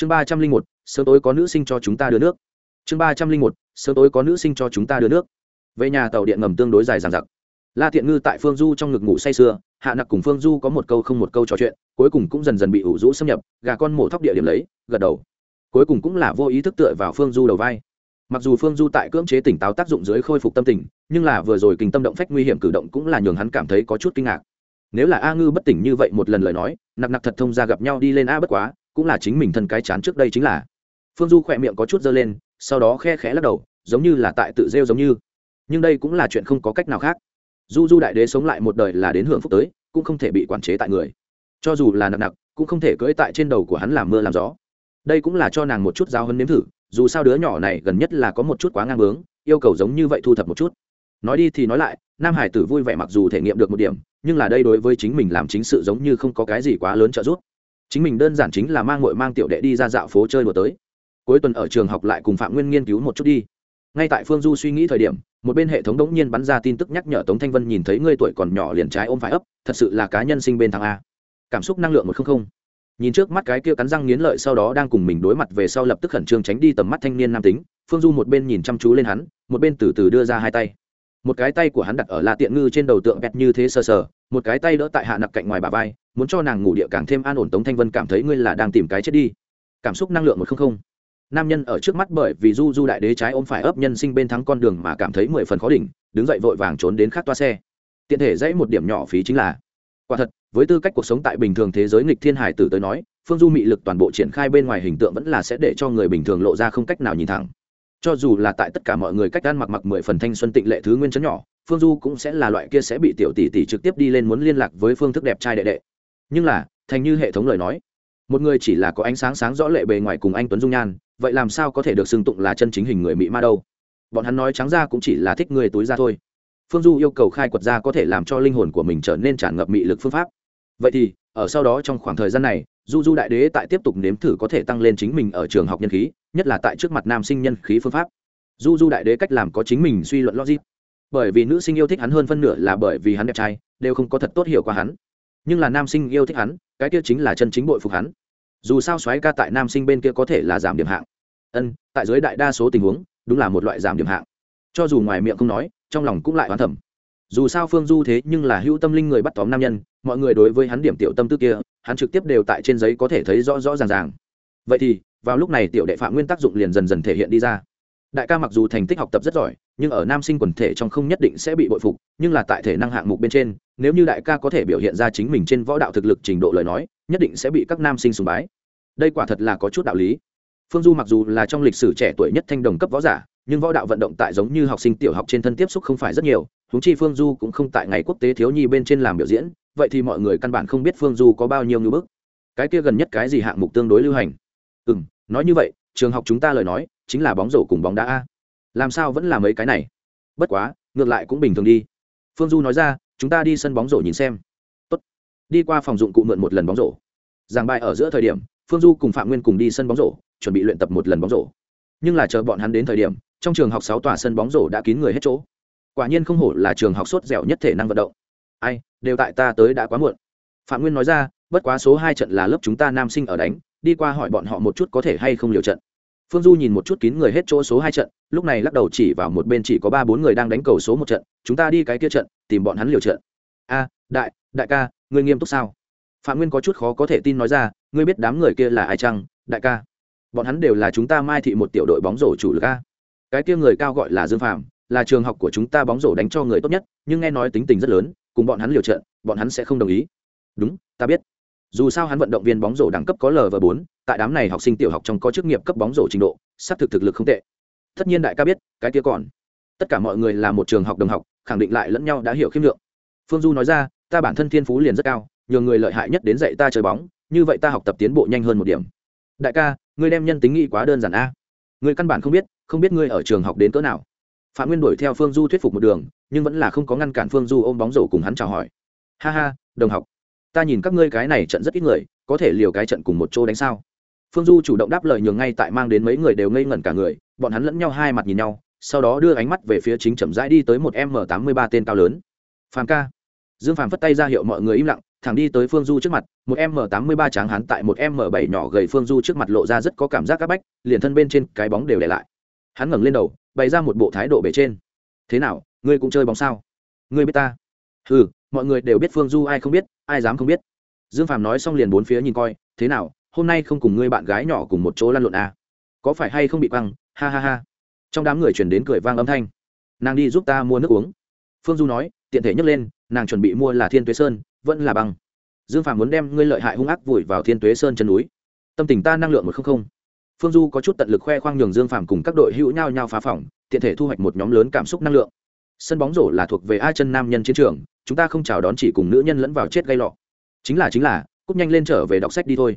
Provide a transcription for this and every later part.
chương ba trăm linh một, sớm tối có nữ sinh cho chúng ta đưa nước. Chương ba trăm linh một, sớm tối có nữ sinh cho chúng ta đưa nước. Về nhà tàu điện ngầm tương đối dài dằng dặc. La tiện ngư tại phương du trong ngực ngủ say sưa, hạ nặc cùng phương du có một câu không một câu trò chuyện, cuối cùng cũng dần dần bị ủ rũ xâm nhập, gà con mổ thóc địa điểm lấy, gật đầu. Cuối cùng cũng là vô ý thức tựa vào phương du đầu vai. Mặc dù phương du tại cưỡng chế tỉnh táo tác dụng dưới khôi phục tâm tình, nhưng là vừa rồi kinh tâm động phách nguy hiểm cử động cũng là nhường hắn cảm thấy có chút kinh ngạc. Nếu là a ngư bất tỉnh như vậy một lần lời nói, nặc nặc thật thông ra gặp nhau đi lên a bất quá cũng là chính mình thân cái chán trước đây chính là. Phương du khỏe miệng có chút dơ lên, sau đó khe khẽ lắc đầu, giống như là tại tự rêu giống như. Nhưng đây cũng là chuyện không có cách nào khác. Du du đại đế sống lại một đời là đến hưởng phúc tới, cũng không thể bị quản chế tại người. Cho dù là nặng nặng cũng không thể cưỡi tại trên đầu của hắn làm mưa làm gió. Đây cũng là cho nàng một chút giao hơn nếm thử, dù sao đứa nhỏ này gần nhất là có một chút quá ngang bướng, yêu cầu giống như vậy thu thập một chút. Nói đi thì nói lại, nam hải tử vui vẻ mặc dù thể nghiệm được một điểm, nhưng là đây đối với chính mình làm chính sự giống như không có cái gì quá lớn trợ giúp chính mình đơn giản chính là mang ngội mang tiểu đệ đi ra dạo phố chơi đùa tới. Cuối tuần ở trường học lại cùng phạm nguyên nghiên cứu một chút đi. Ngay tại phương du suy nghĩ thời điểm, một bên hệ thống đống nhiên bắn ra tin tức nhắc nhở tống thanh vân nhìn thấy ngươi tuổi còn nhỏ liền trái ôm phải ấp, thật sự là cá nhân sinh bên thằng a. Cảm xúc năng lượng một không không. Nhìn trước mắt cái kia cắn răng nghiến lợi sau đó đang cùng mình đối mặt về sau lập tức khẩn trương tránh đi tầm mắt thanh niên nam tính, phương du một bên nhìn chăm chú lên hắn, một bên từ từ đưa ra hai tay. Một cái tay của hắn đặt ở la tiện ngư trên đầu tượng bẹt như thế sờ sờ, một cái tay đỡ tại hạ nặc cạnh ngoài bà vai muốn cho nàng ngủ địa càng thêm an ổn, tống thanh vân cảm thấy ngươi là đang tìm cái chết đi. Cảm xúc năng lượng một không không. Nam nhân ở trước mắt bởi vì du du đại đế trái ôm phải ấp nhân sinh bên thắng con đường mà cảm thấy mười phần khó đỉnh, đứng dậy vội vàng trốn đến khác toa xe. Tiện thể dãy một điểm nhỏ phí chính là. Quả thật, với tư cách cuộc sống tại bình thường thế giới nghịch thiên hải tử tới nói, phương du mị lực toàn bộ triển khai bên ngoài hình tượng vẫn là sẽ để cho người bình thường lộ ra không cách nào nhìn thẳng. Cho dù là tại tất cả mọi người cách ăn mặc mặc mười phần thanh xuân tịnh lệ thứ nguyên chấn nhỏ, phương du cũng sẽ là loại kia sẽ bị tiểu tỷ tỷ trực tiếp đi lên muốn liên lạc với phương thức đẹp trai đệ đệ nhưng là, thành như hệ thống lời nói, một người chỉ là có ánh sáng sáng rõ lệ bề ngoài cùng anh tuấn dung nhan, vậy làm sao có thể được xưng tụng là chân chính hình người mỹ ma đâu? Bọn hắn nói trắng ra cũng chỉ là thích người túi ra thôi. Phương du yêu cầu khai quật ra có thể làm cho linh hồn của mình trở nên tràn ngập mị lực phương pháp. Vậy thì, ở sau đó trong khoảng thời gian này, du du đại đế tại tiếp tục nếm thử có thể tăng lên chính mình ở trường học nhân khí, nhất là tại trước mặt nam sinh nhân khí phương pháp. Du du đại đế cách làm có chính mình suy luận logic. Bởi vì nữ sinh yêu thích hắn hơn phân nửa là bởi vì hắn đẹp trai, đều không có thật tốt hiểu qua hắn nhưng là nam sinh yêu thích hắn, cái kia chính là chân chính bội phục hắn. Dù sao xoáy ca tại nam sinh bên kia có thể là giảm điểm hạng. Ân, tại dưới đại đa số tình huống, đúng là một loại giảm điểm hạng. Cho dù ngoài miệng không nói, trong lòng cũng lại hoán thẩm dù sao phương du thế nhưng là hữu tâm linh người bắt tóm nam nhân, mọi người đối với hắn điểm tiểu tâm tư kia, hắn trực tiếp đều tại trên giấy có thể thấy rõ rõ ràng ràng. Vậy thì, vào lúc này tiểu đệ phạm nguyên tác dụng liền dần dần thể hiện đi ra. Đại ca mặc dù thành tích học tập rất giỏi nhưng ở nam sinh quần thể trong không nhất định sẽ bị bội phục, nhưng là tại thể năng hạng mục bên trên, nếu như đại ca có thể biểu hiện ra chính mình trên võ đạo thực lực trình độ lời nói, nhất định sẽ bị các nam sinh sùng bái. Đây quả thật là có chút đạo lý. Phương du mặc dù là trong lịch sử trẻ tuổi nhất thanh đồng cấp võ giả, nhưng võ đạo vận động tại giống như học sinh tiểu học trên thân tiếp xúc không phải rất nhiều húng chi phương du cũng không tại ngày quốc tế thiếu nhi bên trên làm biểu diễn, vậy thì mọi người căn bản không biết phương du có bao nhiêu ngưỡng bức. Cái kia gần nhất cái gì hạng mục tương đối lưu hành? Ừ nói như vậy, trường học chúng ta lời nói, chính là bóng rổ cùng bóng đá a làm sao vẫn là mấy cái này? Bất quá, ngược lại cũng bình thường đi. Phương du nói ra, chúng ta đi sân bóng rổ nhìn xem. Tốt. đi qua phòng dụng cụ mượn một lần bóng rổ. Giảng bài ở giữa thời điểm, phương du cùng phạm nguyên cùng đi sân bóng rổ, chuẩn bị luyện tập một lần bóng rổ. Nhưng là chờ bọn hắn đến thời điểm, trong trường học sáu tòa sân bóng rổ đã kín người hết chỗ. Quả nhiên không hổ là trường học sốt dẻo nhất thể năng vận động. Ai, đều tại ta tới đã quá muộn. Phạm nguyên nói ra, bất quá số hai trận là lớp chúng ta nam sinh ở đánh, đi qua hỏi bọn họ một chút có thể hay không liều trận phương du nhìn một chút kín người hết chỗ số hai trận, lúc này lắc đầu chỉ vào một bên chỉ có ba bốn người đang đánh cầu số một trận, chúng ta đi cái kia trận, tìm bọn hắn liều trận. A, đại đại ca người nghiêm túc sao? Phạm nguyên có chút khó có thể tin nói ra, ngươi biết đám người kia là ai chăng, đại ca? Bọn hắn đều là chúng ta mai thị một tiểu đội bóng rổ chủ lực a. Cái kia người cao gọi là dương phạm là trường học của chúng ta bóng rổ đánh cho người tốt nhất, nhưng nghe nói tính tình rất lớn, cùng bọn hắn liều trận, bọn hắn sẽ không đồng ý. Đúng, ta biết dù sao hắn vận động viên bóng rổ đẳng cấp có lv và bốn, tại đám này học sinh tiểu học trong có chức nghiệp cấp bóng rổ trình độ, xác thực thực lực không tệ. Tất nhiên đại ca biết, cái kia còn. Tất cả mọi người là một trường học đồng học, khẳng định lại lẫn nhau đã hiểu khiêm lượng. Phương du nói ra, ta bản thân thiên phú liền rất cao, nhờ người lợi hại nhất đến dạy ta chơi bóng, như vậy ta học tập tiến bộ nhanh hơn một điểm. Đại ca, ngươi đem nhân tính nghĩ quá đơn giản a. Ngươi căn bản không biết không biết ngươi ở trường học đến cỡ nào. Phạm nguyên đuổi theo phương du thuyết phục một đường, nhưng vẫn là không có ngăn cản phương du ôm bóng rổ cùng hắn chào hỏi. Ha ha, đồng học ta nhìn các ngươi cái này trận rất ít người, có thể liều cái trận cùng một chỗ đánh sao? Phương du chủ động đáp lời nhường ngay tại mang đến mấy người đều ngây ngẩn cả người, bọn hắn lẫn nhau hai mặt nhìn nhau, sau đó đưa ánh mắt về phía chính chậm rãi đi tới một m tám mươi ba tên cao lớn. Phàm ca. Dương phàm phất tay ra hiệu mọi người im lặng, thẳng đi tới phương du trước mặt, một m tám mươi ba tráng hắn tại một m bảy nhỏ gầy phương du trước mặt lộ ra rất có cảm giác áp bách, liền thân bên trên cái bóng đều để lại. Hắn ngẩng lên đầu, bày ra một bộ thái độ bề trên. Thế nào, ngươi cũng chơi bóng sao? Ngươi biết ta. Ừ mọi người đều biết phương du ai không biết ai dám không biết. Dương phàm nói xong liền bốn phía nhìn coi, thế nào, hôm nay không cùng ngươi bạn gái nhỏ cùng một chỗ lăn lộn à? có phải hay không bị băng ha ha ha. Trong đám người chuyển đến cười vang âm thanh. Nàng đi giúp ta mua nước uống. Phương du nói, tiện thể nhấc lên, nàng chuẩn bị mua là thiên tuế sơn, vẫn là băng. Dương phàm muốn đem ngươi lợi hại hung ác vùi vào thiên tuế sơn chân núi. Tâm tình ta năng lượng một không không. Phương du có chút tận lực khoe khoang nhường dương phàm cùng các đội hữu nhau nhau phá phỏng tiện thể thu hoạch một nhóm lớn cảm xúc năng lượng sân bóng rổ là thuộc về ai chân nam nhân chiến trường, chúng ta không chào đón chỉ cùng nữ nhân lẫn vào chết gây lọ. Chính là chính là, cúp nhanh lên trở về đọc sách đi thôi.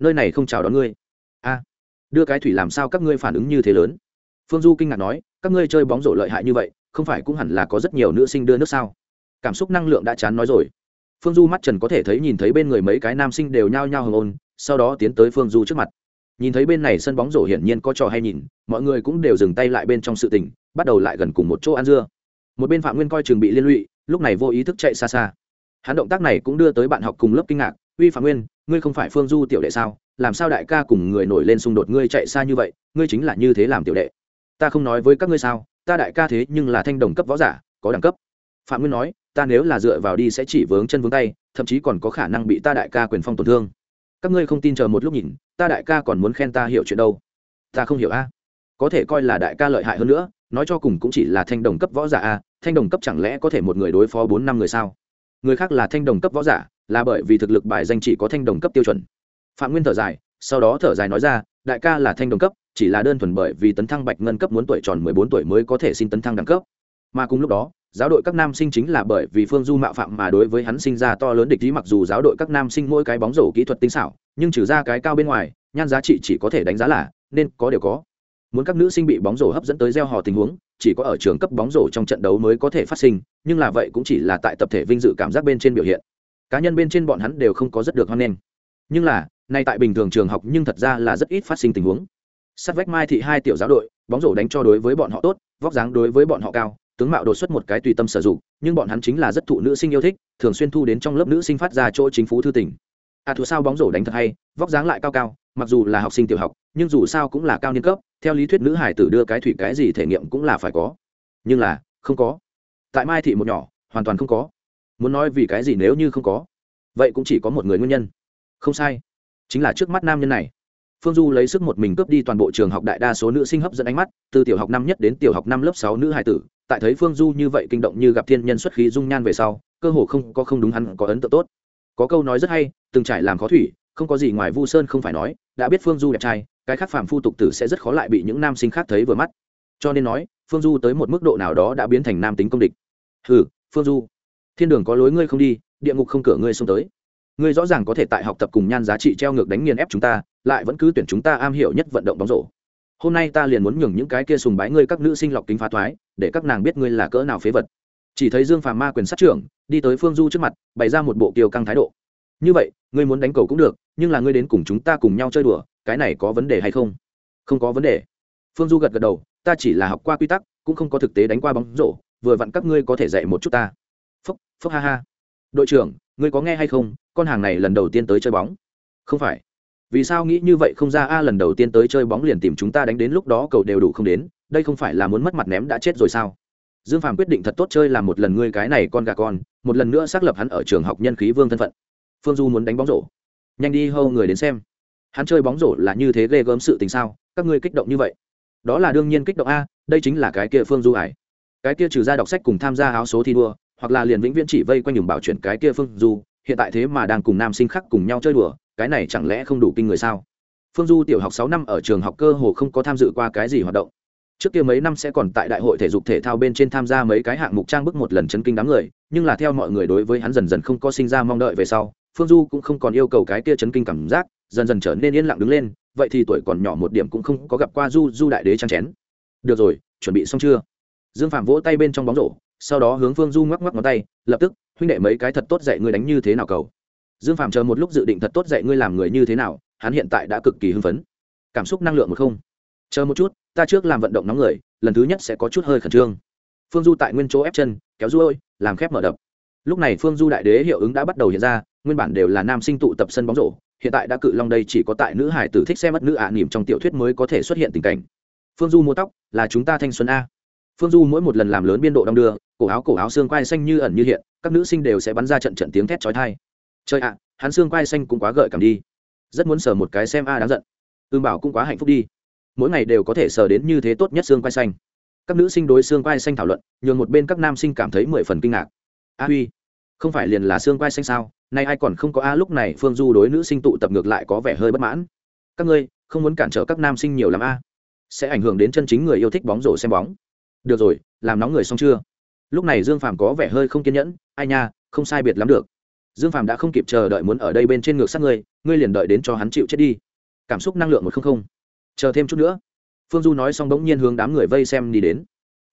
Nơi này không chào đón ngươi. A, đưa cái thủy làm sao các ngươi phản ứng như thế lớn? Phương du kinh ngạc nói, các ngươi chơi bóng rổ lợi hại như vậy, không phải cũng hẳn là có rất nhiều nữ sinh đưa nước sao? Cảm xúc năng lượng đã chán nói rồi. Phương du mắt trần có thể thấy nhìn thấy bên người mấy cái nam sinh đều nhao nhao hồng ôn, sau đó tiến tới phương du trước mặt. Nhìn thấy bên này sân bóng rổ hiển nhiên có trò hay nhìn, mọi người cũng đều dừng tay lại bên trong sự tình, bắt đầu lại gần cùng một chỗ ăn dưa một bên phạm nguyên coi trường bị liên lụy, lúc này vô ý thức chạy xa xa. Hắn động tác này cũng đưa tới bạn học cùng lớp kinh ngạc, uy phạm nguyên, ngươi không phải phương du tiểu đệ sao? Làm sao đại ca cùng người nổi lên xung đột ngươi chạy xa như vậy? Ngươi chính là như thế làm tiểu đệ. Ta không nói với các ngươi sao? Ta đại ca thế nhưng là thanh đồng cấp võ giả, có đẳng cấp. Phạm nguyên nói, ta nếu là dựa vào đi sẽ chỉ vướng chân vướng tay, thậm chí còn có khả năng bị ta đại ca quyền phong tổn thương. Các ngươi không tin chờ một lúc nhìn, ta đại ca còn muốn khen ta hiểu chuyện đâu. Ta không hiểu a. Có thể coi là đại ca lợi hại hơn nữa, nói cho cùng cũng chỉ là thanh đồng cấp võ giả a thanh đồng cấp chẳng lẽ có thể một người đối phó bốn năm người sao? Người khác là thanh đồng cấp võ giả, là bởi vì thực lực bài danh chỉ có thanh đồng cấp tiêu chuẩn. Phạm nguyên thở dài, sau đó thở dài nói ra, đại ca là thanh đồng cấp, chỉ là đơn thuần bởi vì tấn thăng bạch ngân cấp muốn tuổi tròn mười bốn tuổi mới có thể xin tấn thăng đẳng cấp. Mà cùng lúc đó, giáo đội các nam sinh chính là bởi vì phương du mạo phạm mà đối với hắn sinh ra to lớn địch ý mặc dù giáo đội các nam sinh mỗi cái bóng rổ kỹ thuật tinh xảo, nhưng trừ ra cái cao bên ngoài, nhan giá trị chỉ có thể đánh giá là nên có đều có. Muốn các nữ sinh bị bóng rổ hấp dẫn tới gieo hò tình huống chỉ có ở trường cấp bóng rổ trong trận đấu mới có thể phát sinh, nhưng là vậy cũng chỉ là tại tập thể vinh dự cảm giác bên trên biểu hiện. Cá nhân bên trên bọn hắn đều không có rất được hoan nghênh. Nhưng là, nay tại bình thường trường học nhưng thật ra là rất ít phát sinh tình huống. Sát vách mai thị hai tiểu giáo đội, bóng rổ đánh cho đối với bọn họ tốt, vóc dáng đối với bọn họ cao, tướng mạo đột xuất một cái tùy tâm sử dụng, nhưng bọn hắn chính là rất thụ nữ sinh yêu thích, thường xuyên thu đến trong lớp nữ sinh phát ra chỗ chính phủ thư tình. À thua sao bóng rổ đánh thật hay, vóc dáng lại cao cao, mặc dù là học sinh tiểu học, nhưng dù sao cũng là cao niên cấp theo lý thuyết nữ hải tử đưa cái thủy cái gì thể nghiệm cũng là phải có. Nhưng là, không có. Tại mai thị một nhỏ, hoàn toàn không có. Muốn nói vì cái gì nếu như không có, vậy cũng chỉ có một người nguyên nhân. Không sai. Chính là trước mắt nam nhân này. Phương du lấy sức một mình cướp đi toàn bộ trường học đại đa số nữ sinh hấp dẫn ánh mắt, từ tiểu học năm nhất đến tiểu học năm lớp sáu nữ hải tử. Tại thấy phương du như vậy kinh động như gặp thiên nhân xuất khí dung nhan về sau, cơ hồ không có không đúng hắn có ấn tượng tốt. Có câu nói rất hay, từng trải làm khó thủy, không có gì ngoài vu sơn không phải nói, đã biết phương du đẹp trai cái khác phàm phu tục tử sẽ rất khó lại bị những nam sinh khác thấy vừa mắt. Cho nên nói, phương du tới một mức độ nào đó đã biến thành nam tính công địch. Ừ phương du, thiên đường có lối ngươi không đi, địa ngục không cửa ngươi xông tới. Ngươi rõ ràng có thể tại học tập cùng nhan giá trị treo ngược đánh nghiền ép chúng ta, lại vẫn cứ tuyển chúng ta am hiểu nhất vận động bóng rổ. Hôm nay ta liền muốn nhường những cái kia sùng bái ngươi các nữ sinh lọc kính phá thoái, để các nàng biết ngươi là cỡ nào phế vật. Chỉ thấy dương phàm ma quyền sát trưởng, đi tới phương du trước mặt, bày ra một bộ kiều căng thái độ. Như vậy, ngươi muốn đánh cầu cũng được, nhưng là ngươi đến cùng chúng ta cùng nhau chơi đùa cái này có vấn đề hay không? Không có vấn đề. Phương du gật gật đầu, ta chỉ là học qua quy tắc, cũng không có thực tế đánh qua bóng rổ, vừa vặn các ngươi có thể dạy một chút ta. Phúc phúc ha ha. Đội trưởng, ngươi có nghe hay không? Con hàng này lần đầu tiên tới chơi bóng. Không phải. Vì sao nghĩ như vậy không ra a, lần đầu tiên tới chơi bóng liền tìm chúng ta đánh đến lúc đó cầu đều đủ không đến, đây không phải là muốn mất mặt ném đã chết rồi sao? Dương phàm quyết định thật tốt chơi làm một lần ngươi cái này con gà con, một lần nữa xác lập hắn ở trường học nhân khí vương thân phận. Phương du muốn đánh bóng rổ. Nhanh đi hâu người đến xem hắn chơi bóng rổ là như thế ghê gớm sự tình sao? Các ngươi kích động như vậy. Đó là đương nhiên kích động a, đây chính là cái kia phương du ải cái kia trừ ra đọc sách cùng tham gia áo số thi đua, hoặc là liền vĩnh viễn chỉ vây quanh nhường bảo chuyển cái kia phương du, hiện tại thế mà đang cùng nam sinh khác cùng nhau chơi đùa, cái này chẳng lẽ không đủ kinh người sao? Phương du tiểu học sáu năm ở trường học cơ hồ không có tham dự qua cái gì hoạt động. Trước kia mấy năm sẽ còn tại đại hội thể dục thể thao bên trên tham gia mấy cái hạng mục trang bức một lần chấn kinh đám người, nhưng là theo mọi người đối với hắn dần dần không có sinh ra mong đợi về sau, phương du cũng không còn yêu cầu cái kia chấn kinh cảm giác dần dần trở nên yên lặng đứng lên, vậy thì tuổi còn nhỏ một điểm cũng không có gặp qua du du đại đế trang chén. Được rồi, chuẩn bị xong chưa? Dương phạm vỗ tay bên trong bóng rổ, sau đó hướng phương du ngoắc ngoắc ngón tay, lập tức, huynh đệ mấy cái thật tốt dạy ngươi đánh như thế nào cầu? Dương phạm chờ một lúc dự định thật tốt dạy ngươi làm người như thế nào, hắn hiện tại đã cực kỳ hưng phấn. Cảm xúc năng lượng một không. Chờ một chút, ta trước làm vận động nóng người, lần thứ nhất sẽ có chút hơi khẩn trương. Phương du tại nguyên chỗ ép chân, kéo du ôi làm khép mở đập. Lúc này phương du đại đế hiệu ứng đã bắt đầu hiện ra, nguyên bản đều là nam sinh tụ tập sân bóng rổ hiện tại đã cự long đây chỉ có tại nữ hải tử thích xem mất nữ ạ à nỉm trong tiểu thuyết mới có thể xuất hiện tình cảnh. Phương du mua tóc, là chúng ta thanh xuân a. Phương du mỗi một lần làm lớn biên độ đong đưa, cổ áo cổ áo xương quai xanh như ẩn như hiện, các nữ sinh đều sẽ bắn ra trận trận tiếng thét trói thai trời ạ, hắn xương quai xanh cũng quá gợi cảm đi. Rất muốn sờ một cái xem a đáng giận. Ương bảo cũng quá hạnh phúc đi. Mỗi ngày đều có thể sờ đến như thế tốt nhất xương quai xanh. Các nữ sinh đối xương quai xanh thảo luận, nhường một bên các nam sinh cảm thấy mười phần kinh ngạc. A huy không phải liền là xương quai xanh sao? Nay ai còn không có a, lúc này phương du đối nữ sinh tụ tập ngược lại có vẻ hơi bất mãn. Các ngươi, không muốn cản trở các nam sinh nhiều l a. Sẽ ảnh hưởng đến chân chính người yêu thích bóng rổ xem bóng. Được rồi, làm nóng người xong chưa? Lúc này dương phàm có vẻ hơi không kiên nhẫn. Ai nha, không sai biệt lắm được. Dương phàm đã không kịp chờ đợi muốn ở đây bên trên ngược sát ngươi ngươi liền đợi đến cho hắn chịu chết đi. Cảm xúc năng lượng một không không. Chờ thêm chút nữa. Phương du nói xong bỗng nhiên hướng đám người vây xem đi đến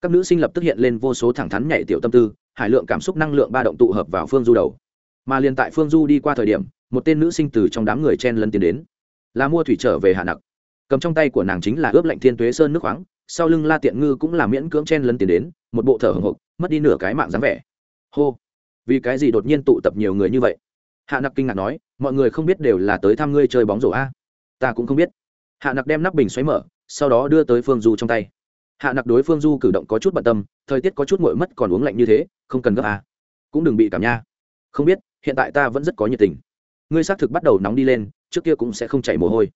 các nữ sinh lập tức hiện lên vô số thẳng thắn nhảy tiểu tâm tư, hải lượng cảm xúc năng lượng ba động tụ hợp vào phương du đầu. Mà liền tại phương du đi qua thời điểm, một tên nữ sinh từ trong đám người chen lân tiến đến. Là mua thủy trở về hạ nặc. Cầm trong tay của nàng chính là ướp lạnh thiên tuế sơn nước khoáng, sau lưng la tiện ngư cũng là miễn cưỡng chen lân tiến đến, một bộ thở hồng hộc, mất đi nửa cái mạng dáng vẻ. Hô! Vì cái gì đột nhiên tụ tập nhiều người như vậy? Hạ nặc kinh ngạc nói, mọi người không biết đều là tới thăm ngươi chơi bóng rổ a. Ta cũng không biết. Hạ nặc đem nắp bình xoáy mở, sau đó đưa tới phương du trong tay hạ nặc đối phương du cử động có chút bận tâm, thời tiết có chút nguội mất còn uống lạnh như thế, không cần gấp à. cũng đừng bị cảm nha. Không biết, hiện tại ta vẫn rất có nhiệt tình. Ngươi xác thực bắt đầu nóng đi lên, trước kia cũng sẽ không chảy mồ hôi.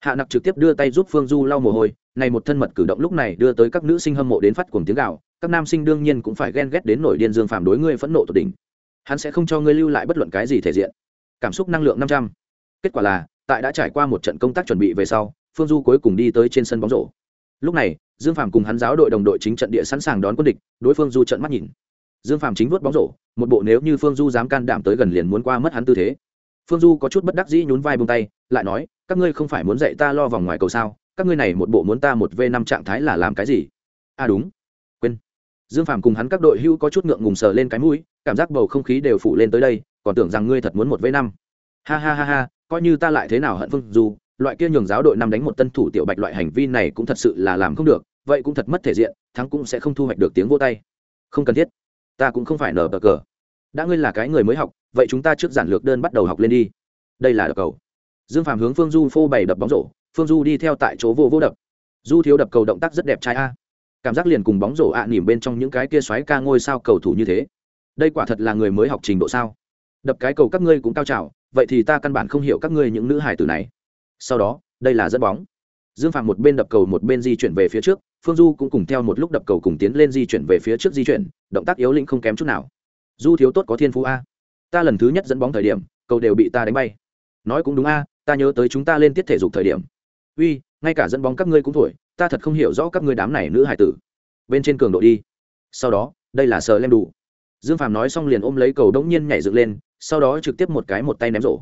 Hạ nặc trực tiếp đưa tay giúp phương du lau mồ hôi, này một thân mật cử động lúc này đưa tới các nữ sinh hâm mộ đến phát cuồng tiếng gạo các nam sinh đương nhiên cũng phải ghen ghét đến nổi điên dương phàm đối ngươi phẫn nộ tột đỉnh. Hắn sẽ không cho ngươi lưu lại bất luận cái gì thể diện. Cảm xúc năng lượng năm trăm. Kết quả là, tại đã trải qua một trận công tác chuẩn bị về sau, phương du cuối cùng đi tới trên sân bóng rổ lúc này, dương phàm cùng hắn giáo đội đồng đội chính trận địa sẵn sàng đón quân địch, đối phương du trận mắt nhìn. Dương phàm chính vuốt bóng rổ, một bộ nếu như phương du dám can đảm tới gần liền muốn qua mất hắn tư thế. Phương du có chút bất đắc dĩ nhún vai bông tay, lại nói, các ngươi không phải muốn dạy ta lo vòng ngoài cầu sao? Các ngươi này một bộ muốn ta một v năm trạng thái là làm cái gì? À đúng. Quên. Dương phàm cùng hắn các đội hưu có chút ngượng ngùng sờ lên cái mũi, cảm giác bầu không khí đều phủ lên tới đây, còn tưởng rằng ngươi thật muốn một v năm. Ha ha ha ha, coi như ta lại thế nào hận phương du loại kia nhường giáo đội năm đánh một tân thủ tiểu bạch loại hành vi này cũng thật sự là làm không được, vậy cũng thật mất thể diện, thắng cũng sẽ không thu hoạch được tiếng vô tay. Không cần thiết, ta cũng không phải nở bờ cờ. Đã ngươi là cái người mới học, vậy chúng ta trước giản lược đơn bắt đầu học lên đi. Đây là đập cầu. Dương phàm hướng phương du phô bày đập bóng rổ, phương du đi theo tại chỗ vô vô đập. Du thiếu đập cầu động tác rất đẹp trai a. Cảm giác liền cùng bóng rổ ạ à nỉm bên trong những cái kia xoáy ca ngôi sao cầu thủ như thế. Đây quả thật là người mới học trình độ sao? Đập cái cầu các ngươi cũng cao trào, vậy thì ta căn bản không hiểu các ngươi những nữ hải tử này sau đó, đây là dẫn bóng. Dương phạm một bên đập cầu một bên di chuyển về phía trước, phương du cũng cùng theo một lúc đập cầu cùng tiến lên di chuyển về phía trước di chuyển, động tác yếu lĩnh không kém chút nào. Du thiếu tốt có thiên phú a. Ta lần thứ nhất dẫn bóng thời điểm, cầu đều bị ta đánh bay. Nói cũng đúng a, ta nhớ tới chúng ta lên tiết thể dục thời điểm. Uy, ngay cả dẫn bóng các ngươi cũng thổi, ta thật không hiểu rõ các ngươi đám này nữ hải tử. Bên trên cường độ đi. Sau đó, đây là sờ lem đủ. Dương phàm nói xong liền ôm lấy cầu đống nhiên nhảy dựng lên, sau đó trực tiếp một cái một tay ném rổ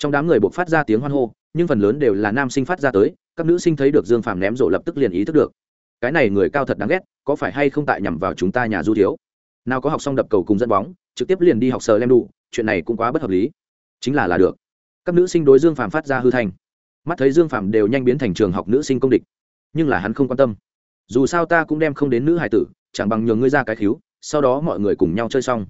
trong đám người buộc phát ra tiếng hoan hô, nhưng phần lớn đều là nam sinh phát ra tới, các nữ sinh thấy được dương phàm ném rổ lập tức liền ý thức được. Cái này người cao thật đáng ghét, có phải hay không tại nhằm vào chúng ta nhà du thiếu? Nào có học xong đập cầu cùng dẫn bóng, trực tiếp liền đi học sờ lem đủ chuyện này cũng quá bất hợp lý. Chính là là được. Các nữ sinh đối dương phàm phát ra hư thành mắt thấy dương phàm đều nhanh biến thành trường học nữ sinh công địch. Nhưng là hắn không quan tâm. Dù sao ta cũng đem không đến nữ hải tử, chẳng bằng nhường ngươi ra cái khiếu sau đó mọi người cùng nhau chơi xong.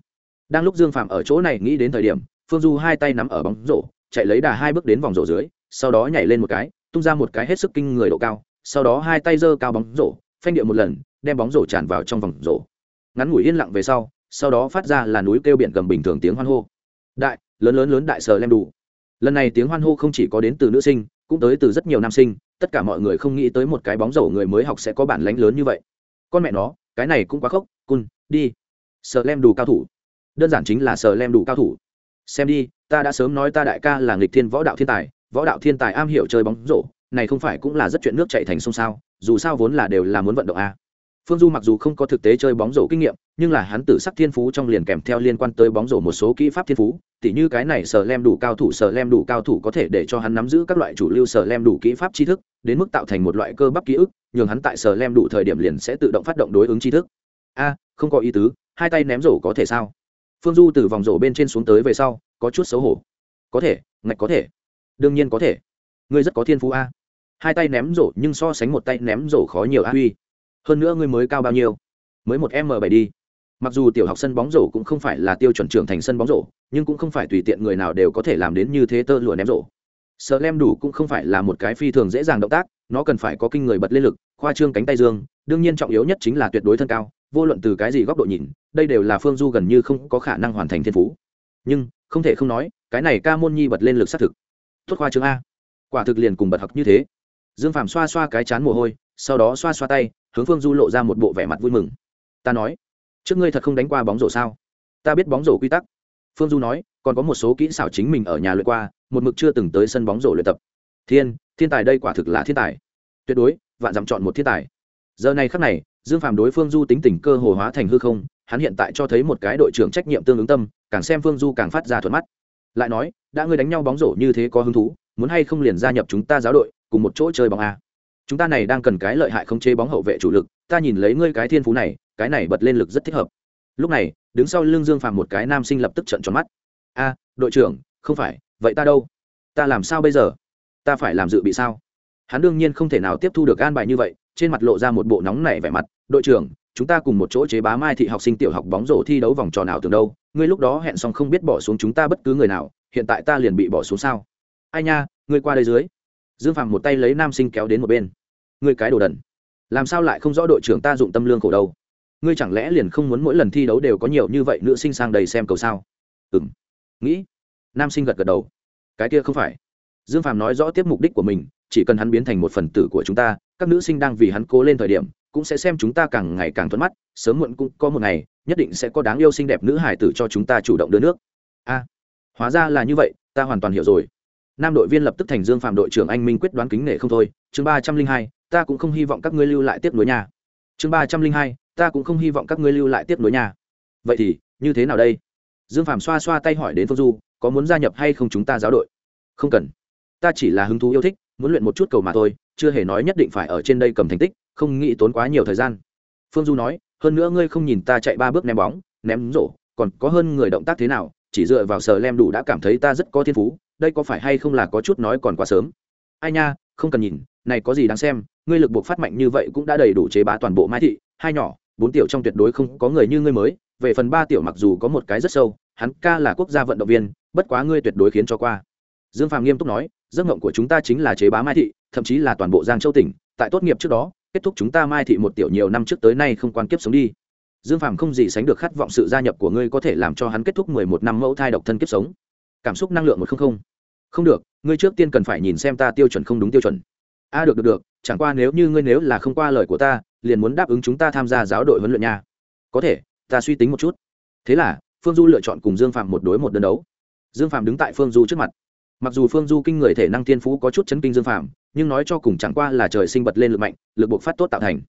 Đang lúc dương phàm ở chỗ này nghĩ đến thời điểm, phương du hai tay nắm ở bóng rổ chạy lấy đà hai bước đến vòng rổ dưới, sau đó nhảy lên một cái, tung ra một cái hết sức kinh người độ cao, sau đó hai tay giơ cao bóng rổ, phanh điệu một lần, đem bóng rổ tràn vào trong vòng rổ. Ngắn ngủi yên lặng về sau sau đó phát ra là núi kêu biển cầm bình thường tiếng hoan hô. Đại, lớn lớn lớn đại sờ lem đủ lần này tiếng hoan hô không chỉ có đến từ nữ sinh, cũng tới từ rất nhiều nam sinh, tất cả mọi người không nghĩ tới một cái bóng rổ người mới học sẽ có bản lánh lớn như vậy. Con mẹ nó, cái này cũng quá khốc, cun, đi. Sờ lem đủ cao thủ. Đơn giản chính là sờ lem đủ cao thủ xem đi, ta đã sớm nói ta đại ca là nghịch thiên võ đạo thiên tài, võ đạo thiên tài am hiểu chơi bóng rổ, này không phải cũng là rất chuyện nước chạy thành sông sao, dù sao vốn là đều là muốn vận động a. Phương du mặc dù không có thực tế chơi bóng rổ kinh nghiệm, nhưng là hắn tử sắc thiên phú trong liền kèm theo liên quan tới bóng rổ một số kỹ pháp thiên phú, tỉ như cái này sở lem đủ cao thủ, sở lem đủ cao thủ có thể để cho hắn nắm giữ các loại chủ lưu sở lem đủ kỹ pháp tri thức, đến mức tạo thành một loại cơ bắp ký ức, nhường hắn tại sở lem đủ thời điểm liền sẽ tự động phát động đối ứng tri thức. A, không có ý tứ, hai tay ném rổ có thể sao? Phương du từ vòng rổ bên trên xuống tới về sau có chút xấu hổ. Có thể ngạch có thể. Đương nhiên có thể. Ngươi rất có thiên phú a. Hai tay ném rổ nhưng so sánh một tay ném rổ khó nhiều a. Huy. Hơn nữa ngươi mới cao bao nhiêu? Mới một m bảy đi. Mặc dù tiểu học sân bóng rổ cũng không phải là tiêu chuẩn trưởng thành sân bóng rổ nhưng cũng không phải tùy tiện người nào đều có thể làm đến như thế tơ lụa ném rổ. Sợ lem đủ cũng không phải là một cái phi thường dễ dàng động tác nó cần phải có kinh người bật lên lực khoa trương cánh tay dương đương nhiên trọng yếu nhất chính là tuyệt đối thân cao vô luận từ cái gì góc độ nhìn, đây đều là phương du gần như không có khả năng hoàn thành thiên phú. Nhưng, không thể không nói, cái này ca môn nhi bật lên lực xác thực. Tốt khoa chương a. Quả thực liền cùng bật học như thế. Dương phàm xoa xoa cái chán mồ hôi, sau đó xoa xoa tay, hướng phương du lộ ra một bộ vẻ mặt vui mừng. Ta nói, trước ngươi thật không đánh qua bóng rổ sao? Ta biết bóng rổ quy tắc. Phương du nói, còn có một số kỹ xảo chính mình ở nhà luyện qua, một mực chưa từng tới sân bóng rổ luyện tập. Thiên thiên tài đây quả thực là thiên tài. Tuyệt đối, vạn dặm chọn một thiên tài. Giờ này khắc này dương phàm đối phương du tính tình cơ hồ hóa thành hư không, hắn hiện tại cho thấy một cái đội trưởng trách nhiệm tương ứng tâm, càng xem phương du càng phát ra thuận mắt. Lại nói, đã ngươi đánh nhau bóng rổ như thế có hứng thú, muốn hay không liền gia nhập chúng ta giáo đội, cùng một chỗ chơi bóng a. Chúng ta này đang cần cái lợi hại không chế bóng hậu vệ chủ lực, ta nhìn lấy ngươi cái thiên phú này, cái này bật lên lực rất thích hợp. Lúc này, đứng sau lưng dương phàm một cái nam sinh lập tức trận tròn mắt. A, đội trưởng, không phải, vậy ta đâu? Ta làm sao bây giờ? Ta phải làm dự bị sao? Hắn đương nhiên không thể nào tiếp thu được an bài như vậy, trên mặt lộ ra một bộ nóng nảy vẻ mặt, đội trưởng, chúng ta cùng một chỗ chế bá mai thị học sinh tiểu học bóng rổ thi đấu vòng tròn nào tưởng đâu, ngươi lúc đó hẹn xong không biết bỏ xuống chúng ta bất cứ người nào, hiện tại ta liền bị bỏ xuống sao? Ai nha, ngươi qua đây dưới. Dương phạm một tay lấy nam sinh kéo đến một bên. Ngươi cái đồ đần, làm sao lại không rõ đội trưởng ta dụng tâm lương khổ đâu? Ngươi chẳng lẽ liền không muốn mỗi lần thi đấu đều có nhiều như vậy nữ sinh sang đầy xem cầu sao? Ừng nghĩ. Nam sinh gật gật đầu. Cái kia không phải. Dương phạm nói rõ tiếp mục đích của mình chỉ cần hắn biến thành một phần tử của chúng ta, các nữ sinh đang vì hắn cố lên thời điểm, cũng sẽ xem chúng ta càng ngày càng thuận mắt, sớm muộn cũng có một ngày, nhất định sẽ có đáng yêu xinh đẹp nữ hải tử cho chúng ta chủ động đưa nước. A, hóa ra là như vậy, ta hoàn toàn hiểu rồi. Nam đội viên lập tức thành dương phạm đội trưởng anh minh quyết đoán kính nể không thôi. Chương ba trăm linh hai, ta cũng không hy vọng các ngươi lưu lại tiếp nối nhà. Chương ba trăm linh hai, ta cũng không hy vọng các ngươi lưu lại tiếp nối nhà. Vậy thì, như thế nào đây? Dương phạm xoa xoa tay hỏi đến phương du, có muốn gia nhập hay không chúng ta giáo đội? Không cần. Ta chỉ là hứng thú yêu thích muốn luyện một chút cầu mà thôi, chưa hề nói nhất định phải ở trên đây cầm thành tích, không nghĩ tốn quá nhiều thời gian. Phương du nói, hơn nữa ngươi không nhìn ta chạy ba bước ném bóng, ném rổ, còn có hơn người động tác thế nào, chỉ dựa vào sờ lem đủ đã cảm thấy ta rất có thiên phú, đây có phải hay không là có chút nói còn quá sớm? Ai nha, không cần nhìn, này có gì đáng xem, ngươi lực buộc phát mạnh như vậy cũng đã đầy đủ chế bá toàn bộ mai thị, hai nhỏ, bốn tiểu trong tuyệt đối không có người như ngươi mới, về phần ba tiểu mặc dù có một cái rất sâu, hắn ca là quốc gia vận động viên, bất quá ngươi tuyệt đối khiến cho qua dương phàm nghiêm túc nói, giấc ngộng của chúng ta chính là chế bá mai thị, thậm chí là toàn bộ giang châu tỉnh. Tại tốt nghiệp trước đó, kết thúc chúng ta mai thị một tiểu nhiều năm trước tới nay không quan kiếp sống đi. Dương phàm không gì sánh được khát vọng sự gia nhập của ngươi có thể làm cho hắn kết thúc mười một năm mẫu thai độc thân kiếp sống. Cảm xúc năng lượng một không không. Không được, ngươi trước tiên cần phải nhìn xem ta tiêu chuẩn không đúng tiêu chuẩn. A, được được được, chẳng qua nếu như ngươi nếu là không qua lời của ta, liền muốn đáp ứng chúng ta tham gia giáo đội huấn luyện nha. Có thể, ta suy tính một chút. Thế là, phương du lựa chọn cùng dương phạm một đối một đơn đấu. Dương phạm đứng tại phương du trước mặt mặc dù phương du kinh người thể năng thiên phú có chút chấn kinh dương phạm nhưng nói cho cùng chẳng qua là trời sinh bật lên lực mạnh, lực buộc phát tốt tạo thành.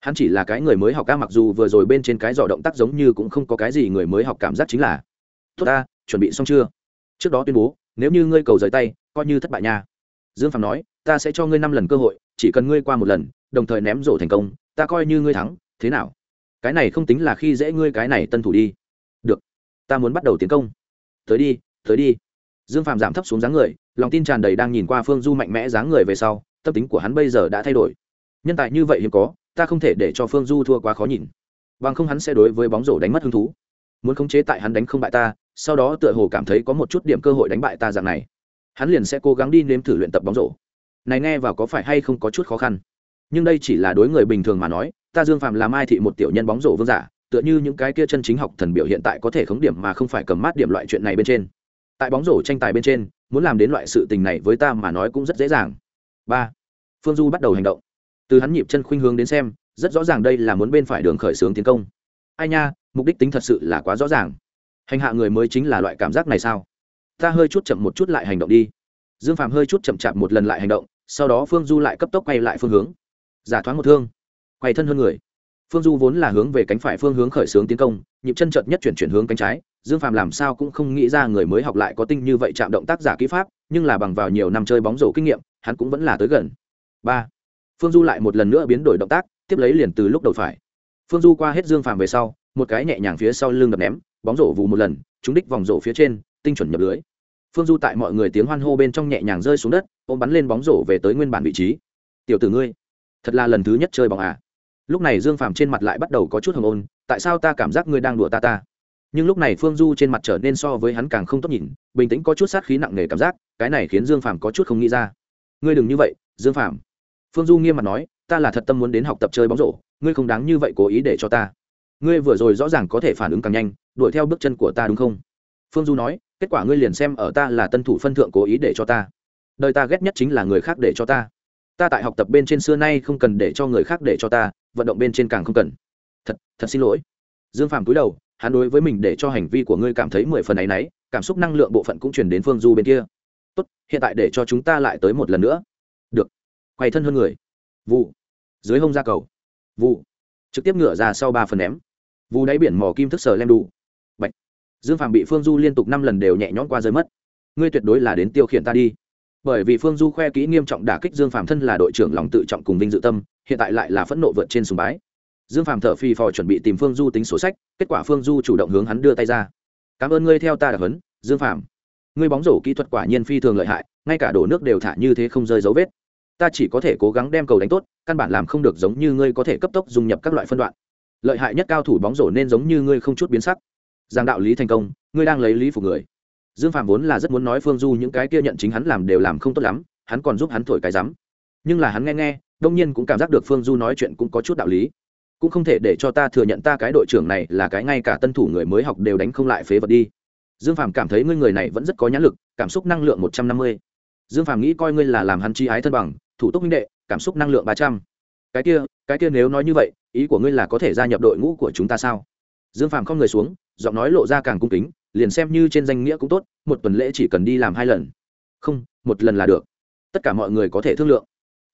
Hắn chỉ là cái người mới học ca mặc dù vừa rồi bên trên cái giỏ động tác giống như cũng không có cái gì người mới học cảm giác chính là, tốt ta, chuẩn bị xong chưa? Trước đó tuyên bố, nếu như ngươi cầu rời tay, coi như thất bại nha. Dương phạm nói, ta sẽ cho ngươi năm lần cơ hội, chỉ cần ngươi qua một lần, đồng thời ném rổ thành công, ta coi như ngươi thắng, thế nào? Cái này không tính là khi dễ ngươi cái này tân thủ đi. Được, ta muốn bắt đầu tiến công. Tới đi tới đi dương phạm giảm thấp xuống dáng người, lòng tin tràn đầy đang nhìn qua phương du mạnh mẽ dáng người về sau, tâm tính của hắn bây giờ đã thay đổi. Nhân tài như vậy hiếm có, ta không thể để cho phương du thua quá khó nhìn. Bằng không hắn sẽ đối với bóng rổ đánh mất hứng thú. Muốn khống chế tại hắn đánh không bại ta, sau đó tựa hồ cảm thấy có một chút điểm cơ hội đánh bại ta dạng này, hắn liền sẽ cố gắng đi nếm thử luyện tập bóng rổ. Này nghe vào có phải hay không có chút khó khăn? Nhưng đây chỉ là đối người bình thường mà nói, ta dương phạm làm ai thị một tiểu nhân bóng rổ vương giả, tựa như những cái kia chân chính học thần biểu hiện tại có thể khống điểm mà không phải cầm mát điểm loại chuyện này bên trên tại bóng rổ tranh tài bên trên, muốn làm đến loại sự tình này với ta mà nói cũng rất dễ dàng. Ba, phương du bắt đầu hành động. Từ hắn nhịp chân khuynh hướng đến xem, rất rõ ràng đây là muốn bên phải đường khởi xướng tiến công. Ai nha, mục đích tính thật sự là quá rõ ràng. Hành hạ người mới chính là loại cảm giác này sao? Ta hơi chút chậm một chút lại hành động đi. Dương phạm hơi chút chậm chạp một lần lại hành động, sau đó phương du lại cấp tốc quay lại phương hướng. Giả thoáng một thương, quay thân hơn người phương du vốn là hướng về cánh phải phương hướng khởi xướng tiến công, nhịp chân chợt nhất chuyển chuyển hướng cánh trái, dương phạm làm sao cũng không nghĩ ra người mới học lại có tinh như vậy chạm động tác giả kỹ pháp, nhưng là bằng vào nhiều năm chơi bóng rổ kinh nghiệm, hắn cũng vẫn là tới gần. Ba. Phương du lại một lần nữa biến đổi động tác, tiếp lấy liền từ lúc đầu phải. Phương du qua hết dương phạm về sau, một cái nhẹ nhàng phía sau lưng đập ném, bóng rổ vù một lần, trúng đích vòng rổ phía trên, tinh chuẩn nhập lưới. Phương du tại mọi người tiếng hoan hô bên trong nhẹ nhàng rơi xuống đất, ôm bắn lên bóng rổ về tới nguyên bản vị trí. Tiểu tử ngươi, thật là lần thứ nhất chơi bóng à? Lúc này dương phàm trên mặt lại bắt đầu có chút hồng ôn, tại sao ta cảm giác ngươi đang đùa ta ta? Nhưng lúc này phương du trên mặt trở nên so với hắn càng không tốt nhìn, bình tĩnh có chút sát khí nặng nề cảm giác, cái này khiến dương phàm có chút không nghĩ ra. Ngươi đừng như vậy, dương phàm. Phương du nghiêm mặt nói, ta là thật tâm muốn đến học tập chơi bóng rổ, ngươi không đáng như vậy cố ý để cho ta. Ngươi vừa rồi rõ ràng có thể phản ứng càng nhanh, đuổi theo bước chân của ta đúng không? Phương du nói, kết quả ngươi liền xem ở ta là tân thủ phân thượng cố ý để cho ta. Đời ta ghét nhất chính là người khác để cho ta. Ta tại học tập bên trên xưa nay không cần để cho người khác để cho ta vận động bên trên càng không cần. Thật thật xin lỗi. Dương phàm cúi đầu, hắn đối với mình để cho hành vi của ngươi cảm thấy mười phần ấ y n ấ y cảm xúc năng lượng bộ phận cũng chuyển đến phương du bên kia. Tốt, hiện tại để cho chúng ta lại tới một lần nữa. Được. Quay thân hơn người. Vụ. Dưới hông ra cầu. Vụ. Trực tiếp ngửa ra sau ba phần ném. Vụ đáy biển mò kim thức sờ lem đủ. Bạch. dương phàm bị phương du liên tục năm lần đều nhẹ nhõm qua rơi mất. Ngươi tuyệt đối là đến tiêu khiển ta đi. Bởi vì phương du khoe kỹ nghiêm trọng đả kích dương phàm thân là đội trưởng lòng tự trọng cùng vinh dự tâm hiện tại lại là phẫn nộ vượt trên sùng bái. Dương phàm thở phì phò chuẩn bị tìm phương du tính sổ sách, kết quả phương du chủ động hướng hắn đưa tay ra. Cảm ơn ngươi theo ta đặc hấn dương phàm. Ngươi bóng rổ kỹ thuật quả nhiên phi thường lợi hại, ngay cả đổ nước đều thả như thế không rơi dấu vết. Ta chỉ có thể cố gắng đem cầu đánh tốt, căn bản làm không được giống như ngươi có thể cấp tốc dung nhập các loại phân đoạn. Lợi hại nhất cao thủ bóng rổ nên giống như ngươi không chút biến sắc. Giang đạo lý thành công, ngươi đang lấy lý phục người. Dương phạm vốn là rất muốn nói phương du những cái kia nhận chính hắn làm đều làm không tốt lắm, hắn còn giúp hắn thổi cái rắm. Nhưng là hắn nghe nghe đông nhiên cũng cảm giác được phương du nói chuyện cũng có chút đạo lý. Cũng không thể để cho ta thừa nhận ta cái đội trưởng này là cái ngay cả tân thủ người mới học đều đánh không lại phế vật đi. Dương phàm cảm thấy ngươi người này vẫn rất có nhãn lực, cảm xúc năng lượng một trăm năm mươi. Dương phàm nghĩ coi ngươi là làm hắn chi ái thân bằng, thủ tục minh đệ, cảm xúc năng lượng ba trăm. Cái kia cái kia nếu nói như vậy, ý của ngươi là có thể gia nhập đội ngũ của chúng ta sao? Dương phàm không người xuống, giọng nói lộ ra càng cung kính, liền xem như trên danh nghĩa cũng tốt, một tuần lễ chỉ cần đi làm hai lần. Không, một lần là được. Tất cả mọi người có thể thương lượng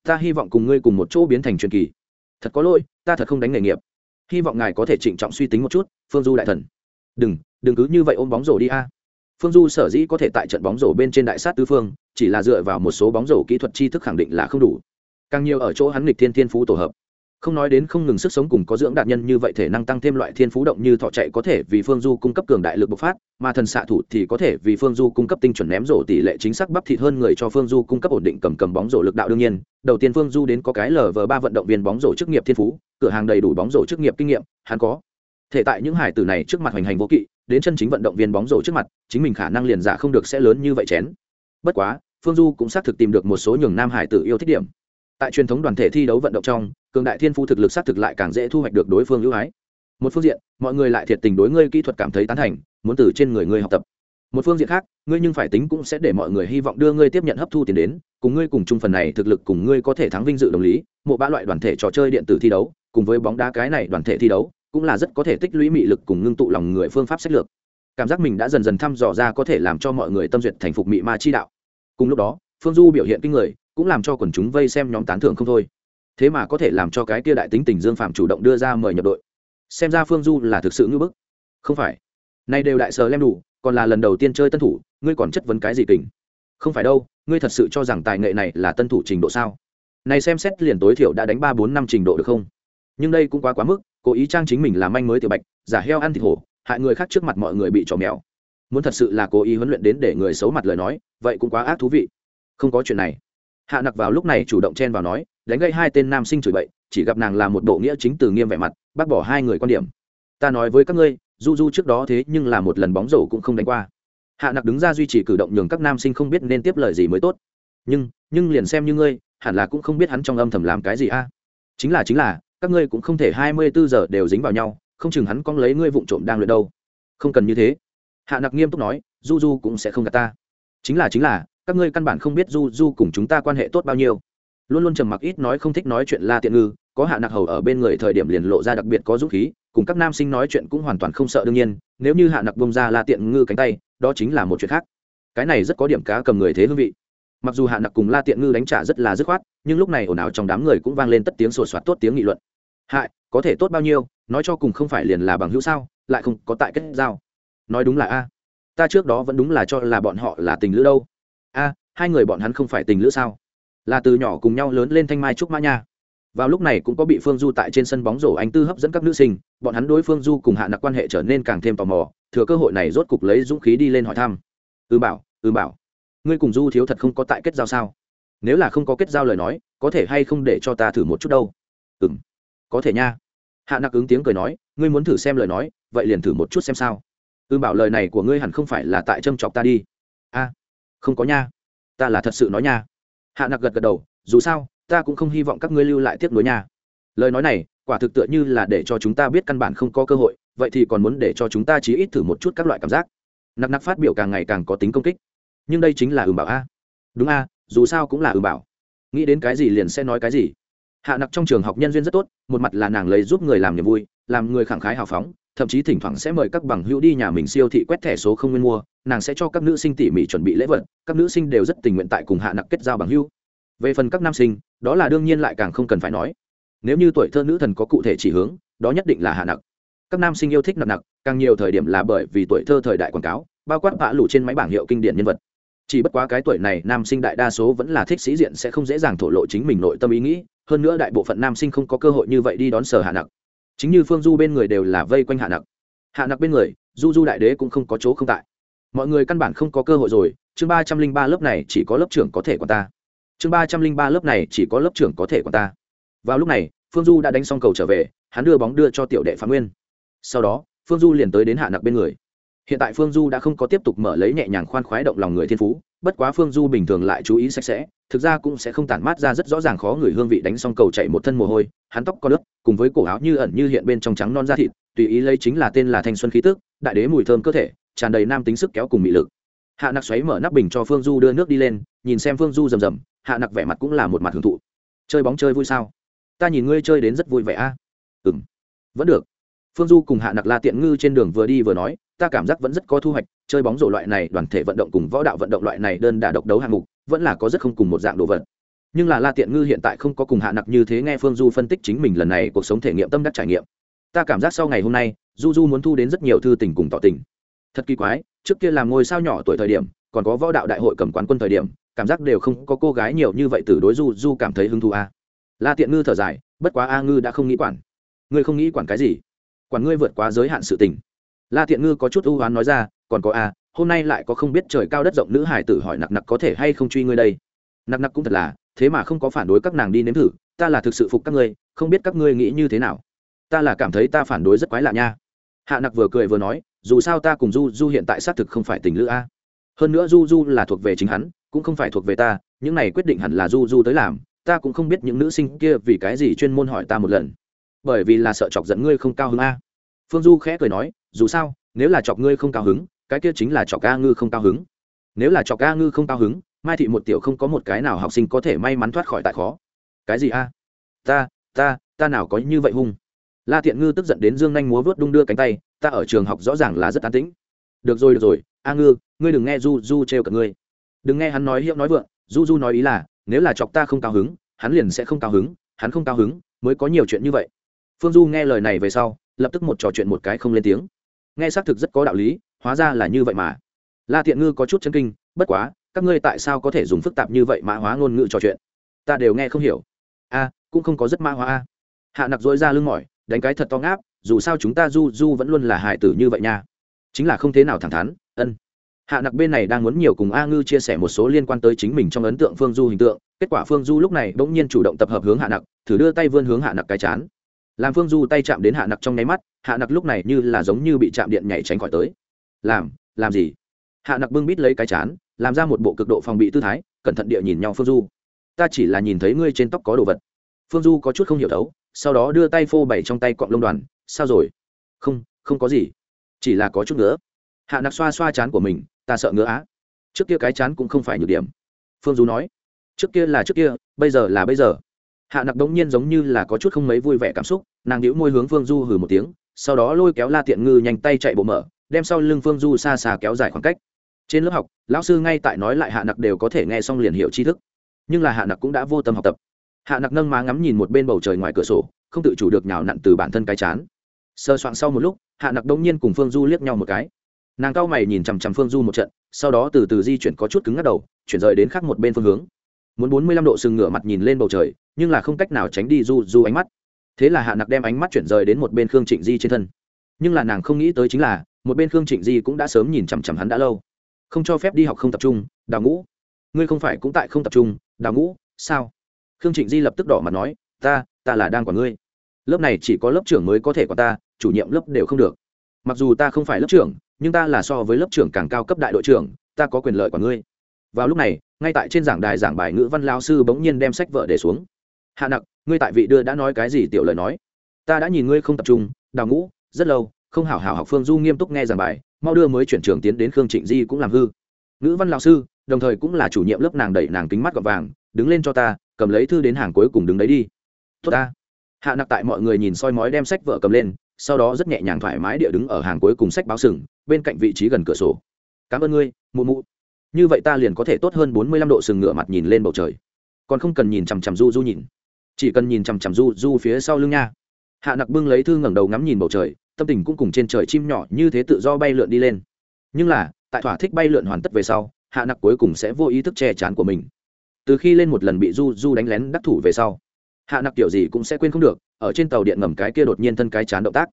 ta hy vọng cùng ngươi cùng một chỗ biến thành truyền kỳ. Thật có lỗi, ta thật không đánh nghề nghiệp. Hy vọng ngài có thể trịnh trọng suy tính một chút, phương du đại thần. Đừng đừng cứ như vậy ôm bóng rổ đi a. Phương du sở dĩ có thể tại trận bóng rổ bên trên đại sát tứ phương, chỉ là dựa vào một số bóng rổ kỹ thuật tri thức khẳng định là không đủ. Càng nhiều ở chỗ hắn nghịch thiên thiên phú tổ hợp không nói đến không ngừng sức sống cùng có dưỡng đạt nhân như vậy thể năng tăng thêm loại thiên phú động như thọ chạy có thể vì phương du cung cấp cường đại lực bộc phát, mà thần xạ thủ thì có thể vì phương du cung cấp tinh chuẩn ném rổ tỷ lệ chính xác bắp thịt hơn người cho phương du cung cấp ổn định cầm cầm bóng rổ lực đạo đương nhiên. Đầu tiên phương du đến có cái lờ vờ ba vận động viên bóng rổ chức nghiệp thiên phú, cửa hàng đầy đủ bóng rổ chức nghiệp kinh nghiệm, hắn có thể tại những hải tử này trước mặt hoành hành vô kỵ, đến chân chính vận động viên bóng rổ trước mặt, chính mình khả năng liền giả không được sẽ lớn như vậy chén. Bất quá, phương du cũng xác thực tìm được một số nhường nam hải tử yêu thích điểm tại truyền thống đoàn thể thi đấu vận động trong, cường đại thiên phu thực lực xác thực lại càng dễ thu hoạch được đối phương ưu ái. Một phương diện, mọi người lại thiệt tình đối ngươi kỹ thuật cảm thấy tán thành, muốn từ trên người ngươi học tập. Một phương diện khác, ngươi nhưng phải tính cũng sẽ để mọi người hy vọng đưa ngươi tiếp nhận hấp thu tiền đến, cùng ngươi cùng chung phần này thực lực cùng ngươi có thể thắng vinh dự đồng lý một ba loại đoàn thể trò chơi điện tử thi đấu, cùng với bóng đá cái này đoàn thể thi đấu, cũng là rất có thể tích lũy mị lực cùng ngưng tụ lòng người phương pháp sách lược. Cảm giác mình đã dần dần thăm dò ra có thể làm cho mọi người tâm duyệt thành phục mị ma chi đạo. Cùng lúc đó, phương du biểu hiện kinh người cũng làm cho quần chúng vây xem nhóm tán thưởng không thôi. Thế mà có thể làm cho cái kia đại tính tình dương phạm chủ động đưa ra mời nhập đội. Xem ra phương du là thực sự ngưỡng bức. Không phải. Nay đều đại sờ lem đủ, còn là lần đầu tiên chơi tân thủ, ngươi còn chất vấn cái gì kình không phải đâu, ngươi thật sự cho rằng tài nghệ này là tân thủ trình độ sao? Này xem xét liền tối thiểu đã đánh ba bốn năm trình độ được không? Nhưng đây cũng quá quá mức, cố ý trang chính mình là manh mới tiểu bạch, giả heo ăn thịt hổ, hại người khác trước mặt mọi người bị trò mèo. Muốn thật sự là cố ý huấn luyện đến để người xấu mặt lời nói, vậy cũng quá ác thú vị. Không có chuyện này hạ nặc vào lúc này chủ động chen vào nói, đánh gây hai tên nam sinh chửi bậy, chỉ gặp nàng là một bộ nghĩa chính từ nghiêm vẻ mặt, bác bỏ hai người quan điểm. Ta nói với các ngươi, du du trước đó thế nhưng là một lần bóng rổ cũng không đánh qua. Hạ nặc đứng ra duy trì cử động nhường các nam sinh không biết nên tiếp lời gì mới tốt. Nhưng nhưng liền xem như ngươi, hẳn là cũng không biết hắn trong âm thầm làm cái gì a. Chính là chính là, các ngươi cũng không thể hai mươi bốn giờ đều dính vào nhau, không chừng hắn cong lấy ngươi vụng trộm đang luyện đâu. Không cần như thế. Hạ nặc nghiêm túc nói, du du cũng sẽ không gạt ta. Chính là chính là các ngươi căn bản không biết du du cùng chúng ta quan hệ tốt bao nhiêu. Luôn luôn trầm mặc ít nói không thích nói chuyện la tiện ngư, có hạ nặc hầu ở bên người thời điểm liền lộ ra đặc biệt có dũng khí, cùng các nam sinh nói chuyện cũng hoàn toàn không sợ đương nhiên, nếu như hạ nặc bông ra la tiện ngư cánh tay, đó chính là một chuyện khác. Cái này rất có điểm cá cầm người thế hương vị. Mặc dù hạ nặc cùng la tiện ngư đánh trả rất là dứt khoát, nhưng lúc này ồn ào trong đám người cũng vang lên tất tiếng sổ soạt tốt tiếng nghị luận. Hại, có thể tốt bao nhiêu, nói cho cùng không phải liền là bằng hữu sao, lại không có tại kết giao. Nói đúng là a, ta trước đó vẫn đúng là cho là bọn họ là tình lữ đâu a, hai người bọn hắn không phải tình lữ sao? Là từ nhỏ cùng nhau lớn lên thanh mai trúc mã nha. Vào lúc này cũng có bị phương du tại trên sân bóng rổ anh tư hấp dẫn các nữ sinh, bọn hắn đối phương du cùng hạ nặc quan hệ trở nên càng thêm tò mò, thừa cơ hội này rốt cục lấy dũng khí đi lên hỏi thăm. Ư ừ bảo ư ừ bảo, ngươi cùng du thiếu thật không có tại kết giao sao? Nếu là không có kết giao lời nói, có thể hay không để cho ta thử một chút đâu? Ừ m có thể nha. Hạ nặc ứng tiếng cười nói, ngươi muốn thử xem lời nói, vậy liền thử một chút xem sao. Ư bảo, lời này của ngươi hẳn không phải là tại châm chọc ta đi. A không có nha. Ta là thật sự nói nha. Hạ nặc gật gật đầu, dù sao, ta cũng không hy vọng các ngươi lưu lại tiếp nối nha. Lời nói này, quả thực tựa như là để cho chúng ta biết căn bản không có cơ hội, vậy thì còn muốn để cho chúng ta chí ít thử một chút các loại cảm giác. Nặc nặc phát biểu càng ngày càng có tính công kích. Nhưng đây chính là ừm bảo a. Đúng a, dù sao cũng là ừm bảo. Nghĩ đến cái gì liền sẽ nói cái gì. Hạ nặc trong trường học nhân duyên rất tốt, một mặt là nàng lấy giúp người làm niềm vui, làm người khẳng khái hào phóng thậm chí thỉnh thoảng sẽ mời các bằng hữu đi nhà mình siêu thị quét thẻ số không nguyên mua, nàng sẽ cho các nữ sinh tỉ mỉ chuẩn bị lễ vật, các nữ sinh đều rất tình nguyện tại cùng hạ nặc kết giao bằng hữu. Về phần các nam sinh, đó là đương nhiên lại càng không cần phải nói. Nếu như tuổi thơ nữ thần có cụ thể chỉ hướng, đó nhất định là hạ nặc. Các nam sinh yêu thích nặc nặc, càng nhiều thời điểm là bởi vì tuổi thơ thời đại quảng cáo, bao quát vã lụ trên máy bảng hiệu kinh điển nhân vật. Chỉ bất quá cái tuổi này, nam sinh đại đa số vẫn là thích sĩ diện sẽ không dễ dàng thổ lộ chính mình nội tâm ý nghĩ, hơn nữa đại bộ phận nam sinh không có cơ hội như vậy đi đón sở hạ nặc chính như phương du bên người đều là vây quanh hạ nặc. Hạ nặc bên người, du du đại đế cũng không có chỗ không tại. Mọi người căn bản không có cơ hội rồi, chương ba trăm linh ba lớp này chỉ có lớp trưởng có thể của ta. Chương ba trăm linh ba lớp này chỉ có lớp trưởng có thể của ta. Vào lúc này, phương du đã đánh xong cầu trở về, hắn đưa bóng đưa cho tiểu đệ phạm nguyên. Sau đó, phương du liền tới đến hạ nặc bên người. Hiện tại phương du đã không có tiếp tục mở lấy nhẹ nhàng khoan khoái động lòng người thiên phú bất quá phương du bình thường lại chú ý sạch sẽ, thực ra cũng sẽ không tản mát ra rất rõ ràng khó người hương vị đánh xong cầu chạy một thân mồ hôi, hắn tóc có nước, cùng với cổ áo như ẩn như hiện bên trong trắng non da thịt, tùy ý lấy chính là tên là thanh xuân khí tức, đại đế mùi thơm cơ thể, tràn đầy nam tính sức kéo cùng mị lực. Hạ nặc xoáy mở nắp bình cho phương du đưa nước đi lên, nhìn xem phương du rầm rầm, hạ nặc vẻ mặt cũng là một mặt hưởng thụ. Chơi bóng chơi vui sao? Ta nhìn ngươi chơi đến rất vui vẻ a. À? ừ m vẫn được. Phương du cùng hạ nặc la tiện ngư trên đường vừa đi vừa nói, ta cảm giác vẫn rất có thu hoạch chơi bóng rổ loại này, đoàn thể vận động cùng võ đạo vận động loại này đơn đà độc đấu hạng mục, vẫn là có rất không cùng một dạng đồ vật. Nhưng là la tiện ngư hiện tại không có cùng hạ nặc như thế nghe phương du phân tích chính mình lần này cuộc sống thể nghiệm tâm đắc trải nghiệm. Ta cảm giác sau ngày hôm nay, du du muốn thu đến rất nhiều thư tình cùng tỏ tình. Thật kỳ quái, trước kia làm ngôi sao nhỏ tuổi thời điểm, còn có võ đạo đại hội cầm quán quân thời điểm, cảm giác đều không có cô gái nhiều như vậy từ đối du du cảm thấy hứng thú a la tiện ngư thở dài, bất quá a ngư đã không nghĩ quản. Ngươi không nghĩ quản cái gì? Quản ngươi vượt quá giới hạn sự tình la tiện ngư có chút ưu hoán nói ra, còn có a hôm nay lại có không biết trời cao đất rộng nữ hải tử hỏi nặc nặc có thể hay không truy ngươi đây? Nặc nặc cũng thật là, thế mà không có phản đối các nàng đi nếm thử, ta là thực sự phục các ngươi, không biết các ngươi nghĩ như thế nào. Ta là cảm thấy ta phản đối rất quái lạ nha. Hạ nặc vừa cười vừa nói, dù sao ta cùng du du hiện tại xác thực không phải tình lữ a. Hơn nữa du du là thuộc về chính hắn, cũng không phải thuộc về ta, những này quyết định hẳn là du du tới làm, ta cũng không biết những nữ sinh kia vì cái gì chuyên môn hỏi ta một lần. Bởi vì là sợ chọc giận ngươi không cao hứng a phương du khẽ cười nói, dù sao, nếu là chọc ngươi không cao hứng, cái kia chính là chọc ca ngư không cao hứng. Nếu là chọc ca ngư không cao hứng, mai thị một tiểu không có một cái nào học sinh có thể may mắn thoát khỏi tại khó. Cái gì a? Ta ta ta nào có như vậy hung? La thiện ngư tức giận đến dương nhanh múa vớt đung đưa cánh tay, ta ở trường học rõ ràng là rất an tĩnh. Được rồi được rồi, a ngư, ngươi đừng nghe du du trêu cả ngươi. Đừng nghe hắn nói hiệu nói vượng, du du nói ý là, nếu là chọc ta không cao hứng, hắn liền sẽ không cao hứng, hắn không cao hứng, mới có nhiều chuyện như vậy. Phương du nghe lời này về sau lập tức một trò chuyện một cái không lên tiếng. Nghe xác thực rất có đạo lý, hóa ra là như vậy mà. La thiện ngư có chút chân kinh, bất quá, các ngươi tại sao có thể dùng phức tạp như vậy mã hóa ngôn ngữ trò chuyện? Ta đều nghe không hiểu. A, cũng không có rất mã hóa a. Hạ nặc dối ra lưng mỏi, đánh cái thật to ngáp, dù sao chúng ta du du vẫn luôn là hải tử như vậy nha. Chính là không thế nào thẳng thắn, ân. Hạ nặc bên này đang muốn nhiều cùng a ngư chia sẻ một số liên quan tới chính mình trong ấn tượng phương du hình tượng, kết quả phương du lúc này bỗng nhiên chủ động tập hợp hướng hạ nặc, thử đưa tay vươn hướng hạ nặc cái chán làm phương du tay chạm đến hạ nặc trong nháy mắt, hạ nặc lúc này như là giống như bị chạm điện nhảy tránh khỏi tới. Làm làm gì? Hạ nặc bưng bít lấy cái chán, làm ra một bộ cực độ phòng bị tư thái, cẩn thận địa nhìn nhau phương du. Ta chỉ là nhìn thấy ngươi trên tóc có đồ vật. Phương du có chút không hiểu thấu, sau đó đưa tay phô bày trong tay cọng lông đoàn. Sao rồi? Không không có gì. Chỉ là có chút nữa hạ nặc xoa xoa chán của mình, ta sợ ngứa á. Trước kia cái chán cũng không phải nhược điểm. Phương du nói. Trước kia là trước kia, bây giờ là bây giờ hạ nặc đống nhiên giống như là có chút không mấy vui vẻ cảm xúc, nàng đĩu môi hướng phương du hừ một tiếng, sau đó lôi kéo la tiện ngư nhanh tay chạy bộ mở, đem sau lưng phương du xa xa kéo dài khoảng cách. Trên lớp học, lão sư ngay tại nói lại hạ nặc đều có thể nghe xong liền hiểu tri thức. Nhưng là hạ nặc cũng đã vô tâm học tập. Hạ nặc nâng má ngắm nhìn một bên bầu trời ngoài cửa sổ, không tự chủ được nhào nặn từ bản thân cái chán. Sơ soạn sau một lúc, hạ nặc đống nhiên cùng phương du liếc nhau một cái. Nàng cao mày nhìn chằm chằm phương du một trận, sau đó từ từ di chuyển có chút cứng ngắt đầu, chuyển rời đến khác một bên phương hướng muốn bốn mươi lăm độ sừng ngửa mặt nhìn lên bầu trời, nhưng là không cách nào tránh đi du du ánh mắt. Thế là hạ nặc đem ánh mắt chuyển rời đến một bên khương trịnh di trên thân. Nhưng là nàng không nghĩ tới chính là, một bên khương trịnh di cũng đã sớm nhìn chằm chằm hắn đã lâu. Không cho phép đi học không tập trung, đào ngũ. Ngươi không phải cũng tại không tập trung, đào ngũ, sao? Khương trịnh di lập tức đỏ mặt nói, ta ta là đang quản ngươi. Lớp này chỉ có lớp trưởng mới có thể quản ta, chủ nhiệm lớp đều không được. Mặc dù ta không phải lớp trưởng, nhưng ta là so với lớp trưởng càng cao cấp đại đội trưởng, ta có quyền lợi quản ngươi. Vào lúc này ngay tại trên giảng đài giảng bài ngữ văn lao sư bỗng nhiên đem sách vợ để xuống. Hạ nặc, ngươi tại vị đưa đã nói cái gì tiểu lời nói? Ta đã nhìn ngươi không tập trung, đào ngũ, rất lâu, không hảo hảo học phương du nghiêm túc nghe giảng bài, mau đưa mới chuyển trường tiến đến khương trịnh di cũng làm hư. Ngữ văn lao sư, đồng thời cũng là chủ nhiệm lớp nàng đẩy nàng kính mắt gọt vàng, đứng lên cho ta, cầm lấy thư đến hàng cuối cùng đứng đấy đi. Tốt ta. Hạ nặc tại mọi người nhìn soi mói đem sách vợ cầm lên, sau đó rất nhẹ nhàng thoải mái địa đứng ở hàng cuối cùng sách báo sừng, bên cạnh vị trí gần cửa sổ. Cảm ơn ngươi, mụ mụ như vậy ta liền có thể tốt hơn bốn mươi lăm độ sừng ngựa mặt nhìn lên bầu trời. Còn không cần nhìn chằm chằm du du nhìn. Chỉ cần nhìn chằm chằm du du phía sau lưng nha. Hạ nặc bưng lấy thư ngẩng đầu ngắm nhìn bầu trời, tâm tình cũng cùng trên trời chim nhỏ như thế tự do bay lượn đi lên. Nhưng là, tại thỏa thích bay lượn hoàn tất về sau, hạ nặc cuối cùng sẽ vô ý thức che chắn của mình. Từ khi lên một lần bị du du đánh lén đắc thủ về sau, hạ nặc kiểu gì cũng sẽ quên không được, ở trên tàu điện ngầm cái kia đột nhiên thân cái chán động tác.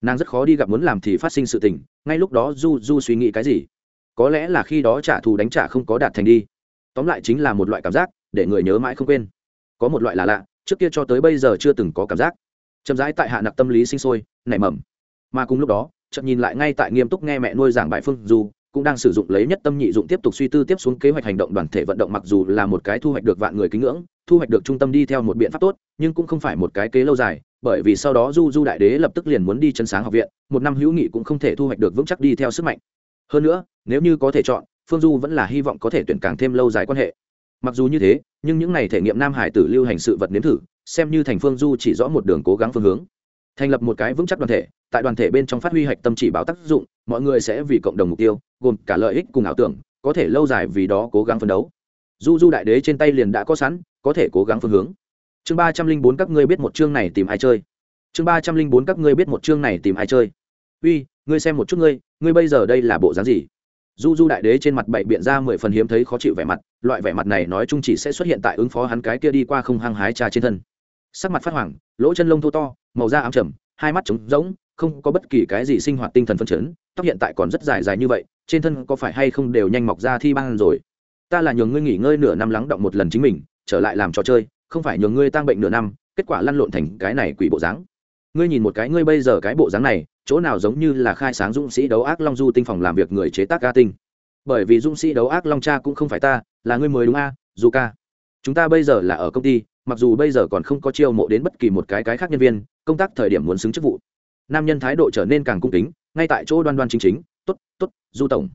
Nàng rất khó đi gặp muốn làm thì phát sinh sự tình, ngay lúc đó du du suy nghĩ cái gì? Có lẽ là khi đó trả thù đánh trả không có đạt thành đi. Tóm lại chính là một loại cảm giác, để người nhớ mãi không quên. Có một loại là lạ, trước kia cho tới bây giờ chưa từng có cảm giác. Chậm rãi tại hạ nặc tâm lý sinh sôi, nảy mầm. Mà cùng lúc đó chậm nhìn lại ngay tại nghiêm túc nghe mẹ nuôi giảng bài phương du cũng đang sử dụng lấy nhất tâm nhị dụng tiếp tục suy tư tiếp xuống kế hoạch hành động đoàn thể vận động mặc dù là một cái thu hoạch được vạn người kính ngưỡng, thu hoạch được trung tâm đi theo một biện pháp tốt, nhưng cũng không phải một cái kế lâu dài, bởi vì sau đó du du đại đế lập tức liền muốn đi chân sáng học viện, một năm hữu nghị cũng không thể thu hoạch được vững chắc đi theo sức mạnh hơn nữa, nếu như có thể chọn, phương du vẫn là hy vọng có thể tuyển càng thêm lâu dài quan hệ. Mặc dù như thế, nhưng những n à y thể nghiệm nam hải tử lưu hành sự vật nếm thử, xem như thành phương du chỉ rõ một đường cố gắng phương hướng. Thành lập một cái vững chắc đoàn thể, tại đoàn thể bên trong phát huy hạch tâm chỉ báo tác dụng, mọi người sẽ vì cộng đồng mục tiêu, gồm cả lợi ích cùng ảo tưởng, có thể lâu dài vì đó cố gắng phấn đấu. Du du đại đế trên tay liền đã có sẵn, có thể cố gắng phương hướng. Chương ba trăm linh bốn các ngươi biết một chương này tìm ai chơi. Chương ba trăm linh bốn các ngươi biết một chương này tìm ai chơi. Uy ngươi xem một chút ngươi ngươi bây giờ đây là bộ dáng gì? Du du đại đế trên mặt bảy biện ra mười phần hiếm thấy khó chịu vẻ mặt, loại vẻ mặt này nói chung chỉ sẽ xuất hiện tại ứng phó hắn cái kia đi qua không hăng hái trà trên thân. Sắc mặt phát hoảng, lỗ chân lông thô to, màu da ám trầm, hai mắt trống rỗng, không có bất kỳ cái gì sinh hoạt tinh thần phân chấn, tóc hiện tại còn rất dài dài như vậy, trên thân có phải hay không đều nhanh mọc ra thi ban rồi? Ta là nhường ngươi nghỉ ngơi nửa năm lắng động một lần chính mình, trở lại làm trò chơi, không phải nhường ngươi tăng bệnh nửa năm, kết quả lăn lộn thành cái này quỷ bộ dáng ngươi nhìn một cái ngươi bây giờ cái bộ dáng này, chỗ nào giống như là khai sáng dũng sĩ đấu ác long du tinh phòng làm việc người chế tác ca tinh. Bởi vì dũng sĩ đấu ác long cha cũng không phải ta, là ngươi mới đúng a du ca. Chúng ta bây giờ là ở công ty, mặc dù bây giờ còn không có chiêu mộ đến bất kỳ một cái cái khác nhân viên, công tác thời điểm muốn xứng chức vụ. Nam nhân thái độ trở nên càng cung kính, ngay tại chỗ đoan đoan chính chính t ố t t ố t du tổng.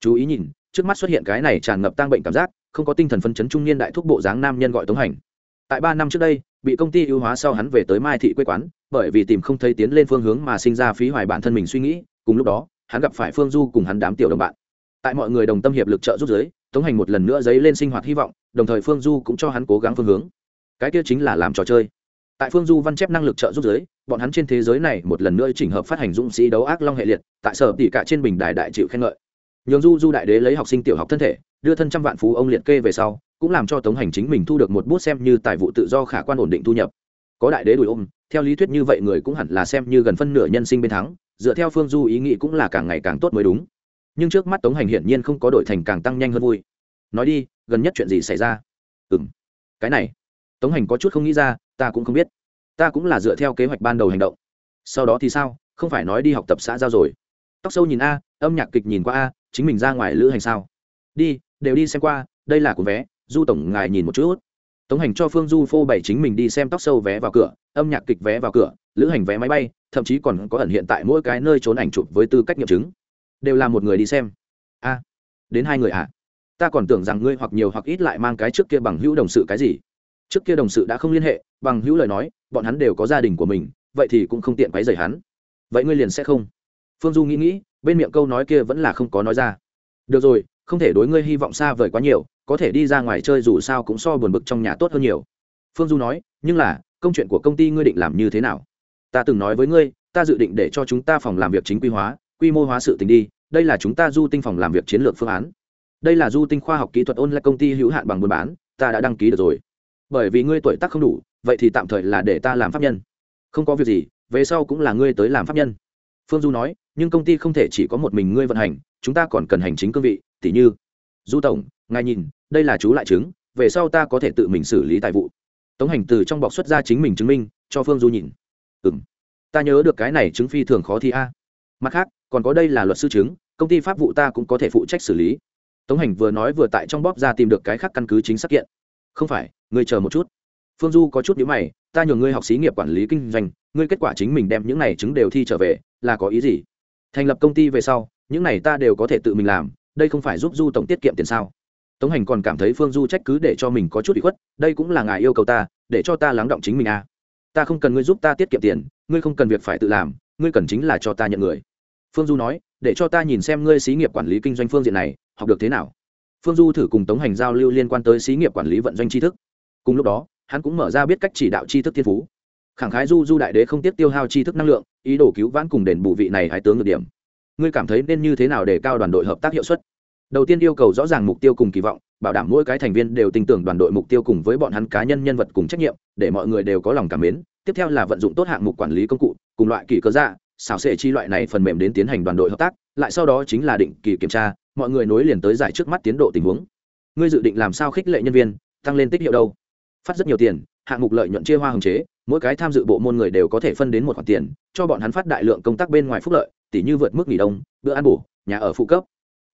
Chú ý nhìn, trước mắt xuất hiện cái này tràn ngập tăng bệnh cảm giác, không có tinh thần phấn chấn trung niên đại thuốc bộ dáng nam nhân gọi tống hành. Tại ba năm trước đây, bị công ty ưu hóa sau hắn về tới mai thị quê quán bởi vì tìm không thấy tiến lên phương hướng mà sinh ra phí hoài bản thân mình suy nghĩ, cùng lúc đó, hắn gặp phải phương du cùng hắn đám tiểu đồng bạn. Tại mọi người đồng tâm hiệp lực trợ giúp giới tống hành một lần nữa dấy lên sinh hoạt hy vọng, đồng thời phương du cũng cho hắn cố gắng phương hướng. Cái kia chính là làm trò chơi. Tại phương du văn chép năng lực trợ giúp giới bọn hắn trên thế giới này một lần nữa chỉnh hợp phát hành dũng sĩ đấu ác long hệ liệt, tại sở tỷ cả trên bình đài đại chịu khen ngợi. Nhường du du đại đế lấy học sinh tiểu học thân thể, đưa thân trăm vạn phú ông liệt kê về sau, cũng làm cho tống hành chính mình thu được một bút xem như tài vụ tự do khả quan ổn định thu nhập có đại đế đùi ôm, theo lý thuyết như vậy người cũng hẳn là xem như gần phân nửa nhân sinh bên thắng, dựa theo phương du ý nghĩ cũng là càng ngày càng tốt mới đúng. Nhưng trước mắt tống hành hiển nhiên không có đổi thành càng tăng nhanh hơn vui. Nói đi, gần nhất chuyện gì xảy ra? Ừ m cái này. Tống hành có chút không nghĩ ra, ta cũng không biết. Ta cũng là dựa theo kế hoạch ban đầu hành động. Sau đó thì sao? Không phải nói đi học tập xã giao rồi. Tóc sâu nhìn a, âm nhạc kịch nhìn qua a, chính mình ra ngoài lữ hành sao? Đi, đều đi xem qua, đây là cuốn vé, du tổng ngài nhìn một chút tống hành cho phương du phô bày chính mình đi xem tóc sâu vé vào cửa, âm nhạc kịch vé vào cửa, lữ hành vé máy bay, thậm chí còn có ẩn hiện tại mỗi cái nơi trốn ảnh chụp với tư cách nghiệm chứng. Đều là một người đi xem. A, đến hai người à? Ta còn tưởng rằng ngươi hoặc nhiều hoặc ít lại mang cái trước kia bằng hữu đồng sự cái gì. Trước kia đồng sự đã không liên hệ, bằng hữu lời nói, bọn hắn đều có gia đình của mình, vậy thì cũng không tiện quấy rầy hắn. Vậy ngươi liền sẽ không. Phương du nghĩ nghĩ, bên miệng câu nói kia vẫn là không có nói ra. Được rồi không thể đối ngươi hy vọng xa vời quá nhiều, có thể đi ra ngoài chơi dù sao cũng so buồn bực trong nhà tốt hơn nhiều. Phương du nói, nhưng là, công chuyện của công ty ngươi định làm như thế nào? Ta từng nói với ngươi, ta dự định để cho chúng ta phòng làm việc chính quy hóa, quy mô hóa sự tình đi, đây là chúng ta du tinh phòng làm việc chiến lược phương án. Đây là du tinh khoa học kỹ thuật ôn lại công ty hữu hạn bằng buôn bán, ta đã đăng ký được rồi. Bởi vì ngươi tuổi tác không đủ, vậy thì tạm thời là để ta làm pháp nhân. Không có việc gì, về sau cũng là ngươi tới làm pháp nhân. Phương du nói, nhưng công ty không thể chỉ có một mình ngươi vận hành chúng ta còn cần hành chính cương vị, tỉ như, du tổng, ngài nhìn, đây là chú lại chứng, về sau ta có thể tự mình xử lý tài vụ. Tống hành từ trong bọc xuất ra chính mình chứng minh, cho phương du nhìn. Ta nhớ được cái này chứng phi thường khó thi a. Mặt khác, còn có đây là luật sư chứng, công ty pháp vụ ta cũng có thể phụ trách xử lý. Tống hành vừa nói vừa tại trong bóp ra tìm được cái khác căn cứ chính xác kiện. Không phải, ngươi chờ một chút. Phương du có chút nhữ mày, ta nhường ngươi học xí nghiệp quản lý kinh doanh, ngươi kết quả chính mình đem những này chứng đều thi trở về, là có ý gì? Thành lập công ty về sau những này ta đều có thể tự mình làm, đây không phải giúp du tổng tiết kiệm tiền sao? Tống hành còn cảm thấy phương du trách cứ để cho mình có chút bị khuất, đây cũng là ngài yêu cầu ta, để cho ta lắng động chính mình à. ta không cần ngươi giúp ta tiết kiệm tiền, ngươi không cần việc phải tự làm, ngươi cần chính là cho ta nhận người. Phương du nói, để cho ta nhìn xem ngươi xí nghiệp quản lý kinh doanh phương diện này, học được thế nào? Phương du thử cùng tống hành giao lưu liên quan tới xí nghiệp quản lý vận doanh tri thức. Cùng lúc đó, hắn cũng mở ra biết cách chỉ đạo tri thức thiên phú. Khẳng khái du du đại đế không tiếp tiêu hao tri thức năng lượng, ý đồ cứu vãn cùng đền bù vị này hái tướng được điểm ngươi cảm thấy nên như thế nào để cao đoàn đội hợp tác hiệu suất? Đầu tiên yêu cầu rõ ràng mục tiêu cùng kỳ vọng, bảo đảm mỗi cái thành viên đều tin tưởng đoàn đội mục tiêu cùng với bọn hắn cá nhân nhân vật cùng trách nhiệm, để mọi người đều có lòng cảm mến. Tiếp theo là vận dụng tốt hạng mục quản lý công cụ, cùng loại kỳ cơ dạ xảo sệ chi loại này phần mềm đến tiến hành đoàn đội hợp tác, lại sau đó chính là định kỳ kiểm tra, mọi người nối liền tới giải trước mắt tiến độ tình huống. Ngươi dự định làm sao khích lệ nhân viên, tăng lên tích hiệu đâu? Phát rất nhiều tiền, hạng mục lợi nhuận chia hoa hồng chế, mỗi cái tham dự bộ môn người đều có thể phân đến một khoản tiền, cho bọn hắn phát đại lượng công tác bên ngoài phúc lợi tỉ như vượt mức nghỉ đông, bữa ăn bổ, nhà ở phụ cấp.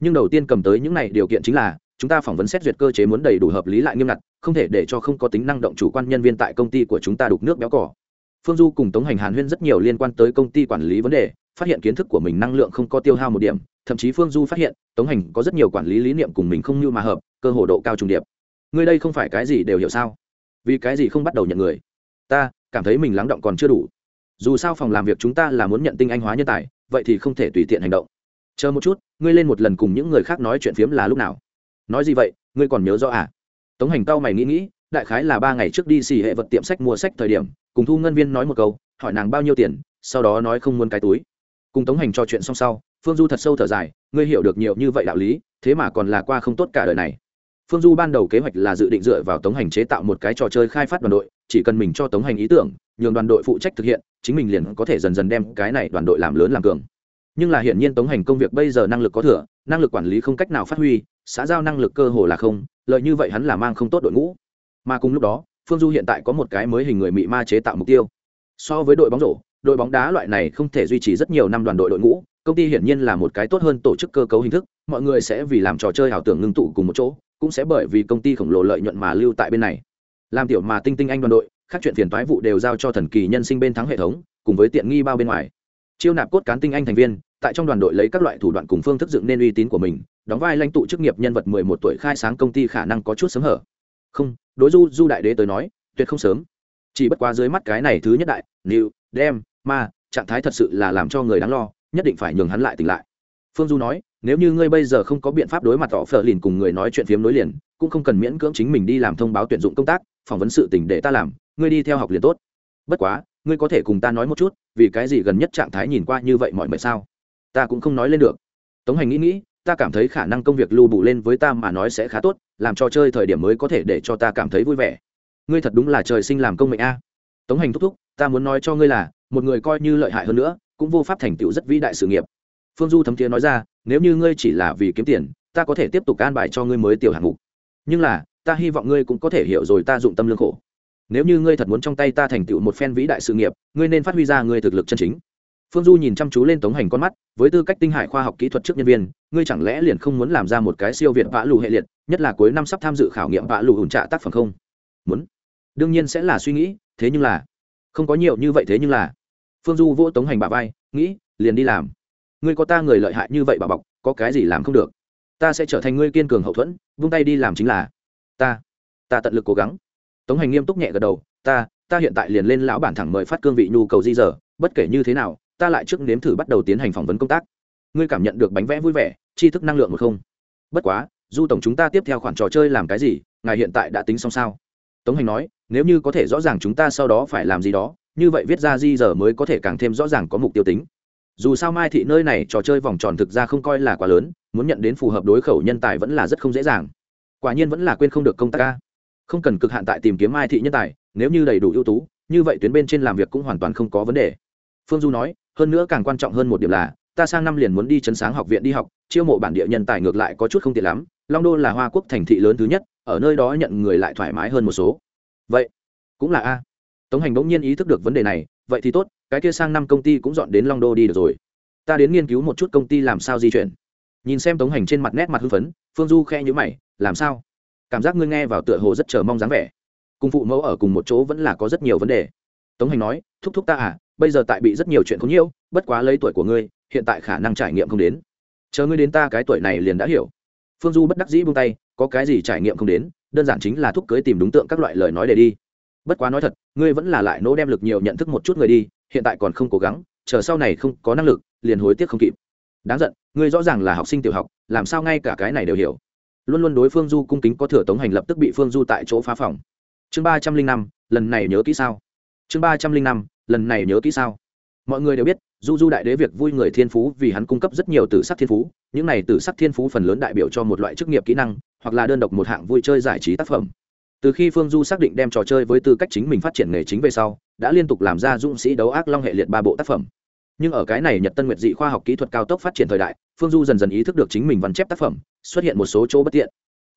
Nhưng đầu tiên cầm tới những này điều kiện chính là, chúng ta phỏng vấn xét duyệt cơ chế muốn đầy đủ hợp lý lại nghiêm ngặt, không thể để cho không có tính năng động chủ quan nhân viên tại công ty của chúng ta đục nước béo cỏ. Phương du cùng tống hành hàn huyên rất nhiều liên quan tới công ty quản lý vấn đề, phát hiện kiến thức của mình năng lượng không có tiêu hao một điểm, thậm chí phương du phát hiện, tống hành có rất nhiều quản lý lý niệm cùng mình không như mà hợp, cơ hồ độ cao trùng điệp. Người đây không phải cái gì đều hiểu sao? Vì cái gì không bắt đầu nhận người? Ta cảm thấy mình lắng động còn chưa đủ. Dù sao phòng làm việc chúng ta là muốn nhận tinh anh hóa nhân tài vậy thì không thể tùy tiện hành động. Chờ một chút, ngươi lên một lần cùng những người khác nói chuyện phiếm là lúc nào? Nói gì vậy? Ngươi còn nhớ rõ à? Tống hành tao mày nghĩ nghĩ, đại khái là ba ngày trước đi xì hệ vật tiệm sách mua sách thời điểm, cùng thu ngân viên nói một câu, hỏi nàng bao nhiêu tiền, sau đó nói không muốn cái túi. Cùng tống hành trò chuyện xong sau, phương du thật sâu thở dài, ngươi hiểu được nhiều như vậy đạo lý, thế mà còn là qua không tốt cả đời này. Phương du ban đầu kế hoạch là dự định dựa vào tống hành chế tạo một cái trò chơi khai phát đoàn đội, chỉ cần mình cho tống hành ý tưởng, nhường đoàn đội phụ trách thực hiện chính mình liền có thể dần dần đem cái này đoàn đội làm lớn làm cường. Nhưng là hiển nhiên tống hành công việc bây giờ năng lực có thừa, năng lực quản lý không cách nào phát huy, xã giao năng lực cơ hồ là không, lợi như vậy hắn là mang không tốt đội ngũ. Mà cùng lúc đó, phương du hiện tại có một cái mới hình người mị ma chế tạo mục tiêu. So với đội bóng rổ, đội bóng đá loại này không thể duy trì rất nhiều năm đoàn đội đội ngũ, công ty hiển nhiên là một cái tốt hơn tổ chức cơ cấu hình thức, mọi người sẽ vì làm trò chơi ảo tưởng ngưng tụ cùng một chỗ, cũng sẽ bởi vì công ty khổng lồ lợi nhuận mà lưu tại bên này. Làm tiểu mà tinh tinh anh đoàn đội các chuyện phiền toái vụ đều giao cho thần kỳ nhân sinh bên thắng hệ thống, cùng với tiện nghi bao bên ngoài. Chiêu nạp cốt cán tinh anh thành viên, tại trong đoàn đội lấy các loại thủ đoạn cùng phương thức dựng nên uy tín của mình, đóng vai lãnh tụ chức nghiệp nhân vật mười một tuổi khai sáng công ty khả năng có chút sớm hở. Không, đối du du đại đế tới nói, tuyệt không sớm. Chỉ bất quá dưới mắt cái này thứ nhất đại new đem, ma, trạng thái thật sự là làm cho người đáng lo, nhất định phải nhường hắn lại tỉnh lại. Phương du nói, nếu như ngươi bây giờ không có biện pháp đối mặt họ phở lìn cùng người nói chuyện phiếm nối liền, cũng không cần miễn cưỡng chính mình đi làm thông báo tuyển dụng công tác, phỏng vấn sự tỉnh để ta làm ngươi đi theo học liền tốt. Bất quá, ngươi có thể cùng ta nói một chút, vì cái gì gần nhất trạng thái nhìn qua như vậy mọi mệt sao? Ta cũng không nói lên được. Tống hành nghĩ nghĩ, ta cảm thấy khả năng công việc lưu bù lên với ta mà nói sẽ khá tốt, làm trò chơi thời điểm mới có thể để cho ta cảm thấy vui vẻ. Ngươi thật đúng là trời sinh làm công mệnh a. Tống hành thúc thúc, ta muốn nói cho ngươi là, một người coi như lợi hại hơn nữa, cũng vô pháp thành tựu rất vĩ đại sự nghiệp. Phương du thấm thiế nói ra, nếu như ngươi chỉ là vì kiếm tiền, ta có thể tiếp tục an bài cho ngươi mới tiểu hạng mục. Nhưng là, ta hy vọng ngươi cũng có thể hiểu rồi ta dụng tâm lương khổ nếu như ngươi thật muốn trong tay ta thành tựu một phen vĩ đại sự nghiệp, ngươi nên phát huy ra ngươi thực lực chân chính. Phương du nhìn chăm chú lên tống hành con mắt, với tư cách tinh hải khoa học kỹ thuật trước nhân viên, ngươi chẳng lẽ liền không muốn làm ra một cái siêu việt vã lù hệ liệt, nhất là cuối năm sắp tham dự khảo nghiệm vã lù hùn trạ tác phẩm không? Muốn. Đương nhiên sẽ là suy nghĩ, thế nhưng là. Không có nhiều như vậy thế nhưng là. Phương du vỗ tống hành bà vai, nghĩ, liền đi làm. Ngươi có ta người lợi hại như vậy bà bọc, có cái gì làm không được? Ta sẽ trở thành ngươi kiên cường hậu thuẫn, vung tay đi làm chính là. Ta. Ta tận lực cố gắng tống hành nghiêm túc nhẹ gật đầu, ta ta hiện tại liền lên lão bản thẳng mời phát cương vị nhu cầu di dở, bất kể như thế nào, ta lại trước nếm thử bắt đầu tiến hành phỏng vấn công tác. Ngươi cảm nhận được bánh vẽ vui vẻ, tri thức năng lượng một không? Bất quá, du tổng chúng ta tiếp theo khoản trò chơi làm cái gì, ngài hiện tại đã tính xong sao? Tống hành nói, nếu như có thể rõ ràng chúng ta sau đó phải làm gì đó, như vậy viết ra di giờ mới có thể càng thêm rõ ràng có mục tiêu tính. Dù sao mai thị nơi này trò chơi vòng tròn thực ra không coi là quá lớn, muốn nhận đến phù hợp đối khẩu nhân tài vẫn là rất không dễ dàng. Quả nhiên vẫn là quên không được công tác ca không cần cực hạn tại tìm kiếm mai thị nhân tài, nếu như đầy đủ ưu tú, như vậy tuyến bên trên làm việc cũng hoàn toàn không có vấn đề. Phương du nói, hơn nữa càng quan trọng hơn một điểm là, ta sang năm liền muốn đi chấn sáng học viện đi học, chiêu mộ bản địa nhân tài ngược lại có chút không tiện lắm, long đô là hoa quốc thành thị lớn thứ nhất, ở nơi đó nhận người lại thoải mái hơn một số. Vậy, cũng là a. Tống hành bỗng nhiên ý thức được vấn đề này, vậy thì tốt, cái kia sang năm công ty cũng dọn đến long đô đi được rồi. Ta đến nghiên cứu một chút công ty làm sao di chuyển. Nhìn xem tống hành trên mặt nét mặt hưng phấn, phương du khe nhữ mày, làm sao? Cảm giác ngươi nghe vào tựa hồ rất chờ mong dáng vẻ. Cùng phụ mẫu ở cùng một chỗ vẫn là có rất nhiều vấn đề. Tống hành nói, thúc thúc ta à bây giờ tại bị rất nhiều chuyện không nhiễu, bất quá lấy tuổi của ngươi, hiện tại khả năng trải nghiệm không đến. Chờ ngươi đến ta cái tuổi này liền đã hiểu. Phương du bất đắc dĩ buông tay, có cái gì trải nghiệm không đến, đơn giản chính là thúc cưới tìm đúng tượng các loại lời nói để đi. Bất quá nói thật, ngươi vẫn là lại nỗ đem lực nhiều nhận thức một chút người đi, hiện tại còn không cố gắng, chờ sau này không có năng lực, liền hối tiếc không kịp. Đáng giận, ngươi rõ ràng là học sinh tiểu học, làm sao ngay cả cái này đều hiểu? Luôn luôn đối phương du cung kính có thừa tống hành lập tức bị phương du tại chỗ phá phòng. Chương ba trăm linh năm, lần này nhớ kỹ sao? Chương ba trăm linh năm, lần này nhớ kỹ sao? Mọi người đều biết, du du đại đế việc vui người thiên phú vì hắn cung cấp rất nhiều tử sắc thiên phú, những này tử sắc thiên phú phần lớn đại biểu cho một loại chức nghiệp kỹ năng, hoặc là đơn độc một hạng vui chơi giải trí tác phẩm. Từ khi phương du xác định đem trò chơi với tư cách chính mình phát triển nghề chính về sau, đã liên tục làm ra dũng sĩ đấu ác long hệ liệt ba bộ tác phẩm nhưng ở cái này nhật tân nguyệt dị khoa học kỹ thuật cao tốc phát triển thời đại, phương du dần dần ý thức được chính mình văn chép tác phẩm, xuất hiện một số chỗ bất tiện.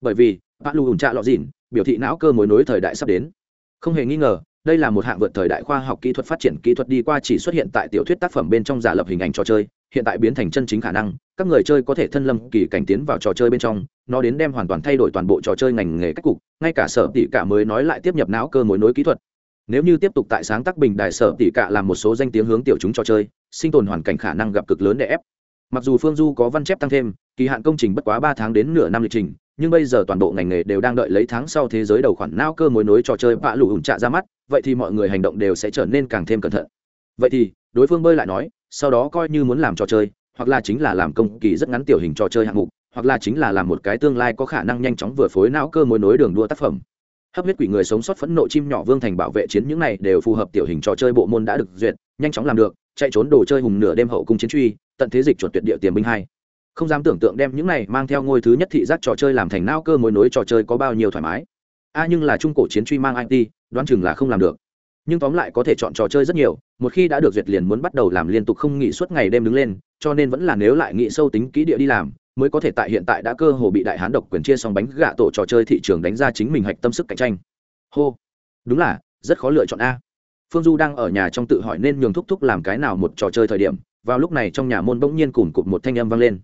Bởi vì bạn lù ủn trạ lọ dìn, biểu thị não cơ mối nối thời đại sắp đến. Không hề nghi ngờ, đây là một hạng vượt thời đại khoa học kỹ thuật phát triển kỹ thuật đi qua chỉ xuất hiện tại tiểu thuyết tác phẩm bên trong giả lập hình ảnh trò chơi, hiện tại biến thành chân chính khả năng, các người chơi có thể thân lâm kỳ cảnh tiến vào trò chơi bên trong, nó đến đem hoàn toàn thay đổi toàn bộ trò chơi ngành nghề cách cục, ngay cả sở tỷ cả mới nói lại tiếp nhập não cơ mối nối kỹ thuật nếu như tiếp tục tại sáng tác bình đài sở tỷ cạ làm một số danh tiếng hướng tiểu chúng trò chơi, sinh tồn hoàn cảnh khả năng gặp cực lớn để ép. Mặc dù phương du có văn chép tăng thêm, kỳ hạn công trình bất quá ba tháng đến nửa năm lịch trình, nhưng bây giờ toàn bộ ngành nghề đều đang đợi lấy tháng sau thế giới đầu khoản não cơ mối nối trò chơi vạ lụ ủn trạ ra mắt, vậy thì mọi người hành động đều sẽ trở nên càng thêm cẩn thận. Vậy thì, đối phương bơi lại nói, sau đó coi như muốn làm trò chơi, hoặc là chính là làm công kỳ rất ngắn tiểu hình trò chơi hạng mục, hoặc là chính là làm một cái tương lai có khả năng nhanh chóng vừa phối não cơ mối nối đường đua tác phẩm hấp huyết quỷ người sống sót phẫn nộ chim nhỏ vương thành bảo vệ chiến những này đều phù hợp tiểu hình trò chơi bộ môn đã được duyệt, nhanh chóng làm được, chạy trốn đồ chơi hùng nửa đêm hậu cung chiến truy, tận thế dịch chuột tuyệt địa tiền binh hai. Không dám tưởng tượng đem những này mang theo ngôi thứ nhất thị giác trò chơi làm thành não cơ mối nối trò chơi có bao nhiêu thoải mái. A, nhưng là trung cổ chiến truy mang it đoán chừng là không làm được. Nhưng tóm lại có thể chọn trò chơi rất nhiều, một khi đã được duyệt liền muốn bắt đầu làm liên tục không nghỉ suốt ngày đêm đứng lên, cho nên vẫn là nếu lại nghĩ sâu tính kỹ địa đi làm mới có thể tại hiện tại đã cơ hồ bị đại hán độc quyền chia xong bánh gạ tổ trò chơi thị trường đánh ra chính mình hạch tâm sức cạnh tranh. Hô. Đúng là, rất khó lựa chọn a. Phương du đang ở nhà trong tự hỏi nên nhường thúc thúc làm cái nào một trò chơi thời điểm, vào lúc này trong nhà môn bỗng nhiên cùng cụt một thanh âm vang lên.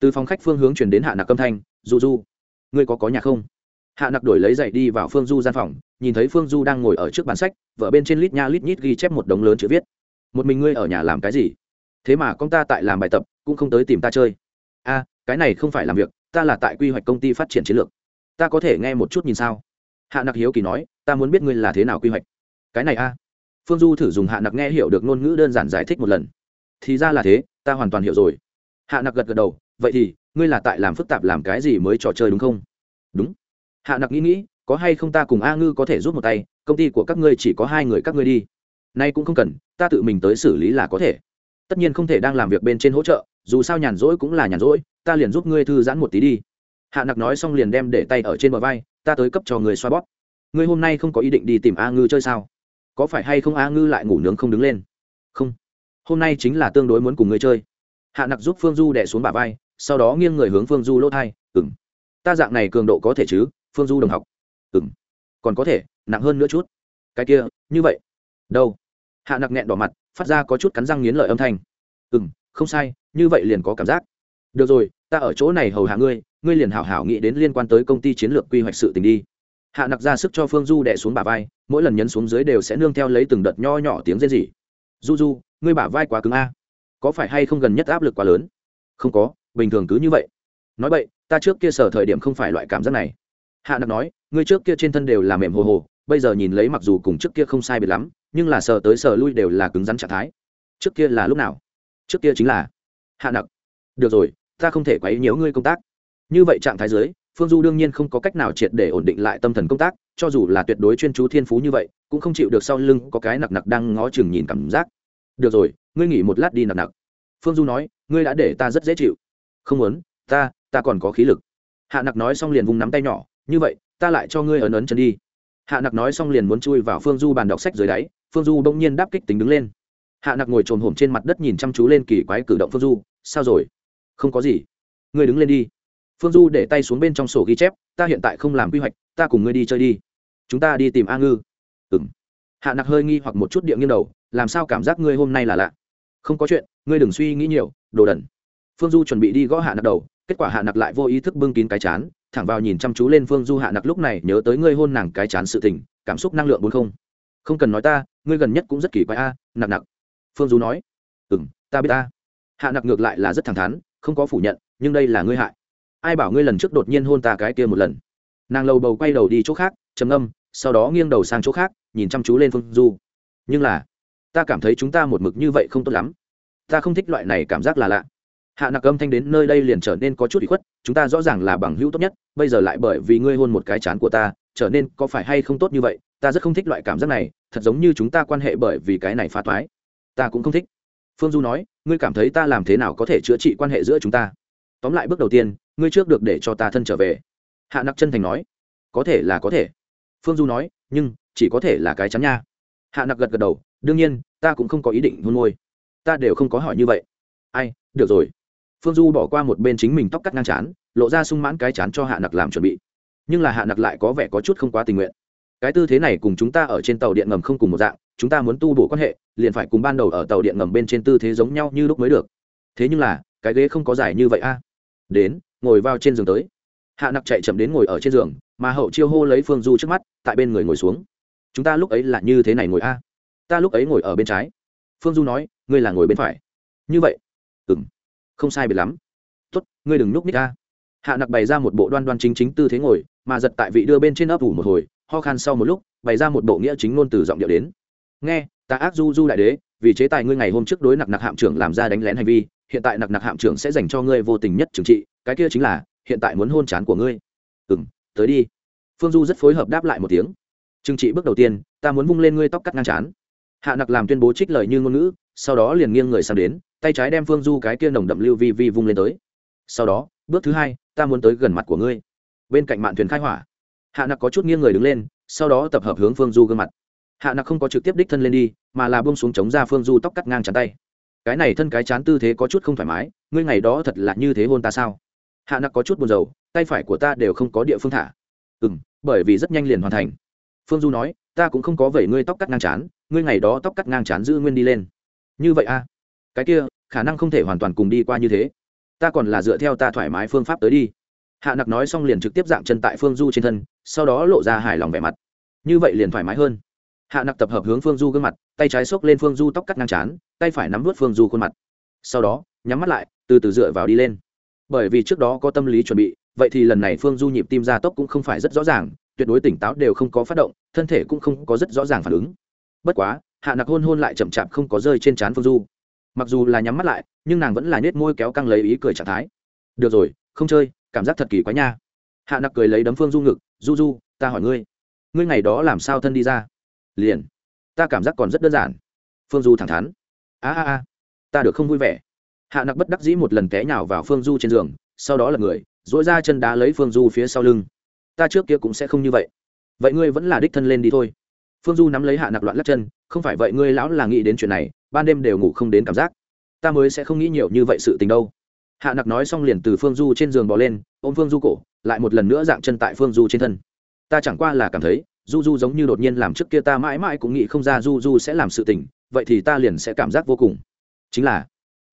Từ phòng khách phương hướng chuyển đến hạ nặc âm thanh du du ngươi có có nhà không? Hạ nặc đổi lấy dậy đi vào phương du gian phòng, nhìn thấy phương du đang ngồi ở trước bàn sách, vợ bên trên lít nha lít nhít ghi chép một đống lớn chữ viết. Một mình ngươi ở nhà làm cái gì? Thế mà con ta tại làm bài tập, cũng không tới tìm ta chơi. A cái này không phải làm việc, ta là tại quy hoạch công ty phát triển chiến lược. Ta có thể nghe một chút nhìn sao? Hạ nặc hiếu kỳ nói, ta muốn biết ngươi là thế nào quy hoạch. Cái này a. Phương du thử dùng hạ nặc nghe hiểu được ngôn ngữ đơn giản giải thích một lần. Thì ra là thế, ta hoàn toàn hiểu rồi. Hạ nặc gật gật đầu, vậy thì, ngươi là tại làm phức tạp làm cái gì mới trò chơi đúng không? Đúng. Hạ nặc nghĩ nghĩ, có hay không ta cùng a ngư có thể giúp một tay, công ty của các ngươi chỉ có hai người các ngươi đi. Nay cũng không cần, ta tự mình tới xử lý là có thể. Tất nhiên không thể đang làm việc bên trên hỗ trợ, dù sao nhàn rỗi cũng là nhàn rỗi ta liền giúp ngươi thư giãn một tí đi. Hạ nặc nói xong liền đem để tay ở trên bờ vai, ta tới cấp cho người xoa bóp. Ngươi hôm nay không có ý định đi tìm a ngư chơi sao? Có phải hay không a ngư lại ngủ nướng không đứng lên? Không. Hôm nay chính là tương đối muốn cùng ngươi chơi. Hạ nặc giúp phương du đẻ xuống bà vai, sau đó nghiêng người hướng phương du lỗ thai ừng ta dạng này cường độ có thể chứ? Phương du đồng học. Ừng còn có thể, nặng hơn nữa chút. Cái kia, như vậy. Đâu? Hạ nặc nghẹn đỏ mặt, phát ra có chút cắn răng nghiến lợi âm thanh. Ừng không sai, như vậy liền có cảm giác được rồi, ta ở chỗ này hầu hạ ngươi ngươi liền hảo hảo nghĩ đến liên quan tới công ty chiến lược quy hoạch sự tình đi. Hạ nặc ra sức cho phương du đẻ xuống bả vai, mỗi lần nhấn xuống dưới đều sẽ nương theo lấy từng đợt nho nhỏ tiếng rên rỉ. Du du, ngươi bả vai quá cứng a. Có phải hay không gần nhất áp lực quá lớn? Không có, bình thường cứ như vậy. Nói vậy ta trước kia sở thời điểm không phải loại cảm giác này. Hạ nặc nói, ngươi trước kia trên thân đều là mềm hồ hồ, bây giờ nhìn lấy mặc dù cùng trước kia không sai biệt lắm, nhưng là sờ tới sờ lui đều là cứng rắn trạng thái. Trước kia là lúc nào? Trước kia chính là. Hạ nặc. Được rồi ta không thể quấy nhiễu ngươi công tác. Như vậy trạng thái dưới, phương du đương nhiên không có cách nào triệt để ổn định lại tâm thần công tác, cho dù là tuyệt đối chuyên chú thiên phú như vậy, cũng không chịu được sau lưng có cái nặc nặc đang ngó chừng nhìn cảm giác. Được rồi, ngươi nghỉ một lát đi nặc nặc. Phương du nói, ngươi đã để ta rất dễ chịu. Không muốn, ta ta còn có khí lực. Hạ nặc nói xong liền vùng nắm tay nhỏ, như vậy, ta lại cho ngươi ấn ấn chân đi. Hạ nặc nói xong liền muốn chui vào phương du bàn đọc sách dưới đáy, phương du bỗng nhiên đáp kích tính đứng lên. Hạ nặc ngồi trồn hổm trên mặt đất nhìn chăm chú lên kỳ quái cử động phương du, sao rồi? Không có gì. Ngươi đứng lên đi. Phương du để tay xuống bên trong sổ ghi chép, ta hiện tại không làm quy hoạch, ta cùng ngươi đi chơi đi. Chúng ta đi tìm a ngư. Ừng hạ nặc hơi nghi hoặc một chút địa nghiêng đầu, làm sao cảm giác ngươi hôm nay là lạ? Không có chuyện, ngươi đừng suy nghĩ nhiều, đồ đần. Phương du chuẩn bị đi gõ hạ nặc đầu, kết quả hạ nặc lại vô ý thức bưng kín cái chán, thẳng vào nhìn chăm chú lên phương du. Hạ nặc lúc này nhớ tới ngươi hôn nàng cái chán sự tình, cảm xúc năng lượng bốn không. Không cần nói ta, ngươi gần nhất cũng rất kỳ quái a, nặc nặc. Phương du nói. Ừ m ta biết ta. Hạ nặc ngược lại là rất thẳng thắn không có phủ nhận, nhưng đây là ngươi hại. Ai bảo ngươi lần trước đột nhiên hôn ta cái kia một lần? Nàng lầu bầu quay đầu đi chỗ khác, trầm âm sau đó nghiêng đầu sang chỗ khác, nhìn chăm chú lên phương du. Nhưng là, ta cảm thấy chúng ta một mực như vậy không tốt lắm. Ta không thích loại này cảm giác là lạ. Hạ nặc âm thanh đến nơi đây liền trở nên có chút bị khuất, chúng ta rõ ràng là bằng hữu tốt nhất, bây giờ lại bởi vì ngươi hôn một cái chán của ta, trở nên có phải hay không tốt như vậy, ta rất không thích loại cảm giác này, thật giống như chúng ta quan hệ bởi vì cái này phá toái. Ta cũng không thích. Phương du nói ngươi cảm thấy ta làm thế nào có thể chữa trị quan hệ giữa chúng ta? Tóm lại bước đầu tiên, ngươi trước được để cho ta thân trở về. Hạ nặc chân thành nói. Có thể là có thể. Phương du nói, nhưng, chỉ có thể là cái chắn nha. Hạ nặc gật gật đầu, đương nhiên, ta cũng không có ý định hôn môi. Ta đều không có hỏi như vậy. Ai, được rồi. Phương du bỏ qua một bên chính mình tóc cắt ngang chán, lộ ra sung mãn cái chán cho hạ nặc làm chuẩn bị. Nhưng là hạ nặc lại có vẻ có chút không quá tình nguyện cái tư thế này cùng chúng ta ở trên tàu điện ngầm không cùng một dạng, chúng ta muốn tu bổ quan hệ, liền phải cùng ban đầu ở tàu điện ngầm bên trên tư thế giống nhau như lúc mới được. Thế nhưng là, cái ghế không có dài như vậy a. Đến, ngồi vào trên giường tới. Hạ nặc chạy chậm đến ngồi ở trên giường, mà hậu chiêu hô lấy phương du trước mắt, tại bên người ngồi xuống. Chúng ta lúc ấy là như thế này ngồi a. Ta lúc ấy ngồi ở bên trái. Phương du nói, ngươi là ngồi bên phải. Như vậy. Ừng không sai biệt lắm. Tốt, ngươi đừng núp nít a. Hạ nặc bày ra một bộ đoan đoan chính chính tư thế ngồi, mà giật tại vị đưa bên trên ấp ủ một hồi ho khan sau một lúc, bày ra một bộ nghĩa chính ngôn từ giọng điệu đến. Nghe, ta ác du du đại đế, vì chế tài ngươi ngày hôm trước đối nặc nặc hạm trưởng làm ra đánh lén hành vi, hiện tại nặc nặc hạm trưởng sẽ dành cho ngươi vô tình nhất trừng trị, cái kia chính là, hiện tại muốn hôn chán của ngươi. Ừ m tới đi. Phương du rất phối hợp đáp lại một tiếng. Trừng trị bước đầu tiên, ta muốn vung lên ngươi tóc cắt ngang chán. Hạ nặc làm tuyên bố trích lời như ngôn ngữ, sau đó liền nghiêng người sang đến, tay trái đem phương du cái kia nồng đậm lưu vi vi vung lên tới. Sau đó, bước thứ hai, ta muốn tới gần mặt của ngươi. Bên cạnh mạn thuyền khai hỏa hạ nặc có chút nghiêng người đứng lên, sau đó tập hợp hướng phương du gương mặt. Hạ nặc không có trực tiếp đích thân lên đi, mà là bông xuống chống ra phương du tóc cắt ngang chắn tay. Cái này thân cái chán tư thế có chút không thoải mái, ngươi ngày đó thật là như thế hôn ta sao? Hạ nặc có chút buồn rầu, tay phải của ta đều không có địa phương thả. Ừ m bởi vì rất nhanh liền hoàn thành. Phương du nói, ta cũng không có vẩy ngươi tóc cắt ngang chán, ngươi ngày đó tóc cắt ngang chán giữ nguyên đi lên. Như vậy a à? cái kia, khả năng không thể hoàn toàn cùng đi qua như thế. Ta còn là dựa theo ta thoải mái phương pháp tới đi hạ nặc nói xong liền trực tiếp dạng chân tại phương du trên thân, sau đó lộ ra hài lòng vẻ mặt. Như vậy liền thoải mái hơn. Hạ nặc tập hợp hướng phương du gương mặt, tay trái xốc lên phương du tóc cắt ngang chán tay phải nắm vớt phương du khuôn mặt. Sau đó, nhắm mắt lại, từ từ dựa vào đi lên. Bởi vì trước đó có tâm lý chuẩn bị, vậy thì lần này phương du nhịp tim ra tốc cũng không phải rất rõ ràng, tuyệt đối tỉnh táo đều không có phát động, thân thể cũng không có rất rõ ràng phản ứng. Bất quá, hạ nặc hôn hôn lại chậm chạp không có rơi trên trán phương du. Mặc dù là nhắm mắt lại, nhưng nàng vẫn là nết môi kéo căng lấy ý cười trạng thái. Được rồi, không chơi cảm giác thật kỳ quá nha. Hạ nặc cười lấy đấm phương du ngực, du du, ta hỏi ngươi ngươi ngày đó làm sao thân đi ra? Liền, ta cảm giác còn rất đơn giản. Phương du thẳng thắn, a a a, ta được không vui vẻ. Hạ nặc bất đắc dĩ một lần té nhào vào phương du trên giường, sau đó là người dỗi ra chân đá lấy phương du phía sau lưng. Ta trước kia cũng sẽ không như vậy. Vậy ngươi vẫn là đích thân lên đi thôi. Phương du nắm lấy hạ nặc loạn lắc chân, không phải vậy ngươi lão là nghĩ đến chuyện này, ban đêm đều ngủ không đến cảm giác. Ta mới sẽ không nghĩ nhiều như vậy sự tình đâu hạ nặc nói xong liền từ phương du trên giường bò lên, ôm phương du cổ, lại một lần nữa dạng chân tại phương du trên thân. Ta chẳng qua là cảm thấy, du du giống như đột nhiên làm trước kia ta mãi mãi cũng nghĩ không ra du du sẽ làm sự tình, vậy thì ta liền sẽ cảm giác vô cùng. Chính là,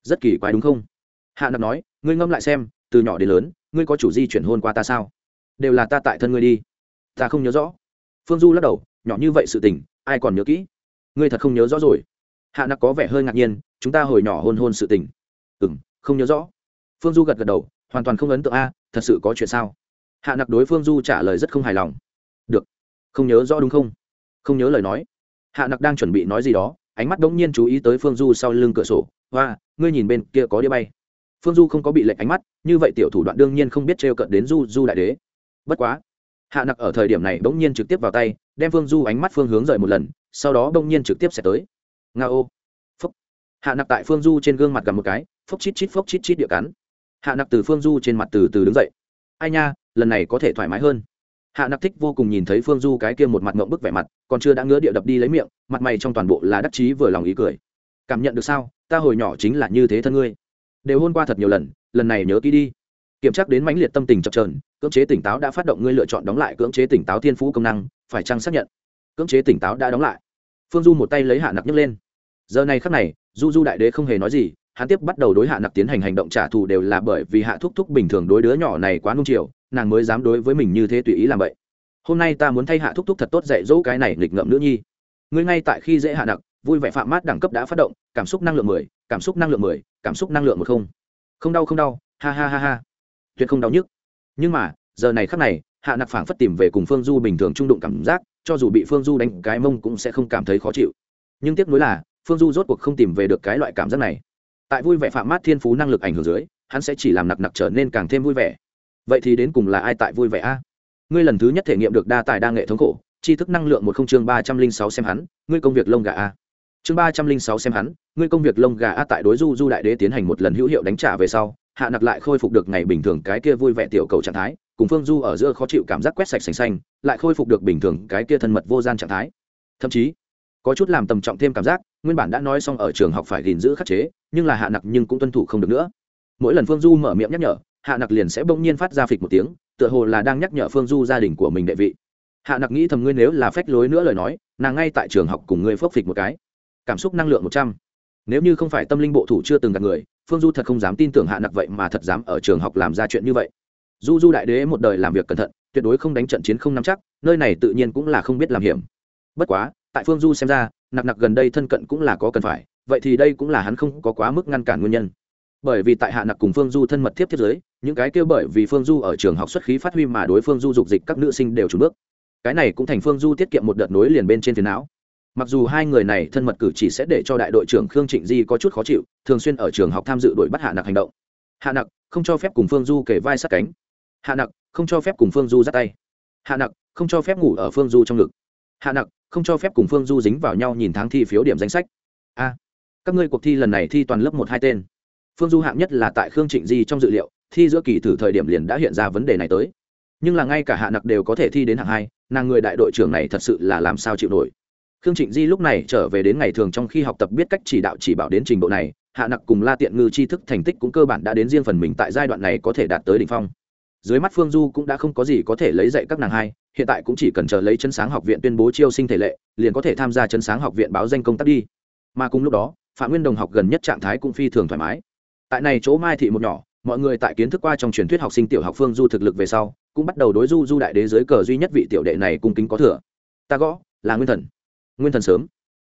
rất kỳ quái đúng không? Hạ nặc nói, ngươi ngâm lại xem, từ nhỏ đến lớn, ngươi có chủ di chuyển hôn qua ta sao? Đều là ta tại thân ngươi đi. Ta không nhớ rõ. Phương du lắc đầu, nhỏ như vậy sự tình, ai còn nhớ kỹ? Ngươi thật không nhớ rõ rồi. Hạ nặc có vẻ hơi ngạc nhiên, chúng ta hồi nhỏ hôn hôn sự tình. Ừ m không nhớ rõ phương du gật gật đầu, hoàn toàn không ấn tượng a, thật sự có chuyện sao? Hạ nặc đối phương du trả lời rất không hài lòng. Được. Không nhớ rõ đúng không? Không nhớ lời nói. Hạ nặc đang chuẩn bị nói gì đó, ánh mắt đ ỗ n g nhiên chú ý tới phương du sau lưng cửa sổ. Hoa, ngươi nhìn bên kia có đĩa bay. Phương du không có bị lệnh ánh mắt, như vậy tiểu thủ đoạn đương nhiên không biết t r e o cận đến du du đại đế. Bất quá. Hạ nặc ở thời điểm này bỗng nhiên trực tiếp vào tay, đem phương du ánh mắt phương hướng rời một lần, sau đó bỗng nhiên trực tiếp sẽ tới. Nga ô. Phúc. Hạ nặc tại phương du trên gương mặt gặp một cái phúc chít chít phúc chít chít địa cắn hạ nặc từ phương du trên mặt từ từ đứng dậy. Ai nha, lần này có thể thoải mái hơn. Hạ nặc thích vô cùng nhìn thấy phương du cái kia một mặt ngộng bức vẻ mặt, còn chưa đã ngứa địa đập đi lấy miệng, mặt mày trong toàn bộ là đắc chí vừa lòng ý cười. Cảm nhận được sao? Ta hồi nhỏ chính là như thế thân ngươi. Đều hôn qua thật nhiều lần lần này nhớ kỹ đi. Kiểm tra đến mãnh liệt tâm tình chập trờn cưỡng chế tỉnh táo đã phát động ngươi lựa chọn đóng lại cưỡng chế tỉnh táo thiên phú công năng, phải chăng xác nhận? Cưỡng chế tỉnh táo đã đóng lại. Phương du một tay lấy hạ nặc nhấc lên. Giờ này khắc này, du du đại đế không hề nói gì hắn tiếp bắt đầu đối hạ nặc tiến hành hành động trả thù đều là bởi vì hạ thúc thúc bình thường đối đứa nhỏ này quá nung chiều, nàng mới dám đối với mình như thế tùy ý làm vậy. Hôm nay ta muốn thay hạ thúc thúc thật tốt dạy dỗ cái này nghịch ngợm nữ nhi. Ngươi ngay tại khi dễ hạ nặc, vui vẻ phạm mát đẳng cấp đã phát động, cảm xúc năng lượng mười, cảm xúc năng lượng mười, cảm xúc năng lượng một không. Không đau không đau, ha ha ha ha. Tuyệt không đau nhức. Nhưng mà, giờ này khắc này, hạ nặc phảng phất tìm về cùng phương du bình thường trung đụng cảm giác, cho dù bị phương du đánh cái mông cũng sẽ không cảm thấy khó chịu. Nhưng tiếc nuối là, phương du rốt cuộc không tìm về được cái loại cảm giác này tại vui vẻ phạm mát thiên phú năng lực ảnh hưởng dưới, hắn sẽ chỉ làm nặc nặc trở nên càng thêm vui vẻ. Vậy thì đến cùng là ai tại vui vẻ a? Ngươi lần thứ nhất thể nghiệm được đa tài đa nghệ thống khổ, tri thức năng lượng một không chương ba trăm linh sáu xem hắn, ngươi công việc lông gà a. Chương ba trăm linh sáu xem hắn, ngươi công việc lông gà a tại đối du du đại đế tiến hành một lần hữu hiệu đánh trả về sau, hạ nặc lại khôi phục được ngày bình thường cái kia vui vẻ tiểu cầu trạng thái, cùng phương du ở giữa khó chịu cảm giác quét sạch sành xanh, lại khôi phục được bình thường cái kia thân mật vô gian trạng thái. Thậm chí có chút làm tầm trọng thêm cảm giác, nguyên bản đã nói xong ở trường học phải gìn giữ khắc chế, nhưng là hạ nặc nhưng cũng tuân thủ không được nữa. Mỗi lần phương du mở miệng nhắc nhở, hạ nặc liền sẽ bỗng nhiên phát ra phịch một tiếng, tựa hồ là đang nhắc nhở phương du gia đình của mình đệ vị. Hạ nặc nghĩ thầm ngươi nếu là phách lối nữa lời nói, nàng ngay tại trường học cùng ngươi phốc phịch một cái. Cảm xúc năng lượng một trăm. Nếu như không phải tâm linh bộ thủ chưa từng gặp người, phương du thật không dám tin tưởng hạ nặc vậy mà thật dám ở trường học làm ra chuyện như vậy. Du du đại đế một đời làm việc cẩn thận, tuyệt đối không đánh trận chiến không nắm chắc, nơi này tự nhiên cũng là không biết làm hiểm. Bất quá tại phương du xem ra, nặc nặc gần đây thân cận cũng là có cần phải, vậy thì đây cũng là hắn không có quá mức ngăn cản nguyên nhân. Bởi vì tại hạ nặc cùng phương du thân mật tiếp thế giới, những cái kêu bởi vì phương du ở trường học xuất khí phát huy mà đối phương du dục dịch các nữ sinh đều trùn bước. Cái này cũng thành phương du tiết kiệm một đợt nối liền bên trên phiền não. Mặc dù hai người này thân mật cử chỉ sẽ để cho đại đội trưởng khương trịnh di có chút khó chịu, thường xuyên ở trường học tham dự đội bắt hạ nặc hành động. Hạ nặc, không cho phép cùng phương du kể vai sát cánh. Hạ nặc, không cho phép cùng phương du dắt tay. Hạ nặc, không cho phép ngủ ở phương du trong ngực. Hạ nặc không cho phép cùng phương du dính vào nhau nhìn tháng thi phiếu điểm danh sách. A, các ngươi cuộc thi lần này thi toàn lớp một hai tên. Phương du hạng nhất là tại khương trịnh di trong dự liệu, thi giữa kỳ thử thời điểm liền đã hiện ra vấn đề này tới. Nhưng là ngay cả hạ nặc đều có thể thi đến hạng hai, nàng người đại đội trưởng này thật sự là làm sao chịu nổi. Khương trịnh di lúc này trở về đến ngày thường trong khi học tập biết cách chỉ đạo chỉ bảo đến trình độ này, hạ nặc cùng la tiện ngư tri thức thành tích cũng cơ bản đã đến riêng phần mình tại giai đoạn này có thể đạt tới đ ỉ n h phong dưới mắt phương du cũng đã không có gì có thể lấy dạy các nàng hai, hiện tại cũng chỉ cần chờ lấy chân sáng học viện tuyên bố chiêu sinh thể lệ, liền có thể tham gia chân sáng học viện báo danh công tác đi. Mà cùng lúc đó, phạm nguyên đồng học gần nhất trạng thái cũng phi thường thoải mái. Tại này chỗ mai thị một nhỏ, mọi người tại kiến thức qua trong truyền thuyết học sinh tiểu học phương du thực lực về sau, cũng bắt đầu đối du du đại đế giới cờ duy nhất vị tiểu đệ này cung kính có thừa. Ta gõ, là nguyên thần. Nguyên thần sớm.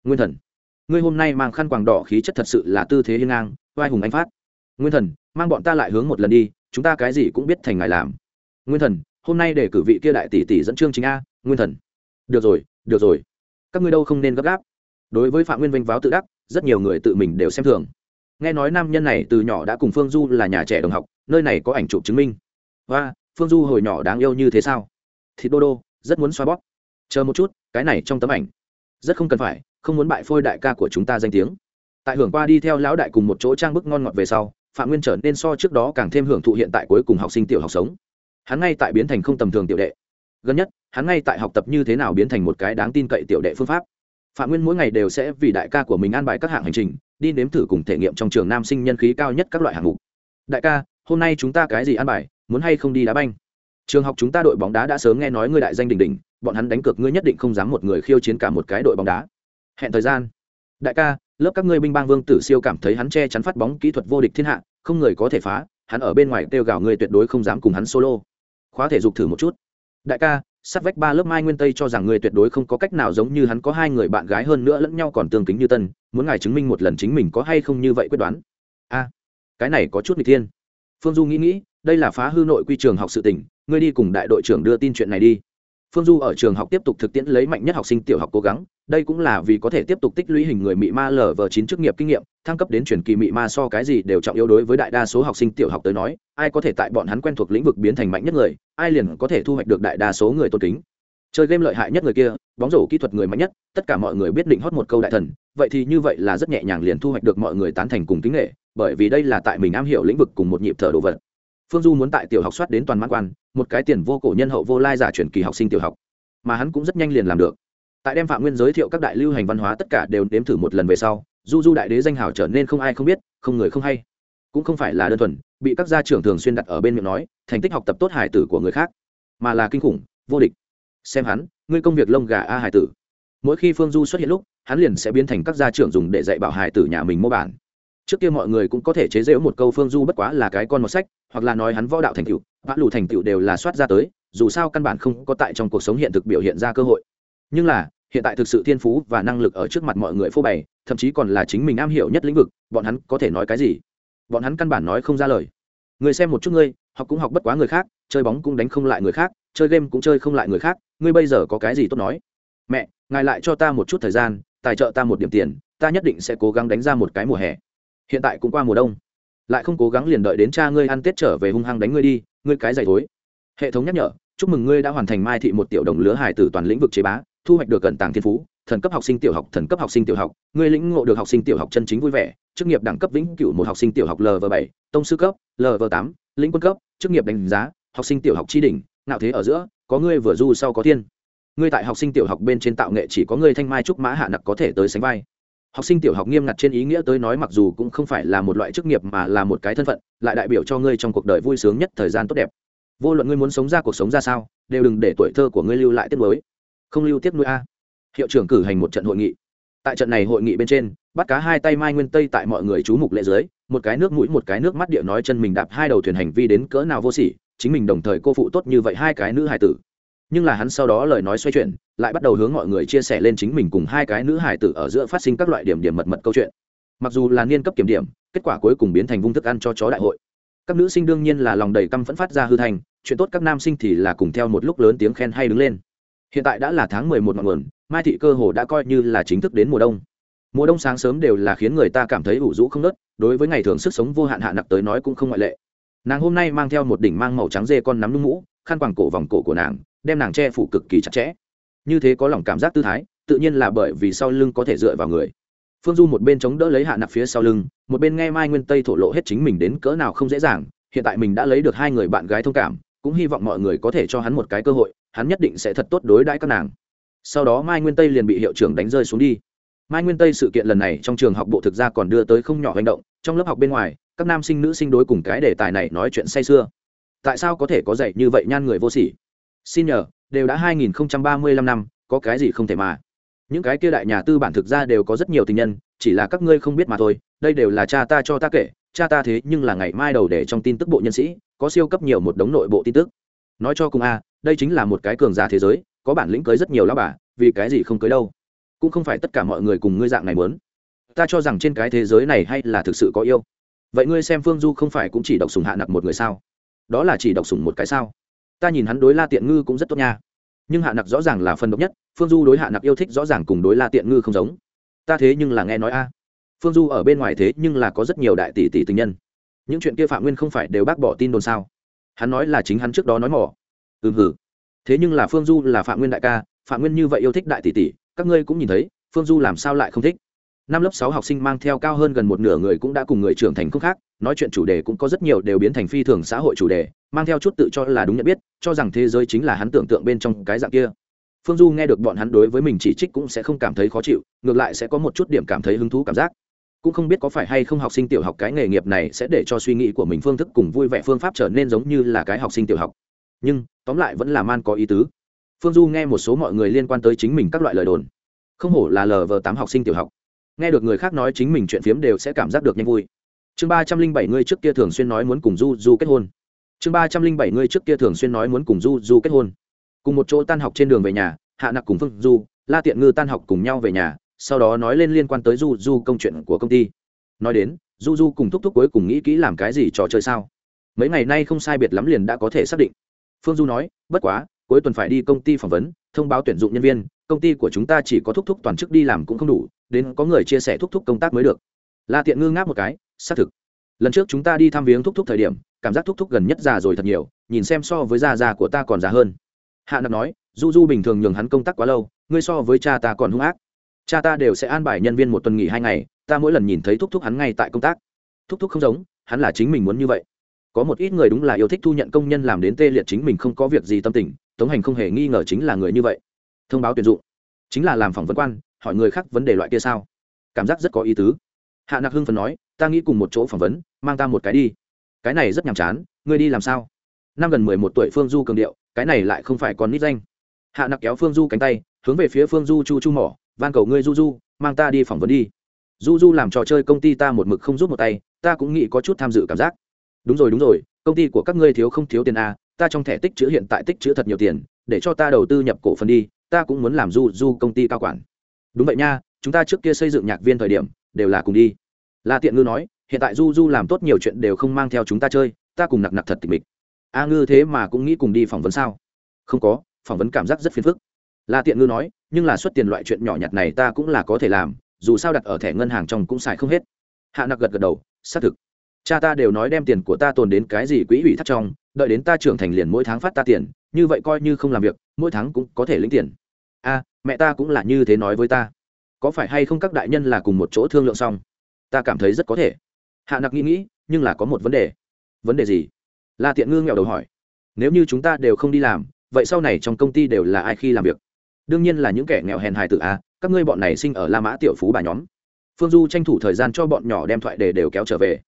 Nguyên thần. Ngươi hôm nay mang khăn quàng đỏ khí chất thật sự là tư thế hiên ngang vai hùng anh phát. Nguyên thần, mang bọn ta lại hướng một lần đi chúng ta cái gì cũng biết thành ngài làm. Nguyên thần, hôm nay để cử vị kia đại tỷ tỷ dẫn chương chính a, nguyên thần. Được rồi được rồi. Các ngươi đâu không nên gấp gáp. Đối với phạm nguyên vinh váo tự đắc, rất nhiều người tự mình đều xem thường. Nghe nói nam nhân này từ nhỏ đã cùng phương du là nhà trẻ đồng học, nơi này có ảnh chụp chứng minh. Và phương du hồi nhỏ đáng yêu như thế sao? Thịt đô đô, rất muốn xoa bóp. Chờ một chút, cái này trong tấm ảnh. Rất không cần phải, không muốn bại phôi đại ca của chúng ta danh tiếng. Tại hưởng qua đi theo lão đại cùng một chỗ trang bức ngon ngọt về sau phạm nguyên trở nên so trước đó càng thêm hưởng thụ hiện tại cuối cùng học sinh tiểu học sống. Hắn ngay tại biến thành không tầm thường tiểu đệ. Gần nhất, hắn ngay tại học tập như thế nào biến thành một cái đáng tin cậy tiểu đệ phương pháp. Phạm nguyên mỗi ngày đều sẽ vì đại ca của mình an bài các hạng hành trình, đi nếm thử cùng thể nghiệm trong trường nam sinh nhân khí cao nhất các loại hạng mục. Đại ca, hôm nay chúng ta cái gì an bài, muốn hay không đi đá banh? Trường học chúng ta đội bóng đá đã sớm nghe nói ngươi đại danh đình đình bọn hắn đánh cược ngươi nhất định không dám một người khiêu chiến cả một cái đội bóng đá. Hẹn thời gian. Đại ca lớp các ngươi binh bang vương tử siêu cảm thấy hắn che chắn phát bóng kỹ thuật vô địch thiên hạ, không người có thể phá, hắn ở bên ngoài kêu gào ngươi tuyệt đối không dám cùng hắn solo. Khóa thể dục thử một chút. Đại ca, sát vách ba lớp mai nguyên tây cho rằng người tuyệt đối không có cách nào giống như hắn có hai người bạn gái hơn nữa lẫn nhau còn tương kính như tân, muốn ngài chứng minh một lần chính mình có hay không như vậy quyết đoán. A, cái này có chút n g thiên. Phương du nghĩ nghĩ, đây là phá hư nội quy trường học sự tỉnh ngươi đi cùng đại đội trưởng đưa tin chuyện này đi phương du ở trường học tiếp tục thực tiễn lấy mạnh nhất học sinh tiểu học cố gắng, đây cũng là vì có thể tiếp tục tích lũy hình người mị ma lv chín chức nghiệp kinh nghiệm, thăng cấp đến truyền kỳ mị ma so cái gì đều trọng yếu đối với đại đa số học sinh tiểu học tới nói, ai có thể tại bọn hắn quen thuộc lĩnh vực biến thành mạnh nhất người, ai liền có thể thu hoạch được đại đa số người tôn kính. Chơi game lợi hại nhất người kia, bóng rổ kỹ thuật người mạnh nhất, tất cả mọi người biết định hót một câu đại thần, vậy thì như vậy là rất nhẹ nhàng liền thu hoạch được mọi người tán thành cùng kính nghệ, bởi vì đây là tại mình am hiểu lĩnh vực cùng một nhịp thở đồ vật phương du muốn tại tiểu học soát đến toàn mãn quan, một cái tiền vô cổ nhân hậu vô lai giả truyền kỳ học sinh tiểu học. Mà hắn cũng rất nhanh liền làm được. Tại đem phạm nguyên giới thiệu các đại lưu hành văn hóa tất cả đều nếm thử một lần về sau, du du đại đế danh hào trở nên không ai không biết, không người không hay. Cũng không phải là đơn thuần, bị các gia trưởng thường xuyên đặt ở bên miệng nói, thành tích học tập tốt hải tử của người khác, mà là kinh khủng, vô địch. Xem hắn, ngươi công việc lông gà a hải tử. Mỗi khi phương du xuất hiện lúc, hắn liền sẽ biến thành các gia trưởng dùng để dạy bảo hài tử nhà mình mô bản trước kia mọi người cũng có thể chế giễu một câu phương du bất quá là cái con một sách, hoặc là nói hắn võ đạo thành tựu vã lù thành tựu đều là soát ra tới, dù sao căn bản không có tại trong cuộc sống hiện thực biểu hiện ra cơ hội. Nhưng là, hiện tại thực sự thiên phú và năng lực ở trước mặt mọi người phô bày, thậm chí còn là chính mình am hiểu nhất lĩnh vực, bọn hắn có thể nói cái gì? Bọn hắn căn bản nói không ra lời. Người xem một chút ngươi, học cũng học bất quá người khác, chơi bóng cũng đánh không lại người khác, chơi game cũng chơi không lại người khác, ngươi bây giờ có cái gì tốt nói? Mẹ, ngài lại cho ta một chút thời gian, tài trợ ta một điểm tiền, ta nhất định sẽ cố gắng đánh ra một cái mùa hè hiện tại cũng qua mùa đông. Lại không cố gắng liền đợi đến cha ngươi ăn tết trở về hung hăng đánh ngươi đi, ngươi cái giày thối. Hệ thống nhắc nhở, chúc mừng ngươi đã hoàn thành mai thị một tiểu đồng lứa hải tử toàn lĩnh vực chế bá, thu hoạch được cận tàng thiên phú, thần cấp học sinh tiểu học, thần cấp học sinh tiểu học, ngươi lĩnh ngộ được học sinh tiểu học chân chính vui vẻ, chức nghiệp đẳng cấp vĩnh cửu một học sinh tiểu học lv bảy, tông sư cấp lv tám, lĩnh quân cấp, chức nghiệp đánh giá, học sinh tiểu học tri đỉnh nạo thế ở giữa, có ngươi vừa du sau có thiên. Ngươi tại học sinh tiểu học bên trên tạo nghệ chỉ có ngươi thanh mai trúc mã hạ nặc có thể tới sánh vai học sinh tiểu học nghiêm ngặt trên ý nghĩa tới nói mặc dù cũng không phải là một loại chức nghiệp mà là một cái thân phận, lại đại biểu cho ngươi trong cuộc đời vui sướng nhất thời gian tốt đẹp. Vô luận ngươi muốn sống ra cuộc sống ra sao, đều đừng để tuổi thơ của ngươi lưu lại tiếp nối không lưu tiếp nuôi a. Hiệu trưởng cử hành một trận hội nghị. Tại trận này hội nghị bên trên, bắt cá hai tay mai nguyên tây tại mọi người chú mục lễ dưới, một cái nước mũi một cái nước mắt địa nói chân mình đạp hai đầu thuyền hành vi đến cỡ nào vô sỉ, chính mình đồng thời cô phụ tốt như vậy hai cái nữ hài tử nhưng là hắn sau đó lời nói xoay chuyển, lại bắt đầu hướng mọi người chia sẻ lên chính mình cùng hai cái nữ hải tử ở giữa phát sinh các loại điểm điểm mật mật câu chuyện. Mặc dù là niên cấp kiểm điểm, kết quả cuối cùng biến thành vung thức ăn cho chó đại hội. Các nữ sinh đương nhiên là lòng đầy căm phẫn phát ra hư thành, chuyện tốt các nam sinh thì là cùng theo một lúc lớn tiếng khen hay đứng lên. Hiện tại đã là tháng mười một ngọn nguồn, mai thị cơ hồ đã coi như là chính thức đến mùa đông. Mùa đông sáng sớm đều là khiến người ta cảm thấy ủ rũ không nớt, đối với ngày thường sức sống vô hạn hạ nặc tới nói cũng không ngoại lệ. Nàng hôm nay mang theo một đỉnh mang màu trắng dê con nắm nung mũ, khăn quàng cổ vòng cổ của nàng đem nàng che phủ cực kỳ chặt chẽ. Như thế có lòng cảm giác tư thái, tự nhiên là bởi vì sau lưng có thể dựa vào người. Phương du một bên chống đỡ lấy hạ nặc phía sau lưng, một bên nghe mai nguyên tây thổ lộ hết chính mình đến cỡ nào không dễ dàng, hiện tại mình đã lấy được hai người bạn gái thông cảm, cũng hy vọng mọi người có thể cho hắn một cái cơ hội, hắn nhất định sẽ thật tốt đối đãi các nàng. Sau đó mai nguyên tây liền bị hiệu trưởng đánh rơi xuống đi. Mai nguyên tây sự kiện lần này trong trường học bộ thực ra còn đưa tới không nhỏ hành động, trong lớp học bên ngoài, các nam sinh nữ sinh đối cùng cái đề tài này nói chuyện say sưa. Tại sao có thể có dạy như vậy nhan người vô sỉ? Xin nhờ, đều đã 2035 năm, có cái gì không thể mà. Những cái kia đại nhà tư bản thực ra đều có rất nhiều tình nhân, chỉ là các ngươi không biết mà thôi, đây đều là cha ta cho ta kể, cha ta thế nhưng là ngày mai đầu để trong tin tức bộ nhân sĩ, có siêu cấp nhiều một đống nội bộ tin tức. Nói cho cùng a, đây chính là một cái cường giả thế giới, có bản lĩnh cưới rất nhiều lão bà, vì cái gì không cưới đâu? Cũng không phải tất cả mọi người cùng ngươi dạng này muốn. Ta cho rằng trên cái thế giới này hay là thực sự có yêu. Vậy ngươi xem phương du không phải cũng chỉ độc sùng hạ nặc một người sao? Đó là chỉ độc sùng một cái sao? Ta nhìn hắn đối la tiện ngư cũng rất tốt nha. Nhưng hạ nặc rõ ràng là phần độc nhất, phương du đối hạ nặc yêu thích rõ ràng cùng đối la tiện ngư không giống. Ta thế nhưng là nghe nói a. Phương du ở bên ngoài thế nhưng là có rất nhiều đại tỷ tỷ tình nhân. Những chuyện kia phạm nguyên không phải đều bác bỏ tin đồn sao? Hắn nói là chính hắn trước đó nói mỏ ừm hử thế nhưng là phương du là phạm nguyên đại ca, phạm nguyên như vậy yêu thích đại tỷ tỷ, các ngươi cũng nhìn thấy, phương du làm sao lại không thích? Năm lớp sáu học sinh mang theo cao hơn gần một nửa người cũng đã cùng người trưởng thành không khác, nói chuyện chủ đề cũng có rất nhiều đều biến thành phi thường xã hội chủ đề, mang theo chút tự cho là đúng nhận biết, cho rằng thế giới chính là hắn tưởng tượng bên trong cái dạng kia. Phương du nghe được bọn hắn đối với mình chỉ trích cũng sẽ không cảm thấy khó chịu, ngược lại sẽ có một chút điểm cảm thấy hứng thú cảm giác. Cũng không biết có phải hay không học sinh tiểu học cái nghề nghiệp này sẽ để cho suy nghĩ của mình phương thức cùng vui vẻ phương pháp trở nên giống như là cái học sinh tiểu học. Nhưng, tóm lại vẫn là man có ý tứ. Phương du nghe một số mọi người liên quan tới chính mình các loại lời đồn. Không hổ là lờ vờ tám học sinh tiểu học nghe được người khác nói chính mình chuyện phiếm đều sẽ cảm giác được nhanh vui. Chương ba trăm linh bảy ngươi trước kia thường xuyên nói muốn cùng du du kết hôn. Chương ba trăm linh bảy ngươi trước kia thường xuyên nói muốn cùng du du kết hôn. Cùng một chỗ tan học trên đường về nhà, hạ nặc cùng phương du, la tiện ngư tan học cùng nhau về nhà, sau đó nói lên liên quan tới du du công chuyện của công ty. Nói đến, du du cùng thúc thúc cuối cùng nghĩ kỹ làm cái gì trò chơi sao? Mấy ngày nay không sai biệt lắm liền đã có thể xác định. Phương du nói, bất quá, cuối tuần phải đi công ty phỏng vấn, thông báo tuyển dụng nhân viên, công ty của chúng ta chỉ có thúc thúc toàn chức đi làm cũng không đủ đến có người chia sẻ thúc thúc công tác mới được. La tiện ngư ngáp một cái, xác thực. Lần trước chúng ta đi thăm viếng thúc thúc thời điểm, cảm giác thúc thúc gần nhất già rồi thật nhiều, nhìn xem so với già già của ta còn già hơn. Hạ nặc nói, du du bình thường nhường hắn công tác quá lâu, ngươi so với cha ta còn hung ác. Cha ta đều sẽ an bài nhân viên một tuần nghỉ hai ngày, ta mỗi lần nhìn thấy thúc thúc hắn ngay tại công tác. Thúc thúc không giống, hắn là chính mình muốn như vậy. Có một ít người đúng là yêu thích thu nhận công nhân làm đến tê liệt chính mình không có việc gì tâm tình, tống hành không hề nghi ngờ chính là người như vậy. Thông báo tuyển dụng, chính là làm phỏng vấn quan hỏi người khác vấn đề loại kia sao? Cảm giác rất có ý tứ. Hạ nặc hưng phần nói, ta nghĩ cùng một chỗ phỏng vấn, mang ta một cái đi. Cái này rất nhàm chán, ngươi đi làm sao? Năm gần mười một tuổi phương du cường điệu, cái này lại không phải còn nít danh. Hạ nặc kéo phương du cánh tay, hướng về phía phương du chu chu mỏ, van cầu ngươi du du, mang ta đi phỏng vấn đi. Du du làm trò chơi công ty ta một mực không giúp một tay, ta cũng nghĩ có chút tham dự cảm giác. Đúng rồi đúng rồi, công ty của các ngươi thiếu không thiếu tiền a ta trong thẻ tích chữ hiện tại tích chữ thật nhiều tiền, để cho ta đầu tư nhập cổ phần đi, ta cũng muốn làm du du công ty cao quản đúng vậy nha, chúng ta trước kia xây dựng nhạc viên thời điểm, đều là cùng đi. La tiện ngư nói, hiện tại du du làm tốt nhiều chuyện đều không mang theo chúng ta chơi, ta cùng nặc nặc thật tịch mịch. A ngư thế mà cũng nghĩ cùng đi phỏng vấn sao? Không có, phỏng vấn cảm giác rất phiền phức. La tiện ngư nói, nhưng là xuất tiền loại chuyện nhỏ nhặt này ta cũng là có thể làm, dù sao đặt ở thẻ ngân hàng trong cũng xài không hết. Hạ nặc gật gật đầu, xác thực. Cha ta đều nói đem tiền của ta tồn đến cái gì quỹ ủy thác trong, đợi đến ta trưởng thành liền mỗi tháng phát ta tiền, như vậy coi như không làm việc, mỗi tháng cũng có thể lĩnh tiền. A mẹ ta cũng là như thế nói với ta. Có phải hay không các đại nhân là cùng một chỗ thương lượng xong? Ta cảm thấy rất có thể. Hạ nặc nghĩ nghĩ, nhưng là có một vấn đề. Vấn đề gì? La tiện ngư nghèo đầu hỏi. Nếu như chúng ta đều không đi làm, vậy sau này trong công ty đều là ai khi làm việc? Đương nhiên là những kẻ nghèo hèn hài tự a, các ngươi bọn này sinh ở la mã tiểu phú bà nhóm. Phương du tranh thủ thời gian cho bọn nhỏ đem thoại đề đều kéo trở về.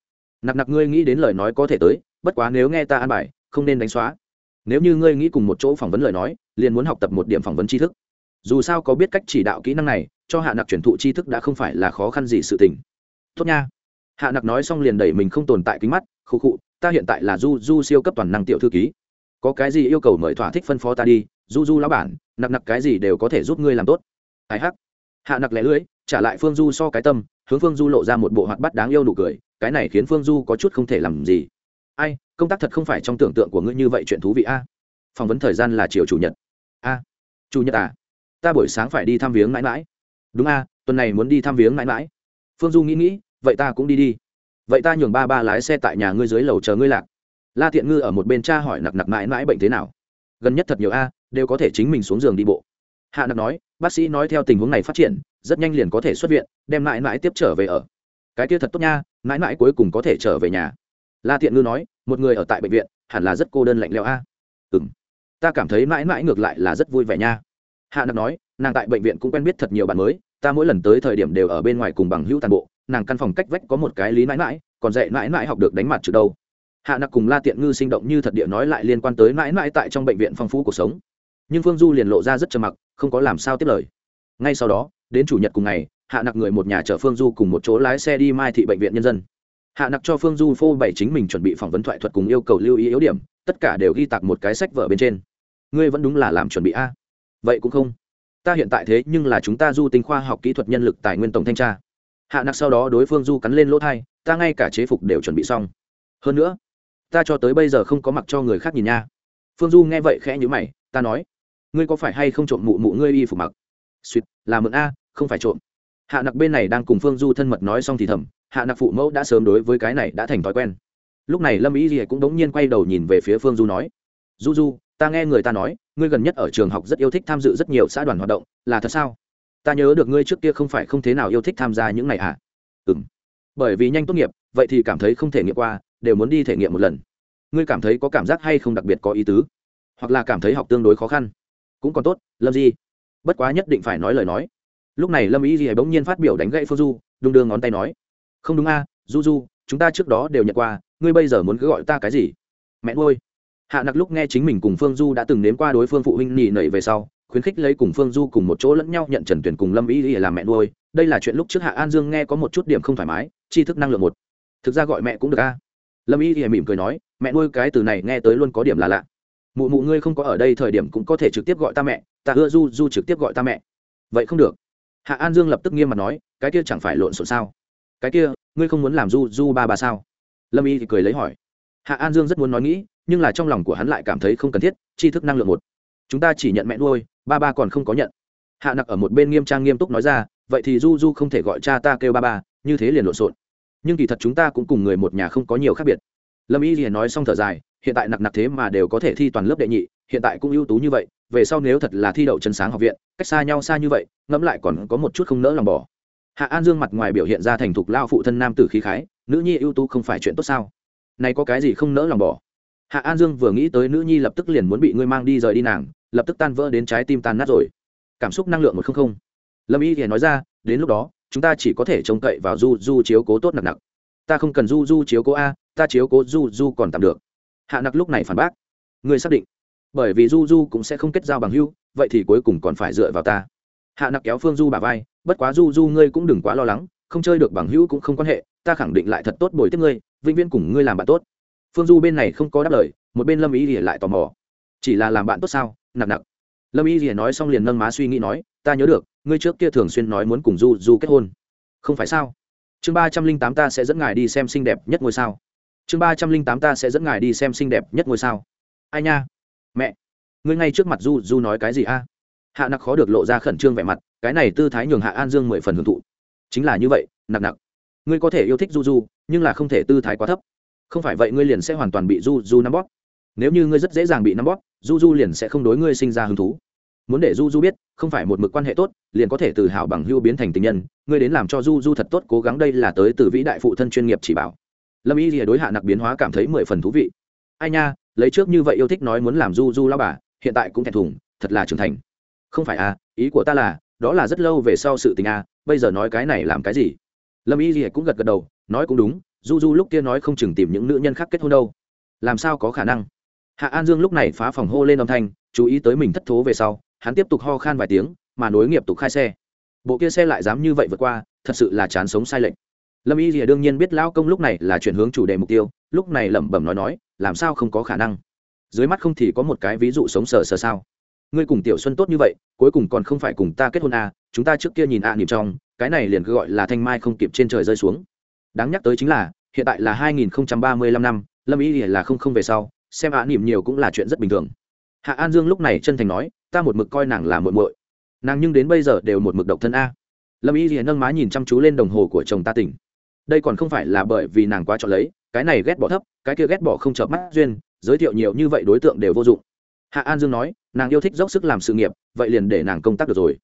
Nặc nặc ngươi nghĩ đến lời nói có thể tới, bất quá nếu nghe ta an bài, không nên đánh xóa. Nếu như ngươi nghĩ cùng một chỗ phỏng vấn lời nói, liền muốn học tập một điểm phỏng vấn tri thức dù sao có biết cách chỉ đạo kỹ năng này, cho hạ nặc truyền thụ tri thức đã không phải là khó khăn gì sự tình. Tốt nha. Hạ nặc nói xong liền đẩy mình không tồn tại kính mắt, khụ khụ, ta hiện tại là du du siêu cấp toàn năng tiểu thư ký. Có cái gì yêu cầu mời thỏa thích phân phó ta đi, du du lão bản, nặc nặc cái gì đều có thể giúp ngươi làm tốt. Ai hắc. Hạ nặc lẻ lưỡi, trả lại phương du so cái tâm, hướng phương du lộ ra một bộ hoạt bắt đáng yêu nụ cười, cái này khiến phương du có chút không thể làm gì. Ai, công tác thật không phải trong tưởng tượng của ngươi như vậy chuyện thú vị a. Phỏng vấn thời gian là chiều chủ nhật. A, chủ nhật à? Ta buổi sáng phải đi thăm viếng mãi mãi. Đúng a, tuần này muốn đi thăm viếng mãi mãi. Phương du nghĩ nghĩ, vậy ta cũng đi đi. Vậy ta nhường ba ba lái xe tại nhà ngươi dưới lầu chờ ngươi lạc. La thiện ngư ở một bên cha hỏi nặc nặc mãi mãi bệnh thế nào. Gần nhất thật nhiều a, đều có thể chính mình xuống giường đi bộ. Hạ nặc nói, bác sĩ nói theo tình huống này phát triển, rất nhanh liền có thể xuất viện, đem mãi mãi tiếp trở về ở. Cái kia thật tốt nha, mãi mãi cuối cùng có thể trở về nhà. La thiện ngư nói, một người ở tại bệnh viện, hẳn là rất cô đơn lạnh lẽo a. Ừ m ta cảm thấy mãi mãi ngược lại là rất vui vẻ nha hạ nặc nói, nàng tại bệnh viện cũng quen biết thật nhiều bạn mới, ta mỗi lần tới thời điểm đều ở bên ngoài cùng bằng hữu tàn bộ, nàng căn phòng cách vách có một cái lý mãi mãi, còn dạy mãi mãi học được đánh mặt trừ đâu. Hạ nặc cùng la tiện ngư sinh động như thật địa nói lại liên quan tới mãi mãi tại trong bệnh viện phong phú cuộc sống. Nhưng phương du liền lộ ra rất trầm mặc, không có làm sao tiếp lời. Ngay sau đó, đến chủ nhật cùng ngày, hạ nặc người một nhà chở phương du cùng một chỗ lái xe đi mai thị bệnh viện nhân dân. Hạ nặc cho phương du phô bày chính mình chuẩn bị phỏng vấn thoại thuật cùng yêu cầu lưu ý yếu điểm, tất cả đều ghi tặc một cái sách vở bên trên. Ngươi vẫn đúng là làm chuẩn bị a vậy cũng không. Ta hiện tại thế nhưng là chúng ta du tinh khoa học kỹ thuật nhân lực tài nguyên tổng thanh tra. Hạ nặc sau đó đối phương du cắn lên lỗ thai, ta ngay cả chế phục đều chuẩn bị xong. Hơn nữa, ta cho tới bây giờ không có mặc cho người khác nhìn nha. Phương du nghe vậy khẽ nhữ mày, ta nói, ngươi có phải hay không trộm mụ mụ ngươi y phục mặc? Suýt, là mượn a, không phải trộm. Hạ nặc bên này đang cùng phương du thân mật nói xong thì thầm, hạ nặc phụ mẫu đã sớm đối với cái này đã thành thói quen. Lúc này lâm ý gì cũng đống nhiên quay đầu nhìn về phía phương du nói, du du ta nghe người ta nói, ngươi gần nhất ở trường học rất yêu thích tham dự rất nhiều xã đoàn hoạt động, là thật sao? Ta nhớ được ngươi trước kia không phải không thế nào yêu thích tham gia những này à? Ừ m bởi vì nhanh tốt nghiệp, vậy thì cảm thấy không thể nghiệm qua, đều muốn đi thể nghiệm một lần. Ngươi cảm thấy có cảm giác hay không đặc biệt có ý tứ? Hoặc là cảm thấy học tương đối khó khăn? Cũng còn tốt, lâm di. Bất quá nhất định phải nói lời nói. Lúc này lâm ý gì bỗng nhiên phát biểu đánh gậy phương du, đung đưa ngón tay nói. Không đúng a, du du, chúng ta trước đó đều nhận qua, ngươi bây giờ muốn cứ gọi ta cái gì? Mẹ nuôi hạ nặc lúc nghe chính mình cùng phương du đã từng nếm qua đối phương phụ huynh nhị nẩy về sau, khuyến khích lấy cùng phương du cùng một chỗ lẫn nhau nhận trần tuyển cùng lâm ý ý làm mẹ nuôi. Đây là chuyện lúc trước hạ an dương nghe có một chút điểm không thoải mái, tri thức năng lượng một. Thực ra gọi mẹ cũng được a. Lâm ý ý mỉm cười nói, mẹ nuôi cái từ này nghe tới luôn có điểm là lạ. Mụ mụ ngươi không có ở đây thời điểm cũng có thể trực tiếp gọi ta mẹ, ta ưa du du trực tiếp gọi ta mẹ. Vậy không được. Hạ an dương lập tức nghiêm mặt nói, cái kia chẳng phải lộn xộn sao? Cái kia, ngươi không muốn làm du du ba ba sao? Lâm y thì cười lấy hỏi. Hạ an dương rất muốn nói nghĩ nhưng là trong lòng của hắn lại cảm thấy không cần thiết, tri thức năng lượng một. Chúng ta chỉ nhận mẹ nuôi, ba ba còn không có nhận. Hạ nặc ở một bên nghiêm trang nghiêm túc nói ra, vậy thì du du không thể gọi cha ta kêu ba ba, như thế liền lộn xộn. Nhưng kỳ thật chúng ta cũng cùng người một nhà không có nhiều khác biệt. Lâm y liền nói xong thở dài, hiện tại nặc nặc thế mà đều có thể thi toàn lớp đệ nhị, hiện tại cũng ưu tú như vậy, về sau nếu thật là thi đậu chân sáng học viện, cách xa nhau xa như vậy, ngẫm lại còn có một chút không nỡ lòng bỏ. Hạ an dương mặt ngoài biểu hiện ra thành thục lao phụ thân nam tử khí khái, nữ nhi ưu tú không phải chuyện tốt sao? Này có cái gì không nỡ lòng bỏ? Hạ an dương vừa nghĩ tới nữ nhi lập tức liền muốn bị ngươi mang đi rời đi nàng, lập tức tan vỡ đến trái tim tan nát rồi. Cảm xúc năng lượng một không không. Lâm y thì nói ra, đến lúc đó, chúng ta chỉ có thể trông cậy vào du du chiếu cố tốt nặng nặng ta không cần du du chiếu cố a, ta chiếu cố du du còn tạm được. Hạ nặc lúc này phản bác, ngươi xác định, bởi vì du du cũng sẽ không kết giao bằng hưu vậy thì cuối cùng còn phải dựa vào ta. Hạ nặc kéo phương du bà vai, bất quá du du ngươi cũng đừng quá lo lắng, không chơi được bằng hữu cũng không quan hệ, ta khẳng định lại thật tốt bồi tiếp ngươi, vĩnh viễn cùng ngươi làm bạn tốt phương du bên này không có đáp lời, một bên lâm ý thì lại tò mò. Chỉ là làm bạn tốt sao? Nặc nặc lâm y thì nói xong liền nâng má suy nghĩ nói, ta nhớ được, ngươi trước kia thường xuyên nói muốn cùng du du kết hôn. Không phải sao? Chương ba trăm linh tám ta sẽ dẫn ngài đi xem xinh đẹp nhất ngôi sao. Chương ba trăm linh tám ta sẽ dẫn ngài đi xem xinh đẹp nhất ngôi sao. Ai nha? Mẹ. Ngươi ngay trước mặt du du nói cái gì a? Hạ nặc khó được lộ ra khẩn trương vẻ mặt, cái này tư thái nhường hạ an dương mười phần hưởng thụ. Chính là như vậy nặc nặc ngươi có thể yêu thích du du, nhưng là không thể tư thái quá thấp không phải vậy ngươi liền sẽ hoàn toàn bị du du nắm bóp. Nếu như ngươi rất dễ dàng bị nắm bóp du du liền sẽ không đối ngươi sinh ra hứng thú. Muốn để du du biết, không phải một mực quan hệ tốt, liền có thể từ hảo bằng hưu biến thành tình nhân, ngươi đến làm cho du du thật tốt cố gắng đây là tới từ vĩ đại phụ thân chuyên nghiệp chỉ bảo. Lâm y thì đối hạ nặc biến hóa cảm thấy mười phần thú vị. Ai nha, lấy trước như vậy yêu thích nói muốn làm du du lao bà, hiện tại cũng thẹn thùng, thật là trưởng thành. Không phải à ý của ta là, đó là rất lâu về sau sự tình à bây giờ nói cái này làm cái gì? Lâm y thì cũng gật gật đầu, nói cũng đúng du du lúc kia nói không chừng tìm những nữ nhân khác kết hôn đâu. Làm sao có khả năng? Hạ an dương lúc này phá phòng hô lên âm thanh chú ý tới mình thất thố về sau hắn tiếp tục ho khan vài tiếng mà nối nghiệp tục khai xe. Bộ kia xe lại dám như vậy vượt qua thật sự là chán sống sai lệch. Lâm y thì đương nhiên biết lão công lúc này là chuyển hướng chủ đề mục tiêu lúc này lẩm bẩm nói nói làm sao không có khả năng? Dưới mắt không thì có một cái ví dụ sống sờ sờ sao? Ngươi cùng tiểu xuân tốt như vậy cuối cùng còn không phải cùng ta kết hôn à, chúng ta trước kia nhìn ạ à, niệm trong cái này liền cứ gọi là thanh mai không kịp trên trời rơi xuống đáng nhắc tới chính là hiện tại là 2035 năm lâm y là không không về sau xem ạ à, niệm nhiều cũng là chuyện rất bình thường. Hạ an dương lúc này chân thành nói ta một mực coi nàng là muội muội. Nàng nhưng đến bây giờ đều một mực độc thân a. Lâm y thì nâng má nhìn chăm chú lên đồng hồ của chồng ta tỉnh. Đây còn không phải là bởi vì nàng quá chọn lấy cái này ghét bỏ thấp cái kia ghét bỏ không chợp mắt duyên giới thiệu nhiều như vậy đối tượng đều vô dụng. Hạ an dương nói nàng yêu thích dốc sức làm sự nghiệp vậy liền để nàng công tác được rồi.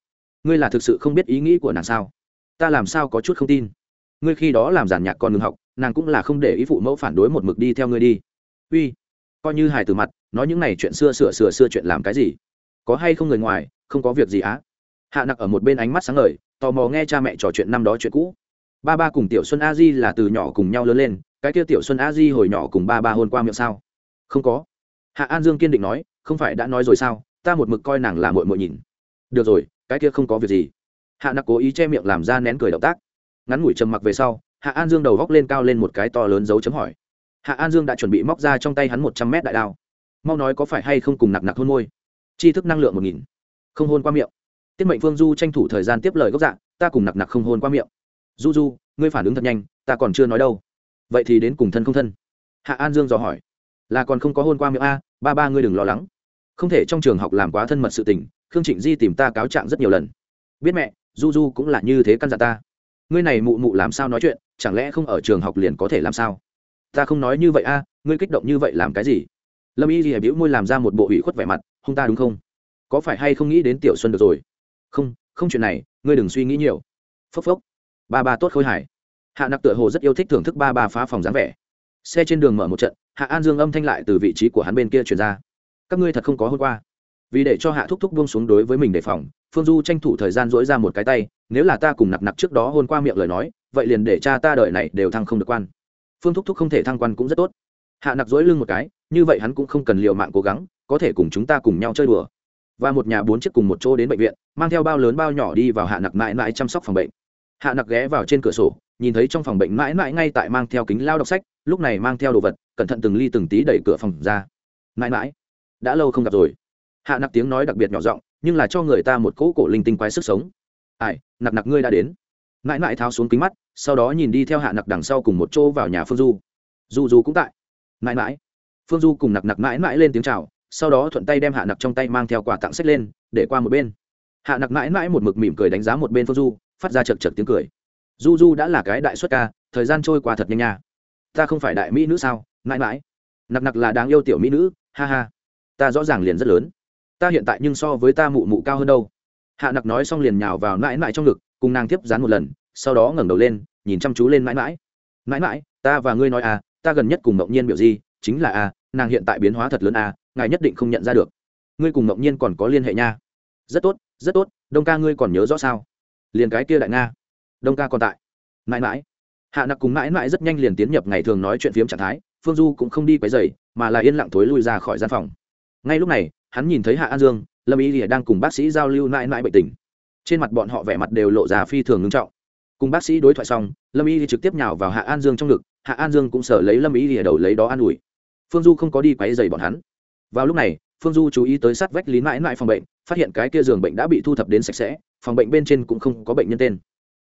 Ngươi là thực sự không biết ý nghĩ của nàng sao? Ta làm sao có chút không tin? Ngươi khi đó làm giản nhạc còn ngừng học, nàng cũng là không để ý phụ mẫu phản đối một mực đi theo ngươi đi. Uy, coi như hài từ mặt, nói những này chuyện xưa sửa sửa xưa chuyện làm cái gì? Có hay không người ngoài, không có việc gì á? Hạ nặc ở một bên ánh mắt sáng ngời, tò mò nghe cha mẹ trò chuyện năm đó chuyện cũ. Ba ba cùng tiểu xuân a di là từ nhỏ cùng nhau lớn lên, cái kia tiểu xuân a di hồi nhỏ cùng ba ba hôn qua miệng sao? Không có. Hạ an dương kiên định nói, không phải đã nói rồi sao, ta một mực coi nàng là mội mội nhìn. Được rồi, cái kia không có việc gì. Hạ nặc cố ý che miệng làm ra nén cười động tác ngắn ngủi trầm mặc về sau, hạ an dương đầu góc lên cao lên một cái to lớn dấu chấm hỏi. Hạ an dương đã chuẩn bị móc ra trong tay hắn một trăm mét đại đao. Mau nói có phải hay không cùng nặc nặc hôn môi. Chi thức năng lượng một nghìn. Không hôn qua miệng. Tiết mệnh phương du tranh thủ thời gian tiếp lời gốc dạng ta cùng nặc nặc không hôn qua miệng. Du du, ngươi phản ứng thật nhanh, ta còn chưa nói đâu. Vậy thì đến cùng thân không thân? Hạ an dương dò hỏi. Là còn không có hôn qua miệng a, ba ba ngươi đừng lo lắng. Không thể trong trường học làm quá thân mật sự tình, khương trịnh di tìm ta cáo trạng rất nhiều lần. Biết mẹ, du du cũng là như thế căn dặn ta ngươi này mụ mụ làm sao nói chuyện, chẳng lẽ không ở trường học liền có thể làm sao? Ta không nói như vậy a, ngươi kích động như vậy làm cái gì? Lâm y lìa biểu môi làm ra một bộ ủy khuất vẻ mặt không ta đúng không? Có phải hay không nghĩ đến tiểu xuân được rồi? Không không chuyện này, ngươi đừng suy nghĩ nhiều. Phốc phốc. Ba ba tốt khôi hài. Hạ nặc tựa hồ rất yêu thích thưởng thức ba ba phá phòng dáng vẻ. Xe trên đường mở một trận, hạ an dương âm thanh lại từ vị trí của hắn bên kia chuyển ra. Các ngươi thật không có hôm qua. Vì để cho hạ thúc thúc buông xuống đối với mình đề phòng phương du tranh thủ thời gian dỗi ra một cái tay, nếu là ta cùng nặc nặc trước đó hôn qua miệng lời nói, vậy liền để cha ta đợi này đều thăng không được quan. Phương thúc thúc không thể thăng quan cũng rất tốt. Hạ nặc dỗi lưng một cái, như vậy hắn cũng không cần liều mạng cố gắng, có thể cùng chúng ta cùng nhau chơi đùa. Và một nhà bốn chiếc cùng một chỗ đến bệnh viện, mang theo bao lớn bao nhỏ đi vào hạ nặc mãi mãi chăm sóc phòng bệnh. Hạ nặc ghé vào trên cửa sổ, nhìn thấy trong phòng bệnh mãi mãi ngay tại mang theo kính lao đọc sách, lúc này mang theo đồ vật, cẩn thận từng ly từng tí đẩy cửa phòng ra. Mãi mãi, đã lâu không gặp rồi. Hạ nặc tiếng nói đặc biệt nhỏ giọng nhưng là cho người ta một cỗ cổ linh tinh quái sức sống. Ai, nặc nặc ngươi đã đến. Mãi mãi tháo xuống kính mắt, sau đó nhìn đi theo hạ nặc đằng sau cùng một chỗ vào nhà phương du. Du du cũng tại. Mãi mãi phương du cùng nặc nặc mãi mãi lên tiếng c h à o sau đó thuận tay đem hạ nặc trong tay mang theo quà tặng sách lên, để qua một bên. Hạ nặc mãi mãi một mực mỉm cười đánh giá một bên phương du, phát ra chật chật tiếng cười. Du du đã là cái đại xuất ca, thời gian trôi qua thật nhanh nha. Ta không phải đại mỹ nữ sao? Mãi mãi. Nặc nặc là đáng yêu tiểu mỹ nữ, ha ha. Ta rõ ràng liền rất lớn ta hiện tại nhưng so với ta mụ mụ cao hơn đâu. Hạ nặc nói xong liền nhào vào mãi mãi trong ngực cùng nàng tiếp dán một lần sau đó ngẩng đầu lên nhìn chăm chú lên mãi mãi. Mãi mãi ta và ngươi nói à ta gần nhất cùng ngẫu nhiên biểu di chính là à, nàng hiện tại biến hóa thật lớn à, ngài nhất định không nhận ra được. Ngươi cùng ngẫu nhiên còn có liên hệ nha. Rất tốt rất tốt đông ca ngươi còn nhớ rõ sao? Liền cái kia đại nga. Đông ca còn tại. Mãi mãi. Hạ nặc cùng mãi mãi rất nhanh liền tiến nhập ngày thường nói chuyện phiếm trạng thái phương du cũng không đi quấy dày mà là yên lặng thối lui ra khỏi gian phòng. Ngay lúc này hắn nhìn thấy hạ an dương, lâm y lìa đang cùng bác sĩ giao lưu mãi mãi bệnh tình. Trên mặt bọn họ vẻ mặt đều lộ ra phi thường ngưng trọng. Cùng bác sĩ đối thoại xong, lâm y trực tiếp nhào vào hạ an dương trong ngực, hạ an dương cũng sở lấy lâm y lìa đầu lấy đó an ủi. Phương du không có đi quáy dày bọn hắn. Vào lúc này, phương du chú ý tới sát vách lý mãi mãi phòng bệnh, phát hiện cái kia giường bệnh đã bị thu thập đến sạch sẽ, phòng bệnh bên trên cũng không có bệnh nhân tên.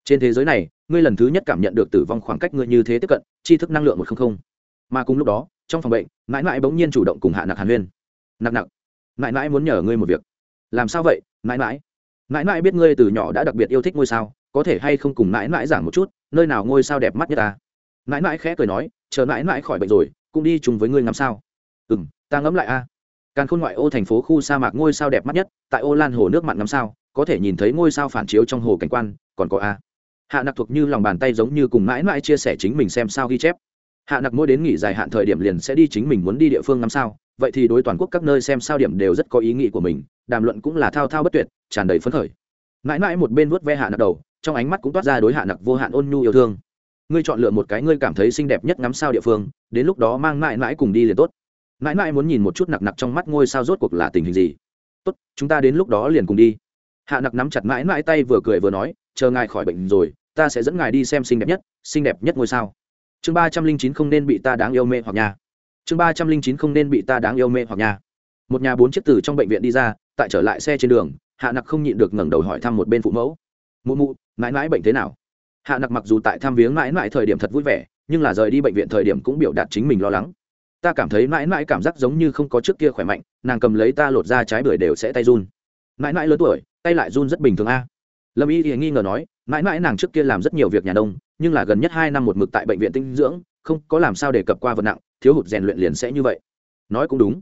Trên thế giới này, ngươi lần thứ nhất cảm nhận được tử vong khoảng cách ngươi như thế tiếp cận, tri thức năng lượng một không không. mà cùng lúc đó, trong phòng bệnh, mãi mãi bỗng nhiên chủ động cùng hạ nặc hàn huyên. Nặc nặc mãi mãi muốn nhờ ngươi một việc. Làm sao vậy, mãi mãi? Mãi mãi biết ngươi từ nhỏ đã đặc biệt yêu thích ngôi sao, có thể hay không cùng mãi mãi giảng một chút, nơi nào ngôi sao đẹp mắt nhất ta? Mãi mãi khẽ cười nói, chờ mãi mãi khỏi bệnh rồi, cũng đi chung với ngươi ngắm sao. Ừ m ta ngẫm lại a. À. càng khôn ngoại ô thành phố khu sa mạc ngôi sao đẹp mắt nhất, tại ô lan hồ nước mặn ngắm sao, có thể nhìn thấy ngôi sao phản chiếu trong hồ cảnh quan, còn có a. Hạ nặc thuộc như lòng bàn tay giống như cùng mãi mãi chia sẻ chính mình xem sao ghi chép. Hạ nặc mỗi đến nghỉ dài hạn thời điểm liền sẽ đi chính mình muốn đi địa phương ngắm sao vậy thì đối toàn quốc các nơi xem sao điểm đều rất có ý nghĩ của mình, đàm luận cũng là thao thao bất tuyệt, tràn đầy phấn khởi. Mãi mãi một bên vuốt ve hạ nặc đầu, trong ánh mắt cũng toát ra đối hạ nặc vô hạn ôn nhu yêu thương. Ngươi chọn lựa một cái ngươi cảm thấy xinh đẹp nhất ngắm sao địa phương, đến lúc đó mang mãi mãi cùng đi liền tốt. Mãi mãi muốn nhìn một chút nặc nặc trong mắt ngôi sao rốt cuộc là tình hình gì. Tốt, chúng ta đến lúc đó liền cùng đi. Hạ nặc nắm chặt mãi mãi tay vừa cười vừa nói, chờ ngài khỏi bệnh rồi, ta sẽ dẫn ngài đi xem xinh đẹp nhất, xinh đẹp nhất ngôi sao. Chương ba trăm linh chín không nên bị ta đáng yêu mê hoặc nhà chương ba trăm linh chín không nên bị ta đáng yêu mê hoặc nhà một nhà bốn chiếc từ trong bệnh viện đi ra, tại trở lại xe trên đường, hạ nặc không nhịn được ngẩng đầu hỏi thăm một bên phụ mẫu. Mụ mụ, mãi mãi bệnh thế nào? Hạ nặc mặc dù tại thăm viếng mãi mãi thời điểm thật vui vẻ, nhưng là rời đi bệnh viện thời điểm cũng biểu đạt chính mình lo lắng. Ta cảm thấy mãi mãi cảm giác giống như không có trước kia khỏe mạnh, nàng cầm lấy ta lột ra trái bưởi đều sẽ tay run. Mãi mãi lớn tuổi, tay lại run rất bình thường a. Lâm y thì nghi ngờ nói, mãi mãi nàng trước kia làm rất nhiều việc nhà đông nhưng là gần nhất hai năm một mực tại bệnh viện tinh dưỡng, không có làm sao để cập qua vật nặng thiếu hụt rèn luyện liền sẽ như vậy. Nói cũng đúng.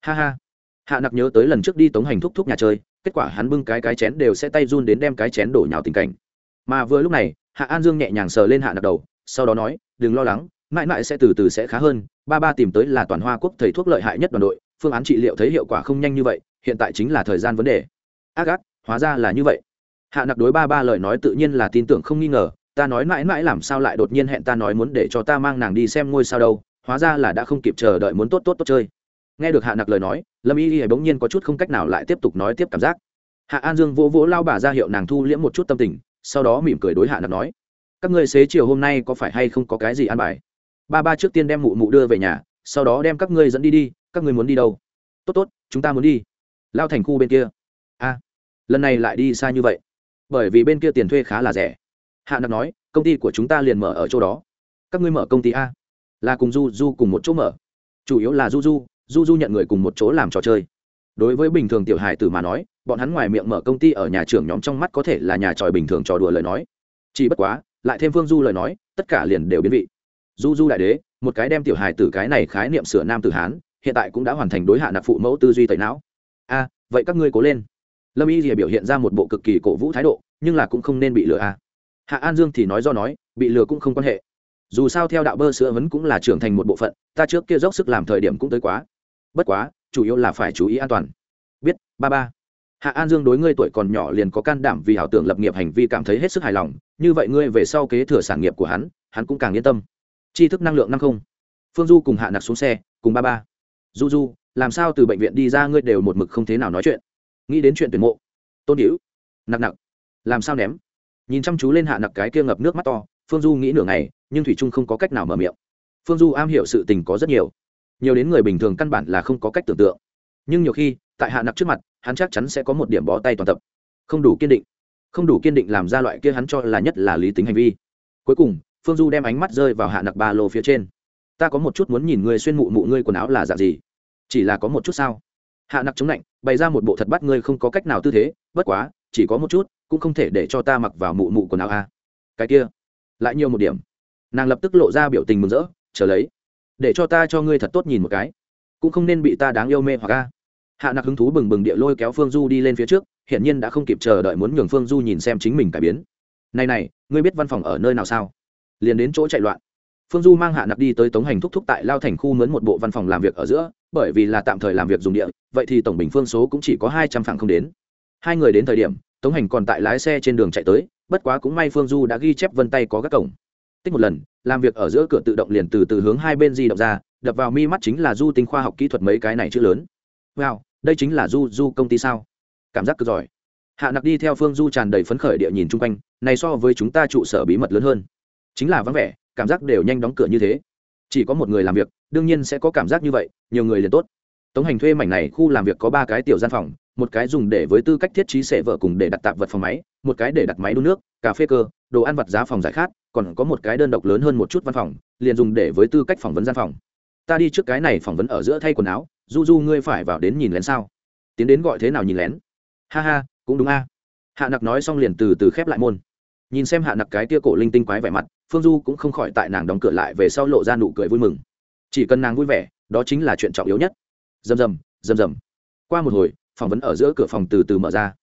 Ha ha. Hạ nặc nhớ tới lần trước đi tống hành thúc thúc nhà chơi, kết quả hắn bưng cái cái chén đều sẽ tay run đến đem cái chén đổ nhào tình cảnh. Mà vừa lúc này, hạ an dương nhẹ nhàng sờ lên hạ nặc đầu, sau đó nói, đừng lo lắng, mãi mãi sẽ từ từ sẽ khá hơn, ba ba tìm tới là toàn hoa quốc thầy thuốc lợi hại nhất đoàn đội, phương án trị liệu thấy hiệu quả không nhanh như vậy, hiện tại chính là thời gian vấn đề. Ác ác, hóa ra là như vậy. Hạ nặc đối ba ba lời nói tự nhiên là tin tưởng không nghi ngờ, ta nói mãi mãi làm sao lại đột nhiên hẹn ta nói muốn để cho ta mang nàng đi xem ngôi sao đâu hóa ra là đã không kịp chờ đợi muốn tốt tốt tốt chơi. Nghe được hạ nặc lời nói, lâm y y bỗng nhiên có chút không cách nào lại tiếp tục nói tiếp cảm giác. Hạ an dương vỗ vỗ lao bà ra hiệu nàng thu liễm một chút tâm tình, sau đó mỉm cười đối hạ nặc nói, các ngươi xế chiều hôm nay có phải hay không có cái gì ăn bài? Ba ba trước tiên đem mụ mụ đưa về nhà, sau đó đem các ngươi dẫn đi đi, các ngươi muốn đi đâu? Tốt tốt, chúng ta muốn đi. Lao thành khu bên kia. A, lần này lại đi xa như vậy, bởi vì bên kia tiền thuê khá là rẻ. Hạ nặc nói, công ty của chúng ta liền mở ở chỗ đó. Các ngươi mở công ty a? Là cùng du du cùng một chỗ mở. Chủ yếu là du du du du nhận người cùng một chỗ làm trò chơi. Đối với bình thường tiểu hài tử mà nói, bọn hắn ngoài miệng mở công ty ở nhà trưởng nhóm trong mắt có thể là nhà tròi bình thường trò đùa lời nói. Chỉ bất quá, lại thêm phương du lời nói, tất cả liền đều biến vị. Du du đại đế, một cái đem tiểu hài tử cái này khái niệm sửa nam tử hán, hiện tại cũng đã hoàn thành đối hạ nạp phụ mẫu tư duy tẩy não. A, vậy các ngươi cố lên. Lâm y thì biểu hiện ra một bộ cực kỳ cổ vũ thái độ, nhưng là cũng không nên bị lừa a. Hạ an dương thì nói do nói, bị lừa cũng không quan hệ dù sao theo đạo bơ sữa vẫn cũng là trưởng thành một bộ phận, ta trước kia dốc sức làm thời điểm cũng tới quá. Bất quá, chủ yếu là phải chú ý an toàn. Biết, ba ba. Hạ an dương đối ngươi tuổi còn nhỏ liền có can đảm vì ảo tưởng lập nghiệp hành vi cảm thấy hết sức hài lòng, như vậy ngươi về sau kế thừa sản nghiệp của hắn hắn cũng càng yên tâm. Tri thức năng lượng năm không. Phương du cùng hạ nặc xuống xe, cùng ba ba. Du du, làm sao từ bệnh viện đi ra ngươi đều một mực không thế nào nói chuyện? Nghĩ đến chuyện tuyển mộ. Tôn hữu. Nặc nặc. Làm sao ném? Nhìn chăm chú lên hạ nặc cái kia ngập nước mắt to phương du nghĩ nửa ngày, nhưng thủy trung không có cách nào mở miệng. Phương du am hiểu sự tình có rất nhiều. Nhiều đến người bình thường căn bản là không có cách tưởng tượng. Nhưng nhiều khi, tại hạ nặc trước mặt, hắn chắc chắn sẽ có một điểm bó tay toàn tập. Không đủ kiên định. Không đủ kiên định làm ra loại kia hắn cho là nhất là lý tính hành vi. Cuối cùng, phương du đem ánh mắt rơi vào hạ nặc ba lô phía trên. Ta có một chút muốn nhìn người xuyên mụ mụ ngươi quần áo là dạng gì? Chỉ là có một chút sao? Hạ nặc chống lạnh, bày ra một bộ thật bắt ngươi không có cách nào tư thế, bất quá, chỉ có một chút, cũng không thể để cho ta mặc vào mụ mụ quần áo a. Cái kia lại nhiều một điểm. Nàng lập tức lộ ra biểu tình mừng rỡ, chờ lấy, để cho ta cho ngươi thật tốt nhìn một cái. Cũng không nên bị ta đáng yêu mê hoặc ca hạ nặc hứng thú bừng bừng địa lôi kéo phương du đi lên phía trước, hiển nhiên đã không kịp chờ đợi muốn nhường phương du nhìn xem chính mình cải biến. Này này, ngươi biết văn phòng ở nơi nào sao? Liền đến chỗ chạy loạn. Phương du mang hạ nặc đi tới tống hành thúc thúc tại lao thành khu mướn một bộ văn phòng làm việc ở giữa, bởi vì là tạm thời làm việc dùng địa, vậy thì tổng bình phương số cũng chỉ có hai trăm phẳng không đến. Hai người đến thời điểm, tống hành còn tại lái xe trên đường chạy tới bất quá cũng may phương du đã ghi chép vân tay có các cổng. Tích một lần, làm việc ở giữa cửa tự động liền từ từ hướng hai bên di động ra, đập vào mi mắt chính là du tinh khoa học kỹ thuật mấy cái này chữ lớn. Wow, đây chính là du du công ty sao? Cảm giác cực giỏi. Hạ nặc đi theo phương du tràn đầy phấn khởi địa nhìn chung quanh, này so với chúng ta trụ sở bí mật lớn hơn. Chính là vắng vẻ, cảm giác đều nhanh đóng cửa như thế. Chỉ có một người làm việc, đương nhiên sẽ có cảm giác như vậy, nhiều người liền tốt tống hành thuê mảnh này khu làm việc có ba cái tiểu gian phòng, một cái dùng để với tư cách thiết trí sệ vợ cùng để đặt tạp vật phòng máy, một cái để đặt máy đun nước, cà phê cơ, đồ ăn vặt giá phòng giải khát, còn có một cái đơn độc lớn hơn một chút văn phòng, liền dùng để với tư cách phỏng vấn gian phòng. Ta đi trước cái này phỏng vấn ở giữa thay quần áo, du du ngươi phải vào đến nhìn lén sao? Tiến đến gọi thế nào nhìn lén? Ha ha, cũng đúng a. Hạ nặc nói xong liền từ từ khép lại môn. Nhìn xem hạ nặc cái tia cổ linh tinh quái vẻ mặt, phương du cũng không khỏi tại nàng đóng cửa lại về sau lộ ra nụ cười vui mừng. Chỉ cần nàng vui vẻ, đó chính là chuyện trọng yếu nhất rầm rầm rầm rầm. Qua một hồi, phỏng vấn ở giữa cửa phòng từ từ mở ra.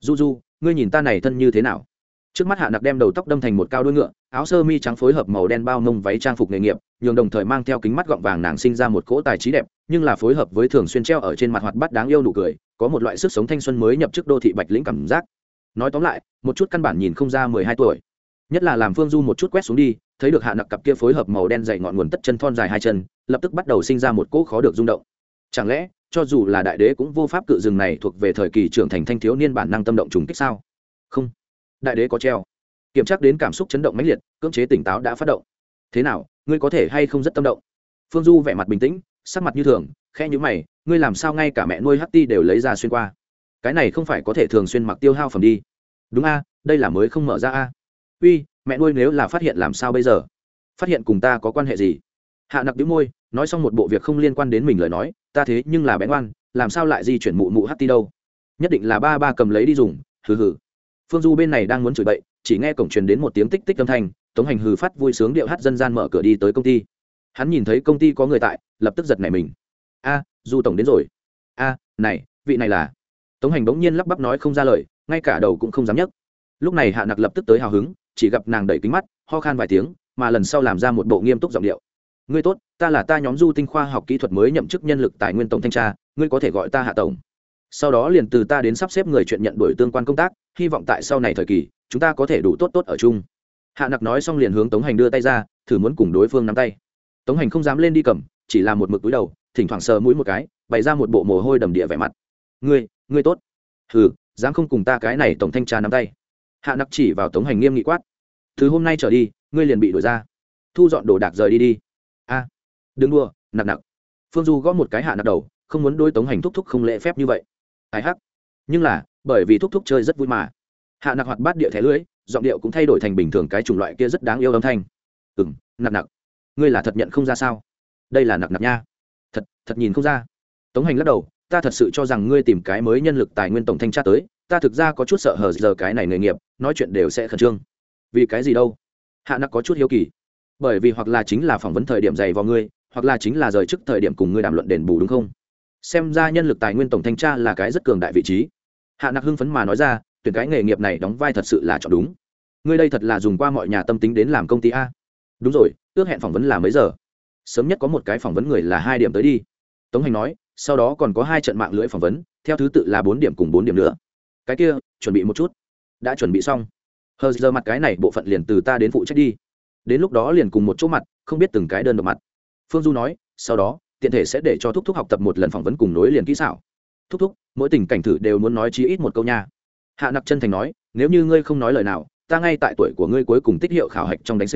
Du du ngươi nhìn ta này thân như thế nào? Trước mắt hạ nặc đem đầu tóc đâm thành một cao đuôi ngựa, áo sơ mi trắng phối hợp màu đen bao mông váy trang phục nghề nghiệp, nhường đồng thời mang theo kính mắt gọng vàng nàng sinh ra một cỗ tài trí đẹp, nhưng là phối hợp với thường xuyên treo ở trên mặt hoạt bát đáng yêu nụ cười, có một loại sức sống thanh xuân mới nhập chức đô thị bạch lĩnh cảm giác. Nói tóm lại, một chút căn bản nhìn không ra mười hai tuổi. Nhất là làm phương du một chút quét xuống đi, thấy được hạ nặc cặp kia phối hợp màu đen dày ngọn nguồn tất chân thon dài hai chân, lập tức bắt đầu sinh ra một cỗ khó được rung động chẳng lẽ, cho dù là đại đế cũng vô pháp cự rừng này thuộc về thời kỳ trưởng thành thanh thiếu niên bản năng tâm động trùng kích sao? Không. Đại đế có treo. Kiểm tra đến cảm xúc chấn động mãnh liệt, cưỡng chế tỉnh táo đã phát động. Thế nào, ngươi có thể hay không rất tâm động? Phương du vẻ mặt bình tĩnh, sắc mặt như thường khe nhữ mày, ngươi làm sao ngay cả mẹ nuôi hắt ti đều lấy ra xuyên qua? Cái này không phải có thể thường xuyên mặc tiêu hao phẩm đi. Đúng a, đây là mới không mở ra a. Uy, mẹ nuôi nếu là phát hiện làm sao bây giờ? Phát hiện cùng ta có quan hệ gì? Hạ nặc đĩu môi, nói xong một bộ việc không liên quan đến mình lời nói, ta thế nhưng là bén oan làm sao lại di chuyển mụ mụ hát ti đâu? Nhất định là ba ba cầm lấy đi dùng, hừ hừ. Phương du bên này đang muốn chửi bậy, chỉ nghe cổng truyền đến một tiếng tích tích âm thanh, tống hành hừ phát vui sướng điệu hát dân gian mở cửa đi tới công ty. Hắn nhìn thấy công ty có người tại, lập tức giật nảy mình. A, du tổng đến rồi. A, này, vị này là? Tống hành bỗng nhiên lắp bắp nói không ra lời, ngay cả đầu cũng không dám nhấc. Lúc này hạ nặc lập tức tới hào hứng, chỉ gặp nàng đẩy kính mắt, ho khan vài tiếng, mà lần sau làm ra một bộ nghiêm túc giọng điệu ngươi tốt, ta là ta nhóm du tinh khoa học kỹ thuật mới nhậm chức nhân lực tài nguyên tổng thanh tra, ngươi có thể gọi ta hạ tổng. Sau đó liền từ ta đến sắp xếp người chuyện nhận đổi tương quan công tác, hy vọng tại sau này thời kỳ, chúng ta có thể đủ tốt tốt ở chung. Hạ nặc nói xong liền hướng tống hành đưa tay ra, thử muốn cùng đối phương nắm tay. Tống hành không dám lên đi cầm, chỉ là một mực túi đầu, thỉnh thoảng sờ mũi một cái, bày ra một bộ mồ hôi đầm địa vẻ mặt. Ngươi ngươi tốt. Hừ, dám không cùng ta cái này tổng thanh tra nắm tay. Hạ nặc chỉ vào tống hành nghiêm nghị quát. Từ hôm nay trở đi, ngươi liền bị đuổi ra. Thu dọn đồ đạc rời đi đi a. Đừng đua nặc nặc phương du gõ một cái hạ nặc đầu, không muốn đôi tống hành thúc thúc không lễ phép như vậy. Ai hắc. Nhưng là, bởi vì thúc thúc chơi rất vui mà. Hạ nặc hoạt bát địa thẻ lưới, giọng điệu cũng thay đổi thành bình thường cái chủng loại kia rất đáng yêu âm thanh. Ừ m nặc nặc ngươi là thật nhận không ra sao? Đây là nặc nặc nha. Thật thật nhìn không ra. Tống hành lắc đầu, ta thật sự cho rằng ngươi tìm cái mới nhân lực tài nguyên tổng thanh tra tới, ta thực ra có chút sợ hờ giờ cái này nghề nghiệp, nói chuyện đều sẽ khẩn trương. Vì cái gì đâu? Hạ nặc có chút hiếu kỳ bởi vì hoặc là chính là phỏng vấn thời điểm dày vào ngươi, hoặc là chính là rời trước thời điểm cùng ngươi đàm luận đền bù đúng không? Xem ra nhân lực tài nguyên tổng thanh tra là cái rất cường đại vị trí. Hạ nặc hưng phấn mà nói ra, tuyển cái nghề nghiệp này đóng vai thật sự là chọn đúng. Ngươi đây thật là dùng qua mọi nhà tâm tính đến làm công ty a. Đúng rồi, ước hẹn phỏng vấn là mấy giờ? Sớm nhất có một cái phỏng vấn người là hai điểm tới đi. Tống hành nói, sau đó còn có hai trận mạng lưỡi phỏng vấn, theo thứ tự là bốn điểm cùng bốn điểm nữa. Cái kia, chuẩn bị một chút. Đã chuẩn bị xong. Hờ giờ mặt cái này bộ phận liền từ ta đến phụ trách đi đến lúc đó liền cùng một chỗ mặt, không biết từng cái đơn độc mặt. Phương du nói, sau đó, tiện thể sẽ để cho thúc thúc học tập một lần phỏng vấn cùng nối liền kỹ xảo. Thúc thúc, mỗi tình cảnh thử đều muốn nói chí ít một câu nha. Hạ nặc chân thành nói, nếu như ngươi không nói lời nào, ta ngay tại tuổi của ngươi cuối cùng tích hiệu khảo hạch trong đánh c.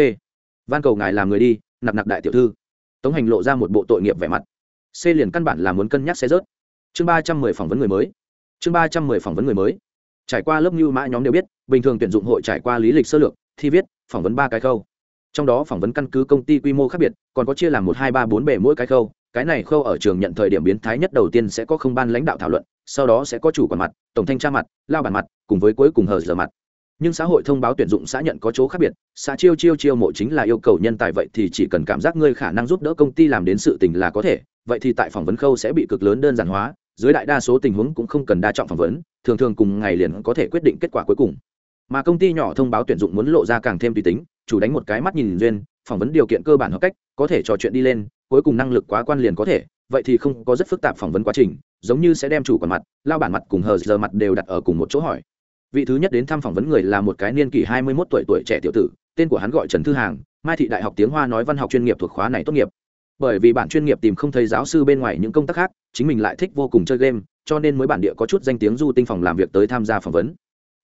Van cầu ngài làm người đi, nặc nặc đại tiểu thư. Tống hành lộ ra một bộ tội nghiệp vẻ mặt. C liền căn bản là muốn cân nhắc xe rớt. Chương ba trăm mười phỏng vấn người mới. Chương ba trăm mười phỏng vấn người mới. Trải qua lớp như mã nhóm đều biết, bình thường tuyển dụng hội trải qua lý lịch sơ lược, thi viết, phỏng vấn ba cái khâu trong đó phỏng vấn căn cứ công ty quy mô khác biệt, còn có chia làm một, hai, ba, bốn bể mỗi cái khâu. Cái này khâu ở trường nhận thời điểm biến thái nhất đầu tiên sẽ có không ban lãnh đạo thảo luận, sau đó sẽ có chủ quản mặt, tổng thanh tra mặt, lao bản mặt, cùng với cuối cùng hờ giờ mặt. Nhưng xã hội thông báo tuyển dụng xã nhận có chỗ khác biệt, xã chiêu chiêu chiêu mộ chính là yêu cầu nhân tài vậy thì chỉ cần cảm giác ngươi khả năng giúp đỡ công ty làm đến sự tình là có thể, vậy thì tại phỏng vấn khâu sẽ bị cực lớn đơn giản hóa, dưới đại đa số tình huống cũng không cần đa trọng phỏng vấn, thường thường cùng ngày liền có thể quyết định kết quả cuối cùng mà công ty nhỏ thông báo tuyển dụng muốn lộ ra càng thêm tùy tính, chủ đánh một cái mắt nhìn duyên, phỏng vấn điều kiện cơ bản hợp cách, có thể trò chuyện đi lên, cuối cùng năng lực quá quan liền có thể, vậy thì không có rất phức tạp phỏng vấn quá trình, giống như sẽ đem chủ quản mặt, lao bản mặt cùng hờ giờ mặt đều đặt ở cùng một chỗ hỏi. Vị thứ nhất đến thăm phỏng vấn người là một cái niên kỷ hai mươi 21 tuổi tuổi trẻ tiểu tử, tên của hắn gọi trần thư hàng, mai thị đại học tiếng hoa nói văn học chuyên nghiệp thuộc khóa này tốt nghiệp. Bởi vì bản chuyên nghiệp tìm không thấy giáo sư bên ngoài những công tác khác, chính mình lại thích vô cùng chơi game, cho nên mới bản địa có chút danh tiếng du tinh phòng làm việc tới tham gia phỏng vấn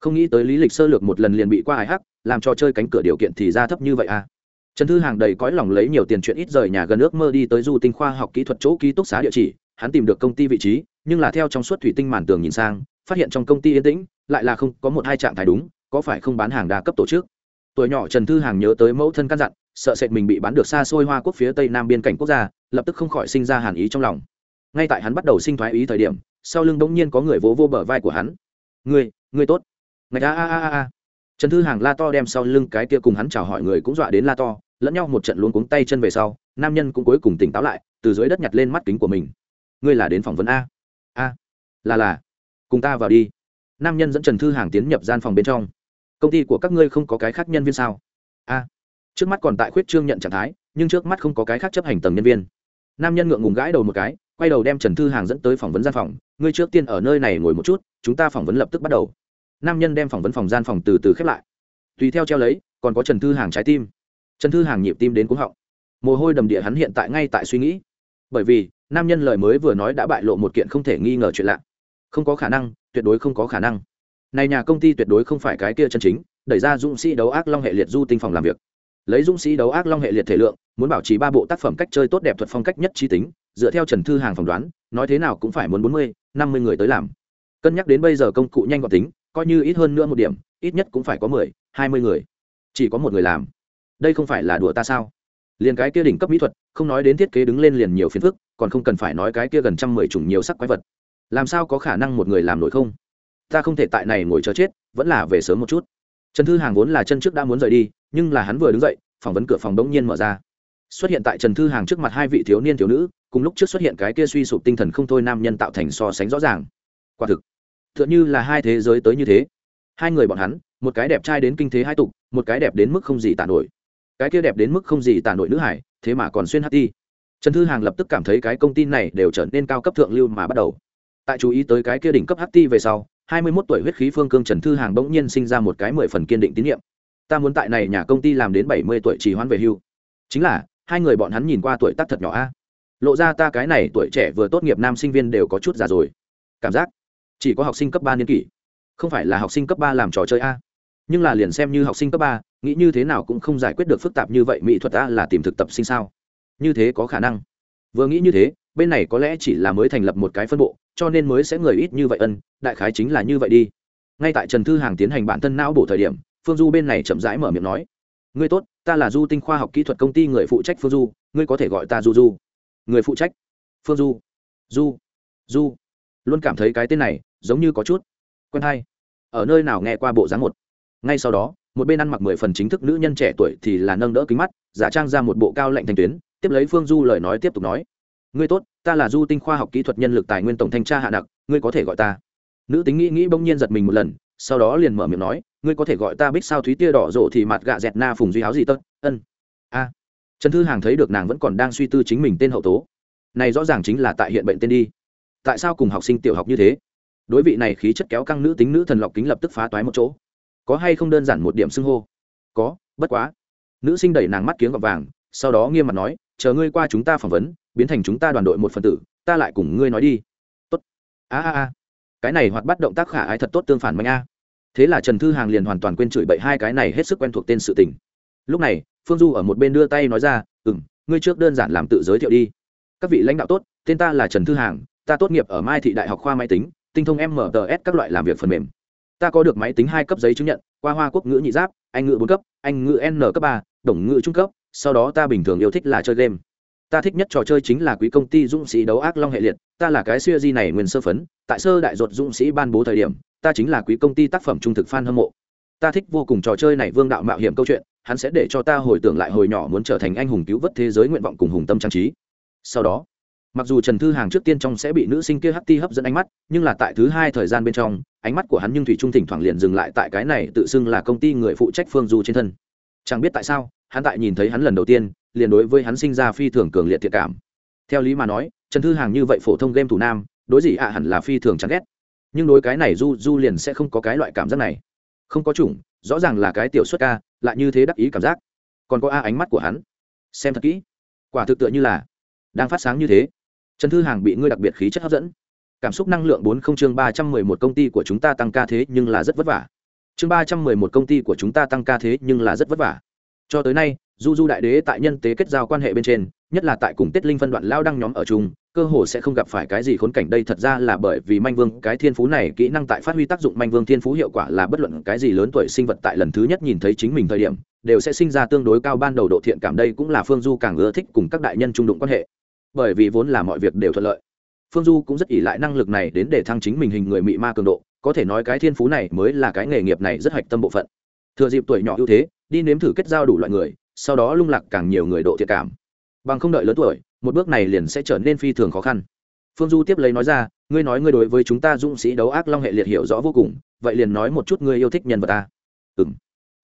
không nghĩ tới lý lịch sơ lược một lần liền bị qua hải hắc, làm cho chơi cánh cửa điều kiện thì ra thấp như vậy à. Trần thư hàng đầy cõi lòng lấy nhiều tiền chuyện ít rời nhà gần ước mơ đi tới du tinh khoa học kỹ thuật chỗ ký túc xá địa chỉ, hắn tìm được công ty vị trí, nhưng là theo trong suốt thủy tinh màn tường nhìn sang, phát hiện trong công ty yên tĩnh, lại là không có một hai trạng thái đúng, có phải không bán hàng đa cấp tổ chức. Tuổi nhỏ trần thư hàng nhớ tới mẫu thân căn dặn, sợ sệt mình bị bán được xa xôi hoa quốc phía tây nam biên cảnh quốc gia, lập tức không khỏi sinh ra hàn ý trong lòng. Ngay tại hắn bắt đầu sinh thoái ý thời điểm, sau lưng bỗng nhiên có người vỗ vô bờ vai của hắn. Người người tốt ngạch, a a a a trần thư hàng la to đem sau lưng cái kia cùng hắn chào hỏi người cũng dọa đến la to, lẫn nhau một trận luống cuống tay chân về sau, nam nhân cũng cuối cùng tỉnh táo lại, từ dưới đất nhặt lên mắt kính của mình. Ngươi là đến phỏng vấn a. A. Là là. Cùng ta vào đi. Nam nhân dẫn trần thư hàng tiến nhập gian phòng bên trong. Công ty của các ngươi không có cái khác nhân viên sao? A. Trước mắt còn tại khuyết trương nhận trạng thái, nhưng trước mắt không có cái khác chấp hành tầng nhân viên. Nam nhân ngượng ngùng gãi đầu một cái, quay đầu đem trần thư hàng dẫn tới phỏng vấn gian phòng. Ngươi trước tiên ở nơi này ngồi một chút, chúng ta phỏng vấn lập tức bắt đầu nam nhân đem phỏng vấn phòng gian phòng từ từ khép lại. Tùy theo treo lấy, còn có trần thư hàng trái tim. Trần thư hàng nhịp tim đến cúng họng. Mồ hôi đầm địa hắn hiện tại ngay tại suy nghĩ. Bởi vì, nam nhân lời mới vừa nói đã bại lộ một kiện không thể nghi ngờ chuyện lạ. Không có khả năng, tuyệt đối không có khả năng. Này nhà công ty tuyệt đối không phải cái kia chân chính, đẩy ra dũng sĩ đấu ác long hệ liệt du tinh phòng làm việc. Lấy dũng sĩ đấu ác long hệ liệt thể lượng, muốn bảo trì ba bộ tác phẩm cách chơi tốt đẹp thuật phong cách nhất trí tính, dựa theo trần thư hàng phỏng đoán, nói thế nào cũng phải muốn bốn mươi, năm mươi người tới làm. Cân nhắc đến bây giờ công cụ nhanh gọn tính coi như ít hơn nữa một điểm, ít nhất cũng phải có mười, hai mươi người. Chỉ có một người làm. Đây không phải là đùa ta sao? Liền cái kia đỉnh cấp mỹ thuật, không nói đến thiết kế đứng lên liền nhiều phiền phức, còn không cần phải nói cái kia gần trăm mười chủng nhiều sắc quái vật. Làm sao có khả năng một người làm nổi không? Ta không thể tại này ngồi chờ chết, vẫn là về sớm một chút. Trần thư hàng vốn là chân trước đã muốn rời đi, nhưng là hắn vừa đứng dậy phỏng vấn cửa phòng bỗng nhiên mở ra. Xuất hiện tại trần thư hàng trước mặt hai vị thiếu niên thiếu nữ, cùng lúc trước xuất hiện cái kia suy sụp tinh thần không thôi nam nhân tạo thành so sánh rõ ràng. Quả thực Tựa như là hai thế giới tới như thế. Hai người bọn hắn, một cái đẹp trai đến kinh thế hai tục, một cái đẹp đến mức không gì tả nổi. Cái kia đẹp đến mức không gì tả nổi nữ hải, thế mà còn xuyên hát đi trần thư hàng lập tức cảm thấy cái công ty này đều trở nên cao cấp thượng lưu mà bắt đầu. Tại chú ý tới cái kia đỉnh cấp hát về sau, hai mươi mốt tuổi huyết khí phương cương trần thư hàng bỗng nhiên sinh ra một cái mười phần kiên định tín nhiệm. Ta muốn tại này nhà công ty làm đến bảy mươi tuổi trì hoãn về hưu. Chính là, hai người bọn hắn nhìn qua tuổi tác thật nhỏ a. Lộ ra ta cái này tuổi trẻ vừa tốt nghiệp nam sinh viên đều có chút già rồi. Cảm giác chỉ có học sinh cấp ba niên kỷ. Không phải là học sinh cấp ba làm trò chơi a. Nhưng là liền xem như học sinh cấp ba, nghĩ như thế nào cũng không giải quyết được phức tạp như vậy mỹ thuật a là tìm thực tập sinh sao. Như thế có khả năng. Vừa nghĩ như thế, bên này có lẽ chỉ là mới thành lập một cái phân bộ, cho nên mới sẽ người ít như vậy ân, đại khái chính là như vậy đi. Ngay tại trần thư hàng tiến hành bản thân não bổ thời điểm, phương du bên này chậm rãi mở miệng nói. Ngươi tốt, ta là du tinh khoa học kỹ thuật công ty người phụ trách phương du, ngươi có thể gọi ta du du. Người phụ trách? Phương du. Du du. Luôn cảm thấy cái tên này giống như có chút quen hay. Ở nơi nào nghe qua bộ dáng một? Ngay sau đó, một bên ăn mặc mười phần chính thức nữ nhân trẻ tuổi thì là nâng đỡ kính mắt, giả trang ra một bộ cao lệnh thành tuyến, tiếp lấy phương du lời nói tiếp tục nói. Ngươi tốt, ta là du tinh khoa học kỹ thuật nhân lực tài nguyên tổng thanh tra hạ nặc, ngươi có thể gọi ta. Nữ tính nghĩ nghĩ bỗng nhiên giật mình một lần, sau đó liền mở miệng nói, ngươi có thể gọi ta bích sao thúy tia đỏ rộ thì mặt gạ dẹt na phùng duy áo gì tất ân. A. Trần thư hàng thấy được nàng vẫn còn đang suy tư chính mình tên hậu tố. Này rõ ràng chính là tại hiện bệnh tên đi. Tại sao cùng học sinh tiểu học như thế? Đối vị này khí chất kéo căng nữ tính nữ thần lọc kính lập tức phá toái một chỗ. Có hay không đơn giản một điểm xưng hô? Có, bất quá. Nữ sinh đẩy nàng mắt kiếng gọt vàng, sau đó nghiêm mặt nói, chờ ngươi qua chúng ta phỏng vấn, biến thành chúng ta đoàn đội một phần tử, ta lại cùng ngươi nói đi. Tốt. A a a. Cái này hoạt bắt động tác khả ái thật tốt tương phản mạnh a. Thế là trần thư hàng liền hoàn toàn quên chửi bậy hai cái này hết sức quen thuộc tên sự tình. Lúc này, phương du ở một bên đưa tay nói ra ừ m ngươi trước đơn giản làm tự giới thiệu đi. Các vị lãnh đạo tốt, tên ta là trần thư hàng, ta tốt nghiệp ở mai thị đại học khoa máy tính tinh thông mts các loại làm việc phần mềm. Ta có được máy tính hai cấp giấy chứng nhận, qua hoa quốc ngữ nhị giáp, anh ngữ bốn cấp, anh ngữ n cấp ba, đồng ngữ trung cấp, sau đó ta bình thường yêu thích là chơi game. Ta thích nhất trò chơi chính là quý công ty dũng sĩ đấu ác long hệ liệt. Ta là cái siêu di này nguyên sơ phấn, tại sơ đại ruột dũng sĩ ban bố thời điểm, ta chính là quý công ty tác phẩm trung thực fan hâm mộ. Ta thích vô cùng trò chơi này vương đạo mạo hiểm câu chuyện, hắn sẽ để cho ta hồi tưởng lại hồi nhỏ muốn trở thành anh hùng cứu vớt thế giới nguyện vọng cùng hùng tâm trang trí. Sau đó mặc dù trần thư hàng trước tiên trong sẽ bị nữ sinh kia hắt ti hấp dẫn ánh mắt, nhưng là tại thứ hai thời gian bên trong, ánh mắt của hắn nhưng thủy trung thỉnh thoảng liền dừng lại tại cái này tự xưng là công ty người phụ trách phương du trên thân. Chẳng biết tại sao, hắn tại nhìn thấy hắn lần đầu tiên, liền đối với hắn sinh ra phi thường cường liệt thiệt cảm. Theo lý mà nói, trần thư hàng như vậy phổ thông game thủ nam, đối gì ạ hẳn là phi thường chán ghét. Nhưng đối cái này du du liền sẽ không có cái loại cảm giác này. Không có chủng, rõ ràng là cái tiểu xuất ca, lại như thế đắc ý cảm giác. Còn có a ánh mắt của hắn. Xem thật kỹ. Quả thực tựa như là đang phát sáng như thế trần thư hàng bị ngươi đặc biệt khí chất hấp dẫn. Cảm xúc năng lượng bốn không chương ba trăm mười một công ty của chúng ta tăng ca thế nhưng là rất vất vả. Chương ba trăm mười một công ty của chúng ta tăng ca thế nhưng là rất vất vả. Cho tới nay, du du đại đế tại nhân tế kết giao quan hệ bên trên, nhất là tại cùng tiết linh phân đoạn lao đăng nhóm ở chung, cơ hồ sẽ không gặp phải cái gì khốn cảnh. Đây thật ra là bởi vì manh vương, cái thiên phú này, kỹ năng tại phát huy tác dụng manh vương thiên phú hiệu quả là bất luận cái gì lớn tuổi sinh vật tại lần thứ nhất nhìn thấy chính mình thời điểm, đều sẽ sinh ra tương đối cao ban đầu độ thiện cảm. Đây cũng là phương du càng ưa thích cùng các đại nhân trung đụng quan hệ bởi vì vốn là mọi việc đều thuận lợi. Phương du cũng rất ỉ lại năng lực này đến để thăng chính mình hình người mị ma cường độ, có thể nói cái thiên phú này mới là cái nghề nghiệp này rất hạch tâm bộ phận. Thừa dịp tuổi nhỏ ưu thế, đi nếm thử kết giao đủ loại người, sau đó lung lạc càng nhiều người độ thiện cảm. Bằng không đợi lớn tuổi, một bước này liền sẽ trở nên phi thường khó khăn. Phương du tiếp lấy nói ra, ngươi nói ngươi đối với chúng ta dũng sĩ đấu ác long hệ liệt hiểu rõ vô cùng, vậy liền nói một chút ngươi yêu thích nhân vật ta. Ừ m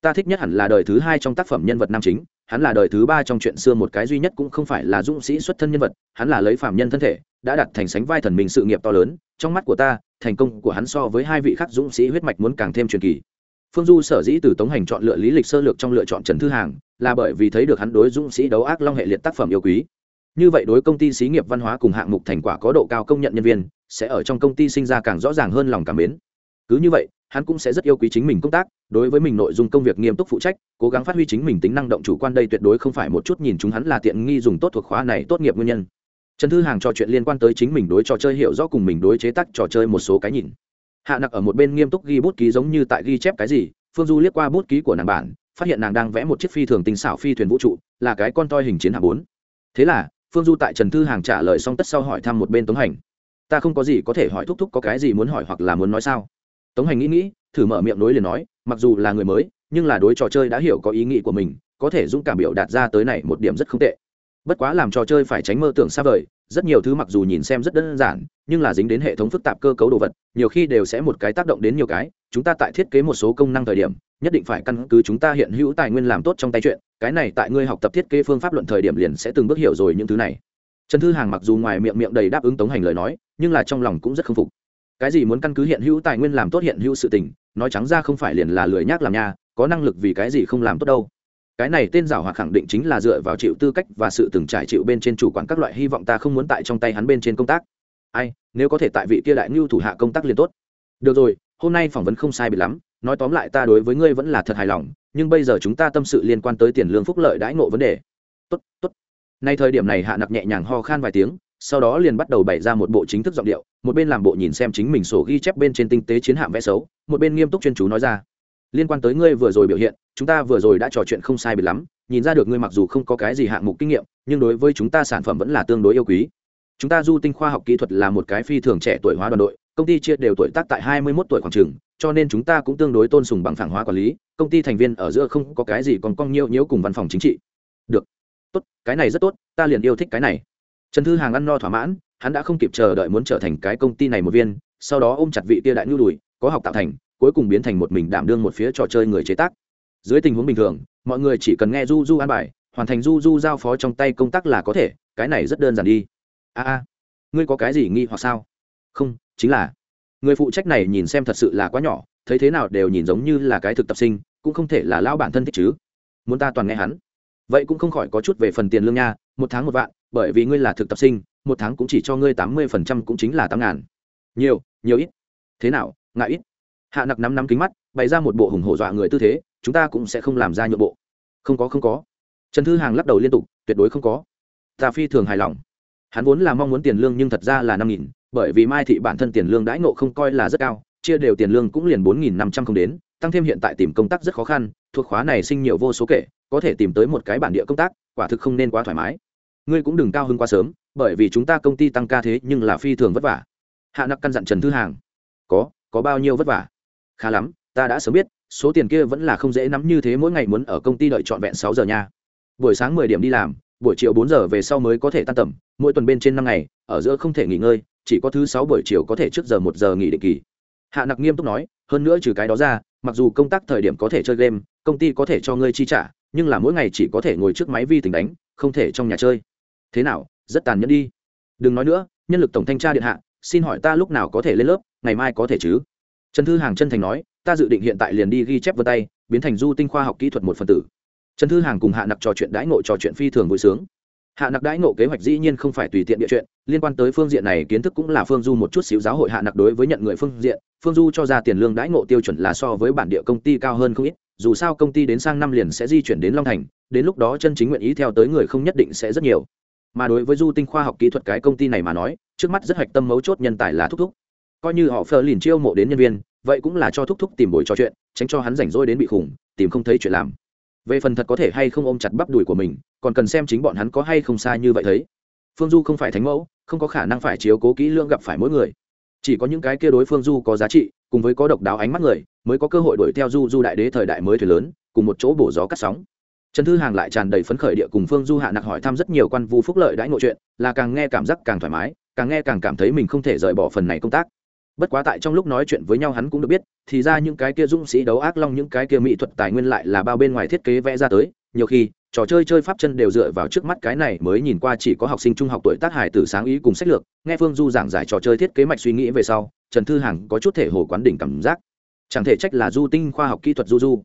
ta thích nhất hẳn là đời thứ hai trong tác phẩm nhân vật nam chính, hắn là đời thứ ba trong chuyện xưa một cái duy nhất cũng không phải là dũng sĩ xuất thân nhân vật, hắn là lấy phạm nhân thân thể, đã đặt thành sánh vai thần mình sự nghiệp to lớn, trong mắt của ta, thành công của hắn so với hai vị khác dũng sĩ huyết mạch muốn càng thêm truyền kỳ. Phương du sở dĩ từ tống hành chọn lựa lý lịch sơ lược trong lựa chọn trần thư hàng, là bởi vì thấy được hắn đối dũng sĩ đấu ác long hệ liệt tác phẩm yêu quý. Như vậy đối công ty xí nghiệp văn hóa cùng hạng mục thành quả có độ cao công nhận nhân viên, sẽ ở trong công ty sinh ra càng rõ ràng hơn lòng cảm mến. Cứ như vậy hắn cũng sẽ rất yêu quý chính mình công tác, đối với mình nội dung công việc nghiêm túc phụ trách, cố gắng phát huy chính mình tính năng động chủ quan đây tuyệt đối không phải một chút nhìn chúng hắn là tiện nghi dùng tốt thuộc khóa này tốt nghiệp nguyên nhân. Trần thư hàng trò chuyện liên quan tới chính mình đối trò chơi hiểu rõ cùng mình đối chế tác trò chơi một số cái nhìn. Hạ nặc ở một bên nghiêm túc ghi bút ký giống như tại ghi chép cái gì, phương du liếc qua bút ký của nàng bản, phát hiện nàng đang vẽ một chiếc phi thường tinh xảo phi thuyền vũ trụ, là cái con toi hình chiến hạ bốn. Thế là, phương du tại trần thư hàng trả lời xong tất sau hỏi thăm một bên tống hành. Ta không có gì có thể hỏi thúc thúc có cái gì muốn hỏi hoặc là muốn nói sao? Tống hành nghĩ nghĩ, thử mở miệng nối liền nói, mặc dù là người mới, nhưng là đối trò chơi đã hiểu có ý nghĩ của mình, có thể dũng cảm biểu đạt ra tới này một điểm rất không tệ. Bất quá làm trò chơi phải tránh mơ tưởng xa vời, rất nhiều thứ mặc dù nhìn xem rất đơn giản, nhưng là dính đến hệ thống phức tạp cơ cấu đồ vật, nhiều khi đều sẽ một cái tác động đến nhiều cái, chúng ta tại thiết kế một số công năng thời điểm, nhất định phải căn cứ chúng ta hiện hữu tài nguyên làm tốt trong tay chuyện, cái này tại ngươi học tập thiết kế phương pháp luận thời điểm liền sẽ từng bước hiểu rồi những thứ này. Trần thư hàng mặc dù ngoài miệng miệng đầy đáp ứng tống hành lời nói, nhưng là trong lòng cũng rất k phục cái gì muốn căn cứ hiện hữu tài nguyên làm tốt hiện hữu sự tình, nói trắng ra không phải liền là lười nhác làm nha, có năng lực vì cái gì không làm tốt đâu. Cái này tên giảo hoạt khẳng định chính là dựa vào chịu tư cách và sự từng trải chịu bên trên chủ quản các loại hy vọng ta không muốn tại trong tay hắn bên trên công tác. Ai, nếu có thể tại vị kia đại ngưu thủ hạ công tác liền tốt. Được rồi, hôm nay phỏng vấn không sai bị lắm, nói tóm lại ta đối với ngươi vẫn là thật hài lòng, nhưng bây giờ chúng ta tâm sự liên quan tới tiền lương phúc lợi đãi ngộ vấn đề. Tốt tốt. Nay thời điểm này hạ nặc nhẹ nhàng ho khan vài tiếng sau đó liền bắt đầu bày ra một bộ chính thức giọng điệu, một bên làm bộ nhìn xem chính mình sổ ghi chép bên trên tinh tế chiến hạm vẽ xấu, một bên nghiêm túc chuyên chú nói ra. Liên quan tới ngươi vừa rồi biểu hiện, chúng ta vừa rồi đã trò chuyện không sai biệt lắm, nhìn ra được ngươi mặc dù không có cái gì hạng mục kinh nghiệm, nhưng đối với chúng ta sản phẩm vẫn là tương đối yêu quý. Chúng ta du tinh khoa học kỹ thuật là một cái phi thường trẻ tuổi hóa đoàn đội, công ty chia đều tuổi tác tại hai mươi 21 tuổi khoảng trường cho nên chúng ta cũng tương đối tôn sùng bằng phẳng hóa quản lý, công ty thành viên ở giữa không có cái gì còn cong nhiêu nhiễu cùng văn phòng chính trị. Được. Tốt, cái này rất tốt, ta liền yêu thích cái này trần thư hàng ăn no thỏa mãn, hắn đã không kịp chờ đợi muốn trở thành cái công ty này một viên, sau đó ôm chặt vị tia đại nhu đùi, có học tạo thành, cuối cùng biến thành một mình đảm đương một phía trò chơi người chế tác. Dưới tình huống bình thường, mọi người chỉ cần nghe du du an bài, hoàn thành du du giao phó trong tay công tác là có thể, cái này rất đơn giản đi. A a, ngươi có cái gì nghi hoặc sao? Không, chính là, người phụ trách này nhìn xem thật sự là quá nhỏ, thấy thế nào đều nhìn giống như là cái thực tập sinh, cũng không thể là lão bản thân thích chứ. Muốn ta toàn nghe hắn? Vậy cũng không khỏi có chút về phần tiền lương nha một tháng một vạn, bởi vì ngươi là thực tập sinh, một tháng cũng chỉ cho ngươi tám mươi phần trăm cũng chính là tám ngàn. Nhiều nhiều ít. Thế nào, ngại ít? Hạ nặc năm năm kính mắt, bày ra một bộ hùng hổ dọa người tư thế, chúng ta cũng sẽ không làm ra nhượng bộ. Không có không có. Trần thư hàng lắc đầu liên tục, tuyệt đối không có. Ta phi thường hài lòng. Hắn vốn là mong muốn tiền lương nhưng thật ra là năm nghìn, bởi vì mai thị bản thân tiền lương đãi ngộ không coi là rất cao, chia đều tiền lương cũng liền bốn nghìn năm trăm không đến, tăng thêm hiện tại tìm công tác rất khó khăn, thuộc khóa này sinh nhiều vô số kể, có thể tìm tới một cái bản địa công tác, quả thực không nên quá thoải mái ngươi cũng đừng cao hơn quá sớm, bởi vì chúng ta công ty tăng ca thế nhưng là phi thường vất vả. Hạ nặc căn dặn trần thư hàng. Có có bao nhiêu vất vả? Khá lắm, ta đã sớm biết, số tiền kia vẫn là không dễ nắm như thế mỗi ngày muốn ở công ty đợi trọn vẹn sáu giờ nha. Buổi sáng mười điểm đi làm, buổi chiều bốn giờ về sau mới có thể tan tầm, mỗi tuần bên trên năm ngày, ở giữa không thể nghỉ ngơi, chỉ có thứ sáu buổi chiều có thể trước giờ một giờ nghỉ định kỳ. Hạ nặc nghiêm túc nói, hơn nữa trừ cái đó ra, mặc dù công tác thời điểm có thể chơi game, công ty có thể cho ngươi chi trả, nhưng là mỗi ngày chỉ có thể ngồi trước máy vi tính đánh, không thể trong nhà chơi thế nào, rất tàn nhẫn đi. Đừng nói nữa, nhân lực tổng thanh tra điện hạ, xin hỏi ta lúc nào có thể lên lớp, ngày mai có thể chứ? Trần thư hàng chân thành nói, ta dự định hiện tại liền đi ghi chép vân tay, biến thành du tinh khoa học kỹ thuật một phần tử. Trần thư hàng cùng hạ nặc trò chuyện đãi ngộ trò chuyện phi thường vui sướng. Hạ nặc đãi ngộ kế hoạch dĩ nhiên không phải tùy tiện địa chuyện, liên quan tới phương diện này kiến thức cũng là phương du một chút xíu giáo hội hạ nặc đối với nhận người phương diện, phương du cho ra tiền lương đãi ngộ tiêu chuẩn là so với bản địa công ty cao hơn không ít, dù sao công ty đến sang năm liền sẽ di chuyển đến long thành, đến lúc đó chân chính nguyện ý theo tới người không nhất định sẽ rất nhiều mà đối với du tinh khoa học kỹ thuật cái công ty này mà nói, trước mắt rất hạch tâm mấu chốt nhân tài là thúc thúc. Coi như họ phờ lìn chiêu mộ đến nhân viên, vậy cũng là cho thúc thúc tìm buổi trò chuyện, tránh cho hắn rảnh rỗi đến bị khủng, tìm không thấy chuyện làm. Về phần thật có thể hay không ôm chặt bắp đùi của mình, còn cần xem chính bọn hắn có hay không xa như vậy thấy. Phương du không phải thánh mẫu, không có khả năng phải chiếu cố kỹ lưỡng gặp phải mỗi người. Chỉ có những cái kia đối phương du có giá trị, cùng với có độc đáo ánh mắt người, mới có cơ hội đuổi theo du du đại đế thời đại mới thuyền lớn, cùng một chỗ bổ gió cắt sóng trần thư hàng lại tràn đầy phấn khởi địa cùng phương du hạ nặc hỏi thăm rất nhiều quan vu phúc lợi đãi ngộ chuyện, là càng nghe cảm giác càng thoải mái, càng nghe càng cảm thấy mình không thể rời bỏ phần này công tác. Bất quá tại trong lúc nói chuyện với nhau hắn cũng được biết, thì ra những cái kia dũng sĩ đấu ác long, những cái kia mỹ thuật tài nguyên lại là bao bên ngoài thiết kế vẽ ra tới, nhiều khi, trò chơi chơi pháp chân đều dựa vào trước mắt cái này mới nhìn qua chỉ có học sinh trung học tuổi tác hải từ sáng ý cùng sách lược, nghe phương du giảng giải trò chơi thiết kế mạch suy nghĩ về sau, trần thư hằng có chút thể hồ quán đỉnh cảm giác. Chẳng thể trách là du tinh khoa học kỹ thuật du du.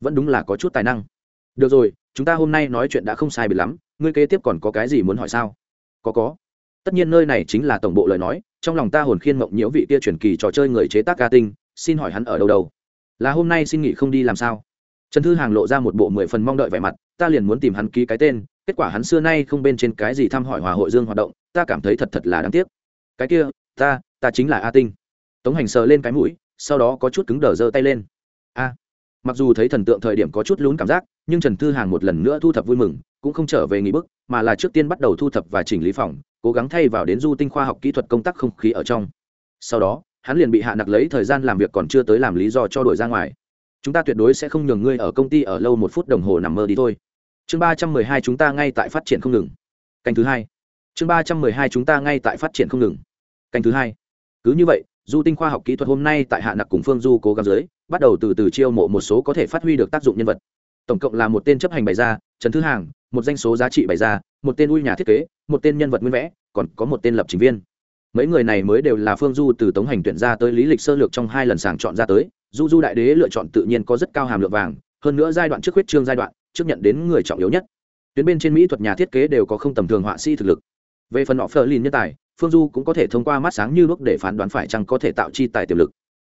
Vẫn đúng là có chút tài năng được rồi, chúng ta hôm nay nói chuyện đã không sai biệt lắm, ngươi kế tiếp còn có cái gì muốn hỏi sao? Có có. Tất nhiên nơi này chính là tổng bộ lời nói, trong lòng ta hồn khiên mộng nhiễu vị kia truyền kỳ trò chơi người chế tác ca tinh, xin hỏi hắn ở đâu đâu? Là hôm nay xin nghỉ không đi làm sao? Trần thư hàng lộ ra một bộ mười phần mong đợi vẻ mặt, ta liền muốn tìm hắn ký cái tên, kết quả hắn xưa nay không bên trên cái gì thăm hỏi hòa hội dương hoạt động, ta cảm thấy thật thật là đáng tiếc. Cái kia, ta ta chính là a tinh. Tống hành sờ lên cái mũi, sau đó có chút cứng đờ giơ tay lên. A. Mặc dù thấy thần tượng thời điểm có chút lún cảm giác nhưng trần thư hàng một lần nữa thu thập vui mừng, cũng không trở về nghỉ bức mà là trước tiên bắt đầu thu thập và chỉnh lý phòng, cố gắng thay vào đến du tinh khoa học kỹ thuật công tác không khí ở trong. Sau đó, hắn liền bị hạ nặc lấy thời gian làm việc còn chưa tới làm lý do cho đổi ra ngoài. Chúng ta tuyệt đối sẽ không nhường ngươi ở công ty ở lâu một phút đồng hồ nằm mơ đi thôi. Chương ba trăm mười hai chúng ta ngay tại phát triển không ngừng. Canh thứ hai. Chương ba trăm mười hai chúng ta ngay tại phát triển không ngừng. Canh thứ hai. Cứ như vậy, du tinh khoa học kỹ thuật hôm nay tại hạ nặc cùng phương du cố gắng dưới, bắt đầu từ từ chiêu mộ một số có thể phát huy được tác dụng nhân vật tổng cộng là một tên chấp hành bày ra, trần thứ hàng, một danh số giá trị bày ra, một tên ui nhà thiết kế, một tên nhân vật nguyên vẽ, còn có một tên lập trình viên. Mấy người này mới đều là phương du từ tống hành tuyển ra tới lý lịch sơ lược trong hai lần sàng chọn ra tới. Du du đại đế lựa chọn tự nhiên có rất cao hàm lượng vàng, hơn nữa giai đoạn trước huyết trương giai đoạn, trước nhận đến người trọng yếu nhất. Tuyến bên trên mỹ thuật nhà thiết kế đều có không tầm thường họa sĩ thực lực. Về phần họ phờ lin nhân tài, phương du cũng có thể thông qua mắt sáng như bước để phán đoán phải chăng có thể tạo chi tài tiềm lực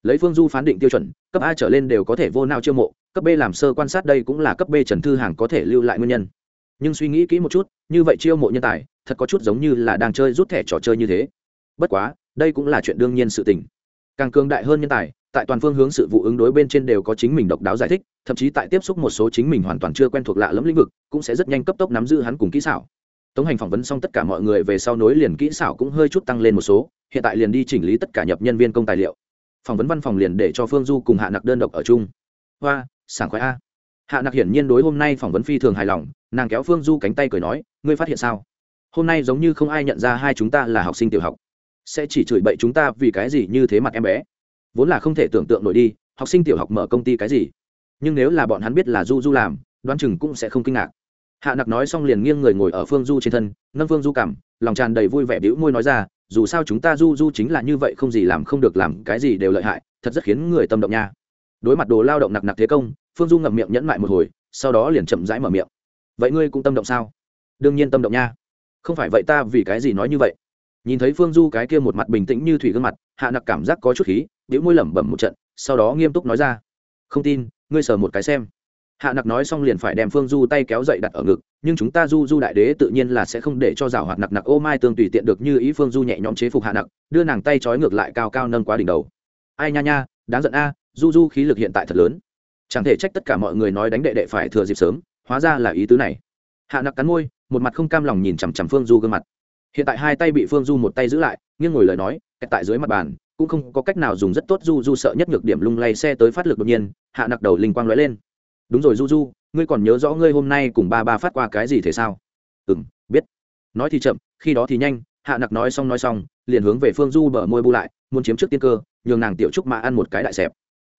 lấy phương du phán định tiêu chuẩn, cấp a trở lên đều có thể vô nao chiêu mộ, cấp b làm sơ quan sát đây cũng là cấp b trần thư hàng có thể lưu lại nguyên nhân. Nhưng suy nghĩ kỹ một chút, như vậy chiêu mộ nhân tài, thật có chút giống như là đang chơi rút thẻ trò chơi như thế. Bất quá, đây cũng là chuyện đương nhiên sự tình. Càng cường đại hơn nhân tài, tại toàn phương hướng sự vụ ứng đối bên trên đều có chính mình độc đáo giải thích, thậm chí tại tiếp xúc một số chính mình hoàn toàn chưa quen thuộc lạ lẫm lĩnh vực, cũng sẽ rất nhanh cấp tốc nắm giữ hắn cùng kỹ xảo. Tống hành phỏng vấn xong tất cả mọi người về sau nối liền kỹ xảo cũng hơi chút tăng lên một số, hiện tại liền đi chỉnh lý tất cả nhập nhân viên công tài liệu phỏng vấn văn phòng liền để cho phương du cùng hạ nặc đơn độc ở chung. Hoa, sảng khoái a. Hạ nặc hiển nhiên đối hôm nay phỏng vấn phi thường hài lòng, nàng kéo phương du cánh tay cười nói, ngươi phát hiện sao? Hôm nay giống như không ai nhận ra hai chúng ta là học sinh tiểu học. Sẽ chỉ chửi bậy chúng ta vì cái gì như thế mặt em bé. Vốn là không thể tưởng tượng nổi đi, học sinh tiểu học mở công ty cái gì. Nhưng nếu là bọn hắn biết là du du làm, đoán chừng cũng sẽ không kinh ngạc. Hạ nặc nói xong liền nghiêng người ngồi ở phương du trên thân, nâng phương du cảm lòng tràn đầy vui vẻ đĩu môi nói ra dù sao chúng ta du du chính là như vậy không gì làm không được làm cái gì đều lợi hại, thật rất khiến người tâm động nha. Đối mặt đồ lao động nặc nặc thế công, phương du ngậm miệng nhẫn lại một hồi, sau đó liền chậm rãi mở miệng. Vậy ngươi cũng tâm động sao? Đương nhiên tâm động nha. Không phải vậy ta vì cái gì nói như vậy? Nhìn thấy phương du cái kia một mặt bình tĩnh như thủy gương mặt, hạ nặc cảm giác có chút khí biểu môi lẩm bẩm một trận, sau đó nghiêm túc nói ra. Không tin, ngươi sờ một cái xem hạ nặc nói xong liền phải đem phương du tay kéo dậy đặt ở ngực, nhưng chúng ta du du đại đế tự nhiên là sẽ không để cho rào hoạt nặc nặc ô mai tương tùy tiện được như ý phương du nhẹ nhõm chế phục hạ nặc, đưa nàng tay trói ngược lại cao cao nâng quá đỉnh đầu. Ai nha nha, đáng giận a, du du khí lực hiện tại thật lớn. Chẳng thể trách tất cả mọi người nói đánh đệ đệ phải thừa dịp sớm, hóa ra là ý tứ này. Hạ nặc cắn môi, một mặt không cam lòng nhìn chằm chằm phương du gương mặt. Hiện tại hai tay bị phương du một tay giữ lại, nghiêng ngồi lời nói tại dưới mặt bàn, cũng không có cách nào dùng rất tốt du du sợ nhất nhược điểm lung lay xe tới phát lực đột nhiên, hạ nặc đầu linh quang lóe lên đúng rồi, du du, ngươi còn nhớ rõ ngươi hôm nay cùng ba ba phát qua cái gì thế sao? Ừ m biết. Nói thì chậm, khi đó thì nhanh, hạ nặc nói xong nói xong, liền hướng về phương du bờ môi bu lại, muốn chiếm trước tiên cơ, nhường nàng tiểu trúc mà ăn một cái đại xẹp.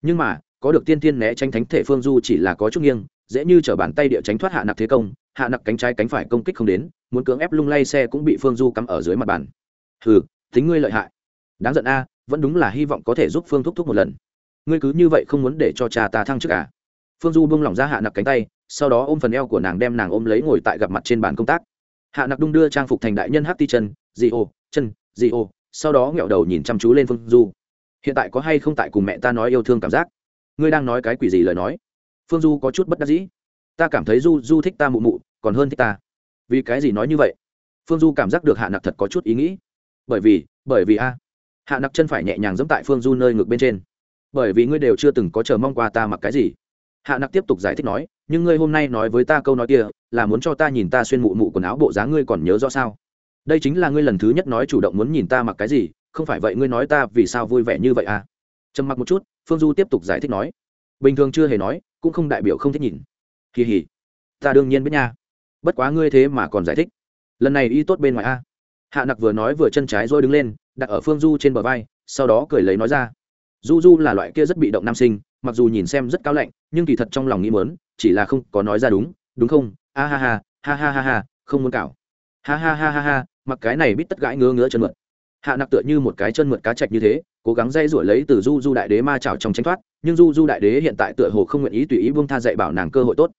Nhưng mà, có được tiên tiên né tránh thánh thể phương du chỉ là có chút nghiêng, dễ như t bàn tay địa tránh thoát hạ nặc thế công, hạ nặc cánh trái cánh phải công kích không đến, muốn cưỡng ép lung lay xe cũng bị phương du cắm ở dưới mặt bàn. Hừ, tính ngươi lợi hại. Đáng giận a, vẫn đúng là hy vọng có thể giúp phương thúc thúc một lần. Ngươi cứ như vậy không muốn để cho cha ta thăng trước à? Phương du buông lỏng ra hạ nặc cánh tay, sau đó ôm phần eo của nàng đem nàng ôm lấy ngồi tại gặp mặt trên bàn công tác. Hạ nặc đung đưa trang phục thành đại nhân hát ti chân dị ô chân dị ô, sau đó nghẹo đầu nhìn chăm chú lên phương du. Hiện tại có hay không tại cùng mẹ ta nói yêu thương cảm giác? Ngươi đang nói cái quỷ gì lời nói? Phương du có chút bất đắc dĩ. Ta cảm thấy du du thích ta mụ mụ, còn hơn thích ta. Vì cái gì nói như vậy? Phương du cảm giác được hạ nặc thật có chút ý nghĩ. Bởi vì bởi vì a. Hạ nặc chân phải nhẹ nhàng giẫm tại phương du nơi ngực bên trên. Bởi vì ngươi đều chưa từng có chờ mong qua ta mặc cái gì hạ nặc tiếp tục giải thích nói, nhưng ngươi hôm nay nói với ta câu nói kia, là muốn cho ta nhìn ta xuyên mụ mụ quần áo bộ dáng ngươi còn nhớ rõ sao? Đây chính là ngươi lần thứ nhất nói chủ động muốn nhìn ta mặc cái gì, không phải vậy ngươi nói ta vì sao vui vẻ như vậy à? Trầm mặc một chút, phương du tiếp tục giải thích nói, bình thường chưa hề nói, cũng không đại biểu không thích nhìn. Kỳ hỉ, ta đương nhiên biết nha. Bất quá ngươi thế mà còn giải thích. Lần này y tốt bên ngoài a. Hạ nặc vừa nói vừa chân trái rồi đứng lên, đặt ở phương du trên bờ vai, sau đó cười lấy nói ra, du du là loại kia rất bị động nam sinh mặc dù nhìn xem rất cao lạnh, nhưng kỳ thật trong lòng nghĩ mớn chỉ là không có nói ra đúng đúng không? A ha ha ha ha ha ha, không muốn cảo ha ha ha ha ha, mặc cái này biết tất gãi ngứa ngứa chân mượn hạ nặc tựa như một cái chân mượn cá chạch như thế, cố gắng dây rủi lấy từ du du đại đế ma trào trong tranh thoát, nhưng du du đại đế hiện tại tựa hồ không nguyện ý tùy ý buông tha dạy bảo nàng cơ hội tốt.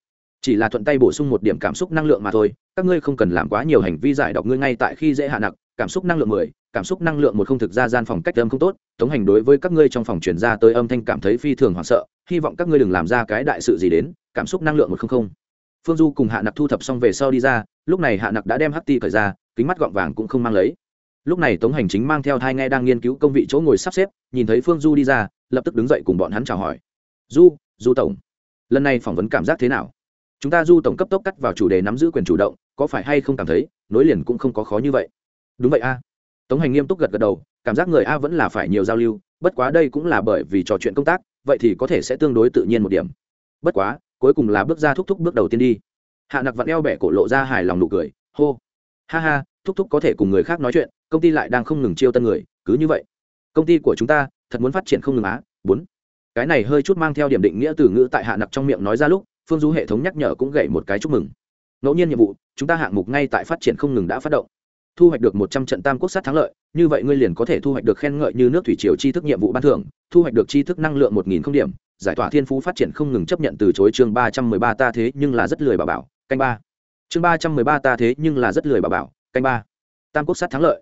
Chỉ là thuận tay bổ sung một điểm cảm xúc năng lượng mà thôi, các ngươi không cần làm quá nhiều hành vi giải đọc ngươi ngay tại khi dễ hạ nặc cảm xúc năng lượng mười, cảm xúc năng lượng một không thực ra gian phòng cách âm không tốt, tống hành đối với các ngươi trong phòng chuyển ra tới âm thanh cảm thấy phi thường hoảng sợ, hy vọng các ngươi đừng làm ra cái đại sự gì đến, cảm xúc năng lượng một không không. Phương du cùng hạ nặc thu thập xong về sau đi ra, lúc này hạ nặc đã đem hắt ti cởi ra, kính mắt gọng vàng cũng không mang lấy. Lúc này tống hành chính mang theo thai nghe đang nghiên cứu công vị chỗ ngồi sắp xếp, nhìn thấy phương du đi ra, lập tức đứng dậy cùng bọn hắn chào hỏi. Du du tổng, lần này phỏng vấn cảm giác thế nào? Chúng ta du tổng cấp tốc cắt vào chủ đề nắm giữ quyền chủ động, có phải hay không cảm thấy, nối liền cũng không có khó như vậy đúng vậy a. Tống hành nghiêm túc gật gật đầu, cảm giác người a vẫn là phải nhiều giao lưu, bất quá đây cũng là bởi vì trò chuyện công tác, vậy thì có thể sẽ tương đối tự nhiên một điểm. Bất quá, cuối cùng là bước ra thúc thúc bước đầu tiên đi. Hạ nặc vặn eo bẻ cổ lộ ra hài lòng nụ cười, hô. Ha ha, thúc thúc có thể cùng người khác nói chuyện, công ty lại đang không ngừng chiêu tân người, cứ như vậy. Công ty của chúng ta, thật muốn phát triển không ngừng á, bốn. Cái này hơi chút mang theo điểm định nghĩa từ ngữ tại hạ nặc trong miệng nói ra lúc, phương du hệ thống nhắc nhở cũng gậy một cái chúc mừng. Ngẫu nhiên nhiệm vụ, chúng ta hạng mục ngay tại phát triển không ngừng đã phát động thu hoạch được một trăm trận tam quốc sát thắng lợi, như vậy ngươi liền có thể thu hoạch được khen ngợi như nước thủy triều chi thức nhiệm vụ ban thưởng, thu hoạch được chi thức năng lượng một nghìn không điểm, giải tỏa thiên phú phát triển không ngừng chấp nhận từ chối chương ba trăm mười ba ta thế nhưng là rất lười bảo bảo, canh ba. Chương ba trăm mười ba ta thế nhưng là rất lười bảo bảo, canh ba. Tam quốc sát thắng lợi.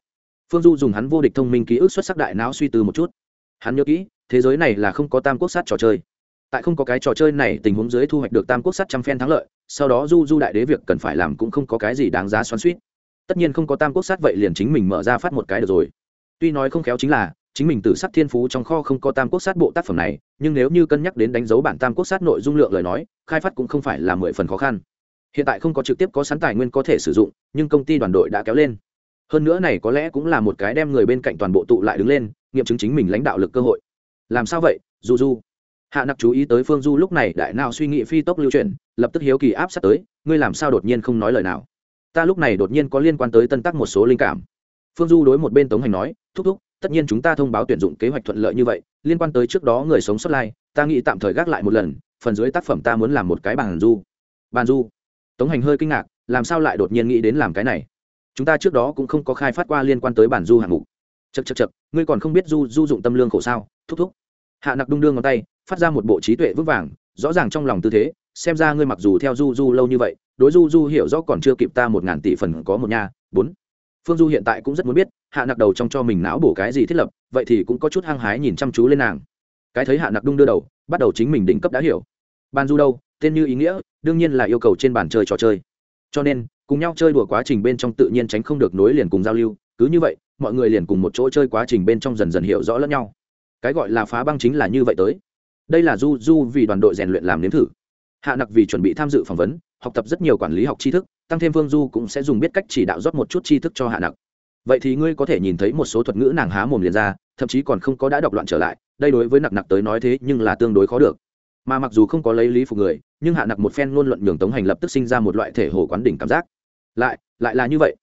Phương du dùng hắn vô địch thông minh ký ức xuất sắc đại não suy tư một chút. Hắn nhớ kỹ, thế giới này là không có tam quốc sát trò chơi. Tại không có cái trò chơi này, tình huống dưới thu hoạch được tam quốc sát trăm phen thắng lợi, sau đó du du đại đế việc cần phải làm cũng không có cái gì đáng giá xoắn suýt tất nhiên không có tam quốc sát vậy liền chính mình mở ra phát một cái được rồi. Tuy nói không khéo chính là, chính mình tự sát thiên phú trong kho không có tam quốc sát bộ tác phẩm này, nhưng nếu như cân nhắc đến đánh dấu bản tam quốc sát nội dung lượng lời nói, khai phát cũng không phải là mười phần khó khăn. Hiện tại không có trực tiếp có sẵn tài nguyên có thể sử dụng, nhưng công ty đoàn đội đã kéo lên. Hơn nữa này có lẽ cũng là một cái đem người bên cạnh toàn bộ tụ lại đứng lên, nghiệm chứng chính mình lãnh đạo lực cơ hội. Làm sao vậy du du hạ nặc chú ý tới phương du lúc này đại nào suy nghĩ phi tốc lưu chuyển, lập tức hiếu kỳ áp sát tới, ngươi làm sao đột nhiên không nói lời nào? Ta lúc này đột nhiên có liên quan tới tân tắc một số linh cảm. Phương du đối một bên tống hành nói, thúc thúc, tất nhiên chúng ta thông báo tuyển dụng kế hoạch thuận lợi như vậy, liên quan tới trước đó người sống sót lai, ta nghĩ tạm thời gác lại một lần, phần dưới tác phẩm ta muốn làm một cái bàn du. Bàn du? Tống hành hơi kinh ngạc, làm sao lại đột nhiên nghĩ đến làm cái này? Chúng ta trước đó cũng không có khai phát qua liên quan tới bản du hạng mục. Chật chật chật ngươi còn không biết du du dụng tâm lương khổ sao? Thúc thúc. Hạ nặc đung đương ngón tay, phát ra một bộ trí tuệ vững vàng, rõ ràng trong lòng tư thế xem ra ngươi mặc dù theo du du lâu như vậy, đối du du hiểu rõ còn chưa kịp ta một ngàn tỷ phần có một nhà bốn. Phương du hiện tại cũng rất muốn biết, hạ nặc đầu trong cho mình não bổ cái gì thiết lập, vậy thì cũng có chút hăng hái nhìn chăm chú lên nàng. Cái thấy hạ nặc đung đưa đầu, bắt đầu chính mình đỉnh cấp đã hiểu. Ban du đâu, tên như ý nghĩa, đương nhiên là yêu cầu trên bàn chơi trò chơi. Cho nên, cùng nhau chơi đùa quá trình bên trong tự nhiên tránh không được nối liền cùng giao lưu, cứ như vậy, mọi người liền cùng một chỗ chơi quá trình bên trong dần dần hiểu rõ lẫn nhau. Cái gọi là phá băng chính là như vậy tới. Đây là du du vì đoàn đội rèn luyện làm nếm thử hạ nặc vì chuẩn bị tham dự phỏng vấn, học tập rất nhiều quản lý học tri thức, tăng thêm phương du cũng sẽ dùng biết cách chỉ đạo rót một chút tri thức cho hạ nặc. Vậy thì ngươi có thể nhìn thấy một số thuật ngữ nàng há mồm liền ra, thậm chí còn không có đã đọc loạn trở lại, đây đối với nặc nặc tới nói thế nhưng là tương đối khó được. Mà mặc dù không có lấy lý phục người, nhưng hạ nặc một phen luôn luận nhường tống hành lập tức sinh ra một loại thể hồ quán đỉnh cảm giác. Lại lại là như vậy.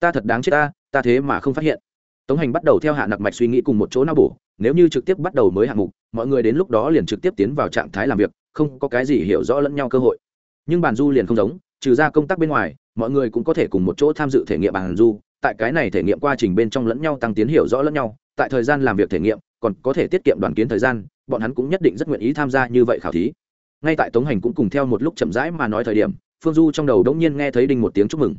Ta thật đáng chết ta ta thế mà không phát hiện. Tống hành bắt đầu theo hạ nặc mạch suy nghĩ cùng một chỗ não bổ, nếu như trực tiếp bắt đầu mới hạng mục, mọi người đến lúc đó liền trực tiếp tiến vào trạng thái làm việc không có cái gì hiểu rõ lẫn nhau cơ hội. Nhưng bàn du liền không giống, trừ ra công tác bên ngoài, mọi người cũng có thể cùng một chỗ tham dự thể nghiệm bàn du, tại cái này thể nghiệm quá trình bên trong lẫn nhau tăng tiến hiểu rõ lẫn nhau, tại thời gian làm việc thể nghiệm, còn có thể tiết kiệm đoàn kiến thời gian, bọn hắn cũng nhất định rất nguyện ý tham gia như vậy khảo thí. Ngay tại tống hành cũng cùng theo một lúc chậm rãi mà nói thời điểm, phương du trong đầu đống nhiên nghe thấy đinh một tiếng chúc mừng.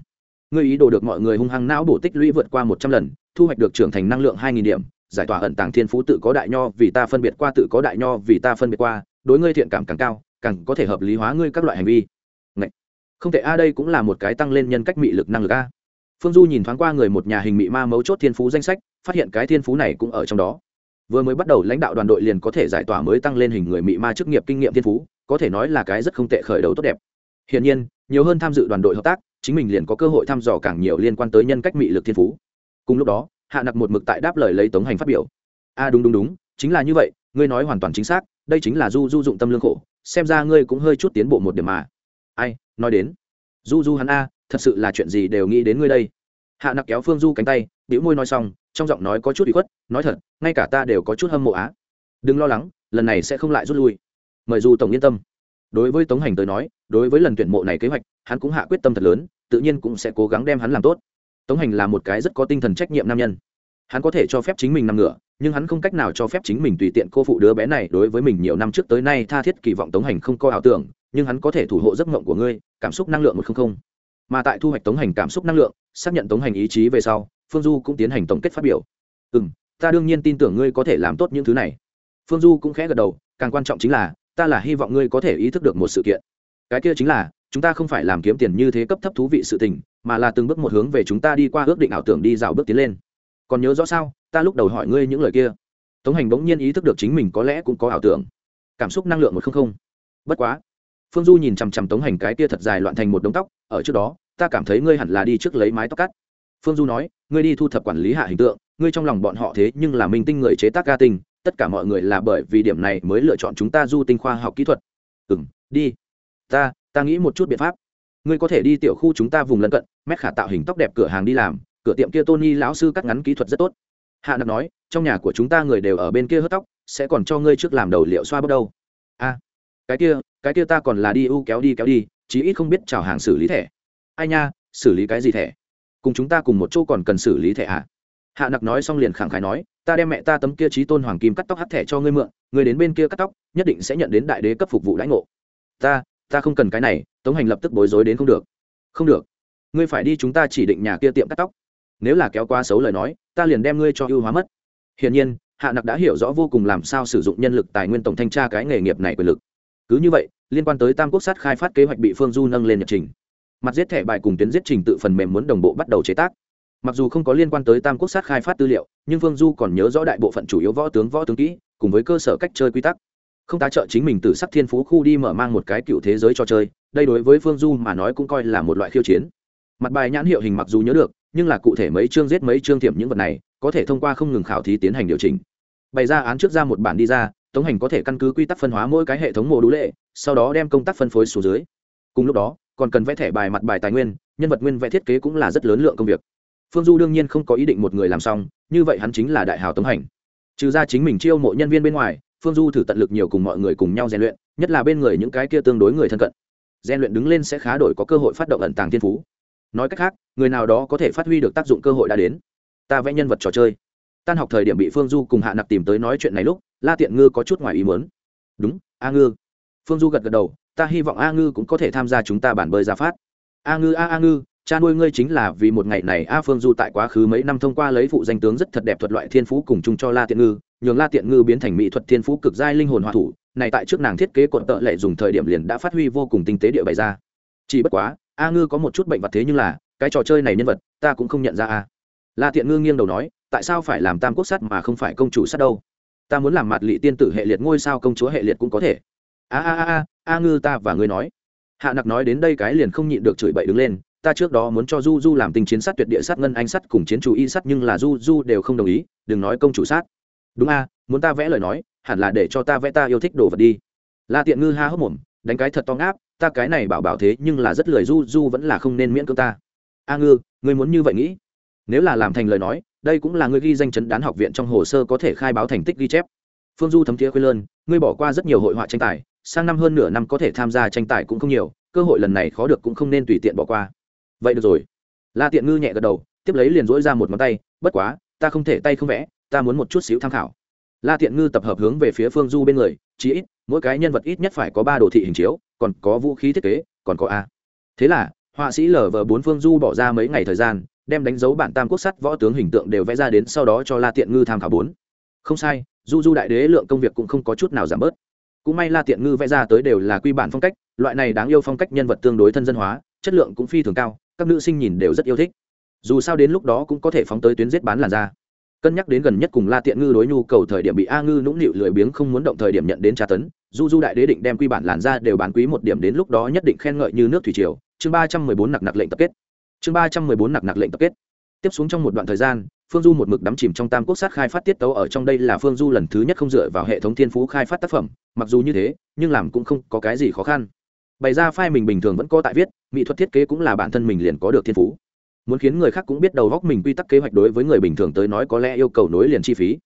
Ngươi ý đồ được mọi người hung hăng não bổ tích lũy vượt qua một trăm lần, thu hoạch được trưởng thành năng lượng hai nghìn điểm, giải tỏa ẩn tàng thiên phú tự có đại nho vì ta phân biệt qua, tự có đại nho vì ta phân biệt qua đối ngươi thiện cảm càng cao, càng có thể hợp lý hóa ngươi các loại hành vi. Ngậy! không thể a, đây cũng là một cái tăng lên nhân cách mị lực năng lực a. Phương du nhìn thoáng qua người một nhà hình mị ma mấu chốt thiên phú danh sách, phát hiện cái thiên phú này cũng ở trong đó. Vừa mới bắt đầu lãnh đạo đoàn đội liền có thể giải tỏa mới tăng lên hình người mị ma chức nghiệp kinh nghiệm thiên phú, có thể nói là cái rất không tệ khởi đầu tốt đẹp. Hiển nhiên, nhiều hơn tham dự đoàn đội hợp tác, chính mình liền có cơ hội thăm dò càng nhiều liên quan tới nhân cách mị lực thiên phú. Cùng lúc đó, hạ nặc một mực tại đáp lời lấy tống hành phát biểu. A, đúng đúng đúng, chính là như vậy, ngươi nói hoàn toàn chính xác đây chính là du du dụng tâm lương khổ, xem ra ngươi cũng hơi chút tiến bộ một điểm mà. Ai, nói đến. Du du hắn a, thật sự là chuyện gì đều nghĩ đến ngươi đây. Hạ nặc kéo phương du cánh tay biểu môi nói xong, trong giọng nói có chút bị khuất, nói thật, ngay cả ta đều có chút hâm mộ á. Đừng lo lắng, lần này sẽ không lại rút lui. Mời du tổng yên tâm. Đối với tống hành tới nói, đối với lần tuyển mộ này kế hoạch, hắn cũng hạ quyết tâm thật lớn, tự nhiên cũng sẽ cố gắng đem hắn làm tốt. Tống hành là một cái rất có tinh thần trách nhiệm nam nhân. Hắn có thể cho phép chính mình nằm ngửa nhưng hắn không cách nào cho phép chính mình tùy tiện cô phụ đứa bé này đối với mình nhiều năm trước tới nay tha thiết kỳ vọng tống hành không có ảo tưởng, nhưng hắn có thể thủ hộ giấc mộng của ngươi, cảm xúc năng lượng một không không. Mà tại thu hoạch tống hành cảm xúc năng lượng, xác nhận tống hành ý chí về sau, phương du cũng tiến hành tổng kết phát biểu. Ừ m ta đương nhiên tin tưởng ngươi có thể làm tốt những thứ này. Phương du cũng khẽ gật đầu, càng quan trọng chính là, ta là hy vọng ngươi có thể ý thức được một sự kiện. Cái kia chính là, chúng ta không phải làm kiếm tiền như thế cấp thấp thú vị sự tình, mà là từng bước một hướng về chúng ta đi qua ước định ảo tưởng đi dạo bước tiến lên còn nhớ rõ sao, ta lúc đầu hỏi ngươi những lời kia. Tống hành bỗng nhiên ý thức được chính mình có lẽ cũng có ảo tưởng. Cảm xúc năng lượng một không không. Bất quá, phương du nhìn chằm chằm tống hành cái kia thật dài loạn thành một đống tóc, ở trước đó, ta cảm thấy ngươi hẳn là đi trước lấy mái tóc cắt. Phương du nói, ngươi đi thu thập quản lý hạ hình tượng, ngươi trong lòng bọn họ thế nhưng là minh tinh người chế tác ca tinh, tất cả mọi người là bởi vì điểm này mới lựa chọn chúng ta du tinh khoa học kỹ thuật. Ừ m đi. Ta ta nghĩ một chút biện pháp. Ngươi có thể đi tiểu khu chúng ta vùng lân cận, mét khả tạo hình tóc đẹp cửa hàng đi làm cửa tiệm kia tony lão sư cắt ngắn kỹ thuật rất tốt. Hạ nặc nói, trong nhà của chúng ta người đều ở bên kia hớt tóc, sẽ còn cho ngươi trước làm đầu liệu xoa bước đâu. A, cái kia cái kia ta còn là đi u kéo đi kéo đi, chí ít không biết chào hàng xử lý thẻ. Ai nha, xử lý cái gì thẻ? Cùng chúng ta cùng một chỗ còn cần xử lý thẻ à? Hạ nặc nói xong liền khẳng khái nói, ta đem mẹ ta tấm kia trí tôn hoàng kim cắt tóc hắt thẻ cho ngươi mượn, ngươi đến bên kia cắt tóc, nhất định sẽ nhận đến đại đế cấp phục vụ lãnh ngộ. Ta ta không cần cái này, tống hành lập tức bối rối đến không được. Không được. Ngươi phải đi, chúng ta chỉ định nhà kia tiệm cắt tóc nếu là kéo quá xấu lời nói, ta liền đem ngươi cho ưu hóa mất. Hiển nhiên, hạ nặc đã hiểu rõ vô cùng làm sao sử dụng nhân lực tài nguyên tổng thanh tra cái nghề nghiệp này quyền lực. Cứ như vậy, liên quan tới tam quốc sát khai phát kế hoạch bị phương du nâng lên nhật trình. Mặt giết thẻ bài cùng tuyến giết trình tự phần mềm muốn đồng bộ bắt đầu chế tác. Mặc dù không có liên quan tới tam quốc sát khai phát tư liệu, nhưng phương du còn nhớ rõ đại bộ phận chủ yếu võ tướng võ tướng kỹ, cùng với cơ sở cách chơi quy tắc. Không tá trợ chính mình từ sắc thiên phú khu đi mở mang một cái cựu thế giới cho chơi, đây đối với phương du mà nói cũng coi là một loại khiêu chiến. Mặt bài nhãn hiệu hình mặc dù nhớ được nhưng là cụ thể mấy chương giết mấy chương tiệm những vật này, có thể thông qua không ngừng khảo thí tiến hành điều chỉnh. Bày ra án trước ra một bản đi ra, tống hành có thể căn cứ quy tắc phân hóa mỗi cái hệ thống mô đũ lệ, sau đó đem công tác phân phối xuống dưới. Cùng lúc đó, còn cần vẽ thẻ bài mặt bài tài nguyên, nhân vật nguyên vẽ thiết kế cũng là rất lớn lượng công việc. Phương du đương nhiên không có ý định một người làm xong, như vậy hắn chính là đại hào tống hành. Trừ ra chính mình chiêu mộ nhân viên bên ngoài, phương du thử tận lực nhiều cùng mọi người cùng nhau rèn luyện, nhất là bên người những cái kia tương đối người thân cận. Rèn luyện đứng lên sẽ khá đổi có cơ hội phát động ẩn tàng thiên phú nói cách khác, người nào đó có thể phát huy được tác dụng cơ hội đã đến. Ta vẽ nhân vật trò chơi. Tan học thời điểm bị phương du cùng hạ nặc tìm tới nói chuyện này lúc, la tiện ngư có chút ngoài ý mớn đúng, a ngư. Phương du gật gật đầu, ta hy vọng a ngư cũng có thể tham gia chúng ta bản bơi ra phát. A ngư, a a ngư, cha nuôi ngươi chính là vì một ngày này a phương du tại quá khứ mấy năm thông qua lấy phụ danh tướng rất thật đẹp thuật loại thiên phú cùng chung cho la tiện ngư, nhường la tiện ngư biến thành mỹ thuật thiên phú cực giai linh hồn hòa thủ, này tại trước nàng thiết kế cột tợ lệ dùng thời điểm liền đã phát huy vô cùng tinh tế địa bày ra. Chỉ bất quá a ngư có một chút bệnh vật thế nhưng là, cái trò chơi này nhân vật, ta cũng không nhận ra a. La tiện ngư nghiêng đầu nói, tại sao phải làm tam quốc sắt mà không phải công chủ sắt đâu? Ta muốn làm mặt lị tiên tử hệ liệt ngôi sao công chúa hệ liệt cũng có thể. A a a a a ngư ta và ngươi nói. Hạ nặc nói đến đây cái liền không nhịn được chửi bậy đứng lên, ta trước đó muốn cho du du làm tình chiến sát tuyệt địa sát ngân anh sát cùng chiến chủ y sát nhưng là du du đều không đồng ý, đừng nói công chủ sát. Đúng a, muốn ta vẽ lời nói, hẳn là để cho ta vẽ ta yêu thích đồ vật đi. La tiện ngư ha hốc mồm, đánh cái thật to ngáp ta cái này bảo bảo thế nhưng là rất lời du du vẫn là không nên miễn cưỡng ta. A ngư, ngươi muốn như vậy nghĩ? Nếu là làm thành lời nói, đây cũng là ngươi ghi danh chấn đán học viện trong hồ sơ có thể khai báo thành tích ghi chép. Phương du thấm thiế khuyên lơn, ngươi bỏ qua rất nhiều hội họa tranh tài, sang năm hơn nửa năm có thể tham gia tranh tài cũng không nhiều, cơ hội lần này khó được cũng không nên tùy tiện bỏ qua. Vậy được rồi. La tiện ngư nhẹ gật đầu, tiếp lấy liền dỗi ra một ngón tay, bất quá, ta không thể tay không vẽ, ta muốn một chút xíu tham khảo. La tiện ngư tập hợp hướng về phía phương du bên người, chí ít, mỗi cái nhân vật ít nhất phải có ba đồ thị hình chiếu còn có vũ khí thiết kế, còn có a. Thế là, họa sĩ lờ vờ bốn phương du bỏ ra mấy ngày thời gian, đem đánh dấu bản tam quốc sắt võ tướng hình tượng đều vẽ ra đến sau đó cho la tiện ngư tham khảo bốn. Không sai, du du đại đế lượng công việc cũng không có chút nào giảm bớt. Cũng may la tiện ngư vẽ ra tới đều là quy bản phong cách, loại này đáng yêu phong cách nhân vật tương đối thân dân hóa, chất lượng cũng phi thường cao, các nữ sinh nhìn đều rất yêu thích. Dù sao đến lúc đó cũng có thể phóng tới tuyến giết bán làn da. Cân nhắc đến gần nhất cùng la tiện ngư đối nhu cầu thời điểm bị a ngư nũng nịu lười biếng không muốn động thời điểm nhận đến tra tấn du du đại đế định đem quy bản làn ra đều bán quý một điểm đến lúc đó nhất định khen ngợi như nước thủy triều. Chương ba trăm mười bốn nặc nặc lệnh tập kết. Chương ba trăm mười bốn nặc nặc lệnh tập kết. Tiếp xuống trong một đoạn thời gian, phương du một mực đắm chìm trong tam quốc sát khai phát tiết tấu ở trong đây là phương du lần thứ nhất không dựa vào hệ thống thiên phú khai phát tác phẩm. Mặc dù như thế, nhưng làm cũng không có cái gì khó khăn. Bày ra file mình bình thường vẫn có tại viết, mỹ thuật thiết kế cũng là bản thân mình liền có được thiên phú. Muốn khiến người khác cũng biết đầu góc mình quy tắc kế hoạch đối với người bình thường tới nói có lẽ yêu cầu nối liền chi phí.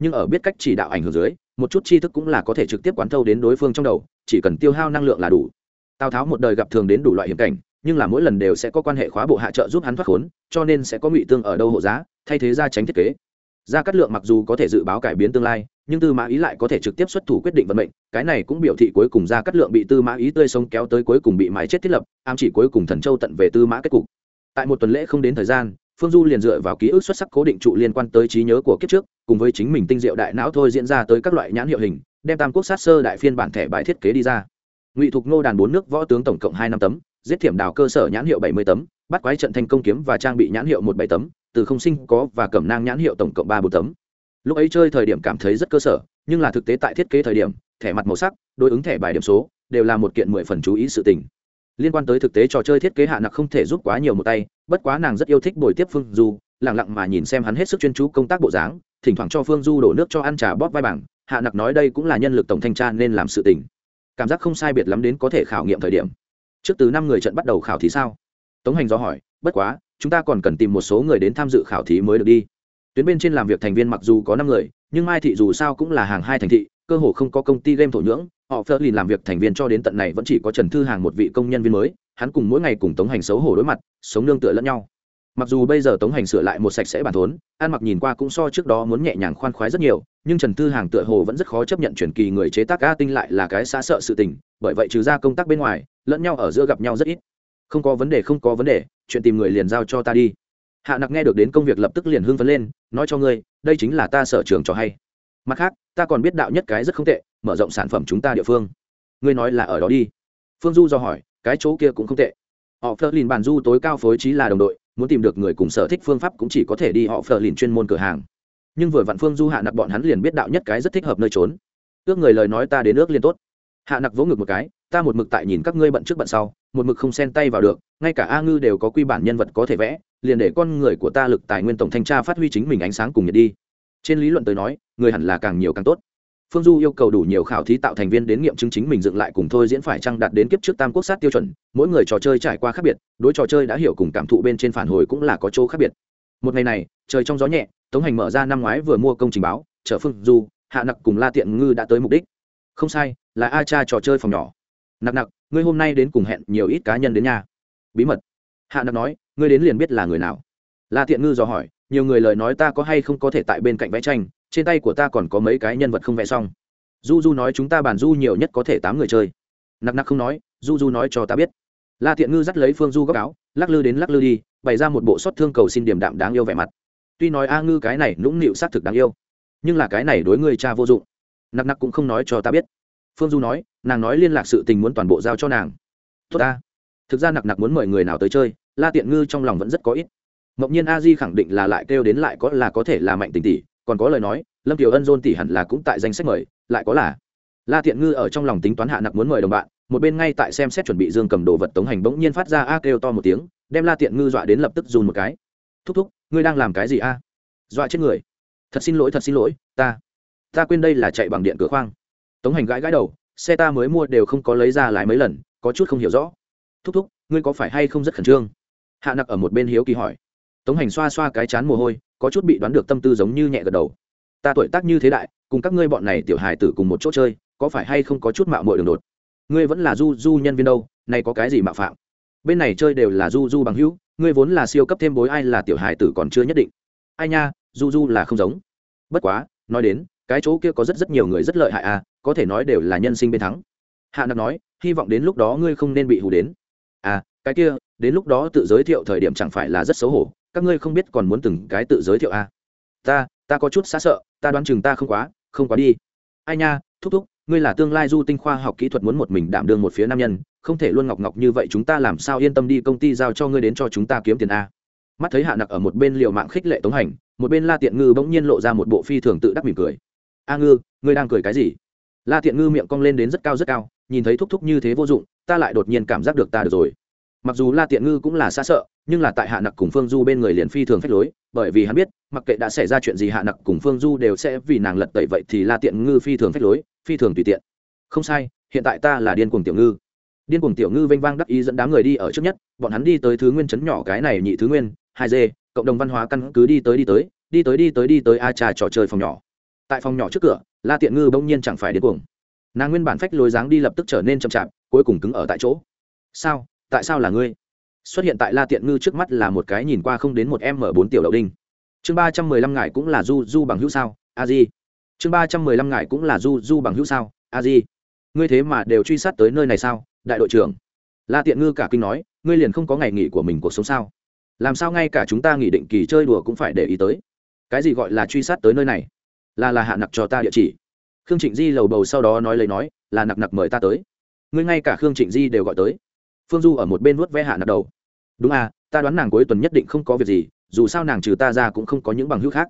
Nhưng ở biết cách chỉ đạo ảnh hưởng dưới một chút tri thức cũng là có thể trực tiếp quán thâu đến đối phương trong đầu, chỉ cần tiêu hao năng lượng là đủ. Tào tháo một đời gặp thường đến đủ loại hiểm cảnh, nhưng là mỗi lần đều sẽ có quan hệ khóa bộ hạ trợ giúp hắn thoát khốn, cho nên sẽ có ngụy tương ở đâu hộ giá, thay thế ra tránh thiết kế. Gia cát lượng mặc dù có thể dự báo cải biến tương lai, nhưng tư mã ý lại có thể trực tiếp xuất thủ quyết định vận mệnh, cái này cũng biểu thị cuối cùng gia cát lượng bị tư mã ý tươi sống kéo tới cuối cùng bị mái chết thiết lập, ám chỉ cuối cùng thần châu tận về tư mã kết cục. Tại một tuần lễ không đến thời gian, phương du liền dựa vào ký ức xuất sắc cố định trụ liên quan tới trí nhớ của kiếp trước cùng với chính mình tinh diệu đại não thôi diễn ra tới các loại nhãn hiệu hình, đem tam quốc sát sơ đại phiên bản thẻ bài thiết kế đi ra. Ngụy thục ngô đàn bốn nước võ tướng tổng cộng hai năm tấm, giết thiểm đào cơ sở nhãn hiệu bảy mươi tấm, bắt quái trận thành công kiếm và trang bị nhãn hiệu một bảy tấm, từ không sinh có và cẩm nang nhãn hiệu tổng cộng ba bốn tấm. Lúc ấy chơi thời điểm cảm thấy rất cơ sở, nhưng là thực tế tại thiết kế thời điểm, thẻ mặt màu sắc, đối ứng thẻ bài điểm số, đều là một kiện mười phần chú ý sự tình. Liên quan tới thực tế trò chơi thiết kế hạ nặc không thể giúp quá nhiều một tay, bất quá nàng rất yêu thích bồi tiếp phương du lẳng lặng mà nhìn xem hắn hết sức chuyên chú công tác bộ dáng thỉnh thoảng cho phương du đổ nước cho ăn trà bóp vai bảng hạ nặc nói đây cũng là nhân lực tổng thanh tra nên làm sự tình. Cảm giác không sai biệt lắm đến có thể khảo nghiệm thời điểm. Trước từ năm người trận bắt đầu khảo thí sao? Tống hành do hỏi, bất quá, chúng ta còn cần tìm một số người đến tham dự khảo thí mới được đi. Tuyến bên trên làm việc thành viên mặc dù có năm người, nhưng mai thị dù sao cũng là hàng hai thành thị, cơ hồ không có công ty game thổ nhưỡng, họ phớt lìn làm việc thành viên cho đến tận này vẫn chỉ có trần thư hàng một vị công nhân viên mới, hắn cùng mỗi ngày cùng tống hành xấu hổ đối mặt, sống nương tựa lẫn nhau mặc dù bây giờ tống hành sửa lại một sạch sẽ bản thốn ăn mặc nhìn qua cũng so trước đó muốn nhẹ nhàng khoan khoái rất nhiều, nhưng trần tư hàng tựa hồ vẫn rất khó chấp nhận chuyển kỳ người chế tác a tinh lại là cái xã sợ sự tình, bởi vậy trừ ra công tác bên ngoài, lẫn nhau ở giữa gặp nhau rất ít. Không có vấn đề, không có vấn đề, chuyện tìm người liền giao cho ta đi. Hạ nặc nghe được đến công việc lập tức liền hưng phấn lên, nói cho ngươi, đây chính là ta sở trường cho hay. Mặt khác, ta còn biết đạo nhất cái rất không tệ, mở rộng sản phẩm chúng ta địa phương. Ngươi nói là ở đó đi. Phương du do hỏi, cái chỗ kia cũng không tệ. Họ phớt lìn bàn du tối cao phối trí là đồng đội muốn tìm được người cùng sở thích phương pháp cũng chỉ có thể đi họ phờ lìn chuyên môn cửa hàng. Nhưng vừa vặn phương du hạ nặc bọn hắn liền biết đạo nhất cái rất thích hợp nơi trốn. Ước người lời nói ta đến ước liên tốt. Hạ nặc vỗ ngực một cái, ta một mực tại nhìn các ngươi bận trước bận sau, một mực không xen tay vào được, ngay cả a ngư đều có quy bản nhân vật có thể vẽ, liền để con người của ta lực tài nguyên tổng thanh tra phát huy chính mình ánh sáng cùng nhiệt đi. Trên lý luận tới nói, người hẳn là càng nhiều càng tốt phương du yêu cầu đủ nhiều khảo thí tạo thành viên đến nghiệm chứng chính mình dựng lại cùng thôi diễn phải chăng đạt đến kiếp trước tam quốc sát tiêu chuẩn, mỗi người trò chơi trải qua khác biệt, đối trò chơi đã hiểu cùng cảm thụ bên trên phản hồi cũng là có chỗ khác biệt. Một ngày này, trời trong gió nhẹ, tống hành mở ra năm ngoái vừa mua công trình báo, chở phương du, hạ nặc cùng la tiện ngư đã tới mục đích. Không sai, là a cha trò chơi phòng nhỏ. Nặc nặc, ngươi hôm nay đến cùng hẹn nhiều ít cá nhân đến nhà bí mật. Hạ nặc nói, ngươi đến liền biết là người nào. La tiện ngư dò hỏi, nhiều người lời nói ta có hay không có thể tại bên cạnh vẽ tranh trên tay của ta còn có mấy cái nhân vật không vẽ xong. Du du nói chúng ta bàn du nhiều nhất có thể tám người chơi. Nặc nặc không nói du du nói cho ta biết. La tiện ngư dắt lấy phương du góc áo, lắc lư đến lắc lư đi, bày ra một bộ xót thương cầu xin điểm đạm đáng yêu vẻ mặt. Tuy nói a ngư cái này nũng nịu xác thực đáng yêu, nhưng là cái này đối người cha vô dụng. Nặc nặc cũng không nói cho ta biết. Phương du nói, nàng nói liên lạc sự tình muốn toàn bộ giao cho nàng. Tốt ta. Thực ra nặc nặc muốn mời người nào tới chơi, la tiện ngư trong lòng vẫn rất có ít. Mộng nhiên a di khẳng định là lại kêu đến lại có là có thể là mạnh tình tỷ còn có lời nói, lâm tiểu ân dôn tỷ hẳn là cũng tại danh sách mời, lại có là la thiện ngư ở trong lòng tính toán hạ nặc muốn mời đồng bạn, một bên ngay tại xem xét chuẩn bị dương cầm đồ vật tống hành bỗng nhiên phát ra a kêu to một tiếng, đem la thiện ngư dọa đến lập tức dùn một cái. Thúc thúc, ngươi đang làm cái gì a? Dọa chết người. Thật xin lỗi, thật xin lỗi, ta ta quên đây là chạy bằng điện cửa khoang. Tống hành gãi gãi đầu, xe ta mới mua đều không có lấy ra lái mấy lần, có chút không hiểu rõ. Thúc thúc, ngươi có phải hay không rất khẩn trương? Hạ nặc ở một bên hiếu kỳ hỏi. Tống hành xoa xoa cái chán mồ hôi có chút bị đoán được tâm tư giống như nhẹ gật đầu. Ta tuổi tác như thế đại, cùng các ngươi bọn này tiểu hài tử cùng một chỗ chơi, có phải hay không có chút mạo mội đường đột? Ngươi vẫn là du du nhân viên đâu, nay có cái gì mạo phạm? Bên này chơi đều là du du bằng hữu, ngươi vốn là siêu cấp thêm bối ai là tiểu hài tử còn chưa nhất định. Ai nha, du du là không giống. Bất quá, nói đến, cái chỗ kia có rất rất nhiều người rất lợi hại à có thể nói đều là nhân sinh bên thắng. Hạ nặc nói, hy vọng đến lúc đó ngươi không nên bị hù đến. À cái kia đến lúc đó tự giới thiệu thời điểm chẳng phải là rất xấu hổ, các ngươi không biết còn muốn từng cái tự giới thiệu à. ta ta có chút xa sợ, ta đoán chừng ta không quá không quá đi. Ai nha, thúc thúc, ngươi là tương lai du tinh khoa học kỹ thuật muốn một mình đảm đương một phía nam nhân, không thể luôn ngọc ngọc như vậy chúng ta làm sao yên tâm đi công ty giao cho ngươi đến cho chúng ta kiếm tiền a mắt thấy hạ nặc ở một bên liệu mạng khích lệ tống hành, một bên la tiện ngư bỗng nhiên lộ ra một bộ phi thường tự đắc mỉm cười. A ngư, ngươi đang cười cái gì? La tiện ngư miệng cong lên đến rất cao rất cao, nhìn thấy thúc thúc như thế vô dụng, ta lại đột nhiên cảm giác được ta được rồi mặc dù la tiện ngư cũng là xa sợ, nhưng là tại hạ nặc cùng phương du bên người liền phi thường phách lối, bởi vì hắn biết, mặc kệ đã xảy ra chuyện gì hạ nặc cùng phương du đều sẽ vì nàng lật tẩy vậy thì la tiện ngư phi thường phách lối, phi thường tùy tiện. Không sai, hiện tại ta là điên cuồng tiểu ngư. Điên cuồng tiểu ngư vênh vang đắc ý dẫn đám người đi ở trước nhất, bọn hắn đi tới thứ nguyên chấn nhỏ cái này nhị thứ nguyên, hai d cộng đồng văn hóa căn cứ đi tới đi tới đi tới đi tới đi tới a trà trò chơi phòng nhỏ. Tại phòng nhỏ trước cửa, la tiện ngư bỗng nhiên chẳng phải điên cuồng. Nàng nguyên bản phách lối dáng đi lập tức trở nên chậm chạp, cuối cùng cứng ở tại chỗ. Sao? Tại sao là ngươi? Xuất hiện tại la tiện ngư trước mắt là một cái nhìn qua không đến một m bốn tiểu đậu đinh. Chương ba trăm mười lăm ngài cũng là du du bằng hữu sao? A di. Chương ba trăm mười lăm ngài cũng là du du bằng hữu sao? A di. Ngươi thế mà đều truy sát tới nơi này sao, đại đội trưởng? La tiện ngư cả kinh nói, ngươi liền không có ngày nghỉ của mình cuộc sống sao? Làm sao ngay cả chúng ta nghỉ định kỳ chơi đùa cũng phải để ý tới? Cái gì gọi là truy sát tới nơi này? Là là hạ nặc cho ta địa chỉ. Khương trịnh di lầu bầu sau đó nói lấy nói, là nặc nặc mời ta tới. Ngươi ngay cả khương trịnh di đều gọi tới phương du ở một bên vuốt ve hạ nặc đầu. Đúng à ta đoán nàng cuối tuần nhất định không có việc gì, dù sao nàng trừ ta ra cũng không có những bằng hữu khác.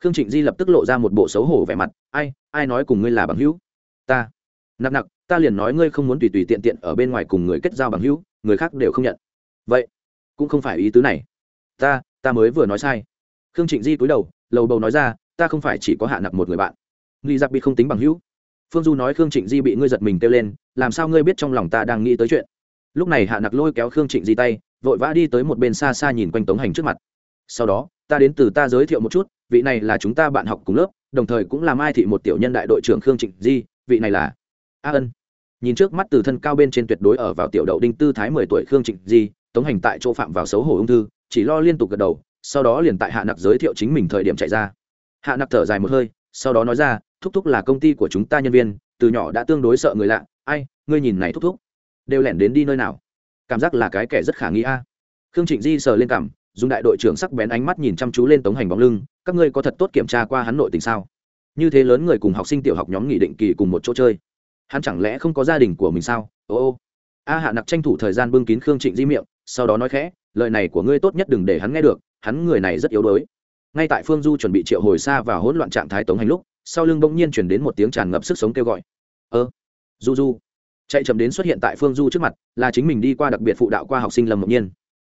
Khương trịnh di lập tức lộ ra một bộ xấu hổ vẻ mặt, ai ai nói cùng ngươi là bằng hữu? Ta. Nặc nặc, ta liền nói ngươi không muốn tùy tùy tiện tiện ở bên ngoài cùng người kết giao bằng hữu, người khác đều không nhận. Vậy, cũng không phải ý tứ này. Ta ta mới vừa nói sai. Khương trịnh di cúi đầu, lầu bầu nói ra, ta không phải chỉ có hạ nặc một người bạn. Nghi giặc bị không tính bằng hữu. Phương du nói khương trịnh di bị ngươi giật mình kêu lên, làm sao ngươi biết trong lòng ta đang nghĩ tới chuyện? Lúc này hạ nặc lôi kéo khương trịnh di tay, vội vã đi tới một bên xa xa nhìn quanh tống hành trước mặt. Sau đó, ta đến từ ta giới thiệu một chút, vị này là chúng ta bạn học cùng lớp, đồng thời cũng là mai thị một tiểu nhân đại đội trưởng khương trịnh di, vị này là a ân. Nhìn trước mắt từ thân cao bên trên tuyệt đối ở vào tiểu đậu đinh tư thái mười tuổi khương trịnh di, tống hành tại chỗ phạm vào xấu hổ ung thư, chỉ lo liên tục gật đầu, sau đó liền tại hạ nặc giới thiệu chính mình thời điểm chạy ra. Hạ nặc thở dài một hơi, sau đó nói ra, thúc thúc là công ty của chúng ta nhân viên, từ nhỏ đã tương đối sợ người lạ, ai, ngươi nhìn này thúc thúc đều lẻn đến đi nơi nào? Cảm giác là cái kẻ rất khả nghi a. Khương trịnh di sờ lên cảm dùng đại đội trưởng sắc bén ánh mắt nhìn chăm chú lên tống hành bóng lưng, các ngươi có thật tốt kiểm tra qua hắn nội tình sao? Như thế lớn người cùng học sinh tiểu học nhóm nghị định kỳ cùng một chỗ chơi. Hắn chẳng lẽ không có gia đình của mình sao? Ô ô. A hạ nặc tranh thủ thời gian bưng kín khương trịnh di miệng, sau đó nói khẽ, lời này của ngươi tốt nhất đừng để hắn nghe được, hắn người này rất yếu đuối. Ngay tại phương du chuẩn bị triệu hồi xa và hỗn loạn trạng thái tống hành lúc, sau lưng bỗng nhiên chuyển đến một tiếng tràn ngập sức sống kêu gọi. Ơ du du chạy chậm đến xuất hiện tại phương du trước mặt, là chính mình đi qua đặc biệt phụ đạo qua học sinh lâm mộng nhiên.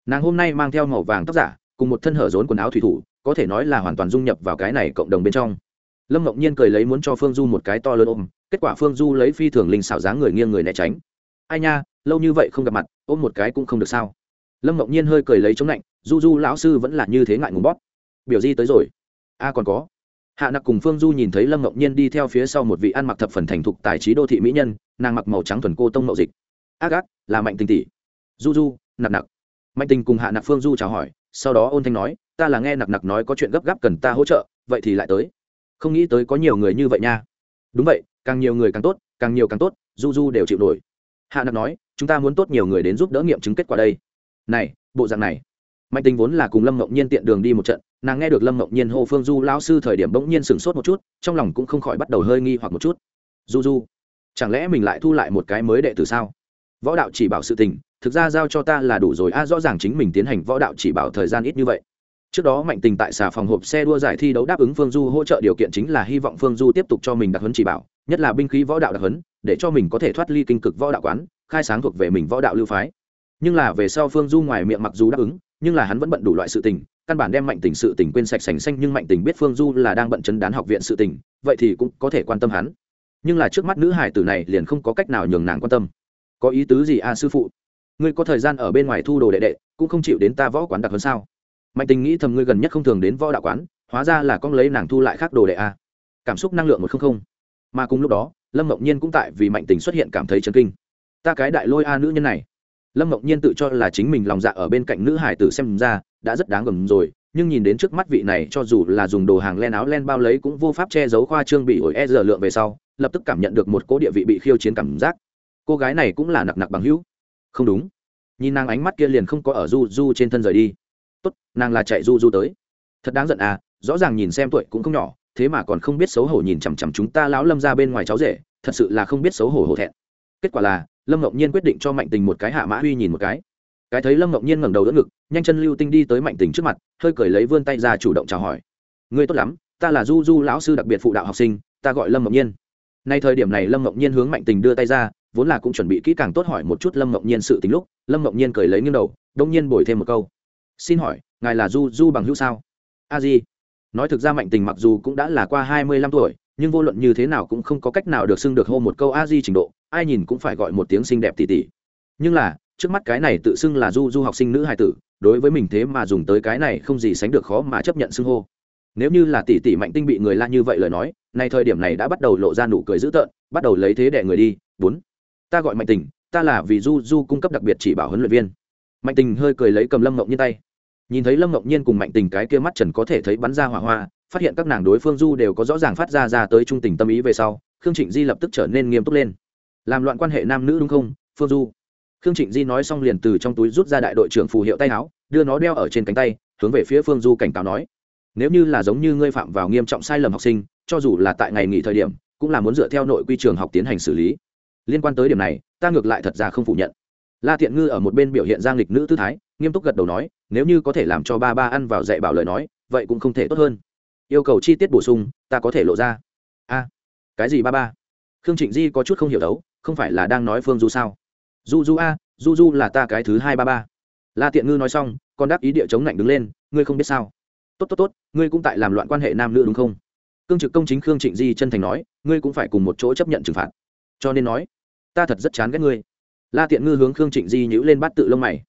Nàng hôm nay mang theo màu vàng tóc giả, cùng một thân hở rốn quần áo thủy thủ, có thể nói là hoàn toàn dung nhập vào cái này cộng đồng bên trong. Lâm mộng nhiên cười lấy muốn cho phương du một cái to lớn ôm, kết quả phương du lấy phi thường linh xảo dáng người nghiêng người né tránh. Ai nha, lâu như vậy không gặp mặt, ôm một cái cũng không được sao? Lâm mộng nhiên hơi cười lấy chống lạnh, du du lão sư vẫn là như thế ngại ngùng bóp. Biểu di tới rồi. A, còn có hạ nặc cùng phương du nhìn thấy lâm mộng nhiên đi theo phía sau một vị ăn mặc thập phần thành thục tài trí đô thị mỹ nhân, nàng mặc màu trắng thuần cô tông mậu dịch. Ác ác, là mạnh tình tỷ. Du du, nặc nặc. Mạnh tình cùng hạ nặc phương du chào hỏi, sau đó ôn thanh nói, ta là nghe nặc nặc nói có chuyện gấp gáp cần ta hỗ trợ, vậy thì lại tới. Không nghĩ tới có nhiều người như vậy nha. Đúng vậy, càng nhiều người càng tốt, càng nhiều càng tốt, du du đều chịu nổi. Hạ nặc nói, chúng ta muốn tốt nhiều người đến giúp đỡ nghiệm chứng kết quả đây. Này, bộ dạng này mạnh tình vốn là cùng lâm mộng nhiên tiện đường đi một trận, nàng nghe được lâm mộng nhiên hô phương du lao sư thời điểm bỗng nhiên sửng sốt một chút, trong lòng cũng không khỏi bắt đầu hơi nghi hoặc một chút. Du du chẳng lẽ mình lại thu lại một cái mới đệ tử sao? Võ đạo chỉ bảo sự tình, thực ra giao cho ta là đủ rồi, a, rõ ràng chính mình tiến hành võ đạo chỉ bảo thời gian ít như vậy. Trước đó mạnh tình tại xà phòng hộp xe đua giải thi đấu đáp ứng phương du hỗ trợ điều kiện chính là hy vọng phương du tiếp tục cho mình đặc huấn chỉ bảo, nhất là binh khí võ đạo đặc huấn, để cho mình có thể thoát ly kinh cực võ đạo quán, khai sáng thuộc về mình võ đạo lưu phái. Nhưng là về sau phương du ngoài miệng mặc dù đáp ứng nhưng là hắn vẫn bận đủ loại sự tình, căn bản đem mạnh tình sự tình quên sạch sành xanh, nhưng mạnh tình biết phương du là đang bận chấn đán học viện sự tình, vậy thì cũng có thể quan tâm hắn. Nhưng là trước mắt nữ hải tử này liền không có cách nào nhường nàng quan tâm. Có ý tứ gì à sư phụ? Ngươi có thời gian ở bên ngoài thu đồ đệ đệ, cũng không chịu đến ta võ quán đặc hơn sao? Mạnh tình nghĩ thầm ngươi gần nhất không thường đến võ đạo quán, hóa ra là con lấy nàng thu lại khác đồ đệ a cảm xúc năng lượng một không không. Mà cùng lúc đó, lâm mộng nhiên cũng tại vì mạnh tình xuất hiện cảm thấy chấn kinh. Ta cái đại lôi a nữ nhân này lâm mộng nhiên tự cho là chính mình lòng dạ ở bên cạnh nữ hải tử xem ra đã rất đáng gầm rồi, nhưng nhìn đến trước mắt vị này cho dù là dùng đồ hàng len áo len bao lấy cũng vô pháp che giấu khoa trương bị ổi e giờ lượng về sau, lập tức cảm nhận được một cố địa vị bị khiêu chiến cảm giác. Cô gái này cũng là nặc nặc bằng hữu. Không đúng. Nhìn nàng ánh mắt kia liền không có ở du du trên thân rời đi. Tốt, nàng là chạy du du tới. Thật đáng giận à rõ ràng nhìn xem tuổi cũng không nhỏ, thế mà còn không biết xấu hổ nhìn chằm chằm chúng ta lão lâm ra bên ngoài cháu rể, thật sự là không biết xấu hổ hổ thẹn. Kết quả là lâm ngọc nhiên quyết định cho mạnh tình một cái hạ mã huy nhìn một cái. Cái thấy lâm ngọc nhiên ngẩng đầu đỡ ngực, nhanh chân lưu tinh đi tới mạnh tình trước mặt, hơi cởi lấy vươn tay ra chủ động chào hỏi. Ngươi tốt lắm, ta là du du lão sư đặc biệt phụ đạo học sinh, ta gọi lâm ngọc nhiên. Nay thời điểm này lâm ngọc nhiên hướng mạnh tình đưa tay ra, vốn là cũng chuẩn bị kỹ càng tốt hỏi một chút lâm ngọc nhiên sự tính lúc, lâm ngọc nhiên cởi lấy nghiêng đầu, đông nhiên bồi thêm một câu. Xin hỏi, ngài là du du bằng hữu sao? A di. Nói thực ra mạnh tình mặc dù cũng đã là qua hai mươi lăm tuổi nhưng vô luận như thế nào cũng không có cách nào được xưng được hô một câu a di trình độ, ai nhìn cũng phải gọi một tiếng xinh đẹp tỉ tỉ. Nhưng là, trước mắt cái này tự xưng là du du học sinh nữ hài tử, đối với mình thế mà dùng tới cái này không gì sánh được khó mà chấp nhận xưng hô. Nếu như là tỷ tỷ mạnh tinh bị người la như vậy lời nói, nay thời điểm này đã bắt đầu lộ ra nụ cười dữ tợn, bắt đầu lấy thế đẻ người đi. Bốn, ta gọi mạnh tình, ta là vì du du cung cấp đặc biệt chỉ bảo huấn luyện viên. Mạnh tình hơi cười lấy cầm lâm ngọc nhiên tay. Nhìn thấy lâm ngọc nhiên cùng mạnh tình cái kia mắt trần có thể thấy bắn ra hỏa hoa phát hiện các nàng đối phương du đều có rõ ràng phát ra ra tới trung tình tâm ý về sau, khương trịnh di lập tức trở nên nghiêm túc lên. Làm loạn quan hệ nam nữ đúng không, phương du? Khương trịnh di nói xong liền từ trong túi rút ra đại đội trưởng phù hiệu tay áo, đưa nó đeo ở trên cánh tay, hướng về phía phương du cảnh cáo nói, nếu như là giống như ngươi phạm vào nghiêm trọng sai lầm học sinh, cho dù là tại ngày nghỉ thời điểm, cũng là muốn dựa theo nội quy trường học tiến hành xử lý. Liên quan tới điểm này, ta ngược lại thật ra không phủ nhận. La tiện ngư ở một bên biểu hiện giang lịch nữ tư thái, nghiêm túc gật đầu nói, nếu như có thể làm cho ba ba ăn vào dạy bảo lời nói, vậy cũng không thể tốt hơn yêu cầu chi tiết bổ sung, ta có thể lộ ra. A, cái gì ba ba? Khương trịnh di có chút không hiểu đấu, không phải là đang nói phương du sao? Du du a du du là ta cái thứ hai ba ba. La tiện ngư nói xong con đáp ý địa chống lạnh đứng lên, ngươi không biết sao? Tốt tốt tốt, ngươi cũng tại làm loạn quan hệ nam nữ đúng không? Cương trực công chính khương trịnh di chân thành nói, ngươi cũng phải cùng một chỗ chấp nhận trừng phạt. Cho nên nói, ta thật rất chán ghét ngươi. La tiện ngư hướng khương trịnh di nhữ lên bắt tự lông mày.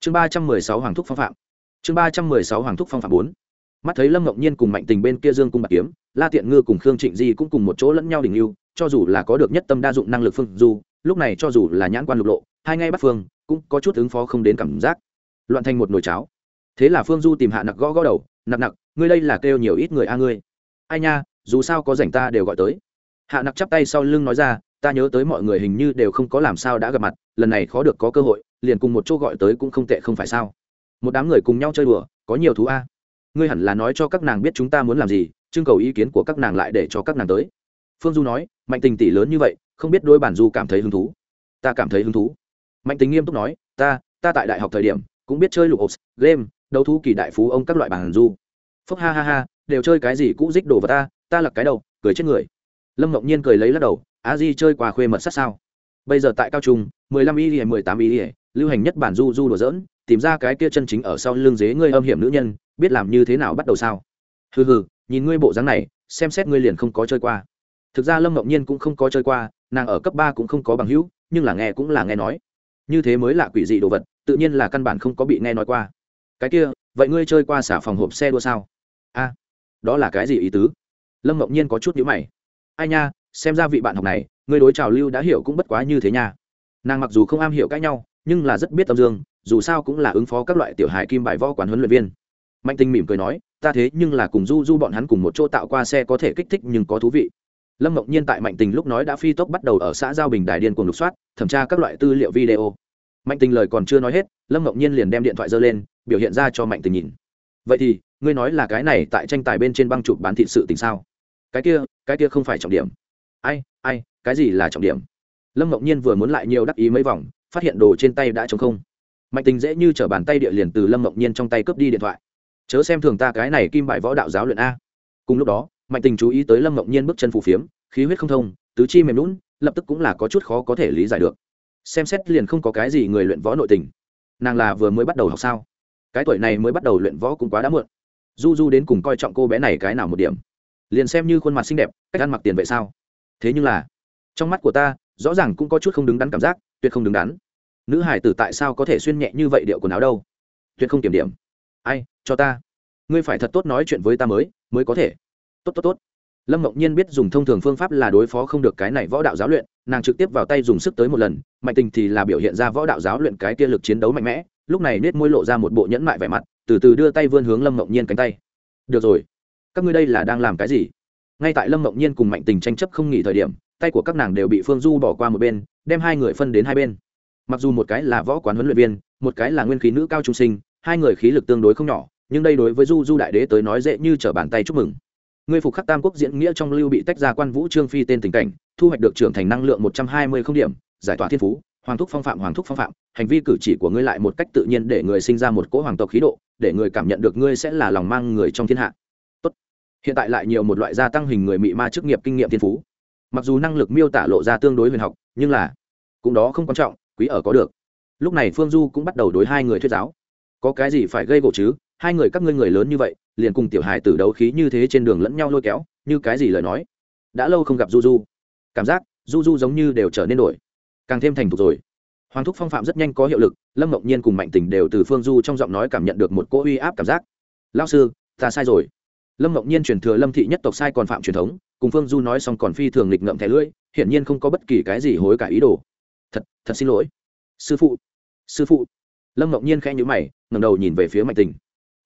Chương ba trăm mười sáu hoàng thúc phong phạm. Chương ba trăm mười sáu hoàng thúc phong phạm bốn mắt thấy lâm ngộng nhiên cùng mạnh tình bên kia dương cung bạc kiếm la tiện ngư cùng khương trịnh di cũng cùng một chỗ lẫn nhau đình lưu cho dù là có được nhất tâm đa dụng năng lực phương du, lúc này cho dù là nhãn quan lục lộ, hai ngay bắt phương, cũng có chút ứng phó không đến cảm giác. Loạn thành một nồi cháo. Thế là phương du tìm hạ nặc gõ gõ đầu, nặc nặc, ngươi đây là kêu nhiều ít người a ngươi? Ai nha, dù sao có rảnh ta đều gọi tới. Hạ nặc chắp tay sau lưng nói ra, ta nhớ tới mọi người hình như đều không có làm sao đã gặp mặt, lần này khó được có cơ hội, liền cùng một chỗ gọi tới cũng không tệ không phải sao. Một đám người cùng nhau chơi đùa, có nhiều thú a ngươi hẳn là nói cho các nàng biết chúng ta muốn làm gì, trưng cầu ý kiến của các nàng lại để cho các nàng tới. Phương du nói, mạnh tình tỷ lớn như vậy, không biết đôi bản du cảm thấy hứng thú. Ta cảm thấy hứng thú. Mạnh tình nghiêm túc nói, ta ta tại đại học thời điểm, cũng biết chơi lục ops game, đấu thú kỳ đại phú ông các loại bản du. Phúc ha ha ha, đều chơi cái gì cũ dích đồ vào ta ta lặc cái đầu, cười chết người. Lâm ngọc nhiên cười lấy lắc đầu, a di chơi quà khuê mật sát sao? Bây giờ tại cao trung, mười lăm y mười tám y lưu hành nhất bản du du đùa dỡn tìm ra cái kia chân chính ở sau lưng dế ngươi âm hiểm nữ nhân, biết làm như thế nào bắt đầu sao? Hừ hừ, nhìn ngươi bộ dáng này, xem xét ngươi liền không có chơi qua. Thực ra lâm ngọc nhiên cũng không có chơi qua, nàng ở cấp ba cũng không có bằng hữu, nhưng là nghe cũng là nghe nói. Như thế mới là quỷ dị đồ vật, tự nhiên là căn bản không có bị nghe nói qua. Cái kia, vậy ngươi chơi qua xả phòng hộp xe đua sao? A, đó là cái gì ý tứ? Lâm ngọc nhiên có chút nhữ mày. Ai nha, xem ra vị bạn học này, ngươi đối trào lưu đã hiểu cũng bất quá như thế nha. Nàng mặc dù không am hiểu cãi nhau, nhưng là rất biết tâm dương dù sao cũng là ứng phó các loại tiểu hài kim bài võ quán huấn luyện viên. Mạnh tinh mỉm cười nói, ta thế nhưng là cùng du du bọn hắn cùng một chỗ tạo qua xe có thể kích thích nhưng có thú vị. Lâm mộng nhiên tại mạnh tình lúc nói đã phi tốc bắt đầu ở xã giao bình đài điên cùng lục soát, thẩm tra các loại tư liệu video. Mạnh tình lời còn chưa nói hết, lâm mộng nhiên liền đem điện thoại giơ lên, biểu hiện ra cho mạnh tình nhìn. Vậy thì, ngươi nói là cái này tại tranh tài bên trên băng chụp bán thị sự tình sao? Cái kia cái kia không phải trọng điểm. Ai ai, cái gì là trọng điểm? Lâm mộng nhiên vừa muốn lại nhiều đắc ý mấy vòng, phát hiện đồ trên tay đã trống không mạnh tình dễ như t r ở bàn tay địa liền từ lâm mộng nhiên trong tay cướp đi điện thoại. Chớ xem thường ta cái này kim bại võ đạo giáo luyện a. Cùng lúc đó, mạnh tình chú ý tới lâm mộng nhiên bước chân phù phiếm, khí huyết không thông, tứ chi mềm lún lập tức cũng là có chút khó có thể lý giải được. Xem xét liền không có cái gì người luyện võ nội tình. Nàng là vừa mới bắt đầu học sao? Cái tuổi này mới bắt đầu luyện võ cũng quá đã muộn. Du du đến cùng coi trọng cô bé này cái nào một điểm? Liền xem như khuôn mặt xinh đẹp, cách ăn mặc tiền vậy sao? Thế nhưng là, trong mắt của ta, rõ ràng cũng có chút không đứng đắn cảm giác, tuyệt không đứng đắn nữ hải tử tại sao có thể xuyên nhẹ như vậy điệu quần áo đâu? Tuyệt không kiểm điểm. Ai, cho ta. Ngươi phải thật tốt nói chuyện với ta mới mới có thể. Tốt tốt tốt. Lâm mộng nhiên biết dùng thông thường phương pháp là đối phó không được cái này võ đạo giáo luyện, nàng trực tiếp vào tay dùng sức tới một lần, mạnh tình thì là biểu hiện ra võ đạo giáo luyện cái kia lực chiến đấu mạnh mẽ, lúc này nết môi lộ ra một bộ nhẫn mại vẻ mặt, từ từ đưa tay vươn hướng lâm mộng nhiên cánh tay. Được rồi. Các ngươi đây là đang làm cái gì? Ngay tại lâm mộng nhiên cùng mạnh tình tranh chấp không nghỉ thời điểm, tay của các nàng đều bị phương du bỏ qua một bên, đem hai người phân đến hai bên mặc dù một cái là võ quán huấn luyện viên, một cái là nguyên khí nữ cao trung sinh, hai người khí lực tương đối không nhỏ, nhưng đây đối với du du đại đế tới nói dễ như trở bàn tay chúc mừng. Ngươi phục khắc tam quốc diễn nghĩa trong lưu bị tách ra quan vũ trương phi tên tình cảnh, thu hoạch được trưởng thành năng lượng một trăm hai mươi không điểm, giải tỏa thiên phú, hoàng thúc phong phạm, hoàng thúc phong phạm, hành vi cử chỉ của ngươi lại một cách tự nhiên để người sinh ra một cỗ hoàng tộc khí độ, để người cảm nhận được ngươi sẽ là lòng mang người trong thiên hạ. Tốt. hiện tại lại nhiều một loại gia tăng hình người mị ma chức nghiệp kinh nghiệm thiên phú. Mặc dù năng lực miêu tả lộ ra tương đối huyền học, nhưng là cũng đó không quan trọng quý ở có được. Lúc này phương du cũng bắt đầu đối hai người thuyết giáo. Có cái gì phải gây gỗ chứ? Hai người các ngươi người lớn như vậy, liền cùng tiểu hài tử đấu khí như thế trên đường lẫn nhau lôi kéo, như cái gì lời nói? Đã lâu không gặp du du. Cảm giác du du giống như đều trở nên đổi, càng thêm thành thục rồi. Hoàng thúc phong phạm rất nhanh có hiệu lực, lâm mộng nhiên cùng mạnh tình đều từ phương du trong giọng nói cảm nhận được một cỗ uy áp cảm giác. Lao sư, ta sai rồi. Lâm mộng nhiên truyền thừa lâm thị nhất tộc sai còn phạm truyền thống, cùng phương du nói xong còn phi thường lịch ngậm thẻ lưỡi, hiển nhiên không có bất kỳ cái gì hối cải ý đồ thật thật xin lỗi. Sư phụ sư phụ. Lâm ngọc nhiên khẽ nhữ mày ngầm đầu nhìn về phía mạnh tình.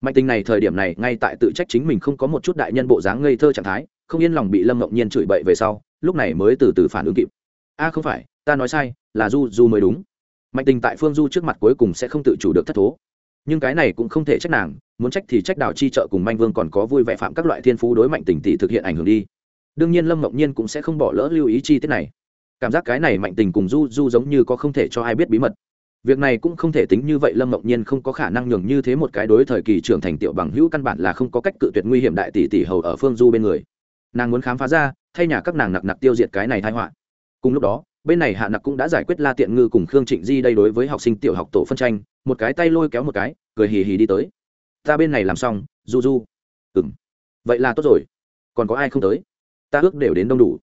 Mạnh tình này thời điểm này, ngay tại tự trách chính mình không có một chút đại nhân bộ dáng ngây thơ trạng thái, không yên lòng bị lâm ngọc nhiên chửi bậy về sau, lúc này mới từ từ phản ứng kịp. A, không phải, ta nói sai, là du du mới đúng. Mạnh tình tại phương du trước mặt cuối cùng sẽ không tự chủ được thất thố. Nhưng cái này cũng không thể trách nàng, muốn trách thì trách đào chi trợ cùng manh vương còn có vui vẻ phạm các loại thiên phú đối mạnh tình tỷ thực hiện ảnh hưởng đi. Đương nhiên lâm ngọc nhiên cũng sẽ không bỏ lỡ lưu ý chi tiết này cảm giác cái này mạnh tình cùng du du giống như có không thể cho ai biết bí mật. Việc này cũng không thể tính như vậy, lâm mộng nhiên không có khả năng nhường như thế một cái đối thời kỳ trưởng thành tiểu bằng hữu căn bản là không có cách cự tuyệt nguy hiểm đại tỷ tỷ hầu ở phương du bên người. Nàng muốn khám phá ra, thay nhà các nàng nặc nặc tiêu diệt cái này thai họa. Cùng lúc đó, bên này hạ nặc cũng đã giải quyết la tiện ngư cùng khương trịnh di đây đối với học sinh tiểu học tổ phân tranh, một cái tay lôi kéo một cái, cười hì hì đi tới. Ta bên này làm xong, du du. Ừng vậy là tốt rồi. Còn có ai không tới? Ta ước đều đến đông đủ.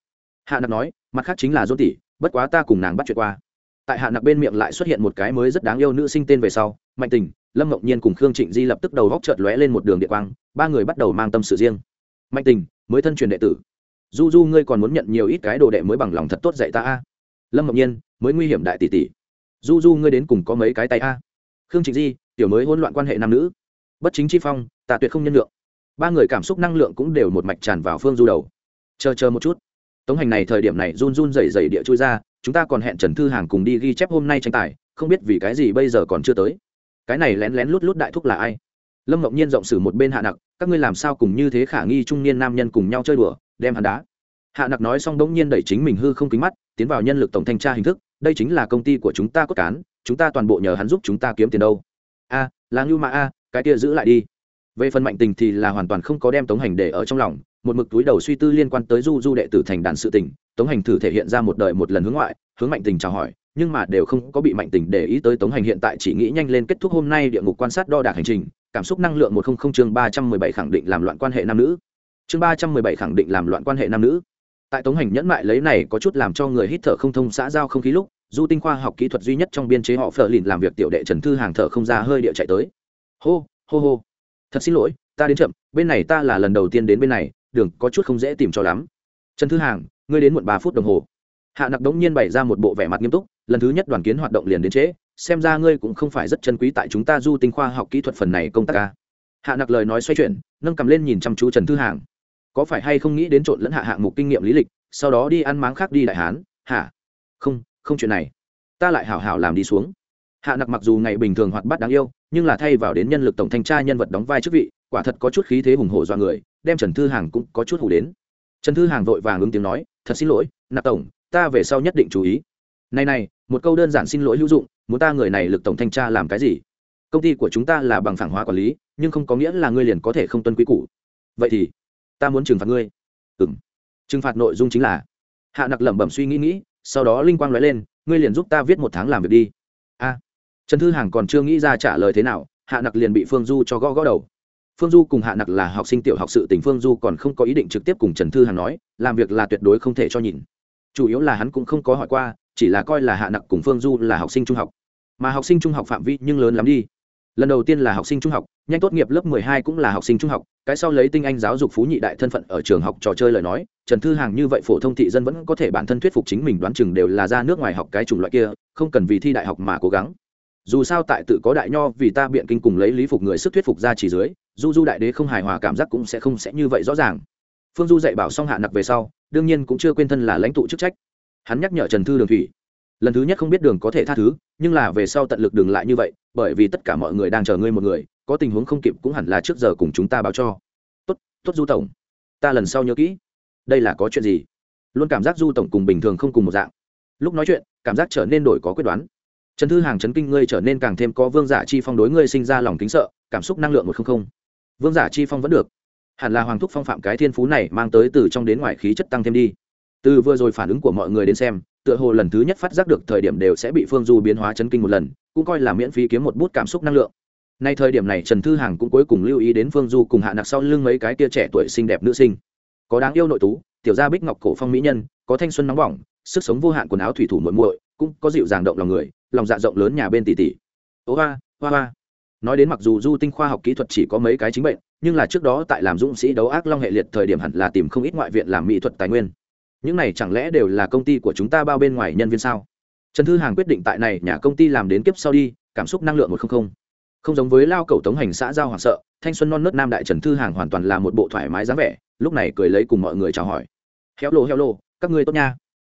Hạ nặc nói mặt khác chính là dôn tỷ, bất quá ta cùng nàng bắt chuyện qua. Tại hạ nặc bên miệng lại xuất hiện một cái mới rất đáng yêu nữ sinh tên về sau, mạnh tình, lâm ngọc nhiên cùng khương trịnh di lập tức đầu góc trợt lóe lên một đường địa quang, ba người bắt đầu mang tâm sự riêng. Mạnh tình, mới thân truyền đệ tử. Du du, ngươi còn muốn nhận nhiều ít cái đồ đệ mới bằng lòng thật tốt dạy ta a? Lâm ngọc nhiên, mới nguy hiểm đại tỷ tỷ. Du du, ngươi đến cùng có mấy cái tay a? Khương trịnh di, tiểu mới hỗn loạn quan hệ nam nữ. Bất chính chi phong tạ tuyệt không nhân lượng. Ba người cảm xúc năng lượng cũng đều một mạch tràn vào phương du đầu. Chờ chờ một chút tống hành này thời điểm này run run rẩy rẩy địa chui ra, chúng ta còn hẹn trần thư hàng cùng đi ghi chép hôm nay tranh tài, không biết vì cái gì bây giờ còn chưa tới. Cái này lén lén lút lút đại thúc là ai? Lâm ngọc nhiên rộng sử một bên hạ nặc, các ngươi làm sao cùng như thế khả nghi trung niên nam nhân cùng nhau chơi đùa, đem hắn đá. Hạ nặc nói xong đống nhiên đẩy chính mình hư không kính mắt, tiến vào nhân lực tổng thanh tra hình thức, đây chính là công ty của chúng ta cốt cán, chúng ta toàn bộ nhờ hắn giúp chúng ta kiếm tiền đâu. A, là ngưu mà a, cái kia giữ lại đi. Về phần mạnh tình thì là hoàn toàn không có đem tống hành để ở trong lòng một mực túi đầu suy tư liên quan tới du du đệ tử thành đàn sự tình, tống hành thử thể hiện ra một đời một lần hướng ngoại, hướng mạnh tình chào hỏi, nhưng mà đều không có bị mạnh tình để ý tới tống hành hiện tại chỉ nghĩ nhanh lên kết thúc hôm nay địa ngục quan sát đo đạc hành trình, cảm xúc năng lượng một không không chương ba trăm mười bảy khẳng định làm loạn quan hệ nam nữ. Chương ba trăm mười bảy khẳng định làm loạn quan hệ nam nữ. Tại tống hành nhẫn mại lấy này có chút làm cho người hít thở không thông xã giao không khí lúc, du tinh khoa học kỹ thuật duy nhất trong biên chế họ phờ lìn làm việc tiểu đệ trần thư hàng thở không ra hơi địa chạy tới. Hô hô hô. Thật xin lỗi, ta đến chậm, bên này ta là lần đầu tiên đến bên này đường có chút không dễ tìm cho lắm. Trần thư hàng, ngươi đến muộn ba phút đồng hồ. Hạ nặc đống nhiên bày ra một bộ vẻ mặt nghiêm túc, lần thứ nhất đoàn kiến hoạt động liền đến trễ, xem ra ngươi cũng không phải rất chân quý tại chúng ta du tinh khoa học kỹ thuật phần này công tác ca hạ nặc lời nói xoay chuyển, nâng cầm lên nhìn chăm chú trần thư hàng. Có phải hay không nghĩ đến trộn lẫn hạ hạng mục kinh nghiệm lý lịch, sau đó đi ăn máng khác đi đại hán? Hả? Không không chuyện này. Ta lại hảo hảo làm đi xuống. Hạ nặc mặc dù ngày bình thường hoạt bát đáng yêu, nhưng là thay vào đến nhân lực tổng thanh tra nhân vật đóng vai chức vị, quả thật có chút khí thế hùng hổ do người đem trần thư hàng cũng có chút hủ đến. Trần thư hàng vội vàng ứng tiếng nói, thật xin lỗi, nạp tổng, ta về sau nhất định chú ý. Này này, một câu đơn giản xin lỗi hữu dụng, muốn ta người này lực tổng thanh tra làm cái gì? Công ty của chúng ta là bằng phẳng hóa quản lý, nhưng không có nghĩa là ngươi liền có thể không tuân quy củ. Vậy thì, ta muốn trừng phạt ngươi. Ừng trừng phạt nội dung chính là, hạ nặc lẩm bẩm suy nghĩ nghĩ, sau đó linh quang nói lên, ngươi liền giúp ta viết một tháng làm việc đi. A. Trần thư hàng còn chưa nghĩ ra trả lời thế nào, hạ nặc liền bị phương du cho gõ gõ đầu phương du cùng hạ nặc là học sinh tiểu học sự tình, phương du còn không có ý định trực tiếp cùng trần thư hàng nói, làm việc là tuyệt đối không thể cho nhìn. Chủ yếu là hắn cũng không có hỏi qua, chỉ là coi là hạ nặc cùng phương du là học sinh trung học. Mà học sinh trung học phạm vi nhưng lớn lắm đi. Lần đầu tiên là học sinh trung học, nhanh tốt nghiệp lớp mười hai cũng là học sinh trung học, cái sau lấy tinh anh giáo dục phú nhị đại thân phận ở trường học trò chơi lời nói, trần thư hàng như vậy phổ thông thị dân vẫn có thể bản thân thuyết phục chính mình đoán chừng đều là ra nước ngoài học cái chủng loại kia, không cần vì thi đại học mà cố gắng. Dù sao tại tự có đại nho vì ta biện kinh cùng lấy lý phục người sức thuyết phục ra chỉ dưới du du đại đế không hài hòa cảm giác cũng sẽ không sẽ như vậy rõ ràng. Phương du dạy bảo xong hạ nặc về sau, đương nhiên cũng chưa quên thân là lãnh tụ chức trách. Hắn nhắc nhở trần thư đường thủy, lần thứ nhất không biết đường có thể tha thứ, nhưng là về sau tận lực đường lại như vậy, bởi vì tất cả mọi người đang chờ ngươi một người, có tình huống không kịp cũng hẳn là trước giờ cùng chúng ta báo cho. Tốt tốt du tổng, ta lần sau nhớ kỹ. Đây là có chuyện gì? Luôn cảm giác du tổng cùng bình thường không cùng một dạng. Lúc nói chuyện, cảm giác trở nên đổi có quyết đoán. Trần thư hàng chấn kinh ngươi trở nên càng thêm có vương giả chi phong đối ngươi sinh ra lòng kính sợ, cảm xúc năng lượng một không không vương giả chi phong vẫn được. Hẳn là hoàng thúc phong phạm cái thiên phú này mang tới từ trong đến ngoài khí chất tăng thêm đi. Từ vừa rồi phản ứng của mọi người đến xem, tựa hồ lần thứ nhất phát giác được thời điểm đều sẽ bị phương du biến hóa chấn kinh một lần, cũng coi là miễn phí kiếm một bút cảm xúc năng lượng. Nay thời điểm này trần thư hàng cũng cuối cùng lưu ý đến phương du cùng hạ nặc sau lưng mấy cái tia trẻ tuổi xinh đẹp nữ sinh. Có đáng yêu nội tú, tiểu gia bích ngọc cổ phong mỹ nhân, có thanh xuân nóng bỏng, sức sống vô hạn quần áo thủy thủ muội muội, cũng có dịu dàng động lòng người, lòng dạ rộng lớn nhà bên tỷ tỷ. Ô hoa hoa hoa nói đến mặc dù du tinh khoa học kỹ thuật chỉ có mấy cái chính bệnh, nhưng là trước đó tại làm dũng sĩ đấu ác long hệ liệt thời điểm hẳn là tìm không ít ngoại viện làm mỹ thuật tài nguyên. Những này chẳng lẽ đều là công ty của chúng ta bao bên ngoài nhân viên sao? Trần thư hàng quyết định tại này nhà công ty làm đến kiếp sau đi, cảm xúc năng lượng một không không. Không giống với lao cầu tống hành xã giao hoảng sợ, thanh xuân non nớt nam đại trần thư hàng hoàn toàn là một bộ thoải mái dáng vẻ, lúc này cười lấy cùng mọi người chào hỏi. Héo lô héo lô, các ngươi tốt nha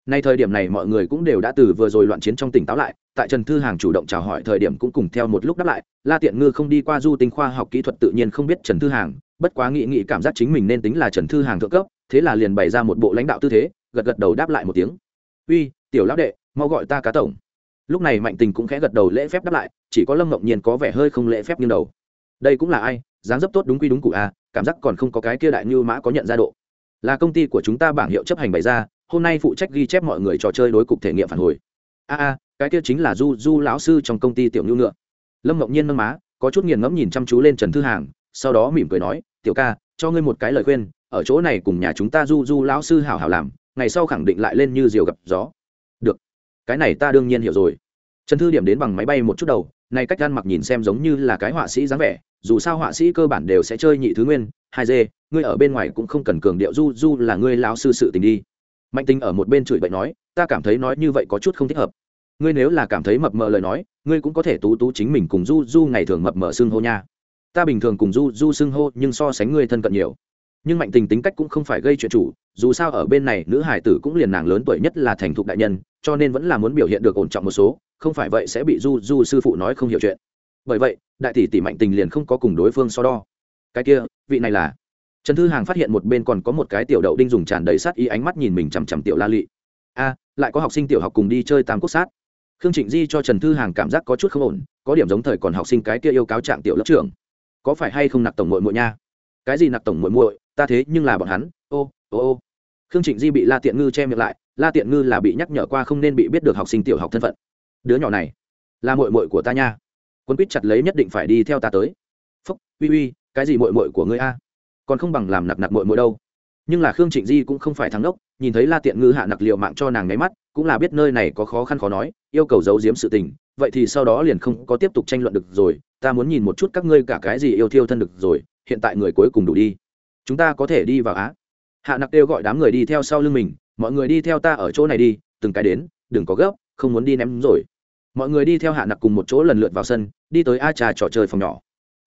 nay thời điểm này mọi người cũng đều đã từ vừa rồi loạn chiến trong tỉnh táo lại, tại trần thư hàng chủ động chào hỏi thời điểm cũng cùng theo một lúc đáp lại, la tiện ngư không đi qua du tinh khoa học kỹ thuật tự nhiên không biết trần thư hàng, bất quá nghĩ nghĩ cảm giác chính mình nên tính là trần thư hàng thượng cấp, thế là liền bày ra một bộ lãnh đạo tư thế, gật gật đầu đáp lại một tiếng. Uy, tiểu lão đệ, mau gọi ta cá tổng. Lúc này mạnh tình cũng khẽ gật đầu lễ phép đáp lại, chỉ có lâm ngộng nhiên có vẻ hơi không lễ phép như đầu. Đây cũng là ai? Dáng dấp tốt đúng quy đúng cụ a cảm giác còn không có cái kia đại như mã có nhận ra độ. Là công ty của chúng ta bảng hiệu chấp hành bày ra hôm nay phụ trách ghi chép mọi người trò chơi đối cục thể nghiệm phản hồi. A a, cái kia chính là du du lão sư trong công ty tiểu nhu ngựa. Lâm ngọc nhiên nâng má, có chút nghiền ngẫm nhìn chăm chú lên trần thư hàng, sau đó mỉm cười nói, tiểu ca, cho ngươi một cái lời khuyên, ở chỗ này cùng nhà chúng ta du du lão sư hảo hảo làm, ngày sau khẳng định lại lên như diều gặp gió. Được, cái này ta đương nhiên hiểu rồi. Trần thư điểm đến bằng máy bay một chút đầu, này cách gan mặc nhìn xem giống như là cái họa sĩ dáng vẻ, dù sao họa sĩ cơ bản đều sẽ chơi nhị thứ nguyên, hai dê, ngươi ở bên ngoài cũng không cần cường điệu, du du là ngươi lão sư sự tình đi mạnh tinh ở một bên chửi bậy nói, ta cảm thấy nói như vậy có chút không thích hợp. Ngươi nếu là cảm thấy mập mờ lời nói, ngươi cũng có thể tú tú chính mình cùng du du ngày thường mập mờ xưng hô nha. Ta bình thường cùng du du xưng hô nhưng so sánh ngươi thân cận nhiều. Nhưng mạnh tình tính cách cũng không phải gây chuyện chủ, dù sao ở bên này nữ hải tử cũng liền nàng lớn tuổi nhất là thành thục đại nhân, cho nên vẫn là muốn biểu hiện được ổn trọng một số, không phải vậy sẽ bị du du sư phụ nói không hiểu chuyện. Bởi vậy, đại tỷ tỷ mạnh tình liền không có cùng đối phương so đo. Cái kia, vị này là trần thư hàng phát hiện một bên còn có một cái tiểu đậu đinh dùng tràn đầy sát ý ánh mắt nhìn mình chằm chằm tiểu la lị. A, lại có học sinh tiểu học cùng đi chơi tam quốc sát. Khương trịnh di cho trần thư hàng cảm giác có chút không ổn, có điểm giống thời còn học sinh cái kia yêu cáo trạng tiểu lớp trưởng. Có phải hay không nặc tổng mội mội nha? Cái gì nặc tổng mội mội ta thế nhưng là bọn hắn. Ô ô ô. Khương trịnh di bị la tiện ngư che miệng lại, la tiện ngư là bị nhắc nhở qua không nên bị biết được học sinh tiểu học thân phận. Đứa nhỏ này, là mội mội của ta nha. Quân quýt chặt lấy nhất định phải đi theo ta tới. Phúc, uy uy, cái gì mội mội của ngươi a? Còn không bằng làm nặc nặc mội mội đâu. Nhưng là khương trịnh di cũng không phải thắng đốc, nhìn thấy la tiện ngư hạ nặc liệu mạng cho nàng nháy mắt, cũng là biết nơi này có khó khăn khó nói, yêu cầu giấu giếm sự tình, vậy thì sau đó liền không có tiếp tục tranh luận được rồi, ta muốn nhìn một chút các ngươi cả cái gì yêu thiêu thân được rồi, hiện tại người cuối cùng đủ đi. Chúng ta có thể đi vào á. Hạ nặc kêu gọi đám người đi theo sau lưng mình, mọi người đi theo ta ở chỗ này đi, từng cái đến, đừng có gấp, không muốn đi ném rồi. Mọi người đi theo hạ nặc cùng một chỗ lần lượt vào sân, đi tới a trà trò chơi phòng nhỏ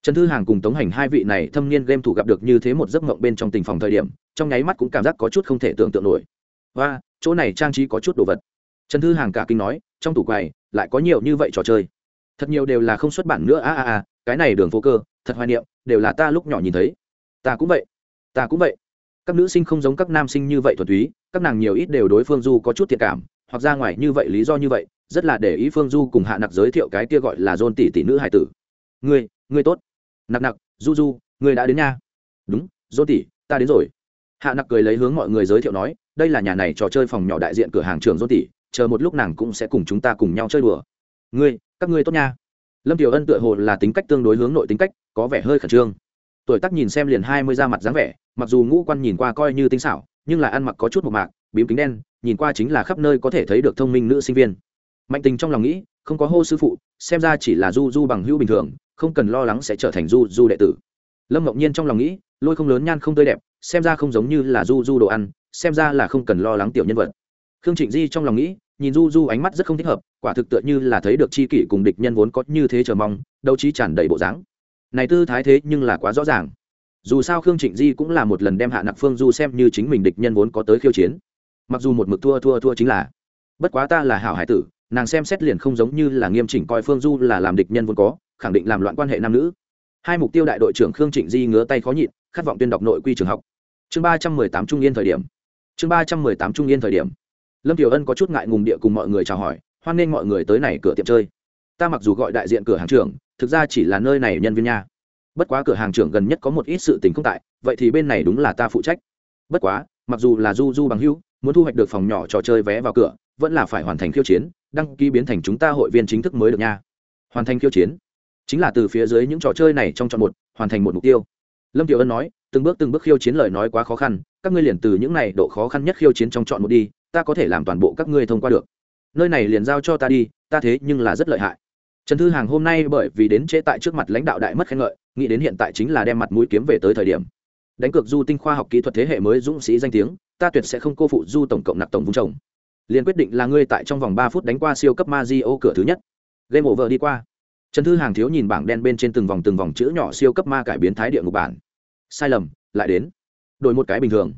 trần thư hàng cùng tống hành hai vị này thâm niên game thủ gặp được như thế một giấc mộng bên trong tình phòng thời điểm, trong nháy mắt cũng cảm giác có chút không thể tưởng tượng nổi. Và chỗ này trang trí có chút đồ vật. Trần thư hàng cả kinh nói, trong tủ quầy, lại có nhiều như vậy trò chơi. Thật nhiều đều là không xuất bản nữa, a a a, cái này đường vô cơ, thật hoài niệm, đều là ta lúc nhỏ nhìn thấy. Ta cũng vậy, ta cũng vậy. Các nữ sinh không giống các nam sinh như vậy thuần túy, các nàng nhiều ít đều đối phương du có chút thiệt cảm, hoặc ra ngoài như vậy lý do như vậy, rất là để ý phương du cùng hạ nặc giới thiệu cái kia gọi là dôn tỷ tỷ nữ hải tử. Ngươi ngươi tốt nặc nặc, du du, người đã đến nha. Đúng, dô tỷ, ta đến rồi. Hạ nặc cười lấy hướng mọi người giới thiệu nói, đây là nhà này trò chơi phòng nhỏ đại diện cửa hàng trường dô tỷ, chờ một lúc nàng cũng sẽ cùng chúng ta cùng nhau chơi đùa. Ngươi, các ngươi tốt nha. Lâm tiểu ân tựa hồ là tính cách tương đối hướng nội tính cách, có vẻ hơi khẩn trương. Tuổi tác nhìn xem liền hai mươi ra mặt dáng vẻ, mặc dù ngũ quan nhìn qua coi như tinh xảo, nhưng là ăn mặc có chút một mạc, bím kính đen, nhìn qua chính là khắp nơi có thể thấy được thông minh nữ sinh viên. Mạnh tình trong lòng nghĩ, không có hô sư phụ, xem ra chỉ là du du bằng hữu bình thường không cần lo lắng sẽ trở thành du du đệ tử. Lâm mộng nhiên trong lòng nghĩ, lôi không lớn nhan không tươi đẹp, xem ra không giống như là du du đồ ăn, xem ra là không cần lo lắng tiểu nhân vật. Khương trịnh di trong lòng nghĩ, nhìn du du ánh mắt rất không thích hợp, quả thực tựa như là thấy được chi kỷ cùng địch nhân vốn có như thế chờ mong đâu chí tràn đầy bộ dáng. Này tư thái thế nhưng là quá rõ ràng. Dù sao khương trịnh di cũng là một lần đem hạ nặc phương du xem như chính mình địch nhân vốn có tới khiêu chiến. Mặc dù một mực thua thua thua chính là. Bất quá ta là hảo hải tử, nàng xem xét liền không giống như là nghiêm chỉnh coi phương du là làm địch nhân vốn có khẳng định làm loạn quan hệ nam nữ. Hai mục tiêu đại đội trưởng khương trịnh di ngứa tay khó nhịn, khát vọng tuyên đọc nội quy trường học. Chương ba trăm mười tám trung yên thời điểm. Chương ba trăm mười tám trung yên thời điểm. Lâm tiểu ân có chút ngại ngùng địa cùng mọi người chào hỏi, hoan nghênh mọi người tới này cửa tiệm chơi. Ta mặc dù gọi đại diện cửa hàng trưởng, thực ra chỉ là nơi này nhân viên nha. Bất quá cửa hàng trưởng gần nhất có một ít sự tình không tại, vậy thì bên này đúng là ta phụ trách. Bất quá, mặc dù là du du bằng hữu, muốn thu hoạch được phòng nhỏ trò chơi vé vào cửa, vẫn là phải hoàn thành khiêu chiến, đăng ký biến thành chúng ta hội viên chính thức mới được nha. Hoàn thành khiêu chiến chính là từ phía dưới những trò chơi này trong chọn một, hoàn thành một mục tiêu. Lâm tiểu ân nói, từng bước từng bước khiêu chiến lời nói quá khó khăn, các ngươi liền từ những này độ khó khăn nhất khiêu chiến trong chọn một đi, ta có thể làm toàn bộ các ngươi thông qua được. Nơi này liền giao cho ta đi, ta thế nhưng là rất lợi hại. Trần thư hàng hôm nay bởi vì đến trễ tại trước mặt lãnh đạo đại mất khen ngợi, nghĩ đến hiện tại chính là đem mặt mũi kiếm về tới thời điểm. Đánh cược du tinh khoa học kỹ thuật thế hệ mới dũng sĩ danh tiếng, ta tuyệt sẽ không cô phụ du tổng cộng nạp tổng vùng trồng liền quyết định là ngươi tại trong vòng ba phút đánh qua siêu cấp ma di ô cửa thứ nhất. Game over đi qua trần thư hàng thiếu nhìn bảng đen bên trên từng vòng từng vòng chữ nhỏ siêu cấp ma cải biến thái địa ngục bản. Sai lầm, lại đến. Đổi một cái bình thường.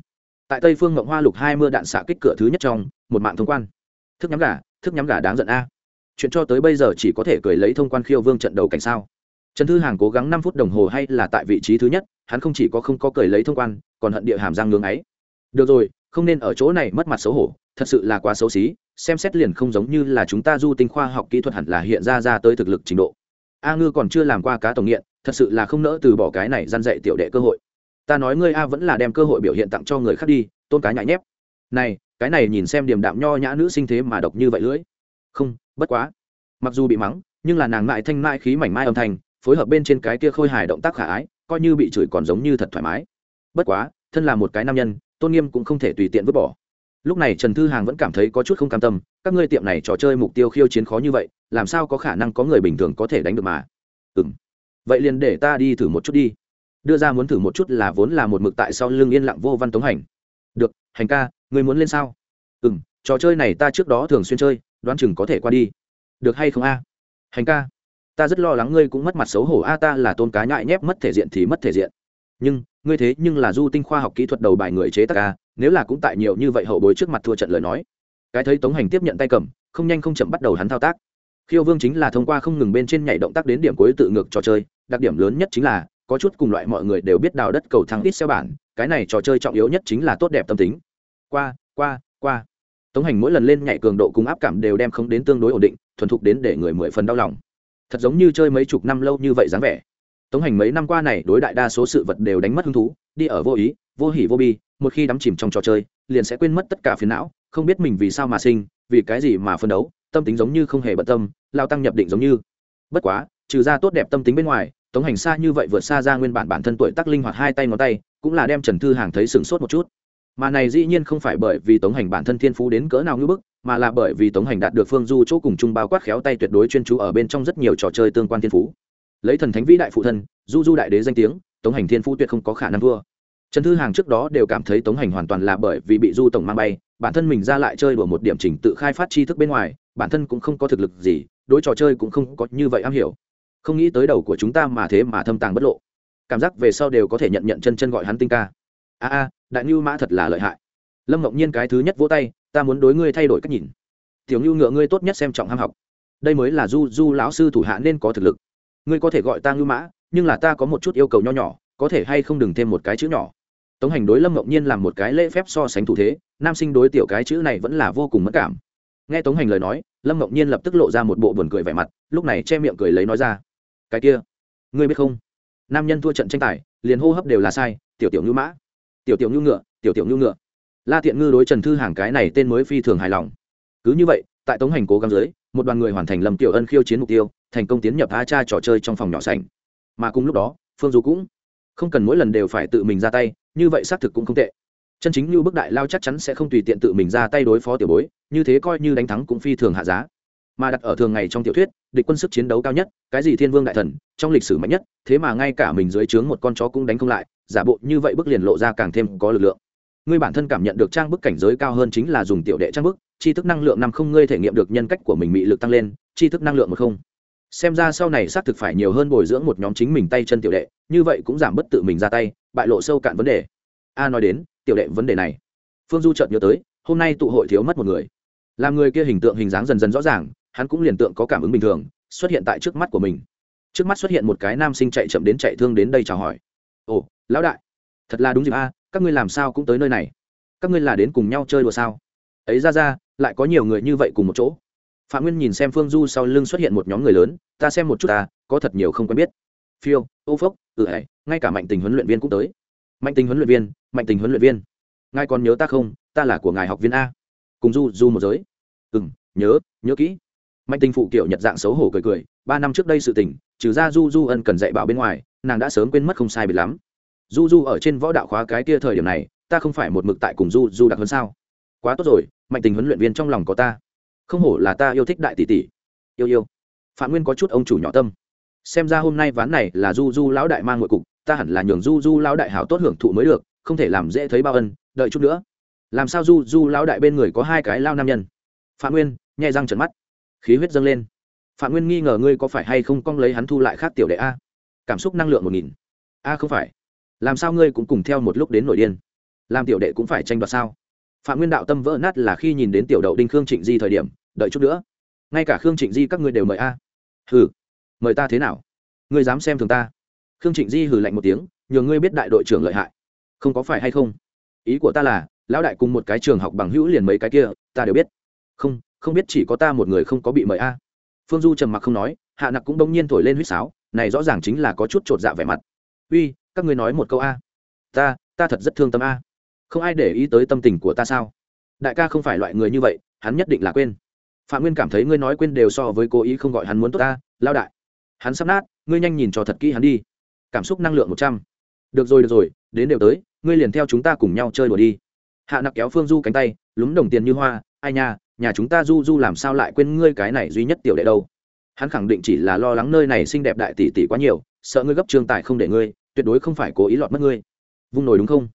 Tại tây phương ngộng hoa lục hai mưa đạn xạ kích cửa thứ nhất trong, một mạng thông quan. Thức nhắm gà, thức nhắm gà đáng giận a. Chuyện cho tới bây giờ chỉ có thể cười lấy thông quan khiêu vương trận đầu cảnh sao. Trần thư hàng cố gắng năm phút đồng hồ hay là tại vị trí thứ nhất, hắn không chỉ có không có cười lấy thông quan, còn hận địa hàm giang ngưng ấy. Được rồi, không nên ở chỗ này mất mặt xấu hổ, thật sự là quá xấu xí, xem xét liền không giống như là chúng ta du tinh khoa học kỹ thuật hẳn là hiện ra ra tới thực lực trình độ a ngư còn chưa làm qua cá tổng nghiện, thật sự là không nỡ từ bỏ cái này gian dạy tiểu đệ cơ hội. Ta nói ngươi a vẫn là đem cơ hội biểu hiện tặng cho người khác đi, tôn cá nhại nhép. Này, cái này nhìn xem điểm đạm nho nhã nữ sinh thế mà độc như vậy lưỡi. Không, bất quá. Mặc dù bị mắng, nhưng là nàng mại thanh mai khí mảnh mai âm thanh, phối hợp bên trên cái kia khôi hài động tác khả ái, coi như bị chửi còn giống như thật thoải mái. Bất quá, thân là một cái nam nhân, tôn nghiêm cũng không thể tùy tiện vứt bỏ lúc này trần thư hàng vẫn cảm thấy có chút không cam tâm, các ngươi tiệm này trò chơi mục tiêu khiêu chiến khó như vậy, làm sao có khả năng có người bình thường có thể đánh được mà? Ừ m vậy liền để ta đi thử một chút đi. Đưa ra muốn thử một chút là vốn là một mực tại sau lưng yên lặng vô văn tống hành. Được, hành ca, ngươi muốn lên sao? Ừ m trò chơi này ta trước đó thường xuyên chơi, đoán chừng có thể qua đi. Được hay không a? Hành ca, ta rất lo lắng ngươi cũng mất mặt xấu hổ a, ta là tôn cá nhại nhép mất thể diện thì mất thể diện nhưng, ngươi thế nhưng là du tinh khoa học kỹ thuật đầu bài người chế tác a, nếu là cũng tại nhiều như vậy hậu bối trước mặt thua trận lời nói. Cái thấy tống hành tiếp nhận tay cầm, không nhanh không chậm bắt đầu hắn thao tác. Khiêu vương chính là thông qua không ngừng bên trên nhảy động tác đến điểm cuối tự ngược trò chơi, đặc điểm lớn nhất chính là, có chút cùng loại mọi người đều biết đào đất cầu thang ít xe bản, cái này trò chơi trọng yếu nhất chính là tốt đẹp tâm tính. Qua qua qua. Tống hành mỗi lần lên nhảy cường độ cùng áp cảm đều đem không đến tương đối ổn định, thuần thục đến để người mười phần đau lòng. Thật giống như chơi mấy chục năm lâu như vậy dáng vẻ tống hành mấy năm qua này đối đại đa số sự vật đều đánh mất hứng thú, đi ở vô ý, vô hỉ vô bi, một khi đắm chìm trong trò chơi, liền sẽ quên mất tất cả phiền não, không biết mình vì sao mà sinh, vì cái gì mà phân đấu, tâm tính giống như không hề bận tâm, lao tăng nhập định giống như. Bất quá, trừ ra tốt đẹp tâm tính bên ngoài, tống hành xa như vậy vượt xa ra nguyên bản bản thân tuổi tác linh hoạt hai tay ngón tay, cũng là đem trần thư hàng thấy sửng sốt một chút. Mà này dĩ nhiên không phải bởi vì tống hành bản thân thiên phú đến cỡ nào ngưỡng bức, mà là bởi vì tống hành đạt được phương du chỗ cùng chung bao quát khéo tay tuyệt đối chuyên chú ở bên trong rất nhiều trò chơi tương quan thiên phú lấy thần thánh vĩ đại phụ thân, du du đại đế danh tiếng, tống hành thiên phu tuyệt không có khả năng thua. Trần thư hàng trước đó đều cảm thấy tống hành hoàn toàn là bởi vì bị du tổng mang bay, bản thân mình ra lại chơi đùa một điểm trình tự khai phát tri thức bên ngoài, bản thân cũng không có thực lực gì, đối trò chơi cũng không có như vậy am hiểu. Không nghĩ tới đầu của chúng ta mà thế mà thâm tàng bất lộ. Cảm giác về sau đều có thể nhận nhận chân chân gọi hắn tinh ca. A a, đại ngưu mã thật là lợi hại. Lâm ngọc nhiên cái thứ nhất vỗ tay, ta muốn đối ngươi thay đổi cách nhìn. Tiểu ngưu ngựa ngươi tốt nhất xem trọng ham học. Đây mới là du du lão sư thủ hạ nên có thực lực ngươi có thể gọi ta ngưu mã, nhưng là ta có một chút yêu cầu nho nhỏ, có thể hay không đừng thêm một cái chữ nhỏ. Tống hành đối lâm ngọc nhiên làm một cái lễ phép so sánh thủ thế, nam sinh đối tiểu cái chữ này vẫn là vô cùng mất cảm. Nghe tống hành lời nói, lâm ngọc nhiên lập tức lộ ra một bộ buồn cười vẻ mặt, lúc này che miệng cười lấy nói ra. Cái kia, ngươi biết không? Nam nhân thua trận tranh tài, liền hô hấp đều là sai, tiểu tiểu ngưu mã, tiểu tiểu ngưu ngựa, tiểu tiểu ngưu ngựa. La thiện ngư đối trần thư hàng cái này tên mới phi thường hài lòng. Cứ như vậy, tại tống hành cố gắng dưới, một đoàn người hoàn thành lâm tiểu ân khiêu chiến mục tiêu thành công tiến nhập a cha trò chơi trong phòng nhỏ sảnh. Mà cùng lúc đó, phương du cũng không cần mỗi lần đều phải tự mình ra tay, như vậy xác thực cũng không tệ. Chân chính như bức đại lao chắc chắn sẽ không tùy tiện tự mình ra tay đối phó tiểu bối, như thế coi như đánh thắng cũng phi thường hạ giá. Mà đặt ở thường ngày trong tiểu thuyết, địch quân sức chiến đấu cao nhất, cái gì thiên vương đại thần, trong lịch sử mạnh nhất, thế mà ngay cả mình dưới trướng một con chó cũng đánh không lại, giả bộ như vậy bức liền lộ ra càng thêm có lực lượng. Ngươi bản thân cảm nhận được trang bức cảnh giới cao hơn chính là dùng tiểu đệ trang bức, tri thức năng lượng năm không ngươi thể nghiệm được nhân cách của mình bị lực tăng lên, tri thức năng lượng một không xem ra sau này xác thực phải nhiều hơn bồi dưỡng một nhóm chính mình tay chân tiểu đệ, như vậy cũng giảm bất tự mình ra tay, bại lộ sâu cạn vấn đề. A nói đến, tiểu đệ vấn đề này. Phương du chợt nhớ tới, hôm nay tụ hội thiếu mất một người. Làm người kia hình tượng hình dáng dần dần rõ ràng, hắn cũng liền tượng có cảm ứng bình thường, xuất hiện tại trước mắt của mình. Trước mắt xuất hiện một cái nam sinh chạy chậm đến chạy thương đến đây chào hỏi. Ồ, lão đại, thật là đúng dịp a, các ngươi làm sao cũng tới nơi này? Các ngươi là đến cùng nhau chơi đùa sao? Ấy ra ra, lại có nhiều người như vậy cùng một chỗ phạm nguyên nhìn xem phương du sau lưng xuất hiện một nhóm người lớn, ta xem một chút ta, có thật nhiều không quen biết. Phiêu, ô phốc ừ hãy ngay cả mạnh tình huấn luyện viên cũng tới. Mạnh tình huấn luyện viên, mạnh tình huấn luyện viên. Ngài còn nhớ ta không? Ta là của ngài học viên a. Cùng du du một giới. Ừ m nhớ nhớ kỹ. Mạnh tình phụ kiểu nhật dạng xấu hổ cười cười, ba năm trước đây sự tình, trừ ra du du ân cần dạy bảo bên ngoài, nàng đã sớm quên mất không sai bị lắm. Du du ở trên võ đạo khóa cái kia thời điểm này, ta không phải một mực tại cùng du du đặc hơn sao? Quá tốt rồi, mạnh tình huấn luyện viên trong lòng có ta không hổ là ta yêu thích đại tỷ tỷ. Yêu yêu. Phạm nguyên có chút ông chủ nhỏ tâm. Xem ra hôm nay ván này là du du lão đại mang ngội cục, ta hẳn là nhường du du lão đại hảo tốt hưởng thụ mới được, không thể làm dễ thấy bao ân, đợi chút nữa. Làm sao du du lão đại bên người có hai cái lao nam nhân? Phạm nguyên, nhai răng trận mắt. Khí huyết dâng lên. Phạm nguyên nghi ngờ ngươi có phải hay không cong lấy hắn thu lại khác tiểu đệ a? Cảm xúc năng lượng một nghìn. A không phải. Làm sao ngươi cũng cùng theo một lúc đến nổi điên? Làm tiểu đệ cũng phải tranh đoạt sao? Phạm nguyên đạo tâm vỡ nát là khi nhìn đến tiểu đậu đinh khương trịnh di thời điểm đợi chút nữa. Ngay cả khương trịnh di các ngươi đều mời a. Hừ. Mời ta thế nào? Ngươi dám xem thường ta? Khương trịnh di hừ lạnh một tiếng, nhờ ngươi biết đại đội trưởng lợi hại. Không có phải hay không? Ý của ta là, lão đại cùng một cái trường học bằng hữu liền mấy cái kia, ta đều biết. Không không biết chỉ có ta một người không có bị mời a. Phương du trầm mặc không nói, hạ nặc cũng đông nhiên thổi lên huýt sáo, này rõ ràng chính là có chút chột dạ vẻ mặt. Uy, các ngươi nói một câu a. Ta ta thật rất thương tâm a. Không ai để ý tới tâm tình của ta sao? Đại ca không phải loại người như vậy, hắn nhất định là quên phạm nguyên cảm thấy ngươi nói quên đều so với cố ý không gọi hắn muốn tốt ta lao đại. Hắn sắp nát, ngươi nhanh nhìn cho thật kỹ hắn đi. Cảm xúc năng lượng một trăm. Được rồi được rồi, đến đều tới, ngươi liền theo chúng ta cùng nhau chơi đùa đi. Hạ nặc kéo phương du cánh tay, lúng đồng tiền như hoa, ai nha, nhà chúng ta du du làm sao lại quên ngươi cái này duy nhất tiểu đệ đâu? Hắn khẳng định chỉ là lo lắng nơi này xinh đẹp đại tỷ tỷ quá nhiều, sợ ngươi gấp trương tài không để ngươi, tuyệt đối không phải cố ý lọt mất ngươi. Vung nổi đúng không?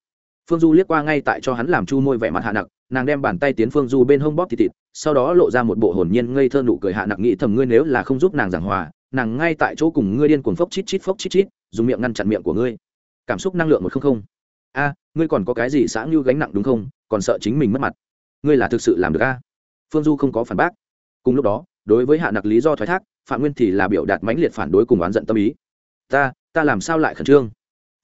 Phương du liếc qua ngay tại cho hắn làm chu môi vẻ mặt hạ nặc nàng đem bàn tay tiến phương du bên hông bóp thịt thịt, sau đó lộ ra một bộ hồn nhiên ngây thơ nụ cười hạ nặc nghĩ thầm ngươi nếu là không giúp nàng giảng hòa, nàng ngay tại chỗ cùng ngươi điên cuồng phốc chít chít phốc chít chít, dùng miệng ngăn chặn miệng của ngươi. Cảm xúc năng lượng một không không. A, ngươi còn có cái gì xã như gánh nặng đúng không? Còn sợ chính mình mất mặt. Ngươi là thực sự làm được a? Phương du không có phản bác. Cùng lúc đó, đối với hạ nặc lý do thoái thác, phạm nguyên thì là biểu đạt mãnh liệt phản đối cùng oán giận tâm ý. Ta ta làm sao lại khẩn trương?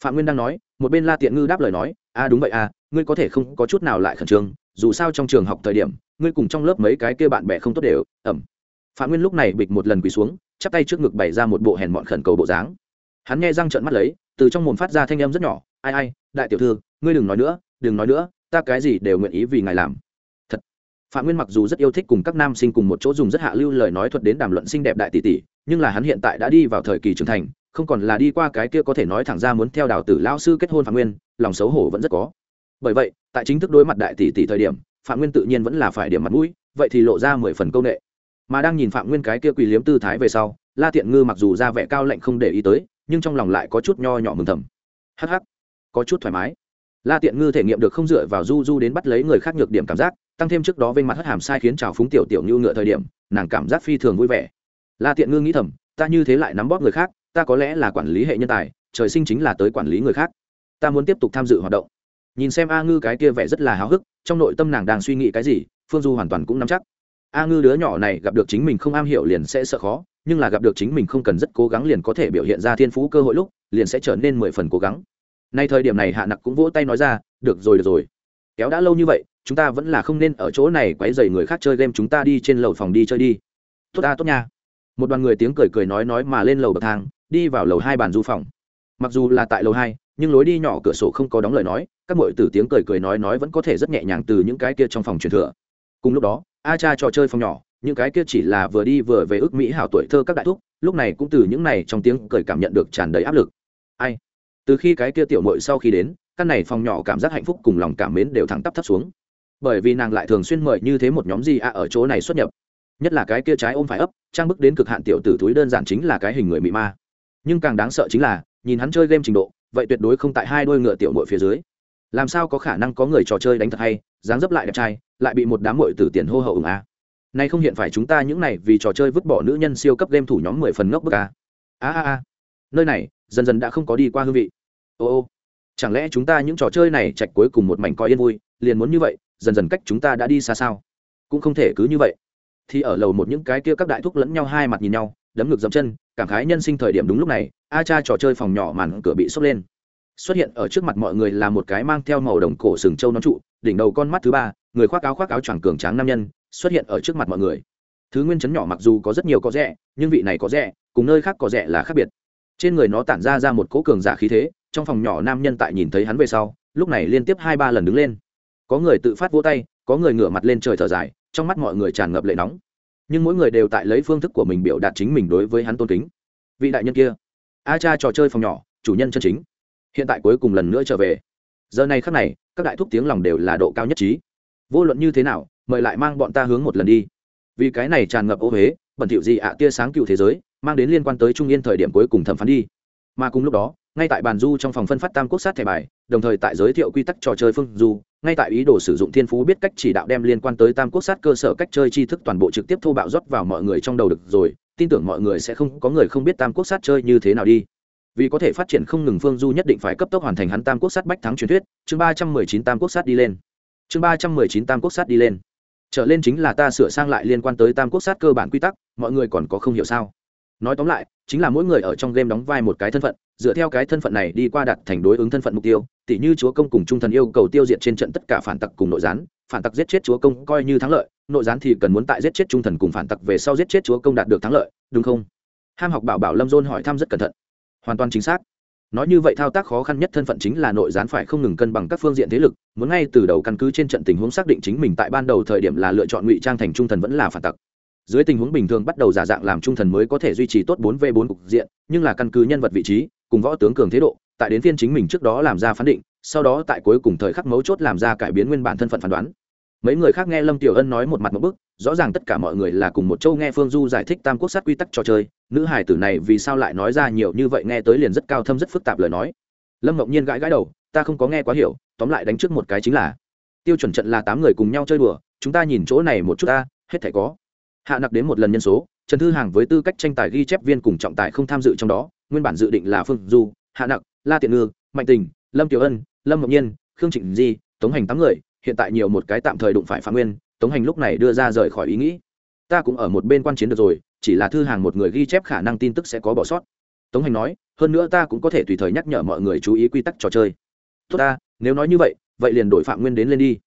Phạm nguyên đang nói, một bên la tiện ngư đáp lời nói, a, đúng vậy a ngươi có thể không có chút nào lại khẩn trương, dù sao trong trường học thời điểm, ngươi cùng trong lớp mấy cái kia bạn bè không tốt đều, ẩm. Phạm nguyên lúc này bịch một lần quỳ xuống, chắp tay trước ngực bày ra một bộ hèn mọn khẩn cầu bộ dáng. Hắn nghe răng trợn mắt lấy, từ trong mồm phát ra thanh âm rất nhỏ, ai ai, đại tiểu thư, ngươi đừng nói nữa, đừng nói nữa, ta cái gì đều nguyện ý vì ngài làm. Thật. Phạm nguyên mặc dù rất yêu thích cùng các nam sinh cùng một chỗ dùng rất hạ lưu lời nói thuật đến đàm luận xinh đẹp đại tỷ tỷ, nhưng là hắn hiện tại đã đi vào thời kỳ trưởng thành, không còn là đi qua cái kia có thể nói thẳng ra muốn theo đào tử lao sư kết hôn phạm nguyên, lòng xấu hổ vẫn rất có bởi vậy, tại chính thức đối mặt đại tỷ tỷ thời điểm, phạm nguyên tự nhiên vẫn là phải điểm mặt mũi, vậy thì lộ ra mười phần công nghệ mà đang nhìn phạm nguyên cái kia quỳ liếm tư thái về sau, la tiện ngư mặc dù ra vẻ cao lạnh không để ý tới, nhưng trong lòng lại có chút nho nhỏ mừng thầm. Hh có chút thoải mái. La tiện ngư thể nghiệm được không dựa vào du du đến bắt lấy người khác nhược điểm cảm giác, tăng thêm trước đó vênh mặt hất hàm sai khiến trào phúng tiểu tiểu như ngựa thời điểm, nàng cảm giác phi thường vui vẻ. La tiện ngư nghĩ thầm, ta như thế lại nắm bóp người khác, ta có lẽ là quản lý hệ nhân tài, trời sinh chính là tới quản lý người khác. Ta muốn tiếp tục tham dự hoạt động nhìn xem a ngư cái kia vẻ rất là háo hức, trong nội tâm nàng đang suy nghĩ cái gì, phương du hoàn toàn cũng nắm chắc. A ngư đứa nhỏ này gặp được chính mình không am hiểu liền sẽ sợ khó, nhưng là gặp được chính mình không cần rất cố gắng liền có thể biểu hiện ra thiên phú cơ hội lúc, liền sẽ trở nên mười phần cố gắng. Nay thời điểm này hạ nặc cũng vỗ tay nói ra, được rồi được rồi. Kéo đã lâu như vậy, chúng ta vẫn là không nên ở chỗ này quấy dày người khác chơi game, chúng ta đi trên lầu phòng đi chơi đi. Tốt ta, tốt nha. Một đoàn người tiếng cười cười nói nói mà lên lầu bậc thang, đi vào lầu hai bàn du phòng. Mặc dù là tại lầu hai nhưng lối đi nhỏ cửa sổ không có đóng lời nói, các mọi từ tiếng cười cười nói nói vẫn có thể rất nhẹ nhàng từ những cái kia trong phòng truyền thừa. Cùng lúc đó, a cha trò chơi phòng nhỏ, những cái kia chỉ là vừa đi vừa về ước mỹ hảo tuổi thơ các đại thúc, lúc này cũng từ những này trong tiếng cười cảm nhận được tràn đầy áp lực. Ai? Từ khi cái kia tiểu mội sau khi đến, căn này phòng nhỏ cảm giác hạnh phúc cùng lòng cảm mến đều thẳng tắp thấp xuống. Bởi vì nàng lại thường xuyên mời như thế một nhóm gì a ở chỗ này xuất nhập. Nhất là cái kia trái ôm phải ấp, trang bức đến cực hạn tiểu tử túi đơn giản chính là cái hình người mị ma. Nhưng càng đáng sợ chính là, nhìn hắn chơi game trình độ vậy tuyệt đối không tại hai đôi ngựa tiểu mội phía dưới. Làm sao có khả năng có người trò chơi đánh thật hay, dáng dấp lại đẹp trai, lại bị một đám mội từ tiền hô hậu ủng a? Nay không hiện phải chúng ta những này vì trò chơi vứt bỏ nữ nhân siêu cấp game thủ nhóm mười phần ngốc bức a. A a a. Nơi này, dần dần đã không có đi qua hương vị. Ô ô. Chẳng lẽ chúng ta những trò chơi này chạch cuối cùng một mảnh coi yên vui, liền muốn như vậy, dần dần cách chúng ta đã đi xa sao? Cũng không thể cứ như vậy. Thì ở lầu một những cái kia các đại thúc lẫn nhau hai mặt nhìn nhau, đấm ngực dậm chân, cảm khái nhân sinh thời điểm đúng lúc này a cha trò chơi phòng nhỏ màn cửa bị sốc lên. Xuất hiện ở trước mặt mọi người là một cái mang theo màu đồng cổ sừng trâu nón trụ, đỉnh đầu con mắt thứ ba, người khoác áo khoác áo choàng cường tráng nam nhân, xuất hiện ở trước mặt mọi người. Thứ nguyên chấn nhỏ mặc dù có rất nhiều có rẻ, nhưng vị này có rẻ, cùng nơi khác có rẻ là khác biệt. Trên người nó tản ra ra một cỗ cường giả khí thế, trong phòng nhỏ nam nhân tại nhìn thấy hắn về sau, lúc này liên tiếp hai ba lần đứng lên. Có người tự phát vỗ tay, có người ngửa mặt lên trời thở dài, trong mắt mọi người tràn ngập lệ nóng. Nhưng mỗi người đều tại lấy phương thức của mình biểu đạt chính mình đối với hắn tôn kính. Vị đại nhân kia a cha trò chơi phòng nhỏ, chủ nhân chân chính. Hiện tại cuối cùng lần nữa trở về. Giờ này khắc này, các đại thúc tiếng lòng đều là độ cao nhất trí. Vô luận như thế nào, mời lại mang bọn ta hướng một lần đi. Vì cái này tràn ngập ô huế, bẩn thiệu gì ạ, tia sáng cựu thế giới, mang đến liên quan tới trung yên thời điểm cuối cùng thẩm phán đi. Mà cùng lúc đó, ngay tại bàn du trong phòng phân phát tam quốc sát thẻ bài, đồng thời tại giới thiệu quy tắc trò chơi phương du, ngay tại ý đồ sử dụng thiên phú biết cách chỉ đạo đem liên quan tới tam quốc sát cơ sở cách chơi tri thức toàn bộ trực tiếp thô bạo rót vào mọi người trong đầu được rồi tin tưởng mọi người sẽ không, có người không biết tam quốc sát chơi như thế nào đi. Vì có thể phát triển không ngừng phương du nhất định phải cấp tốc hoàn thành hắn tam quốc sát bách thắng truyền thuyết. Chương ba trăm mười chín tam quốc sát đi lên. Chương ba trăm mười chín tam quốc sát đi lên. Trở lên chính là ta sửa sang lại liên quan tới tam quốc sát cơ bản quy tắc, mọi người còn có không hiểu sao? Nói tóm lại chính là mỗi người ở trong game đóng vai một cái thân phận, dựa theo cái thân phận này đi qua đặt thành đối ứng thân phận mục tiêu tỷ như chúa công cùng trung thần yêu cầu tiêu diệt trên trận tất cả phản tặc cùng nội gián, phản tặc giết chết chúa công coi như thắng lợi, nội gián thì cần muốn tại giết chết trung thần cùng phản tặc về sau giết chết chúa công đạt được thắng lợi, đúng không? Ham học bảo bảo lâm dôn hỏi thăm rất cẩn thận. Hoàn toàn chính xác. Nói như vậy thao tác khó khăn nhất thân phận chính là nội gián phải không ngừng cân bằng các phương diện thế lực, muốn ngay từ đầu căn cứ trên trận tình huống xác định chính mình tại ban đầu thời điểm là lựa chọn ngụy trang thành trung thần vẫn là phản tặc dưới tình huống bình thường bắt đầu giả dạng làm trung thần mới có thể duy trì tốt bốn v bốn cục diện, nhưng là căn cứ nhân vật vị trí, cùng võ tướng cường thế độ, tại đến phiên chính mình trước đó làm ra phán định, sau đó tại cuối cùng thời khắc mấu chốt làm ra cải biến nguyên bản thân phận phán đoán. Mấy người khác nghe lâm tiểu ân nói một mặt một bức, rõ ràng tất cả mọi người là cùng một châu nghe phương du giải thích tam quốc sát quy tắc trò chơi, nữ hải tử này vì sao lại nói ra nhiều như vậy nghe tới liền rất cao thâm rất phức tạp lời nói. Lâm ngọc nhiên gãi gãi đầu, ta không có nghe quá hiểu, tóm lại đánh trước một cái chính là, tiêu chuẩn trận là tám người cùng nhau chơi đùa, chúng ta nhìn chỗ này một chút ta, hết thể có hạ nặc đến một lần nhân số, trần thư hàng với tư cách tranh tài ghi chép viên cùng trọng tài không tham dự trong đó, nguyên bản dự định là phương du, hạ nặc, la tiện ngư, mạnh tình, lâm tiểu ân, lâm ngọc nhiên, khương trịnh di, tống hành tám người, hiện tại nhiều một cái tạm thời đụng phải phạm nguyên, tống hành lúc này đưa ra rời khỏi ý nghĩ. Ta cũng ở một bên quan chiến được rồi, chỉ là thư hàng một người ghi chép khả năng tin tức sẽ có bỏ sót. Tống hành nói, hơn nữa ta cũng có thể tùy thời nhắc nhở mọi người chú ý quy tắc trò chơi. Tốt ta, nếu nói như vậy vậy liền đổi phạm nguyên đến lên đi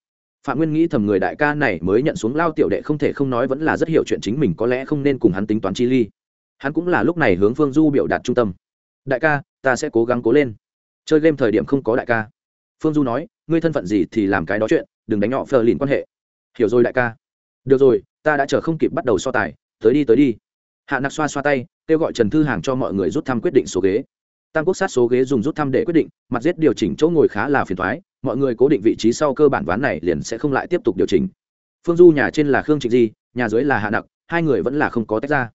phạm nguyên nghĩ thầm người đại ca này mới nhận xuống lao tiểu đệ không thể không nói vẫn là rất hiểu chuyện chính mình có lẽ không nên cùng hắn tính toán chi ly. Hắn cũng là lúc này hướng phương du biểu đạt trung tâm. Đại ca, ta sẽ cố gắng cố lên. Chơi game thời điểm không có đại ca. Phương du nói, ngươi thân phận gì thì làm cái đó chuyện, đừng đánh nhỏ phờ lìn quan hệ. Hiểu rồi đại ca. Được rồi, ta đã chờ không kịp bắt đầu so tài, tới đi tới đi. Hạ nặc xoa xoa tay, kêu gọi trần thư hàng cho mọi người rút thăm quyết định số ghế tam quốc sát số ghế dùng rút thăm để quyết định, mặt giết điều chỉnh chỗ ngồi khá là phiền thoái mọi người cố định vị trí sau cơ bản ván này liền sẽ không lại tiếp tục điều chỉnh. Phương du nhà trên là khương trịnh di, nhà dưới là hạ nặc, hai người vẫn là không có tách ra.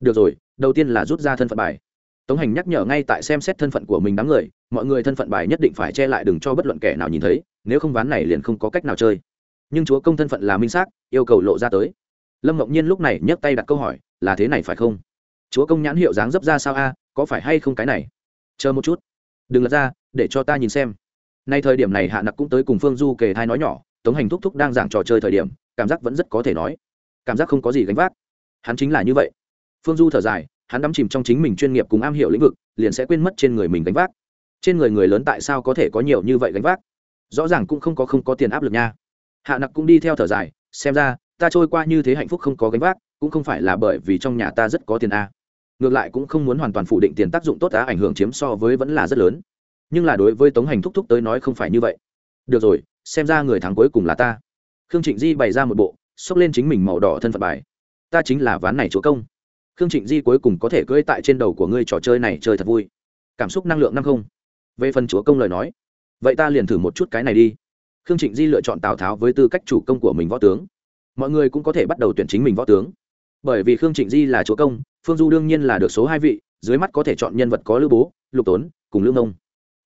Được rồi, đầu tiên là rút ra thân phận bài. Tống hành nhắc nhở ngay tại xem xét thân phận của mình đám người, mọi người thân phận bài nhất định phải che lại đừng cho bất luận kẻ nào nhìn thấy, nếu không ván này liền không có cách nào chơi. Nhưng chúa công thân phận là minh xác, yêu cầu lộ ra tới. Lâm ngọc nhiên lúc này nhấc tay đặt câu hỏi, là thế này phải không? Chúa công nhãn hiệu dáng dấp ra sao a, có phải hay không cái này? Chờ một chút. Đừng lật ra, để cho ta nhìn xem. Nay thời điểm này hạ nặc cũng tới cùng phương du kề thai nói nhỏ, tống hành thúc thúc đang giảng trò chơi thời điểm, cảm giác vẫn rất có thể nói. Cảm giác không có gì gánh vác. Hắn chính là như vậy. Phương du thở dài, hắn đắm chìm trong chính mình chuyên nghiệp cùng am hiểu lĩnh vực, liền sẽ quên mất trên người mình gánh vác. Trên người người lớn tại sao có thể có nhiều như vậy gánh vác? Rõ ràng cũng không có không có tiền áp lực nha. Hạ nặc cũng đi theo thở dài, xem ra, ta trôi qua như thế hạnh phúc không có gánh vác, cũng không phải là bởi vì trong nhà ta rất có tiền a ngược lại cũng không muốn hoàn toàn phủ định tiền tác dụng tốt á, ảnh hưởng chiếm so với vẫn là rất lớn. Nhưng là đối với tống hành thúc thúc tới nói không phải như vậy. Được rồi, xem ra người thắng cuối cùng là ta. Khương trịnh di bày ra một bộ, xốc lên chính mình màu đỏ thân phận bài. Ta chính là ván này chúa công. Khương trịnh di cuối cùng có thể cưỡi tại trên đầu của ngươi trò chơi này chơi thật vui. Cảm xúc năng lượng năm không. Về phần chúa công lời nói, vậy ta liền thử một chút cái này đi. Khương trịnh di lựa chọn tào tháo với tư cách chủ công của mình võ tướng. Mọi người cũng có thể bắt đầu tuyển chính mình võ tướng. Bởi vì khương trịnh di là chúa công phương du đương nhiên là được số hai vị, dưới mắt có thể chọn nhân vật có lữ bố, lục tốn, cùng lương ông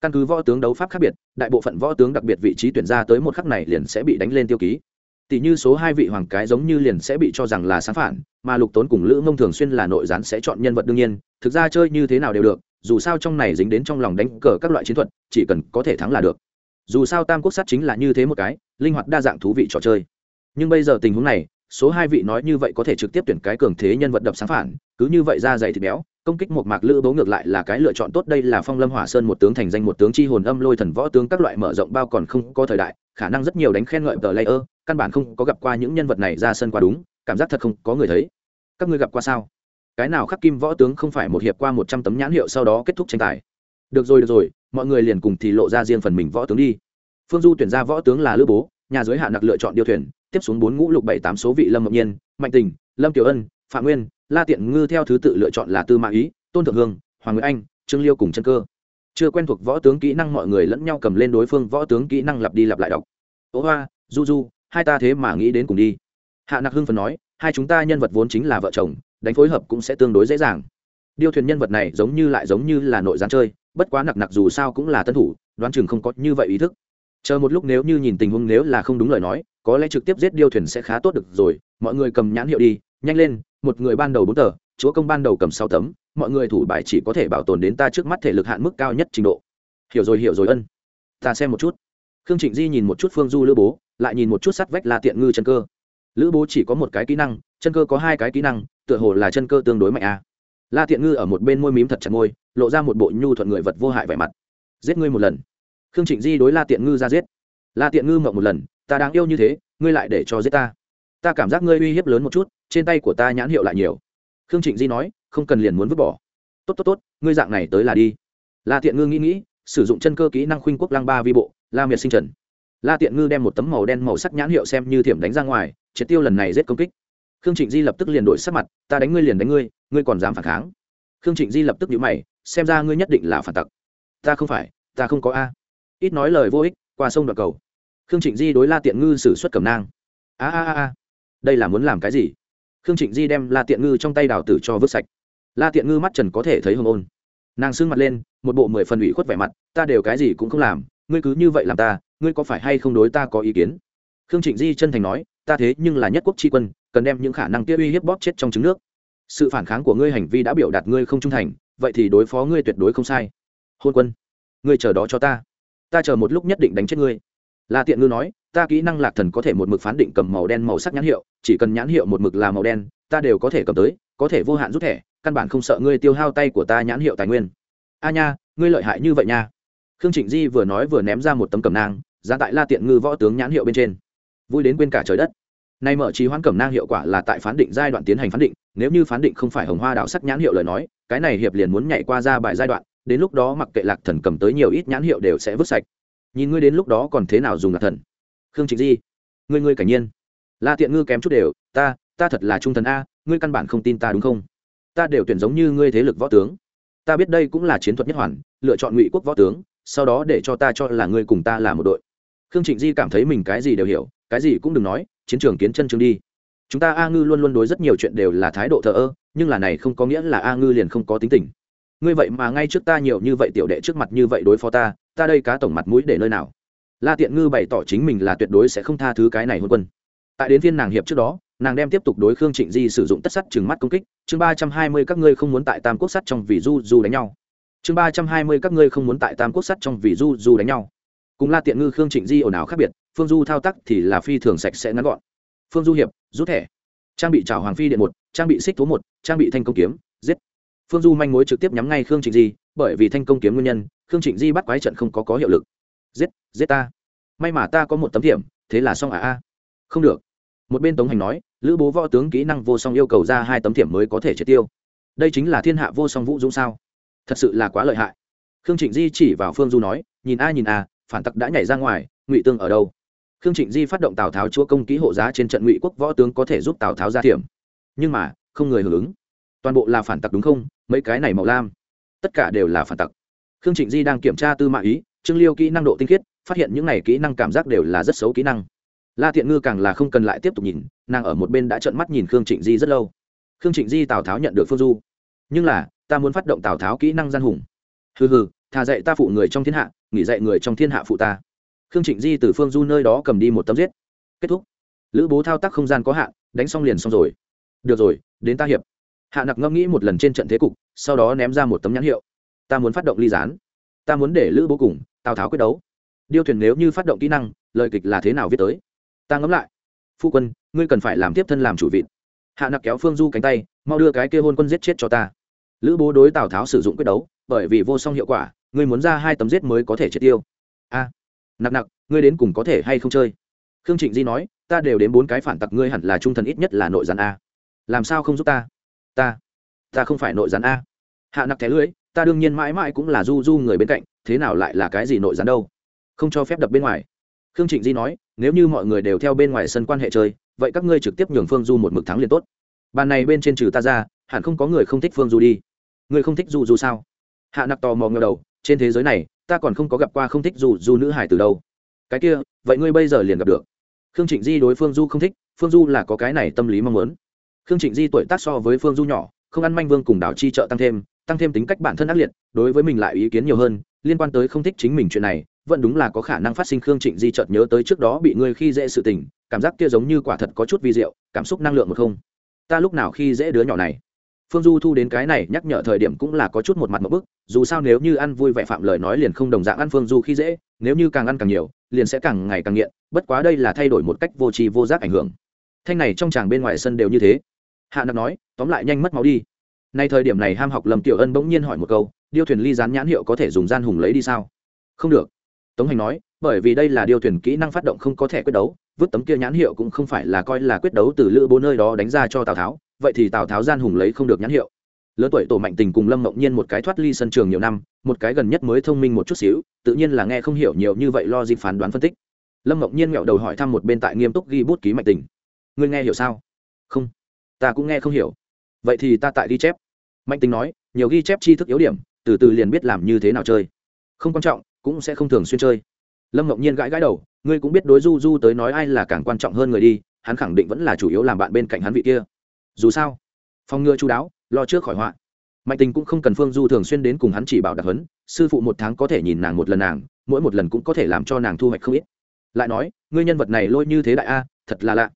căn cứ võ tướng đấu pháp khác biệt, đại bộ phận võ tướng đặc biệt vị trí tuyển ra tới một khắc này liền sẽ bị đánh lên tiêu ký. Tỷ như số hai vị hoàng cái giống như liền sẽ bị cho rằng là sáng phản, mà lục tốn cùng lữ mông thường xuyên là nội gián sẽ chọn nhân vật đương nhiên, thực ra chơi như thế nào đều được, dù sao trong này dính đến trong lòng đánh cờ các loại chiến thuật, chỉ cần có thể thắng là được. Dù sao tam quốc sát chính là như thế một cái, linh hoạt đa dạng thú vị trò chơi. Nhưng bây giờ tình huống này số hai vị nói như vậy có thể trực tiếp tuyển cái cường thế nhân vật đập sáng phản, cứ như vậy ra dày thịt béo, công kích một mạc lữ bố ngược lại là cái lựa chọn tốt. Đây là phong lâm hỏa sơn một tướng thành danh một tướng chi hồn âm lôi thần võ tướng, các loại mở rộng bao còn không có thời đại, khả năng rất nhiều đánh khen ngợi tờ layer căn bản không có gặp qua những nhân vật này ra sân qua đúng, cảm giác thật không có người thấy. Các ngươi gặp qua sao? Cái nào khắc kim võ tướng không phải một hiệp qua một trăm tấm nhãn hiệu sau đó kết thúc tranh tài? Được rồi được rồi, mọi người liền cùng thì lộ ra riêng phần mình võ tướng đi. Phương du tuyển ra võ tướng là lữ bố, nhà giới hạ nặc lựa chọn điêu thuyền tiếp xuống bốn ngũ lục bảy tám số vị lâm ngọc nhiên, mạnh tình, lâm tiểu ân, phạm nguyên, la tiện ngư theo thứ tự lựa chọn là tư mã ý, tôn thượng hương, hoàng nguyễn anh, trương liêu cùng chân cơ. Chưa quen thuộc võ tướng kỹ năng mọi người lẫn nhau cầm lên đối phương võ tướng kỹ năng lặp đi lặp lại đọc. Ố hoa, du du, hai ta thế mà nghĩ đến cùng đi. Hạ nặc hưng phần nói, hai chúng ta nhân vật vốn chính là vợ chồng, đánh phối hợp cũng sẽ tương đối dễ dàng. Điêu thuyền nhân vật này giống như lại giống như là nội gián chơi, bất quá nặc nặc dù sao cũng là tân thủ, đoán chừng không có như vậy ý thức. Chờ một lúc nếu như nhìn tình huống nếu là không đúng lời nói có lẽ trực tiếp giết điêu thuyền sẽ khá tốt được rồi. Mọi người cầm nhãn hiệu đi, nhanh lên, một người ban đầu bốn tờ, chúa công ban đầu cầm sáu tấm, mọi người thủ bài chỉ có thể bảo tồn đến ta trước mắt thể lực hạn mức cao nhất trình độ. Hiểu rồi hiểu rồi ân. Ta xem một chút. Khương trịnh di nhìn một chút phương du lữ bố, lại nhìn một chút sắt vách la tiện ngư chân cơ. Lữ bố chỉ có một cái kỹ năng, chân cơ có hai cái kỹ năng, tựa hồ là chân cơ tương đối mạnh a la tiện ngư ở một bên môi mím thật chặt môi, lộ ra một bộ nhu thuận người vật vô hại vẻ mặt. Giết ngươi một lần. Khương trịnh di đối la tiện ngư ra giết. La tiện ngư mộng một lần ta đáng yêu như thế, ngươi lại để cho giết ta. Ta cảm giác ngươi uy hiếp lớn một chút, trên tay của ta nhãn hiệu lại nhiều. Khương trịnh di nói, không cần liền muốn vứt bỏ. Tốt tốt tốt, ngươi dạng này tới là đi. La tiện ngư nghĩ nghĩ, sử dụng chân cơ kỹ năng khuynh quốc Lang ba vi bộ, la miệt sinh trần. La tiện ngư đem một tấm màu đen màu sắc nhãn hiệu xem như thiểm đánh ra ngoài, triệt tiêu lần này giết công kích. Khương trịnh di lập tức liền đổi sắc mặt, ta đánh ngươi liền đánh ngươi ngươi còn dám phản kháng. Khương trịnh di lập tức nhíu mày, xem ra ngươi nhất định là phản tặc. Ta không phải, ta không có a. Ít nói lời vô ích, qua sông đoạn cầu khương trịnh di đối la tiện ngư xử suất cầm nang. A a a. Đây là muốn làm cái gì? Khương trịnh di đem la tiện ngư trong tay đào tử cho vứt sạch. La tiện ngư mắt trần có thể thấy hồng ôn. Nàng sưng mặt lên, một bộ mười phần ủy khuất vẻ mặt, ta đều cái gì cũng không làm, ngươi cứ như vậy làm ta, ngươi có phải hay không đối ta có ý kiến? Khương trịnh di chân thành nói, ta thế nhưng là nhất quốc tri quân, cần đem những khả năng kia uy hiếp bóp chết trong trứng nước. Sự phản kháng của ngươi hành vi đã biểu đạt ngươi không trung thành, vậy thì đối phó ngươi tuyệt đối không sai. Hôn quân, ngươi chờ đó cho ta. Ta chờ một lúc nhất định đánh chết ngươi la tiện ngư nói, ta kỹ năng lạc thần có thể một mực phán định cầm màu đen màu sắc nhãn hiệu, chỉ cần nhãn hiệu một mực là màu đen, ta đều có thể cầm tới, có thể vô hạn rút thẻ, căn bản không sợ ngươi tiêu hao tay của ta nhãn hiệu tài nguyên. A nha, ngươi lợi hại như vậy nha. Khương trịnh di vừa nói vừa ném ra một tấm cầm nang, giá tại la tiện ngư võ tướng nhãn hiệu bên trên. Vui đến quên cả trời đất. Nay mở trì hoãn cẩm nang hiệu quả là tại phán định giai đoạn tiến hành phán định, nếu như phán định không phải hồng hoa đạo sắc nhãn hiệu lời nói, cái này hiệp liền muốn nhảy qua ra bài giai đoạn, đến lúc đó mặc kệ lạc thần cầm tới nhiều ít nhãn hiệu đều sẽ vứt sạch nhìn ngươi đến lúc đó còn thế nào dùng là thần? Khương trịnh di, ngươi ngươi cảnh nhiên. La tiện ngư kém chút đều, ta ta thật là trung thần a, ngươi căn bản không tin ta đúng không? Ta đều tuyển giống như ngươi thế lực võ tướng. Ta biết đây cũng là chiến thuật nhất hoàn, lựa chọn ngụy quốc võ tướng, sau đó để cho ta cho là ngươi cùng ta là một đội. Khương trịnh di cảm thấy mình cái gì đều hiểu, cái gì cũng đừng nói, chiến trường kiến chân trường đi. Chúng ta a ngư luôn luôn đối rất nhiều chuyện đều là thái độ thờ ơ, nhưng là này không có nghĩa là a ngư liền không có tính tình ngươi vậy mà ngay trước ta nhiều như vậy tiểu đệ trước mặt như vậy đối phó ta ta đây cá tổng mặt mũi để nơi nào? La tiện ngư bày tỏ chính mình là tuyệt đối sẽ không tha thứ cái này hôn quân. Tại đến phiên nàng hiệp trước đó, nàng đem tiếp tục đối khương trịnh di sử dụng tất sắt trừng mắt công kích. Chương ba trăm hai mươi các ngươi không muốn tại tam quốc sắt trong vì du du đánh nhau. Chương ba trăm hai mươi các ngươi không muốn tại tam quốc sắt trong vì du du đánh nhau. Cùng la tiện ngư, khương trịnh di ồn ào khác biệt, phương du thao tác thì là phi thường sạch sẽ ngắn gọn. Phương du hiệp, rút thẻ. Trang bị trào hoàng phi điện một, trang bị xích thố một, trang bị thanh công kiếm phương du manh mối trực tiếp nhắm ngay khương trịnh di, bởi vì thanh công kiếm nguyên nhân, khương trịnh di bắt quái trận không có có hiệu lực. Giết giết ta. May mà ta có một tấm thiểm, thế là xong à a. Không được. Một bên tống hành nói, lữ bố võ tướng kỹ năng vô song yêu cầu ra hai tấm thiểm mới có thể triệt tiêu. Đây chính là thiên hạ vô song vũ dũng sao? Thật sự là quá lợi hại. Khương trịnh di chỉ vào phương du nói, nhìn a nhìn a, phản tặc đã nhảy ra ngoài, ngụy tương ở đâu? Khương trịnh di phát động tào tháo chúa công ký hộ giá trên trận ngụy quốc võ tướng có thể giúp tào tháo ra thiểm. Nhưng mà, không người hưởng ứng. Toàn bộ là phản tặc đúng không? Mấy cái này màu lam. Tất cả đều là phản tặc. Khương trịnh di đang kiểm tra tư mã ý, trương liêu kỹ năng độ tinh khiết, phát hiện những này kỹ năng cảm giác đều là rất xấu kỹ năng. La thiện ngư càng là không cần lại tiếp tục nhìn, nàng ở một bên đã trợn mắt nhìn khương trịnh di rất lâu. Khương trịnh di tào tháo nhận được phương du. Nhưng là, ta muốn phát động tào tháo kỹ năng gian hùng. Hừ hừ, thà dạy ta phụ người trong thiên hạ, nghỉ dạy người trong thiên hạ phụ ta. Khương trịnh di từ phương du nơi đó cầm đi một tấm giết. Kết thúc. Lữ bố thao tác không gian có hạn, đánh xong liền xong rồi. Được rồi, đến ta hiệp hạ nặc ngẫm nghĩ một lần trên trận thế cục, sau đó ném ra một tấm nhãn hiệu. Ta muốn phát động ly gián. Ta muốn để lữ bố cùng, tào tháo quyết đấu. Điêu thuyền nếu như phát động kỹ năng, lời kịch là thế nào viết tới? Ta ngẫm lại. Phu quân, ngươi cần phải làm tiếp thân làm chủ vịt hạ nặc kéo phương du cánh tay, mau đưa cái kia hôn quân giết chết cho ta. Lữ bố đối tào tháo sử dụng quyết đấu, bởi vì vô song hiệu quả, ngươi muốn ra hai tấm giết mới có thể triệt tiêu. A. Nặc nặc, ngươi đến cùng có thể hay không chơi? Khương trịnh di nói, ta đều đến bốn cái phản tặc, ngươi hẳn là trung thần ít nhất là nội gián a. Làm sao không giúp ta? Ta ta không phải nội gián a. Hạ nặc thẻ lưới, ta đương nhiên mãi mãi cũng là du du người bên cạnh thế nào lại là cái gì nội gián đâu? Không cho phép đập bên ngoài. Khương trịnh di nói nếu như mọi người đều theo bên ngoài sân quan hệ chơi vậy các ngươi trực tiếp nhường phương du một mực thắng liền tốt. Bàn này bên trên trừ ta ra hẳn không có người không thích phương du đi. Người không thích du du sao? Hạ nặc tò mò ngờ đầu trên thế giới này ta còn không có gặp qua không thích du du nữ hải từ đâu. Cái kia vậy ngươi bây giờ liền gặp được. Khương trịnh di đối phương du không thích phương du là có cái này tâm lý mong muốn khương trịnh di tuổi tác so với phương du nhỏ, không ăn manh vương cùng đảo chi trợ tăng thêm tăng thêm tính cách bản thân ác liệt, đối với mình lại ý kiến nhiều hơn, liên quan tới không thích chính mình chuyện này, vẫn đúng là có khả năng phát sinh khương trịnh di chợt nhớ tới trước đó bị ngươi khi dễ sự tình, cảm giác kia giống như quả thật có chút vi diệu, cảm xúc năng lượng một không. Ta lúc nào khi dễ đứa nhỏ này? Phương du thu đến cái này nhắc nhở thời điểm cũng là có chút một mặt một bức, dù sao nếu như ăn vui vẻ phạm lời nói liền không đồng dạng ăn phương du khi dễ, nếu như càng ăn càng nhiều, liền sẽ càng ngày càng nghiện, bất quá đây là thay đổi một cách vô tri vô giác ảnh hưởng. Thanh này trong tràng bên ngoài sân đều như thế hạ nặc nói, tóm lại nhanh mất máu đi. Nay thời điểm này ham học lầm tiểu ân bỗng nhiên hỏi một câu, điêu thuyền ly dán nhãn hiệu có thể dùng gian hùng lấy đi sao? Không được. Tống hành nói, bởi vì đây là điêu thuyền kỹ năng phát động không có thể quyết đấu, vứt tấm kia nhãn hiệu cũng không phải là coi là quyết đấu từ lữ bố nơi đó đánh ra cho tào tháo, vậy thì tào tháo gian hùng lấy không được nhãn hiệu. Lớn tuổi tổ mạnh tình cùng lâm mộng nhiên một cái thoát ly sân trường nhiều năm, một cái gần nhất mới thông minh một chút xíu, tự nhiên là nghe không hiểu nhiều như vậy lo dịp phán đoán phân tích. Lâm mộng nhiên nghẹo đầu hỏi thăm một bên tại nghiêm túc ghi bút ký mạnh tình. Ngươi nghe hiểu sao? Không ta cũng nghe không hiểu. Vậy thì ta tại ghi chép. Mạnh tính nói, nhiều ghi chép tri thức yếu điểm, từ từ liền biết làm như thế nào chơi. Không quan trọng, cũng sẽ không thường xuyên chơi. Lâm ngẫu nhiên gãi gãi đầu, ngươi cũng biết đối du du tới nói ai là càng quan trọng hơn người đi, hắn khẳng định vẫn là chủ yếu làm bạn bên cạnh hắn vị kia. Dù sao, phòng ngừa chú đáo, lo trước khỏi họa. Mạnh tình cũng không cần phương du thường xuyên đến cùng hắn chỉ bảo đặc hấn sư phụ một tháng có thể nhìn nàng một lần nàng, mỗi một lần cũng có thể làm cho nàng thu hoạch không ít. Lại nói, ngươi nhân vật này lôi như thế đại a, thật là lạ.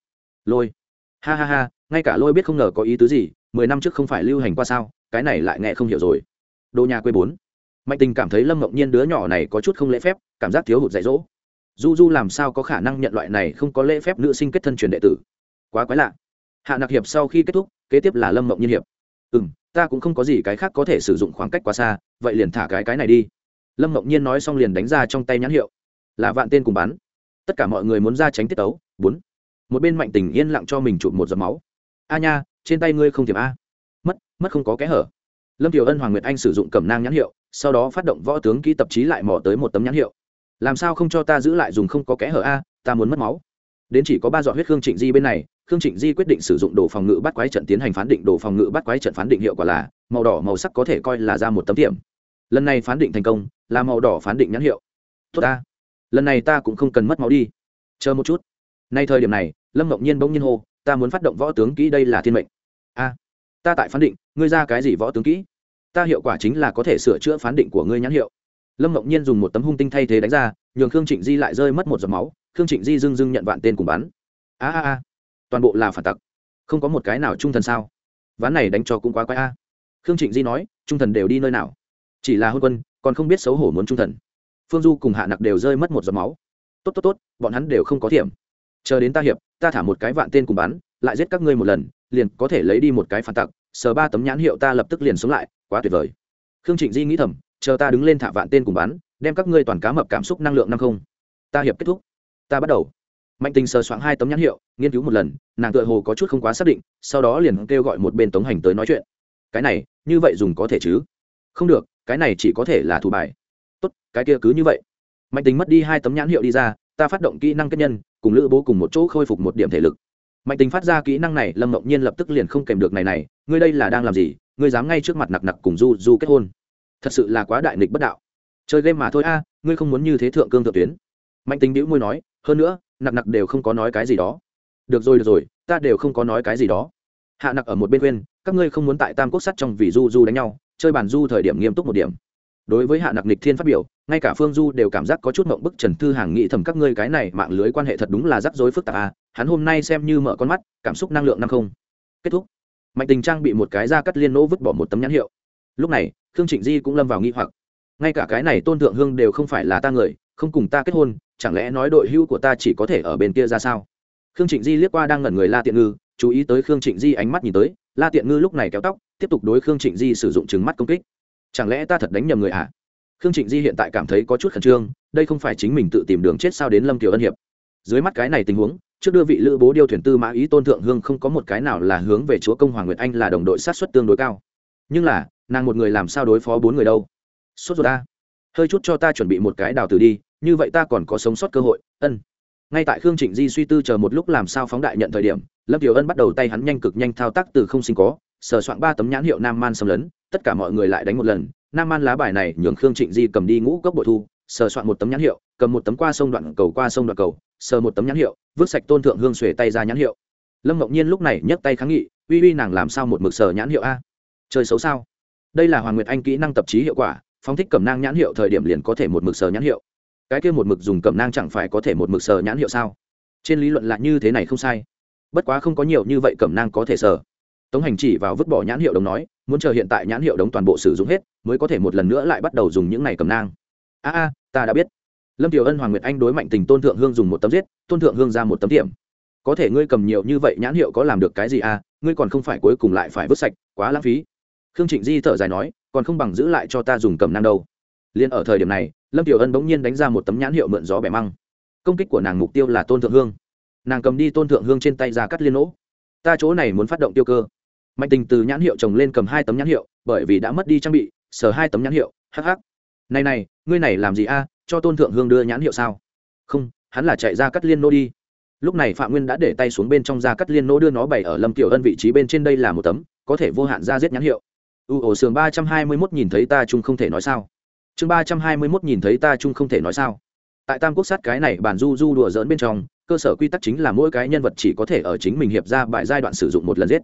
Lôi. Ha ha ha ngay cả lôi biết không ngờ có ý tứ gì, mười năm trước không phải lưu hành qua sao, cái này lại nghe không hiểu rồi. Đồ nhà quê bốn. Mạnh tình cảm thấy lâm ngẫu nhiên đứa nhỏ này có chút không lễ phép, cảm giác thiếu hụt dạy dỗ. Du du làm sao có khả năng nhận loại này không có lễ phép nữ sinh kết thân truyền đệ tử. Quá quái lạ. Hạ nặc hiệp sau khi kết thúc, kế tiếp là lâm mộng nhiên hiệp. Ừ m ta cũng không có gì cái khác có thể sử dụng khoảng cách quá xa, vậy liền thả cái cái này đi. Lâm mộng nhiên nói xong liền đánh ra trong tay nhãn hiệu. Là vạn tên cùng bắn. Tất cả mọi người muốn ra tránh tiết tấu. Bốn. Một bên mạnh tình yên lặng cho mình chụp một giọt máu a nha, trên tay ngươi không thiệp a. Mất mất không có kẽ hở. Lâm tiểu ân, hoàng nguyệt anh sử dụng cẩm nang nhãn hiệu, sau đó phát động võ tướng kỹ tập trí lại mò tới một tấm nhãn hiệu. Làm sao không cho ta giữ lại dùng không có kẽ hở a, ta muốn mất máu. Đến chỉ có ba dọn huyết khương trịnh di bên này, khương trịnh di quyết định sử dụng đồ phòng ngự bắt quái trận tiến hành phán định. Đồ phòng ngự bắt quái trận phán định hiệu quả là, màu đỏ màu sắc có thể coi là ra một tấm điểm lần này phán định thành công, là màu đỏ phán định nhãn hiệu. Tốt ta. Lần này ta cũng không cần mất máu đi. Chờ một chút. Nay thời điểm này, lâm ngọc nhiên bỗng nhiên hô ta muốn phát động võ tướng kỹ đây là thiên mệnh. A, ta tại phán định, ngươi ra cái gì võ tướng kỹ? Ta hiệu quả chính là có thể sửa chữa phán định của ngươi nhãn hiệu. Lâm ngọc nhiên dùng một tấm hung tinh thay thế đánh ra, nhường khương trịnh di lại rơi mất một giọt máu, khương trịnh di dưng dưng nhận vạn tên cùng bắn. A a a, toàn bộ là phản tặc. Không có một cái nào trung thần sao? Ván này đánh cho cũng quá quái a. Khương trịnh di nói, trung thần đều đi nơi nào? Chỉ là hôn quân, còn không biết xấu hổ muốn trung thần. Phương du cùng hạ nặc đều rơi mất một giọt máu. Tốt tốt tốt, bọn hắn đều không có thiểm chờ đến ta hiệp, ta thả một cái vạn tên cùng bắn, lại giết các ngươi một lần, liền có thể lấy đi một cái phản tặc, sờ ba tấm nhãn hiệu ta lập tức liền sống lại, quá tuyệt vời. Khương trịnh di nghĩ thầm, chờ ta đứng lên thả vạn tên cùng bắn, đem các ngươi toàn cá mập cảm xúc năng lượng năm không. Ta hiệp kết thúc. Ta bắt đầu. Mạnh tình sờ soạng hai tấm nhãn hiệu, nghiên cứu một lần, nàng tựa hồ có chút không quá xác định, sau đó liền kêu gọi một bên tống hành tới nói chuyện. Cái này, như vậy dùng có thể chứ? Không được, cái này chỉ có thể là thủ bài. Tốt, cái kia cứ như vậy. Mạnh tình mất đi hai tấm nhãn hiệu đi ra ta phát động kỹ năng kết nhân, cùng lữ bố cùng một chỗ khôi phục một điểm thể lực. Mạnh tình phát ra kỹ năng này, lâm mộng nhiên lập tức liền không kèm được này này, ngươi đây là đang làm gì? Ngươi dám ngay trước mặt nặc nặc cùng du du kết hôn? Thật sự là quá đại nghịch bất đạo. Chơi game mà thôi a, ngươi không muốn như thế thượng cương thượng tuyến. Mạnh tình đĩu môi nói, hơn nữa, nặc nặc đều không có nói cái gì đó. Được rồi được rồi, ta đều không có nói cái gì đó. Hạ nặc ở một bên khuyên, các ngươi không muốn tại tam quốc sắt trong vì du du đánh nhau, chơi bàn du thời điểm nghiêm túc một điểm đối với hạ nặc nịch thiên phát biểu, ngay cả phương du đều cảm giác có chút mộng bức trần thư hàng nghĩ thầm các ngươi cái này mạng lưới quan hệ thật đúng là rắc rối phức tạp à hắn hôm nay xem như mở con mắt, cảm xúc năng lượng năm không. Kết thúc. Mạnh tình trang bị một cái da cắt liên nỗ vứt bỏ một tấm nhãn hiệu. Lúc này, khương trịnh di cũng lâm vào nghi hoặc. Ngay cả cái này tôn thượng hương đều không phải là ta người, không cùng ta kết hôn, chẳng lẽ nói đội hưu của ta chỉ có thể ở bên kia ra sao? Khương trịnh di liếc qua đang ngẩn người la tiện ngư, chú ý tới khương trịnh di ánh mắt nhìn tới, la tiện ngư lúc này kéo tóc, tiếp tục đối khương trịnh di sử dụng trừng mắt công kích chẳng lẽ ta thật đánh nhầm người ạ à? khương trịnh di hiện tại cảm thấy có chút khẩn trương, đây không phải chính mình tự tìm đường chết sao đến lâm kiều ân hiệp. Dưới mắt cái này tình huống, trước đưa vị lữ bố điêu thuyền tư mã ý tôn thượng hương không có một cái nào là hướng về chúa công hoàng nguyệt anh là đồng đội sát xuất tương đối cao. Nhưng là, nàng một người làm sao đối phó bốn người đâu? Sốt rồi ta à? hơi chút cho ta chuẩn bị một cái đào tử đi, như vậy ta còn có sống sót cơ hội, ân. Ngay tại khương trịnh di suy tư chờ một lúc làm sao phóng đại nhận thời điểm, lâm tiểu ân bắt đầu tay hắn nhanh cực nhanh thao tác từ không sinh có, sờ soạn ba tấm nhãn hiệu nam man xâm lấn tất cả mọi người lại đánh một lần, nam man lá bài này nhường khương trịnh di cầm đi ngũ cốc bội thu, sờ soạn một tấm nhãn hiệu, cầm một tấm qua sông đoạn cầu qua sông đoạn cầu, sờ một tấm nhãn hiệu, vứt sạch tôn thượng hương xuể tay ra nhãn hiệu. Lâm ngọc nhiên lúc này nhấc tay kháng nghị, uy uy nàng làm sao một mực sờ nhãn hiệu a? Chơi xấu sao? Đây là hoàng nguyệt anh kỹ năng tập trí hiệu quả, phóng thích cẩm nang nhãn hiệu thời điểm liền có thể một mực sờ nhãn hiệu. Cái kia một mực dùng cẩm nang chẳng phải có thể một mực sờ nhãn hiệu sao? Trên lý luận là như thế này không sai. Bất quá không có nhiều như vậy cẩm nang có thể sờ tống hành chỉ vào vứt bỏ nhãn hiệu đống nói, muốn chờ hiện tại nhãn hiệu đống toàn bộ sử dụng hết, mới có thể một lần nữa lại bắt đầu dùng những này cầm nang. A a, ta đã biết. Lâm tiểu ân, hoàng nguyệt anh đối mạnh tình tôn thượng hương dùng một tấm giết, tôn thượng hương ra một tấm điểm có thể ngươi cầm nhiều như vậy nhãn hiệu có làm được cái gì à ngươi còn không phải cuối cùng lại phải vứt sạch, quá lãng phí. Khương trịnh di thở dài nói, còn không bằng giữ lại cho ta dùng cầm nang đâu. Liền ở thời điểm này, lâm tiểu ân bỗng nhiên đánh ra một tấm nhãn hiệu mượn gió bẻ măng. Công kích của nàng mục tiêu là tôn thượng hương. Nàng cầm đi tôn thượng hương trên tay ra cắt liên lỗ. ta chỗ này muốn phát động tiêu cơ mạnh tình từ nhãn hiệu trồng lên cầm hai tấm nhãn hiệu, bởi vì đã mất đi trang bị, sờ hai tấm nhãn hiệu hh này này, ngươi này làm gì a? Cho tôn thượng hương đưa nhãn hiệu sao? Không, hắn là chạy ra cắt liên nô đi. Lúc này phạm nguyên đã để tay xuống bên trong ra cắt liên nô đưa nó bày ở lâm tiểu ân vị trí bên trên đây là một tấm, có thể vô hạn ra giết nhãn hiệu. U ổ sườn ba trăm hai mươi mốt nhìn thấy ta chung không thể nói sao. Chương ba trăm hai mươi mốt nhìn thấy ta chung không thể nói sao. Tại tam quốc sát cái này bản du du đùa dỡn bên trong, cơ sở quy tắc chính là mỗi cái nhân vật chỉ có thể ở chính mình hiệp ra bại giai đoạn sử dụng một lần giết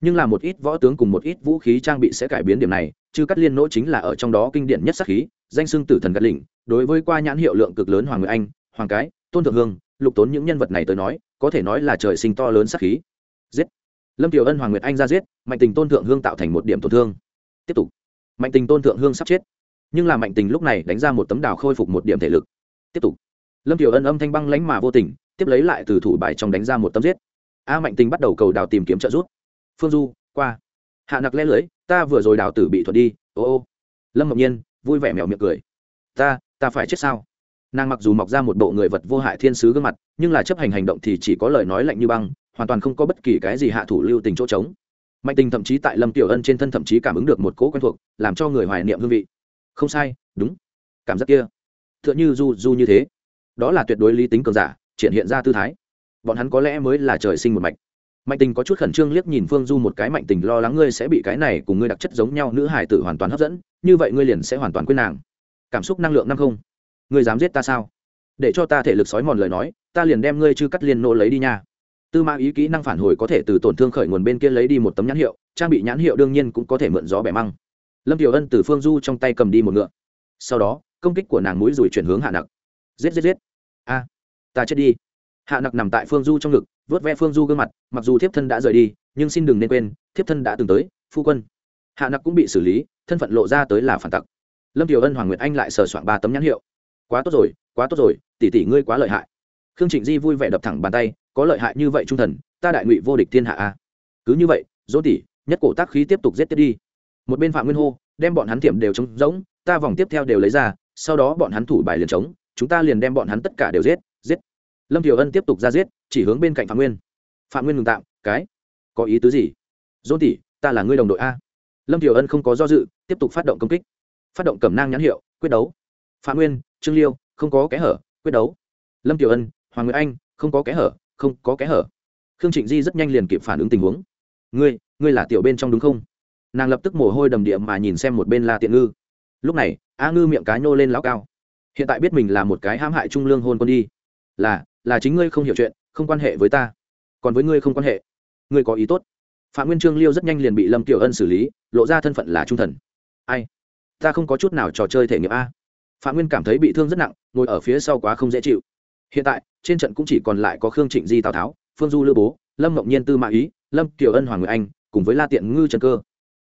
nhưng là một ít võ tướng cùng một ít vũ khí trang bị sẽ cải biến điểm này chứ cắt liên nỗ chính là ở trong đó kinh điển nhất sắc khí, danh xưng tử thần gắt lỉnh đối với qua nhãn hiệu lượng cực lớn hoàng người anh, hoàng cái, tôn thượng hương, lục tốn những nhân vật này tới nói, có thể nói là trời sinh to lớn sắc khí. Giết! Lâm tiểu ân hoàng nguyệt anh ra giết, mạnh tình tôn thượng hương tạo thành một điểm tổn thương. Tiếp tục. Mạnh tình tôn thượng hương sắp chết. Nhưng là mạnh tình lúc này đánh ra một tấm đào khôi phục một điểm thể lực. Tiếp tục. Lâm tiểu ân âm thanh băng lánh mà vô tình, tiếp lấy lại từ thủ bài trong đánh ra một tấm giết. A mạnh tình bắt đầu cầu đào tìm kiếm trợ giúp phương du, qua. Hạ nặc lẽ lưới ta vừa rồi đào tử bị thuật đi, ô ô. Lâm ngọc nhiên vui vẻ mèo miệng cười. Ta ta phải chết sao? Nàng mặc dù mọc ra một bộ người vật vô hại thiên sứ gương mặt, nhưng là chấp hành hành động thì chỉ có lời nói lạnh như băng, hoàn toàn không có bất kỳ cái gì hạ thủ lưu tình chỗ trống. Mạnh tình thậm chí tại lâm tiểu ân trên thân thậm chí cảm ứng được một cỗ quen thuộc, làm cho người hoài niệm hương vị. Không sai, đúng. Cảm giác kia. T h ư ợ n h ư du du như thế. Đó là tuyệt đối lý tính cường giả, triển hiện ra tư thái. Bọn hắn có lẽ mới là trời sinh một mạch mạnh tình có chút khẩn trương liếc nhìn phương du một cái, mạnh tình, lo lắng ngươi sẽ bị cái này cùng ngươi đặc chất giống nhau nữ hải tử hoàn toàn hấp dẫn, như vậy ngươi liền sẽ hoàn toàn quên nàng. Cảm xúc năng lượng năm không. Ngươi dám giết ta sao? Để cho ta thể lực sói mòn lời nói, ta liền đem ngươi chư cắt liên nô lấy đi nha. Tư mã ý kỹ năng phản hồi có thể từ tổn thương khởi nguồn bên kia lấy đi một tấm nhãn hiệu, trang bị nhãn hiệu đương nhiên cũng có thể mượn gió bẻ măng. Lâm tiểu ân từ phương du trong tay cầm đi một ngựa. Sau đó, công kích của nàng mũi rùi chuyển hướng hạ nặc. Giết giết giết. A, ta chết đi. Hạ nặc nằm tại phương du trong ngực vớt ve phương du gương mặt, mặc dù thiếp thân đã rời đi, nhưng xin đừng nên quên, thiếp thân đã từng tới, phu quân. Hạ nặc cũng bị xử lý, thân phận lộ ra tới là phản tặc. Lâm tiểu ân, hoàng nguyệt anh lại sờ soạn ba tấm nhãn hiệu. Quá tốt rồi, quá tốt rồi, tỷ tỷ ngươi quá lợi hại. Khương trịnh di vui vẻ đập thẳng bàn tay, có lợi hại như vậy trung thần, ta đại ngụy vô địch thiên hạ a. Cứ như vậy, dỗ tỷ, nhất cổ tác khí tiếp tục giết tiếp đi. Một bên phạm nguyên hô, đem bọn hắn tiệm đều trống rỗng, ta vòng tiếp theo đều lấy ra, sau đó bọn hắn thủ bài liền trống, chúng ta liền đem bọn hắn tất cả đều giết giết lâm thiểu ân tiếp tục ra giết, chỉ hướng bên cạnh phạm nguyên. Phạm nguyên ngừng tạm, cái? Có ý tứ gì? Dôn tỉ ta là ngươi đồng đội a. Lâm thiểu ân không có do dự, tiếp tục phát động công kích. Phát động cẩm nang nhãn hiệu, quyết đấu. Phạm nguyên, trương liêu, không có kẽ hở, quyết đấu. Lâm tiểu ân, hoàng nguyễn anh, không có kẽ hở, không có kẽ hở. Khương trịnh di rất nhanh liền kịp phản ứng tình huống. Ngươi ngươi là tiểu bên trong đúng không? Nàng lập tức mồ hôi đầm địa mà nhìn xem một bên la tiện ngư. Lúc này, a ngư miệng cá nhô lên lão cao. Hiện tại biết mình là một cái hãm hại trung lương hôn quân đi. Là là chính ngươi không hiểu chuyện, không quan hệ với ta. Còn với ngươi không quan hệ. Ngươi có ý tốt. Phạm nguyên trương liêu rất nhanh liền bị lâm tiểu ân xử lý, lộ ra thân phận là trung thần. Ai? Ta không có chút nào trò chơi thể nghiệm a. Phạm nguyên cảm thấy bị thương rất nặng, ngồi ở phía sau quá không dễ chịu. Hiện tại, trên trận cũng chỉ còn lại có khương trịnh di tào tháo, phương du lữ bố, lâm mộng nhiên tư mã ý, lâm tiểu ân hoàng người anh, cùng với la tiện ngư trần cơ.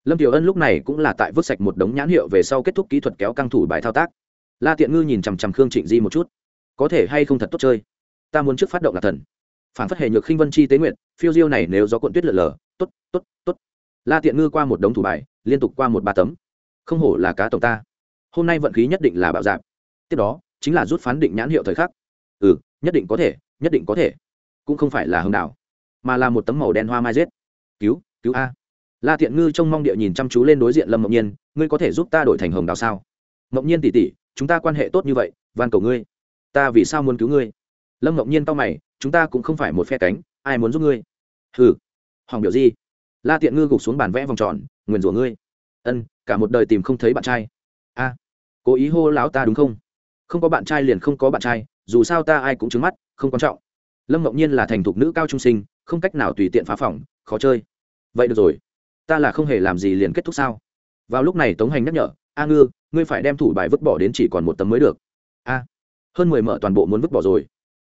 Lâm tiểu ân lúc này cũng là tại vứt sạch một đống nhãn hiệu về sau kết thúc kỹ thuật kéo căng thủ bài thao tác. La tiện ngư nhìn chằm chằm khương trịnh di một chút. Có thể hay không thật tốt chơi? Ta muốn trước phát động là thần. Phản phất hệ nhược khinh vân chi tế nguyện phiêu diêu này nếu gió cuộn tuyết lở lở t ố t t ố t t ố t la tiện ngư qua một đống thủ bài, liên tục qua một ba tấm. Không hổ là cá tổng ta. Hôm nay vận khí nhất định là bạo dạp tiếp đó, chính là rút phán định nhãn hiệu thời khắc. Ừ nhất định có thể, nhất định có thể. Cũng không phải là hưng đạo, mà là một tấm màu đen hoa mai rết cứu cứu a. La thiện ngư trông mong địa nhìn chăm chú lên đối diện lâm mộng nhiên, ngươi có thể giúp ta đổi thành hồng đào sao? Mộng nhiên tỉ tỉ, chúng ta quan hệ tốt như vậy, van cầu ngươi. Ta vì sao muốn cứu ngươi? Lâm mộng nhiên tao mày, chúng ta cũng không phải một phe cánh, ai muốn giúp ngươi? Hừ. Hoàng biểu gì la tiện ngư gục xuống bàn vẽ vòng tròn, nguyền rủa ngươi. Ân, cả một đời tìm không thấy bạn trai. A. Cố ý hô láo ta đúng không? Không có bạn trai liền không có bạn trai, dù sao ta ai cũng trứng mắt, không quan trọng. Lâm mộng nhiên là thành thục nữ cao trung sinh, không cách nào tùy tiện phá phỏng khó chơi. Vậy được rồi. Ta là không hề làm gì liền kết thúc sao? Vào lúc này tống hành nhắc nhở, a ngư, ngươi phải đem thủ bài vứt bỏ đến chỉ còn một tấm mới được. A. Hơn mười mở toàn bộ muốn vứt bỏ rồi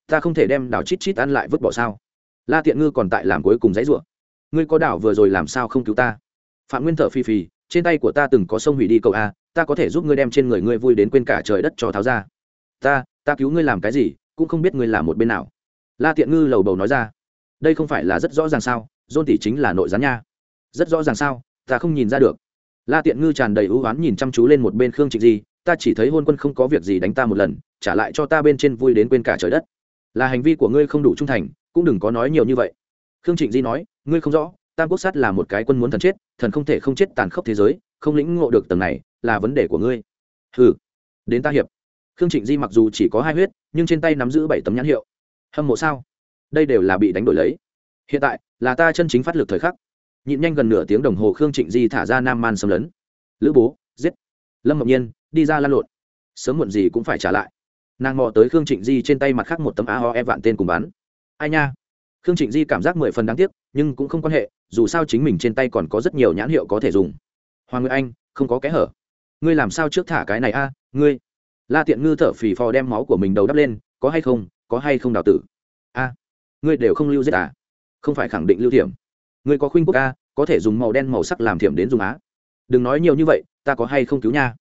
ta không thể đem đảo chít chít ăn lại vứt bỏ sao? La tiện ngư còn tại làm cuối cùng giấy ruộng ngươi có đảo vừa rồi làm sao không cứu ta? Phạm nguyên thợ phi phì, trên tay của ta từng có sông hủy đi cậu a, ta có thể giúp ngươi đem trên người ngươi vui đến quên cả trời đất cho tháo ra. Ta ta cứu ngươi làm cái gì, cũng không biết ngươi làm một bên nào. La tiện ngư lầu bầu nói ra. Đây không phải là rất rõ ràng sao, dôn tỷ chính là nội gián nha. Rất rõ ràng sao, ta không nhìn ra được. La tiện ngư tràn đầy ưu oán nhìn chăm chú lên một bên khương trịnh di, ta chỉ thấy hôn quân không có việc gì đánh ta một lần, trả lại cho ta bên trên vui đến quên cả trời đất là hành vi của ngươi không đủ trung thành, cũng đừng có nói nhiều như vậy. Khương trịnh di nói, ngươi không rõ, tam quốc sát là một cái quân muốn thần chết, thần không thể không chết tàn khốc thế giới, không lĩnh ngộ được tầng này là vấn đề của ngươi. Ừ đến ta hiệp. Khương trịnh di mặc dù chỉ có hai huyết, nhưng trên tay nắm giữ bảy tấm nhãn hiệu. Hâm mộ sao? Đây đều là bị đánh đổi lấy. Hiện tại là ta chân chính phát lực thời khắc. Nhịn nhanh gần nửa tiếng đồng hồ khương trịnh di thả ra nam man xâm lấn. Lữ bố, giết. Lâm ngọc nhiên, đi ra lan lộn. Sớm muộn gì cũng phải trả lại nàng mò tới khương trịnh di trên tay mặt khác một tấm a ho e vạn tên cùng bắn ai nha? Khương trịnh di cảm giác mười phần đáng tiếc, nhưng cũng không quan hệ, dù sao chính mình trên tay còn có rất nhiều nhãn hiệu có thể dùng. Hoàng nguyệt anh, không có kẽ hở. Ngươi làm sao trước thả cái này a, ngươi? La tiện ngư thở phì phò đem máu của mình đầu đắp lên, có hay không, có hay không đào tử? A, ngươi đều không lưu giết à? Không phải khẳng định lưu thiểm. Ngươi có khuynh quốc a, có thể dùng màu đen màu sắc làm thiểm đến dùng á. Đừng nói nhiều như vậy, ta có hay không cứu nha?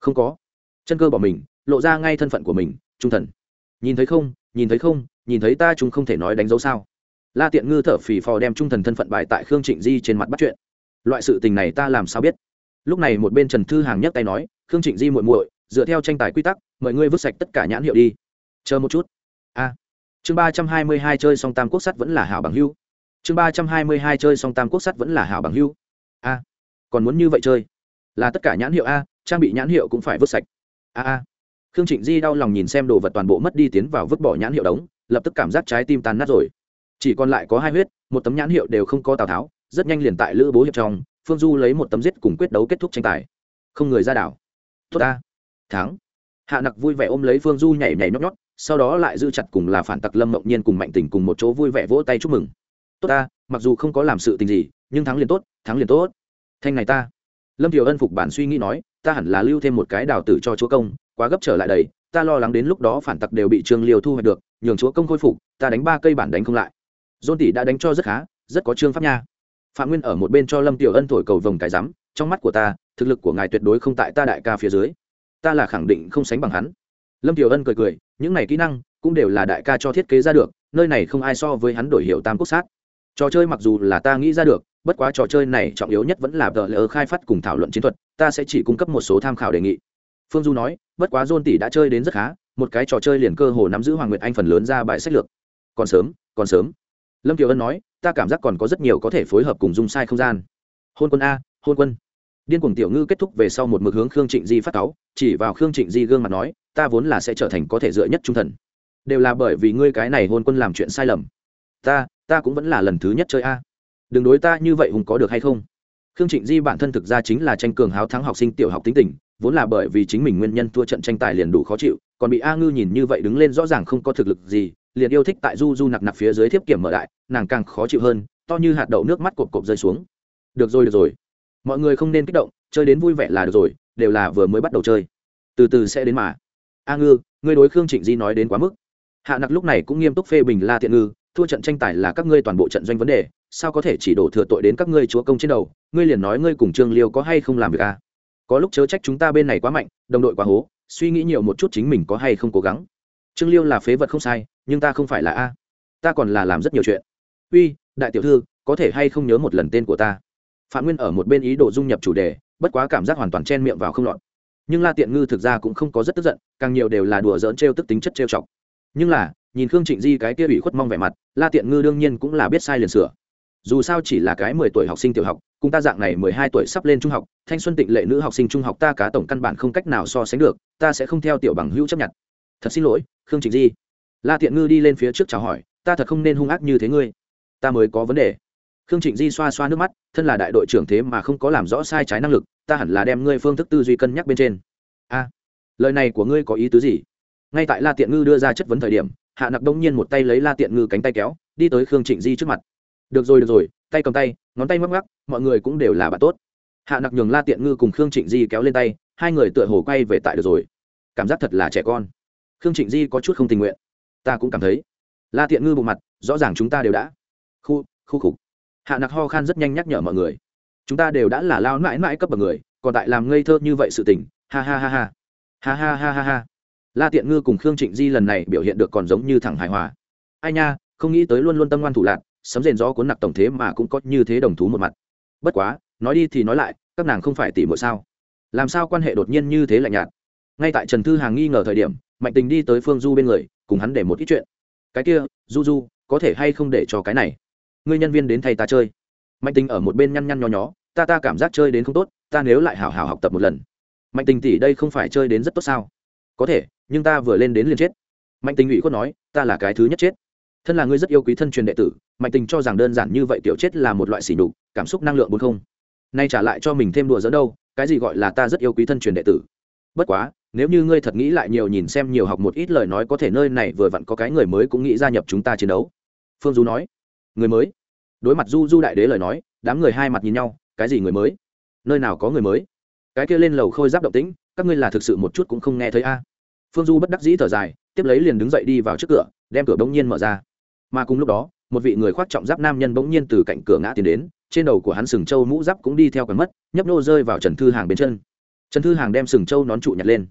Không có. Chân cơ bỏ mình lộ ra ngay thân phận của mình, trung thần. Nhìn thấy không, nhìn thấy không, nhìn thấy ta chúng không thể nói đánh dấu sao. La tiện ngư thở phì phò đem trung thần thân phận bài tại khương trịnh di trên mặt bắt chuyện. Loại sự tình này ta làm sao biết? Lúc này một bên trần thư hàng nhấc tay nói, khương trịnh di muội muội, dựa theo tranh tài quy tắc mọi ngươi vứt sạch tất cả nhãn hiệu đi. Chờ một chút. A. Chương ba trăm hai mươi hai chơi song tam quốc sắt vẫn là hảo bằng hưu chương ba trăm hai mươi hai chơi song tam quốc sắt vẫn là hảo bằng hưu a. Còn muốn như vậy chơi? Là tất cả nhãn hiệu a, trang bị nhãn hiệu cũng phải vứt sạch. A a khương trịnh di đau lòng nhìn xem đồ vật toàn bộ mất đi tiến vào vứt bỏ nhãn hiệu đống, lập tức cảm giác trái tim tan nát rồi. Chỉ còn lại có hai huyết, một tấm nhãn hiệu đều không có tào tháo, rất nhanh liền tại lữ bố hiệp trong, phương du lấy một tấm giết cùng quyết đấu kết thúc tranh tài. Không người ra đảo. Tốt ta. Thắng. Hạ nặc vui vẻ ôm lấy phương du nhảy nhảy nhót nhót, sau đó lại giữ chặt cùng là phản tặc lâm mộng nhiên cùng mạnh tình cùng một chỗ vui vẻ vỗ tay chúc mừng. Tốt ta, mặc dù không có làm sự tình gì, nhưng thắng liền tốt, thắng liền tốt. Thanh này ta. Lâm thiều ân phục bản suy nghĩ nói, ta hẳn là lưu thêm một cái đào tử cho chúa công quá gấp trở lại đầy ta lo lắng đến lúc đó phản tặc đều bị trương liều thu hoạch được, nhường chúa công khôi phục, ta đánh ba cây bản đánh không lại. Dôn tỷ đã đánh cho rất khá, rất có trương pháp nha. Phạm nguyên ở một bên cho lâm tiểu ân thổi cầu vồng cái rắm, trong mắt của ta, thực lực của ngài tuyệt đối không tại ta đại ca phía dưới. Ta là khẳng định không sánh bằng hắn. Lâm tiểu ân cười cười, những này kỹ năng cũng đều là đại ca cho thiết kế ra được, nơi này không ai so với hắn đổi hiệu tam quốc sát. Trò chơi mặc dù là ta nghĩ ra được, bất quá trò chơi này trọng yếu nhất vẫn là vợ lỡ khai phát cùng thảo luận chiến thuật, ta sẽ chỉ cung cấp một số tham khảo đề nghị phương du nói, bất quá dôn tỷ đã chơi đến rất khá, một cái trò chơi liền cơ hồ nắm giữ hoàng nguyệt anh phần lớn ra bài sách lược. Còn sớm còn sớm. Lâm kiều ân nói, ta cảm giác còn có rất nhiều có thể phối hợp cùng dung sai không gian. Hôn quân a, hôn quân. Điên cuồng tiểu ngư kết thúc về sau một mực hướng khương trịnh di phát cáu, chỉ vào khương trịnh di gương mặt nói, ta vốn là sẽ trở thành có thể dựa nhất trung thần. Đều là bởi vì ngươi cái này hôn quân làm chuyện sai lầm. Ta ta cũng vẫn là lần thứ nhất chơi a. Đừng đối ta như vậy hùng có được hay không? Khương trịnh di bản thân thực ra chính là tranh cường háo thắng học sinh tiểu học tính tình vốn là bởi vì chính mình nguyên nhân thua trận tranh tài liền đủ khó chịu, còn bị a ngư nhìn như vậy đứng lên rõ ràng không có thực lực gì, liền yêu thích tại du du nặc nặc phía dưới thiếp kiểm mở đại, nàng càng khó chịu hơn, to như hạt đậu nước mắt cộp cộp rơi xuống. Được rồi được rồi. Mọi người không nên kích động, chơi đến vui vẻ là được rồi, đều là vừa mới bắt đầu chơi. Từ từ sẽ đến mà. A ngư, ngươi đối khương trịnh di nói đến quá mức. Hạ nặc lúc này cũng nghiêm túc phê bình la thiện ngư, thua trận tranh tài là các ngươi toàn bộ trận doanh vấn đề, sao có thể chỉ đổ thừa tội đến các ngươi chúa công trên đầu? Ngươi liền nói ngươi cùng trương liêu có hay không làm việc à? Có lúc chớ trách chúng ta bên này quá mạnh, đồng đội quá hố, suy nghĩ nhiều một chút chính mình có hay không cố gắng. Trương liêu là phế vật không sai, nhưng ta không phải là a. Ta còn là làm rất nhiều chuyện. Uy, đại tiểu thư, có thể hay không nhớ một lần tên của ta? Phạm nguyên ở một bên ý đồ dung nhập chủ đề, bất quá cảm giác hoàn toàn chen miệng vào không lọt. Nhưng la tiện ngư thực ra cũng không có rất tức giận, càng nhiều đều là đùa dỡn t r e o tức tính chất t r e o chọc. Nhưng là, nhìn khương trịnh di cái kia ủy khuất mong vẻ mặt, la tiện ngư đương nhiên cũng là biết sai liền sửa dù sao chỉ là cái mười tuổi học sinh tiểu học, cùng ta dạng này mười hai tuổi sắp lên trung học, thanh xuân tịnh lệ nữ học sinh trung học ta cá tổng căn bản không cách nào so sánh được, ta sẽ không theo tiểu bằng hữu chấp nhận. Thật xin lỗi, khương trịnh di. La tiện ngư đi lên phía trước chào hỏi, ta thật không nên hung ác như thế ngươi. Ta mới có vấn đề. Khương trịnh di xoa xoa nước mắt, thân là đại đội trưởng thế mà không có làm rõ sai trái năng lực, ta hẳn là đem ngươi phương thức tư duy cân nhắc bên trên. A, lời này của ngươi có ý tứ gì? Ngay tại la tiện ngư đưa ra chất vấn thời điểm, hạ nặc đông nhiên một tay lấy la tiện ngư cánh tay kéo, đi tới khương trịnh di trước mặt được rồi được rồi, tay cầm tay, ngón tay mắc mắc mọi người cũng đều là bạn tốt. Hạ nặc nhường la tiện ngư cùng khương trịnh di kéo lên tay, hai người tựa hồ quay về tại được rồi. Cảm giác thật là trẻ con. Khương trịnh di có chút không tình nguyện. Ta cũng cảm thấy. La tiện ngư bộ mặt, rõ ràng chúng ta đều đã. Khu khu khục. Hạ nặc ho khan rất nhanh nhắc nhở mọi người. Chúng ta đều đã là lao mãi mãi cấp bậc người, còn tại làm ngây thơ như vậy sự tình. Ha ha ha ha. Ha ha ha ha ha. La tiện ngư cùng khương trịnh di lần này biểu hiện được còn giống như thẳng hài hòa. Ai nha, không nghĩ tới luôn luôn tâm ngoan thủ lạc sấm rền gió cuốn nặc tổng thế mà cũng có như thế đồng thú một mặt. Bất quá, nói đi thì nói lại, các nàng không phải tỉ mỗi sao? Làm sao quan hệ đột nhiên như thế lạnh nhạt? Ngay tại trần thư hàng nghi ngờ thời điểm, mạnh tình đi tới phương du bên người, cùng hắn để một ít chuyện. Cái kia, du du, có thể hay không để cho cái này? Ngươi nhân viên đến thay ta chơi. Mạnh tình ở một bên nhăn nhăn nho nhó, ta ta cảm giác chơi đến không tốt, ta nếu lại hảo hảo học tập một lần. Mạnh tình tỷ đây không phải chơi đến rất tốt sao? Có thể, nhưng ta vừa lên đến liền chết. Mạnh tình ủy khuất nói, ta là cái thứ nhất chết. Thân là ngươi rất yêu quý thân truyền đệ tử mạnh tình cho rằng đơn giản như vậy tiểu chết là một loại xỉ nhục, cảm xúc năng lượng bốn không. Nay trả lại cho mình thêm đùa dẫn đâu cái gì gọi là ta rất yêu quý thân truyền đệ tử. Bất quá nếu như ngươi thật nghĩ lại nhiều nhìn xem nhiều học một ít lời nói có thể nơi này vừa vặn có cái người mới cũng nghĩ gia nhập chúng ta chiến đấu. Phương du nói. Người mới? Đối mặt du du đại đế lời nói đám người hai mặt nhìn nhau cái gì người mới? Nơi nào có người mới? Cái kia lên lầu khôi giáp động tĩnh các ngươi là thực sự một chút cũng không nghe thấy a. Phương du bất đắc dĩ thở dài tiếp lấy liền đứng dậy đi vào trước cửa đem cửa bỗng nhiên mở ra. Mà cùng lúc đó một vị người khoác trọng giáp nam nhân bỗng nhiên từ cạnh cửa ngã tiến đến trên đầu của hắn sừng châu mũ giáp cũng đi theo còn mất nhấp nô rơi vào trần thư hàng bên chân. Trần thư hàng đem sừng châu nón trụ nhặt lên.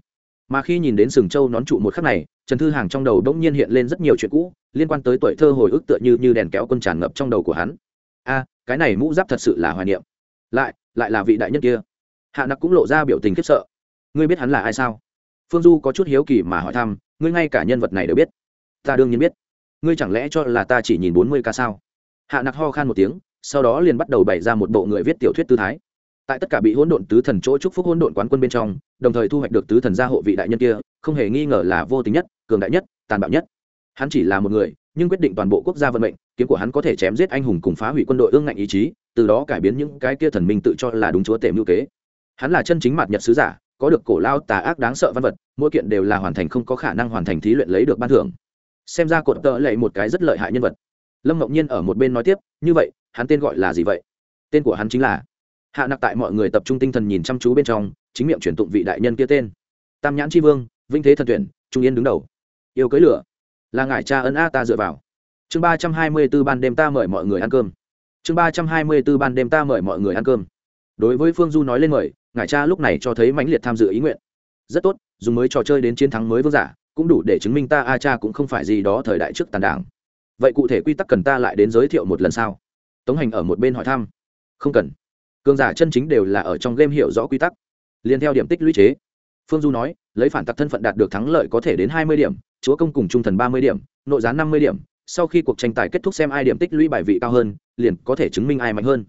Mà khi nhìn đến sừng châu nón trụ một khắc này trần thư hàng trong đầu bỗng nhiên hiện lên rất nhiều chuyện cũ liên quan tới tuổi thơ hồi ức tựa như, như đèn kéo quân tràn ngập trong đầu của hắn. A cái này mũ giáp thật sự là hoài niệm. Lại lại là vị đại nhân kia. Hạ nặc cũng lộ ra biểu tình khiếp sợ. Ngươi biết hắn là ai sao? Phương du có chút hiếu kỳ mà hỏi thăm ngươi ngay cả nhân vật này đều biết. Ta đương nhiên biết ngươi chẳng lẽ cho là ta chỉ nhìn bốn mươi ca sao? Hạ nặc ho khan một tiếng, sau đó liền bắt đầu bày ra một bộ người viết tiểu thuyết tư thái. Tại tất cả bị hỗn độn tứ thần chỗ chúc phúc hỗn độn quán quân bên trong, đồng thời thu hoạch được tứ thần gia hộ vị đại nhân kia, không hề nghi ngờ là vô tính nhất, cường đại nhất, tàn bạo nhất. Hắn chỉ là một người, nhưng quyết định toàn bộ quốc gia vận mệnh, kiếm của hắn có thể chém giết anh hùng cùng phá hủy quân đội ương ngạnh ý chí, từ đó cải biến những cái kia thần minh tự cho là đúng chúa tể mưu kế. Hắn là chân chính mặt nhật sứ giả, có được cổ lao tà ác đáng sợ văn vật, mỗi kiện đều là hoàn thành không có khả năng hoàn thành thí luyện lấy được ban thưởng xem ra cột tợ lệ một cái rất lợi hại nhân vật. Lâm ngọc nhiên ở một bên nói tiếp, như vậy, hắn tên gọi là gì vậy? Tên của hắn chính là hạ nặc tại mọi người tập trung tinh thần nhìn chăm chú bên trong, chính miệng chuyển tụng vị đại nhân kia tên. Tam nhãn tri vương vinh thế thần tuyển, trung yên đứng đầu. Yêu cưới lửa. Là ngài cha ân a ta dựa vào. Chương ba trăm hai mươi b ố ban đêm ta mời mọi người ăn cơm. Chương ba trăm hai mươi b ố ban đêm ta mời mọi người ăn cơm. Đối với phương du nói lên mời ngài cha lúc này cho thấy mãnh liệt tham dự ý nguyện. Rất tốt, dùng mới trò chơi đến chiến thắng mới vương giả cũng đủ để chứng minh ta a cha cũng không phải gì đó thời đại trước tàn đảng. Vậy cụ thể quy tắc cần ta lại đến giới thiệu một lần sau tống hành ở một bên hỏi thăm. Không cần. Cường giả chân chính đều là ở trong game hiểu rõ quy tắc. Liền theo điểm tích lũy chế. Phương du nói, lấy phản tặc thân phận đạt được thắng lợi có thể đến hai mươi điểm, chúa công cùng trung thần ba mươi điểm, nội gián năm mươi điểm. Sau khi cuộc tranh tài kết thúc xem ai điểm tích lũy bài vị cao hơn, liền có thể chứng minh ai mạnh hơn.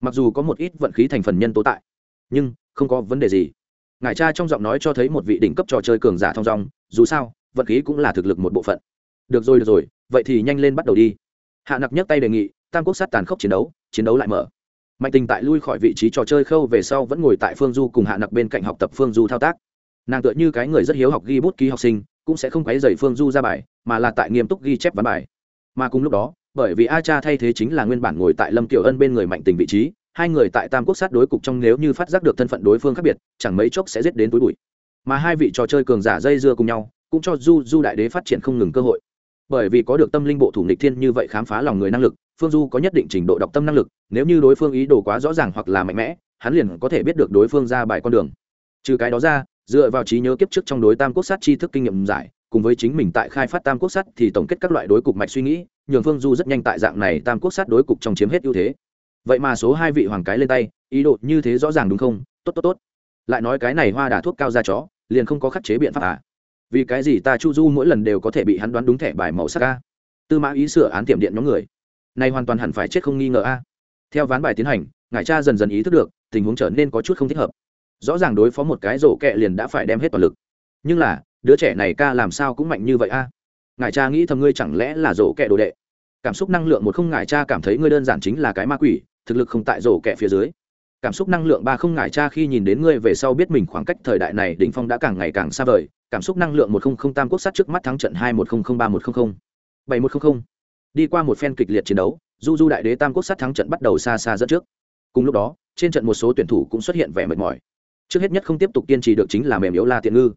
Mặc dù có một ít vận khí thành phần nhân tố tại, nhưng không có vấn đề gì. Ngài cha trong giọng nói cho thấy một vị đỉnh cấp trò chơi cường giả thong dong dù sao, vận khí cũng là thực lực một bộ phận. Được rồi được rồi, vậy thì nhanh lên bắt đầu đi. Hạ nặc nhấc tay đề nghị, tam quốc sát tàn khốc chiến đấu chiến đấu lại mở. Mạnh tình tại lui khỏi vị trí trò chơi khâu về sau vẫn ngồi tại phương du cùng hạ nặc bên cạnh học tập phương du thao tác. Nàng tựa như cái người rất hiếu học ghi bút ký học sinh, cũng sẽ không quấy dày phương du ra bài, mà là tại nghiêm túc ghi chép ván bài. Mà cùng lúc đó, bởi vì a cha thay thế chính là nguyên bản ngồi tại lâm kiểu ân bên người mạnh tình vị trí, hai người tại tam quốc sát đối cục trong nếu như phát giác được thân phận đối phương khác biệt, chẳng mấy chốc sẽ giết đến túi bụi mà hai vị trò chơi cường giả dây dưa cùng nhau, cũng cho du du đại đế phát triển không ngừng cơ hội. Bởi vì có được tâm linh bộ thủ nịch thiên như vậy khám phá lòng người năng lực, phương du có nhất định trình độ đọc tâm năng lực, nếu như đối phương ý đồ quá rõ ràng hoặc là mạnh mẽ, hắn liền có thể biết được đối phương ra bài con đường. Trừ cái đó ra, dựa vào trí nhớ kiếp trước trong đối tam quốc sát tri thức kinh nghiệm giải, cùng với chính mình tại khai phát tam quốc sát thì tổng kết các loại đối cục mạch suy nghĩ, nhường phương du rất nhanh tại dạng này tam quốc sát đối cục trong chiếm hết ưu thế. Vậy mà số hai vị hoàng cái lên tay, ý đồ như thế rõ ràng đúng không? Tốt tốt tốt. Lại nói cái này hoa đà thuốc cao ra chó liền không có khắc chế biện pháp à? Vì cái gì ta chu du mỗi lần đều có thể bị hắn đoán đúng thẻ bài màu sắc a? Tư mã ý sửa án tiệm điện nhóm người. Này hoàn toàn hẳn phải chết không nghi ngờ a. Theo ván bài tiến hành ngài cha dần dần ý thức được, tình huống trở nên có chút không thích hợp. Rõ ràng đối phó một cái rổ kẹ liền đã phải đem hết toàn lực. Nhưng là, đứa trẻ này ca làm sao cũng mạnh như vậy a? Ngài cha nghĩ thầm ngươi chẳng lẽ là rổ kẹ đồ đệ? Cảm xúc năng lượng một không ngài cha cảm thấy ngươi đơn giản chính là cái ma quỷ, thực lực không tại rổ kẹ phía dưới cảm xúc năng lượng ba không ngại cha khi nhìn đến ngươi về sau biết mình khoảng cách thời đại này đỉnh phong đã càng ngày càng xa vời, cảm xúc năng lượng một không không tam quốc sát trước mắt thắng trận hai một không không ba một không không, bảy một không không. Đi qua một phen kịch liệt chiến đấu, du du đại đế tam quốc sát thắng trận bắt đầu xa xa dẫn trước. Cùng lúc đó, trên trận một số tuyển thủ cũng xuất hiện vẻ mệt mỏi. Trước hết nhất không tiếp tục kiên trì được chính là mềm yếu la tiện ngư.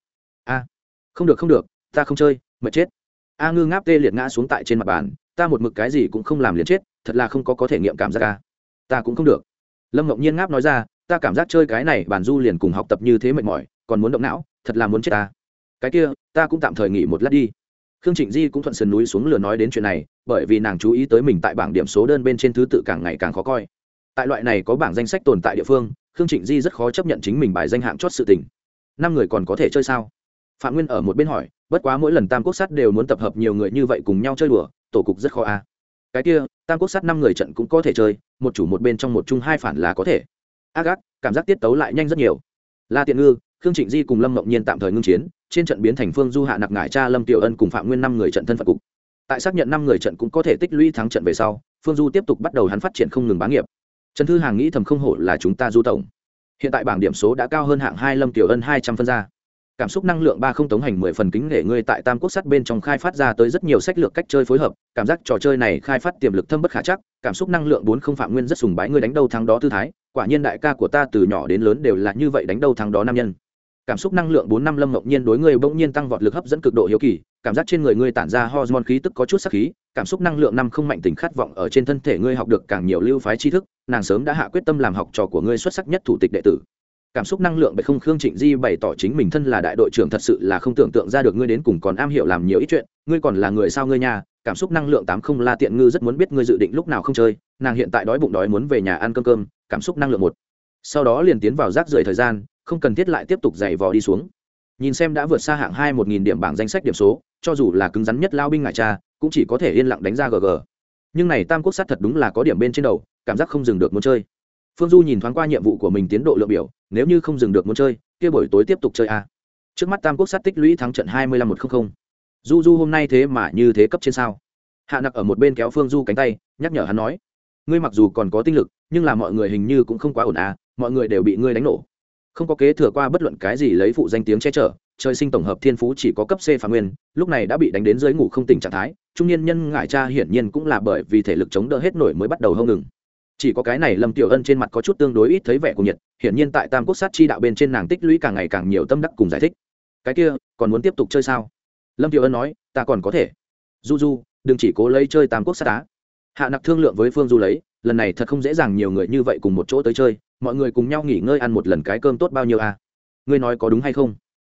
A, không được không được, ta không chơi, mệt chết. A ngư ngáp tê liệt ngã xuống tại trên mặt bàn, ta một mực cái gì cũng không làm liền chết, thật là không có có thể nghiệm cảm giác ca ta cũng không được lâm ngọc nhiên ngáp nói ra, ta cảm giác chơi cái này bàn du liền cùng học tập như thế mệt mỏi, còn muốn động não, thật là muốn chết ta. Cái kia, ta cũng tạm thời nghỉ một lát đi. Khương trịnh di cũng thuận sườn núi xuống lừa nói đến chuyện này, bởi vì nàng chú ý tới mình tại bảng điểm số đơn bên trên thứ tự càng ngày càng khó coi. Tại loại này có bảng danh sách tồn tại địa phương, khương trịnh di rất khó chấp nhận chính mình bài danh hạng chót sự tình. Năm người còn có thể chơi sao? Phạm nguyên ở một bên hỏi, bất quá mỗi lần tam quốc sắt đều muốn tập hợp nhiều người như vậy cùng nhau chơi đùa, tổ cục rất khó a. Cái kia, tam quốc sắt năm người trận cũng có thể chơi một chủ một bên trong một chung hai phản là có thể. Ác ác cảm giác tiết tấu lại nhanh rất nhiều. La tiện ngư, khương trịnh di cùng lâm mộng nhiên tạm thời ngưng chiến, trên trận biến thành phương du hạ nặc ngải cha lâm tiểu ân cùng phạm nguyên năm người trận thân phận cục. Tại xác nhận năm người trận cũng có thể tích lũy thắng trận về sau, phương du tiếp tục bắt đầu hắn phát triển không ngừng bá nghiệp. Trần thư hàng nghĩ thầm không hổ là chúng ta du tổng. Hiện tại bảng điểm số đã cao hơn hạng hai lâm tiểu ân hai trăm phân ra cảm xúc năng lượng ba không tống hành mười phần kính để ngươi tại tam quốc sắt bên trong khai phát ra tới rất nhiều sách lược cách chơi phối hợp, cảm giác trò chơi này khai phát tiềm lực thâm bất khả chắc, cảm xúc năng lượng bốn không phạm nguyên rất sùng bái ngươi đánh đâu thắng đó tư thái, quả nhiên đại ca của ta từ nhỏ đến lớn đều là như vậy đánh đâu thắng đó nam nhân. Cảm xúc năng lượng bốn năm lâm ngẫu nhiên đối ngươi bỗng nhiên tăng vọt lực hấp dẫn cực độ hiếu kỳ, cảm giác trên người ngươi tản ra hormone khí tức có chút sắc khí, cảm xúc năng lượng năm không mạnh tình khát vọng ở trên thân thể ngươi học được càng nhiều lưu phái tri thức, nàng sớm đã hạ quyết tâm làm học trò của ngươi xuất sắc nhất thủ tịch đệ tử cảm xúc năng lượng bệ không khương trịnh di bày tỏ chính mình thân là đại đội trưởng thật sự là không tưởng tượng ra được ngươi đến cùng còn am hiểu làm nhiều ít chuyện. Ngươi còn là người sao ngươi nhà cảm xúc năng lượng tám không la tiện ngư rất muốn biết ngươi dự định lúc nào không chơi. Nàng hiện tại đói bụng đói muốn về nhà ăn cơm cơm, cảm xúc năng lượng một. Sau đó liền tiến vào rác rưởi thời gian, không cần thiết lại tiếp tục giày vò đi xuống. Nhìn xem đã vượt xa hạng hai một nghìn điểm bảng danh sách điểm số, cho dù là cứng rắn nhất lao binh ngại cha, cũng chỉ có thể yên lặng đánh ra gg nhưng này tam quốc sát thật đúng là có điểm bên trên đầu, cảm giác không dừng được muốn chơi phương du nhìn thoáng qua nhiệm vụ của mình tiến độ lượng biểu, nếu như không dừng được muốn chơi, kia buổi tối tiếp tục chơi a trước mắt tam quốc sát tích lũy thắng trận hai mươi lăm một trăm linh du du hôm nay thế mà như thế cấp trên sao? Hạ nặc ở một bên kéo phương du cánh tay, nhắc nhở hắn nói, ngươi mặc dù còn có tinh lực, nhưng là mọi người hình như cũng không quá ổn à mọi người đều bị ngươi đánh nổ. Không có kế thừa qua bất luận cái gì lấy phụ danh tiếng che chở, trời sinh tổng hợp thiên phú chỉ có cấp c phạm nguyên, lúc này đã bị đánh đến dưới ngủ không tỉnh trạng thái, trung niên nhân ngại cha hiển nhiên cũng là bởi vì thể lực chống đỡ hết nổi mới bắt đầu hông ngừng chỉ có cái này lâm tiểu ân trên mặt có chút tương đối ít thấy vẻ của nhiệt, hiển nhiên tại tam quốc sát chi đạo bên trên nàng tích lũy càng ngày càng nhiều tâm đắc cùng giải thích. Cái kia, còn muốn tiếp tục chơi sao? Lâm tiểu ân nói, ta còn có thể. Du du, đừng chỉ cố lấy chơi tam quốc sát á. Hạ nặc thương lượng với phương du lấy, lần này thật không dễ dàng nhiều người như vậy cùng một chỗ tới chơi, mọi người cùng nhau nghỉ ngơi ăn một lần cái cơm tốt bao nhiêu à? Ngươi nói có đúng hay không?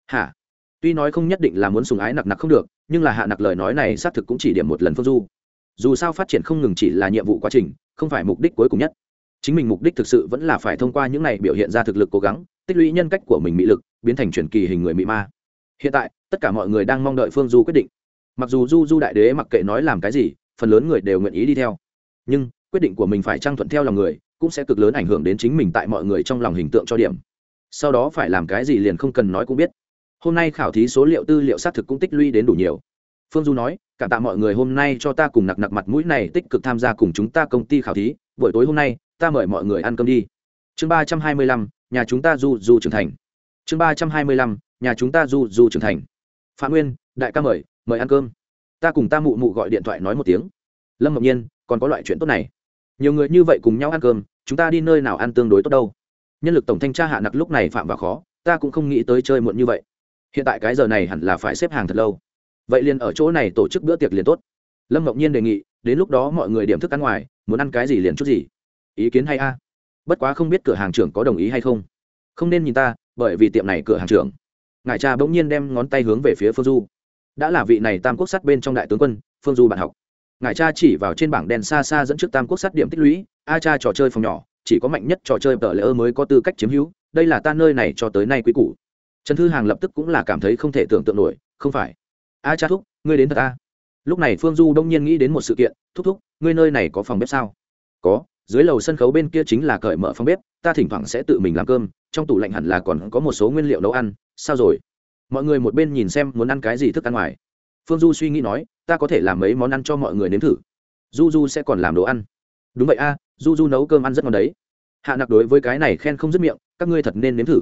Hả? Tuy nói không nhất định là muốn sùng ái nặc nặc không được, nhưng là hạ nặc lời nói này xác thực cũng chỉ điểm một lần phương du. Dù sao phát triển không ngừng chỉ là nhiệm vụ quá trình không phải mục đích cuối cùng nhất. Chính mình mục đích thực sự vẫn là phải thông qua những này biểu hiện ra thực lực cố gắng, tích lũy nhân cách của mình mỹ lực, biến thành truyền kỳ hình người mỹ ma. Hiện tại, tất cả mọi người đang mong đợi phương du quyết định. Mặc dù du du đại đế mặc kệ nói làm cái gì, phần lớn người đều nguyện ý đi theo. Nhưng, quyết định của mình phải trang thuận theo lòng người, cũng sẽ cực lớn ảnh hưởng đến chính mình tại mọi người trong lòng hình tượng cho điểm. Sau đó phải làm cái gì liền không cần nói cũng biết. Hôm nay khảo thí số liệu tư liệu xác thực cũng tích lũy đến đủ nhiều phương du nói cảm tạ mọi người hôm nay cho ta cùng nặc nặc mặt mũi này tích cực tham gia cùng chúng ta công ty khảo thí, buổi tối hôm nay, ta mời mọi người ăn cơm đi. Chương ba trăm hai mươi lăm, nhà chúng ta du du trưởng thành. Chương ba trăm hai mươi lăm, nhà chúng ta du du trưởng thành. Phạm nguyên, đại ca mời mời ăn cơm. Ta cùng ta mụ mụ gọi điện thoại nói một tiếng. Lâm ngọc nhiên, còn có loại chuyện tốt này. Nhiều người như vậy cùng nhau ăn cơm, chúng ta đi nơi nào ăn tương đối tốt đâu. Nhân lực tổng thanh tra hạ nặc lúc này phạm vào khó, ta cũng không nghĩ tới chơi muộn như vậy. Hiện tại cái giờ này hẳn là phải xếp hàng thật lâu vậy liền ở chỗ này tổ chức bữa tiệc liền tốt. Lâm ngọc nhiên đề nghị, đến lúc đó mọi người điểm thức ăn ngoài, muốn ăn cái gì liền chút gì. Ý kiến hay a. Bất quá không biết cửa hàng trưởng có đồng ý hay không. Không nên nhìn ta, bởi vì tiệm này cửa hàng trưởng. Ngài cha bỗng nhiên đem ngón tay hướng về phía phương du. Đã là vị này tam quốc sắt bên trong đại tướng quân, phương du bạn học. Ngài cha chỉ vào trên bảng đèn xa xa dẫn trước tam quốc sát điểm tích lũy, a cha, trò chơi phòng nhỏ, chỉ có mạnh nhất trò chơi tờ lễ ơ mới có tư cách chiếm hữu, đây là ta nơi này cho tới nay quý cũ trần thư hàng lập tức cũng là cảm thấy không thể tưởng tượng nổi, không phải a cha thúc, ngươi đến thật a. Lúc này phương du đông nhiên nghĩ đến một sự kiện, thúc thúc, ngươi nơi này có phòng bếp sao? Có, dưới lầu sân khấu bên kia chính là cởi mở phòng bếp, ta thỉnh thoảng sẽ tự mình làm cơm, trong tủ lạnh hẳn là còn có một số nguyên liệu nấu ăn, sao rồi? Mọi người một bên nhìn xem muốn ăn cái gì thức ăn ngoài. Phương du suy nghĩ nói, ta có thể làm mấy món ăn cho mọi người nếm thử. Du du sẽ còn làm đồ ăn. Đúng vậy a, du du nấu cơm ăn rất ngon đấy. Hạ nặc đối với cái này khen không dứt miệng, các ngươi thật nên nếm thử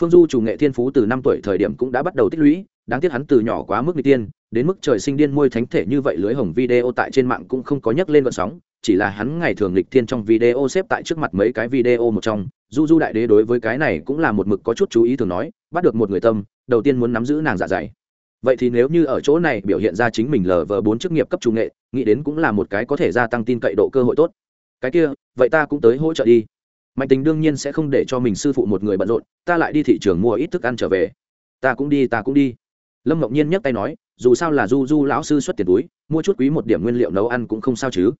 phương du chủ nghệ thiên phú từ năm tuổi thời điểm cũng đã bắt đầu tích lũy, đáng tiếc hắn từ nhỏ quá mức n g tiên, đến mức trời sinh điên môi thánh thể như vậy lưới hồng video tại trên mạng cũng không có nhắc lên vận sóng, chỉ là hắn ngày thường lịch thiên trong video xếp tại trước mặt mấy cái video một trong. Du du đại đế đối với cái này cũng là một mực có chút chú ý thường nói, bắt được một người tâm, đầu tiên muốn nắm giữ nàng dạ dày. Vậy thì nếu như ở chỗ này biểu hiện ra chính mình lờ vờ bốn chức nghiệp cấp chủ nghệ, nghĩ đến cũng là một cái có thể gia tăng tin cậy độ cơ hội tốt. Cái kia, vậy ta cũng tới hỗ trợ đi mạnh tình đương nhiên sẽ không để cho mình sư phụ một người bận rộn, ta lại đi thị trường mua ít thức ăn trở về. Ta cũng đi, ta cũng đi. Lâm mộng nhiên nhắc tay nói, dù sao là du du lão sư xuất tiền túi, mua chút quý một điểm nguyên liệu nấu ăn cũng không sao chứ.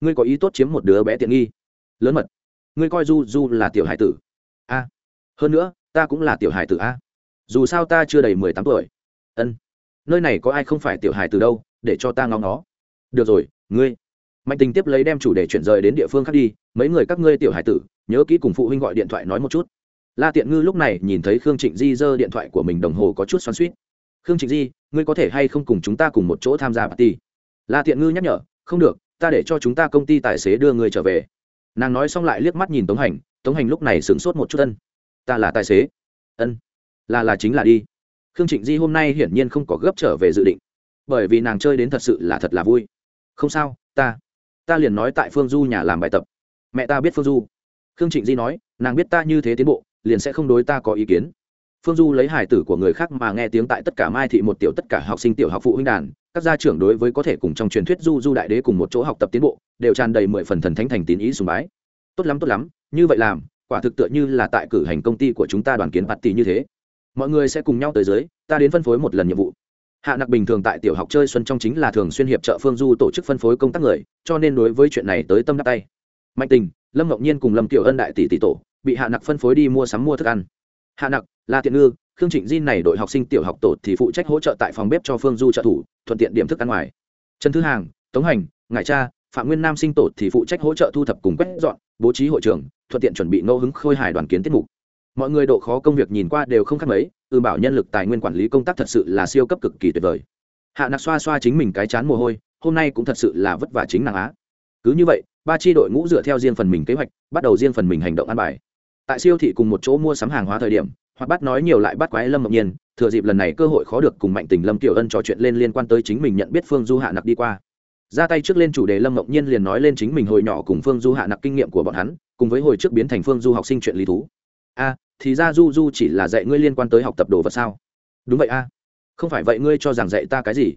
Ngươi có ý tốt chiếm một đứa bé tiện nghi. Lớn mật, ngươi coi du du là tiểu hải tử. A, hơn nữa, ta cũng là tiểu hải tử a. Dù sao ta chưa đầy mười tám tuổi. Ân, nơi này có ai không phải tiểu hải tử đâu, để cho ta ngóng nó. Được rồi, ngươi. Mạnh tình tiếp lấy đem chủ đề chuyển rời đến địa phương khác đi, mấy người các ngươi tiểu hải tử nhớ kỹ cùng phụ huynh gọi điện thoại nói một chút. La tiện ngư lúc này nhìn thấy khương trịnh di giơ điện thoại của mình đồng hồ có chút xoắn suýt khương trịnh di, ngươi có thể hay không cùng chúng ta cùng một chỗ tham gia party? La tiện ngư nhắc nhở, không được, ta để cho chúng ta công ty tài xế đưa người trở về. Nàng nói xong lại liếc mắt nhìn tống hành tống hành lúc này sửng sốt một chút, ân, ta là tài xế. Ân, là là chính là đi. Khương trịnh di hôm nay hiển nhiên không có gấp trở về dự định, bởi vì nàng chơi đến thật sự là thật là vui. Không sao, ta ta liền nói tại phương du nhà làm bài tập. Mẹ ta biết phương du khương trịnh di nói, nàng biết ta như thế tiến bộ, liền sẽ không đối ta có ý kiến. Phương du lấy hải tử của người khác mà nghe tiếng tại tất cả mai thị một tiểu tất cả học sinh tiểu học phụ huynh đàn, các gia trưởng đối với có thể cùng trong truyền thuyết du du đại đế cùng một chỗ học tập tiến bộ, đều tràn đầy mười phần thần thánh thành tín ý sùng bái. Tốt lắm tốt lắm, như vậy làm, quả thực tựa như là tại cử hành công ty của chúng ta đoàn kiến bạt tỷ như thế. Mọi người sẽ cùng nhau tới dưới, ta đến phân phối một lần nhiệm vụ. Hạ nặc bình thường tại tiểu học chơi xuân trong chính là thường xuyên hiệp trợ phương du tổ chức phân phối công tác người, cho nên đối với chuyện này tới tâm đắc tay mạnh tình, lâm ngọc nhiên cùng lâm kiểu ân đại tỷ tỷ tổ, bị hạ nặc phân phối đi mua sắm mua thức ăn. Hạ nặc là tiện ngư, khương trịnh di này đội học sinh tiểu học tổ thì phụ trách hỗ trợ tại phòng bếp cho phương du trợ thủ, thuận tiện điểm thức ăn ngoài. Trần Thứ hàng, tống hành, ngải cha, phạm nguyên nam sinh tổ thì phụ trách hỗ trợ thu thập cùng quét dọn, bố trí hội trường, thuận tiện chuẩn bị ngẫu hứng khôi hài đoàn kiến tiết mục. Mọi người độ khó công việc nhìn qua đều không khác mấy, ư bảo nhân lực tài nguyên quản lý công tác thật sự là siêu cấp cực kỳ tuyệt vời. Hạ nặc xoa xoa chính mình cái chán mồ hôi, hôm nay cũng thật sự là vất vả chính nàng á. Cứ như vậy ba tri đội ngũ dựa theo riêng phần mình kế hoạch, bắt đầu riêng phần mình hành động ăn bài. Tại siêu thị cùng một chỗ mua sắm hàng hóa thời điểm hoặc bắt nói nhiều lại bắt quái lâm ngọc nhiên, thừa dịp lần này cơ hội khó được cùng mạnh tình lâm tiểu ân trò chuyện lên liên quan tới chính mình nhận biết phương du hạ nặc đi qua. Ra tay trước lên chủ đề lâm ngọc nhiên liền nói lên chính mình hồi nhỏ cùng phương du hạ nặc kinh nghiệm của bọn hắn, cùng với hồi trước biến thành phương du học sinh chuyện lý thú. A, thì ra du du chỉ là dạy ngươi liên quan tới học tập đồ vật sao? Đúng vậy a. Không phải vậy ngươi cho rằng dạy ta cái gì?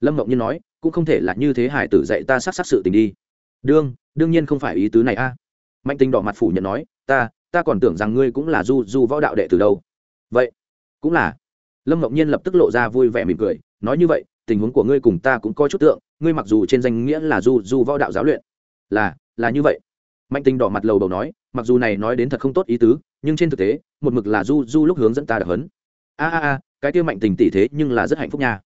Lâm ngọc nhiên nói, cũng không thể là như thế hải tử dạy ta sắc sắc sự tình đi đương đương nhiên không phải ý tứ này a. Mạnh tinh đỏ mặt phủ nhận nói, ta ta còn tưởng rằng ngươi cũng là du du võ đạo đệ từ đâu. Vậy, cũng là. Lâm ngọc nhiên lập tức lộ ra vui vẻ mỉm cười, nói như vậy, tình huống của ngươi cùng ta cũng có chút tượng, ngươi mặc dù trên danh nghĩa là du du võ đạo giáo luyện, là là như vậy. Mạnh tinh đỏ mặt lầu đầu nói, mặc dù này nói đến thật không tốt ý tứ, nhưng trên thực tế, một mực là du du lúc hướng dẫn ta đặc hấn a a a, cái tiêu mạnh tình tỷ thế nhưng là rất hạnh phúc nha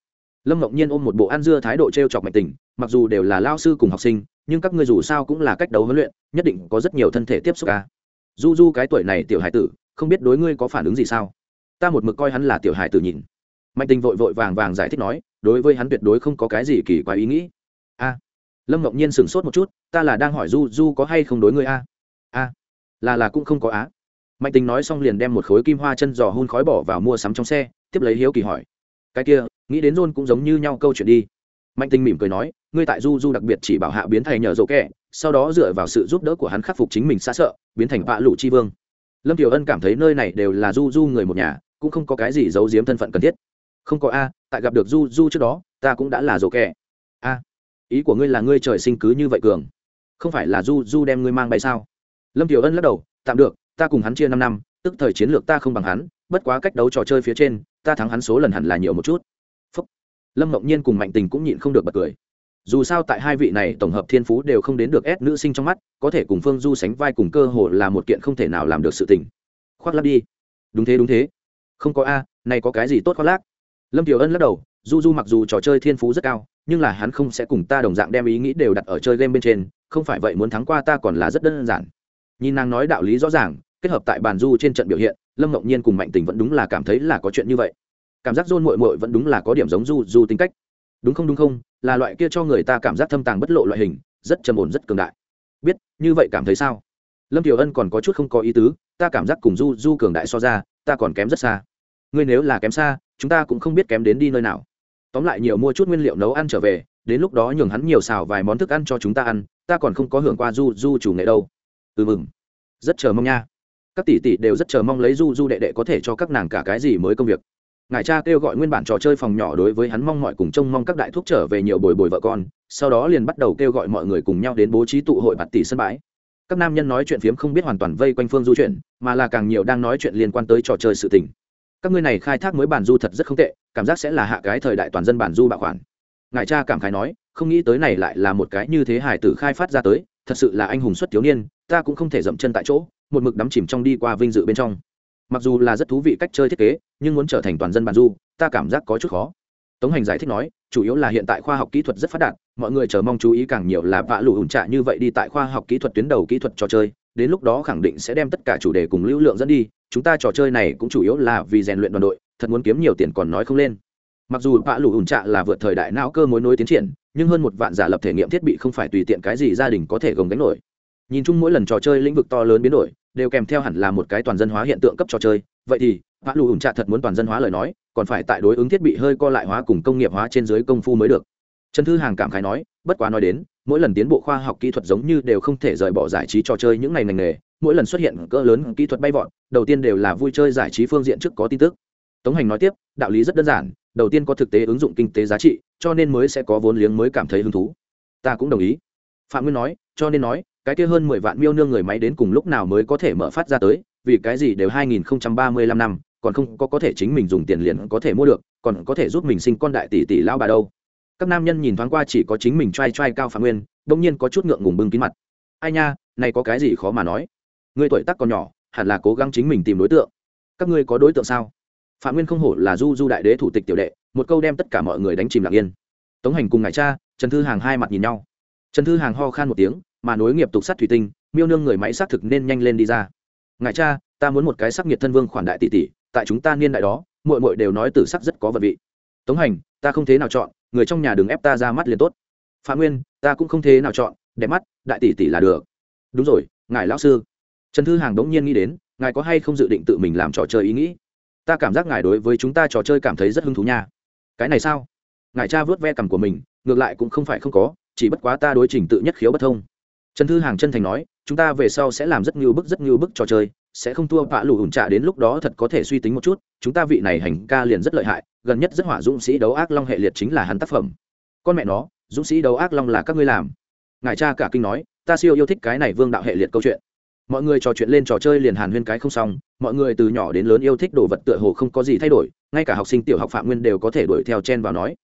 lâm ngọc nhiên ôm một bộ ăn dưa thái độ t r e o chọc mạnh tình, mặc dù đều là lao sư cùng học sinh, nhưng các ngươi dù sao cũng là cách đấu huấn luyện, nhất định có rất nhiều thân thể tiếp xúc ca du du cái tuổi này tiểu hải tử, không biết đối ngươi có phản ứng gì sao? Ta một mực coi hắn là tiểu hải tử nhìn. Mạnh tình vội vội vàng vàng giải thích nói, đối với hắn tuyệt đối không có cái gì kỳ quái ý nghĩ. A. Lâm ngọc nhiên sửng sốt một chút, ta là đang hỏi du du có hay không đối ngươi a? A. Là là cũng không có á. Mạnh tình nói xong liền đem một khối kim hoa chân giò hun khói bỏ vào mua sắm trong xe, tiếp lấy hiếu kỳ hỏi. Cái kia nghĩ đến john cũng giống như nhau câu chuyện đi. Mạnh tinh mỉm cười nói, ngươi tại du du đặc biệt chỉ bảo hạ biến thành nhờ dỗ kẻ, sau đó dựa vào sự giúp đỡ của hắn khắc phục chính mình xa sợ, biến thành vạ lụ chi vương. Lâm tiểu ân cảm thấy nơi này đều là du du người một nhà, cũng không có cái gì giấu giếm thân phận cần thiết. Không có a, tại gặp được du du trước đó, ta cũng đã là dỗ kẻ. A, ý của ngươi là ngươi trời sinh cứ như vậy cường? Không phải là du du đem ngươi mang bay sao? Lâm tiểu ân lắc đầu, tạm được, ta cùng hắn chia năm năm, tức thời chiến lược ta không bằng hắn, bất quá cách đấu trò chơi phía trên, ta thắng hắn số lần hẳn là nhiều một chút lâm mộng nhiên cùng mạnh tình cũng nhịn không được bật cười. Dù sao tại hai vị này, tổng hợp thiên phú đều không đến được ép nữ sinh trong mắt, có thể cùng phương du sánh vai cùng cơ hồ là một kiện không thể nào làm được sự tình. Khoác lắp đi. Đúng thế đúng thế. Không có a, này có cái gì tốt khoác lác? Lâm tiểu ân lắc đầu, du du mặc dù trò chơi thiên phú rất cao, nhưng là hắn không sẽ cùng ta đồng dạng đem ý nghĩ đều đặt ở chơi game bên trên, không phải vậy muốn thắng qua ta còn là rất đơn giản. Nhìn nàng nói đạo lý rõ ràng, kết hợp tại bàn du trên trận biểu hiện, lâm ngẫu nhiên cùng mạnh tình vẫn đúng là cảm thấy là có chuyện như vậy cảm giác rôn mội mội vẫn đúng là có điểm giống du du tính cách. Đúng không đúng không? Là loại kia cho người ta cảm giác thâm tàng bất lộ loại hình, rất trầm ổn, rất cường đại. Biết, như vậy cảm thấy sao? Lâm tiểu ân còn có chút không có ý tứ, ta cảm giác cùng du du cường đại so ra, ta còn kém rất xa. Ngươi nếu là kém xa, chúng ta cũng không biết kém đến đi nơi nào. Tóm lại nhiều mua chút nguyên liệu nấu ăn trở về, đến lúc đó nhường hắn nhiều xào vài món thức ăn cho chúng ta ăn, ta còn không có hưởng qua du du chủ nghệ đâu. Ừ mừng. Rất chờ mong nha. Các tỷ tỷ đều rất chờ mong lấy du du đệ đệ có thể cho các nàng cả cái gì mới công việc ngài cha kêu gọi nguyên bản trò chơi phòng nhỏ đối với hắn mong mọi cùng trông mong các đại thuốc trở về nhiều bồi bồi vợ con, sau đó liền bắt đầu kêu gọi mọi người cùng nhau đến bố trí tụ hội bạt tỷ sân bãi. Các nam nhân nói chuyện phiếm không biết hoàn toàn vây quanh phương du chuyện mà là càng nhiều đang nói chuyện liên quan tới trò chơi sự tình. Các ngươi này khai thác mới bản du thật rất không tệ, cảm giác sẽ là hạ cái thời đại toàn dân bản du bạo khoản. Ngài cha cảm khái nói, không nghĩ tới này lại là một cái như thế hải tử khai phát ra tới, thật sự là anh hùng xuất thiếu niên, ta cũng không thể dậm chân tại chỗ, một mực đắm chìm trong đi qua vinh dự bên trong mặc dù là rất thú vị cách chơi thiết kế, nhưng muốn trở thành toàn dân bàn du, ta cảm giác có chút khó. Tống hành giải thích nói, chủ yếu là hiện tại khoa học kỹ thuật rất phát đạt, mọi người chờ mong chú ý càng nhiều là vạ lụ ủn trạ như vậy đi tại khoa học kỹ thuật tuyến đầu kỹ thuật trò chơi, đến lúc đó khẳng định sẽ đem tất cả chủ đề cùng lưu lượng dẫn đi, chúng ta trò chơi này cũng chủ yếu là vì rèn luyện đoàn đội, thật muốn kiếm nhiều tiền còn nói không lên. Mặc dù vạ lụ ủn trạ là vượt thời đại não cơ mối nối tiến triển, nhưng hơn một vạn giả lập thể nghiệm thiết bị không phải tùy tiện cái gì gia đình có thể gồng gánh nổi. Nhìn chung mỗi lần trò chơi lĩnh vực to lớn biến đổi đều kèm theo hẳn là một cái toàn dân hóa hiện tượng cấp trò chơi. Vậy thì, vã lù ủn trạ thật muốn toàn dân hóa lời nói, còn phải tại đối ứng thiết bị hơi co lại hóa cùng công nghiệp hóa trên dưới công phu mới được. Trần thư hàng cảm khái nói, bất quá nói đến, mỗi lần tiến bộ khoa học kỹ thuật giống như đều không thể rời bỏ giải trí trò chơi những ngày ngành nghề, mỗi lần xuất hiện cỡ lớn kỹ thuật bay vọt, đầu tiên đều là vui chơi giải trí phương diện trước có tin tức. Tống hành nói tiếp, đạo lý rất đơn giản, đầu tiên có thực tế ứng dụng kinh tế giá trị, cho nên mới sẽ có vốn liếng mới cảm thấy hứng thú. Ta cũng đồng ý. Phạm nguyên nói, cho nên nói cái kia hơn mười vạn miêu nương người máy đến cùng lúc nào mới có thể mở phát ra tới, vì cái gì đều hai nghìn ba mươi lăm năm, còn không có có thể chính mình dùng tiền liền có thể mua được, còn có thể giúp mình sinh con đại tỷ tỷ lao bà đâu. Các nam nhân nhìn thoáng qua chỉ có chính mình t r a i t r a i cao phạm nguyên đông nhiên có chút ngượng ngùng bưng kín mặt. Ai nha, này có cái gì khó mà nói? Người tuổi tác còn nhỏ, hẳn là cố gắng chính mình tìm đối tượng. Các ngươi có đối tượng sao? Phạm nguyên không hổ là du du đại đế thủ tịch tiểu đệ, một câu đem tất cả mọi người đánh chìm lặng yên. Tống hành cùng ngài cha, trần thư hàng hai mặt nhìn nhau. Trần thư hàng ho khan một tiếng mà nối nghiệp tục sắt thủy tinh, miêu nương người máy xác thực nên nhanh lên đi ra. Ngài cha, ta muốn một cái sắc nhiệt thân vương khoản đại tỷ tỷ, tại chúng ta niên đại đó mội mội đều nói tử sắc rất có vật vị. Tống hành, ta không thế nào chọn, người trong nhà đừng ép ta ra mắt liền tốt. Phạm nguyên, ta cũng không thế nào chọn, đẹp mắt, đại tỷ tỷ là được. Đúng rồi, ngài lão sư. Trần thư hàng đống nhiên nghĩ đến, ngài có hay không dự định tự mình làm trò chơi ý nghĩ? Ta cảm giác ngài đối với chúng ta trò chơi cảm thấy rất hứng thú nha. Cái này sao? Ngài cha vớt ve cằm của mình, ngược lại cũng không phải không có, chỉ bất quá ta đối trình tự nhất khiếu bất thông trần thư hàng chân thành nói, chúng ta về sau sẽ làm rất nhiều bức rất nhiều bức trò chơi, sẽ không thua vạ lù ủn trạ đến lúc đó thật có thể suy tính một chút, chúng ta vị này hành ca liền rất lợi hại, gần nhất rất hỏa dũng sĩ đấu ác long hệ liệt chính là hắn tác phẩm. Con mẹ nó, dũng sĩ đấu ác long là các ngươi làm. Ngài cha cả kinh nói, ta siêu yêu thích cái này vương đạo hệ liệt câu chuyện. Mọi người trò chuyện lên trò chơi liền hàn huyên cái không xong, mọi người từ nhỏ đến lớn yêu thích đồ vật tựa hồ không có gì thay đổi, ngay cả học sinh tiểu học phạm nguyên đều có thể đuổi theo chen vào nói.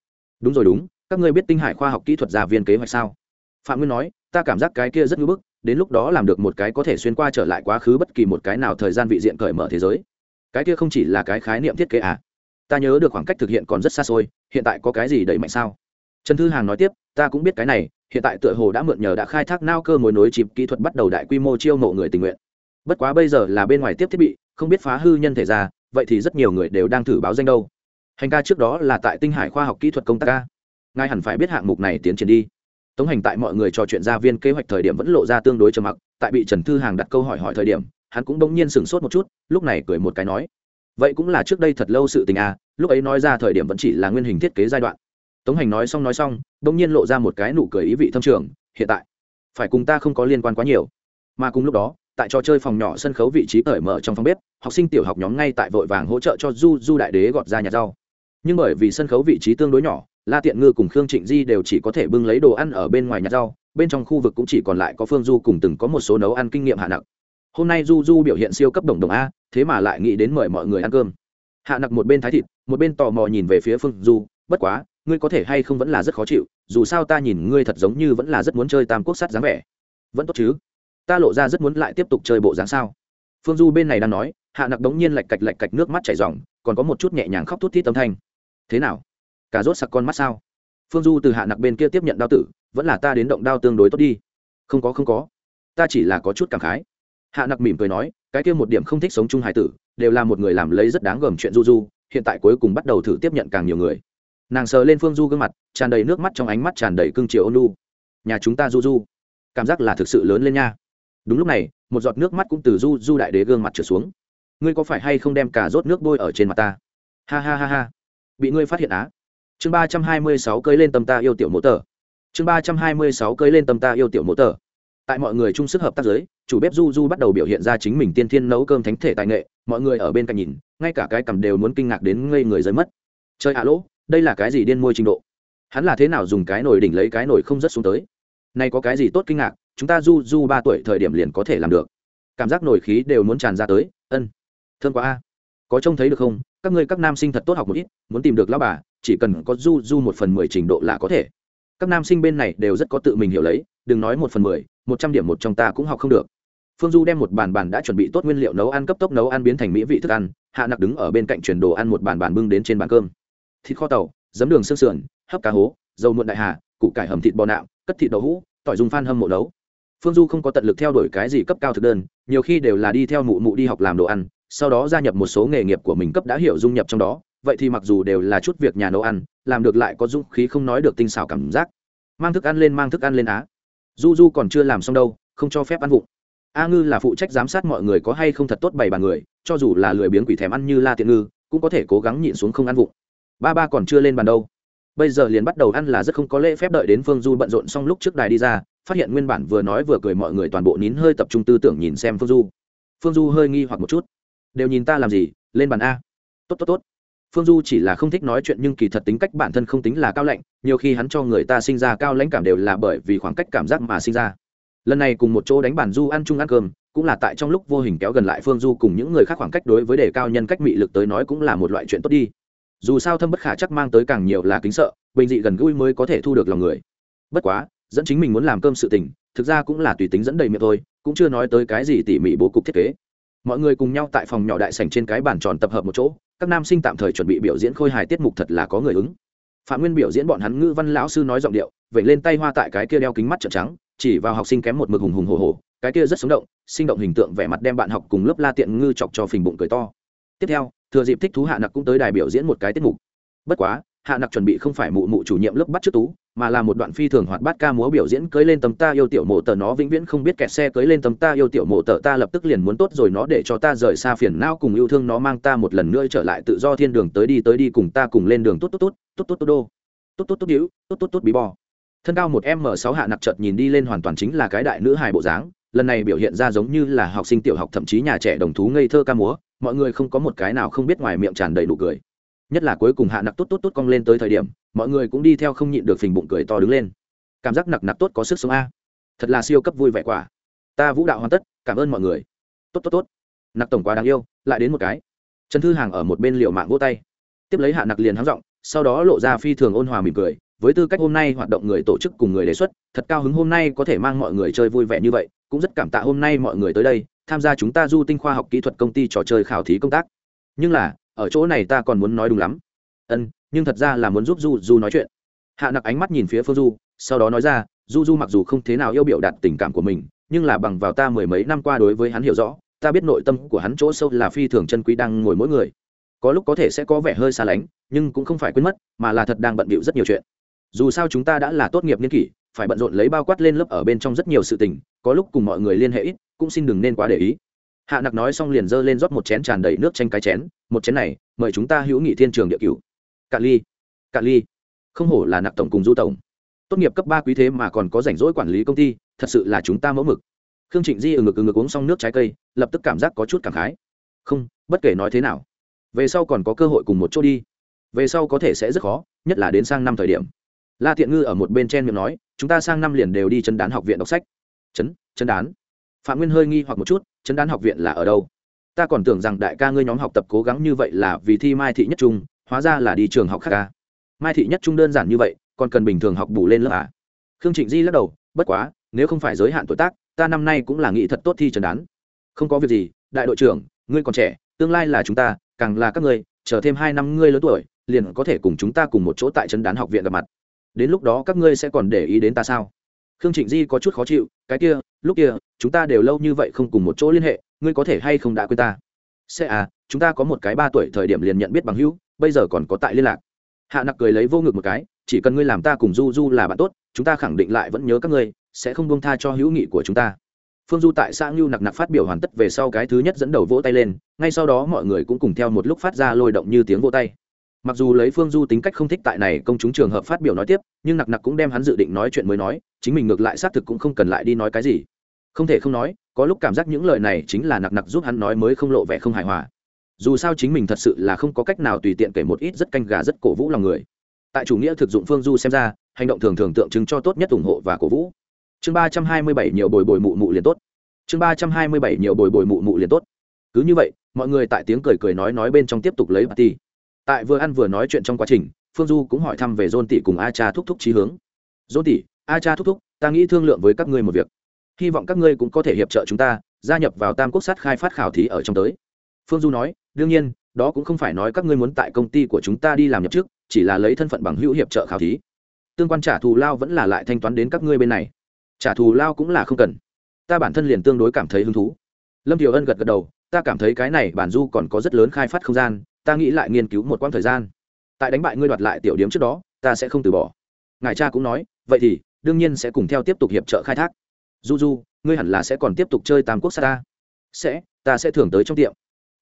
Đúng rồi đúng, các ngươi biết tinh hải khoa học kỹ thuật gia viên kế hoạch sao? Phạm nguyên nói, ta cảm giác cái kia rất ngưỡng bức, đến lúc đó làm được một cái có thể xuyên qua trở lại quá khứ bất kỳ một cái nào thời gian vị diện cởi mở thế giới. Cái kia không chỉ là cái khái niệm thiết kế à? Ta nhớ được khoảng cách thực hiện còn rất xa xôi, hiện tại có cái gì đẩy mạnh sao? Trần thư hàng nói tiếp, ta cũng biết cái này, hiện tại tựa hồ đã mượn nhờ đã khai thác nao cơ mối nối chịp kỹ thuật bắt đầu đại quy mô chiêu mộ người tình nguyện. Bất quá bây giờ là bên ngoài tiếp thiết bị, không biết phá hư nhân thể ra, vậy thì rất nhiều người đều đang thử báo danh đâu. Hành ca trước đó là tại tinh hải khoa học kỹ thuật công tác ca. Ngài hẳn phải biết hạng mục này tiến triển đi tống hành tại mọi người trò chuyện gia viên kế hoạch thời điểm vẫn lộ ra tương đối trầm mặc, tại bị trần thư hàng đặt câu hỏi hỏi thời điểm, hắn cũng bỗng nhiên sửng sốt một chút, lúc này cười một cái nói, vậy cũng là trước đây thật lâu sự tình à lúc ấy nói ra thời điểm vẫn chỉ là nguyên hình thiết kế giai đoạn. Tống hành nói xong nói xong, bỗng nhiên lộ ra một cái nụ cười ý vị thâm trường, hiện tại, phải cùng ta không có liên quan quá nhiều. Mà cùng lúc đó, tại trò chơi phòng nhỏ sân khấu vị trí cởi mở trong phòng bếp, học sinh tiểu học nhóm ngay tại vội vàng hỗ trợ cho du du đại đế gọt ra nhà rau. Nhưng bởi vì sân khấu vị trí tương đối nhỏ la tiện ngư cùng khương trịnh di đều chỉ có thể bưng lấy đồ ăn ở bên ngoài nhà rau, bên trong khu vực cũng chỉ còn lại có phương du cùng từng có một số nấu ăn kinh nghiệm hạ nặc. Hôm nay du du biểu hiện siêu cấp đồng đồng a, thế mà lại nghĩ đến mời mọi người ăn cơm. Hạ nặc một bên thái thịt, một bên tò mò nhìn về phía phương du, bất quá, ngươi có thể hay không vẫn là rất khó chịu, dù sao ta nhìn ngươi thật giống như vẫn là rất muốn chơi tam quốc sát dáng vẻ. Vẫn tốt chứ? Ta lộ ra rất muốn lại tiếp tục chơi bộ dáng sao? Phương du bên này đang nói, hạ nặc đống nhiên lạch cạch lạch cạch nước mắt chảy r còn có một chút nhẹ nhàng khóc thút thít âm thanh. Thế nào? Cả rốt sặc con mắt sao? Phương du từ hạ nặc bên kia tiếp nhận đao tử, vẫn là ta đến động đao tương đối tốt đi. Không có không có. Ta chỉ là có chút cảm khái. Hạ nặc mỉm cười nói, cái kia một điểm không thích sống chung hải tử, đều là một người làm lấy rất đáng gờm chuyện du du, hiện tại cuối cùng bắt đầu thử tiếp nhận càng nhiều người. Nàng sờ lên phương du gương mặt, tràn đầy nước mắt trong ánh mắt tràn đầy cưng chiều ôn lu nhà chúng ta du du. Cảm giác là thực sự lớn lên nha. Đúng lúc này, một giọt nước mắt cũng từ du du đại đế gương mặt trở xuống. Ngươi có phải hay không đem cả rốt nước bôi ở trên mặt ta? Ha ha ha ha. Bị ngươi phát hiện á? Chương ba trăm hai mươi sáu cơi lên tâm ta yêu tiểu mộ tờ. Chương ba trăm hai mươi sáu cơi lên tâm ta yêu tiểu mộ tờ. Tại mọi người chung sức hợp tác giới chủ bếp du du bắt đầu biểu hiện ra chính mình tiên thiên nấu cơm thánh thể tài nghệ, mọi người ở bên cạnh nhìn, ngay cả cái cầm đều muốn kinh ngạc đến ngây người rơi mất. Chơi hạ lỗ, đây là cái gì điên môi trình độ? Hắn là thế nào dùng cái nồi đỉnh lấy cái nồi không rất xuống tới? Nay có cái gì tốt kinh ngạc, chúng ta du du ba tuổi thời điểm liền có thể làm được. Cảm giác nổi khí đều muốn tràn ra tới, ân. Thương quá a có trông thấy được không? Các ngươi các nam sinh thật tốt học một ít, muốn tìm được lao bà, chỉ cần có du du một phần mười trình độ là có thể. Các nam sinh bên này đều rất có tự mình hiểu lấy, đừng nói một phần mười, một trăm điểm một trong ta cũng học không được. Phương du đem một bàn bàn đã chuẩn bị tốt nguyên liệu nấu ăn cấp tốc nấu ăn biến thành mỹ vị thức ăn, hạ nặc đứng ở bên cạnh chuyển đồ ăn một bàn bàn bưng đến trên bàn cơm. Thịt kho tàu, giấm đường sương sườn, hấp cá hố, dầu muộn đại hà, củ cải hầm thịt bò nạo, cất thịt đậu hũ, tỏi dùng phan hâm mộ nấu. Phương du không có tận lực theo đuổi cái gì cấp cao thực đơn, nhiều khi đều là đi theo mụ mụ đi học làm đồ ăn sau đó gia nhập một số nghề nghiệp của mình cấp đã hiểu dung nhập trong đó, vậy thì mặc dù đều là chút việc nhà nấu ăn, làm được lại có dũng khí không nói được tinh xảo cảm giác. Mang thức ăn lên, mang thức ăn lên á. Du du còn chưa làm xong đâu, không cho phép ăn vụng. A ngư là phụ trách giám sát mọi người có hay không thật tốt bày bàn người, cho dù là lười biếng quỷ thèm ăn như la tiện ngư, cũng có thể cố gắng nhịn xuống không ăn vụng. Ba ba còn chưa lên bàn đâu. Bây giờ liền bắt đầu ăn là rất không có lễ phép đợi đến phương du bận rộn xong lúc trước đài đi ra, phát hiện nguyên bản vừa nói vừa cười mọi người toàn bộ nín hơi tập trung tư tưởng nhìn xem phương du. Phương du hơi nghi hoặc một chút đều nhìn ta làm gì, lên bàn a. Tốt tốt tốt. Phương du chỉ là không thích nói chuyện nhưng kỳ thật tính cách bản thân không tính là cao lãnh nhiều khi hắn cho người ta sinh ra cao lãnh cảm đều là bởi vì khoảng cách cảm giác mà sinh ra. Lần này cùng một chỗ đánh bàn du ăn chung ăn cơm, cũng là tại trong lúc vô hình kéo gần lại phương du cùng những người khác khoảng cách đối với đề cao nhân cách mị lực tới nói cũng là một loại chuyện tốt đi. Dù sao thâm bất khả chắc mang tới càng nhiều là kính sợ, bình dị gần gũi mới có thể thu được lòng người. Bất quá, dẫn chính mình muốn làm cơm sự tình, thực ra cũng là tùy tính dẫn đầy miệng thôi, cũng chưa nói tới cái gì tỉ mỉ bố cục thiết kế mọi người cùng nhau tại phòng nhỏ đại sảnh trên cái bàn tròn tập hợp một chỗ, các nam sinh tạm thời chuẩn bị biểu diễn khôi hài tiết mục thật là có người ứng. Phạm nguyên biểu diễn bọn hắn ngữ văn lão sư nói giọng điệu vậy lên tay hoa tại cái kia đeo kính mắt trợn trắng, chỉ vào học sinh kém một mực hùng hùng hồ hồ cái kia rất sống động, sinh động hình tượng vẻ mặt đem bạn học cùng lớp la tiện ngư chọc cho phình bụng cười to. Tiếp theo, thừa dịp thích thú hạ nặc cũng tới đài biểu diễn một cái tiết mục. Bất quá hạ nặc chuẩn bị không phải mụ mụ chủ nhiệm lớp bắt trước tú, mà là một đoạn phi thường hoạt bát ca múa biểu diễn cưới lên tầm ta yêu tiểu mộ tờ nó vĩnh viễn không biết kẹt xe cưới lên tầm ta yêu tiểu mộ tờ, ta lập tức liền muốn tốt rồi nó để cho ta rời xa phiền não cùng yêu thương nó mang ta một lần nữa trở lại tự do thiên đường tới đi tới đi cùng ta cùng lên đường tốt tốt tốt tốt tốt tốt đô. Tốt tốt tốt điếu, tốt tốt tốt bí bò. Thân cao một m sáu hạ nặc chợt nhìn đi lên hoàn toàn chính là cái đại nữ hài bộ dáng, lần này biểu hiện ra giống như là học sinh tiểu học thậm chí nhà trẻ đồng thú ngây thơ ca múa, mọi người không có một cái nào không biết ngoài miệng tràn đầy nụ cười nhất là cuối cùng hạ nặc tốt tốt tốt cong lên tới thời điểm, mọi người cũng đi theo không nhịn được phình bụng cười to đứng lên. Cảm giác nặc nặc tốt có sức sống a. Thật là siêu cấp vui vẻ quả. Ta vũ đạo hoàn tất, cảm ơn mọi người. Tốt tốt tốt. Nặc tổng quá đáng yêu, lại đến một cái. Trần thư hàng ở một bên liệu mạng vô tay. Tiếp lấy hạ nặc liền hắng giọng, sau đó lộ ra phi thường ôn hòa mỉm cười, với tư cách hôm nay hoạt động người tổ chức cùng người đề xuất, thật cao hứng hôm nay có thể mang mọi người chơi vui vẻ như vậy, cũng rất cảm tạ hôm nay mọi người tới đây, tham gia chúng ta du tinh khoa học kỹ thuật công ty trò chơi khảo thí công tác. Nhưng là ở chỗ này ta còn muốn nói đúng lắm. Ân, nhưng thật ra là muốn giúp du du nói chuyện. Hạ nặc ánh mắt nhìn phía phương du, sau đó nói ra, du du mặc dù không thế nào yêu biểu đạt tình cảm của mình, nhưng là bằng vào ta mười mấy năm qua đối với hắn hiểu rõ, ta biết nội tâm của hắn chỗ sâu là phi thường chân quý đang ngồi mỗi người. Có lúc có thể sẽ có vẻ hơi xa lánh, nhưng cũng không phải quên mất, mà là thật đang bận bịu rất nhiều chuyện. Dù sao chúng ta đã là tốt nghiệp niên kỷ, phải bận rộn lấy bao quát lên lớp ở bên trong rất nhiều sự tình, có lúc cùng mọi người liên hệ ít, cũng xin đừng nên quá để ý hạ nặc nói xong liền giơ lên rót một chén tràn đầy nước chanh cái chén, một chén này, mời chúng ta hữu nghị thiên trường địa cửu. Cạn ly cạn ly, không hổ là nặc tổng cùng du tổng. Tốt nghiệp cấp ba quý thế mà còn có rảnh rỗi quản lý công ty, thật sự là chúng ta mẫu mực. Khương trịnh di ở ngực ở ngực uống xong nước trái cây, lập tức cảm giác có chút cảm khái. Không, bất kể nói thế nào, về sau còn có cơ hội cùng một chỗ đi. Về sau có thể sẽ rất khó, nhất là đến sang năm thời điểm. La thiện ngư ở một bên chen miệng nói, chúng ta sang năm liền đều đi chân đán học viện đọc sách. Chấn, chân đán. Phạm nguyên hơi nghi hoặc một chút chấn đán học viện là ở đâu? Ta còn tưởng rằng đại ca ngươi nhóm học tập cố gắng như vậy là vì thi mai thị nhất trung, hóa ra là đi trường học khác ca mai thị nhất trung đơn giản như vậy, còn cần bình thường học bù lên lớp à? Khương trịnh di lắc đầu, bất quá, nếu không phải giới hạn tuổi tác, ta năm nay cũng là nghĩ thật tốt thi trần đán không có việc gì, đại đội trưởng, ngươi còn trẻ, tương lai là chúng ta, càng là các ngươi, chờ thêm hai năm ngươi lớn tuổi, liền có thể cùng chúng ta cùng một chỗ tại trấn đán học viện gặp mặt. Đến lúc đó các ngươi sẽ còn để ý đến ta sao? Khương trịnh di có chút khó chịu, cái kia, lúc kia, chúng ta đều lâu như vậy không cùng một chỗ liên hệ, ngươi có thể hay không đã quên ta? Sẽ à chúng ta có một cái ba tuổi thời điểm liền nhận biết bằng hữu, bây giờ còn có tại liên lạc. Hạ nặc cười lấy vô ngực một cái, chỉ cần ngươi làm ta cùng du du là bạn tốt, chúng ta khẳng định lại vẫn nhớ các ngươi, sẽ không buông tha cho hữu nghị của chúng ta. Phương du tại xã ngưu nặc nặc phát biểu hoàn tất về sau cái thứ nhất dẫn đầu vỗ tay lên, ngay sau đó mọi người cũng cùng theo một lúc phát ra lôi động như tiếng vỗ tay mặc dù lấy phương du tính cách không thích tại này công chúng trường hợp phát biểu nói tiếp, nhưng nặc nặc cũng đem hắn dự định nói chuyện mới nói, chính mình ngược lại xác thực cũng không cần lại đi nói cái gì. Không thể không nói, có lúc cảm giác những lời này chính là nặc nặc giúp hắn nói mới không lộ vẻ không hài hòa. Dù sao chính mình thật sự là không có cách nào tùy tiện kể một ít rất canh gà rất cổ vũ lòng người. Tại chủ nghĩa thực dụng phương du xem ra, hành động thường thường tượng trưng cho tốt nhất ủng hộ và cổ vũ. Chương ba trăm hai mươi bảy nhiều bồi bồi mụ mụ liền tốt. Chương ba trăm hai mươi bảy nhiều bồi bồi mụ mụ liền tốt. Cứ như vậy, mọi người tại tiếng cười cười nói nói bên trong tiếp tục lấy party tại vừa ăn vừa nói chuyện trong quá trình, phương du cũng hỏi thăm về dôn tỷ cùng a cha thúc thúc trí hướng. Dôn tỷ a cha thúc thúc, ta nghĩ thương lượng với các ngươi một việc. Hy vọng các ngươi cũng có thể hiệp trợ chúng ta, gia nhập vào tam quốc sát khai phát khảo thí ở trong tới. Phương du nói, đương nhiên, đó cũng không phải nói các ngươi muốn tại công ty của chúng ta đi làm nhập trước chỉ là lấy thân phận bằng hữu hiệp trợ khảo thí. Tương quan trả thù lao vẫn là lại thanh toán đến các ngươi bên này. Trả thù lao cũng là không cần. Ta bản thân liền tương đối cảm thấy hứng thú. Lâm thiều ân gật gật đầu, ta cảm thấy cái này bản du còn có rất lớn khai phát không gian ta nghĩ lại nghiên cứu một quãng thời gian. Tại đánh bại ngươi đoạt lại tiểu điếm trước đó, ta sẽ không từ bỏ. Ngài cha cũng nói, vậy thì, đương nhiên sẽ cùng theo tiếp tục hiệp trợ khai thác. Du du ngươi hẳn là sẽ còn tiếp tục chơi tam quốc sa ta. Sẽ ta sẽ thưởng tới trong tiệm.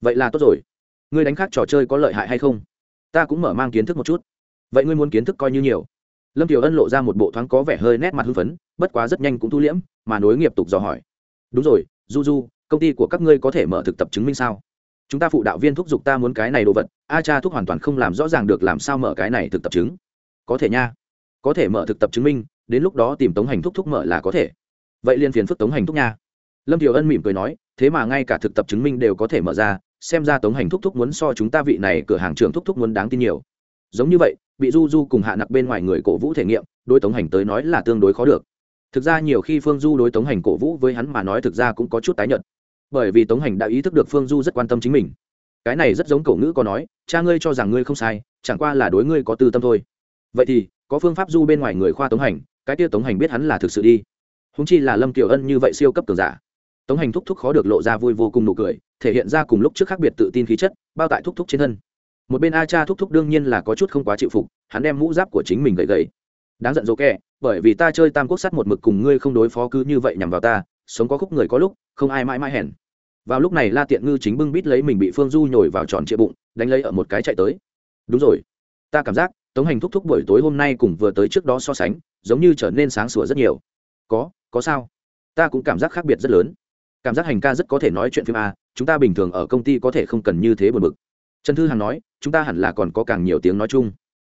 Vậy là tốt rồi. Ngươi đánh khác trò chơi có lợi hại hay không? Ta cũng mở mang kiến thức một chút. Vậy ngươi muốn kiến thức coi như nhiều. Lâm tiểu ân lộ ra một bộ thoáng có vẻ hơi nét mặt hưng phấn, bất quá rất nhanh cũng thu liễm, mà nối nghiệp tục dò hỏi. Đúng rồi du du công ty của các ngươi có thể mở thực tập chứng minh sao? Chúng ta phụ đạo viên thúc giục ta muốn cái này đồ vật, a cha thúc hoàn toàn không làm rõ ràng được làm sao mở cái này thực tập chứng. Có thể nha. Có thể mở thực tập chứng minh, đến lúc đó tìm tống hành thúc thúc mở là có thể. Vậy liên phiền phức tống hành thúc nha. Lâm thiều ân mỉm cười nói, thế mà ngay cả thực tập chứng minh đều có thể mở ra, xem ra tống hành thúc thúc muốn so chúng ta vị này cửa hàng trường thúc thúc muốn đáng tin nhiều. Giống như vậy, bị du du cùng hạ nặc bên ngoài người cổ vũ thể nghiệm đôi tống hành tới nói là tương đối khó được. Thực ra nhiều khi phương du đối tống hành cổ vũ với hắn mà nói thực ra cũng có chút tái nhợt bởi vì tống hành đã ý thức được phương du rất quan tâm chính mình. Cái này rất giống cổ ngữ có nói, cha ngươi cho rằng ngươi không sai, chẳng qua là đối ngươi có tư tâm thôi. Vậy thì, có phương pháp du bên ngoài người khoa tống hành, cái kia tống hành biết hắn là thực sự đi. Húng chi là lâm Tiểu ân như vậy siêu cấp cường giả. Tống hành thúc thúc khó được lộ ra vui vô cùng nụ cười, thể hiện ra cùng lúc trước khác biệt tự tin khí chất, bao tại thúc thúc trên thân. Một bên a cha thúc thúc đương nhiên là có chút không quá chịu phục, hắn đem mũ giáp của chính mình gậy gậy đáng giận dỗ kẹ bởi vì ta chơi tam quốc sắt một mực cùng ngươi không đối phó cứ như vậy nhằm vào ta sống có khúc người có lúc, không ai mãi mãi hèn. Vào lúc này la tiện ngư chính bưng bít lấy mình bị phương du nhồi vào tròn trịa bụng, đánh lấy ở một cái chạy tới. Đúng rồi. Ta cảm giác, tống hành thúc thúc buổi tối hôm nay cùng vừa tới trước đó so sánh, giống như trở nên sáng sủa rất nhiều. Có có sao? Ta cũng cảm giác khác biệt rất lớn. Cảm giác hành ca rất có thể nói chuyện phim a, chúng ta bình thường ở công ty có thể không cần như thế buồn bực. Trần thư hằng nói, chúng ta hẳn là còn có càng nhiều tiếng nói chung.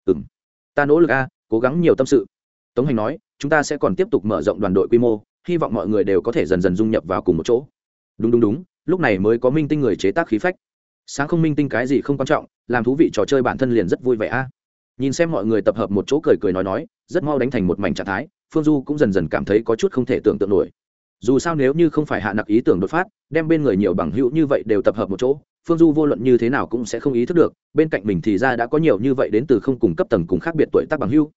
Ừ m ta nỗ lực a, cố gắng nhiều tâm sự. Tống hành nói, chúng ta sẽ còn tiếp tục mở rộng đoàn đội quy mô hy vọng mọi người đều có thể dần dần dung nhập vào cùng một chỗ. Đúng đúng đúng, lúc này mới có minh tinh người chế tác khí phách. Sáng không minh tinh cái gì không quan trọng, làm thú vị trò chơi bản thân liền rất vui vẻ a. Nhìn xem mọi người tập hợp một chỗ cười cười nói nói, rất mau đánh thành một mảnh trạng thái, phương du cũng dần dần cảm thấy có chút không thể tưởng tượng nổi. Dù sao nếu như không phải hạ nặc ý tưởng đột phát, đem bên người nhiều bằng hữu như vậy đều tập hợp một chỗ, phương du vô luận như thế nào cũng sẽ không ý thức được, bên cạnh mình thì ra đã có nhiều như vậy đến từ không cùng cấp tầng cùng khác biệt tuổi tác bằng hữu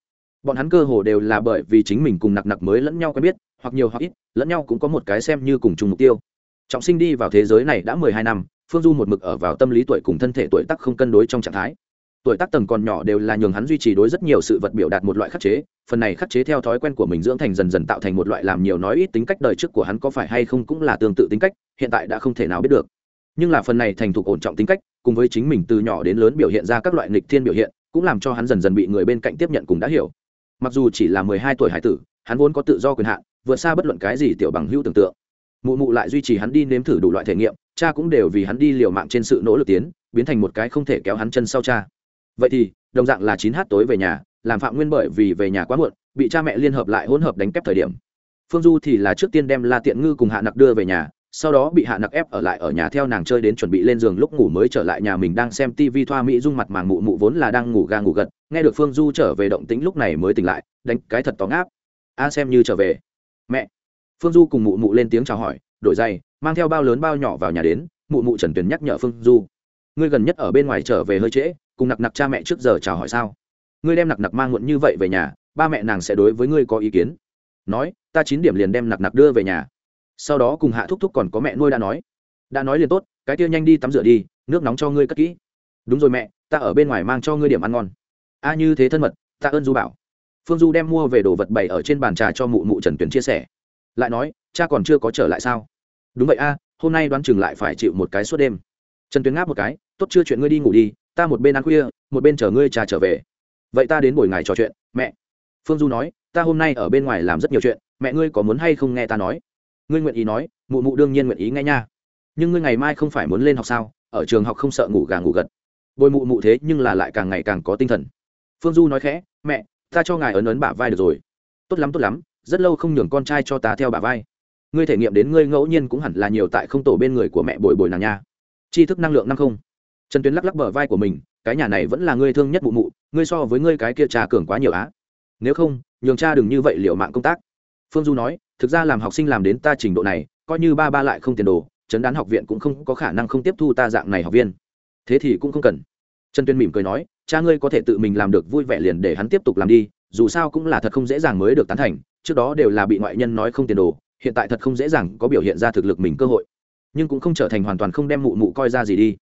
bọn hắn cơ hồ đều là bởi vì chính mình cùng nặc nặc mới lẫn nhau quen biết, hoặc nhiều hoặc ít, lẫn nhau cũng có một cái xem như cùng chung mục tiêu. Trọng sinh đi vào thế giới này đã mười hai năm, phương du một mực ở vào tâm lý tuổi cùng thân thể tuổi tác không cân đối trong trạng thái. Tuổi tác tầng còn nhỏ đều là nhường hắn duy trì đối rất nhiều sự vật biểu đạt một loại khắc chế, phần này khắc chế theo thói quen của mình dưỡng thành dần dần tạo thành một loại làm nhiều nói ít tính cách đời trước của hắn có phải hay không cũng là tương tự tính cách, hiện tại đã không thể nào biết được. Nhưng là phần này thành thục ổn trọng tính cách, cùng với chính mình từ nhỏ đến lớn biểu hiện ra các loại nghịch thiên biểu hiện, cũng làm cho hắn dần dần bị người bên cạnh tiếp nhận cùng đã hiểu mặc dù chỉ là mười hai tuổi hải tử, hắn vốn có tự do quyền hạn, vượt xa bất luận cái gì tiểu bằng hữu tưởng tượng. Mụ mụ lại duy trì hắn đi nếm thử đủ loại thể nghiệm, cha cũng đều vì hắn đi liều mạng trên sự nỗ lực tiến, biến thành một cái không thể kéo hắn chân sau cha. Vậy thì, đồng dạng là chín h tối về nhà, làm phạm nguyên bởi vì về nhà quá muộn, bị cha mẹ liên hợp lại hỗn hợp đánh kép thời điểm. Phương du thì là trước tiên đem la tiện ngư cùng hạ nặc đưa về nhà sau đó bị hạ nặc ép ở lại ở nhà theo nàng chơi đến chuẩn bị lên giường lúc ngủ mới trở lại nhà mình đang xem tv thoa mỹ dung mặt màng mụ mụ vốn là đang ngủ ga ngủ gật, nghe được phương du trở về động tĩnh lúc này mới tỉnh lại, đánh cái thật to ngáp. A xem như trở về. Mẹ. Phương du cùng mụ mụ lên tiếng chào hỏi, đổi giày, mang theo bao lớn bao nhỏ vào nhà đến, mụ mụ trần tuyền nhắc nhở phương du. Ngươi gần nhất ở bên ngoài trở về hơi trễ, cùng nặc nặc cha mẹ trước giờ chào hỏi sao? Ngươi đem nặc nặc mang muộn như vậy về nhà, ba mẹ nàng sẽ đối với ngươi có ý kiến. Nói, ta chín điểm liền đem nặc nặc đưa về nhà sau đó cùng hạ thúc thúc còn có mẹ nuôi đã nói đã nói liền tốt, cái kia nhanh đi tắm rửa đi, nước nóng cho ngươi cất kỹ. Đúng rồi mẹ, ta ở bên ngoài mang cho ngươi điểm ăn ngon. A, như thế thân mật, ta ơn du bảo. Phương du đem mua về đồ vật bày ở trên bàn trà cho mụ mụ trần tuyền chia sẻ. Lại nói, cha còn chưa có trở lại sao? Đúng vậy a, hôm nay đoán chừng lại phải chịu một cái suốt đêm. Trần tuyến ngáp một cái, tốt chưa chuyện ngươi đi ngủ đi, ta một bên ăn khuya, một bên chờ ngươi trà trở về. Vậy ta đến buổi ngày trò chuyện, mẹ. Phương du nói, ta hôm nay ở bên ngoài làm rất nhiều chuyện, mẹ ngươi có muốn hay không nghe ta nói? Ngươi nguyện ý nói, mụ mụ đương nhiên nguyện ý nghe nha. Nhưng ngươi ngày mai không phải muốn lên học sao? Ở trường học không sợ ngủ gà ngủ gật. Bồi mụ mụ thế nhưng là lại càng ngày càng có tinh thần. Phương du nói khẽ, mẹ, ta cho ngài ấn ấn bả vai được rồi. Tốt lắm tốt lắm, rất lâu không nhường con trai cho ta theo bả vai. Ngươi thể nghiệm đến ngươi ngẫu nhiên cũng hẳn là nhiều tại không tổ bên người của mẹ bồi bồi nàng nha. Tri thức năng lượng năm không. Trần tuyến lắc lắc bờ vai của mình, cái nhà này vẫn là ngươi thương nhất mụ mụ, ngươi so với ngươi cái kia trà cường quá nhiều á. Nếu không, nhường cha đừng như vậy liệu mạng công tác. Phương du nói thực ra làm học sinh làm đến ta trình độ này, coi như ba ba lại không tiền đồ, chấn đán học viện cũng không có khả năng không tiếp thu ta dạng này học viên. Thế thì cũng không cần. Trần tuyên mỉm cười nói, cha ngươi có thể tự mình làm được vui vẻ liền để hắn tiếp tục làm đi, dù sao cũng là thật không dễ dàng mới được tán thành, trước đó đều là bị ngoại nhân nói không tiền đồ, hiện tại thật không dễ dàng có biểu hiện ra thực lực mình cơ hội. Nhưng cũng không trở thành hoàn toàn không đem mụ mụ coi ra gì đi.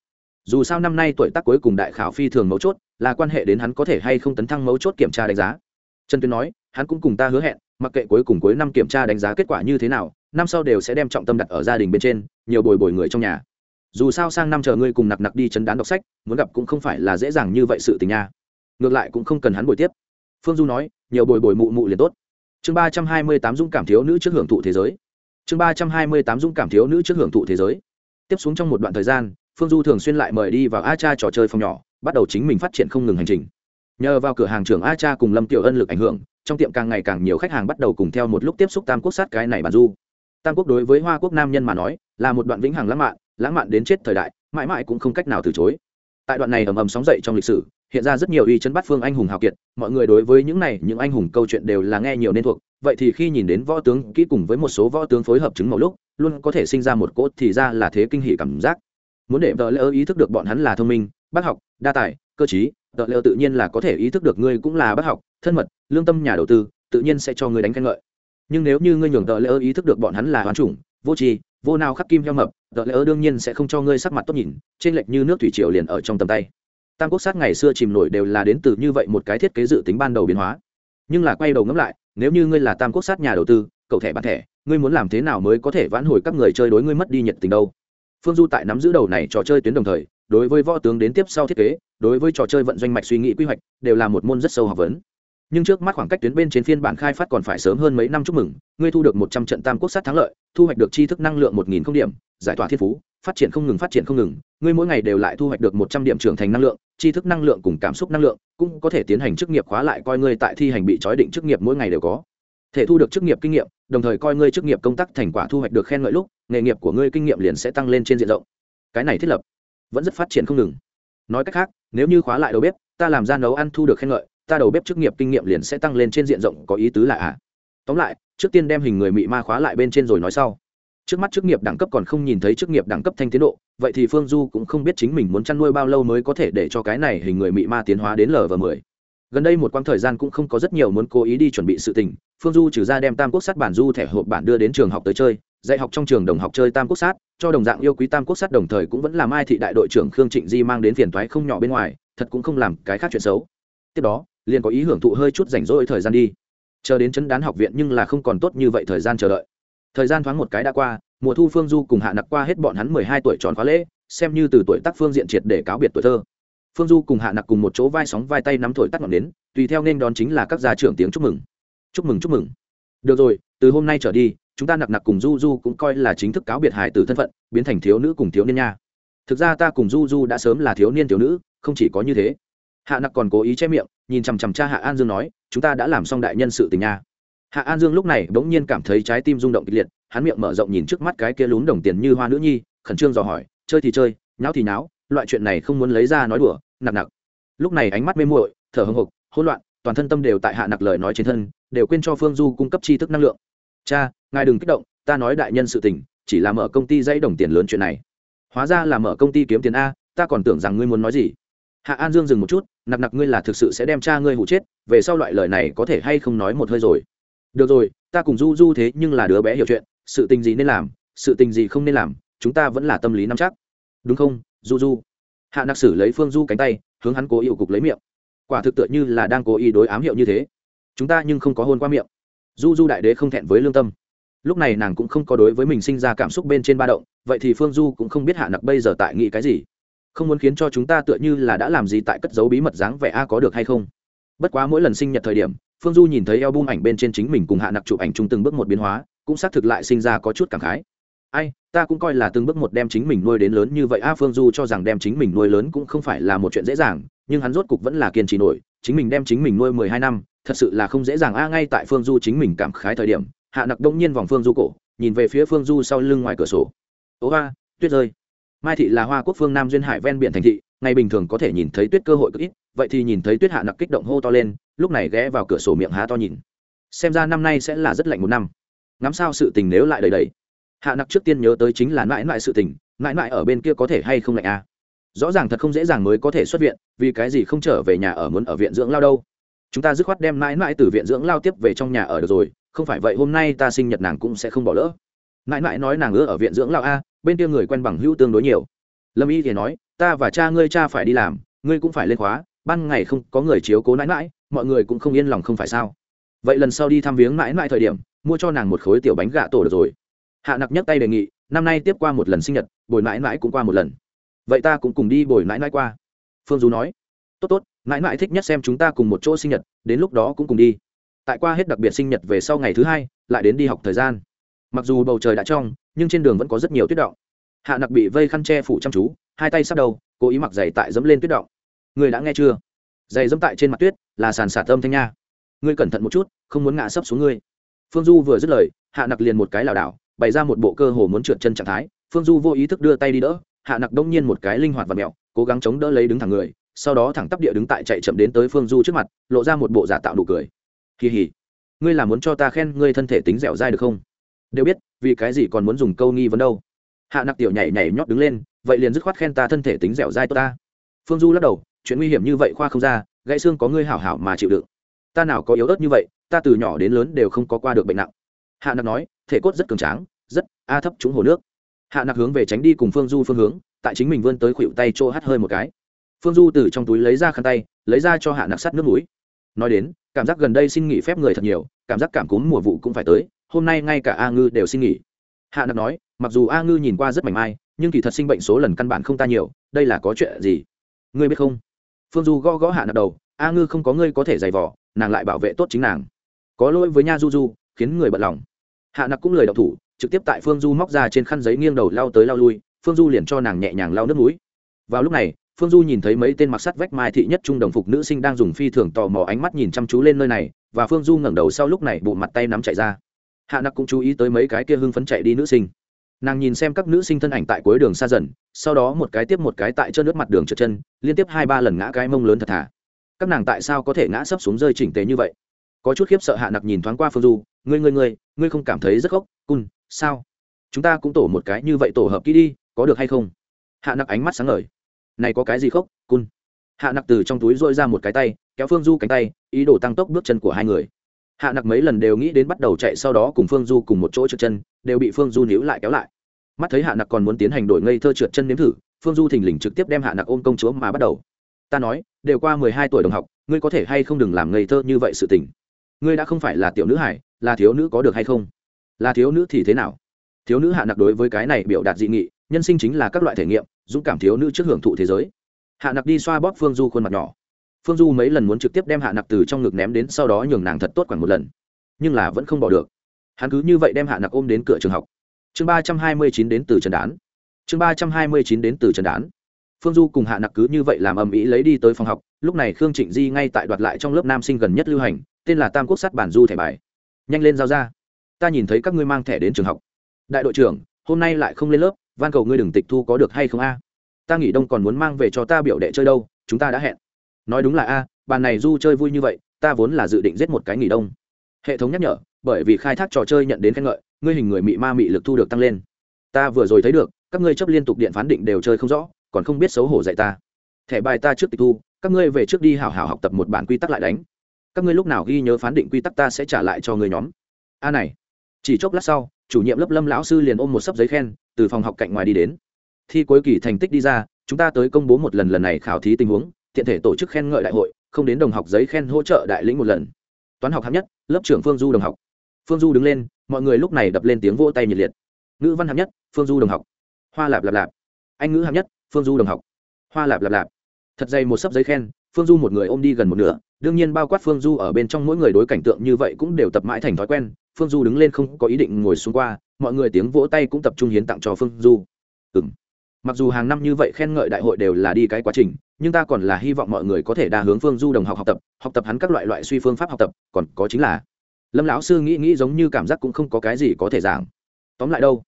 Dù sao năm nay tuổi tác cuối cùng đại khảo phi thường mấu chốt, là quan hệ đến hắn có thể hay không tấn thăng mấu chốt kiểm tra đánh giá. Trần tuyên nói hắn cũng cùng ta hứa hẹn, mặc kệ cuối cùng cuối năm kiểm tra đánh giá kết quả như thế nào, năm sau đều sẽ đem trọng tâm đặt ở gia đình bên trên, nhiều bồi bồi người trong nhà. Dù sao sang năm chờ ngươi cùng nặc nặc đi chấn đán đọc sách, muốn gặp cũng không phải là dễ dàng như vậy sự tình nha. Ngược lại cũng không cần hắn bồi tiếp. Phương du nói, nhiều bồi bồi mụ mụ liền tốt. Chương ba trăm hai mươi tám dũng cảm thiếu nữ trước hưởng thụ thế giới. Chương ba trăm hai mươi tám dũng cảm thiếu nữ trước hưởng thụ thế giới. Tiếp xuống trong một đoạn thời gian, phương du thường xuyên lại mời đi vào a cha trò chơi phòng nhỏ, bắt đầu chính mình phát triển không ngừng hành trình. Nhờ vào cửa hàng trưởng a cha cùng lâm tiểu ân lực ảnh hưởng trong tiệm càng ngày càng nhiều khách hàng bắt đầu cùng theo một lúc tiếp xúc tam quốc sát cái này bàn du. Tam quốc đối với hoa quốc nam nhân mà nói, là một đoạn vĩnh hằng lãng mạn lãng mạn đến chết thời đại, mãi mãi cũng không cách nào từ chối. Tại đoạn này ầm ầm sóng dậy trong lịch sử, hiện ra rất nhiều uy chân bắt phương anh hùng hào kiệt, mọi người đối với những này, những anh hùng câu chuyện đều là nghe nhiều nên thuộc. Vậy thì khi nhìn đến võ tướng kỹ cùng với một số võ tướng phối hợp chứng màu lúc, luôn có thể sinh ra một cốt thì ra là thế kinh hỉ cảm giác. Muốn để vợ lỡ ý thức được bọn hắn là thông minh, bác học, đa tài, cơ chí tợ lỡ tự nhiên là có thể ý thức được ngươi cũng là bác học, thân mật, lương tâm nhà đầu tư, tự nhiên sẽ cho ngươi đánh khen ngợi. Nhưng nếu như ngươi nhường tợ lỡ ý thức được bọn hắn là hoàn chủng, vô tri, vô nào khắc kim heo mập, tợ lỡ đương nhiên sẽ không cho ngươi sắc mặt tốt nhìn trên lệch như nước thủy triều liền ở trong tầm tay. Tam quốc sát ngày xưa chìm nổi đều là đến từ như vậy một cái thiết kế dự tính ban đầu biến hóa. Nhưng là quay đầu ngẫm lại, nếu như ngươi là tam quốc sát nhà đầu tư, cậu thẻ bán thẻ, ngươi muốn làm thế nào mới có thể vãn hồi các người chơi đối ngươi mất đi nhiệt tình đâu? Phương du tại nắm giữ đầu này trò chơi tuyến đồng thời đối với võ tướng đến tiếp sau thiết kế, đối với trò chơi vận doanh mạch suy nghĩ quy hoạch đều là một môn rất sâu học vấn. Nhưng trước mắt khoảng cách tuyến bên trên phiên bản khai phát còn phải sớm hơn mấy năm chúc mừng, ngươi thu được một trăm trận tam quốc sát thắng lợi, thu hoạch được tri thức năng lượng một nghìn không điểm, giải tỏa thiên phú, phát triển không ngừng, phát triển không ngừng, ngươi mỗi ngày đều lại thu hoạch được một trăm điểm trưởng thành năng lượng, tri thức năng lượng cùng cảm xúc năng lượng cũng có thể tiến hành chức nghiệp khóa lại coi ngươi tại thi hành bị trói định chức nghiệp mỗi ngày đều có. Thể thu được chức nghiệp kinh nghiệm, đồng thời coi ngươi chức nghiệp công tác thành quả thu hoạch được khen ngợi lúc, nghề nghiệp của ngươi kinh nghiệm liền sẽ tăng lên trên diện rộng. Cái này thiết lập vẫn rất phát triển không ngừng. Nói cách khác, nếu như khóa lại đầu bếp, ta làm ra nấu ăn thu được khen ngợi, ta đầu bếp chức nghiệp kinh nghiệm liền sẽ tăng lên trên diện rộng, có ý tứ là ạ à. tóm lại, trước tiên đem hình người mị ma khóa lại bên trên rồi nói sau. Trước mắt chức nghiệp đẳng cấp còn không nhìn thấy chức nghiệp đẳng cấp thanh tiến độ, vậy thì phương du cũng không biết chính mình muốn chăn nuôi bao lâu mới có thể để cho cái này hình người mị ma tiến hóa đến lv mười. Gần đây một quãng thời gian cũng không có rất nhiều muốn cố ý đi chuẩn bị sự tình, phương du trừ ra đem tam quốc sát bản du thẻ hộp bản đưa đến trường học tới chơi dạy học trong trường đồng học chơi tam quốc sát, cho đồng dạng yêu quý tam quốc sát đồng thời cũng vẫn làm ai thị đại đội trưởng khương trịnh di mang đến phiền thoái không nhỏ bên ngoài, thật cũng không làm cái khác chuyện xấu. Tiếp đó, liền có ý hưởng thụ hơi chút rảnh rỗi thời gian đi. Chờ đến chấn đán học viện nhưng là không còn tốt như vậy thời gian chờ đợi. Thời gian thoáng một cái đã qua, mùa thu phương du cùng hạ nặc qua hết bọn hắn mười hai tuổi tròn khóa lễ, xem như từ tuổi tác phương diện triệt để cáo biệt tuổi thơ. Phương du cùng hạ nặc cùng một chỗ vai sóng vai tay nắm thổi tắt ngọn đến tùy theo nên đón chính là các gia trưởng tiếng chúc mừng. Chúc mừng chúc mừng. Được rồi, từ hôm nay trở đi chúng ta nặc nặc cùng du du cũng coi là chính thức cáo biệt hải tử thân phận, biến thành thiếu nữ cùng thiếu niên nha. Thực ra ta cùng du du đã sớm là thiếu niên thiếu nữ, không chỉ có như thế. Hạ nặc còn cố ý che miệng, nhìn chằm chằm cha hạ an dương nói, chúng ta đã làm xong đại nhân sự tình nha. Hạ an dương lúc này bỗng nhiên cảm thấy trái tim rung động kịch liệt, hắn miệng mở rộng nhìn trước mắt cái kia lún đồng tiền như hoa nữ nhi, khẩn trương dò hỏi, chơi thì chơi, nháo thì nháo, loại chuyện này không muốn lấy ra nói đùa, nặc nặc. Lúc này ánh mắt mê muội, thở hồng hộc, hỗn loạn, toàn thân tâm đều tại hạ nặc lời nói trên thân, đều quên cho phương du cung cấp tri thức năng lượng. Cha ngài đừng kích động, ta nói đại nhân sự tình, chỉ là mở công ty dãy đồng tiền lớn chuyện này. Hóa ra là mở công ty kiếm tiền a, ta còn tưởng rằng ngươi muốn nói gì. Hạ an dương dừng một chút, nặc nặc ngươi là thực sự sẽ đem cha ngươi hụ chết, về sau loại lời này có thể hay không nói một hơi rồi. Được rồi, ta cùng du du thế nhưng là đứa bé hiểu chuyện, sự tình gì nên làm, sự tình gì không nên làm, chúng ta vẫn là tâm lý nắm chắc. Đúng không, du du? Hạ nặc sử lấy phương du cánh tay, hướng hắn cố ý cục lấy miệng. Quả thực tựa như là đang cố ý đối ám hiệu như thế. Chúng ta nhưng không có hôn qua miệng. Du du đại đế không thẹn với lương tâm lúc này nàng cũng không có đối với mình sinh ra cảm xúc bên trên ba động, vậy thì phương du cũng không biết hạ nặc bây giờ tại nghĩ cái gì. Không muốn khiến cho chúng ta tựa như là đã làm gì tại cất giấu bí mật dáng vẻ a có được hay không? Bất quá mỗi lần sinh nhật thời điểm, phương du nhìn thấy eo bung ảnh bên trên chính mình cùng hạ nặc chụp ảnh chung từng bước một biến hóa, cũng xác thực lại sinh ra có chút cảm khái. Ai, ta cũng coi là từng bước một đem chính mình nuôi đến lớn như vậy a, phương du cho rằng đem chính mình nuôi lớn cũng không phải là một chuyện dễ dàng, nhưng hắn rốt cục vẫn là kiên trì nổi, chính mình đem chính mình nuôi mười hai năm, thật sự là không dễ dàng a, ngay tại phương du chính mình cảm khái thời điểm hạ nặc đông nhiên vòng phương du cổ, nhìn về phía phương du sau lưng ngoài cửa sổ. Ố hoa tuyết rơi. Mai thị là hoa quốc phương nam duyên hải ven biển thành thị, ngày bình thường có thể nhìn thấy tuyết cơ hội cực ít, vậy thì nhìn thấy tuyết hạ nặc kích động hô to lên, lúc này ghé vào cửa sổ miệng há to nhìn. Xem ra năm nay sẽ là rất lạnh một năm. Ngắm sao sự tình nếu lại đầy đầy. Hạ nặc trước tiên nhớ tới chính là mãi mãi sự tình, mãi mãi ở bên kia có thể hay không lạnh à. rõ ràng thật không dễ dàng mới có thể xuất viện, vì cái gì không trở về nhà ở muốn ở viện dưỡng lao đâu? Chúng ta dứt khoát đem mãi mãi từ viện dưỡng lao tiếp về trong nhà ở được rồi không phải vậy hôm nay ta sinh nhật nàng cũng sẽ không bỏ lỡ. Mãi mãi nói nàng ứa ở viện dưỡng lão a, bên kia người quen bằng hữu tương đối nhiều. Lâm y thì nói, ta và cha ngươi, cha phải đi làm, ngươi cũng phải lên khóa, ban ngày không có người chiếu cố nãi mãi, mọi người cũng không yên lòng không phải sao? Vậy lần sau đi thăm viếng mãi mãi thời điểm, mua cho nàng một khối tiểu bánh gà tổ được rồi. Hạ nặc nhấc tay đề nghị, năm nay tiếp qua một lần sinh nhật, bồi mãi mãi cũng qua một lần. Vậy ta cũng cùng đi bồi mãi mãi qua. Phương du nói, tốt tốt, mãi mãi thích nhất xem chúng ta cùng một chỗ sinh nhật, đến lúc đó cũng cùng đi tại qua hết đặc biệt sinh nhật về sau ngày thứ hai, lại đến đi học thời gian. Mặc dù bầu trời đã trong, nhưng trên đường vẫn có rất nhiều tuyết động. Hạ nặc bị vây khăn che phủ chăm chú, hai tay sắp đầu, cố ý mặc giày tại dẫm lên tuyết động. Người đã nghe chưa? Giày dẫm tại trên mặt tuyết là sàn sạt âm thanh nha. Ngươi cẩn thận một chút, không muốn ngã sấp xuống ngươi. Phương du vừa dứt lời, hạ nặc liền một cái lảo đảo, bày ra một bộ cơ hồ muốn trượt chân trạng thái. Phương du vô ý thức đưa tay đi đỡ, hạ nặc đông nhiên một cái linh hoạt và mẹo, cố gắng chống đỡ lấy đứng thẳng người, sau đó thẳng tắp địa đứng tại chạy chậm đến tới phương du trước mặt, lộ ra một bộ giả tạo nụ cười kỳ hỉ ngươi là muốn cho ta khen ngươi thân thể tính dẻo dai được không? Đều biết, vì cái gì còn muốn dùng câu nghi vấn đâu. Hạ nặc tiểu nhảy nhảy nhót đứng lên, vậy liền dứt khoát khen ta thân thể tính dẻo dai tốt ta. Phương du lắc đầu, chuyện nguy hiểm như vậy khoa không ra, gãy xương có ngươi hảo hảo mà chịu đựng. Ta nào có yếu ớt như vậy, ta từ nhỏ đến lớn đều không có qua được bệnh nặng. Hạ nặc nói, thể cốt rất cường tráng, rất a thấp trúng hồ nước. Hạ nặc hướng về tránh đi cùng phương du phương hướng, tại chính mình vươn tới khuỵu tay chỗ hắt hơi một cái. Phương du từ trong túi lấy ra khăn tay, lấy ra cho hạ nặc sắt nước mũi nói đến, cảm giác gần đây xin nghỉ phép người thật nhiều, cảm giác cảm cúm mùa vụ cũng phải tới, hôm nay ngay cả a ngư đều xin nghỉ. Hạ nặc nói, mặc dù a ngư nhìn qua rất mảnh mai, nhưng kỳ thật sinh bệnh số lần căn bản không ta nhiều, đây là có chuyện gì? Ngươi biết không? Phương du gõ gõ hạ nặc đầu, a ngư không có ngươi có thể giày vỏ nàng lại bảo vệ tốt chính nàng. Có lỗi với nha du du, khiến người bận lòng. Hạ nặc cũng lời đọc thủ, trực tiếp tại phương du móc ra trên khăn giấy nghiêng đầu lao tới lao lui, phương du liền cho nàng nhẹ nhàng lao nước núi vào lúc này phương du nhìn thấy mấy tên mặc sắt vách mai thị nhất trung đồng phục nữ sinh đang dùng phi thường tò mò ánh mắt nhìn chăm chú lên nơi này, và phương du ngẩng đầu sau lúc này bộ mặt tay nắm chạy ra. Hạ nặc cũng chú ý tới mấy cái kia hưng phấn chạy đi nữ sinh. Nàng nhìn xem các nữ sinh thân ảnh tại cuối đường xa dần, sau đó một cái tiếp một cái tại chân nước mặt đường trượt chân, liên tiếp hai ba lần ngã cái mông lớn thật thà. Các nàng tại sao có thể ngã sấp xuống rơi chỉnh tế như vậy? Có chút khiếp sợ hạ nặc nhìn thoáng qua phương du, ngươi ngươi ngươi ngươi không cảm thấy rất gốc cun, sao? Chúng ta cũng tổ một cái như vậy tổ hợp kỹ đi, có được hay không? Hạ nặc ánh mắt sáng ngời này có cái gì khóc cun. Hạ nặc từ trong túi dôi ra một cái tay, kéo phương du cánh tay, ý đồ tăng tốc bước chân của hai người. Hạ nặc mấy lần đều nghĩ đến bắt đầu chạy sau đó cùng phương du cùng một chỗ trượt chân, đều bị phương du níu lại kéo lại. Mắt thấy hạ nặc còn muốn tiến hành đổi ngây thơ trượt chân nếm thử, phương du thình lình trực tiếp đem hạ nặc ôm công chúa mà bắt đầu. Ta nói, đều qua mười hai tuổi đồng học, ngươi có thể hay không đừng làm ngây thơ như vậy sự tình? Ngươi đã không phải là tiểu nữ hải là thiếu nữ có được hay không? Là thiếu nữ thì thế nào? Thiếu nữ hạ nặc đối với cái này biểu đạt dị nghị, nhân sinh chính là các loại thể nghiệm dũng cảm thiếu nữ trước hưởng thụ thế giới. Hạ nặc đi xoa bóp phương du khuôn mặt nhỏ. Phương du mấy lần muốn trực tiếp đem hạ nặc từ trong ngực ném đến sau đó nhường nàng thật tốt khoảng một lần, nhưng là vẫn không bỏ được. Hắn cứ như vậy đem hạ nặc ôm đến cửa trường học. Chương ba trăm hai mươi chín đến từ trần đán. Chương ba trăm hai mươi chín đến từ trần đán. Phương du cùng hạ nặc cứ như vậy làm ầm ĩ lấy đi tới phòng học, lúc này khương trịnh di ngay tại đoạt lại trong lớp nam sinh gần nhất lưu hành, tên là tam quốc sắt bản du thẻ bài. Nhanh lên giao ra. Ta nhìn thấy các ngươi mang thẻ đến trường học. Đại đội trưởng, hôm nay lại không lên lớp van cầu ngươi đừng tịch thu có được hay không a? Ta nghỉ đông còn muốn mang về cho ta biểu đệ chơi đâu, chúng ta đã hẹn. Nói đúng là a, bàn này du chơi vui như vậy, ta vốn là dự định giết một cái nghỉ đông. Hệ thống nhắc nhở, bởi vì khai thác trò chơi nhận đến khen ngợi, ngươi hình người mị ma mị lực thu được tăng lên. Ta vừa rồi thấy được, các ngươi chấp liên tục điện phán định đều chơi không rõ, còn không biết xấu hổ dạy ta. Thẻ bài ta trước tịch thu, các ngươi về trước đi hảo hảo học tập một bản quy tắc lại đánh. Các ngươi lúc nào ghi nhớ phán định quy tắc ta sẽ trả lại cho người nhóm. A này, chỉ chốc lát sau, chủ nhiệm lớp lâm lão sư liền ôm một sấp giấy khen từ phòng học cạnh ngoài đi đến. Thi cuối kỳ thành tích đi ra, chúng ta tới công bố một lần lần này khảo thí tình huống thiện thể tổ chức khen ngợi đại hội, không đến đồng học giấy khen hỗ trợ đại lĩnh một lần. Toán học hạng nhất, lớp trưởng phương du đồng học. Phương du đứng lên, mọi người lúc này đập lên tiếng vỗ tay nhiệt liệt. Ngữ văn hạng nhất, phương du đồng học. Hoa lạp lạp lạp. Anh ngữ hạng nhất, phương du đồng học. Hoa lạp lạp lạp. Thật dày một sấp giấy khen, phương du một người ôm đi gần một nửa, đương nhiên bao quát phương du ở bên trong mỗi người đối cảnh tượng như vậy cũng đều tập mãi thành thói quen. Phương du đứng lên không có ý định ngồi xuống qua mọi người tiếng vỗ tay cũng tập trung hiến tặng cho phương du. Ừ m mặc dù hàng năm như vậy khen ngợi đại hội đều là đi cái quá trình, nhưng ta còn là hy vọng mọi người có thể đa hướng phương du đồng học học tập học tập hắn các loại loại suy phương pháp học tập, còn có chính là lâm lão sư nghĩ nghĩ giống như cảm giác cũng không có cái gì có thể giảng. Tóm lại đâu?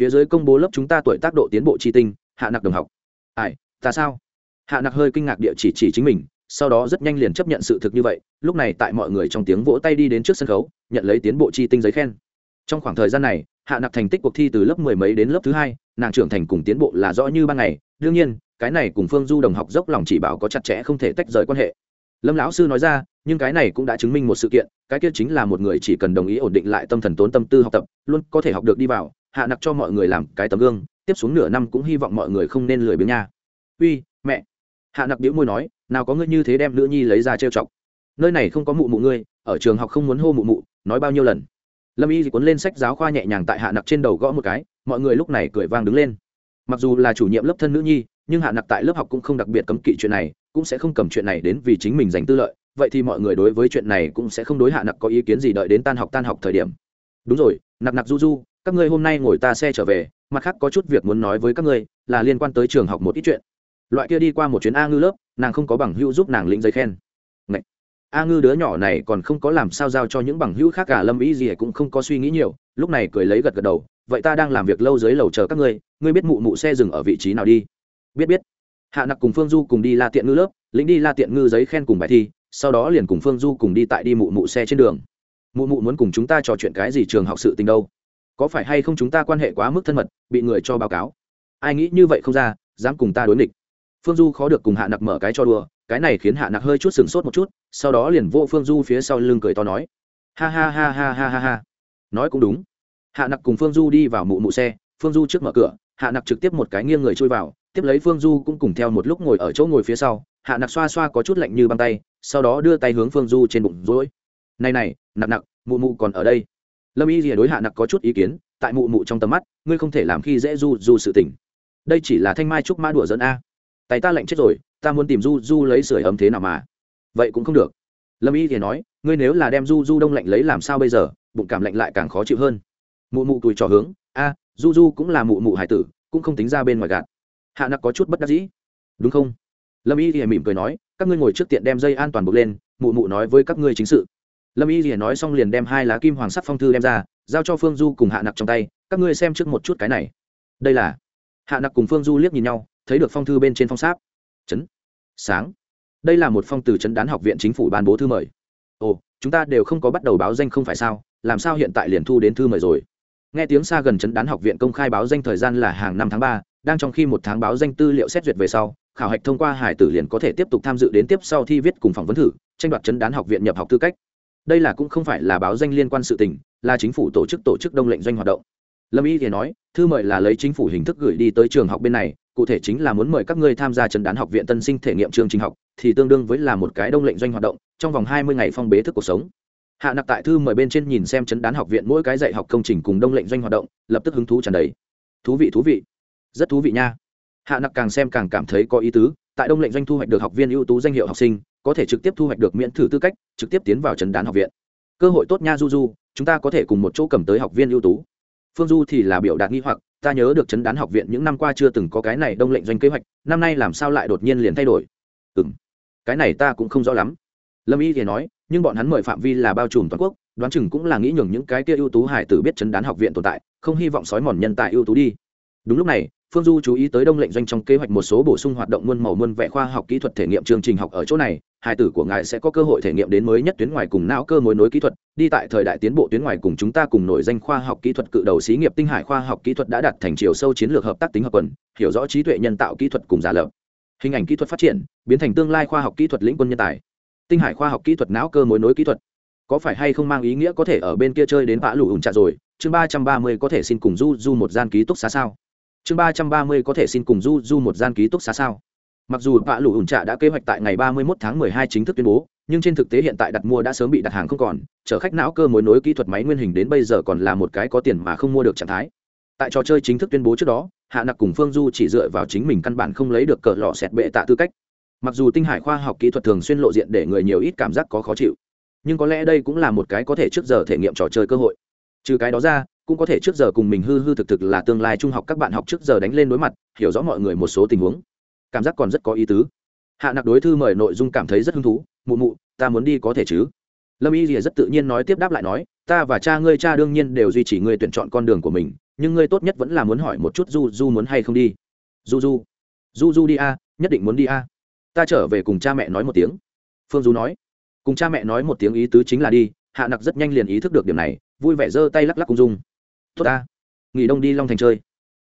Phía dưới công bố lớp chúng ta tuổi tác độ tiến bộ tri tinh, hạ nặc đồng học. Ai, ta sao? Hạ nặc hơi kinh ngạc địa chỉ chỉ chính mình, sau đó rất nhanh liền chấp nhận sự thực như vậy, lúc này tại mọi người trong tiếng vỗ tay đi đến trước sân khấu, nhận lấy tiến bộ chi tinh giấy khen. Trong khoảng thời gian này hạ nặc thành tích cuộc thi từ lớp mười mấy đến lớp thứ hai, nàng trưởng thành cùng tiến bộ là rõ như ban ngày. Đương nhiên, cái này cùng phương du đồng học dốc lòng chỉ bảo có chặt chẽ không thể tách rời quan hệ. Lâm lão sư nói ra, nhưng cái này cũng đã chứng minh một sự kiện, cái kia chính là một người chỉ cần đồng ý ổn định lại tâm thần tốn tâm tư học tập, luôn có thể học được đi vào. Hạ nặc cho mọi người làm cái tấm gương, tiếp xuống nửa năm cũng hy vọng mọi người không nên lười biếng nha. Uy, mẹ. Hạ nặc đĩu môi nói, nào có ngươi như thế đem nữ nhi lấy ra trêu chọc. Nơi này không có mụ mụ ngươi, ở trường học không muốn hô mụ mụ, nói bao nhiêu lần? Lâm y cuốn lên sách giáo khoa nhẹ nhàng tại hạ nặc trên đầu gõ một cái, mọi người lúc này cười vang đứng lên. Mặc dù là chủ nhiệm lớp thân nữ nhi, nhưng hạ nặc tại lớp học cũng không đặc biệt cấm kỵ chuyện này, cũng sẽ không cầm chuyện này đến vì chính mình giành tư lợi, vậy thì mọi người đối với chuyện này cũng sẽ không đối hạ nặc có ý kiến gì đợi đến tan học tan học thời điểm. Đúng rồi, nặc nặc du du, các ngươi hôm nay ngồi ta xe trở về, mặt khác có chút việc muốn nói với các ngươi, là liên quan tới trường học một ít chuyện. Loại kia đi qua một chuyến a ngư lớp, nàng không có bằng hữu giúp nàng lĩnh giấy khen a ngư đứa nhỏ này còn không có làm sao giao cho những bằng hữu khác cả, lâm ý gì cũng không có suy nghĩ nhiều, lúc này cười lấy gật gật đầu, vậy ta đang làm việc lâu dưới lầu chờ các ngươi ngươi biết mụ mụ xe dừng ở vị trí nào đi? Biết biết. Hạ nặc cùng phương du cùng đi la tiện ngư lớp lĩnh đi la tiện ngư giấy khen cùng bài thi, sau đó liền cùng phương du cùng đi tại đi mụ mụ xe trên đường. Mụ mụ muốn cùng chúng ta trò chuyện cái gì trường học sự tình đâu? Có phải hay không chúng ta quan hệ quá mức thân mật, bị người cho báo cáo? Ai nghĩ như vậy không ra, dám cùng ta đối nghịch. Phương du khó được cùng hạ nặc mở cái cho đùa cái này khiến hạ nặc hơi chút sừng sốt một chút, sau đó liền vô phương du phía sau lưng cười to nói. Ha ha ha ha ha ha ha. Nói cũng đúng. Hạ nặc cùng phương du đi vào mụ mụ xe, phương du trước mở cửa, hạ nặc trực tiếp một cái nghiêng người trôi vào, tiếp lấy phương du cũng cùng theo một lúc ngồi ở chỗ ngồi phía sau, hạ nặc xoa xoa có chút lạnh như băng tay, sau đó đưa tay hướng phương du trên bụng rối. Này này, nặc nặc, mụ mụ còn ở đây. Lâm y rìa đối hạ nặc có chút ý kiến, tại mụ mụ trong tầm mắt, ngươi không thể làm khi dễ du du sự tỉnh đây chỉ là thanh mai trúc mã đùa dẫn a. Tay ta lạnh chết rồi ta muốn tìm du du lấy sưởi ấm thế nào mà. Vậy cũng không được. Lâm y thì nói, ngươi nếu là đem du du đông lạnh lấy làm sao bây giờ, bụng cảm lạnh lại càng khó chịu hơn. Mụ mụ tùi trò hướng, a du du cũng là mụ mụ hải tử, cũng không tính ra bên ngoài gạt. Hạ nặc có chút bất đắc dĩ. Đúng không? Lâm y thì mỉm cười nói, các ngươi ngồi trước tiện đem dây an toàn buộc lên, mụ mụ nói với các ngươi chính sự. Lâm y thì nói xong liền đem hai lá kim hoàng sắt phong thư đem ra, giao cho phương du cùng hạ nặc trong tay, các ngươi xem trước một chút cái này. Đây là. Hạ nặc cùng phương du liếc nhìn nhau, thấy được phong thư bên trên phong sáp chấn. Sáng. Đây là một phong từ chấn đán học viện chính phủ ban bố thư mời. Ồ, chúng ta đều không có bắt đầu báo danh không phải sao? Làm sao hiện tại liền thu đến thư mời rồi? Nghe tiếng xa gần chấn đán học viện công khai báo danh thời gian là hàng năm tháng ba, đang trong khi một tháng báo danh tư liệu xét duyệt về sau, khảo hạch thông qua hải tử liền có thể tiếp tục tham dự đến tiếp sau thi viết cùng phỏng vấn thử, tranh đoạt chấn đán học viện nhập học tư cách. Đây là cũng không phải là báo danh liên quan sự tình, là chính phủ tổ chức tổ chức đông lệnh doanh hoạt động. Lâm y thì nói, thư mời là lấy chính phủ hình thức gửi đi tới trường học bên này cụ thể chính là muốn mời các ngươi tham gia trần đán học viện tân sinh thể nghiệm chương trình học, thì tương đương với là một cái đông lệnh doanh hoạt động, trong vòng hai mươi ngày phong bế thức cuộc sống. Hạ nặc tại thư mời bên trên nhìn xem trấn đán học viện mỗi cái dạy học công trình cùng đông lệnh doanh hoạt động, lập tức hứng thú tràn đầy. Thú vị thú vị. Rất thú vị nha. Hạ nặc càng xem càng cảm thấy có ý tứ, tại đông lệnh doanh thu hoạch được học viên ưu tú danh hiệu học sinh, có thể trực tiếp thu hoạch được miễn thử tư cách, trực tiếp tiến vào trấn đán học viện. Cơ hội tốt nha du du chúng ta có thể cùng một chỗ cầm tới học viên ưu tú phương du thì là biểu đạt nghi hoặc, ta nhớ được chấn đán học viện những năm qua chưa từng có cái này đông lệnh doanh kế hoạch, năm nay làm sao lại đột nhiên liền thay đổi? Ừ m cái này ta cũng không rõ lắm. Lâm y thì nói, nhưng bọn hắn mời phạm vi là bao trùm toàn quốc, đoán chừng cũng là nghĩ nhường những cái kia ưu tú hải tử biết chấn đán học viện tồn tại, không hy vọng sói mòn nhân tài ưu tú đi đúng lúc này, phương du chú ý tới đông lệnh doanh trong kế hoạch một số bổ sung hoạt động muôn màu muôn vẻ khoa học kỹ thuật thể nghiệm chương trình học ở chỗ này, hai tử của ngài sẽ có cơ hội thể nghiệm đến mới nhất tuyến ngoài cùng não cơ mối nối kỹ thuật, đi tại thời đại tiến bộ tuyến ngoài cùng chúng ta cùng nổi danh khoa học kỹ thuật cự đầu xí nghiệp tinh hải khoa học kỹ thuật đã đạt thành chiều sâu chiến lược hợp tác tính hợp quần, hiểu rõ trí tuệ nhân tạo kỹ thuật cùng giả lập. Hình ảnh kỹ thuật phát triển, biến thành tương lai khoa học kỹ thuật lĩnh quân nhân tài. Tinh hải khoa học kỹ thuật não cơ mối nối kỹ thuật. Có phải hay không mang ý nghĩa có thể ở bên kia chơi đến vã lù ủng trà rồi? Chương ba trăm ba mươi có thể xin cùng du du một gian ký túc xá sao? Chương ba trăm ba mươi có thể xin cùng du du một gian ký túc xá sao? Mặc dù vạ lụ ủn trạ đã kế hoạch tại ngày ba mươi mốt tháng mười hai chính thức tuyên bố, nhưng trên thực tế hiện tại đặt mua đã sớm bị đặt hàng không còn, chở khách não cơ mối nối kỹ thuật máy nguyên hình đến bây giờ còn là một cái có tiền mà không mua được trạng thái. Tại trò chơi chính thức tuyên bố trước đó, hạ nặc cùng phương du chỉ dựa vào chính mình căn bản không lấy được cờ lọ xẹt bệ tạ tư cách. Mặc dù tinh hải khoa học kỹ thuật thường xuyên lộ diện để người nhiều ít cảm giác có khó chịu, nhưng có lẽ đây cũng là một cái có thể trước giờ thể nghiệm trò chơi cơ hội. Trừ cái đó ra cũng có thể trước giờ cùng mình hư hư thực thực là tương lai trung học các bạn học trước giờ đánh lên đối mặt, hiểu rõ mọi người một số tình huống. Cảm giác còn rất có ý tứ. Hạ nặc đối thư mời nội dung cảm thấy rất hứng thú. Mụ mụ, ta muốn đi có thể chứ? Lâm y rìa rất tự nhiên nói tiếp đáp lại nói, ta và cha ngươi cha đương nhiên đều duy trì ngươi tuyển chọn con đường của mình, nhưng ngươi tốt nhất vẫn là muốn hỏi một chút du du muốn hay không đi. Du du du du đi a, nhất định muốn đi a. Ta trở về cùng cha mẹ nói một tiếng. Phương du nói. Cùng cha mẹ nói một tiếng ý tứ chính là đi. Hạ nặc rất nhanh liền ý thức được điểm này, vui vẻ giơ tay lắc lắc cung dung tốt ta. Nghỉ đông đi long thành chơi.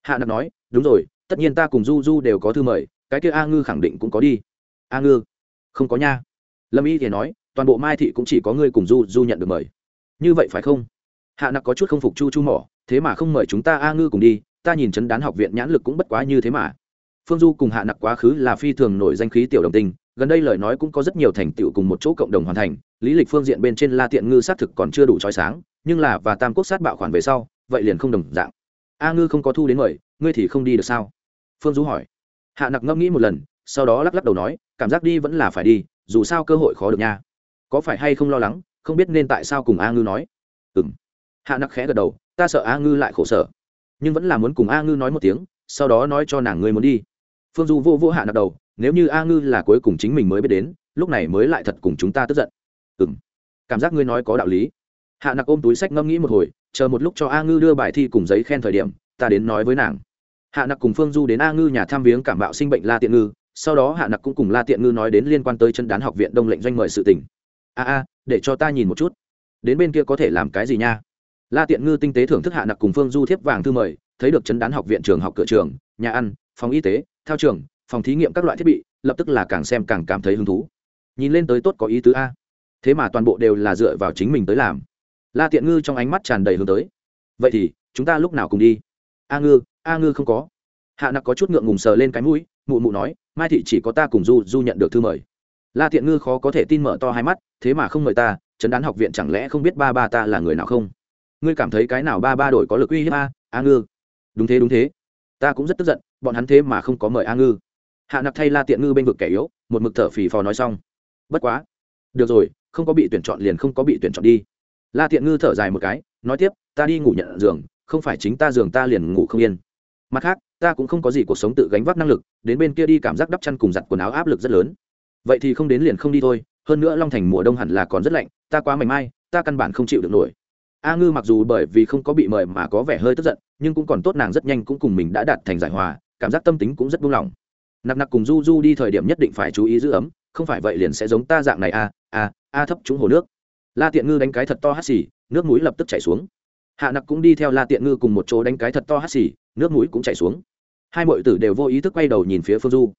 Hạ nặc nói, đúng rồi, tất nhiên ta cùng du du đều có thư mời, cái kia a ngư khẳng định cũng có đi. A ngư? Không có nha. Lâm y thì nói, toàn bộ mai thị cũng chỉ có ngươi cùng du du nhận được mời. Như vậy phải không? Hạ nặc có chút không phục chu chu mỏ, thế mà không mời chúng ta a ngư cùng đi, ta nhìn chấn đán học viện nhãn lực cũng bất quá như thế mà. Phương du cùng hạ nặc quá khứ là phi thường nổi danh khí tiểu đồng tình, gần đây lời nói cũng có rất nhiều thành tựu cùng một chỗ cộng đồng hoàn thành, lý lịch phương diện bên trên la tiện ngư xác thực còn chưa đủ trói sáng, nhưng là và tam quốc sát bạo khoản về sau vậy liền không đồng dạng. A ngư không có thu đến mời, ngươi thì không đi được sao? Phương du hỏi. Hạ nặc ngẫm nghĩ một lần, sau đó lắc lắc đầu nói, cảm giác đi vẫn là phải đi, dù sao cơ hội khó được nha. Có phải hay không lo lắng, không biết nên tại sao cùng a ngư nói. Ừ m hạ nặc khẽ gật đầu, ta sợ a ngư lại khổ sở. Nhưng vẫn là muốn cùng a ngư nói một tiếng, sau đó nói cho nàng ngươi muốn đi. Phương du vô vô hạ nặc đầu, nếu như a ngư là cuối cùng chính mình mới biết đến, lúc này mới lại thật cùng chúng ta tức giận. Ừ m cảm giác ngươi nói có đạo lý. Hạ nặc ôm túi sách ngâm nghĩ một hồi chờ một lúc cho a ngư đưa bài thi cùng giấy khen thời điểm, ta đến nói với nàng. Hạ nặc cùng phương du đến a ngư nhà tham viếng cảm bạo sinh bệnh la tiện ngư, sau đó hạ nặc cũng cùng la tiện ngư nói đến liên quan tới chân đán học viện đông lệnh doanh mời sự tỉnh a a, để cho ta nhìn một chút. Đến bên kia có thể làm cái gì nha? La tiện ngư tinh tế thưởng thức hạ nặc cùng phương du thiếp vàng thư mời, thấy được chân đán học viện trường học cửa trường, nhà ăn, phòng y tế theo trường, phòng thí nghiệm các loại thiết bị, lập tức là càng xem càng cảm thấy hứng thú. Nhìn lên tới tốt có ý tứ a. Thế mà toàn bộ đều là dựa vào chính mình tới làm la tiện ngư trong ánh mắt tràn đầy hướng tới. Vậy thì, chúng ta lúc nào cùng đi? A ngư a ngư không có. Hạ nặc có chút ngượng ngùng sờ lên cái mũi, mụ mụ nói, mai thị chỉ có ta cùng du du nhận được thư mời. La tiện ngư khó có thể tin mở to hai mắt, thế mà không mời ta chấn đán học viện chẳng lẽ không biết ba ba ta là người nào không? Ngươi cảm thấy cái nào ba ba đổi có lực uy hiếp a a ngư? Đúng thế đúng thế. Ta cũng rất tức giận, bọn hắn thế mà không có mời a ngư. Hạ nặc thay la tiện ngư bên vực kẻ yếu, một mực thở phì phò nói xong. Bất quá. Được rồi, không có bị tuyển chọn liền không có bị tuyển chọn đi la tiện ngư thở dài một cái, nói tiếp, ta đi ngủ nhận giường, không phải chính ta giường ta liền ngủ không yên. Mặt khác, ta cũng không có gì cuộc sống tự gánh vác năng lực, đến bên kia đi cảm giác đắp chăn cùng giặt quần áo áp lực rất lớn. Vậy thì không đến liền không đi thôi, hơn nữa long thành mùa đông hẳn là còn rất lạnh, ta quá mảnh mai, ta căn bản không chịu được nổi. A ngư mặc dù bởi vì không có bị mời mà có vẻ hơi tức giận, nhưng cũng còn tốt nàng rất nhanh cũng cùng mình đã đạt thành giải hòa, cảm giác tâm tính cũng rất buông lỏng. Nặc nặc cùng du du đi thời điểm nhất định phải chú ý giữ ấm, không phải vậy liền sẽ giống ta dạng này a a a thấp trúng hồ nước la tiện ngư đánh cái thật to hắt xì, nước mũi lập tức chảy xuống. Hạ nặc cũng đi theo la tiện ngư cùng một chỗ đánh cái thật to hắt xì, nước mũi cũng chảy xuống. Hai mọi tử đều vô ý thức quay đầu nhìn phía phương du.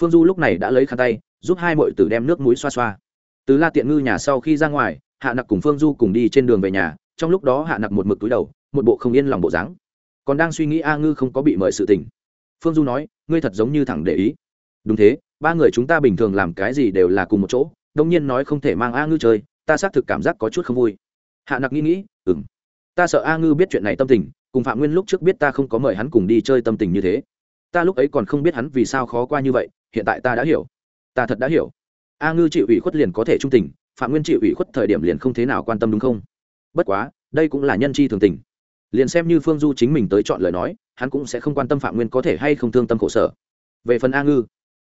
Phương du lúc này đã lấy khăn tay, giúp hai mọi tử đem nước mũi xoa xoa. Từ la tiện ngư nhà sau khi ra ngoài, hạ nặc cùng phương du cùng đi trên đường về nhà, trong lúc đó hạ nặc một mực túi đầu, một bộ không yên lòng bộ dáng. Còn đang suy nghĩ a ngư không có bị mời sự tình. Phương du nói, ngươi thật giống như thẳng để ý. Đúng thế, ba người chúng ta bình thường làm cái gì đều là cùng một chỗ, đông nhiên nói không thể mang a ngư chơi ta xác thực cảm giác có chút không vui. Hạ nặc nghĩ nghĩ ừng ta sợ a ngư biết chuyện này tâm tình, cùng phạm nguyên lúc trước biết ta không có mời hắn cùng đi chơi tâm tình như thế. Ta lúc ấy còn không biết hắn vì sao khó qua như vậy, hiện tại ta đã hiểu. Ta thật đã hiểu. A ngư chịu ủy khuất liền có thể trung tình, phạm nguyên chịu ủy khuất thời điểm liền không thế nào quan tâm đúng không? Bất quá, đây cũng là nhân chi thường tình. Liền xem như phương du chính mình tới chọn lời nói, hắn cũng sẽ không quan tâm phạm nguyên có thể hay không thương tâm khổ sở. Về phần a ngư,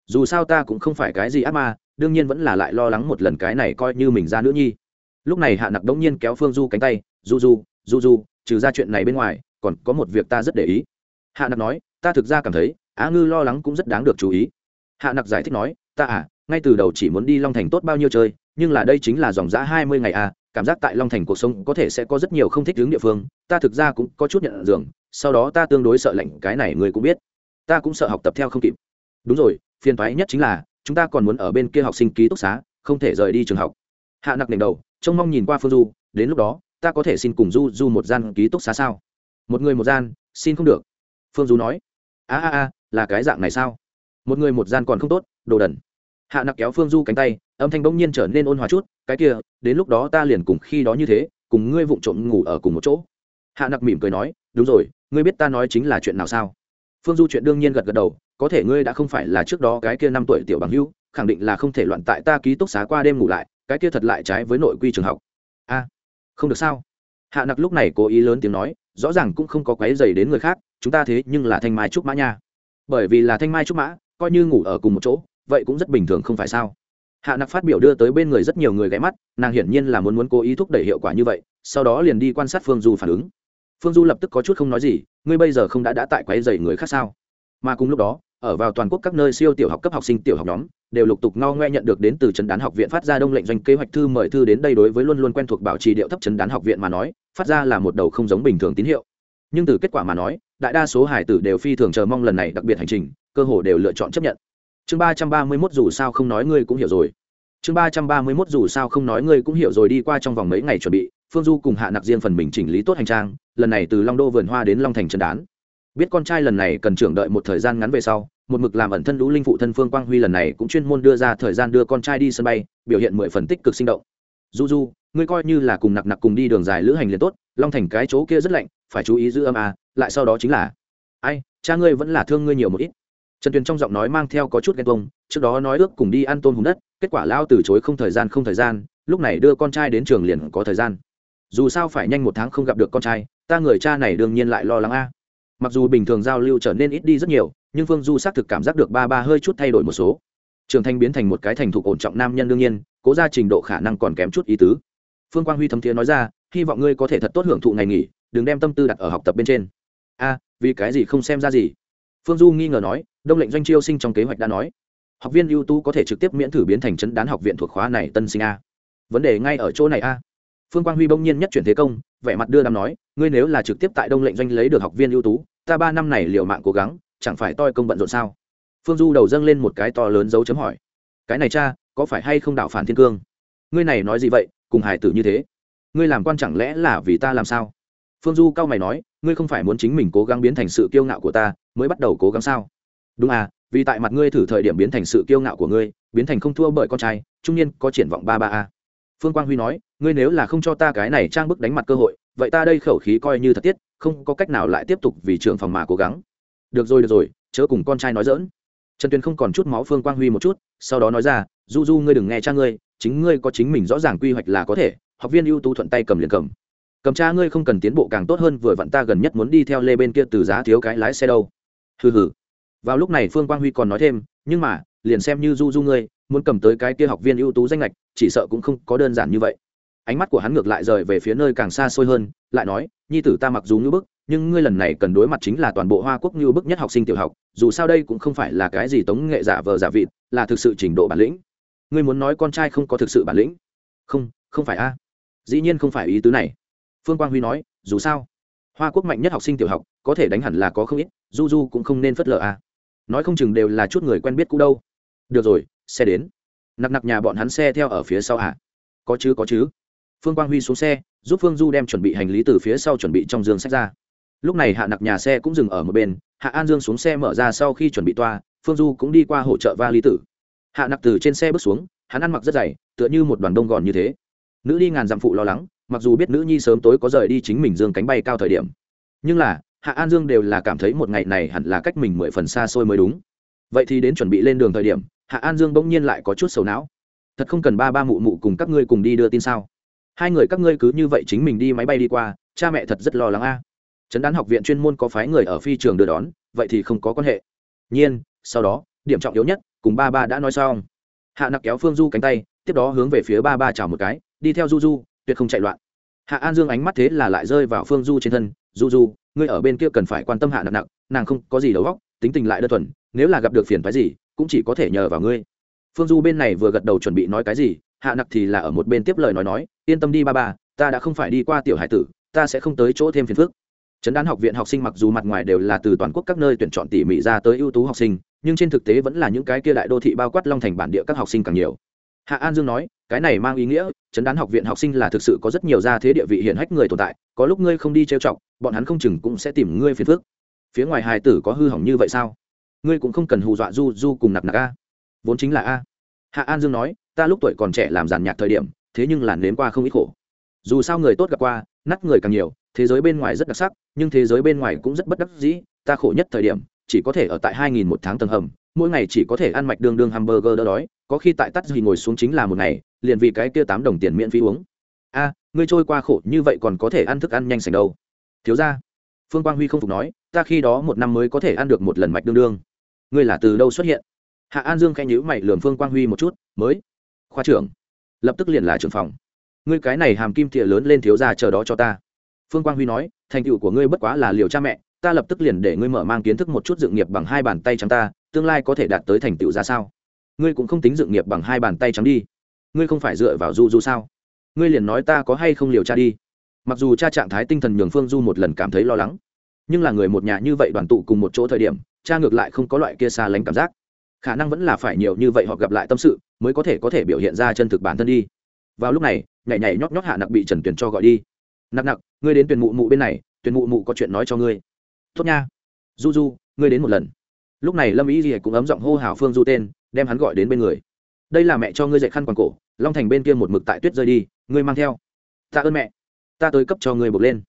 dù sao ta cũng không phải cái gì ác ma đương nhiên vẫn là lại lo lắng một lần cái này coi như mình ra nữ nhi. Lúc này hạ nặc đống nhiên kéo phương du cánh tay du du du du trừ ra chuyện này bên ngoài, còn có một việc ta rất để ý. Hạ nặc nói, ta thực ra cảm thấy, á ngư lo lắng cũng rất đáng được chú ý. Hạ nặc giải thích nói, ta à ngay từ đầu chỉ muốn đi long thành tốt bao nhiêu chơi, nhưng là đây chính là dòng giã hai mươi ngày à cảm giác tại long thành cuộc sống có thể sẽ có rất nhiều không thích hướng địa phương, ta thực ra cũng có chút nhận dường sau đó ta tương đối sợ lạnh, cái này người cũng biết, ta cũng sợ học tập theo không kịp. Đúng rồi, phiền thoái nhất chính là chúng ta còn muốn ở bên kia học sinh ký túc xá, không thể rời đi trường học. Hạ nặc nền đầu, trông mong nhìn qua phương du, đến lúc đó, ta có thể xin cùng du du một gian ký túc xá sao? Một người một gian, xin không được. Phương du nói. A a a, là cái dạng này sao? Một người một gian còn không tốt, đồ đần. Hạ nặc kéo phương du cánh tay, âm thanh bỗng nhiên trở nên ôn hòa chút, cái kia, đến lúc đó ta liền cùng khi đó như thế, cùng ngươi vụng trộm ngủ ở cùng một chỗ. Hạ nặc mỉm cười nói, đúng rồi, ngươi biết ta nói chính là chuyện nào sao? Phương du chuyện đương nhiên gật gật đầu, có thể ngươi đã không phải là trước đó cái kia năm tuổi tiểu bằng hưu khẳng định là không thể loạn tại ta ký túc xá qua đêm ngủ lại, cái kia thật lại trái với nội quy trường học. A, không được sao? Hạ nặc lúc này cố ý lớn tiếng nói, rõ ràng cũng không có quấy dày đến người khác, chúng ta thế nhưng là thanh mai trúc mã nha. Bởi vì là thanh mai trúc mã, coi như ngủ ở cùng một chỗ, vậy cũng rất bình thường không phải sao? Hạ nặc phát biểu đưa tới bên người rất nhiều người ghé mắt, nàng hiển nhiên là muốn muốn cố ý thúc đẩy hiệu quả như vậy, sau đó liền đi quan sát phương du phản ứng phương du lập tức có chút không nói gì, ngươi bây giờ không đã đã tại quái dày người khác sao? Mà cùng lúc đó, ở vào toàn quốc các nơi siêu tiểu học cấp học sinh tiểu học nhóm, đều lục tục ngao ngoe nhận được đến từ trấn đán học viện phát ra đông lệnh doanh kế hoạch thư mời thư đến đây đối với luôn luôn quen thuộc bảo trì điệu thấp trấn đán học viện mà nói, phát ra là một đầu không giống bình thường tín hiệu. Nhưng từ kết quả mà nói, đại đa số hải tử đều phi thường chờ mong lần này đặc biệt hành trình, cơ hồ đều lựa chọn chấp nhận. Chương ba trăm ba mươi mốt dù sao không nói ngươi cũng hiểu rồi. Chương ba trăm ba mươi mốt dù sao không nói ngươi cũng hiểu rồi đi qua trong vòng mấy ngày chuẩn bị phương du cùng hạ nặc riêng phần mình chỉnh lý tốt hành trang, lần này từ long đô vườn hoa đến long thành trần đán. Biết con trai lần này cần trưởng đợi một thời gian ngắn về sau, một mực làm ẩn thân lũ linh phụ thân phương quang huy lần này cũng chuyên môn đưa ra thời gian đưa con trai đi sân bay, biểu hiện mười phần tích cực sinh động. Du du, ngươi coi như là cùng nặc nặc cùng đi đường dài lữ hành liền tốt, long thành cái chỗ kia rất lạnh, phải chú ý giữ âm à lại sau đó chính là, ai, cha ngươi vẫn là thương ngươi nhiều một ít. Trần tuyền trong giọng nói mang theo có chút ghen tuông, trước đó nói ước cùng đi ăn tôm hùm đất, kết quả lao từ chối không thời gian không thời gian, lúc này đưa con trai đến trường liền có thời gian dù sao phải nhanh một tháng không gặp được con trai, ta người cha này đương nhiên lại lo lắng a. Mặc dù bình thường giao lưu trở nên ít đi rất nhiều, nhưng phương du xác thực cảm giác được ba ba hơi chút thay đổi một số. Trường thanh biến thành một cái thành thục ổn trọng nam nhân đương nhiên, cố ra trình độ khả năng còn kém chút ý tứ. Phương quang huy thấm thiế nói ra, hy vọng ngươi có thể thật tốt hưởng thụ ngày nghỉ, đừng đem tâm tư đặt ở học tập bên trên. A, vì cái gì không xem ra gì? Phương du nghi ngờ nói, đông lệnh doanh chiêu sinh trong kế hoạch đã nói. Học viên ưu tú có thể trực tiếp miễn thử biến thành chấn đán học viện thuộc khóa này tân sinh a. Vấn đề ngay ở chỗ này a phương quang huy bỗng nhiên nhất chuyển thế công, vẻ mặt đưa đàm nói, ngươi nếu là trực tiếp tại đông lệnh doanh lấy được học viên ưu tú, ta ba năm này liều mạng cố gắng, chẳng phải toi công bận rộn sao? Phương du đầu dâng lên một cái to lớn dấu chấm hỏi, cái này cha, có phải hay không đạo phản thiên cương? Ngươi này nói gì vậy, cùng hải tử như thế? Ngươi làm quan chẳng lẽ là vì ta làm sao? Phương du cao mày nói, ngươi không phải muốn chính mình cố gắng biến thành sự kiêu ngạo của ta, mới bắt đầu cố gắng sao? Đúng à vì tại mặt ngươi thử thời điểm biến thành sự kiêu ngạo của ngươi, biến thành không thua bởi con trai, trung niên có triển vọng ba ba a. Phương quang huy nói ngươi nếu là không cho ta cái này trang bức đánh mặt cơ hội, vậy ta đây khẩu khí coi như thật tiết, không có cách nào lại tiếp tục vì trưởng phòng mà cố gắng. Được rồi được rồi, chớ cùng con trai nói dỡn trần tuyền không còn chút máu phương quang huy một chút, sau đó nói ra, du du, ngươi đừng nghe cha ngươi, chính ngươi có chính mình rõ ràng quy hoạch là có thể, học viên ưu tú thuận tay cầm liền cầm. Cầm cha ngươi không cần tiến bộ càng tốt hơn, vừa vặn ta gần nhất muốn đi theo lê bên kia từ giá thiếu cái lái xe đâu. Hừ hừ. Vào lúc này phương quang huy còn nói thêm, nhưng mà, liền xem như du du ngươi, muốn cầm tới cái kia học viên ưu tú danh lệch chỉ sợ cũng không có đơn giản như vậy ánh mắt của hắn ngược lại rời về phía nơi càng xa xôi hơn, lại nói, nhi tử ta mặc dù ngưỡng bức, nhưng ngươi lần này cần đối mặt chính là toàn bộ hoa quốc ngưỡng bức nhất học sinh tiểu học, dù sao đây cũng không phải là cái gì tống nghệ giả vờ giả vịt, là thực sự trình độ bản lĩnh. Ngươi muốn nói con trai không có thực sự bản lĩnh? Không không phải a. Dĩ nhiên không phải ý tứ này. Phương quang huy nói, dù sao, hoa quốc mạnh nhất học sinh tiểu học, có thể đánh hẳn là có không ít, du du cũng không nên phớt lờ a. Nói không chừng đều là chút người quen biết cũ đâu. Được rồi, xe đến. Nặc nặc nhà bọn hắn xe theo ở phía sau à có chứ có chứ phương quang huy xuống xe, giúp phương du đem chuẩn bị hành lý từ phía sau chuẩn bị trong giường sách ra. Lúc này hạ nặc nhà xe cũng dừng ở một bên, hạ an dương xuống xe mở ra sau khi chuẩn bị toa, phương du cũng đi qua hỗ trợ va lý tử. Hạ nặc từ trên xe bước xuống, hắn ăn mặc rất dày, tựa như một đoàn đông gòn như thế. Nữ đi ngàn dặm phụ lo lắng, mặc dù biết nữ nhi sớm tối có rời đi chính mình dương cánh bay cao thời điểm. Nhưng là, hạ an dương đều là cảm thấy một ngày này hẳn là cách mình mười phần xa xôi mới đúng. Vậy thì đến chuẩn bị lên đường thời điểm, hạ an dương bỗng nhiên lại có chút sầu não. Thật không cần ba ba mụ mụ cùng các ngươi cùng đi đưa tin sao? Hai người các ngươi cứ như vậy chính mình đi máy bay đi qua, cha mẹ thật rất lo lắng a. À. trấn đán học viện chuyên môn có phái người ở phi trường đưa đón, vậy thì không có quan hệ. Nhiên, sau đó, điểm trọng yếu nhất, cùng ba ba đã nói xong. Hạ nặc kéo phương du cánh tay, tiếp đó hướng về phía ba ba chào một cái, đi theo du du, tuyệt không chạy loạn. Hạ an dương ánh mắt thế là lại rơi vào phương du trên thân, du du, ngươi ở bên kia cần phải quan tâm hạ nặng nặng nàng không có gì đầu góc tính tình lại đơn thuần, nếu là gặp được phiền phái gì, cũng chỉ có thể nhờ vào ngươi. Phương du bên này vừa gật đầu chuẩn bị nói cái gì hạ nặc thì là ở một bên tiếp lời nói nói yên tâm đi ba ba ta đã không phải đi qua tiểu hải tử ta sẽ không tới chỗ thêm phiền phức Trấn đán học viện học sinh mặc dù mặt ngoài đều là từ toàn quốc các nơi tuyển chọn tỉ mỉ ra tới ưu tú học sinh, nhưng trên thực tế vẫn là những cái kia đại đô thị bao quát long thành bản địa các học sinh càng nhiều. Hạ An Dương nói, cái này mang ý nghĩa, Trấn đán học viện học sinh là thực sự có rất nhiều gia thế địa vị hiển hách người tồn tại, có lúc ngươi không đi trêu chọc, bọn hắn không chừng cũng sẽ tìm ngươi phiền phức. Phía ngoài hài tử có hư hỏng như vậy sao? Ngươi cũng không cần hù dọa Du Du cùng nặc nặc a. Vốn chính là a. Hạ An Dương nói, ta lúc tuổi còn trẻ làm giàn nhạc thời điểm, thế nhưng làn nếm qua không ít khổ. Dù sao người tốt gặp qua, nát người càng nhiều, thế giới bên ngoài rất đặc sắc nhưng thế giới bên ngoài cũng rất bất đắc dĩ ta khổ nhất thời điểm chỉ có thể ở tại hai nghìn một tháng tầng hầm mỗi ngày chỉ có thể ăn mạch đương đương hamburger đỡ đói có khi tại tắt gì ngồi xuống chính là một ngày liền vì cái kia tám đồng tiền miễn phí uống. A ngươi trôi qua khổ như vậy còn có thể ăn thức ăn nhanh sành đâu. Thiếu ra phương quang huy không phục nói ta khi đó một năm mới có thể ăn được một lần mạch đương đương. Ngươi là từ đâu xuất hiện? Hạ an dương khẽ nhữ mày lường phương quang huy một chút mới khoa trưởng. Lập tức liền là trưởng phòng. Ngươi cái này hàm kim tỉa lớn lên thiếu ra chờ đó cho ta. Phương quang huy nói, thành tựu của ngươi bất quá là liều cha mẹ, ta lập tức liền để ngươi mở mang kiến thức một chút dự nghiệp bằng hai bàn tay trắng ta, tương lai có thể đạt tới thành tựu ra sao? Ngươi cũng không tính dự nghiệp bằng hai bàn tay trắng đi. Ngươi không phải dựa vào du du sao? Ngươi liền nói ta có hay không liều cha đi. Mặc dù cha trạng thái tinh thần nhường phương du một lần cảm thấy lo lắng, nhưng là người một nhà như vậy đoàn tụ cùng một chỗ thời điểm, cha ngược lại không có loại kia xa lánh cảm giác khả năng vẫn là phải nhiều như vậy họ gặp lại tâm sự mới có thể có thể biểu hiện ra chân thực bản thân đi. Vào lúc này, nhảy nhảy nhót nhót hạ nặc bị trần tuyền cho gọi đi. Nặc nặc, ngươi đến tuyển mụ mụ bên này tuyển mụ mụ có chuyện nói cho ngươi. Tốt nha. Du du ngươi đến một lần. Lúc này lâm ý gì cũng ấm giọng hô hào phương du tên, đem hắn gọi đến bên người. Đây là mẹ cho ngươi dạy khăn quàng cổ, long thành bên kia một mực tại tuyết rơi đi, ngươi mang theo. Tạ ơn mẹ. Ta tới cấp cho ngươi buộc lên.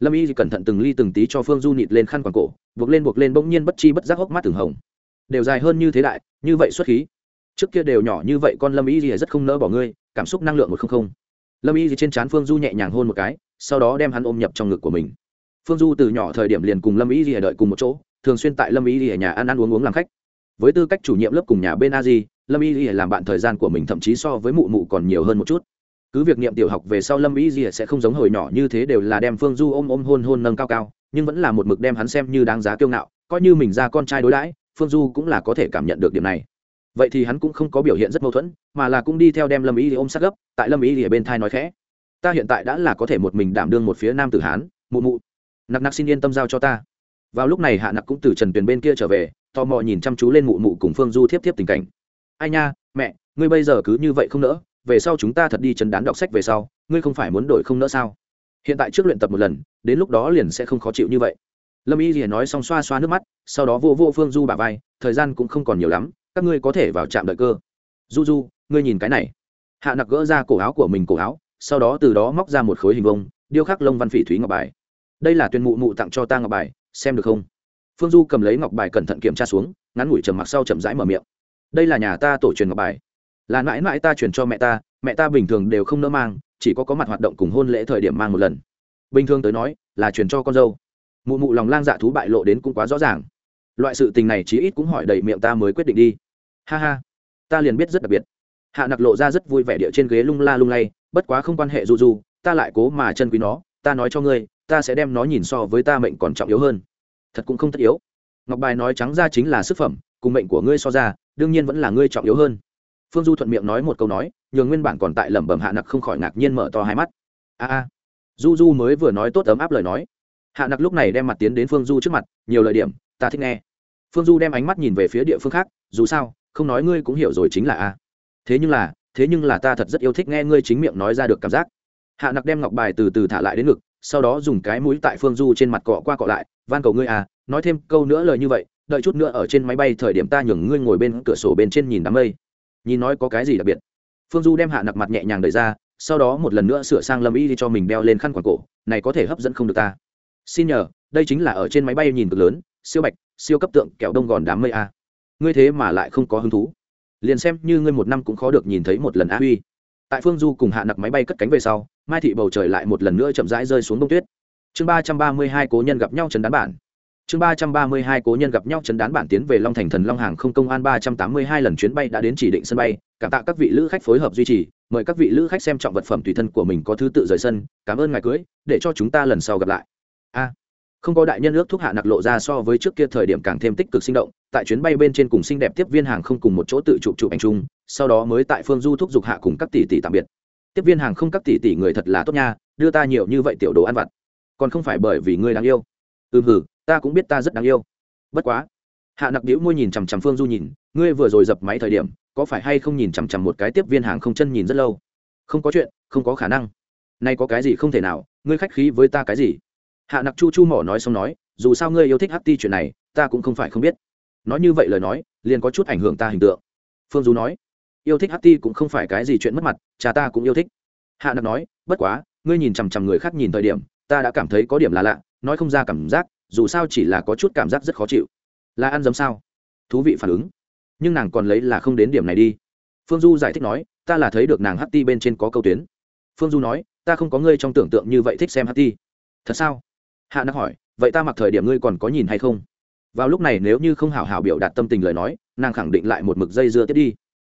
Lâm y cẩn thận từng ly từng tí cho phương du nịt lên khăn quàng cổ, buộc lên buộc lên bỗng nhiên bất chi bất giác hốc mắt từng hồng đều dài hơn như thế đại, như vậy xuất khí. Trước kia đều nhỏ như vậy con lâm y rất không nỡ bỏ ngươi, cảm xúc năng lượng một không không. Lâm y trên trán phương du nhẹ nhàng hôn một cái, sau đó đem hắn ôm nhập trong ngực của mình. Phương du từ nhỏ thời điểm liền cùng lâm y gì đợi cùng một chỗ, thường xuyên tại lâm y gì ở nhà ăn ăn uống uống làm khách. Với tư cách chủ nhiệm lớp cùng nhà bên a di lâm y gì làm bạn thời gian của mình thậm chí so với mụ mụ còn nhiều hơn một chút. Cứ việc niệm tiểu học về sau lâm y gì sẽ không giống hồi nhỏ như thế đều là đem phương du ôm ôm hôn hôn nâng cao cao, nhưng vẫn là một mực đem hắn xem như đáng giá kiêu ngạo, coi như mình ra con trai đối đãi phương du cũng là có thể cảm nhận được điểm này. Vậy thì hắn cũng không có biểu hiện rất mâu thuẫn, mà là cũng đi theo đem lâm ý ôm sát gấp, tại lâm ý ở bên thai nói khẽ. Ta hiện tại đã là có thể một mình đảm đương một phía nam tử hán, mụ mụ. Nặc nặc xin yên tâm giao cho ta. Vào lúc này hạ nặc cũng từ trần tuyền bên kia trở về, tò mò nhìn chăm chú lên mụ mụ cùng phương du thiếp thiếp tình cảnh. Ai nha, mẹ, ngươi bây giờ cứ như vậy không nỡ, về sau chúng ta thật đi chân đán đọc sách về sau, ngươi không phải muốn đổi không nỡ sao? Hiện tại trước luyện tập một lần, đến lúc đó liền sẽ không khó chịu như vậy lâm y rìa nói xong xoa xoa nước mắt, sau đó vô vô phương du bà vai, thời gian cũng không còn nhiều lắm, các ngươi có thể vào trạm đợi cơ. Du du, ngươi nhìn cái này. Hạ nặc gỡ ra cổ áo của mình cổ áo, sau đó từ đó móc ra một khối hình vông điêu khắc lông văn phỉ thúy ngọc bài. Đây là tuyên mụ mụ tặng cho ta ngọc bài, xem được không? Phương du cầm lấy ngọc bài cẩn thận kiểm tra xuống, ngắn ngủi trầm mặc sau chậm rãi mở miệng. Đây là nhà ta tổ truyền ngọc bài. Là mãi mãi ta truyền cho mẹ ta mẹ ta bình thường đều không nỡ mang, chỉ có có mặt hoạt động cùng hôn lễ thời điểm mang một lần. Bình thường tới nói, là truyền cho con dâu mụ mụ lòng lang dạ thú bại lộ đến cũng quá rõ ràng. Loại sự tình này chí ít cũng hỏi đầy miệng ta mới quyết định đi. Ha ha, ta liền biết rất đặc biệt. Hạ nặc lộ ra rất vui vẻ địa trên ghế lung la lung lay, bất quá không quan hệ du du, ta lại cố mà chân quý nó, ta nói cho ngươi, ta sẽ đem nó nhìn so với ta mệnh còn trọng yếu hơn. Thật cũng không tất yếu. Ngọc bài nói trắng ra chính là sức phẩm, cùng mệnh của ngươi so ra, đương nhiên vẫn là ngươi trọng yếu hơn. Phương du thuận miệng nói một câu nói, nhường nguyên bản còn tại lẩm bẩm hạ nặc không khỏi ngạc nhiên mở to hai mắt. A a. Du du mới vừa nói tốt ấm áp lời nói hạ nặc lúc này đem mặt tiến đến phương du trước mặt, nhiều lời điểm, ta thích nghe. Phương du đem ánh mắt nhìn về phía địa phương khác, dù sao, không nói ngươi cũng hiểu rồi chính là a. Thế nhưng là, thế nhưng là ta thật rất yêu thích nghe ngươi chính miệng nói ra được cảm giác. Hạ nặc đem ngọc bài từ từ thả lại đến ngực, sau đó dùng cái mũi tại phương du trên mặt cọ qua cọ lại, van cầu ngươi à nói thêm câu nữa lời như vậy, đợi chút nữa ở trên máy bay thời điểm ta nhường ngươi ngồi bên cửa sổ bên trên nhìn đám mây. Nhìn nói có cái gì đặc biệt? Phương du đem hạ nặc mặt nhẹ nhàng đợi ra, sau đó một lần nữa sửa sang lâm y đi cho mình đeo lên khăn quàng cổ, này có thể hấp dẫn không được ta xin nhờ, đây chính là ở trên máy bay nhìn cực lớn, siêu bạch, siêu cấp tượng kẹo đông gòn đám mây a. Ngươi thế mà lại không có hứng thú. Liền xem như ngươi một năm cũng khó được nhìn thấy một lần á huy. Tại phương du cùng hạ nặc máy bay cất cánh về sau, mai thị bầu trời lại một lần nữa chậm rãi rơi xuống đông tuyết. Chương ba trăm ba mươi hai cố nhân gặp nhau trần đán bản. Chương ba trăm ba mươi hai cố nhân gặp nhau chấn đán bản tiến về long thành thần long hàng không công an ba trăm tám mươi hai lần chuyến bay đã đến chỉ định sân bay, cảm tạ các vị lữ khách phối hợp duy trì, mời các vị lữ khách xem trọng vật phẩm tùy thân của mình có thứ tự rời sân, cảm ơn ngài cưới, để cho chúng ta lần sau gặp lại a không có đại nhân ước thúc hạ nặc lộ ra so với trước kia thời điểm càng thêm tích cực sinh động, tại chuyến bay bên trên cùng xinh đẹp tiếp viên hàng không cùng một chỗ tự chụp chụp ảnh chung, sau đó mới tại phương du thúc giục hạ cùng các tỷ tỷ tạm biệt. Tiếp viên hàng không các tỷ tỷ người thật là tốt nha, đưa ta nhiều như vậy tiểu đồ ăn vặt. Còn không phải bởi vì ngươi đáng yêu. Ừ hừ, ta cũng biết ta rất đáng yêu. Bất quá. Hạ nặc đĩu môi nhìn chằm chằm phương du nhìn, ngươi vừa rồi dập máy thời điểm, có phải hay không nhìn chằm chằm một cái tiếp viên hàng không chân nhìn rất lâu? Không có chuyện, không có khả năng. Nay có cái gì không thể nào, ngươi khách khí với ta cái gì? Hạ nặc chu chu mỏ nói xong nói, dù sao ngươi yêu thích hát ti chuyện này, ta cũng không phải không biết. Nói như vậy lời nói, liền có chút ảnh hưởng ta hình tượng. Phương du nói, yêu thích hát ti cũng không phải cái gì chuyện mất mặt, cha ta cũng yêu thích. Hạ nặc nói, bất quá, ngươi nhìn chằm chằm người khác nhìn thời điểm, ta đã cảm thấy có điểm là lạ, nói không ra cảm giác, dù sao chỉ là có chút cảm giác rất khó chịu. Là ăn dấm sao? Thú vị phản ứng. Nhưng nàng còn lấy là không đến điểm này đi. Phương du giải thích nói, ta là thấy được nàng hát ti bên trên có câu tuyến. Phương du nói, ta không có ngươi trong tưởng tượng như vậy thích xem hát ti. Thật sao? Hạ nặc hỏi, vậy ta mặc thời điểm ngươi còn có nhìn hay không? Vào lúc này nếu như không hảo hảo biểu đạt tâm tình lời nói, nàng khẳng định lại một mực dây dưa tiếp đi.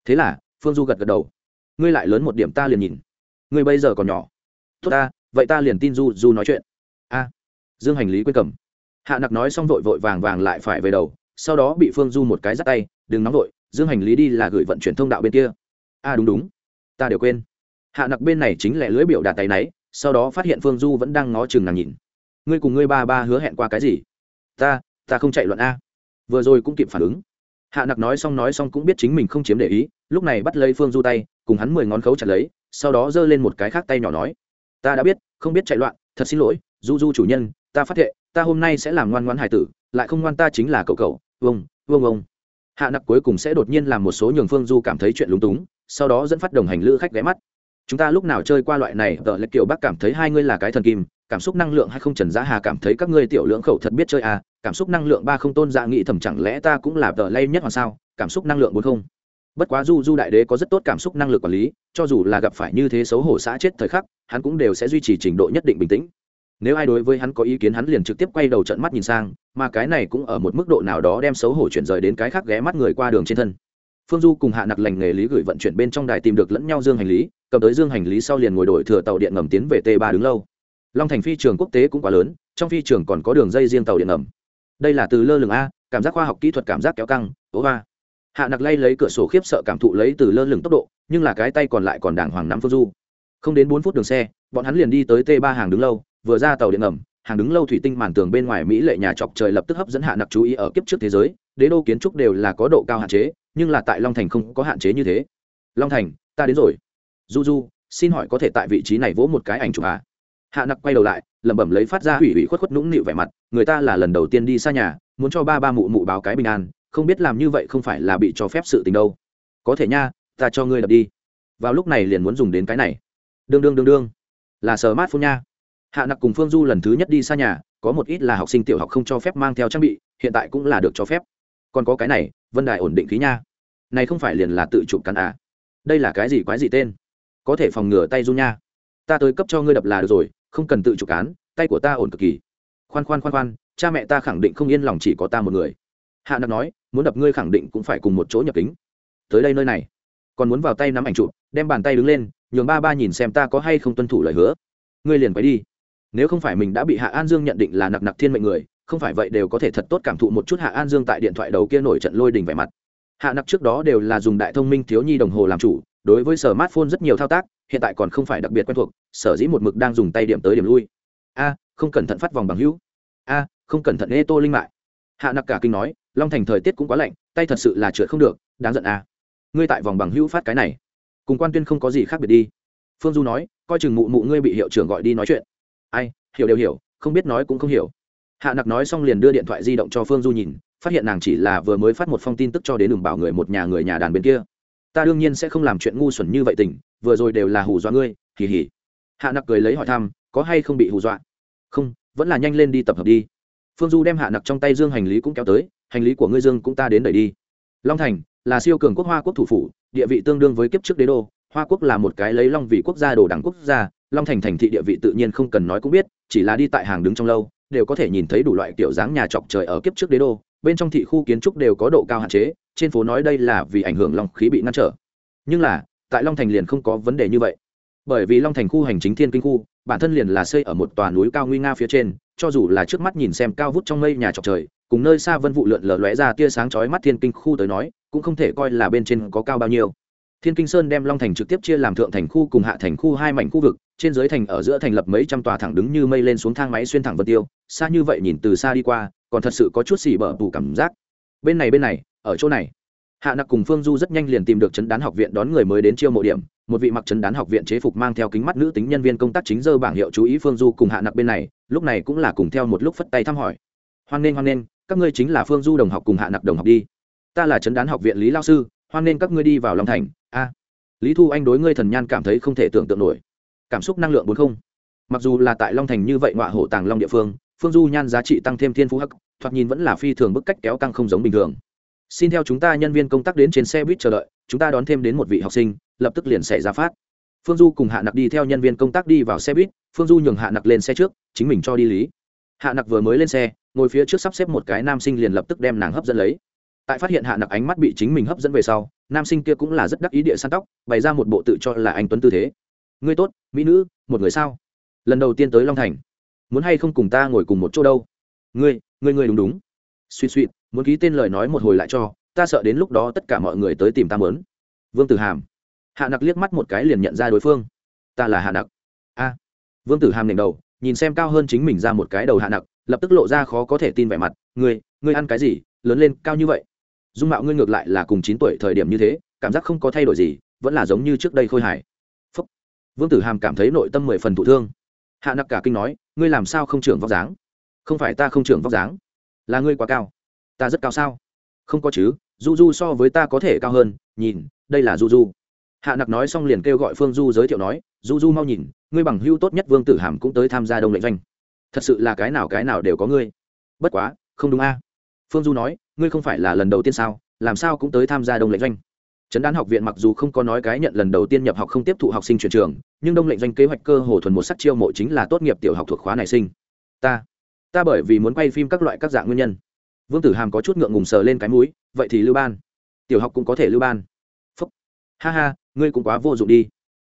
Thế là, phương du gật gật đầu. Ngươi lại lớn một điểm ta liền nhìn. Ngươi bây giờ còn nhỏ. Tốt ta, vậy ta liền tin du du nói chuyện. A. Dương hành lý quên cầm. Hạ nặc nói xong vội vội vàng vàng lại phải về đầu, sau đó bị phương du một cái dắt tay, đừng nóng vội, dương hành lý đi là gửi vận chuyển thông đạo bên kia. A, đúng đúng. Ta đều quên. Hạ nặc bên này chính là lưỡi biểu đạt tay náy, sau đó phát hiện phương du vẫn đang ngó chừng nàng nhìn ngươi cùng ngươi ba ba hứa hẹn qua cái gì? Ta ta không chạy luận a. Vừa rồi cũng kịp phản ứng. Hạ nặc nói xong nói xong cũng biết chính mình không chiếm để ý, lúc này bắt lấy phương du tay, cùng hắn mười ngón khấu chặt lấy, sau đó giơ lên một cái khác tay nhỏ nói, ta đã biết, không biết chạy loạn, thật xin lỗi, du du chủ nhân, ta phát thệ, ta hôm nay sẽ làm ngoan ngoan hải tử, lại không ngoan ta chính là cậu cậu vâng vâng vâng. Hạ nặc cuối cùng sẽ đột nhiên làm một số nhường phương du cảm thấy chuyện lúng túng, sau đó dẫn phát đồng hành lữ khách ghé mắt. Chúng ta lúc nào chơi qua loại này tờ lệch kiểu bác cảm thấy hai ngươi là cái thần kim cảm xúc năng lượng hay không trần giá hà cảm thấy các ngươi tiểu lượng khẩu thật biết chơi à cảm xúc năng lượng ba không tôn dạ nghĩ thầm chẳng lẽ ta cũng là tờ lay nhất hoặc sao, cảm xúc năng lượng bốn không. Bất quá du du đại đế có rất tốt cảm xúc năng lực quản lý, cho dù là gặp phải như thế xấu hổ xã chết thời khắc, hắn cũng đều sẽ duy trì trình độ nhất định bình tĩnh. Nếu ai đối với hắn có ý kiến hắn liền trực tiếp quay đầu trận mắt nhìn sang, mà cái này cũng ở một mức độ nào đó đem xấu hổ chuyển rời đến cái khác ghé mắt người qua đường trên thân. Phương du cùng hạ nặc lành nghề lý gửi vận chuyển bên trong đài tìm được lẫn nhau dương hành lý, cầm tới dương hành lý sau liền ngồi đổi thừa tàu điện ngầm tiến về t ba đứng lâu long thành phi trường quốc tế cũng quá lớn, trong phi trường còn có đường dây riêng tàu điện ngầm. Đây là từ lơ lửng a, cảm giác khoa học kỹ thuật cảm giác kéo căng, ố hoa hạ nặc lay lấy cửa sổ khiếp sợ cảm thụ lấy từ lơ lửng tốc độ, nhưng là cái tay còn lại còn đàng hoàng nắm phương du. Không đến bốn phút đường xe, bọn hắn liền đi tới t ba hàng đứng lâu, vừa ra tàu điện ngầm, hàng đứng lâu thủy tinh màn tường bên ngoài mỹ lệ nhà chọc trời lập tức hấp dẫn hạ nặc chú ý ở kiếp trước thế giới, đế đô kiến trúc đều là có độ cao hạn chế, nhưng là tại long thành không có hạn chế như thế. Long thành, ta đến rồi. Du du xin hỏi có thể tại vị trí này vỗ một cái ảnh chụp à? Hạ nặc quay đầu lại, lẩm bẩm lấy phát ra hủy hủy khuất khuất nũng nịu vẻ mặt, người ta là lần đầu tiên đi xa nhà, muốn cho ba ba mụ mụ báo cái bình an, không biết làm như vậy không phải là bị cho phép sự tình đâu. Có thể nha, ta cho ngươi đập đi. Vào lúc này liền muốn dùng đến cái này. Đương đương đương đương, là sờ mát phone nha. Hạ nặc cùng phương du lần thứ nhất đi xa nhà, có một ít là học sinh tiểu học không cho phép mang theo trang bị, hiện tại cũng là được cho phép. Còn có cái này, vân đài ổn định khí nha. Này không phải liền là tự chụp cắn à? Đây là cái gì quái gì tên? Có thể phòng ngừa tay du nha. Ta tới cấp cho ngươi đập là được rồi không cần tự chụp cán, tay của ta ổn cực kỳ. Khoan khoan khoan khoan, cha mẹ ta khẳng định không yên lòng chỉ có ta một người. Hạ nặc nói, muốn đập ngươi khẳng định cũng phải cùng một chỗ nhập kính. Tới đây nơi này. Còn muốn vào tay nắm ảnh chụp, đem bàn tay đứng lên, nhường ba ba nhìn xem ta có hay không tuân thủ lời hứa. Ngươi liền quay đi. Nếu không phải mình đã bị hạ an dương nhận định là nặc nặc thiên mệnh người, không phải vậy đều có thể thật tốt cảm thụ một chút hạ an dương tại điện thoại đầu kia nổi trận lôi đình vẻ mặt. Hạ nặc trước đó đều là dùng đại thông minh thiếu nhi đồng hồ làm chủ, đối với smartphone rất nhiều thao tác, hiện tại còn không phải đặc biệt quen thuộc sở dĩ một mực đang dùng tay điểm tới điểm lui. A, không cẩn thận phát vòng bằng hữu. A, không cẩn thận ê tô linh mại. Hạ nặc cả kinh nói, long thành thời tiết cũng quá lạnh, tay thật sự là trượt không được, đáng giận a. Ngươi tại vòng bằng hữu phát cái này. Cùng quan tuyên không có gì khác biệt đi. Phương du nói, coi chừng mụ mụ ngươi bị hiệu trưởng gọi đi nói chuyện. Ai, hiểu đều hiểu, không biết nói cũng không hiểu. Hạ nặc nói xong liền đưa điện thoại di động cho phương du nhìn, phát hiện nàng chỉ là vừa mới phát một phong tin tức cho đến đường bảo người một nhà người nhà đàn bên kia. Ta đương nhiên sẽ không làm chuyện ngu xuẩn như vậy tình vừa rồi đều là hù do ngươi, hì hì hạ nặc cười lấy hỏi thăm, có hay không bị hù dọa? Không, vẫn là nhanh lên đi tập hợp đi. Phương du đem hạ nặc trong tay dương hành lý cũng kéo tới, hành lý của ngươi dương cũng ta đến đẩy đi. Long thành là siêu cường quốc hoa quốc thủ phủ, địa vị tương đương với kiếp trước đế đô. Hoa quốc là một cái lấy long vị quốc gia đồ đẳng quốc gia, long thành thành thị địa vị tự nhiên không cần nói cũng biết, chỉ là đi tại hàng đứng trong lâu, đều có thể nhìn thấy đủ loại kiểu dáng nhà chọc trời ở kiếp trước đế đô. Bên trong thị khu kiến trúc đều có độ cao hạn chế, trên phố nói đây là vì ảnh hưởng long khí bị ngăn trở. Nhưng là, tại long thành liền không có vấn đề như vậy bởi vì long thành khu hành chính thiên kinh khu, bản thân liền là xây ở một tòa núi cao nguy nga phía trên, cho dù là trước mắt nhìn xem cao vút trong mây nhà trọc trời, cùng nơi xa vân vụ lượn lờ lóe ra tia sáng chói mắt thiên kinh khu tới nói, cũng không thể coi là bên trên có cao bao nhiêu. Thiên kinh sơn đem long thành trực tiếp chia làm thượng thành khu cùng hạ thành khu hai mảnh khu vực, trên dưới thành ở giữa thành lập mấy trăm tòa thẳng đứng như mây lên xuống thang máy xuyên thẳng vân tiêu, xa như vậy nhìn từ xa đi qua, còn thật sự có chút xì bở bù cảm giác. Bên này bên này, ở chỗ này hạ nặc cùng phương du rất nhanh liền tìm được chấn đán học viện đón người mới đến chiêu mộ điểm. Một vị mặc chấn đán học viện chế phục mang theo kính mắt nữ tính nhân viên công tác chính dơ bảng hiệu chú ý phương du cùng hạ nặc bên này, lúc này cũng là cùng theo một lúc phất tay thăm hỏi. Hoan nghênh hoan nghênh, các ngươi chính là phương du đồng học cùng hạ nặc đồng học đi. Ta là chấn đán học viện lý lao sư, hoan nghênh các ngươi đi vào long thành. A. Lý thu anh đối ngươi thần nhan cảm thấy không thể tưởng tượng nổi. Cảm xúc năng lượng bốn không. Mặc dù là tại long thành như vậy ngoại hổ tàng long địa phương phương du nhan giá trị tăng thêm thiên phú hắc, thoạt nhìn vẫn là phi thường bức cách kéo căng không giống bình thường xin theo chúng ta nhân viên công tác đến trên xe buýt chờ đợi, chúng ta đón thêm đến một vị học sinh, lập tức liền xảy ra phát. Phương du cùng hạ nặc đi theo nhân viên công tác đi vào xe buýt, phương du nhường hạ nặc lên xe trước, chính mình cho đi lý. Hạ nặc vừa mới lên xe, ngồi phía trước sắp xếp một cái nam sinh liền lập tức đem nàng hấp dẫn lấy. Tại phát hiện hạ nặc ánh mắt bị chính mình hấp dẫn về sau, nam sinh kia cũng là rất đắc ý địa săn tóc, bày ra một bộ tự cho là anh tuấn tư thế. Ngươi tốt, mỹ nữ, một người sao? Lần đầu tiên tới long thành. Muốn hay không cùng ta ngồi cùng một chỗ đâu? Ngươi ngươi ngươi đúng đúng. Suy suy muốn ký tên lời nói một hồi lại cho, ta sợ đến lúc đó tất cả mọi người tới tìm ta mớn vương tử hàm. Hạ nặc liếc mắt một cái liền nhận ra đối phương. Ta là hạ nặc. A. Vương tử hàm nền đầu, nhìn xem cao hơn chính mình ra một cái đầu hạ nặc, lập tức lộ ra khó có thể tin vẻ mặt. Ngươi ngươi ăn cái gì? Lớn lên cao như vậy. Dung mạo ngươi ngược lại là cùng chín tuổi thời điểm như thế, cảm giác không có thay đổi gì, vẫn là giống như trước đây khôi hài. Phúc. vương tử hàm cảm thấy nội tâm mười phần thụ thương. Hạ nặc cả kinh nói, ngươi làm sao không trưởng vóc dáng? Không phải ta không trưởng vóc dáng. Là ngươi quá cao ta rất cao sao? Không có chứ du du so với ta có thể cao hơn, nhìn, đây là du du hạ nặc nói xong liền kêu gọi phương du giới thiệu nói du du mau nhìn, ngươi bằng hưu tốt nhất vương tử hàm cũng tới tham gia đông lệnh doanh. Thật sự là cái nào cái nào đều có ngươi. Bất quá, không đúng a. Phương du nói, ngươi không phải là lần đầu tiên sao? Làm sao cũng tới tham gia đông lệnh doanh? Trấn đán học viện mặc dù không có nói cái nhận lần đầu tiên nhập học không tiếp thụ học sinh chuyển trường, nhưng đông lệnh doanh kế hoạch cơ hồ thuần một sắc chiêu mộ chính là tốt nghiệp tiểu học thuộc khóa nảy sinh. Ta ta bởi vì muốn quay phim các loại các dạng nguyên nhân vương tử hàm có chút ngượng ngùng sờ lên cái mũi, vậy thì lưu ban, tiểu học cũng có thể lưu ban. Phúc. Ha ha, ngươi cũng quá vô dụng đi.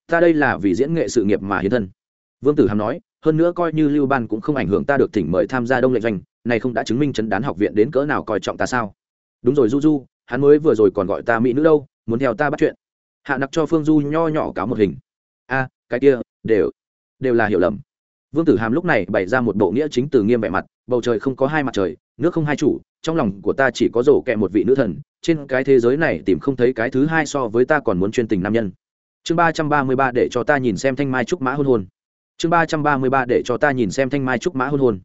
Ta đây là vì diễn nghệ sự nghiệp mà hiến thân. Vương tử hàm nói, hơn nữa coi như lưu ban cũng không ảnh hưởng ta được thỉnh mời tham gia đông lệnh doanh, này không đã chứng minh chấn đán học viện đến cỡ nào coi trọng ta sao? Đúng rồi, du du, hắn mới vừa rồi còn gọi ta mỹ nữ đâu, muốn theo ta bắt chuyện. Hạ nặc cho phương du nho nhỏ cáo một hình. A, cái kia, đều đều là hiểu lầm vương tử hàm lúc này bày ra một bộ nghĩa chính từ nghiêm vẻ mặt, bầu trời không có hai mặt trời, nước không hai chủ, trong lòng của ta chỉ có rổ kẹ một vị nữ thần, trên cái thế giới này tìm không thấy cái thứ hai so với ta còn muốn chuyên tình nam nhân. Chương ba trăm ba mươi ba để cho ta nhìn xem thanh mai trúc mã hôn hôn. Chương ba trăm ba mươi ba để cho ta nhìn xem thanh mai trúc mã hôn hôn.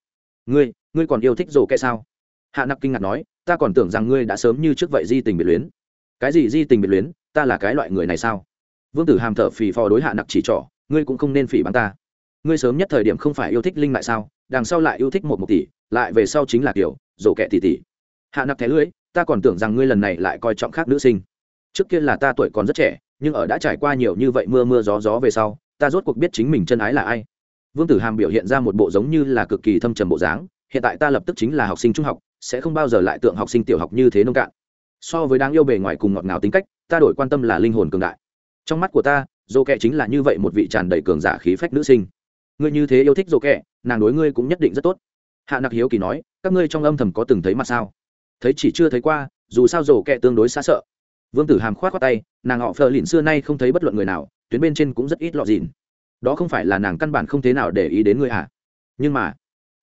Ngươi ngươi còn yêu thích rổ kẹ sao? Hạ nặc kinh ngạc nói, ta còn tưởng rằng ngươi đã sớm như trước vậy di tình biệt luyến. Cái gì di tình biệt luyến? Ta là cái loại người này sao? Vương tử hàm thở phì phò đối hạ nặc chỉ trỏ, ngươi cũng không nên phỉ bắn ta ngươi sớm nhất thời điểm không phải yêu thích linh lại sao, đằng sau lại yêu thích một một tỷ, lại về sau chính là kiểu, rổ kẹ tỷ tỷ. Hạ nặc thẻ lưới, ta còn tưởng rằng ngươi lần này lại coi trọng khác nữ sinh. Trước kia là ta tuổi còn rất trẻ, nhưng ở đã trải qua nhiều như vậy mưa mưa gió gió về sau, ta rốt cuộc biết chính mình chân ái là ai. Vương tử hàm biểu hiện ra một bộ giống như là cực kỳ thâm trầm bộ dáng, hiện tại ta lập tức chính là học sinh trung học, sẽ không bao giờ lại tượng học sinh tiểu học như thế nông cạn. So với đáng yêu bề ngoài cùng ngọt ngào tính cách, ta đổi quan tâm là linh hồn cường đại. Trong mắt của ta dô kệ chính là như vậy một vị tràn đầy cường giả khí phách nữ sinh ngươi như thế yêu thích rồ kẹ, nàng đối ngươi cũng nhất định rất tốt. Hạ nặc hiếu kỳ nói, các ngươi trong âm thầm có từng thấy mặt sao? Thấy chỉ chưa thấy qua, dù sao rồ kẹ tương đối xa sợ. Vương tử hàm k h o á t khoác tay, nàng họ phờ lìn xưa nay không thấy bất luận người nào, tuyến bên trên cũng rất ít lọt dìn đó không phải là nàng căn bản không thế nào để ý đến ngươi à? Nhưng mà,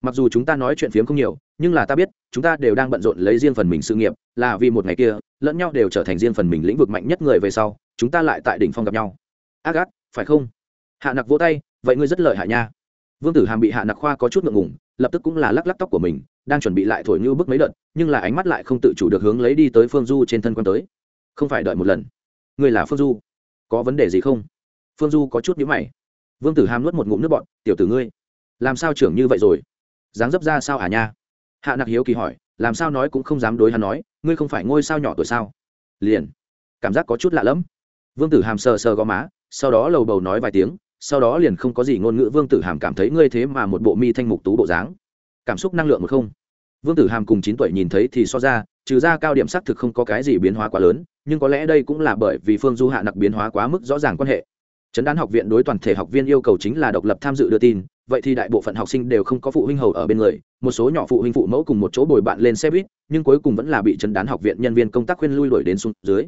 mặc dù chúng ta nói chuyện phiếm không nhiều, nhưng là ta biết, chúng ta đều đang bận rộn lấy riêng phần mình sự nghiệp, là vì một ngày kia, lẫn nhau đều trở thành riêng phần mình lĩnh vực mạnh nhất người về sau, chúng ta lại tại đỉnh phong gặp nhau. Ác ác, phải không? Hạ nặc vỗ tay vậy ngươi rất lợi hại nha. Vương tử hàm bị hạ nặc khoa có chút ngượng ngủng lập tức cũng là lắc lắc tóc của mình, đang chuẩn bị lại thổi như bước mấy đợt, nhưng là ánh mắt lại không tự chủ được hướng lấy đi tới phương du trên thân quan tới. Không phải đợi một lần. Ngươi là phương du. Có vấn đề gì không? Phương du có chút nhữ mày. Vương tử hàm nuốt một ngụm nước bọn tiểu tử ngươi, làm sao trưởng như vậy rồi? Dáng dấp ra sao à nha? Hạ nặc hiếu kỳ hỏi, làm sao nói cũng không dám đối hắn nói, ngươi không phải ngôi sao nhỏ tuổi sao? Liền, cảm giác có chút lạ lẫm. Vương tử hàm sờ sờ gò má, sau đó lầu bầu nói vài tiếng sau đó liền không có gì ngôn ngữ vương tử hàm cảm thấy ngươi thế mà một bộ mi thanh mục tú bộ dáng cảm xúc năng lượng một không vương tử hàm cùng chín tuổi nhìn thấy thì so ra trừ ra cao điểm xác thực không có cái gì biến hóa quá lớn nhưng có lẽ đây cũng là bởi vì phương du hạ nặc biến hóa quá mức rõ ràng quan hệ Trấn đán học viện đối toàn thể học viên yêu cầu chính là độc lập tham dự đưa tin, vậy thì đại bộ phận học sinh đều không có phụ huynh hầu ở bên người, một số nhỏ phụ huynh phụ mẫu cùng một chỗ bồi bạn lên xe buýt, nhưng cuối cùng vẫn là bị trấn đán học viện nhân viên công tác khuyên lui đuổi đến xuống dưới.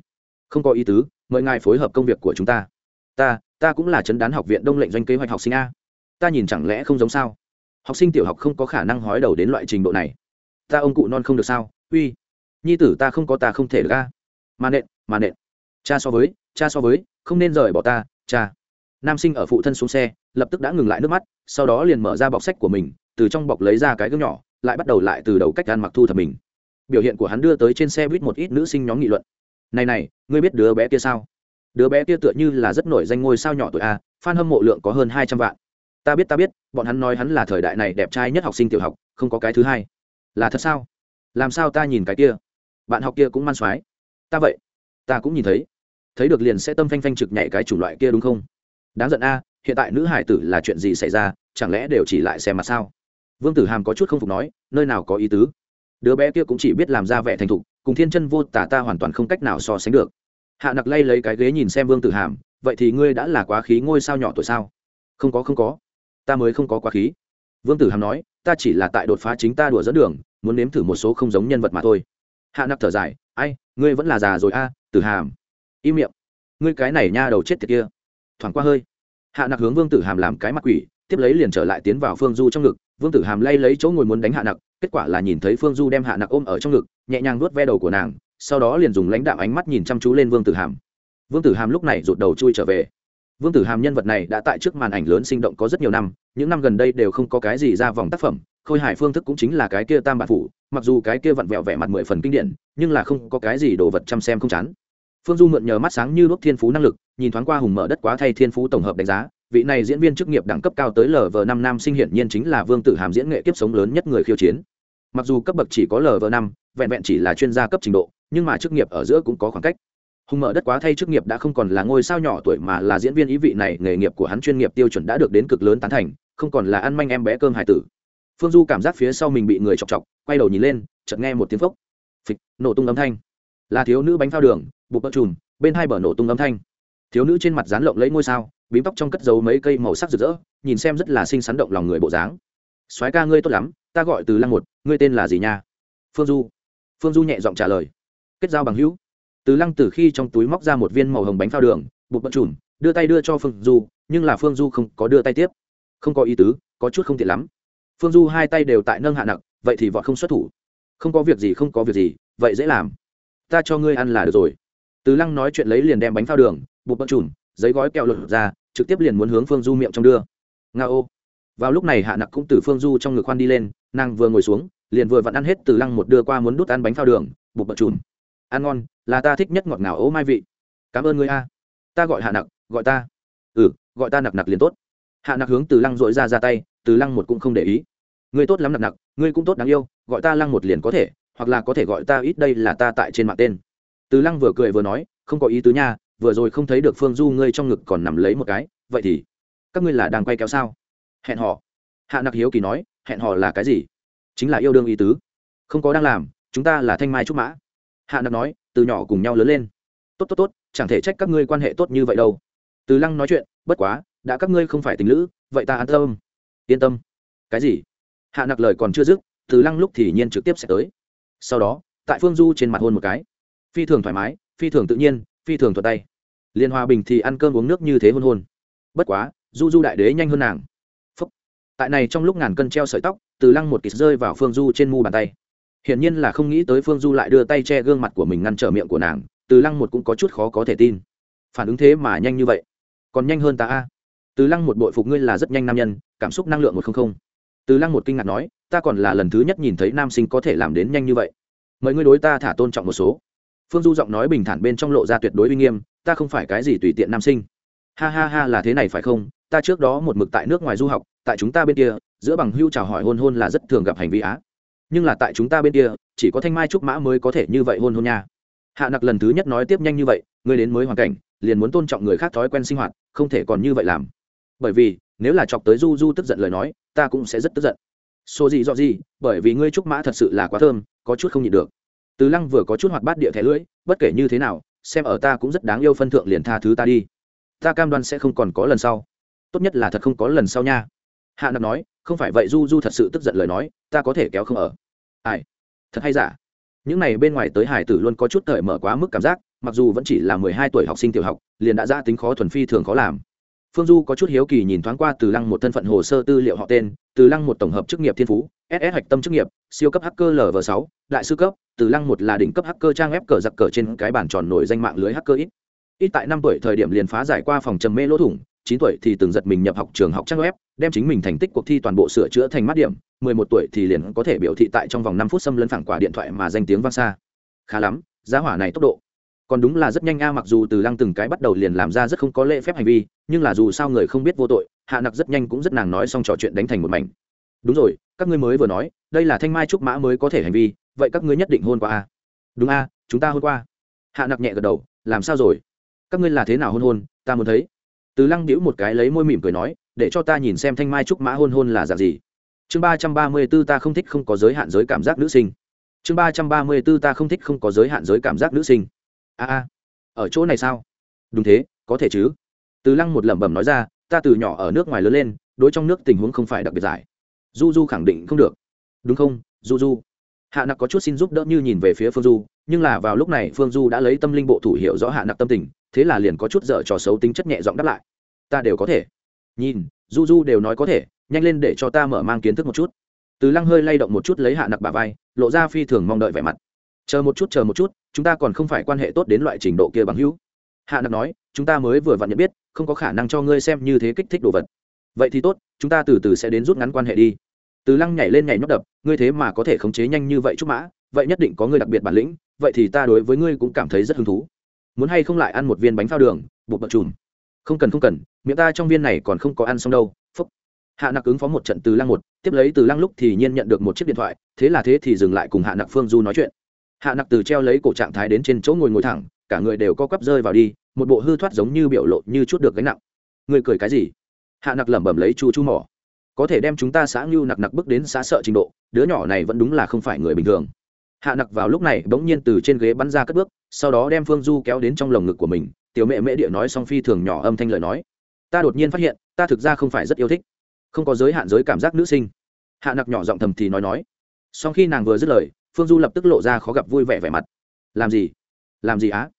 Không có ý tứ, mời ngài phối hợp công việc của chúng ta. Ta, ta cũng là chấn đán học viện đông lệnh doanh kế hoạch học sinh a. Ta nhìn chẳng lẽ không giống sao? Học sinh tiểu học không có khả năng hói đầu đến loại trình độ này. Ta ông cụ non không được sao? Uy, nhi tử ta không có ta không thể ra. Mà nện, mà nện. Cha so với, cha so với, không nên rời bỏ ta, cha nam sinh ở phụ thân xuống xe lập tức đã ngừng lại nước mắt sau đó liền mở ra bọc sách của mình từ trong bọc lấy ra cái gương nhỏ lại bắt đầu lại từ đầu cách ăn mặc thu thập mình biểu hiện của hắn đưa tới trên xe buýt một ít nữ sinh nhóm nghị luận này này ngươi biết đứa bé kia sao đứa bé kia tựa như là rất nổi danh ngôi sao nhỏ tuổi a, fan hâm mộ lượng có hơn hai trăm vạn. Ta biết ta biết, bọn hắn nói hắn là thời đại này đẹp trai nhất học sinh tiểu học, không có cái thứ hai. Là thật sao? Làm sao ta nhìn cái kia? Bạn học kia cũng man soái ta vậy, ta cũng nhìn thấy. Thấy được liền sẽ tâm phanh phanh trực nhảy cái chủng loại kia đúng không? Đáng giận a, hiện tại nữ hải tử là chuyện gì xảy ra, chẳng lẽ đều chỉ lại xem mặt sao? Vương tử hàm có chút không phục nói, nơi nào có ý tứ? Đứa bé kia cũng chỉ biết làm ra vẻ thành thục, cùng thiên chân vô tả ta hoàn toàn không cách nào so sánh được hạ nặc lay lấy cái ghế nhìn xem vương tử hàm, vậy thì ngươi đã là quá khí ngôi sao nhỏ tuổi sao? Không có không có. Ta mới không có quá khí. Vương tử hàm nói, ta chỉ là tại đột phá chính ta đùa dẫn đường, muốn nếm thử một số không giống nhân vật mà thôi. Hạ nặc thở dài, ai, ngươi vẫn là già rồi a, tử hàm. Im miệng. Ngươi cái này nha đầu chết tiệt kia. Thoảng qua hơi, hạ nặc hướng vương tử hàm làm cái mặt quỷ, tiếp lấy liền trở lại tiến vào phương du trong ngực. Vương tử hàm lay lấy chỗ ngồi muốn đánh hạ nặc, kết quả là nhìn thấy phương du đem hạ nặc ôm ở trong ngực, nhẹ nhàng nuốt ve đầu của nàng sau đó liền dùng lãnh đạo ánh mắt nhìn chăm chú lên vương tử hàm. Vương tử hàm lúc này rụt đầu chui trở về. Vương tử hàm nhân vật này đã tại trước màn ảnh lớn sinh động có rất nhiều năm, những năm gần đây đều không có cái gì ra vòng tác phẩm, khôi hải phương thức cũng chính là cái kia tam bản phủ, mặc dù cái kia vặn vẹo vẻ mặt mười phần kinh điển, nhưng là không có cái gì đồ vật chăm xem không chán. Phương du mượn nhờ mắt sáng như đốt thiên phú năng lực, nhìn thoáng qua hùng mở đất quá thay thiên phú tổng hợp đánh giá, vị này diễn viên chức nghiệp đẳng cấp cao tới lv năm nam sinh hiển nhiên chính là vương tử hàm diễn nghệ kiếp sống lớn nhất người khiêu chiến. Mặc dù cấp bậc chỉ có lv năm, vẹn vẹn chỉ là chuyên gia cấp trình độ nhưng mà chức nghiệp ở giữa cũng có khoảng cách. Hùng mở đất quá thay chức nghiệp đã không còn là ngôi sao nhỏ tuổi mà là diễn viên ý vị này, nghề nghiệp của hắn chuyên nghiệp tiêu chuẩn đã được đến cực lớn tán thành, không còn là ăn manh em bé cơm hải tử. Phương du cảm giác phía sau mình bị người chọc chọc, quay đầu nhìn lên, chợt nghe một tiếng phốc. Phịch, nổ tung âm thanh. Là thiếu nữ bánh phao đường bụt bỡ chùm bên hai bờ nổ tung âm thanh. Thiếu nữ trên mặt dán lộng lấy ngôi sao, bím tóc trong cất giấu mấy cây màu sắc rực rỡ, nhìn xem rất là xinh xắn động lòng người bộ dáng. Soái ca ngươi tốt lắm, ta gọi từ lăng một, ngươi tên là gì nha? Phương du. Phương du nhẹ giọng trả lời kết giao bằng hữu. Từ lăng từ khi trong túi móc ra một viên màu hồng bánh phao đường bột bận chùm, đưa tay đưa cho phương du, nhưng là phương du không có đưa tay tiếp. Không có ý tứ, có chút không tiện lắm. Phương du hai tay đều tại nâng hạ nặng, vậy thì vọt không xuất thủ. Không có việc gì, không có việc gì, vậy dễ làm. Ta cho ngươi ăn là được rồi. Từ lăng nói chuyện lấy liền đem bánh phao đường bột bận chùm, giấy gói kẹo lột ra, trực tiếp liền muốn hướng phương du miệng trong đưa. Nga ô. Vào lúc này hạ nặc cũng từ phương du trong ngực khoan đi lên, nàng vừa ngồi xuống, liền vừa vặn ăn hết từ lăng một đưa qua muốn đút ăn bánh phao đường bột bận chùm ăn ngon, là ta thích nhất ngọt ngào ố mai vị. Cảm ơn ngươi a. Ta gọi hạ nặc, gọi ta. Ừ gọi ta nặc nặc liền tốt. Hạ nặc hướng từ lăng dội ra ra tay, từ lăng một cũng không để ý. Ngươi tốt lắm nặc nặc, ngươi cũng tốt đáng yêu, gọi ta lăng một liền có thể, hoặc là có thể gọi ta ít đây là ta tại trên mạng tên. Từ lăng vừa cười vừa nói, không có ý tứ nha, vừa rồi không thấy được phương du ngươi trong ngực còn nằm lấy một cái, vậy thì các ngươi là đang quay kéo sao? Hẹn họ hạ nặc hiếu kỳ nói, hẹn họ là cái gì? Chính là yêu đương ý tứ. Không có đang làm, chúng ta là thanh mai trúc mã hạ nặc nói, từ nhỏ cùng nhau lớn lên. Tốt tốt tốt, chẳng thể trách các ngươi quan hệ tốt như vậy đâu. Từ lăng nói chuyện, bất quá, đã các ngươi không phải tình lữ, vậy ta an tâm. Yên tâm. Cái gì? Hạ nặc lời còn chưa dứt, từ lăng lúc thì nhiên trực tiếp sẽ tới. Sau đó, tại phương du trên mặt hôn một cái. Phi thường thoải mái, phi thường tự nhiên, phi thường thuật tay. Liên hòa bình thì ăn cơm uống nước như thế hôn hôn. Bất quá, du du đại đế nhanh hơn nàng. Phúc. tại này trong lúc ngàn cân treo sợi tóc, từ lăng một kịch rơi vào phương du trên mu bàn tay hiển nhiên là không nghĩ tới phương du lại đưa tay che gương mặt của mình ngăn trở miệng của nàng, từ lăng một cũng có chút khó có thể tin. Phản ứng thế mà nhanh như vậy? Còn nhanh hơn ta a. Từ lăng một bội phục ngươi là rất nhanh nam nhân, cảm xúc năng lượng một không không. Từ lăng một kinh ngạc nói, ta còn là lần thứ nhất nhìn thấy nam sinh có thể làm đến nhanh như vậy. Mời ngươi đối ta thả tôn trọng một số. Phương du giọng nói bình thản bên trong lộ ra tuyệt đối uy nghiêm, ta không phải cái gì tùy tiện nam sinh. Ha ha ha là thế này phải không? Ta trước đó một mực tại nước ngoài du học, tại chúng ta bên kia, giữa bằng hưu chào hỏi hôn hôn là rất thường gặp hành vi á nhưng là tại chúng ta bên kia, chỉ có thanh mai trúc mã mới có thể như vậy hôn hôn nha. Hạ nặc lần thứ nhất nói tiếp nhanh như vậy, ngươi đến mới hoàn cảnh, liền muốn tôn trọng người khác thói quen sinh hoạt, không thể còn như vậy làm. Bởi vì, nếu là chọc tới du du tức giận lời nói, ta cũng sẽ rất tức giận. Số gì dọ gì, bởi vì ngươi trúc mã thật sự là quá thơm, có chút không nhịn được. Từ lăng vừa có chút hoạt bát địa thẻ lưỡi, bất kể như thế nào, xem ở ta cũng rất đáng yêu phân thượng liền tha thứ ta đi. Ta cam đoan sẽ không còn có lần sau. Tốt nhất là thật không có lần sau nha. Hạ nặc nói, không phải vậy du du thật sự tức giận lời nói, ta có thể kéo không ở ai? Thật hay giả? Những này bên ngoài tới hải tử luôn có chút thời mở quá mức cảm giác, mặc dù vẫn chỉ là mười hai tuổi học sinh tiểu học, liền đã ra tính khó thuần phi thường khó làm. Phương du có chút hiếu kỳ nhìn thoáng qua từ lăng một thân phận hồ sơ tư liệu họ tên, từ lăng một tổng hợp chức nghiệp thiên phú ss hạch tâm chức nghiệp, siêu cấp hacker lv sáu, đại sư cấp, từ lăng một là đỉnh cấp hacker trang web cờ giặc cờ trên cái bản tròn nổi danh mạng lưới hacker ít. Ít tại năm tuổi thời điểm liền phá giải qua phòng trầm mê lỗ thủng chín tuổi thì từng giật mình nhập học trường học trang web, đem chính mình thành tích cuộc thi toàn bộ sửa chữa thành mắt điểm, mười một tuổi thì liền có thể biểu thị tại trong vòng năm phút xâm lấn phẳng quả điện thoại mà danh tiếng vang xa. Khá lắm, giá hỏa này tốc độ. Còn đúng là rất nhanh a, mặc dù từ lăng từng cái bắt đầu liền làm ra rất không có lễ phép hành vi, nhưng là dù sao người không biết vô tội, hạ nặc rất nhanh cũng rất nàng nói xong trò chuyện đánh thành một mảnh. Đúng rồi, các ngươi mới vừa nói, đây là thanh mai trúc mã mới có thể hành vi, vậy các ngươi nhất định hôn qua a. Đúng a, chúng ta hôn qua. Hạ nặc nhẹ gật đầu, làm sao rồi? Các ngươi là thế nào hôn hôn, ta muốn thấy từ lăng đĩu một cái lấy môi mỉm cười nói, để cho ta nhìn xem thanh mai trúc mã hôn hôn là dạng gì. Chương ba trăm ba mươi b ố ta không thích không có giới hạn giới cảm giác nữ sinh. Chương ba trăm ba mươi b ố ta không thích không có giới hạn giới cảm giác nữ sinh. A a, ở chỗ này sao? Đúng thế, có thể chứ. Từ lăng một lẩm bẩm nói ra, ta từ nhỏ ở nước ngoài lớn lên, đối trong nước tình huống không phải đặc biệt giải. Du du khẳng định không được. Đúng không du du hạ nặc có chút xin giúp đỡ như nhìn về phía phương du, nhưng là vào lúc này phương du đã lấy tâm linh bộ thủ hiệu rõ hạ nặc tâm tình thế là liền có chút dở trò xấu tính chất nhẹ giọng đáp lại. Ta đều có thể. Nhìn, du du đều nói có thể, nhanh lên để cho ta mở mang kiến thức một chút. Từ lăng hơi lay động một chút lấy hạ nặc bà vai, lộ ra phi thường mong đợi vẻ mặt. Chờ một chút, chờ một chút, chúng ta còn không phải quan hệ tốt đến loại trình độ kia bằng hữu. Hạ nặc nói, chúng ta mới vừa vặn nhận biết, không có khả năng cho ngươi xem như thế kích thích đồ vật. Vậy thì tốt, chúng ta từ từ sẽ đến rút ngắn quan hệ đi. Từ lăng nhảy lên nhảy nhóc đập, ngươi thế mà có thể khống chế nhanh như vậy chút mã, vậy nhất định có ngươi đặc biệt bản lĩnh, vậy thì ta đối với ngươi cũng cảm thấy rất hứng thú muốn hay không lại ăn một viên bánh phao đường, bột bật chùm. Không cần không cần, miệng ta trong viên này còn không có ăn xong đâu, phúc. Hạ nặc ứng phó một trận từ lăng một, tiếp lấy từ lăng lúc thì nhiên nhận được một chiếc điện thoại, thế là thế thì dừng lại cùng hạ nặc phương du nói chuyện. Hạ nặc từ treo lấy cổ trạng thái đến trên chỗ ngồi ngồi thẳng, cả người đều co quắp rơi vào đi, một bộ hư thoát giống như biểu lộ như chút được gánh nặng. Người cười cái gì? Hạ nặc lẩm bẩm lấy chu chu mỏ. Có thể đem chúng ta xã ngưu nặc nặc bước đến xã sợ trình độ, đứa nhỏ này vẫn đúng là không phải người bình thường hạ nặc vào lúc này bỗng nhiên từ trên ghế bắn ra cất bước, sau đó đem phương du kéo đến trong lồng ngực của mình, tiểu mẹ mễ địa nói song phi thường nhỏ âm thanh lời nói. Ta đột nhiên phát hiện, ta thực ra không phải rất yêu thích, không có giới hạn giới cảm giác nữ sinh. Hạ nặc nhỏ giọng thầm thì nói nói. Sau khi nàng vừa dứt lời, phương du lập tức lộ ra khó gặp vui vẻ vẻ mặt. Làm gì? Làm gì á?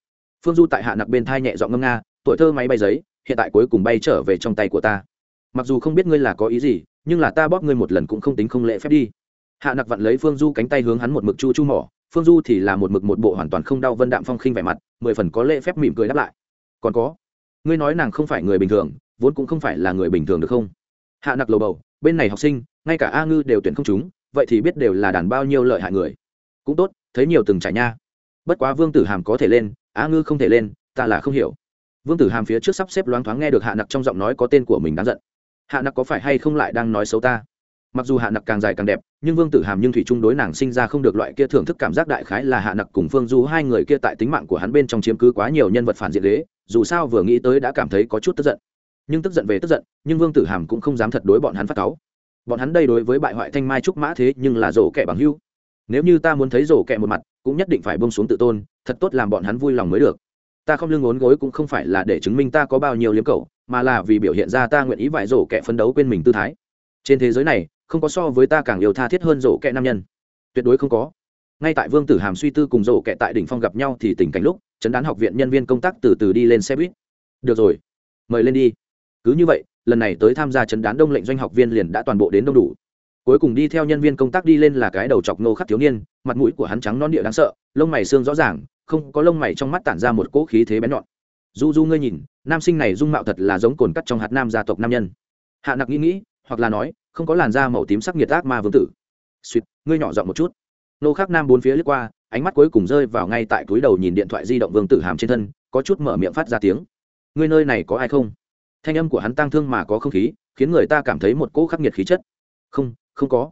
Phương du tại hạ nặc bên thai nhẹ giọng ngâm nga, tuổi thơ máy bay giấy, hiện tại cuối cùng bay trở về trong tay của ta. Mặc dù không biết ngươi là có ý gì, nhưng là ta bóp ngươi một lần cũng không tính không lễ phép đi hạ nặc vặn lấy phương du cánh tay hướng hắn một mực chu chu mỏ, phương du thì là một mực một bộ hoàn toàn không đau vân đạm phong khinh vẻ mặt, mười phần có lễ phép mỉm cười đáp lại. Còn có, ngươi nói nàng không phải người bình thường, vốn cũng không phải là người bình thường được không? Hạ nặc lầu bầu, bên này học sinh, ngay cả a ngư đều tuyển không chúng, vậy thì biết đều là đàn bao nhiêu lợi hại người. Cũng tốt, thấy nhiều từng trải nha. Bất quá vương tử hàm có thể lên, a ngư không thể lên, ta là không hiểu. Vương tử hàm phía trước sắp xếp loáng thoáng nghe được hạ nặc trong giọng nói có tên của mình đáng giận. Hạ nặc có phải hay không lại đang nói xấu ta? Mặc dù hạ nặc càng dài càng đẹp, nhưng vương tử hàm nhưng thủy trung đối nàng sinh ra không được loại kia thưởng thức cảm giác đại khái là hạ nặc cùng phương du hai người kia tại tính mạng của hắn bên trong chiếm cứ quá nhiều nhân vật phản diện đế dù sao vừa nghĩ tới đã cảm thấy có chút tức giận. Nhưng tức giận về tức giận, nhưng vương tử hàm cũng không dám thật đối bọn hắn phát cáu. Bọn hắn đây đối với bại hoại thanh mai trúc mã thế nhưng là rổ kẻ bằng hưu. Nếu như ta muốn thấy rổ kẻ một mặt, cũng nhất định phải bông xuống tự tôn, thật tốt làm bọn hắn vui lòng mới được. Ta không lương ốn gối cũng không phải là để chứng minh ta có bao nhiêu liếm cầu mà là vì biểu hiện ra ta nguyện ý vải rổ kẻ phấn đấu quên mình tư thái. Trên thế giới này không có so với ta càng yêu tha thiết hơn rổ kẹ nam nhân. Tuyệt đối không có. Ngay tại vương tử hàm suy tư cùng rổ kẹ tại đỉnh phong gặp nhau thì tình cảnh lúc, chấn đán học viện nhân viên công tác từ từ đi lên xe buýt. Được rồi, mời lên đi. Cứ như vậy, lần này tới tham gia chấn đán đông lệnh doanh học viên liền đã toàn bộ đến đông đủ. Cuối cùng đi theo nhân viên công tác đi lên là cái đầu chọc nô khắc thiếu niên, mặt mũi của hắn trắng non địa đáng sợ, lông mày xương rõ ràng, không có lông mày trong mắt tản ra một cỗ khí thế bén nhọn. Du du ngươi nhìn, nam sinh này dung mạo thật là giống cồn cắt trong hạt nam gia tộc nam nhân. Hạ nặc nghĩ nghĩ, hoặc là nói không có làn da màu tím sắc nhiệt ác ma vương tử. Suýt ngươi nhỏ giọng một chút. Nô khắc nam bốn phía lướt qua, ánh mắt cuối cùng rơi vào ngay tại túi đầu nhìn điện thoại di động vương tử hàm trên thân, có chút mở miệng phát ra tiếng. Ngươi nơi này có ai không? Thanh âm của hắn tăng thương mà có không khí, khiến người ta cảm thấy một cỗ khắc nghiệt khí chất. Không không có.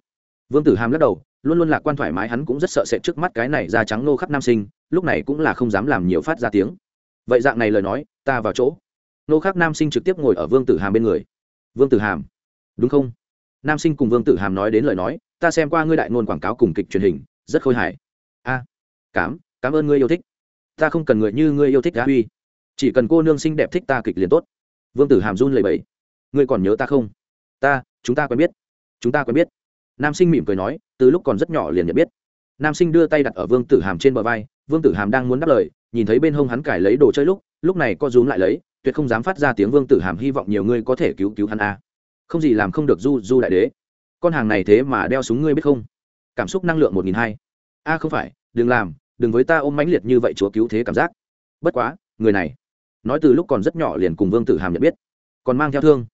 Vương tử hàm lắc đầu, luôn luôn lạc quan thoải mái, hắn cũng rất sợ sệt trước mắt cái này da trắng nô khắc nam sinh, lúc này cũng là không dám làm nhiều phát ra tiếng. Vậy dạng này lời nói, ta vào chỗ. Nô khắc nam sinh trực tiếp ngồi ở vương tử hàm bên người. Vương tử hàm, đúng không? Nam sinh cùng vương tử hàm nói đến lời nói, ta xem qua ngươi đại ngôn quảng cáo cùng kịch truyền hình, rất khôi hài. A cám cảm ơn ngươi yêu thích. Ta không cần người như ngươi yêu thích đã huy. Chỉ cần cô nương xinh đẹp thích ta kịch liền tốt. Vương tử hàm run lầy bẫy ngươi còn nhớ ta không? Ta, chúng ta quen biết. Chúng ta quen biết. Nam sinh mỉm cười nói, từ lúc còn rất nhỏ liền nhận biết. Nam sinh đưa tay đặt ở vương tử hàm trên bờ vai, vương tử hàm đang muốn đáp lời, nhìn thấy bên hông hắn cải lấy đồ chơi lúc lúc này co rúm lại lấy, tuyệt không dám phát ra tiếng vương tử hàm hy vọng nhiều người có thể cứu cứu hắn a không gì làm không được du du đại đế. Con hàng này thế mà đeo súng ngươi biết không? Cảm xúc năng lượng một nghìn hai. A, không phải, đừng làm, đừng với ta ôm mãnh liệt như vậy chúa cứu thế cảm giác. Bất quá, người này, nói từ lúc còn rất nhỏ liền cùng vương tử hàm nhận biết, còn mang theo thương.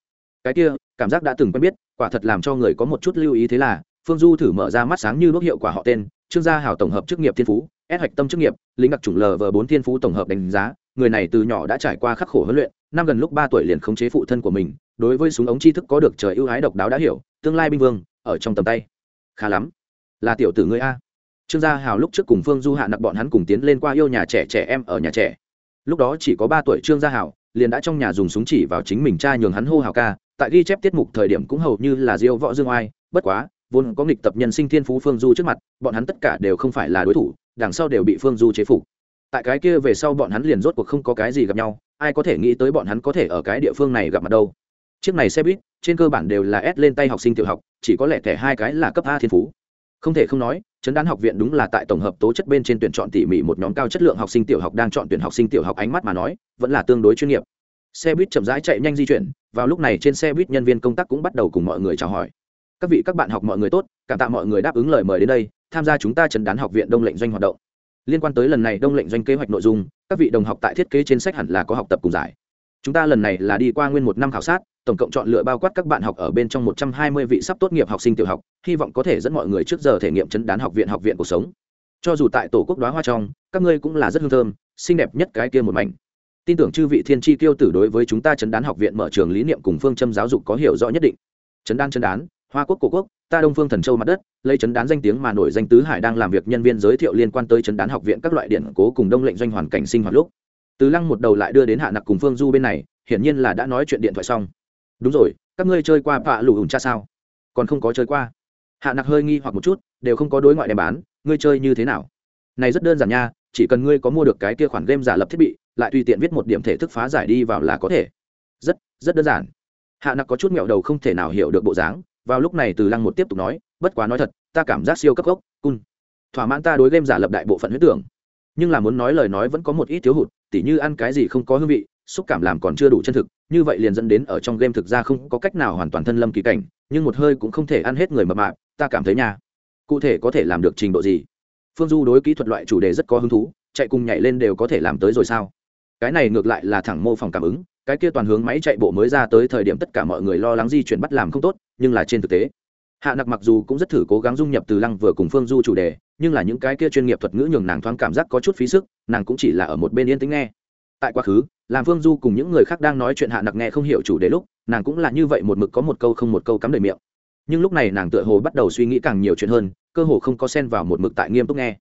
Cái kia, cảm giác đã từng quen biết, quả thật làm cho người có một chút lưu ý thế là, phương du thử mở ra mắt sáng như bước hiệu quả họ tên, trương gia hào tổng hợp chức nghiệp thiên phú ép hạch tâm chức nghiệp, lính đặc chủng lv bốn thiên phú tổng hợp đánh giá, người này từ nhỏ đã trải qua khắc khổ huấn luyện, năm gần lúc ba tuổi liền khống chế phụ thân của mình đối với súng ống tri thức có được trời ưu ái độc đáo đã hiểu, tương lai binh vương, ở trong tầm tay. Khá lắm. Là tiểu tử ngươi a. Trương gia hào lúc trước cùng phương du hạ nặc bọn hắn cùng tiến lên qua yêu nhà trẻ trẻ em ở nhà trẻ. Lúc đó chỉ có ba tuổi trương gia hào, liền đã trong nhà dùng súng chỉ vào chính mình cha nhường hắn hô hào ca, tại ghi chép tiết mục thời điểm cũng hầu như là diêu võ dương oai, bất quá, vốn có nghịch tập nhân sinh thiên phú phương du trước mặt, bọn hắn tất cả đều không phải là đối thủ, đằng sau đều bị phương du chế phục. Tại cái kia về sau bọn hắn liền rốt cuộc không có cái gì gặp nhau, ai có thể nghĩ tới bọn hắn có thể ở cái địa phương này gặp mặt đâu chiếc này xe buýt, trên cơ bản đều là ép lên tay học sinh tiểu học, chỉ có lẽ thẻ hai cái là cấp a thiên phú. Không thể không nói chấn đán học viện đúng là tại tổng hợp tố chất bên trên tuyển chọn tỉ mỉ một nhóm cao chất lượng học sinh tiểu học đang chọn tuyển học sinh tiểu học ánh mắt mà nói, vẫn là tương đối chuyên nghiệp. Xe buýt chậm rãi chạy nhanh di chuyển, vào lúc này trên xe buýt nhân viên công tác cũng bắt đầu cùng mọi người chào hỏi. Các vị, các bạn học mọi người tốt, cảm tạ mọi người đáp ứng lời mời đến đây, tham gia chúng ta chấn đán học viện đông lệnh doanh hoạt động. Liên quan tới lần này đông lệnh doanh kế hoạch nội dung, các vị đồng học tại thiết kế trên sách hẳn là có học tập cùng giải chúng ta lần này là đi qua nguyên một năm khảo sát, tổng cộng chọn lựa bao quát các bạn học ở bên trong một trăm hai mươi vị sắp tốt nghiệp học sinh tiểu học, hy vọng có thể dẫn mọi người trước giờ thể nghiệm chấn đán học viện học viện cuộc sống. Cho dù tại tổ quốc đoá hoa trong, các ngươi cũng là rất hương thơm, xinh đẹp nhất cái kia một mảnh. Tin tưởng chư vị thiên tri tiêu tử đối với chúng ta chấn đán học viện mở trường lý niệm cùng phương châm giáo dục có hiểu rõ nhất định. Chấn đan chấn đán, hoa quốc cổ quốc, ta đông phương thần châu mặt đất, lấy chấn đán danh tiếng mà nổi danh tứ hải đang làm việc nhân viên giới thiệu liên quan tới chấn đán học viện các loại điện cố cùng đông lệnh doanh hoàn cảnh sinh hoạt lúc từ lăng một đầu lại đưa đến hạ nặc cùng phương du bên này, hiển nhiên là đã nói chuyện điện thoại xong. Đúng rồi, các ngươi chơi qua vạ lù hùng cha sao? Còn không có chơi qua. Hạ nặc hơi nghi hoặc một chút, đều không có đối ngoại đem bán, ngươi chơi như thế nào? Này rất đơn giản nha, chỉ cần ngươi có mua được cái kia khoản game giả lập thiết bị, lại tùy tiện viết một điểm thể thức phá giải đi vào là có thể. Rất rất đơn giản. Hạ nặc có chút nghẹo đầu không thể nào hiểu được bộ dáng, vào lúc này từ lăng một tiếp tục nói, bất quá nói thật, ta cảm giác siêu cấp gốc cun thỏa mãn ta đối game giả lập đại bộ phận huyết tưởng. Nhưng là muốn nói lời nói vẫn có một ít thiếu hụt tỉ như ăn cái gì không có hương vị, xúc cảm làm còn chưa đủ chân thực, như vậy liền dẫn đến ở trong game thực ra không có cách nào hoàn toàn thân lâm kỳ cảnh, nhưng một hơi cũng không thể ăn hết người mập mạp, ta cảm thấy nha. Cụ thể có thể làm được trình độ gì? Phương du đối kỹ thuật loại chủ đề rất có hứng thú, chạy cùng nhảy lên đều có thể làm tới rồi sao? Cái này ngược lại là thẳng mô phỏng cảm ứng, cái kia toàn hướng máy chạy bộ mới ra tới thời điểm tất cả mọi người lo lắng di chuyển bắt làm không tốt, nhưng là trên thực tế hạ nặc mặc dù cũng rất thử cố gắng dung nhập từ lăng vừa cùng phương du chủ đề, nhưng là những cái kia chuyên nghiệp thuật ngữ nhường nàng thoáng cảm giác có chút phí sức, nàng cũng chỉ là ở một bên yên tĩnh nghe. Tại quá khứ, làm phương du cùng những người khác đang nói chuyện hạ nặc nghe không hiểu chủ đề lúc, nàng cũng là như vậy một mực có một câu không một câu cắm đầy miệng. Nhưng lúc này nàng tựa hồ bắt đầu suy nghĩ càng nhiều chuyện hơn, cơ hồ không có xen vào một mực tại nghiêm túc nghe.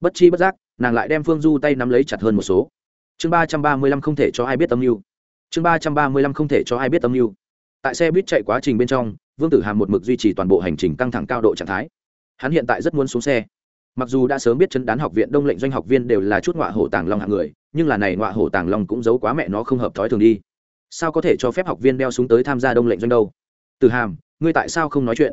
Bất chi bất giác, nàng lại đem phương du tay nắm lấy chặt hơn một số. Chương ba trăm ba mươi lăm không thể cho ai biết âm mưu. Chương ba trăm ba mươi lăm không thể cho ai biết âm mưu. Tại xe buýt chạy quá trình bên trong vương tử hàm một mực duy trì toàn bộ hành trình căng thẳng cao độ trạng thái. Hắn hiện tại rất muốn xuống xe. Mặc dù đã sớm biết chân đán học viện đông lệnh doanh học viên đều là chút ngọa hổ tàng long hạng người, nhưng là này ngọa hổ tàng long cũng giấu quá mẹ nó không hợp thói thường đi. Sao có thể cho phép học viên đeo súng tới tham gia đông lệnh doanh đâu? Từ hàm, ngươi tại sao không nói chuyện?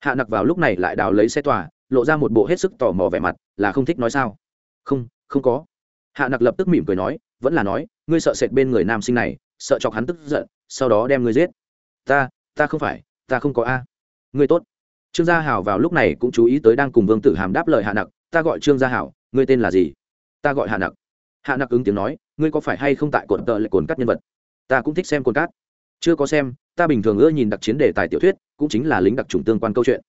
Hạ nặc vào lúc này lại đào lấy xe tòa, lộ ra một bộ hết sức tò mò vẻ mặt, là không thích nói sao? Không không có. Hạ nặc lập tức mỉm cười nói, vẫn là nói, ngươi sợ sệt bên người nam sinh này, sợ chọc hắn tức giận, sau đó đem ngươi giết. Ta ta không phải ta không có a. Ngươi tốt. Trương gia hảo vào lúc này cũng chú ý tới đang cùng vương tử hàm đáp lời hạ nặc, ta gọi trương gia hảo, ngươi tên là gì? Ta gọi hạ nặc. Hạ nặc ứng tiếng nói, ngươi có phải hay không tại cột tờ lại cồn cắt nhân vật? Ta cũng thích xem cồn cát chưa có xem, ta bình thường ưa nhìn đặc chiến đề tài tiểu thuyết, cũng chính là lính đặc trùng tương quan câu chuyện.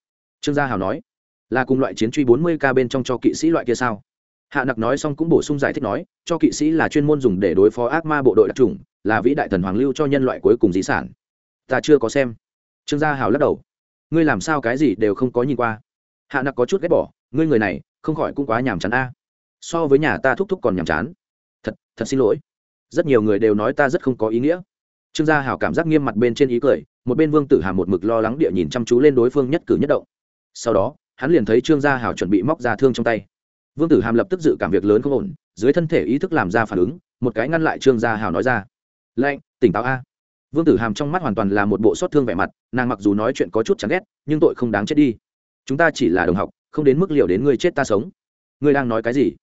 Trương gia hào nói, là cùng loại chiến truy bốn mươi k bên trong cho kỵ sĩ loại kia sao? Hạ nặc nói xong cũng bổ sung giải thích nói, cho kỵ sĩ là chuyên môn dùng để đối phó ác ma bộ đội đặc trùng là vĩ đại thần hoàng lưu cho nhân loại cuối cùng di sản. Ta chưa có xem trương gia hào lắc đầu. Ngươi làm sao cái gì đều không có nhìn qua. Hạ nặc có chút ghét bỏ, ngươi người này, không khỏi cũng quá nhàm chán a. So với nhà ta thúc thúc còn nhàm chán. Thật thật xin lỗi. Rất nhiều người đều nói ta rất không có ý nghĩa. Trương gia hảo cảm giác nghiêm mặt bên trên ý cười, một bên vương tử hà một mực lo lắng địa nhìn chăm chú lên đối phương nhất cử nhất động. Sau đó, hắn liền thấy trương gia hảo chuẩn bị móc ra thương trong tay. Vương tử hàm lập tức dự cảm việc lớn không ổn, dưới thân thể ý thức làm ra phản ứng, một cái ngăn lại trương gia hảo nói ra. Lạnh, tỉnh táo a vương tử hàm trong mắt hoàn toàn là một bộ xót thương vẻ mặt, nàng mặc dù nói chuyện có chút chán ghét, nhưng tội không đáng chết đi. Chúng ta chỉ là đồng học, không đến mức liều đến ngươi chết ta sống. Ngươi đang nói cái gì?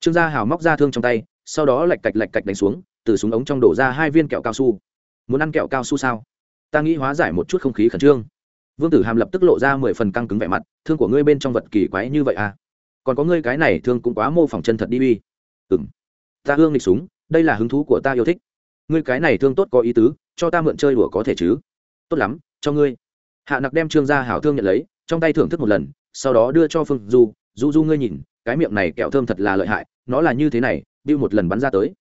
Trương gia hào móc ra thương trong tay, sau đó lạch cạch lạch cạch đánh xuống, từ súng ống trong đổ ra hai viên kẹo cao su. Muốn ăn kẹo cao su sao? Ta nghĩ hóa giải một chút không khí khẩn trương. Vương tử hàm lập tức lộ ra mười phần căng cứng vẻ mặt, thương của ngươi bên trong vật kỳ quái như vậy à? Còn có ngươi cái này thương cũng quá mô phỏng chân thật đi bi. Ừ m ta hương lịch súng, đây là hứng thú của ta yêu thích ngươi cái này thương tốt có ý tứ, cho ta mượn chơi đùa có thể chứ? Tốt lắm, cho ngươi. Hạ nặc đem trương gia hảo thương nhận lấy, trong tay thưởng thức một lần, sau đó đưa cho phương du du du ngươi nhìn, cái miệng này kẹo thơm thật là lợi hại, nó là như thế này bưu một lần bắn ra tới.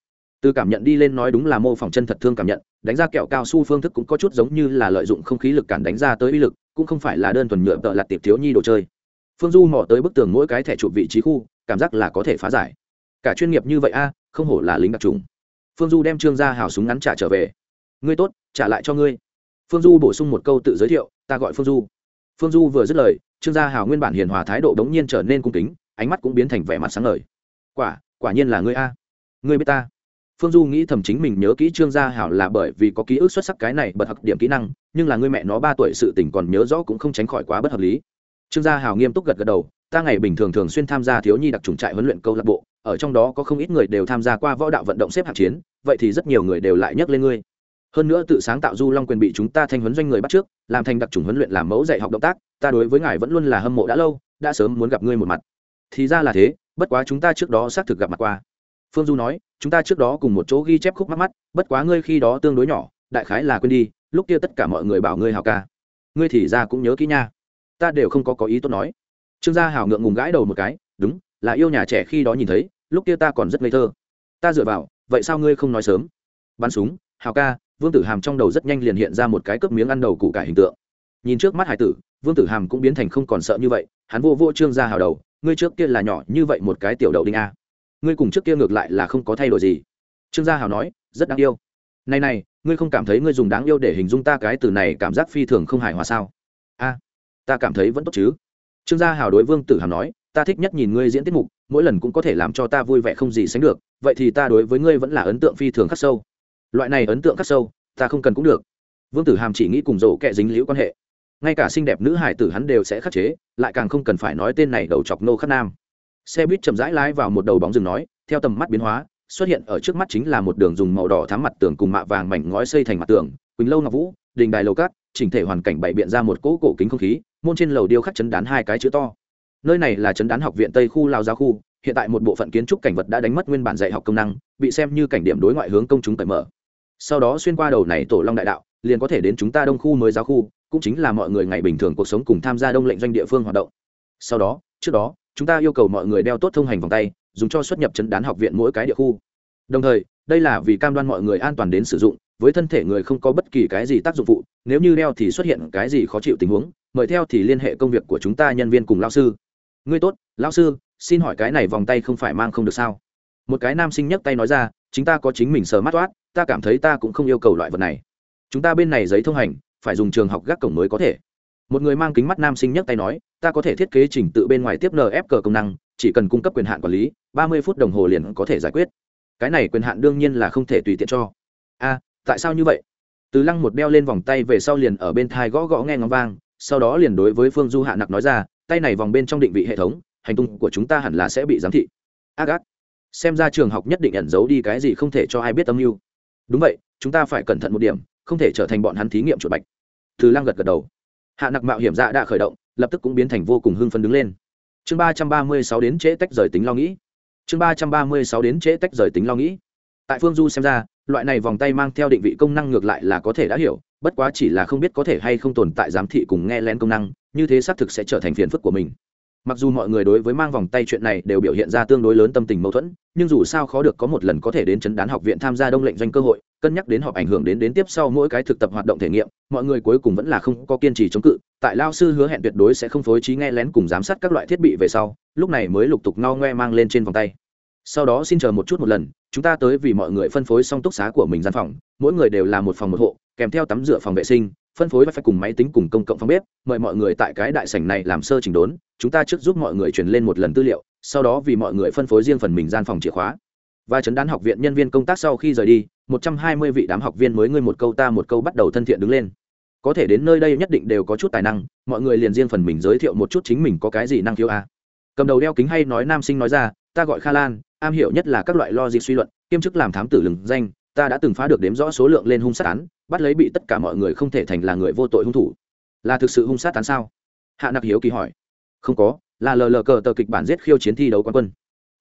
Từ cảm nhận đi lên nói đúng là mô phỏng chân thật thương cảm nhận, đánh ra kẹo cao su phương thức cũng có chút giống như là lợi dụng không khí lực cản đánh ra tới uy lực, cũng không phải là đơn thuần nhựa tợ lặt tiệp thiếu nhi đồ chơi. Phương du mò tới bức tường mỗi cái thẻ chụp vị trí khu, cảm giác là có thể phá giải. Cả chuyên nghiệp như vậy a, không hổ là lính đặc trùng phương du đem trương Gia hào súng ngắn trả trở về. Ngươi tốt, trả lại cho ngươi. Phương du bổ sung một câu tự giới thiệu, ta gọi phương du. Phương du vừa dứt lời, trương gia hào nguyên bản hiền hòa thái độ đống nhiên trở nên cung kính, ánh mắt cũng biến thành vẻ mặt sáng ngời. Quả quả nhiên là ngươi a. Ngươi biết ta. Phương du nghĩ thầm chính mình nhớ kỹ trương gia hảo là bởi vì có ký ức xuất sắc cái này bật học điểm kỹ năng, nhưng là người mẹ nó ba tuổi sự tình còn nhớ rõ cũng không tránh khỏi quá bất hợp lý. Trương gia hảo nghiêm túc gật gật đầu, ta ngày bình thường thường xuyên tham gia thiếu nhi đặc trùng trại huấn luyện câu lạc bộ ở trong đó có không ít người đều tham gia qua võ đạo vận động xếp hạng chiến, vậy thì rất nhiều người đều lại nhắc lên ngươi. Hơn nữa tự sáng tạo du long quyền bị chúng ta thanh huấn doanh người bắt trước, làm thành đặc trùng huấn luyện làm mẫu dạy học động tác, ta đối với ngài vẫn luôn là hâm mộ đã lâu, đã sớm muốn gặp ngươi một mặt. Thì ra là thế, bất quá chúng ta trước đó xác thực gặp mặt qua. Phương du nói, chúng ta trước đó cùng một chỗ ghi chép khúc mắt mắt, bất quá ngươi khi đó tương đối nhỏ, đại khái là quên đi, lúc kia tất cả mọi người bảo ngươi hào ca. Ngươi thì ra cũng nhớ kỹ nha. Ta đều không có có ý tốt nói. Trương gia hào ngượng ngùng gãi đầu một cái, đúng, là yêu nhà trẻ khi đó nhìn thấy lúc kia ta còn rất ngây thơ. Ta dựa vào, vậy sao ngươi không nói sớm? Bắn súng, hào ca, vương tử hàm trong đầu rất nhanh liền hiện ra một cái cướp miếng ăn đầu cụ cải hình tượng. Nhìn trước mắt hải tử, vương tử hàm cũng biến thành không còn sợ như vậy, hắn vô vô trương gia hào đầu, ngươi trước kia là nhỏ như vậy một cái tiểu đậu đinh a. Ngươi cùng trước kia ngược lại là không có thay đổi gì. Trương gia hào nói, rất đáng yêu. Này này, ngươi không cảm thấy ngươi dùng đáng yêu để hình dung ta cái từ này cảm giác phi thường không hài hòa sao? A, ta cảm thấy vẫn tốt chứ. Trương gia hào đối vương tử hàm nói ta thích nhất nhìn ngươi diễn tiết mục, mỗi lần cũng có thể làm cho ta vui vẻ không gì sánh được, vậy thì ta đối với ngươi vẫn là ấn tượng phi thường khắc sâu. Loại này ấn tượng khắc sâu, ta không cần cũng được. Vương tử hàm chỉ nghĩ cùng rổ kẹ dính liễu quan hệ. Ngay cả xinh đẹp nữ hải tử hắn đều sẽ khắc chế, lại càng không cần phải nói tên này đầu chọc nô khắc nam. Xe buýt chậm rãi lái vào một đầu bóng rừng nói, theo tầm mắt biến hóa, xuất hiện ở trước mắt chính là một đường dùng màu đỏ thắm mặt tường cùng mạ vàng mảnh ngói xây thành mặt tường, quỳnh lâu ngọc vũ, đình đài lầu cát, chỉnh thể hoàn cảnh bày biện ra một cỗ cổ kính không khí, môn trên lầu điêu khắc chấn đán hai cái chữ to nơi này là trấn đán học viện tây khu lao giáo khu, hiện tại một bộ phận kiến trúc cảnh vật đã đánh mất nguyên bản dạy học công năng, bị xem như cảnh điểm đối ngoại hướng công chúng cởi mở. Sau đó xuyên qua đầu này tổ long đại đạo, liền có thể đến chúng ta đông khu mới giáo khu, cũng chính là mọi người ngày bình thường cuộc sống cùng tham gia đông lệnh doanh địa phương hoạt động. Sau đó, trước đó, chúng ta yêu cầu mọi người đeo tốt thông hành vòng tay, dùng cho xuất nhập chấn đán học viện mỗi cái địa khu. Đồng thời, đây là vì cam đoan mọi người an toàn đến sử dụng, với thân thể người không có bất kỳ cái gì tác dụng phụ, nếu như đeo thì xuất hiện cái gì khó chịu tình huống, mời theo thì liên hệ công việc của chúng ta nhân viên cùng lao sư ngươi tốt, lão sư, xin hỏi cái này vòng tay không phải mang không được sao? Một cái nam sinh nhấc tay nói ra, chính ta có chính mình sờ mắt toát ta cảm thấy ta cũng không yêu cầu loại vật này. Chúng ta bên này giấy thông hành, phải dùng trường học gác cổng mới có thể. Một người mang kính mắt nam sinh nhấc tay nói, ta có thể thiết kế trình tự bên ngoài tiếp nf cờ công năng, chỉ cần cung cấp quyền hạn quản lý, ba mươi phút đồng hồ liền có thể giải quyết. Cái này quyền hạn đương nhiên là không thể tùy tiện cho. A, tại sao như vậy? Từ lăng một đeo lên vòng tay về sau liền ở bên thai gõ gõ nghe ngóng vang, sau đó liền đối với phương du hạ nặc nói ra tay này vòng bên trong định vị hệ thống, hành tung của chúng ta hẳn là sẽ bị giám thị. Ác ác. Xem ra trường học nhất định ẩn giấu đi cái gì không thể cho ai biết âm mưu. Đúng vậy, chúng ta phải cẩn thận một điểm, không thể trở thành bọn hắn thí nghiệm chuột bạch. Thứ lang gật gật đầu. Hạ nặc mạo hiểm dạ đã khởi động, lập tức cũng biến thành vô cùng hưng phấn đứng lên. Chương ba trăm ba mươi sáu đến trễ tách rời tính lo nghĩ. Chương ba trăm ba mươi sáu đến trễ tách rời tính lo nghĩ. Tại phương du xem ra, loại này vòng tay mang theo định vị công năng ngược lại là có thể đã hiểu, bất quá chỉ là không biết có thể hay không tồn tại giám thị cùng nghe lén công năng như thế xác thực sẽ trở thành phiền phức của mình. Mặc dù mọi người đối với mang vòng tay chuyện này đều biểu hiện ra tương đối lớn tâm tình mâu thuẫn, nhưng dù sao khó được có một lần có thể đến chấn đán học viện tham gia đông lệnh doanh cơ hội, cân nhắc đến họp ảnh hưởng đến đến tiếp sau mỗi cái thực tập hoạt động thể nghiệm, mọi người cuối cùng vẫn là không có kiên trì chống cự, tại lao sư hứa hẹn tuyệt đối sẽ không phối trí nghe lén cùng giám sát các loại thiết bị về sau, lúc này mới lục tục ngao ngoe mang lên trên vòng tay. Sau đó xin chờ một chút một lần, chúng ta tới vì mọi người phân phối xong túc xá của mình gian phòng, mỗi người đều là một phòng một hộ, kèm theo tắm rửa phòng vệ sinh phân phối phải cùng máy tính cùng công cộng phòng bếp, mời mọi người tại cái đại sảnh này làm sơ chỉnh đốn, chúng ta trước giúp mọi người truyền lên một lần tư liệu, sau đó vì mọi người phân phối riêng phần mình gian phòng chìa khóa. Và chấn đán học viện nhân viên công tác sau khi rời đi, một trăm hai mươi vị đám học viên mới ngươi một câu ta một câu bắt đầu thân thiện đứng lên. Có thể đến nơi đây nhất định đều có chút tài năng, mọi người liền riêng phần mình giới thiệu một chút chính mình có cái gì năng khiếu a. Cầm đầu đeo kính hay nói nam sinh nói ra, ta gọi kha lan, am hiểu nhất là các loại logic suy luận, kiêm chức làm thám tử lừng danh ta đã từng phá được đếm rõ số lượng lên hung sát án, bắt lấy bị tất cả mọi người không thể thành là người vô tội hung thủ. Là thực sự hung sát án sao? Hạ nặc hiếu kỳ hỏi. Không có, là lờ lờ cờ tờ kịch bản giết khiêu chiến thi đấu quán quân.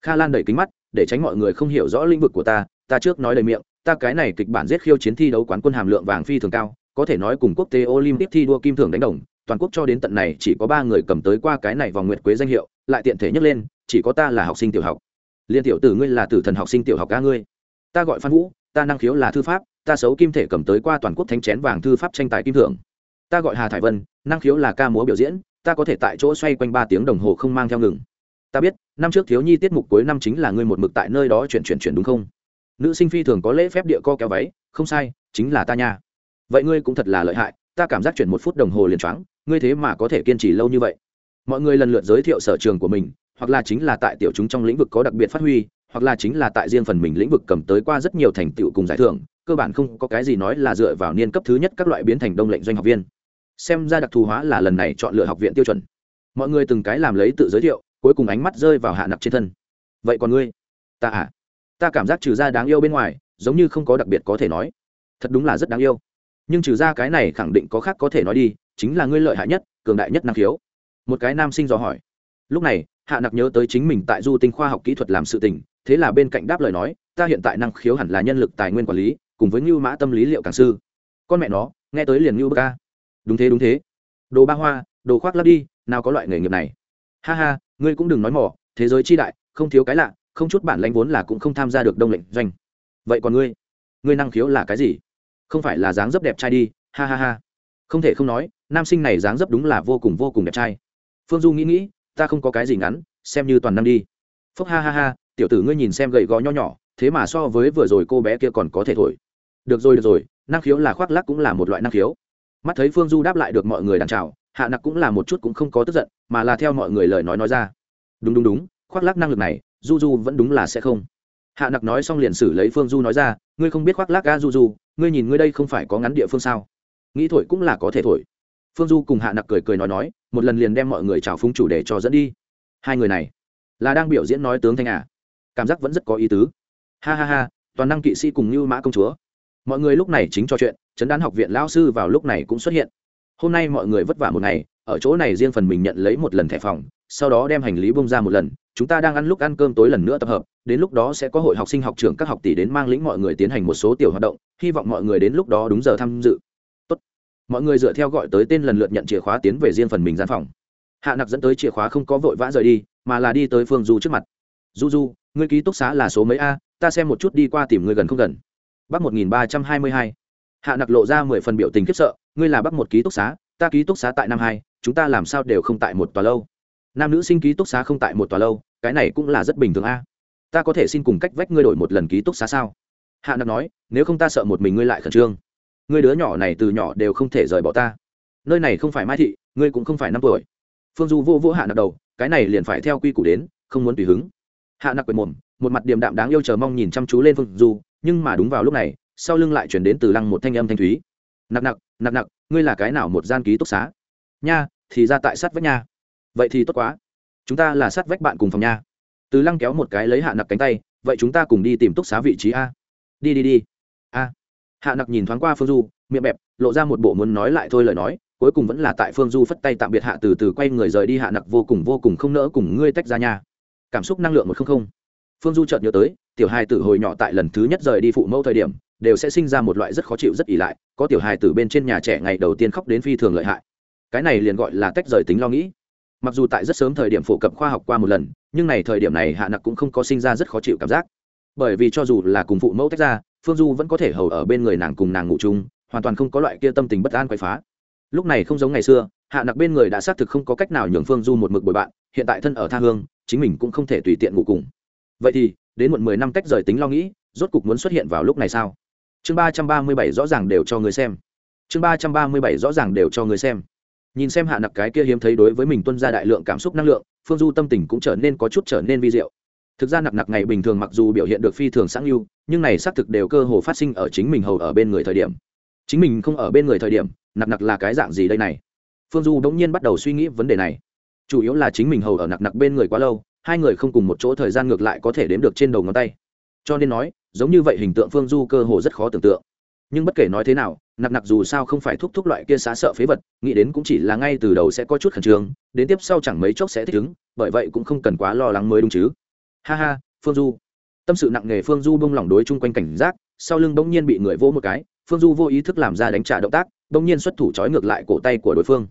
Kha lan đẩy kính mắt, để tránh mọi người không hiểu rõ lĩnh vực của ta ta trước nói lời miệng, ta cái này kịch bản giết khiêu chiến thi đấu quán quân hàm lượng vàng phi thường cao, có thể nói cùng quốc tế olympic thi đua kim thưởng đánh đồng, toàn quốc cho đến tận này chỉ có ba người cầm tới qua cái này vòng nguyệt quế danh hiệu, lại tiện thể nhắc lên, chỉ có ta là học sinh tiểu học. Liên tiểu tử ngươi là tử thần học sinh tiểu học ca ngươi. Ta gọi phan vũ ta năng khiếu là thư pháp, ta xấu kim thể cầm tới qua toàn quốc thánh chén vàng thư pháp tranh tài kim thưởng. Ta gọi hà thải vân, năng khiếu là ca múa biểu diễn, ta có thể tại chỗ xoay quanh ba tiếng đồng hồ không mang theo ngừng. Ta biết, năm trước thiếu nhi tiết mục cuối năm chính là ngươi một mực tại nơi đó chuyển chuyển chuyển đúng không? Nữ sinh phi thường có lễ phép địa co kéo váy, không sai, chính là ta nha. Vậy ngươi cũng thật là lợi hại, ta cảm giác chuyển một phút đồng hồ liền choáng, ngươi thế mà có thể kiên trì lâu như vậy. Mọi người lần lượt giới thiệu sở trường của mình, hoặc là chính là tại tiểu chúng trong lĩnh vực có đặc biệt phát huy hoặc là chính là tại riêng phần mình lĩnh vực cầm tới qua rất nhiều thành tựu cùng giải thưởng, cơ bản không có cái gì nói là dựa vào niên cấp thứ nhất các loại biến thành đông lệnh doanh học viên. Xem ra đặc thù hóa là lần này chọn lựa học viện tiêu chuẩn. Mọi người từng cái làm lấy tự giới thiệu, cuối cùng ánh mắt rơi vào hạ nặc trên thân. Vậy còn ngươi? Ta à? Ta cảm giác trừ ra đáng yêu bên ngoài, giống như không có đặc biệt có thể nói. Thật đúng là rất đáng yêu. Nhưng trừ ra cái này khẳng định có khác có thể nói đi, chính là ngươi lợi hại nhất, cường đại nhất năng khiếu. Một cái nam sinh dò hỏi. Lúc này, hạ nặc nhớ tới chính mình tại du tinh khoa học kỹ thuật làm sự tình thế là bên cạnh đáp lời nói, ta hiện tại năng khiếu hẳn là nhân lực tài nguyên quản lý, cùng với ngưu mã tâm lý liệu càng sư. Con mẹ nó, nghe tới liền ngưu bơ ca đúng thế đúng thế. Đồ ba hoa, đồ khoác lắp đi, nào có loại nghề nghiệp này. Ha ha, ngươi cũng đừng nói mỏ thế giới chi đại, không thiếu cái lạ, không chút bản lãnh vốn là cũng không tham gia được đông lệnh doanh. Vậy còn ngươi? Ngươi năng khiếu là cái gì? Không phải là dáng dấp đẹp trai đi, ha ha ha. Không thể không nói, nam sinh này dáng dấp đúng là vô cùng vô cùng đẹp trai. Phương du nghĩ nghĩ, ta không có cái gì ngắn, xem như toàn năm đi. Phúc ha ha ha tiểu tử ngươi nhìn xem gầy gò nho nhỏ, thế mà so với vừa rồi cô bé kia còn có thể thổi. Được rồi được rồi, năng khiếu là khoác lắc cũng là một loại năng khiếu. Mắt thấy phương du đáp lại được mọi người đàn chào, hạ nặc cũng là một chút cũng không có tức giận, mà là theo mọi người lời nói nói ra. Đúng đúng đúng, khoác lác năng lực này, du du vẫn đúng là sẽ không. Hạ nặc nói xong liền xử lấy phương du nói ra, ngươi không biết khoác lác ga du du, ngươi nhìn ngươi đây không phải có ngắn địa phương sao? Nghĩ thổi cũng là có thể thổi. Phương du cùng hạ nặc cười cười nói nói, một lần liền đem mọi người chào phúng chủ đề cho dẫn đi. Hai người này là đang biểu diễn nói tướng thanh à? Cảm giác vẫn rất có ý tứ. Ha ha ha, toàn năng kỵ sĩ cùng như mã công chúa. Mọi người lúc này chính trò chuyện, chấn đán học viện lao sư vào lúc này cũng xuất hiện. Hôm nay mọi người vất vả một ngày, ở chỗ này riêng phần mình nhận lấy một lần thẻ phòng, sau đó đem hành lý bông ra một lần, chúng ta đang ăn lúc ăn cơm tối lần nữa tập hợp, đến lúc đó sẽ có hội học sinh học trường các học tỷ đến mang lĩnh mọi người tiến hành một số tiểu hoạt động, hy vọng mọi người đến lúc đó đúng giờ tham dự. Tốt. mọi người dựa theo gọi tới tên lần lượt nhận chìa khóa tiến về riêng phần mình gian phòng. Hạ nặc dẫn tới chìa khóa không có vội vã rời đi, mà là đi tới phương du trước mặt. Du du ngươi ký túc xá là số mấy a, ta xem một chút đi qua tìm người gần không gần. Bắc một nghìn ba trăm hai mươi hai. Hạ nặc lộ ra mười phần biểu tình khiếp sợ, ngươi là bắc một ký túc xá, ta ký túc xá tại năm hai, chúng ta làm sao đều không tại một tòa lâu. Nam nữ sinh ký túc xá không tại một tòa lâu, cái này cũng là rất bình thường a. Ta có thể xin cùng cách vách ngươi đổi một lần ký túc xá sao? Hạ nặc nói, nếu không ta sợ một mình ngươi lại khẩn trương. Ngươi đứa nhỏ này từ nhỏ đều không thể rời bỏ ta. Nơi này không phải mai thị, ngươi cũng không phải năm tuổi. Phương du vô vô hạ nặc đầu, cái này liền phải theo quy củ đến, không muốn tùy hứng hạ nặc quyền mồm, một mặt điềm đạm đáng yêu chờ mong nhìn chăm chú lên phương du, nhưng mà đúng vào lúc này, sau lưng lại chuyển đến từ lăng một thanh âm thanh thúy. Nặc nặc nặc nặc, ngươi là cái nào một gian ký túc xá? Nha, thì ra tại sát vách nha. Vậy thì tốt quá. Chúng ta là sát vách bạn cùng phòng nha. Từ lăng kéo một cái lấy hạ nặc cánh tay, vậy chúng ta cùng đi tìm túc xá vị trí a. Đi đi đi. A. Hạ nặc nhìn thoáng qua phương du, miệng bẹp, lộ ra một bộ muốn nói lại thôi lời nói, cuối cùng vẫn là tại phương du phất tay tạm biệt hạ từ từ quay người rời đi hạ nặc vô cùng vô cùng không nỡ cùng ngươi tách ra nhà cảm xúc năng lượng một không không. Phương du chợt nhớ tới, tiểu hai tử hồi nhỏ tại lần thứ nhất rời đi phụ mẫu thời điểm, đều sẽ sinh ra một loại rất khó chịu rất ỉ lại, có tiểu hài tử bên trên nhà trẻ ngày đầu tiên khóc đến phi thường lợi hại. Cái này liền gọi là tách rời tính lo nghĩ. Mặc dù tại rất sớm thời điểm phổ cập khoa học qua một lần, nhưng này thời điểm này hạ nặc cũng không có sinh ra rất khó chịu cảm giác. Bởi vì cho dù là cùng phụ mẫu tách ra, phương du vẫn có thể hầu ở bên người nàng cùng nàng ngủ chung, hoàn toàn không có loại kia tâm tình bất an quậy phá. Lúc này không giống ngày xưa, hạ nặc bên người đã xác thực không có cách nào nhường phương du một mực bồi bạn, hiện tại thân ở tha hương chính mình cũng không thể tùy tiện ngủ cùng. Vậy thì, đến muộn mười năm cách rời tính lo nghĩ, rốt cục muốn xuất hiện vào lúc này sao? Chương ba trăm ba mươi bảy rõ ràng đều cho người xem. Chương ba trăm ba mươi bảy rõ ràng đều cho người xem. Nhìn xem hạ nặc cái kia hiếm thấy đối với mình tuân ra đại lượng cảm xúc năng lượng, phương du tâm tình cũng trở nên có chút trở nên vi diệu. Thực ra nặc nặc ngày bình thường mặc dù biểu hiện được phi thường sáng ưu, nhưng này xác thực đều cơ hồ phát sinh ở chính mình hầu ở bên người thời điểm. Chính mình không ở bên người thời điểm, nặc nặc là cái dạng gì đây này? Phương du đ ỗ n g nhiên bắt đầu suy nghĩ vấn đề này chủ yếu là chính mình hầu ở nặc nặc bên người quá lâu, hai người không cùng một chỗ thời gian ngược lại có thể đếm được trên đầu ngón tay. Cho nên nói, giống như vậy hình tượng phương du cơ hồ rất khó tưởng tượng. Nhưng bất kể nói thế nào, nặc nặc dù sao không phải thúc thúc loại kia xá sợ phế vật, nghĩ đến cũng chỉ là ngay từ đầu sẽ có chút khẩn trương, đến tiếp sau chẳng mấy chốc sẽ thích ứng, bởi vậy cũng không cần quá lo lắng mới đúng chứ. Ha ha, phương du. Tâm sự nặng nề phương du bông lỏng đối chung quanh cảnh giác, sau lưng bỗng nhiên bị người vỗ một cái, phương du vô ý thức làm ra đánh trả động tác, bỗng nhiên xuất thủ trói ngược lại cổ tay của đối phương.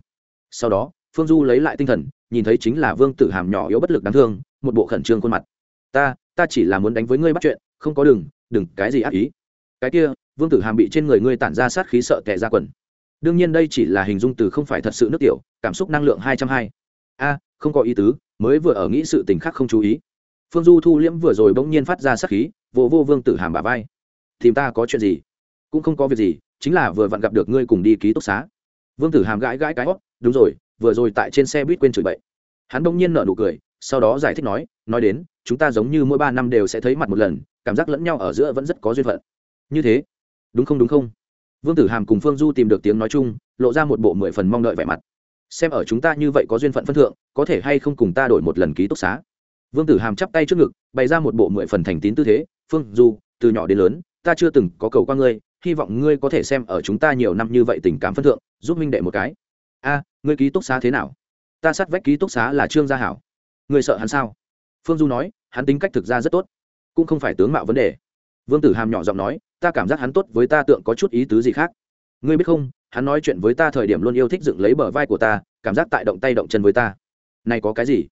Sau đó, phương du lấy lại tinh thần nhìn thấy chính là vương tử hàm nhỏ yếu bất lực đáng thương, một bộ khẩn trương khuôn mặt. Ta ta chỉ là muốn đánh với ngươi bắt chuyện, không có đừng đừng, cái gì ác ý. Cái kia, vương tử hàm bị trên người ngươi tản ra sát khí sợ tệ ra quần. Đương nhiên đây chỉ là hình dung từ không phải thật sự nước tiểu, cảm xúc năng lượng hai trăm hai. A, không có ý tứ, mới vừa ở nghĩ sự tình khác không chú ý. Phương du thu liễm vừa rồi bỗng nhiên phát ra sát khí vô vô vương tử hàm bà vai. Tìm ta có chuyện gì? Cũng không có việc gì, chính là vừa vặn gặp được ngươi cùng đi ký túc xá. Vương tử hàm gãi gãi cái hót đúng rồi vừa rồi tại trên xe buýt quên chửi bậy. Hắn bỗng nhiên nở nụ cười, sau đó giải thích nói nói đến, chúng ta giống như mỗi ba năm đều sẽ thấy mặt một lần, cảm giác lẫn nhau ở giữa vẫn rất có duyên phận. Như thế? Đúng không đúng không? Vương tử hàm cùng phương du tìm được tiếng nói chung, lộ ra một bộ mười phần mong đợi vẻ mặt. Xem ở chúng ta như vậy có duyên phận phân thượng, có thể hay không cùng ta đổi một lần ký túc xá? Vương tử hàm chắp tay trước ngực, bày ra một bộ mười phần thành tín tư thế, phương du, từ nhỏ đến lớn, ta chưa từng có cầu qua ngươi, hy vọng ngươi có thể xem ở chúng ta nhiều năm như vậy tình cảm phân thượng, giúp minh đệ một cái a, ngươi ký túc xá thế nào? Ta sát vách ký túc xá là trương gia hảo. Ngươi sợ hắn sao? Phương du nói, hắn tính cách thực ra rất tốt, cũng không phải tướng mạo vấn đề. Vương tử hàm nhỏ giọng nói, ta cảm giác hắn tốt với ta tượng có chút ý tứ gì khác. Ngươi biết không, hắn nói chuyện với ta thời điểm luôn yêu thích dựng lấy bờ vai của ta, cảm giác tại động tay động chân với ta. Này có cái gì?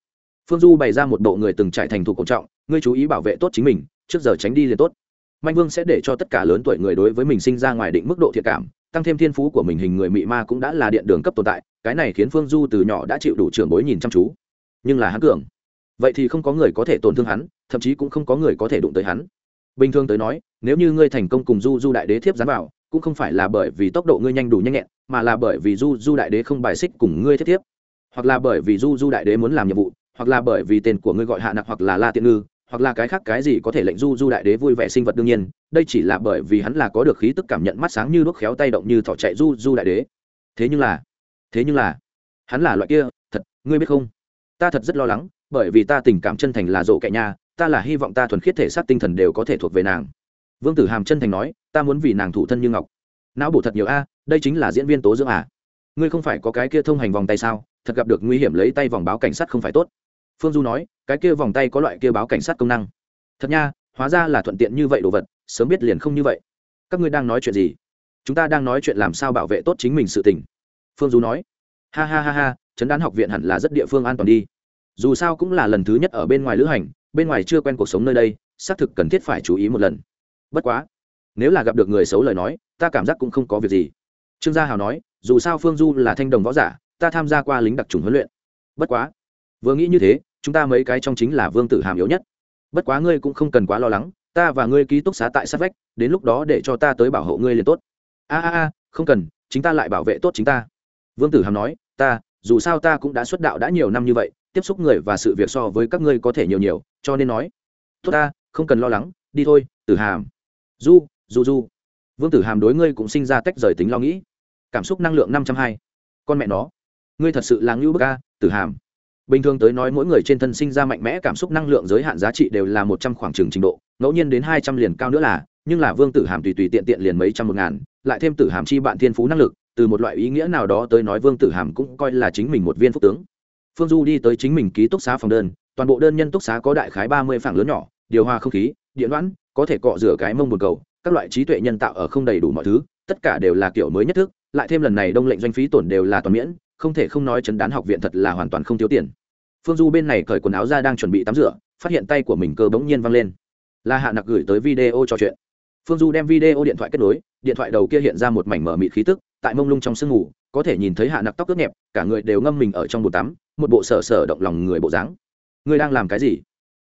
Phương du bày ra một bộ người từng trải thành thục cổ trọng, ngươi chú ý bảo vệ tốt chính mình, trước giờ tránh đi liền tốt. Manh vương sẽ để cho tất cả lớn tuổi người đối với mình sinh ra ngoài định mức độ thiệt cảm tăng thêm thiên phú của mình hình người mị ma cũng đã là điện đường cấp tồn tại, cái này khiến phương du từ nhỏ đã chịu đủ trưởng bối nhìn chăm chú. Nhưng là hắn cường. Vậy thì không có người có thể tổn thương hắn, thậm chí cũng không có người có thể đụng tới hắn. Bình thường tới nói, nếu như ngươi thành công cùng du du đại đế thiếp dán vào, cũng không phải là bởi vì tốc độ ngươi nhanh đủ nhanh nhẹn, mà là bởi vì du du đại đế không bài xích cùng ngươi thiết thiếp. Hoặc là bởi vì du du đại đế muốn làm nhiệm vụ, hoặc là bởi vì tên của ngươi gọi hạ nặc hoặc là la tiện ngư hoặc là cái khác cái gì có thể lệnh du du đại đế vui vẻ sinh vật đương nhiên, đây chỉ là bởi vì hắn là có được khí tức cảm nhận mắt sáng như đuốc khéo tay động như thỏ chạy du du đại đế. Thế nhưng là, thế nhưng là, hắn là loại kia, thật, ngươi biết không? Ta thật rất lo lắng, bởi vì ta tình cảm chân thành là rộ kẻ nhà, ta là hy vọng ta thuần khiết thể xác tinh thần đều có thể thuộc về nàng. Vương tử hàm chân thành nói, ta muốn vì nàng thủ thân như ngọc. Não bổ thật nhiều a, đây chính là diễn viên tố dưỡng à. Ngươi không phải có cái kia thông hành vòng tay sao, thật gặp được nguy hiểm lấy tay vòng báo cảnh sát không phải tốt phương du nói, cái kia vòng tay có loại kia báo cảnh sát công năng. Thật nha, hóa ra là thuận tiện như vậy đồ vật, sớm biết liền không như vậy. Các ngươi đang nói chuyện gì? Chúng ta đang nói chuyện làm sao bảo vệ tốt chính mình sự tình. Phương du nói, ha ha ha ha chấn đán học viện hẳn là rất địa phương an toàn đi. Dù sao cũng là lần thứ nhất ở bên ngoài lữ hành, bên ngoài chưa quen cuộc sống nơi đây, xác thực cần thiết phải chú ý một lần. Bất quá, nếu là gặp được người xấu lời nói, ta cảm giác cũng không có việc gì. Trương gia hào nói, dù sao phương du là thanh đồng võ giả, ta tham gia qua lính đặc trùng huấn luyện. Bất quá, vừa nghĩ như thế chúng ta mấy cái trong chính là vương tử hàm yếu nhất. Bất quá ngươi cũng không cần quá lo lắng, ta và ngươi ký túc xá tại sát vách, đến lúc đó để cho ta tới bảo hộ ngươi liền tốt. A a a, không cần, chính ta lại bảo vệ tốt chính ta. Vương tử hàm nói, ta, dù sao ta cũng đã xuất đạo đã nhiều năm như vậy, tiếp xúc người và sự việc so với các ngươi có thể nhiều nhiều, cho nên nói, tốt ta, không cần lo lắng, đi thôi, tử hàm. Du du du vương tử hàm đối ngươi cũng sinh ra tách rời tính lo nghĩ. Cảm xúc năng lượng năm trăm hai. Con mẹ nó. Ngươi thật sự là ngưu bức ca tử hàm bình thường tới nói mỗi người trên thân sinh ra mạnh mẽ cảm xúc năng lượng giới hạn giá trị đều là một trăm khoảng trừng trình độ, ngẫu nhiên đến hai trăm liền cao nữa là, nhưng là vương tử hàm tùy tùy tiện tiện liền mấy trăm một ngàn, lại thêm tử hàm chi bạn thiên phú năng lực, từ một loại ý nghĩa nào đó tới nói vương tử hàm cũng coi là chính mình một viên phúc tướng. Phương du đi tới chính mình ký túc xá phòng đơn, toàn bộ đơn nhân túc xá có đại khái ba mươi phẳng lớn nhỏ, điều hòa không khí, điện đoán có thể cọ rửa cái mông một cầu, các loại trí tuệ nhân tạo ở không đầy đủ mọi thứ, tất cả đều là kiểu mới nhất thức, lại thêm lần này đông lệnh doanh phí tổn đều là toàn miễn không thể không nói chấn đán học viện thật là hoàn toàn không thiếu tiền. Phương du bên này cởi quần áo ra đang chuẩn bị tắm rửa, phát hiện tay của mình cơ bỗng nhiên văng lên. Là hạ nặc gửi tới video trò chuyện. Phương du đem video điện thoại kết nối, điện thoại đầu kia hiện ra một mảnh mở mịt khí tức, tại mông lung trong sương ngủ, có thể nhìn thấy hạ nặc tóc ướt nhẹp, cả người đều ngâm mình ở trong bồn tắm, một bộ sở sở động lòng người bộ dáng. Người đang làm cái gì?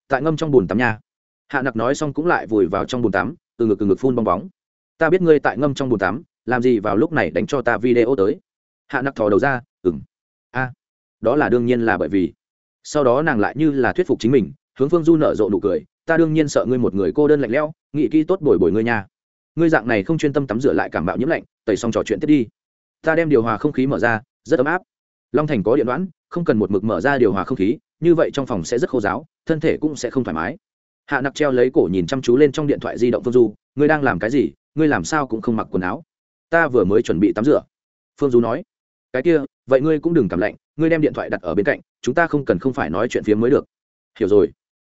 Tại ngâm trong bồn tắm nha. Hạ nặc nói xong cũng lại vùi vào trong bồn tắm, từ ngực từ ngực phun bong bóng. Ta biết ngươi tại ngâm trong bồn tắm, làm gì vào lúc này đánh cho ta video tới hạ nặc thò đầu ra ừng a, đó là đương nhiên là bởi vì. Sau đó nàng lại như là thuyết phục chính mình, hướng phương du nở rộ nụ cười, ta đương nhiên sợ ngươi một người cô đơn lạnh lẽo nghị kỹ tốt bồi bồi ngươi nha. Ngươi dạng này không chuyên tâm tắm rửa lại cảm bạo nhiễm lạnh, tẩy xong trò chuyện tiếp đi. Ta đem điều hòa không khí mở ra, rất ấm áp. Long thành có điện đoán, không cần một mực mở ra điều hòa không khí, như vậy trong phòng sẽ rất khô giáo thân thể cũng sẽ không thoải mái. Hạ nặc treo lấy cổ nhìn chăm chú lên trong điện thoại di động phương du, ngươi đang làm cái gì? Ngươi làm sao cũng không mặc quần áo. Ta vừa mới chuẩn bị tắm rửa. Phương du nói cái kia, vậy ngươi cũng đừng cảm lạnh, ngươi đem điện thoại đặt ở bên cạnh, chúng ta không cần không phải nói chuyện phía mới được. Hiểu rồi.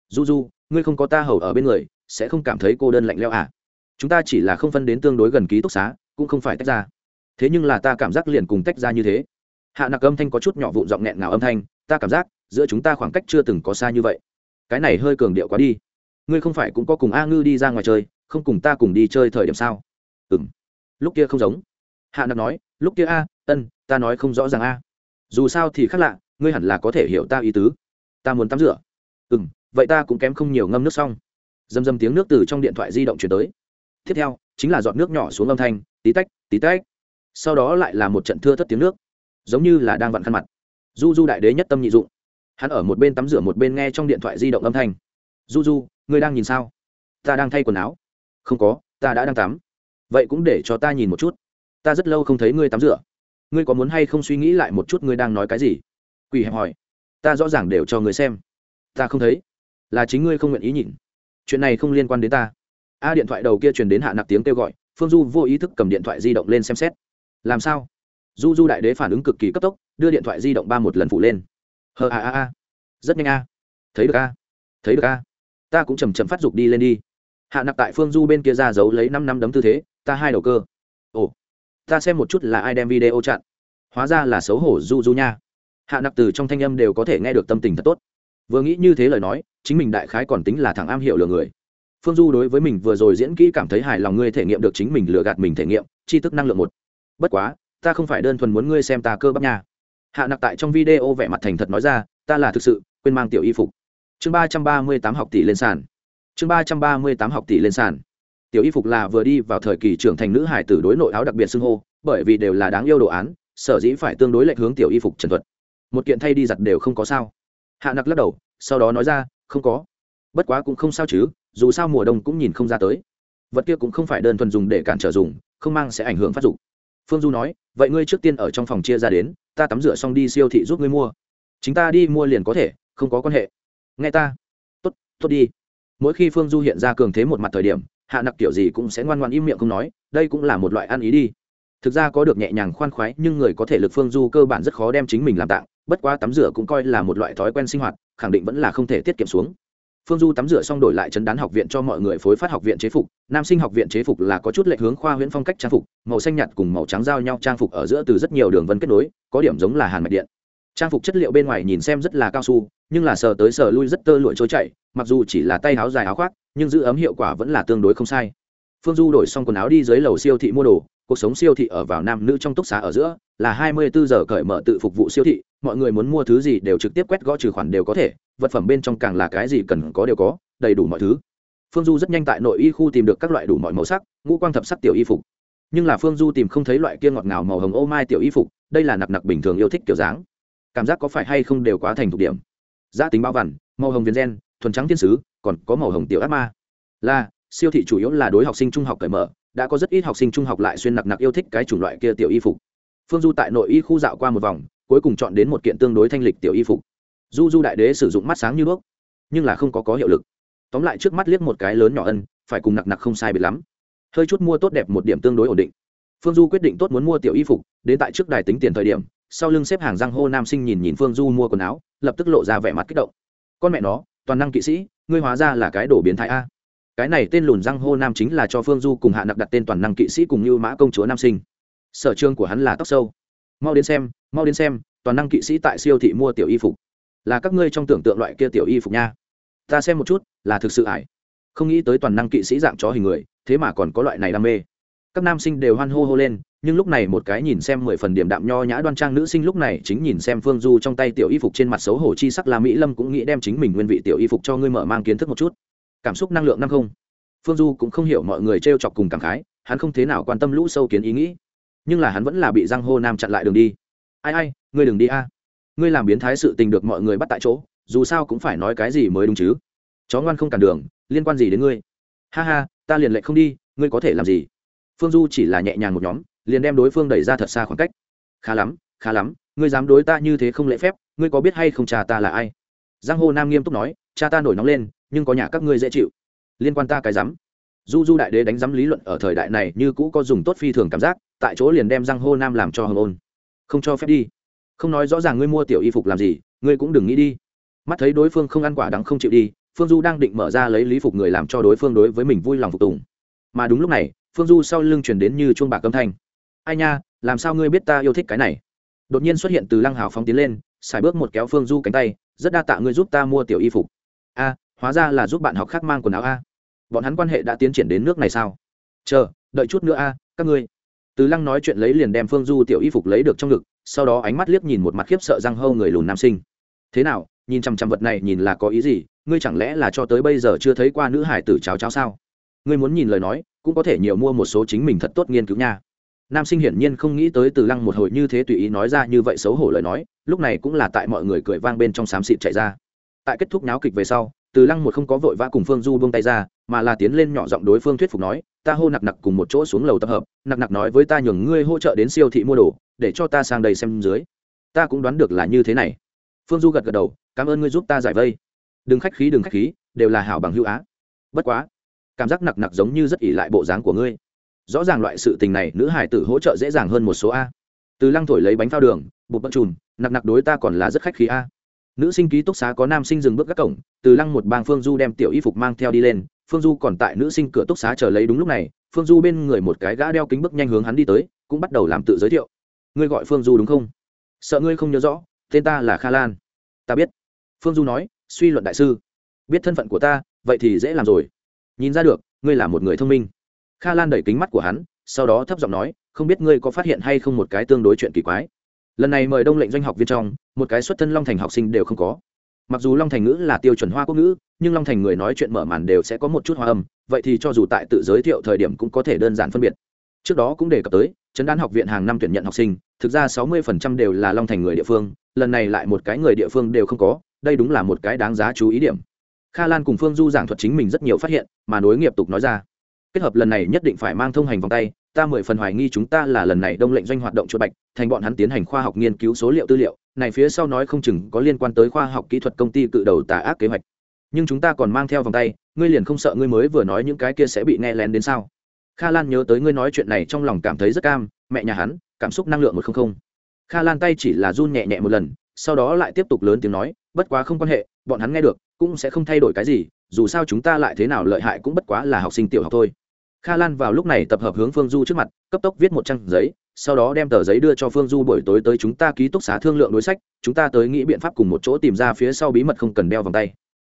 Du du, ngươi không có ta hầu ở bên người, sẽ không cảm thấy cô đơn lạnh leo à? Chúng ta chỉ là không phân đến tương đối gần ký túc xá, cũng không phải tách ra. Thế nhưng là ta cảm giác liền cùng tách ra như thế. Hạ nặc âm thanh có chút nhỏ vụn giọng nghẹn ngào âm thanh, ta cảm giác, giữa chúng ta khoảng cách chưa từng có xa như vậy. Cái này hơi cường điệu quá đi. Ngươi không phải cũng có cùng a ngư đi ra ngoài chơi, không cùng ta cùng đi chơi thời điểm sao? Ừ m lúc kia không giống. Hạ nặc nói, lúc kia a ân, ta nói không rõ ràng a. Dù sao thì khác lạ, ngươi hẳn là có thể hiểu ta ý tứ. Ta muốn tắm rửa. Ừ m vậy ta cũng kém không nhiều ngâm nước xong. Dầm dầm tiếng nước từ trong điện thoại di động chuyển tới. Tiếp theo, chính là giọt nước nhỏ xuống âm thanh, tí tách tí tách. Sau đó lại là một trận thưa thất tiếng nước, giống như là đang vặn khăn mặt. Du du đại đế nhất tâm nhị dụng. Hắn ở một bên tắm rửa một bên nghe trong điện thoại di động âm thanh. Du du ngươi đang nhìn sao? Ta đang thay quần áo. Không có, ta đã đang tắm. Vậy cũng để cho ta nhìn một chút. Ta rất lâu không thấy ngươi tắm rửa ngươi có muốn hay không suy nghĩ lại một chút ngươi đang nói cái gì? Quỷ hẹp hỏi. Ta rõ ràng đều cho ngươi xem. Ta không thấy. Là chính ngươi không nguyện ý nhìn. Chuyện này không liên quan đến ta. A, điện thoại đầu kia truyền đến hạ nặc tiếng kêu gọi. Phương du vô ý thức cầm điện thoại di động lên xem xét. Làm sao? Du du đại đế phản ứng cực kỳ cấp tốc, đưa điện thoại di động ba một lần phụ lên. Hờ a a a. Rất nhanh a. Thấy được a. Thấy được a. Ta cũng chầm chầm phát dục đi lên đi. Hạ nặc tại phương du bên kia ra giấu lấy năm năm đấm tư thế, ta hai đầu cơ ta xem một chút là ai đem video chặn. Hóa ra là xấu hổ du du nha. Hạ nặc từ trong thanh âm đều có thể nghe được tâm tình thật tốt. Vừa nghĩ như thế lời nói, chính mình đại khái còn tính là thằng am hiểu lừa người. Phương du đối với mình vừa rồi diễn kỹ cảm thấy hài lòng ngươi thể nghiệm được chính mình lừa gạt mình thể nghiệm chi thức năng lượng một. Bất quá, ta không phải đơn thuần muốn ngươi xem ta cơ bắp nha. Hạ nặc tại trong video vẻ mặt thành thật nói ra, ta là thực sự, quên mang tiểu y phục. Chương ba trăm ba mươi tám học tỷ lên sàn. Chương ba trăm ba mươi tám học tỷ lên sàn tiểu y phục là vừa đi vào thời kỳ trưởng thành nữ hải tử đối nội áo đặc biệt xưng hô, bởi vì đều là đáng yêu đồ án, sở dĩ phải tương đối lệch hướng tiểu y phục trần thuật. Một kiện thay đi giặt đều không có sao. Hạ nặc lắc đầu, sau đó nói ra, không có. Bất quá cũng không sao chứ, dù sao mùa đông cũng nhìn không ra tới. Vật kia cũng không phải đơn thuần dùng để cản trở dùng, không mang sẽ ảnh hưởng phát dụng phương du nói, vậy ngươi trước tiên ở trong phòng chia ra đến, ta tắm rửa xong đi siêu thị giúp ngươi mua. Chính ta đi mua liền có thể, không có quan hệ. Nghe ta. Tốt tốt đi. Mỗi khi phương du hiện ra cường thế một mặt thời điểm hạ nặc kiểu gì cũng sẽ ngoan ngoan im miệng không nói, đây cũng là một loại ăn ý đi. Thực ra có được nhẹ nhàng khoan khoái, nhưng người có thể lực phương du cơ bản rất khó đem chính mình làm tạng, bất quá tắm rửa cũng coi là một loại thói quen sinh hoạt, khẳng định vẫn là không thể tiết kiệm xuống. Phương du tắm rửa xong đổi lại chấn đán học viện cho mọi người phối phát học viện chế phục, nam sinh học viện chế phục là có chút lệch hướng khoa huyễn phong cách trang phục, màu xanh nhạt cùng màu trắng giao nhau trang phục ở giữa từ rất nhiều đường vân kết nối, có điểm giống là hàn mạch điện. Trang phục chất liệu bên ngoài nhìn xem rất là cao su, nhưng là sờ tới sờ lui rất tơ lụi trôi chảy, mặc dù chỉ là tay áo dài áo khoác nhưng giữ ấm hiệu quả vẫn là tương đối không sai. Phương du đổi xong quần áo đi dưới lầu siêu thị mua đồ, cuộc sống siêu thị ở vào nam nữ trong túc xá ở giữa, là hai mươi bốn giờ cởi mở tự phục vụ siêu thị, mọi người muốn mua thứ gì đều trực tiếp quét gõ trừ khoản đều có thể, vật phẩm bên trong càng là cái gì cần có đều có, đầy đủ mọi thứ. Phương du rất nhanh tại nội y khu tìm được các loại đủ mọi màu sắc, ngũ quang thập sắc tiểu y phục. Nhưng là phương du tìm không thấy loại kia ngọt ngào màu hồng ô mai tiểu y phục, đây là nặc nặc bình thường yêu thích kiểu dáng. Cảm giác có phải hay không đều quá thành thục điểm. Giá tính bao vằn, màu hồng viền gen thuần trắng thiên sứ, còn có màu hồng tiểu ác ma. Là, siêu thị chủ yếu là đối học sinh trung học cởi mở, đã có rất ít học sinh trung học lại xuyên nặc nặc yêu thích cái chủng loại kia tiểu y phục. Phương du tại nội y khu dạo qua một vòng, cuối cùng chọn đến một kiện tương đối thanh lịch tiểu y phục. Du du đại đế sử dụng mắt sáng như đuốc, nhưng là không có có hiệu lực. Tóm lại trước mắt liếc một cái lớn nhỏ ân, phải cùng nặc nặc không sai biệt lắm. Hơi chút mua tốt đẹp một điểm tương đối ổn định. Phương du quyết định tốt muốn mua tiểu y phục, đến tại trước đài tính tiền thời điểm, sau lưng xếp hàng răng hô nam sinh nhìn nhìn phương du mua quần áo, lập tức lộ ra vẻ mặt kích động. Con mẹ nó toàn năng kỵ sĩ, ngươi hóa ra là cái đổ biến thái a. Cái này tên lùn răng hô nam chính là cho phương du cùng hạ nặc đặt tên toàn năng kỵ sĩ cùng như mã công chúa nam sinh. Sở trường của hắn là tóc sâu. Mau đến xem, mau đến xem, toàn năng kỵ sĩ tại siêu thị mua tiểu y phục. Là các ngươi trong tưởng tượng loại kia tiểu y phục nha. Ta xem một chút, là thực sự ải. Không nghĩ tới toàn năng kỵ sĩ dạng chó hình người, thế mà còn có loại này đam mê. Các nam sinh đều hoan hô hô lên nhưng lúc này một cái nhìn xem mười phần điểm đạm nho nhã đoan trang nữ sinh lúc này chính nhìn xem phương du trong tay tiểu y phục trên mặt xấu hổ chi sắc là mỹ lâm cũng nghĩ đem chính mình nguyên vị tiểu y phục cho ngươi mở mang kiến thức một chút. Cảm xúc năng lượng năm không. Phương du cũng không hiểu mọi người t r e o chọc cùng cảm khái, hắn không thế nào quan tâm lũ sâu kiến ý nghĩ. Nhưng là hắn vẫn là bị giang hô nam chặn lại đường đi. Ai ai, ngươi đừng đi a. Ngươi làm biến thái sự tình được mọi người bắt tại chỗ, dù sao cũng phải nói cái gì mới đúng chứ. Chó ngoan không cản đường, liên quan gì đến ngươi? Ha ha, ta liền lệnh không đi, ngươi có thể làm gì? Phương du chỉ là nhẹ nhàng một nhóm liền đem đối phương đẩy ra thật xa khoảng cách. Khá lắm khá lắm, ngươi dám đối ta như thế không lễ phép, ngươi có biết hay không cha ta là ai? Giang hồ nam nghiêm túc nói, cha ta nổi nóng lên, nhưng có nhà các ngươi dễ chịu. Liên quan ta cái dám du du đại đế đánh giám lý luận ở thời đại này như cũ có dùng tốt phi thường cảm giác, tại chỗ liền đem giang hô nam làm cho hầm ôn. Không cho phép đi. Không nói rõ ràng ngươi mua tiểu y phục làm gì, ngươi cũng đừng nghĩ đi. Mắt thấy đối phương không ăn quả đắng không chịu đi, phương du đang định mở ra lấy lý phục người làm cho đối phương đối với mình vui lòng phục tùng. Mà đúng lúc này, phương du sau lưng chuyển đến như chuông bạc âm thanh ai nha, làm sao ngươi biết ta yêu thích cái này? Đột nhiên xuất hiện từ lăng hào phóng tiến lên, xài bước một kéo phương du cánh tay, rất đa tạ ngươi giúp ta mua tiểu y phục. A, hóa ra là giúp bạn học khác mang quần áo a. Bọn hắn quan hệ đã tiến triển đến nước này sao? Chờ, đợi chút nữa a, các ngươi. Từ lăng nói chuyện lấy liền đem phương du tiểu y phục lấy được trong ngực, sau đó ánh mắt liếc nhìn một mặt khiếp sợ răng hâu người lùn nam sinh. Thế nào, nhìn chằm chằm vật này nhìn là có ý gì? Ngươi chẳng lẽ là cho tới bây giờ chưa thấy qua nữ hải tử cháo cháo sao? Ngươi muốn nhìn lời nói, cũng có thể nhiều mua một số chính mình thật tốt nghiên cứu nha nam sinh hiển nhiên không nghĩ tới từ lăng một hồi như thế tùy ý nói ra như vậy xấu hổ lời nói, lúc này cũng là tại mọi người cười vang bên trong xám xịt chạy ra. Tại kết thúc náo kịch về sau, từ lăng một không có vội vã cùng phương du buông tay ra, mà là tiến lên nhỏ giọng đối phương thuyết phục nói, ta hô nặc nặc cùng một chỗ xuống lầu tập hợp, nặc nặc nói với ta nhường ngươi hỗ trợ đến siêu thị mua đồ, để cho ta sang đây xem dưới. Ta cũng đoán được là như thế này. Phương du gật gật đầu, cảm ơn ngươi giúp ta giải vây. Đừng khách khí, đừng khách khí, đều là hảo bằng hữu á. Bất quá, cảm giác nặc nặc giống như rất ỉ lại bộ dáng của ngươi rõ ràng loại sự tình này nữ hải tử hỗ trợ dễ dàng hơn một số a. Từ lăng thổi lấy bánh phao đường bột bận chùm, nặc nặc đối ta còn là rất khách khí a. Nữ sinh ký túc xá có nam sinh dừng bước các cổng, từ lăng một bang phương du đem tiểu y phục mang theo đi lên, phương du còn tại nữ sinh cửa túc xá chờ lấy đúng lúc này, phương du bên người một cái gã đeo kính bước nhanh hướng hắn đi tới, cũng bắt đầu làm tự giới thiệu. Ngươi gọi phương du đúng không? Sợ ngươi không nhớ rõ, tên ta là kha lan. Ta biết. Phương du nói, suy luận đại sư. Biết thân phận của ta, vậy thì dễ làm rồi. Nhìn ra được, ngươi là một người thông minh kha lan đẩy kính mắt của hắn, sau đó thấp giọng nói, không biết ngươi có phát hiện hay không một cái tương đối chuyện kỳ quái. Lần này mời đông lệnh doanh học viên trong, một cái xuất thân long thành học sinh đều không có. Mặc dù long thành ngữ là tiêu chuẩn hoa quốc ngữ, nhưng long thành người nói chuyện mở màn đều sẽ có một chút hoa âm, vậy thì cho dù tại tự giới thiệu thời điểm cũng có thể đơn giản phân biệt. Trước đó cũng đề cập tới chấn đán học viện hàng năm tuyển nhận học sinh, thực ra sáu mươi đều là long thành người địa phương, lần này lại một cái người địa phương đều không có, đây đúng là một cái đáng giá chú ý điểm. Kha lan cùng phương du giảng thuật chính mình rất nhiều phát hiện, mà nối nghiệp tục nói ra kết hợp lần này nhất định phải mang thông hành vòng tay, ta mười phần hoài nghi chúng ta là lần này đông lệnh doanh hoạt động chuột bạch, thành bọn hắn tiến hành khoa học nghiên cứu số liệu tư liệu, này phía sau nói không chừng có liên quan tới khoa học kỹ thuật công ty cự đầu tà ác kế hoạch. Nhưng chúng ta còn mang theo vòng tay, ngươi liền không sợ ngươi mới vừa nói những cái kia sẽ bị nghe lén đến sao? Kha lan nhớ tới ngươi nói chuyện này trong lòng cảm thấy rất cam, mẹ nhà hắn, cảm xúc năng lượng một không không. Kha lan tay chỉ là run nhẹ nhẹ một lần, sau đó lại tiếp tục lớn tiếng nói, bất quá không quan hệ, bọn hắn nghe được, cũng sẽ không thay đổi cái gì, dù sao chúng ta lại thế nào lợi hại cũng bất quá là học sinh tiểu học thôi kha lan vào lúc này tập hợp hướng phương du trước mặt, cấp tốc viết một trang giấy, sau đó đem tờ giấy đưa cho phương du buổi tối tới chúng ta ký túc xá thương lượng đối sách, chúng ta tới nghĩ biện pháp cùng một chỗ tìm ra phía sau bí mật không cần đeo vòng tay.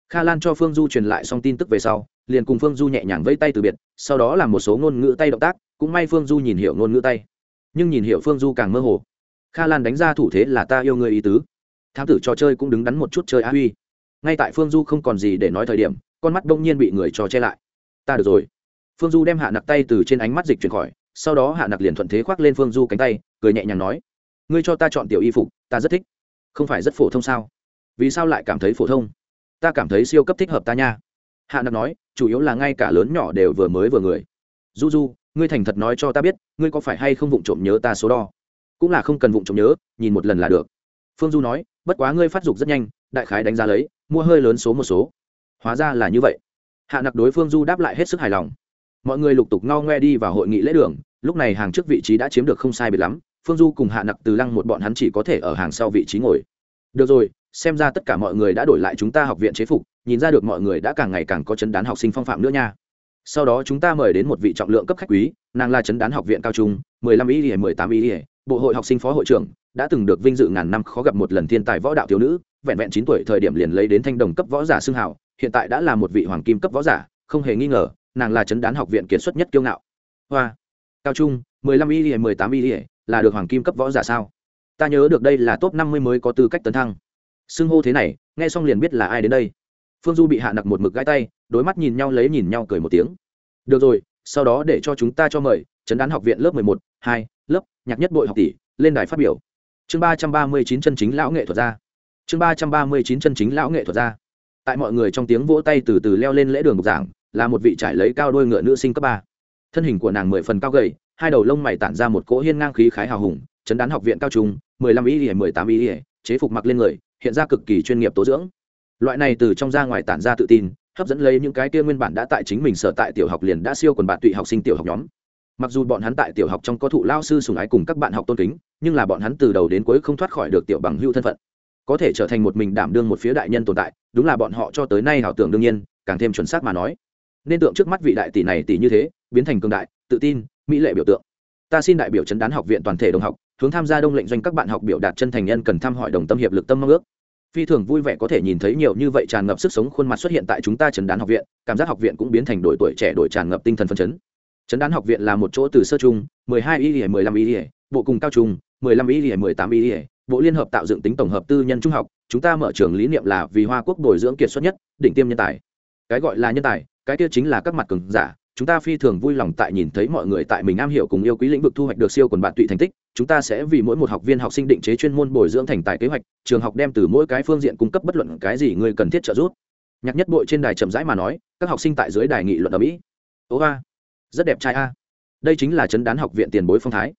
Kha lan cho phương du truyền lại xong tin tức về sau, liền cùng phương du nhẹ nhàng vẫy tay từ biệt, sau đó làm một số ngôn ngữ tay động tác, cũng may phương du nhìn hiểu ngôn ngữ tay. Nhưng nhìn hiểu phương du càng mơ hồ. Kha lan đánh ra thủ thế là ta yêu người ý tứ. Thám tử trò chơi cũng đứng đắn một chút chơi á huy. Ngay tại phương du không còn gì để nói thời điểm, con mắt đông nhiên bị người trò che lại. Ta được rồi phương du đem hạ nặc tay từ trên ánh mắt dịch chuyển khỏi, sau đó hạ nặc liền thuận thế khoác lên phương du cánh tay, cười nhẹ nhàng nói, ngươi cho ta chọn tiểu y phục, ta rất thích. Không phải rất phổ thông sao? Vì sao lại cảm thấy phổ thông? Ta cảm thấy siêu cấp thích hợp ta nha. Hạ nặc nói, chủ yếu là ngay cả lớn nhỏ đều vừa mới vừa người. Du du, ngươi thành thật nói cho ta biết, ngươi có phải hay không vụng trộm nhớ ta số đo? Cũng là không cần vụng trộm nhớ, nhìn một lần là được. Phương du nói, bất quá ngươi phát dục rất nhanh, đại khái đánh giá lấy, mua hơi lớn số một số. Hóa ra là như vậy. Hạ nặc đối phương du đáp lại hết sức hài lòng mọi người lục tục ngao ngoe đi vào hội nghị lễ đường, lúc này hàng trước vị trí đã chiếm được không sai biệt lắm, phương du cùng hạ nặc từ lăng một bọn hắn chỉ có thể ở hàng sau vị trí ngồi. Được rồi, xem ra tất cả mọi người đã đổi lại chúng ta học viện chế phục, nhìn ra được mọi người đã càng ngày càng có chấn đán học sinh phong phạm nữa nha. Sau đó chúng ta mời đến một vị trọng lượng cấp khách quý, nàng là chấn đán học viện cao trung, mười lăm ý ỉa mười tám ý ỉa bộ hội học sinh phó hội trưởng, đã từng được vinh dự ngàn năm khó gặp một lần thiên tài võ đạo thiếu nữ, vẹn vẹn chín tuổi thời điểm liền lấy đến thanh đồng cấp võ giả xưng hào, hiện tại đã là một vị hoàng kim cấp võ giả, không hề nghi ngờ nàng là chấn đán học viện kiệt xuất nhất kiêu ngạo. Hoa. Cao trung, mười lăm y mười tám y là được hoàng kim cấp võ giả sao? Ta nhớ được đây là top năm mươi mới có tư cách tấn thăng. Xưng hô thế này, nghe xong liền biết là ai đến đây. Phương du bị hạ nặc một mực gãi tay, đối mắt nhìn nhau lấy nhìn nhau cười một tiếng. Được rồi, sau đó để cho chúng ta cho mời, chấn đán học viện lớp mười một, hai, lớp, nhạc nhất bội học tỷ, lên đài phát biểu. Chương ba trăm ba mươi chín chân chính lão nghệ thuật gia. Chương ba trăm ba mươi chín chân chính lão nghệ thuật gia. Tại mọi người trong tiếng vỗ tay từ từ leo lên lễ đường bục giảng là một vị trải lấy cao đôi ngựa nữ sinh cấp ba. Thân hình của nàng mười phần cao gầy, hai đầu lông mày tản ra một cỗ hiên ngang khí khái hào hùng, chấn đán học viện cao trung, mười lăm ý ỉa mười tám ý ỉa chế phục mặc lên người, hiện ra cực kỳ chuyên nghiệp tố dưỡng. Loại này từ trong ra ngoài tản ra tự tin, hấp dẫn lấy những cái kia nguyên bản đã tại chính mình sở tại tiểu học liền đã siêu quần bạn tụy học sinh tiểu học nhóm. Mặc dù bọn hắn tại tiểu học trong có thụ lao sư sùng ái cùng các bạn học tôn kính, nhưng là bọn hắn từ đầu đến cuối không thoát khỏi được tiểu bằng hưu thân phận. Có thể trở thành một mình đảm đương một phía đại nhân tồn tại, đúng là bọn họ cho tới nay ảo tưởng đương nhiên, càng thêm chuẩn xác mà nói nên tượng trước mắt vị đại tỷ này tỷ như thế, biến thành cường đại, tự tin, mỹ lệ biểu tượng. Ta xin đại biểu chấn đán học viện toàn thể đồng học, hướng tham gia đông lệnh doanh các bạn học biểu đạt chân thành nhân cần thăm hỏi đồng tâm hiệp lực tâm mong ước. Phi thường vui vẻ có thể nhìn thấy nhiều như vậy tràn ngập sức sống khuôn mặt xuất hiện tại chúng ta chấn đán học viện, cảm giác học viện cũng biến thành đội tuổi trẻ đội tràn ngập tinh thần phân chấn. Chấn đán học viện là một chỗ từ sơ trung, mười hai y mười lăm y bộ cùng cao trung, mười lăm y mười tám y, bộ liên hợp tạo dựng tính tổng hợp tư nhân trung học, chúng ta mở trường lý niệm là vì hoa quốc bồi dưỡng kiệt xuất nhất, đỉnh tiêm nhân tài. Cái gọi là nhân tài cái kia chính là các mặt cường giả, chúng ta phi thường vui lòng tại nhìn thấy mọi người tại mình am hiểu cùng yêu quý lĩnh vực thu hoạch được siêu quần bạn tụy thành tích, chúng ta sẽ vì mỗi một học viên học sinh định chế chuyên môn bồi dưỡng thành tài kế hoạch, trường học đem từ mỗi cái phương diện cung cấp bất luận cái gì người cần thiết trợ giúp. Nhạc nhất bội trên đài chậm rãi mà nói, các học sinh tại dưới đài nghị luận ở mỹ. Ố a, rất đẹp trai a. Đây chính là chấn đán học viện tiền bối phong thái.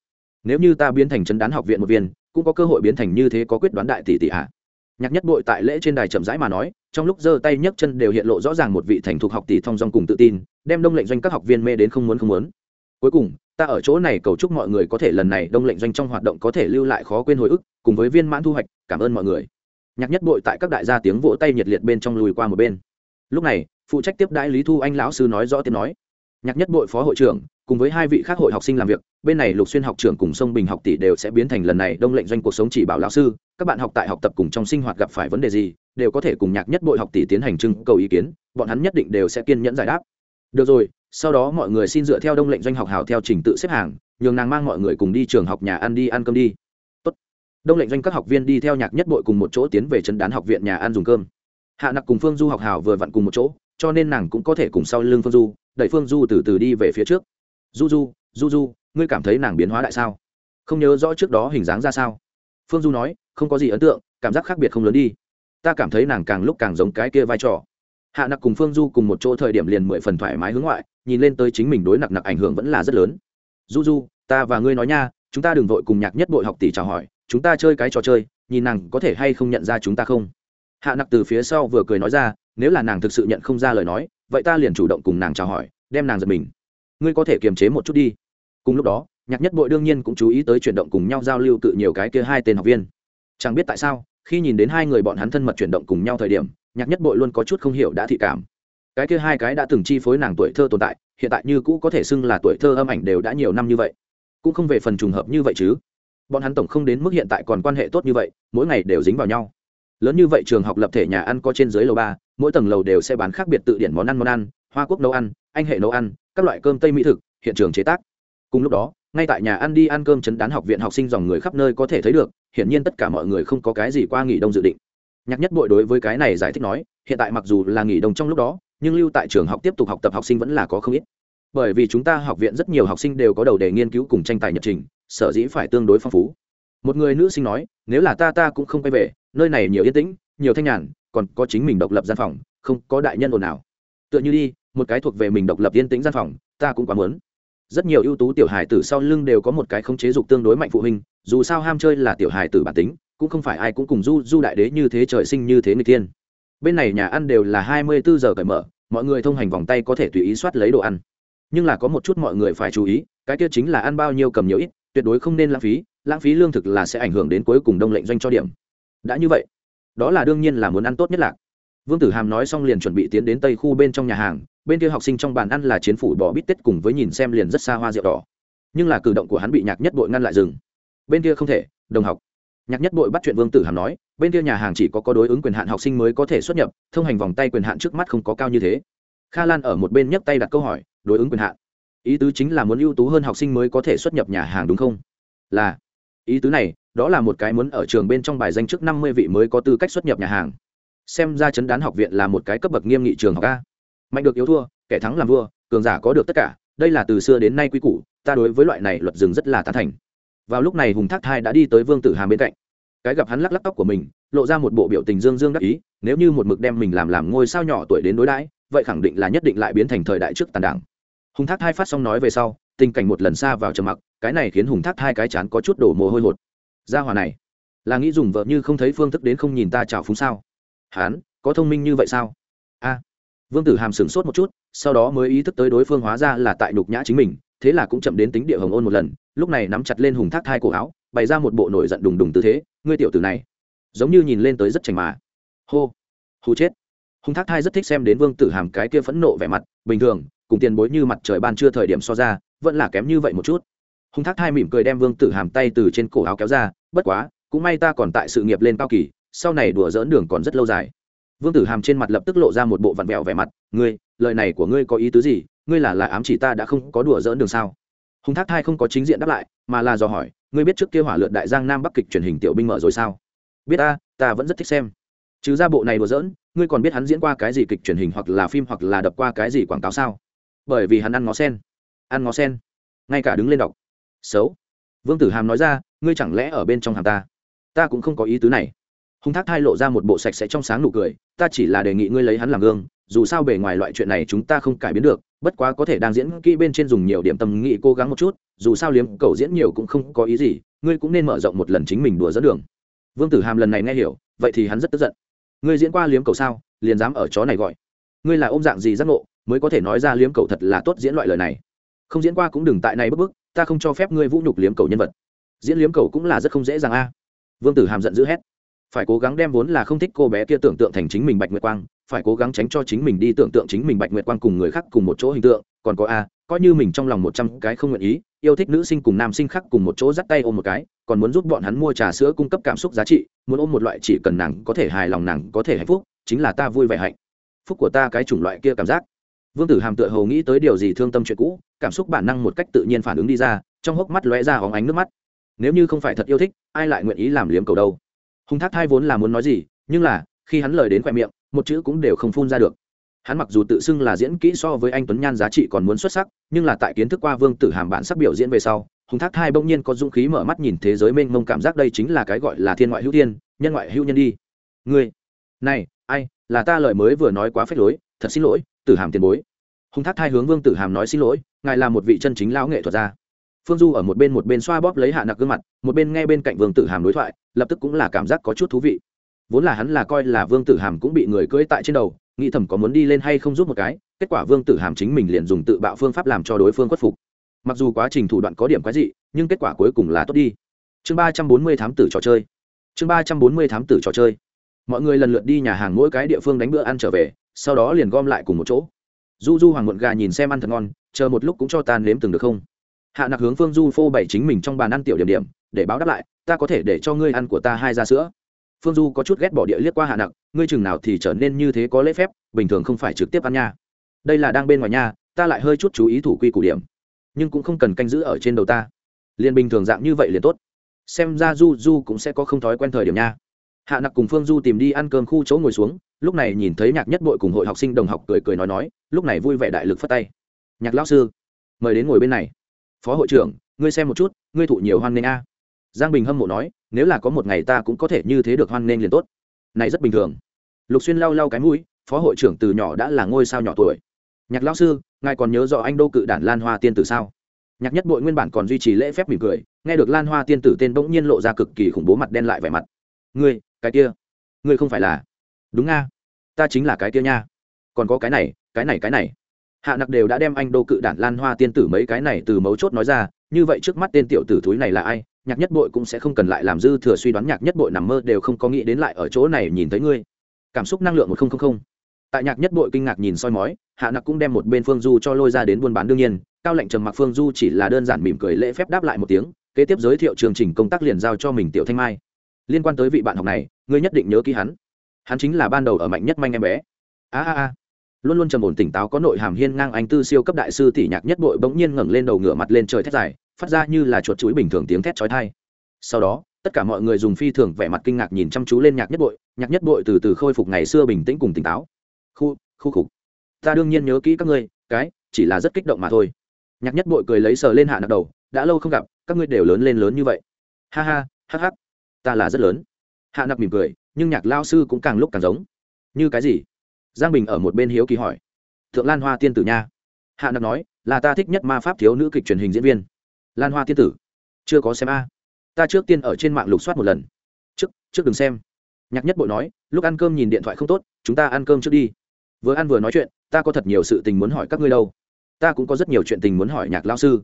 Nếu như ta biến thành chấn đán học viện một viên, cũng có cơ hội biến thành như thế có quyết đoán đại tỷ tỷ hạ nhạc nhất bội tại lễ trên đài chậm rãi mà nói, trong lúc giơ tay nhấc chân đều hiện lộ rõ ràng một vị thành thục học tỷ thong dong cùng tự tin, đem đông lệnh doanh các học viên mê đến không muốn không muốn. Cuối cùng, ta ở chỗ này cầu chúc mọi người có thể lần này đông lệnh doanh trong hoạt động có thể lưu lại khó quên hồi ức, cùng với viên mãn thu hoạch, cảm ơn mọi người. Nhạc nhất bội tại các đại gia tiếng vỗ tay nhiệt liệt bên trong lùi qua một bên. Lúc này, phụ trách tiếp đãi lý thu anh lão sư nói rõ tiếng nói. Nhạc nhất bội phó hội trưởng cùng với hai vị khác hội học sinh làm việc, bên này lục xuyên học trưởng cùng sông bình học tỷ đều sẽ biến thành lần này đông lệnh doanh cuộc sống chỉ bảo lão sư. Các bạn học tại học tập cùng trong sinh hoạt gặp phải vấn đề gì, đều có thể cùng nhạc nhất bội học tỷ tiến hành trưng cầu ý kiến, bọn hắn nhất định đều sẽ kiên nhẫn giải đáp. Được rồi, sau đó mọi người xin dựa theo đông lệnh doanh học hào theo trình tự xếp hàng, nhường nàng mang mọi người cùng đi trường học nhà ăn đi ăn cơm đi. Tốt. đông lệnh doanh các học viên đi theo nhạc nhất bội cùng một chỗ tiến về chân đán học viện nhà ăn dùng cơm. Hạ nặc cùng phương du học hào vừa vặn cùng một chỗ, cho nên nàng cũng có thể cùng sau lưng phương du, đẩy phương du từ từ đi về phía trước du du du du, ngươi cảm thấy nàng biến hóa đại sao? Không nhớ rõ trước đó hình dáng ra sao? Phương du nói, không có gì ấn tượng, cảm giác khác biệt không lớn đi. Ta cảm thấy nàng càng lúc càng giống cái kia vai trò. Hạ nặc cùng phương du cùng một chỗ thời điểm liền mười phần thoải mái hướng ngoại, nhìn lên tới chính mình đối nặc nặc ảnh hưởng vẫn là rất lớn. Du du, ta và ngươi nói nha, chúng ta đừng vội cùng nhạc nhất bội học tỷ chào hỏi, chúng ta chơi cái trò chơi, nhìn nàng có thể hay không nhận ra chúng ta không? Hạ nặc từ phía sau vừa cười nói ra, nếu là nàng thực sự nhận không ra lời nói, vậy ta liền chủ động cùng nàng chào hỏi, đem nàng giật mình ngươi có thể kiềm chế một chút đi. Cùng lúc đó, nhạc nhất bội đương nhiên cũng chú ý tới chuyển động cùng nhau giao lưu tự nhiều cái kia hai tên học viên. Chẳng biết tại sao, khi nhìn đến hai người bọn hắn thân mật chuyển động cùng nhau thời điểm, nhạc nhất bội luôn có chút không hiểu đã thị cảm. Cái kia hai cái đã từng chi phối nàng tuổi thơ tồn tại, hiện tại như cũ có thể xưng là tuổi thơ âm ảnh đều đã nhiều năm như vậy. Cũng không về phần trùng hợp như vậy chứ. Bọn hắn tổng không đến mức hiện tại còn quan hệ tốt như vậy, mỗi ngày đều dính vào nhau. Lớn như vậy trường học lập thể nhà ăn có trên dưới lầu ba, mỗi tầng lầu đều sẽ bán khác biệt tự điển món ăn món ăn, hoa quốc nấu ăn anh hệ nấu ăn, các loại cơm tây mỹ thực, hiện trường chế tác. Cùng lúc đó, ngay tại nhà ăn đi ăn cơm chấn đán học viện học sinh dòng người khắp nơi có thể thấy được, hiển nhiên tất cả mọi người không có cái gì qua nghỉ đông dự định. Nhạc nhất bội đối với cái này giải thích nói, hiện tại mặc dù là nghỉ đông trong lúc đó, nhưng lưu tại trường học tiếp tục học tập học sinh vẫn là có không ít. Bởi vì chúng ta học viện rất nhiều học sinh đều có đầu đề nghiên cứu cùng tranh tài nhật trình, sở dĩ phải tương đối phong phú. Một người nữ sinh nói, nếu là ta ta cũng không quay về, nơi này nhiều yên tĩnh, nhiều thanh nhàn, còn có chính mình độc lập gian phòng, không có đại nhân ồn nào tựa như đi, một cái thuộc về mình độc lập yên tĩnh gian phòng, ta cũng quá muốn. Rất nhiều ưu tú tiểu hài tử sau lưng đều có một cái không chế dục tương đối mạnh phụ huynh, dù sao ham chơi là tiểu hài tử bản tính, cũng không phải ai cũng cùng du du đại đế như thế trời sinh như thế người tiên. Bên này nhà ăn đều là hai mươi bốn giờ cởi mở, mọi người thông hành vòng tay có thể tùy ý soát lấy đồ ăn. Nhưng là có một chút mọi người phải chú ý, cái kia chính là ăn bao nhiêu cầm nhiều ít, tuyệt đối không nên lãng phí lãng phí lương thực là sẽ ảnh hưởng đến cuối cùng đông lệnh doanh cho điểm. Đã như vậy, đó là đương nhiên là muốn ăn tốt nhất lạc vương tử hàm nói xong liền chuẩn bị tiến đến tây khu bên trong nhà hàng, bên kia học sinh trong bàn ăn là chiến phủ bò bít tết cùng với nhìn xem liền rất xa hoa rượu đỏ. Nhưng là cử động của hắn bị nhạc nhất bội ngăn lại dừng. bên kia không thể, đồng học. Nhạc nhất bội bắt chuyện vương tử hàm nói, bên kia nhà hàng chỉ có có đối ứng quyền hạn học sinh mới có thể xuất nhập, thông hành vòng tay quyền hạn trước mắt không có cao như thế. Kha lan ở một bên nhấc tay đặt câu hỏi, đối ứng quyền hạn. Ý tứ chính là muốn ưu tú hơn học sinh mới có thể xuất nhập nhà hàng đúng không? Là. Ý tứ này, đó là một cái muốn ở trường bên trong bài danh trước năm mươi vị mới có tư cách xuất nhập nhà hàng xem ra chấn đán học viện là một cái cấp bậc nghiêm nghị trường học a. Mạnh được yếu thua, kẻ thắng làm vua, cường giả có được tất cả, đây là từ xưa đến nay quy củ, ta đối với loại này luật rừng rất là tán thành. Vào lúc này hùng thác thai đã đi tới vương tử hàm bên cạnh. Cái gặp hắn lắc lắc tóc của mình, lộ ra một bộ biểu tình dương dương đắc ý, nếu như một mực đem mình làm làm ngôi sao nhỏ tuổi đến đối đãi, vậy khẳng định là nhất định lại biến thành thời đại trước tàn đảng. Hùng thác hai phát xong nói về sau, tình cảnh một lần xa vào trầm mặc, cái này khiến hùng thác hai cái chán có chút đổ mồ hôi hột. Gia hòa này, là nghĩ dùng vợ như không thấy phương thức đến không nhìn ta chào phúng sao? Hán, có thông minh như vậy sao? A. Vương tử hàm sửng sốt một chút, sau đó mới ý thức tới đối phương hóa ra là tại nhục nhã chính mình, thế là cũng chậm đến tính địa hồng ôn một lần, lúc này nắm chặt lên hùng thác thai cổ áo, bày ra một bộ nổi giận đùng đùng tư thế, ngươi tiểu tử này, giống như nhìn lên tới rất chảnh mà. Hô. Hù chết. Hùng thác thai rất thích xem đến vương tử hàm cái kia phẫn nộ vẻ mặt, bình thường, cùng tiền bối như mặt trời ban trưa thời điểm so ra, vẫn là kém như vậy một chút. Hùng thác thai mỉm cười đem vương tử hàm tay từ trên cổ áo kéo ra, bất quá, cũng may ta còn tại sự nghiệp lên cao kỳ sau này đùa dỡn đường còn rất lâu dài. Vương tử hàm trên mặt lập tức lộ ra một bộ vặn vẹo vẻ mặt, ngươi, lời này của ngươi có ý tứ gì? Ngươi là là ám chỉ ta đã không có đùa dỡn đường sao? Hùng thác thai không có chính diện đáp lại, mà là dò hỏi, ngươi biết trước kia hỏa lượt đại giang nam bắc kịch truyền hình tiểu binh mở rồi sao? Biết ta ta vẫn rất thích xem. Chứ ra bộ này đùa dỡn ngươi còn biết hắn diễn qua cái gì kịch truyền hình hoặc là phim hoặc là đập qua cái gì quảng cáo sao? Bởi vì hắn ăn ngó sen. Ăn ngó sen? Ngay cả đứng lên đọc. Xấu. Vương tử hàm nói ra, ngươi chẳng lẽ ở bên trong hàm ta? Ta cũng không có ý tứ này hùng thác thai lộ ra một bộ sạch sẽ trong sáng nụ cười, ta chỉ là đề nghị ngươi lấy hắn làm gương, dù sao bề ngoài loại chuyện này chúng ta không cải biến được, bất quá có thể đang diễn kỹ bên trên dùng nhiều điểm tâm nghị cố gắng một chút, dù sao liếm cầu diễn nhiều cũng không có ý gì, ngươi cũng nên mở rộng một lần chính mình đùa dẫn đường. Vương tử hàm lần này nghe hiểu, vậy thì hắn rất tức giận. Ngươi diễn qua liếm cầu sao, liền dám ở chó này gọi? Ngươi là ôm dạng gì giác ngộ mới có thể nói ra liếm cầu thật là tốt diễn loại lời này? Không diễn qua cũng đừng tại này bức bức, ta không cho phép ngươi vũ nhục liếm cầu nhân vật. Diễn liếm cầu cũng là rất không dễ dàng a. Vương tử hàm giận dữ hét phải cố gắng đem vốn là không thích cô bé kia tưởng tượng thành chính mình bạch nguyệt quang, phải cố gắng tránh cho chính mình đi tưởng tượng chính mình bạch nguyệt quang cùng người khác cùng một chỗ hình tượng, còn có a, coi như mình trong lòng một trăm cái không nguyện ý, yêu thích nữ sinh cùng nam sinh khác cùng một chỗ dắt tay ôm một cái, còn muốn giúp bọn hắn mua trà sữa cung cấp cảm xúc giá trị, muốn ôm một loại chỉ cần nàng có thể hài lòng nàng có thể hạnh phúc, chính là ta vui vẻ hạnh phúc của ta cái chủng loại kia cảm giác. Vương tử hàm tựa hầu nghĩ tới điều gì thương tâm chuyện cũ, cảm xúc bản năng một cách tự nhiên phản ứng đi ra, trong hốc mắt lóe ra hóng ánh nước mắt. Nếu như không phải thật yêu thích, ai lại nguyện ý làm liếm cầu đâu? Hùng thác thai vốn là muốn nói gì, nhưng là, khi hắn lời đến khoe miệng, một chữ cũng đều không phun ra được. Hắn mặc dù tự xưng là diễn kỹ so với anh tuấn nhan giá trị còn muốn xuất sắc, nhưng là tại kiến thức qua vương tử hàm bản sắc biểu diễn về sau, hùng thác thai bỗng nhiên có dũng khí mở mắt nhìn thế giới mênh mông cảm giác đây chính là cái gọi là thiên ngoại hữu thiên, nhân ngoại hữu nhân đi. Ngươi, này, ai, là ta lời mới vừa nói quá phết lối, thật xin lỗi, tử hàm tiền bối. Hùng thác thai hướng vương tử hàm nói xin lỗi, ngài là một vị chân chính lão nghệ thuật gia phương du ở một bên một bên xoa bóp lấy hạ nặc gương mặt, một bên nghe bên cạnh vương tử hàm đối thoại, lập tức cũng là cảm giác có chút thú vị. Vốn là hắn là coi là vương tử hàm cũng bị người cưỡi tại trên đầu, nghĩ thầm có muốn đi lên hay không giúp một cái, kết quả vương tử hàm chính mình liền dùng tự bạo phương pháp làm cho đối phương khuất phục. Mặc dù quá trình thủ đoạn có điểm quái dị, nhưng kết quả cuối cùng là tốt đi. Chương ba trăm bốn mươi thám tử trò chơi. Chương ba trăm bốn mươi thám tử trò chơi. Mọi người lần lượt đi nhà hàng mỗi cái địa phương đánh bữa ăn trở về, sau đó liền gom lại cùng một chỗ. Du du hoàng muộn gà nhìn xem ăn thật ngon, chờ một lúc cũng cho tan nếm từng được không? Hạ nặc hướng phương du phô bày chính mình trong bàn ăn tiểu điểm điểm, để báo đáp lại, ta có thể để cho ngươi ăn của ta hai ra sữa. Phương du có chút ghét bỏ địa liếc qua hạ nặc, ngươi chừng nào thì trở nên như thế có lễ phép, bình thường không phải trực tiếp ăn nha. Đây là đang bên ngoài nha, ta lại hơi chút chú ý thủ quy củ điểm, nhưng cũng không cần canh giữ ở trên đầu ta. Liền bình thường dạng như vậy liền tốt. Xem ra du du cũng sẽ có không thói quen thời điểm nha. Hạ nặc cùng phương du tìm đi ăn cơm khu chỗ ngồi xuống, lúc này nhìn thấy nhạc nhất bội cùng hội học sinh đồng học cười cười nói nói, lúc này vui vẻ đại lực phất tay. Nhạc lão sư, mời đến ngồi bên này phó hội trưởng, ngươi xem một chút, ngươi thụ nhiều hoan nghênh a. Giang bình hâm mộ nói, nếu là có một ngày ta cũng có thể như thế được hoan nghênh liền tốt. Này rất bình thường. Lục xuyên lau lau cái mũi, phó hội trưởng từ nhỏ đã là ngôi sao nhỏ tuổi. Nhạc lão sư, ngài còn nhớ rõ anh đô cự đản lan hoa tiên tử sao? Nhạc nhất bội nguyên bản còn duy trì lễ phép mỉm cười, nghe được lan hoa tiên tử tên bỗng nhiên lộ ra cực kỳ khủng bố mặt đen lại vẻ mặt. Ngươi, cái kia, ngươi không phải là? Đúng nga ta chính là cái kia nha. Còn có cái này cái này cái này hạ nặc đều đã đem anh đô cự đản lan hoa tiên tử mấy cái này từ mấu chốt nói ra, như vậy trước mắt tên tiểu tử thúi này là ai, nhạc nhất bội cũng sẽ không cần lại làm dư thừa suy đoán, nhạc nhất bội nằm mơ đều không có nghĩ đến lại ở chỗ này nhìn thấy ngươi. Cảm xúc năng lượng một không không không. tại nhạc nhất bội kinh ngạc nhìn soi mói, hạ nặc cũng đem một bên phương du cho lôi ra đến buôn bán đương nhiên, cao lệnh trầm mặc phương du chỉ là đơn giản mỉm cười lễ phép đáp lại một tiếng, kế tiếp giới thiệu chương trình công tác liền giao cho mình tiểu thanh mai. Liên quan tới vị bạn học này, ngươi nhất định nhớ ký hắn. Hắn chính là ban đầu ở mạnh nhất manh em bé. A a a luôn luôn trầm ổn tỉnh táo có nội hàm hiên ngang anh tư siêu cấp đại sư tỷ nhạc nhất bội bỗng nhiên ngẩng lên đầu ngửa mặt lên trời thét dài, phát ra như là chuột chuối bình thường tiếng thét chói tai. Sau đó, tất cả mọi người dùng phi thường vẻ mặt kinh ngạc nhìn chăm chú lên nhạc nhất bội, nhạc nhất bội từ từ khôi phục ngày xưa bình tĩnh cùng tỉnh táo. Khu khu khục. Ta đương nhiên nhớ kỹ các ngươi, cái, chỉ là rất kích động mà thôi. Nhạc nhất bội cười lấy sờ lên hạ nặc đầu, đã lâu không gặp, các ngươi đều lớn lên lớn như vậy. Ha ha, hắc hắc, ta là rất lớn. Hạ nặc mỉm cười, nhưng nhạc lao sư cũng càng lúc càng giống. Như cái gì? Giang bình ở một bên hiếu kỳ hỏi. Thượng lan hoa tiên tử nha. Hạ nặc nói, là ta thích nhất ma pháp thiếu nữ kịch truyền hình diễn viên. Lan hoa tiên tử, chưa có xem a? Ta trước tiên ở trên mạng lục soát một lần. Trước trước đừng xem. Nhạc nhất bội nói, lúc ăn cơm nhìn điện thoại không tốt, chúng ta ăn cơm trước đi. Vừa ăn vừa nói chuyện, ta có thật nhiều sự tình muốn hỏi các ngươi đâu. Ta cũng có rất nhiều chuyện tình muốn hỏi nhạc lao sư.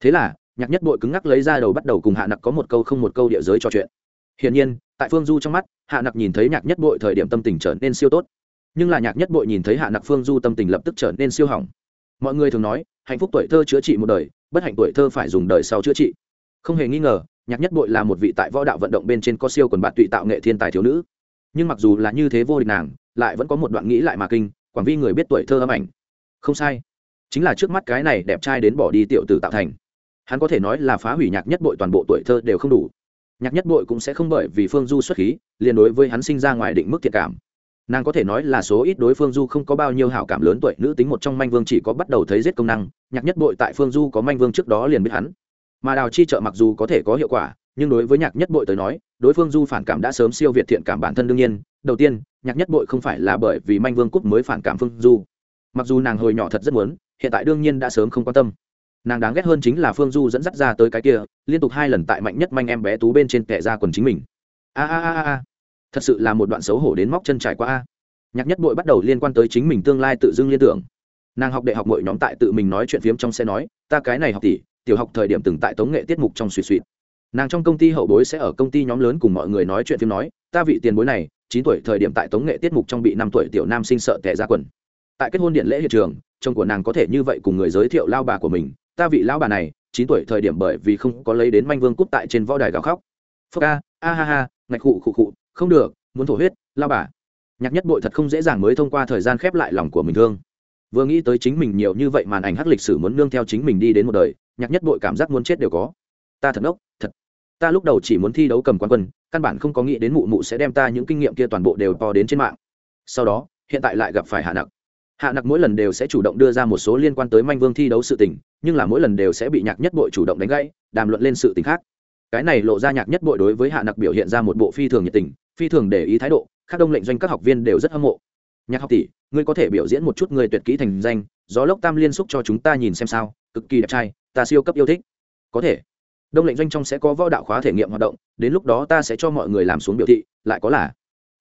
Thế là, nhạc nhất bội cứng ngắc lấy ra đầu bắt đầu cùng hạ nặc có một câu không một câu địa giới trò chuyện. Hiển nhiên, tại phương du trong mắt, hạ nặc nhìn thấy nhạc nhất bội thời điểm tâm tình trở nên siêu tốt nhưng là nhạc nhất bội nhìn thấy hạ nặc phương du tâm tình lập tức trở nên siêu hỏng. Mọi người thường nói, hạnh phúc tuổi thơ chữa trị một đời, bất hạnh tuổi thơ phải dùng đời sau chữa trị. Không hề nghi ngờ, nhạc nhất bội là một vị tại võ đạo vận động bên trên có siêu quần bạn tụy tạo nghệ thiên tài thiếu nữ. Nhưng mặc dù là như thế vô địch nàng, lại vẫn có một đoạn nghĩ lại mà kinh, quảng vi người biết tuổi thơ âm ảnh. Không sai. Chính là trước mắt cái này đẹp trai đến bỏ đi tiểu tử tạo thành. Hắn có thể nói là phá hủy nhạc nhất bội toàn bộ tuổi thơ đều không đủ. Nhạc nhất bội cũng sẽ không bởi vì phương du xuất khí, liền đối với hắn sinh ra ngoài định mức thiệt cảm nàng có thể nói là số ít đối phương du không có bao nhiêu hảo cảm lớn tuổi, nữ tính một trong manh vương chỉ có bắt đầu thấy giết công năng, nhạc nhất bội tại phương du có manh vương trước đó liền biết hắn. Mà đào chi trợ mặc dù có thể có hiệu quả, nhưng đối với nhạc nhất bội tới nói, đối phương du phản cảm đã sớm siêu việt thiện cảm bản thân đương nhiên. Đầu tiên, nhạc nhất bội không phải là bởi vì manh vương cúc mới phản cảm phương du. Mặc dù nàng hồi nhỏ thật rất muốn, hiện tại đương nhiên đã sớm không quan tâm. Nàng đáng ghét hơn chính là phương du dẫn dắt ra tới cái kia, liên tục hai lần tại mạnh nhất manh em bé tú bên trên kẻ ra quần chính mình. A a a a thật sự là một đoạn xấu hổ đến móc chân trải qua a. Nhạc nhất bội bắt đầu liên quan tới chính mình tương lai tự dưng liên tưởng. Nàng học đại học mọi nhóm tại tự mình nói chuyện phiếm trong xe nói, ta cái này học tỷ, tiểu học thời điểm từng tại tống nghệ tiết mục trong suy suy. Nàng trong công ty hậu bối sẽ ở công ty nhóm lớn cùng mọi người nói chuyện phim nói, ta vị tiền bối này, chín tuổi thời điểm tại tống nghệ tiết mục trong bị năm tuổi tiểu nam sinh sợ tệ ra quần. Tại kết hôn điện lễ hiện trường, chồng của nàng có thể như vậy cùng người giới thiệu lao bà của mình. Ta vị lao bà này, chín tuổi thời điểm bởi vì không có lấy đến manh vương cút tại trên võ đài gào khóc. Phúc a a ha ha, ngạch khụ khụ khụ không được, muốn thổ huyết, lao bà. Nhạc nhất bội thật không dễ dàng mới thông qua thời gian khép lại lòng của mình thương. Vừa nghĩ tới chính mình nhiều như vậy màn ảnh hắc lịch sử muốn nương theo chính mình đi đến một đời, nhạc nhất bội cảm giác muốn chết đều có. Ta thật ốc thật. Ta lúc đầu chỉ muốn thi đấu cầm quán quân, căn bản không có nghĩ đến mụ mụ sẽ đem ta những kinh nghiệm kia toàn bộ đều to đến trên mạng. Sau đó, hiện tại lại gặp phải hạ nặc. Hạ nặc mỗi lần đều sẽ chủ động đưa ra một số liên quan tới manh vương thi đấu sự tình, nhưng là mỗi lần đều sẽ bị nhạc nhất bội chủ động đánh gãy, đàm luận lên sự tình khác. Cái này lộ ra nhạc nhất bội đối với hạ nặc biểu hiện ra một bộ phi thường nhiệt tình phi thường để ý thái độ, các đông lệnh doanh các học viên đều rất hâm mộ. Nhạc học tỷ, ngươi có thể biểu diễn một chút người tuyệt kỹ thành danh, gió lốc tam liên xúc cho chúng ta nhìn xem sao, cực kỳ đẹp trai, ta siêu cấp yêu thích. Có thể. Đông lệnh doanh trong sẽ có võ đạo khóa thể nghiệm hoạt động, đến lúc đó ta sẽ cho mọi người làm xuống biểu thị, lại có là.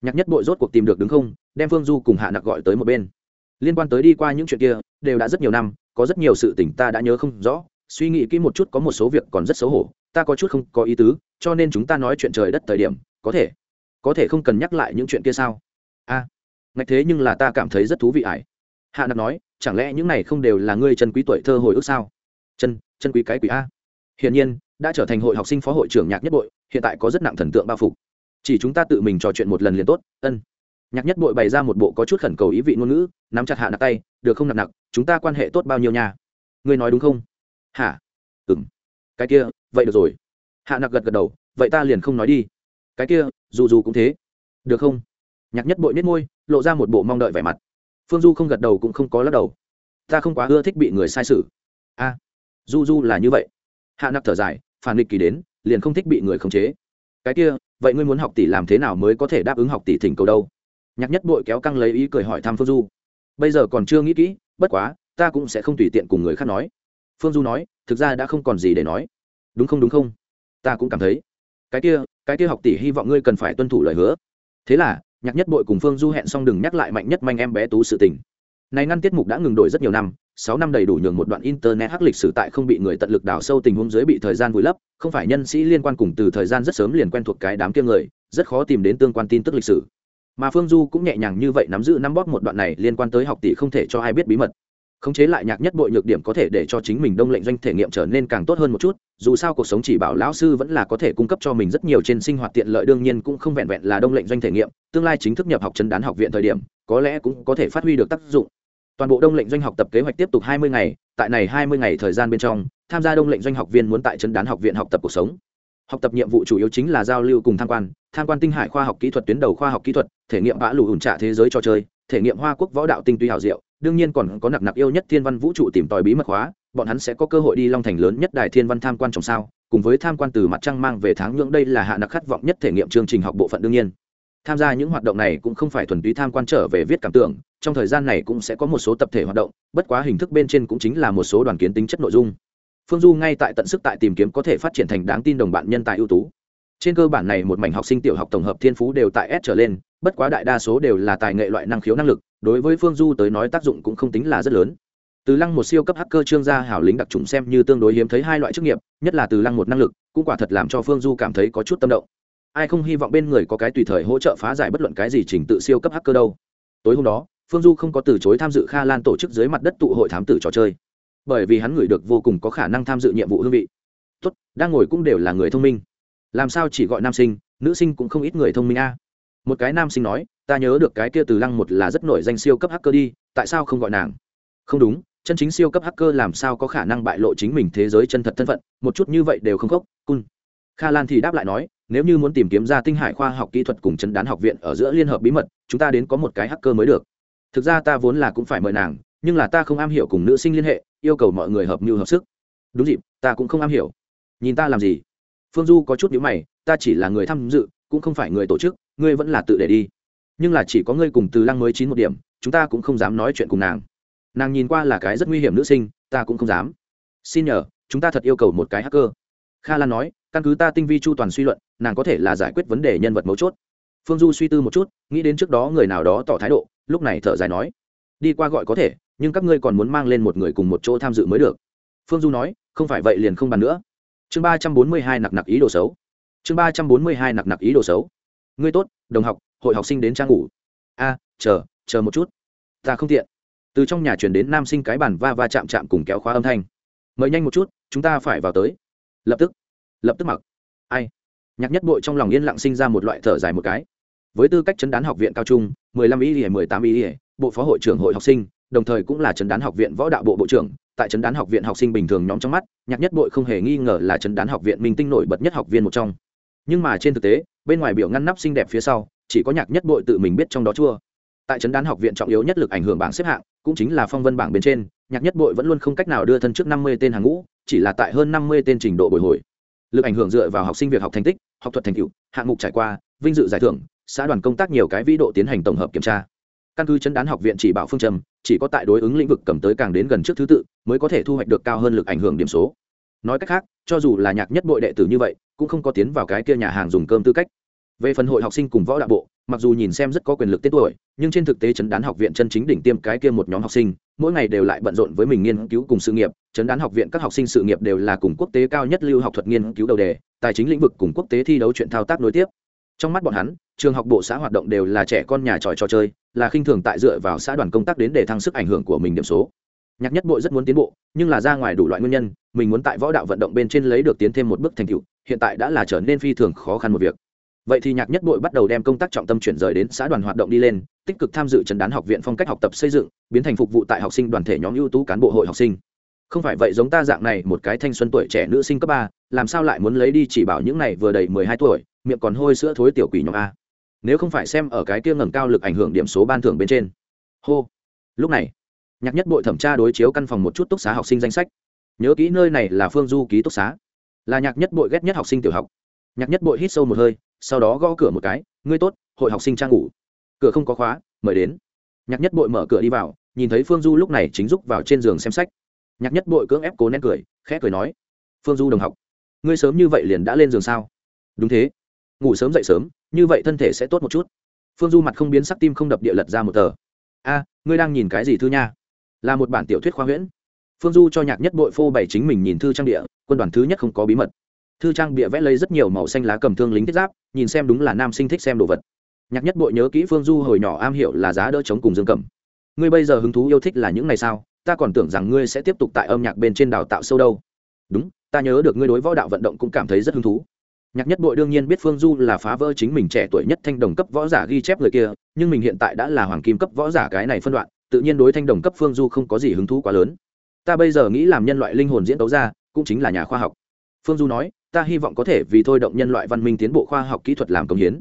Nhạc nhất bội rốt cuộc tìm được đứng không, đem phương du cùng hạ nặc gọi tới một bên. Liên quan tới đi qua những chuyện kia, đều đã rất nhiều năm, có rất nhiều sự tình ta đã nhớ không rõ, suy nghĩ kỹ một chút có một số việc còn rất xấu hổ, ta có chút không có ý tứ, cho nên chúng ta nói chuyện trời đất thời điểm, có thể có thể không cần nhắc lại những chuyện kia sao? A à, ngạch thế nhưng là ta cảm thấy rất thú vị ải. Hạ nặc nói chẳng lẽ những này không đều là ngươi chân quý tuổi thơ hồi ức sao? Chân chân quý cái quý a. Hiển nhiên đã trở thành hội học sinh phó hội trưởng nhạc nhất bội hiện tại có rất nặng thần tượng bao phục chỉ chúng ta tự mình trò chuyện một lần liền tốt ân. Nhạc nhất bội bày ra một bộ có chút khẩn cầu ý vị ngôn ngữ nắm chặt hạ nặc tay được không nặng nặng chúng ta quan hệ tốt bao nhiêu nha? Ngươi nói đúng không? Hả? Ừng cái kia vậy được rồi. Hạ nặc gật gật đầu vậy ta liền không nói đi cái kia, dù dù cũng thế. Được không? Nhạc nhất bội nết môi, lộ ra một bộ mong đợi vẻ mặt. Phương du không gật đầu cũng không có lắc đầu. Ta không quá ưa thích bị người sai sự a du du là như vậy. Hạ nặc thở dài, phản nghịch kỳ đến, liền không thích bị người khống chế. Cái kia, vậy ngươi muốn học tỷ làm thế nào mới có thể đáp ứng học tỷ thỉnh cầu đâu? Nhạc nhất bội kéo căng lấy ý cười hỏi thăm phương du. Bây giờ còn chưa nghĩ kỹ, bất quá, ta cũng sẽ không tùy tiện cùng người khác nói. Phương du nói, thực ra đã không còn gì để nói. Đúng không đúng không? Ta cũng cảm thấy. Cái kia cái kia học tỷ hy vọng ngươi cần phải tuân thủ lời hứa. Thế là, nhạc nhất bội cùng phương du hẹn xong đừng nhắc lại mạnh nhất manh em bé tú sự tình. Này ngăn tiết mục đã ngừng đổi rất nhiều năm, sáu năm đầy đủ nhường một đoạn internet hắc lịch sử tại không bị người tận lực đào sâu tình huống dưới bị thời gian vùi lấp, không phải nhân sĩ liên quan cùng từ thời gian rất sớm liền quen thuộc cái đám kia người, rất khó tìm đến tương quan tin tức lịch sử. Mà phương du cũng nhẹ nhàng như vậy nắm giữ nắm bóp một đoạn này liên quan tới học tỷ không thể cho ai biết bí mật khống chế lại nhạc nhất bội nhược điểm có thể để cho chính mình đông lệnh doanh thể nghiệm trở nên càng tốt hơn một chút, dù sao cuộc sống chỉ bảo lão sư vẫn là có thể cung cấp cho mình rất nhiều trên sinh hoạt tiện lợi đương nhiên cũng không vẹn vẹn là đông lệnh doanh thể nghiệm, tương lai chính thức nhập học chân đán học viện thời điểm, có lẽ cũng có thể phát huy được tác dụng. Toàn bộ đông lệnh doanh học tập kế hoạch tiếp tục hai mươi ngày, tại này hai mươi ngày thời gian bên trong, tham gia đông lệnh doanh học viên muốn tại chân đán học viện học tập cuộc sống. Học tập nhiệm vụ chủ yếu chính là giao lưu cùng tham quan tham quan tinh hải khoa học kỹ thuật, tuyến đầu khoa học kỹ thuật, thể nghiệm bã lù ủn trạ thế giới cho chơi thể nghiệm hoa quốc võ đạo tinh túy hảo diệu, đương nhiên còn có nặc nặc yêu nhất thiên văn vũ trụ tìm tòi bí mật hóa, bọn hắn sẽ có cơ hội đi long thành lớn nhất đài thiên văn tham quan trồng sao, cùng với tham quan từ mặt trăng mang về tháng nhưỡng đây là hạ nặc khát vọng nhất thể nghiệm chương trình học bộ phận đương nhiên. Tham gia những hoạt động này cũng không phải thuần túy tham quan trở về viết cảm tưởng, trong thời gian này cũng sẽ có một số tập thể hoạt động, bất quá hình thức bên trên cũng chính là một số đoàn kiến tính chất nội dung. Phương du ngay tại tận sức tại tìm kiếm có thể phát triển thành đáng tin đồng bạn nhân tài ưu tú. Trên cơ bản này một mảnh học sinh tiểu học tổng hợp thiên phú đều tại s trở lên bất quá đại đa số đều là tài nghệ loại năng khiếu năng lực, đối với phương du tới nói tác dụng cũng không tính là rất lớn. Từ lăng một siêu cấp hacker trương gia hảo lính đặc trùng xem như tương đối hiếm thấy hai loại chức nghiệp, nhất là từ lăng một năng lực, cũng quả thật làm cho phương du cảm thấy có chút tâm động. Ai không hy vọng bên người có cái tùy thời hỗ trợ phá giải bất luận cái gì trình tự siêu cấp hacker đâu. Tối hôm đó, phương du không có từ chối tham dự kha lan tổ chức dưới mặt đất tụ hội thám tử trò chơi. Bởi vì hắn ngửi được vô cùng có khả năng tham dự nhiệm vụ hương vị. Tốt, đang ngồi cũng đều là người thông minh. Làm sao chỉ gọi nam sinh, nữ sinh cũng không ít người thông minh a một cái nam sinh nói, ta nhớ được cái kia từ lăng một là rất nổi danh siêu cấp hacker đi, tại sao không gọi nàng? Không đúng, chân chính siêu cấp hacker làm sao có khả năng bại lộ chính mình thế giới chân thật thân phận, một chút như vậy đều không khóc, cun. Kha lan thì đáp lại nói, nếu như muốn tìm kiếm ra tinh hải khoa học kỹ thuật cùng chấn đán học viện ở giữa liên hợp bí mật, chúng ta đến có một cái hacker mới được. Thực ra ta vốn là cũng phải mời nàng, nhưng là ta không am hiểu cùng nữ sinh liên hệ, yêu cầu mọi người hợp mưu hợp sức. Đúng dịp, ta cũng không am hiểu. Nhìn ta làm gì? Phương du có chút nhữ mày, ta chỉ là người tham dự cũng không phải người tổ chức, ngươi vẫn là tự để đi. Nhưng là chỉ có ngươi cùng từ lăng mới chín một điểm, chúng ta cũng không dám nói chuyện cùng nàng. Nàng nhìn qua là cái rất nguy hiểm nữ sinh, ta cũng không dám. Xin nhờ, chúng ta thật yêu cầu một cái hacker. Kha lan nói, căn cứ ta tinh vi chu toàn suy luận, nàng có thể là giải quyết vấn đề nhân vật mấu chốt. Phương du suy tư một chút, nghĩ đến trước đó người nào đó tỏ thái độ, lúc này thở dài nói, đi qua gọi có thể, nhưng các ngươi còn muốn mang lên một người cùng một chỗ tham dự mới được. Phương du nói, không phải vậy liền không bàn nữa. Chương ba trăm bốn mươi hai nặc nặc ý đồ xấu chương ba trăm bốn mươi hai nặc nặc ý đồ xấu. Ngươi tốt, đồng học, hội học sinh đến trang ngủ. A, chờ chờ một chút. Ta không tiện. Từ trong nhà chuyển đến nam sinh cái bàn va va chạm chạm cùng kéo khóa âm thanh. Mời nhanh một chút, chúng ta phải vào tới. Lập tức. Lập tức mặc. Ai? Nhạc nhất bội trong lòng yên lặng sinh ra một loại thở dài một cái. Với tư cách chấn đán học viện cao trung, mười lăm ý ỉa mười tám ý ỉa bộ phó hội trưởng hội học sinh, đồng thời cũng là chấn đán học viện võ đạo bộ bộ trưởng, tại chấn đán học viện học sinh bình thường nhóm trong mắt, nhạc nhất bội không hề nghi ngờ là chấn đán học viện minh tinh nổi bật nhất học viên một trong nhưng mà trên thực tế, bên ngoài biểu ngăn nắp xinh đẹp phía sau, chỉ có nhạc nhất bội tự mình biết trong đó chua. Tại trấn đán học viện trọng yếu nhất lực ảnh hưởng bảng xếp hạng, cũng chính là phong vân bảng bên trên, nhạc nhất bội vẫn luôn không cách nào đưa thân trước năm mươi tên hàng ngũ, chỉ là tại hơn năm mươi tên trình độ bồi hồi. Lực ảnh hưởng dựa vào học sinh việc học thành tích, học thuật thành tựu, hạng mục trải qua, vinh dự giải thưởng, xã đoàn công tác nhiều cái vĩ độ tiến hành tổng hợp kiểm tra. Căn cứ chấn đán học viện chỉ bảo phương trầm chỉ có tại đối ứng lĩnh vực cầm tới càng đến gần trước thứ tự, mới có thể thu hoạch được cao hơn lực ảnh hưởng điểm số nói cách khác, cho dù là nhạc nhất bội đệ tử như vậy, cũng không có tiến vào cái kia nhà hàng dùng cơm tư cách. Về phần hội học sinh cùng võ đạo bộ, mặc dù nhìn xem rất có quyền lực tên tuổi, nhưng trên thực tế chấn đán học viện chân chính đỉnh tiêm cái kia một nhóm học sinh, mỗi ngày đều lại bận rộn với mình nghiên cứu cùng sự nghiệp. Chấn đán học viện các học sinh sự nghiệp đều là cùng quốc tế cao nhất lưu học thuật nghiên cứu đầu đề, tài chính lĩnh vực cùng quốc tế thi đấu chuyện thao tác nối tiếp. Trong mắt bọn hắn, trường học bộ xã hoạt động đều là trẻ con nhà tròi trò chơi, là khinh thường tại dựa vào xã đoàn công tác đến để thăng sức ảnh hưởng của mình điểm số. Nhạc nhất bộ rất muốn tiến bộ, nhưng là ra ngoài đủ loại nguyên nhân mình muốn tại võ đạo vận động bên trên lấy được tiến thêm một bước thành tựu, hiện tại đã là trở nên phi thường khó khăn một việc. Vậy thì nhạc nhất bội bắt đầu đem công tác trọng tâm chuyển rời đến xã đoàn hoạt động đi lên, tích cực tham dự trần đán học viện phong cách học tập xây dựng, biến thành phục vụ tại học sinh đoàn thể nhóm ưu tú cán bộ hội học sinh. Không phải vậy giống ta dạng này một cái thanh xuân tuổi trẻ nữ sinh cấp ba, làm sao lại muốn lấy đi chỉ bảo những này vừa đầy mười hai tuổi, miệng còn hôi sữa thối tiểu quỷ nhóm a. Nếu không phải xem ở cái kia ngầm cao lực ảnh hưởng điểm số ban thưởng bên trên. Hô. Lúc này, nhạc nhất bội thẩm tra đối chiếu căn phòng một chút túc xá học sinh danh sách nhớ kỹ nơi này là phương du ký túc xá. Là nhạc nhất bội ghét nhất học sinh tiểu học. Nhạc nhất bội hít sâu một hơi, sau đó gõ cửa một cái, ngươi tốt, hội học sinh trang ngủ. Cửa không có khóa, mời đến. Nhạc nhất bội mở cửa đi vào, nhìn thấy phương du lúc này chính rúc vào trên giường xem sách. Nhạc nhất bội cưỡng ép cố nén cười, khẽ cười nói, phương du đồng học, ngươi sớm như vậy liền đã lên giường sao? Đúng thế. Ngủ sớm dậy sớm, như vậy thân thể sẽ tốt một chút. Phương du mặt không biến sắc tim không đập địa lật ra một tờ. A, ngươi đang nhìn cái gì thư nha? Là một bản tiểu thuyết khoa huyễn phương du cho nhạc nhất bội phô bày chính mình nhìn thư trang địa, quân đoàn thứ nhất không có bí mật. Thư trang bịa vẽ lấy rất nhiều màu xanh lá cầm thương lính thiết giáp, nhìn xem đúng là nam sinh thích xem đồ vật. Nhạc nhất bội nhớ kỹ phương du hồi nhỏ am hiểu là giá đỡ chống cùng dương cầm. Ngươi bây giờ hứng thú yêu thích là những ngày sao? Ta còn tưởng rằng ngươi sẽ tiếp tục tại âm nhạc bên trên đào tạo sâu đâu. Đúng, ta nhớ được ngươi đối võ đạo vận động cũng cảm thấy rất hứng thú. Nhạc nhất bội đương nhiên biết phương du là phá vỡ chính mình trẻ tuổi nhất thanh đồng cấp võ giả ghi chép người kia, nhưng mình hiện tại đã là hoàng kim cấp võ giả cái này phân đoạn, tự nhiên đối thanh đồng cấp phương du không có gì hứng thú quá lớn ta bây giờ nghĩ làm nhân loại linh hồn diễn tấu ra, cũng chính là nhà khoa học. Phương du nói, ta hy vọng có thể vì thôi động nhân loại văn minh tiến bộ khoa học kỹ thuật làm công hiến.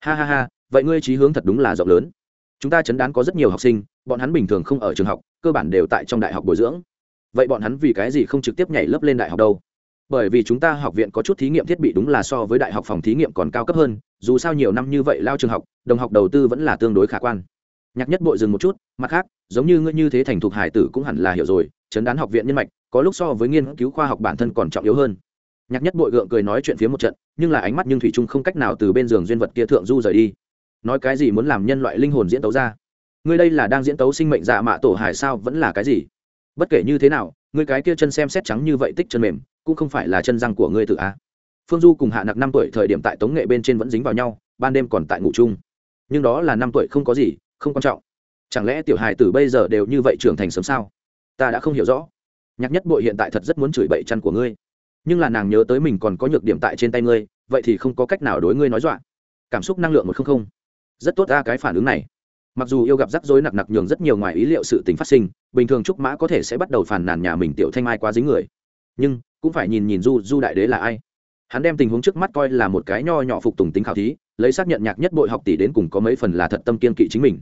Ha ha ha, vậy ngươi trí hướng thật đúng là rộng lớn. Chúng ta chấn đán có rất nhiều học sinh, bọn hắn bình thường không ở trường học, cơ bản đều tại trong đại học bồi dưỡng. Vậy bọn hắn vì cái gì không trực tiếp nhảy lớp lên đại học đâu? Bởi vì chúng ta học viện có chút thí nghiệm thiết bị đúng là so với đại học phòng thí nghiệm còn cao cấp hơn, dù sao nhiều năm như vậy lao trường học, đồng học đầu tư vẫn là tương đối khả quan nhạc nhất bội dừng một chút, mặt khác, giống như ngươi như thế thành thục hải tử cũng hẳn là hiểu rồi, chấn đán học viện nhân mạch, có lúc so với nghiên cứu khoa học bản thân còn trọng yếu hơn. Nhạc nhất bội gượng cười nói chuyện phía một trận, nhưng là ánh mắt nhưng thủy trung không cách nào từ bên giường duyên vật kia thượng du rời đi. Nói cái gì muốn làm nhân loại linh hồn diễn tấu ra? Ngươi đây là đang diễn tấu sinh mệnh dạ mạ tổ hải sao vẫn là cái gì? Bất kể như thế nào, ngươi cái kia chân xem xét trắng như vậy tích chân mềm, cũng không phải là chân răng của ngươi tự á. phương du cùng hạ nặc năm tuổi thời điểm tại tống nghệ bên trên vẫn dính vào nhau, ban đêm còn tại ngủ chung. Nhưng đó là năm tuổi không có gì không quan trọng. Chẳng lẽ tiểu hài tử bây giờ đều như vậy trưởng thành sớm sao? Ta đã không hiểu rõ. Nhạc nhất bội hiện tại thật rất muốn chửi bậy chăn của ngươi. Nhưng là nàng nhớ tới mình còn có nhược điểm tại trên tay ngươi, vậy thì không có cách nào đối ngươi nói dọa. Cảm xúc năng lượng một không không. Rất tốt ra cái phản ứng này. Mặc dù yêu gặp rắc rối nặc nặc nhường rất nhiều ngoài ý liệu sự tình phát sinh, bình thường trúc mã có thể sẽ bắt đầu phản nàn nhà mình tiểu thanh mai quá dính người. Nhưng, cũng phải nhìn nhìn du du đại đế là ai. Hắn đem tình huống trước mắt coi là một cái nho nhỏ phục tùng tính khảo thí, lấy xác nhận nhạc nhất bội học tỷ đến cùng có mấy phần là thật tâm kiên kỵ chính mình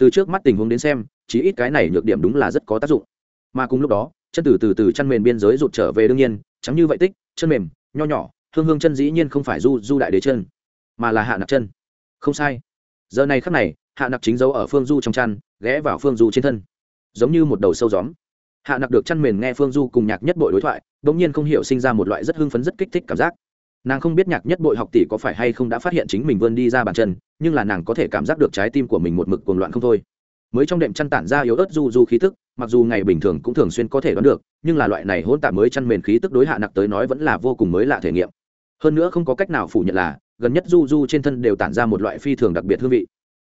từ trước mắt tình huống đến xem, chí ít cái này nhược điểm đúng là rất có tác dụng. Mà cùng lúc đó, chân từ từ từ chăn mềm biên giới rụt trở về đương nhiên chẳng như vậy tích, chân mềm, nho nhỏ, hương hương chân dĩ nhiên không phải du du đại đế chân, mà là hạ nặc chân. Không sai. Giờ này khắc này, hạ nặc chính dấu ở phương du trong chăn, ghé vào phương du trên thân. Giống như một đầu sâu gióm. Hạ nặc được chăn mềm nghe phương du cùng nhạc nhất bội đối thoại đ ỗ n g nhiên không hiểu sinh ra một loại rất hưng phấn rất kích thích cảm giác nàng không biết nhạc nhất bội học tỷ có phải hay không đã phát hiện chính mình vươn đi ra bàn chân, nhưng là nàng có thể cảm giác được trái tim của mình một mực cuồng loạn không thôi. Mới trong đệm chăn tản ra yếu ớt du du khí tức, mặc dù ngày bình thường cũng thường xuyên có thể đoán được, nhưng là loại này hỗn tạp mới chăn mền khí tức đối hạ nặc tới nói vẫn là vô cùng mới lạ thể nghiệm. Hơn nữa không có cách nào phủ nhận là, gần nhất du du trên thân đều tản ra một loại phi thường đặc biệt hương vị.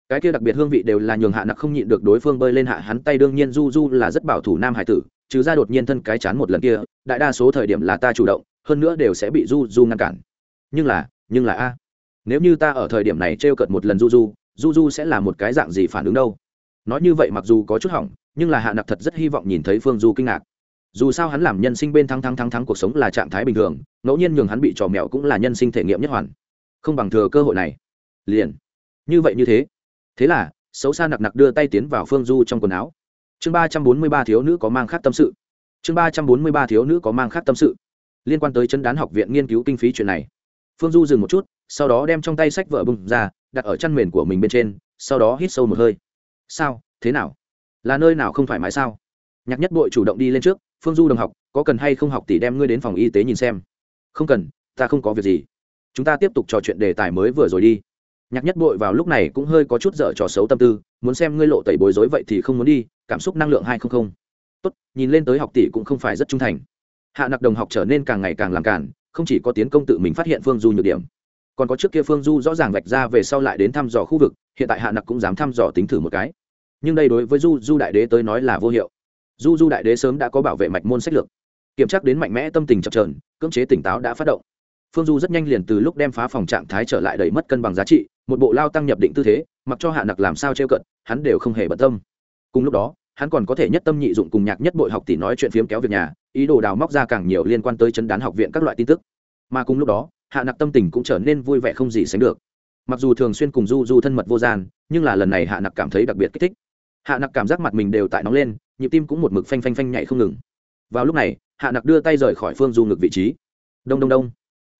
Cái kia đặc biệt hương vị đều là nhường hạ nặc không nhịn được đối phương bơi lên hạ hắn tay, đương nhiên du du là rất bảo thủ nam hải tử, trừ ra đột nhiên thân cái chán một lần kia, đại đa số thời điểm là ta chủ động hơn nữa đều sẽ bị du du ngăn cản. Nhưng là nhưng là a, nếu như ta ở thời điểm này t r e o cợt một lần du du du du sẽ là một cái dạng gì phản ứng đâu? Nói như vậy mặc dù có chút hỏng, nhưng là hạ nặc thật rất hy vọng nhìn thấy phương du kinh ngạc. Dù sao hắn làm nhân sinh bên thắng thắng thắng thắng cuộc sống là trạng thái bình thường, ngẫu nhiên nhường hắn bị trò mèo cũng là nhân sinh thể nghiệm nhất hoàn. Không bằng thừa cơ hội này. Liền. Như vậy như thế. Thế là, xấu xa nặc nặc đưa tay tiến vào phương du trong quần áo. Chương ba trăm bốn mươi ba thiếu nữ có mang khác tâm sự. Chương ba trăm bốn mươi ba thiếu nữ có mang khác tâm sự liên quan tới chân đán học viện nghiên cứu kinh phí chuyện này. Phương du dừng một chút, sau đó đem trong tay sách vợ bùng ra, đặt ở chăn mền của mình bên trên, sau đó hít sâu một hơi. Sao? Thế nào? Là nơi nào không thoải mái sao? Nhạc nhất bội chủ động đi lên trước, phương du đồng học, có cần hay không học tỷ đem ngươi đến phòng y tế nhìn xem? Không cần, ta không có việc gì. Chúng ta tiếp tục trò chuyện đề tài mới vừa rồi đi. Nhạc nhất bội vào lúc này cũng hơi có chút dở trò xấu tâm tư, muốn xem ngươi lộ tẩy bối rối vậy thì không muốn đi, cảm xúc năng lượng hai không không. Tốt, nhìn lên tới học tỷ cũng không phải rất trung thành hạ nặc đồng học trở nên càng ngày càng làm cản không chỉ có tiến công tự mình phát hiện phương du nhược điểm, còn có trước kia phương du rõ ràng vạch ra về sau lại đến thăm dò khu vực, hiện tại hạ nặc cũng dám thăm dò tính thử một cái. Nhưng đây đối với du du đại đế tới nói là vô hiệu. Du du đại đế sớm đã có bảo vệ mạch môn sách lược, kiểm tra đến mạnh mẽ tâm tình chập trờn cưỡng chế tỉnh táo đã phát động. Phương du rất nhanh liền từ lúc đem phá phòng trạng thái trở lại đầy mất cân bằng giá trị, một bộ lao tăng nhập định tư thế, mặc cho hạ nặc làm sao trêu cận, hắn đều không hề bận tâm. Cùng lúc đó hắn còn có thể nhất tâm nhị dụng cùng nhạc nhất bội học tỷ nói chuyện phiếm kéo việc nhà, ý đồ đào móc ra càng nhiều liên quan tới chấn đán học viện các loại tin tức. Mà cùng lúc đó, hạ nặc tâm tình cũng trở nên vui vẻ không gì sánh được. Mặc dù thường xuyên cùng du du thân mật vô gian, nhưng là lần này hạ nặc cảm thấy đặc biệt kích thích. Hạ nặc cảm giác mặt mình đều tại nóng lên, nhịp tim cũng một mực phanh phanh phanh nhảy không ngừng. Vào lúc này, hạ nặc đưa tay rời khỏi phương du ngực vị trí. Đông đông đông.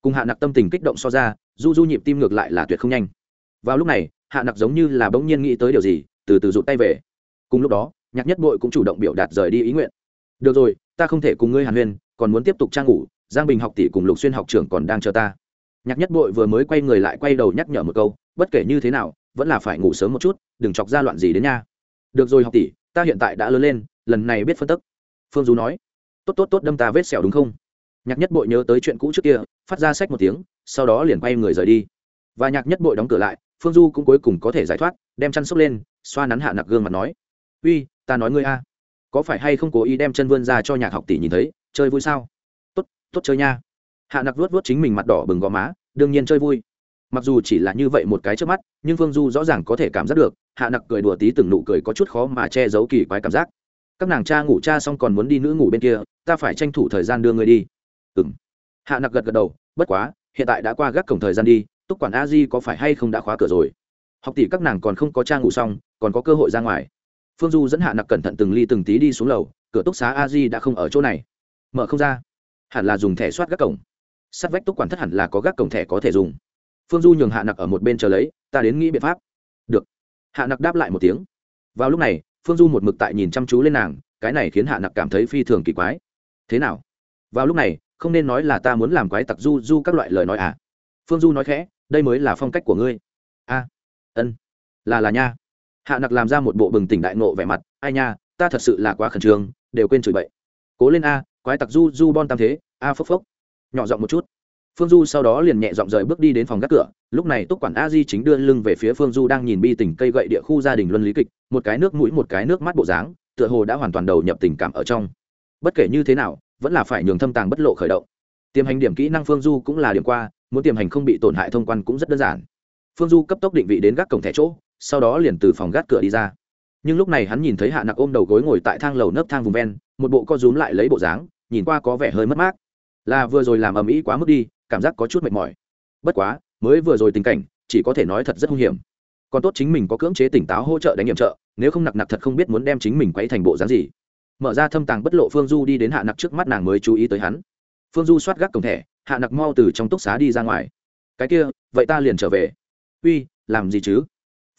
Cùng hạ nặc tâm tình kích động so ra, du du nhịp tim ngược lại là tuyệt không nhanh. Vào lúc này, hạ nặc giống như là bỗng nhiên nghĩ tới điều gì, từ từ rụt tay về. Cùng lúc đó nhạc nhất bội cũng chủ động biểu đạt rời đi ý nguyện. Được rồi, ta không thể cùng ngươi hàn huyên, còn muốn tiếp tục trang ngủ, giang bình học tỷ cùng lục xuyên học trưởng còn đang chờ ta. Nhạc nhất bội vừa mới quay người lại quay đầu nhắc nhở một câu, bất kể như thế nào, vẫn là phải ngủ sớm một chút, đừng chọc ra loạn gì đến nha. Được rồi học tỷ, ta hiện tại đã lớn lên, lần này biết phân tức. Phương du nói. Tốt tốt tốt, đâm ta vết sẹo đúng không? Nhạc nhất bội nhớ tới chuyện cũ trước kia, phát ra sách một tiếng, sau đó liền quay người rời đi. Và nhạc nhất bội đóng cửa lại, phương du cũng cuối cùng có thể giải thoát, đem chăn sốc lên, xoa nắn hạ nặc gương mặt nói. Uy ta nói ngươi a. Có phải hay không cố ý đem chân vươn ra cho nhạc học tỷ nhìn thấy, chơi vui sao? Tốt tốt chơi nha. Hạ nặc vuốt vuốt chính mình mặt đỏ bừng gò má, đương nhiên chơi vui. Mặc dù chỉ là như vậy một cái trước mắt, nhưng phương du rõ ràng có thể cảm giác được, hạ nặc cười đùa tí từng nụ cười có chút khó mà che giấu kỳ quái cảm giác. Các nàng cha ngủ cha xong còn muốn đi nữ ngủ bên kia, ta phải tranh thủ thời gian đưa người đi. Ừ m hạ nặc gật gật đầu, bất quá, hiện tại đã qua gác cổng thời gian đi, túc quản a di có phải hay không đã khóa cửa rồi? Học tỷ các nàng còn không có cha ngủ xong, còn có cơ hội ra ngoài phương du dẫn hạ nặc cẩn thận từng ly từng tí đi xuống lầu, cửa túc xá a di đã không ở chỗ này. Mở không ra. Hẳn là dùng thẻ soát gác cổng. Sát vách túc quản thất hẳn là có gác cổng thẻ có thể dùng. Phương du nhường hạ nặc ở một bên chờ lấy, ta đến nghĩ biện pháp. Được. Hạ nặc đáp lại một tiếng. Vào lúc này, phương du một mực tại nhìn chăm chú lên nàng, cái này khiến hạ nặc cảm thấy phi thường kỳ quái. Thế nào? Vào lúc này, không nên nói là ta muốn làm quái tặc du du các loại lời nói à? Phương du nói khẽ, đây mới là phong cách của ngươi. A. Ân. Là là nha hạ nặc làm ra một bộ bừng tỉnh đại nộ vẻ mặt, ai nha, ta thật sự là quá khẩn trương, đều quên chửi bậy. Cố lên a, quái tặc du du bon tam thế, a phốc phốc. Nhỏ giọng một chút. Phương du sau đó liền nhẹ giọng rời bước đi đến phòng gác cửa, lúc này túc quản a di chính đưa lưng về phía phương du đang nhìn bi tình cây gậy địa khu gia đình luân lý kịch, một cái nước mũi, một cái nước mắt bộ dáng, tựa hồ đã hoàn toàn đầu nhập tình cảm ở trong. Bất kể như thế nào, vẫn là phải nhường thâm tàng bất lộ khởi động. Tiềm hành điểm kỹ năng phương du cũng là điểm qua, muốn tiềm hành không bị tổn hại thông quan cũng rất đơn giản. Phương du cấp tốc định vị đến gác cổng thẻ chỗ sau đó liền từ phòng gác cửa đi ra. Nhưng lúc này hắn nhìn thấy hạ nặc ôm đầu gối ngồi tại thang lầu nấp thang vùng ven, một bộ co rúm lại lấy bộ dáng, nhìn qua có vẻ hơi mất mát. Là vừa rồi làm ầm ĩ quá mức đi, cảm giác có chút mệt mỏi. Bất quá, mới vừa rồi tình cảnh, chỉ có thể nói thật rất hung hiểm. Còn tốt chính mình có cưỡng chế tỉnh táo hỗ trợ đánh nhiệm trợ, nếu không nặc nặc thật không biết muốn đem chính mình quấy thành bộ dáng gì. Mở ra thâm tàng bất lộ phương du đi đến hạ nặc trước mắt nàng mới chú ý tới hắn. Phương du soát gác cổng thẻ, hạ nặc mau từ trong túc xá đi ra ngoài. Cái kia, vậy ta liền trở về. Uy, làm gì chứ?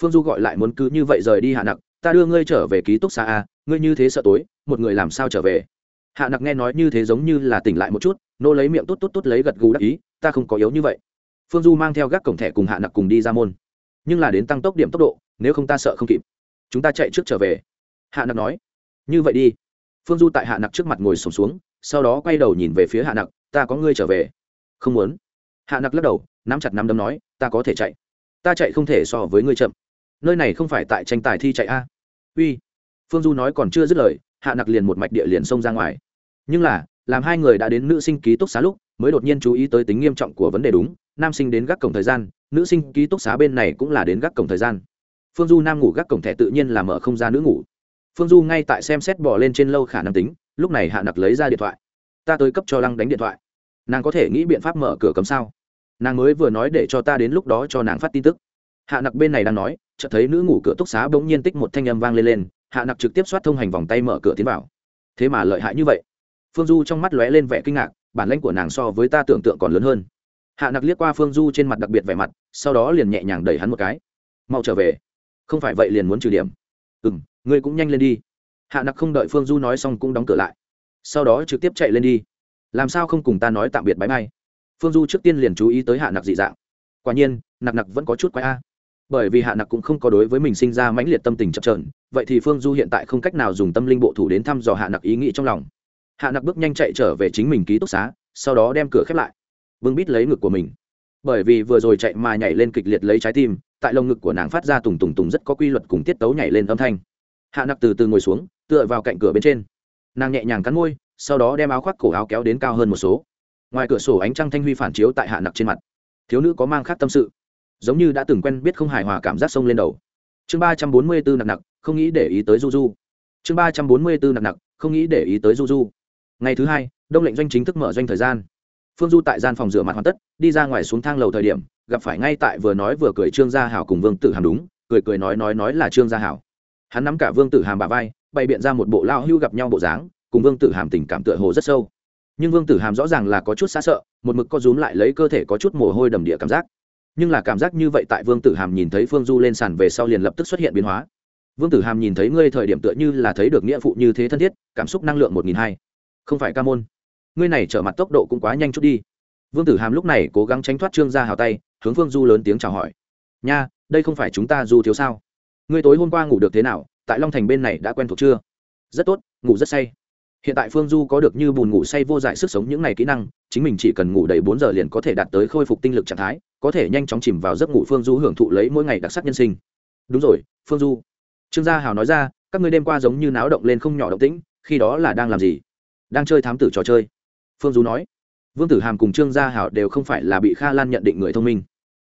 Phương du gọi lại muốn cứ như vậy rời đi hạ nặc, ta đưa ngươi trở về ký túc xá a, ngươi như thế sợ tối, một người làm sao trở về? Hạ nặc nghe nói như thế giống như là tỉnh lại một chút, nô lấy miệng tốt tốt tốt lấy gật gù đắc ý, ta không có yếu như vậy. Phương du mang theo gác cổng thẻ cùng hạ nặc cùng đi ra môn. Nhưng là đến tăng tốc điểm tốc độ, nếu không ta sợ không kịp. Chúng ta chạy trước trở về. Hạ nặc nói. Như vậy đi. Phương du tại hạ nặc trước mặt ngồi sổm xuống, sau đó quay đầu nhìn về phía hạ nặc, ta có ngươi trở về. Không muốn. Hạ nặc lắc đầu, nắm chặt nắm đấm nói, ta có thể chạy. Ta chạy không thể so với ngươi chậm nơi này không phải tại tranh tài thi chạy a? Uy, phương du nói còn chưa dứt lời, hạ nặc liền một mạch địa liền xông ra ngoài. Nhưng là, làm hai người đã đến nữ sinh ký túc xá lúc, mới đột nhiên chú ý tới tính nghiêm trọng của vấn đề đúng, nam sinh đến gác cổng thời gian, nữ sinh ký túc xá bên này cũng là đến gác cổng thời gian. Phương du nam ngủ gác cổng thẻ tự nhiên là mở không ra nữ ngủ. Phương du ngay tại xem xét bỏ lên trên lâu khả năng tính, lúc này hạ nặc lấy ra điện thoại. Ta tới cấp cho lăng đánh điện thoại. Nàng có thể nghĩ biện pháp mở cửa cấm sao? Nàng mới vừa nói để cho ta đến lúc đó cho nàng phát tin tức. Hạ nặc bên này đang nói chợt thấy nữ ngủ cửa túc xá bỗng nhiên tích một thanh âm vang lên lên, hạ nặc trực tiếp xoát thông hành vòng tay mở cửa tiến vào. Thế mà lợi hại như vậy. Phương du trong mắt lóe lên vẻ kinh ngạc, bản lãnh của nàng so với ta tưởng tượng còn lớn hơn. Hạ nặc liếc qua phương du trên mặt đặc biệt vẻ mặt, sau đó liền nhẹ nhàng đẩy hắn một cái. Mau trở về. Không phải vậy liền muốn trừ điểm. Ừ m ngươi cũng nhanh lên đi. Hạ nặc không đợi phương du nói xong cũng đóng cửa lại. Sau đó trực tiếp chạy lên đi. Làm sao không cùng ta nói tạm biệt bãi bay phương du trước tiên liền chú ý tới hạ nặc dị dạng. Quả nhiên, nặc nặc vẫn có chút quái a bởi vì hạ nặc cũng không có đối với mình sinh ra mãnh liệt tâm tình chập trờn vậy thì phương du hiện tại không cách nào dùng tâm linh bộ thủ đến thăm dò hạ nặc ý nghĩ trong lòng. Hạ nặc bước nhanh chạy trở về chính mình ký túc xá, sau đó đem cửa khép lại, vương bít lấy ngực của mình. Bởi vì vừa rồi chạy mà nhảy lên kịch liệt lấy trái tim, tại lồng ngực của nàng phát ra tùng tùng tùng rất có quy luật cùng tiết tấu nhảy lên âm thanh. Hạ nặc từ từ ngồi xuống, tựa vào cạnh cửa bên trên. Nàng nhẹ nhàng cắn môi, sau đó đem áo khoác cổ áo kéo đến cao hơn một số. Ngoài cửa sổ ánh trăng thanh huy phản chiếu tại hạ nặc trên mặt. Thiếu nữ có mang khác tâm sự giống như đã từng quen biết không hài hòa cảm giác sông lên đầu. Chương ba trăm bốn mươi bốn nặng nặng, không nghĩ để ý tới du du. Chương ba trăm bốn mươi bốn nặng nặng, không nghĩ để ý tới du du. Ngày thứ hai, đông lệnh doanh chính thức mở doanh thời gian. Phương du tại gian phòng rửa mặt hoàn tất, đi ra ngoài xuống thang lầu thời điểm, gặp phải ngay tại vừa nói vừa cười trương gia hảo cùng vương tử hàm đúng, cười cười nói nói nói là trương gia hảo. Hắn nắm cả vương tử hàm bà vai, bày biện ra một bộ lao hưu gặp nhau bộ dáng, cùng vương tử hàm tình cảm tựa hồ rất sâu. Nhưng vương tử hàm rõ ràng là có chút xa sợ, một mực co rúm lại lấy cơ thể có chút mồ hôi đầm địa cảm giác nhưng là cảm giác như vậy tại vương tử hàm nhìn thấy phương du lên sàn về sau liền lập tức xuất hiện biến hóa. Vương tử hàm nhìn thấy ngươi thời điểm tựa như là thấy được nghĩa phụ như thế thân thiết, cảm xúc năng lượng một nghìn hai. Không phải ca môn. Ngươi này trở mặt tốc độ cũng quá nhanh chút đi. Vương tử hàm lúc này cố gắng tránh thoát trương ra hào tay, hướng phương du lớn tiếng chào hỏi. Nha, đây không phải chúng ta du thiếu sao? Ngươi tối hôm qua ngủ được thế nào? Tại long thành bên này đã quen thuộc chưa? Rất tốt, ngủ rất say hiện tại phương du có được như bùn ngủ say vô dại sức sống những ngày kỹ năng, chính mình chỉ cần ngủ đầy bốn giờ liền có thể đạt tới khôi phục tinh lực trạng thái, có thể nhanh chóng chìm vào giấc ngủ phương du hưởng thụ lấy mỗi ngày đặc sắc nhân sinh. Đúng rồi, phương du. Trương gia hào nói ra, các ngươi đêm qua giống như náo động lên không nhỏ động tĩnh, khi đó là đang làm gì? Đang chơi thám tử trò chơi. Phương du nói. Vương tử hàm cùng trương gia hảo đều không phải là bị kha lan nhận định người thông minh.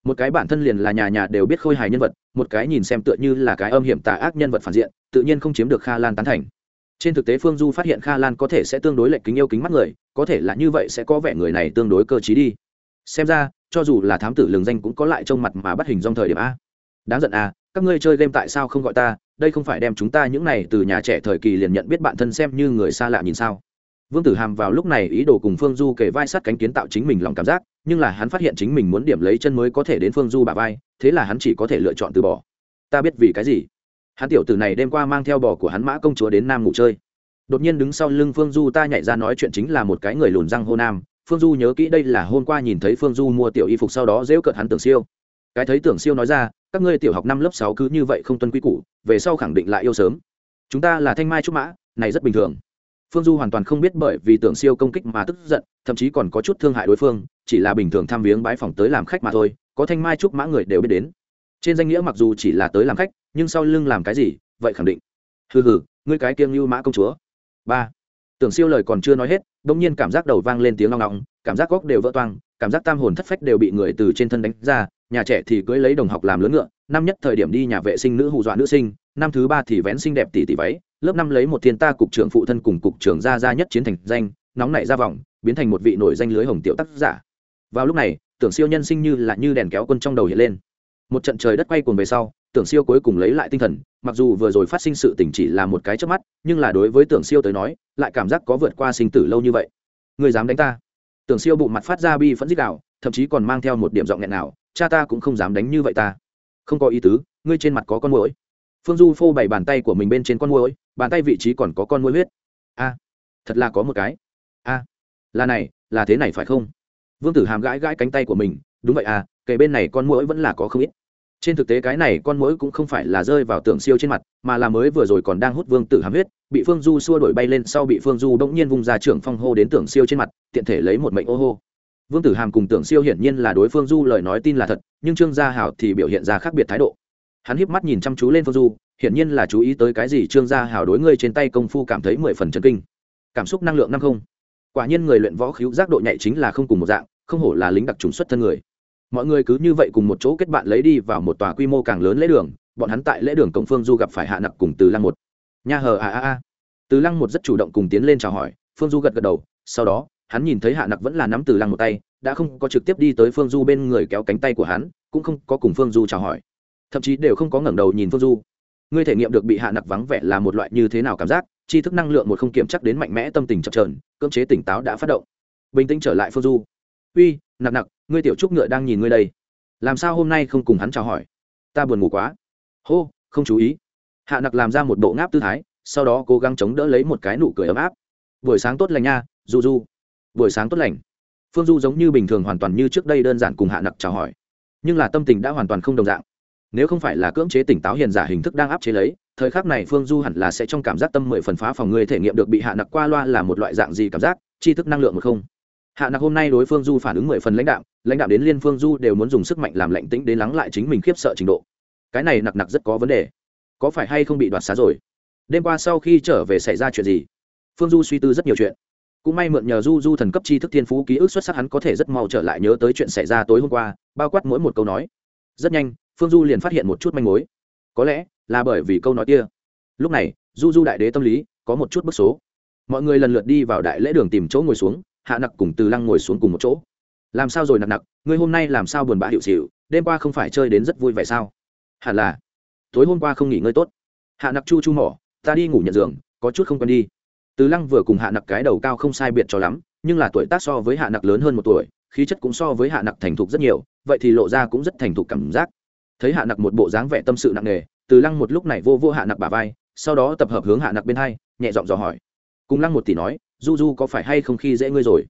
Một cái bản thân liền là nhà nhà đều biết khôi hài nhân vật, một cái nhìn xem tựa như là cái âm hiểm tà ác nhân vật phản diện, tự nhiên không chiếm được kha lan tán thành trên thực tế phương du phát hiện kha lan có thể sẽ tương đối lệch kính yêu kính mắt người, có thể là như vậy sẽ có vẻ người này tương đối cơ t đi. Xem ra, cho dù là thám tử lường danh cũng có lại trong mặt mà bắt hình trong thời điểm a. Đáng giận à các ngươi chơi game tại sao không gọi ta, đây không phải đem chúng ta những này từ nhà trẻ thời kỳ liền nhận biết bạn thân xem như người xa lạ nhìn sao? Vương tử hàm vào lúc này ý đồ cùng phương du kể vai sát cánh kiến tạo chính mình lòng cảm giác, nhưng là hắn phát hiện chính mình muốn điểm lấy chân mới có thể đến phương du bà vai, thế là hắn chỉ có thể lựa chọn từ bỏ. Ta biết vì cái gì? Hắn tiểu tử này đêm qua mang theo bò của hắn mã công chúa đến nam ngủ chơi. Đột nhiên đứng sau lưng phương du ta nhảy ra nói chuyện chính là một cái người lùn răng hô nam. Phương du nhớ kỹ đây là hôm qua nhìn thấy phương du mua tiểu y phục sau đó dễu cợt hắn tưởng siêu. Cái thấy tưởng siêu nói ra, các ngươi tiểu học năm lớp sáu cứ như vậy không tuân quy củ, về sau khẳng định lại yêu sớm. Chúng ta là thanh mai trúc mã, này rất bình thường. Phương du hoàn toàn không biết bởi vì tưởng siêu công kích mà tức giận, thậm chí còn có chút thương hại đối phương, chỉ là bình thường tham viếng bãi phòng tới làm khách mà thôi, có thanh mai trúc mã người đều biết đến trên danh nghĩa mặc dù chỉ là tới làm khách, nhưng sau lưng làm cái gì, vậy khẳng định. Hừ hừ, ngươi cái kiêng như mã công chúa. Ba. Tưởng siêu lời còn chưa nói hết, bỗng nhiên cảm giác đầu vang lên tiếng long ngọng, cảm giác góc đều vỡ toang, cảm giác tam hồn thất phách đều bị người từ trên thân đánh ra, nhà trẻ thì cưới lấy đồng học làm lớn ngựa, năm nhất thời điểm đi nhà vệ sinh nữ hù dọa nữ sinh, năm thứ ba thì vén xinh đẹp tỷ tỷ váy, lớp năm lấy một thiên ta cục trưởng phụ thân cùng cục trưởng gia gia nhất chiến thành danh, nóng nảy ra vòng, biến thành một vị nổi danh lưới hồng tiểu tác giả. Vào lúc này, tưởng siêu nhân sinh như là như đèn kéo quân trong đầu hiện lên một trận trời đất quay cuồng về sau, tưởng siêu cuối cùng lấy lại tinh thần, mặc dù vừa rồi phát sinh sự tình chỉ là một cái trước mắt, nhưng là đối với tưởng siêu tới nói, lại cảm giác có vượt qua sinh tử lâu như vậy. Người dám đánh ta? Tưởng siêu bụng mặt phát ra bi phẫn dích đạo thậm chí còn mang theo một điểm giọng nghẹn nào, cha ta cũng không dám đánh như vậy ta. Không có ý tứ, ngươi trên mặt có con mũi phương du phô bày bàn tay của mình bên trên con mũi bàn tay vị trí còn có con mũi huyết. A, thật là có một cái. A, là này, là thế này phải không? Vương tử hàm gãi gãi cánh tay của mình, đúng vậy à kể bên này con mũi vẫn là có không ít. Trên thực tế cái này con mũi cũng không phải là rơi vào tưởng siêu trên mặt, mà là mới vừa rồi còn đang hút vương tử hàm huyết, bị phương du xua đổi bay lên sau bị phương du bỗng nhiên vung ra trưởng phong hô đến tưởng siêu trên mặt, tiện thể lấy một mệnh ô hô. Vương tử hàm cùng tưởng siêu hiển nhiên là đối phương du lời nói tin là thật, nhưng trương gia hảo thì biểu hiện ra khác biệt thái độ. Hắn híp mắt nhìn chăm chú lên phương du, hiển nhiên là chú ý tới cái gì trương gia hảo đối ngươi trên tay công phu cảm thấy mười phần chân kinh. Cảm xúc năng lượng năm không. Quả nhiên người luyện võ khiếu giác độ nhạy chính là không cùng một dạng, không hổ là lính đặc trùng xuất thân người mọi người cứ như vậy cùng một chỗ kết bạn lấy đi vào một tòa quy mô càng lớn lễ đường, bọn hắn tại lễ đường Cổng phương du gặp phải hạ nặc cùng từ lăng một. Nha hờ, a a a. Từ lăng một rất chủ động cùng tiến lên chào hỏi, phương du gật gật đầu, sau đó, hắn nhìn thấy hạ nặc vẫn là nắm từ lăng một tay, đã không có trực tiếp đi tới phương du bên người kéo cánh tay của hắn, cũng không có cùng phương du chào hỏi. Thậm chí đều không có ngẩng đầu nhìn phương du. Ngươi thể nghiệm được bị hạ nặc vắng vẻ là một loại như thế nào cảm giác, tri thức năng lượng một không kiểm chắc đến mạnh mẽ, tâm tình chập trờn cưỡng chế tỉnh táo đã phát động. Bình tĩnh trở lại phương du. Uy, nặc nặc ngươi tiểu trúc ngựa đang nhìn ngươi đây. Làm sao hôm nay không cùng hắn chào hỏi? Ta buồn ngủ quá. Hô, không chú ý. Hạ nặc làm ra một bộ ngáp tư thái, sau đó cố gắng chống đỡ lấy một cái nụ cười ấm áp. Buổi sáng tốt lành nha, du du. Buổi sáng tốt lành. Phương du giống như bình thường hoàn toàn như trước đây đơn giản cùng hạ nặc chào hỏi. Nhưng là tâm tình đã hoàn toàn không đồng dạng. Nếu không phải là cưỡng chế tỉnh táo hiền giả hình thức đang áp chế lấy, thời khắc này phương du hẳn là sẽ trong cảm giác tâm mười phần phá phòng người thể nghiệm được bị hạ nặc qua loa là một loại dạng gì cảm giác, tri thức năng lượng một không hạ nặc hôm nay đối phương du phản ứng mười phần lãnh đạo lãnh đạo đến liên phương du đều muốn dùng sức mạnh làm lạnh tĩnh đến lắng lại chính mình khiếp sợ trình độ. Cái này nặc nặc rất có vấn đề. Có phải hay không bị đoạt xá rồi? Đêm qua sau khi trở về xảy ra chuyện gì? Phương du suy tư rất nhiều chuyện. Cũng may mượn nhờ du du thần cấp chi thức thiên phú ký ức xuất sắc hắn có thể rất mau trở lại nhớ tới chuyện xảy ra tối hôm qua, bao quát mỗi một câu nói. Rất nhanh, phương du liền phát hiện một chút manh mối. Có lẽ là bởi vì câu nói kia. Lúc này, du du đại đế tâm lý có một chút bức số. Mọi người lần lượt đi vào đại lễ đường tìm chỗ ngồi xuống hạ nặc cùng từ lăng ngồi xuống cùng một chỗ. Làm sao rồi nặc nặc, ngươi hôm nay làm sao buồn bã hiệu xịu đêm qua không phải chơi đến rất vui vẻ sao? Hẳn là, tối hôm qua không nghỉ ngơi tốt. Hạ nặc chu chu mỏ, ta đi ngủ nhận giường, có chút không quen đi. Từ lăng vừa cùng hạ nặc cái đầu cao không sai biệt cho lắm, nhưng là tuổi tác so với hạ nặc lớn hơn một tuổi, khí chất cũng so với hạ nặc thành thục rất nhiều, vậy thì lộ ra cũng rất thành thục cảm giác. Thấy hạ nặc một bộ dáng vẻ tâm sự nặng nề, từ lăng một lúc này vô vô hạ nặc bà vai, sau đó tập hợp hướng hạ nặc bên hai, nhẹ giọng dò hỏi. Cùng lăng một tỷ nói du du có phải hay không khi dễ ngươi rồi?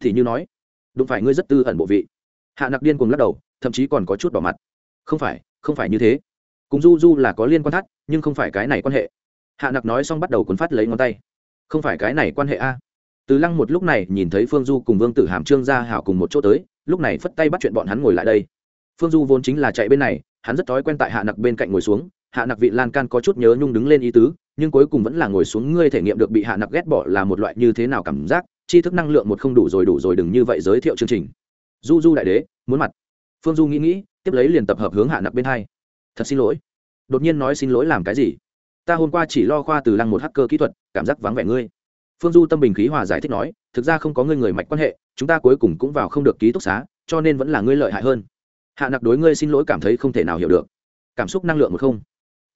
Thì như nói đúng phải ngươi rất tư ẩn bộ vị. Hạ nặc điên cùng lắc đầu, thậm chí còn có chút bỏ mặt. Không phải không phải như thế. Cùng du du là có liên quan thắt, nhưng không phải cái này quan hệ. Hạ nặc nói xong bắt đầu cuốn phát lấy ngón tay. Không phải cái này quan hệ a. Từ lăng một lúc này nhìn thấy phương du cùng vương tử hàm, trương gia hảo cùng một chỗ tới, lúc này phất tay bắt chuyện bọn hắn ngồi lại đây. Phương du vốn chính là chạy bên này, hắn rất thói quen tại hạ nặc bên cạnh ngồi xuống. Hạ nặc vị lan can có chút nhớ nhung đứng lên ý tứ nhưng cuối cùng vẫn là ngồi xuống ngươi thể nghiệm được bị hạ nặc ghét bỏ là một loại như thế nào cảm giác, tri thức năng lượng một không đủ rồi đủ rồi đừng như vậy giới thiệu chương trình. Du du đại đế, muốn mặt. Phương du nghĩ nghĩ, tiếp lấy liền tập hợp hướng hạ nặc bên hai. Thật xin lỗi. Đột nhiên nói xin lỗi làm cái gì? Ta hôm qua chỉ lo khoa từ lăng một hacker kỹ thuật, cảm giác vắng vẻ ngươi. Phương du tâm bình khí hòa giải thích nói, thực ra không có ngươi người mạch quan hệ, chúng ta cuối cùng cũng vào không được ký túc xá, cho nên vẫn là ngươi lợi hại hơn. Hạ nặc đối ngươi xin lỗi cảm thấy không thể nào hiểu được. Cảm xúc năng lượng một không.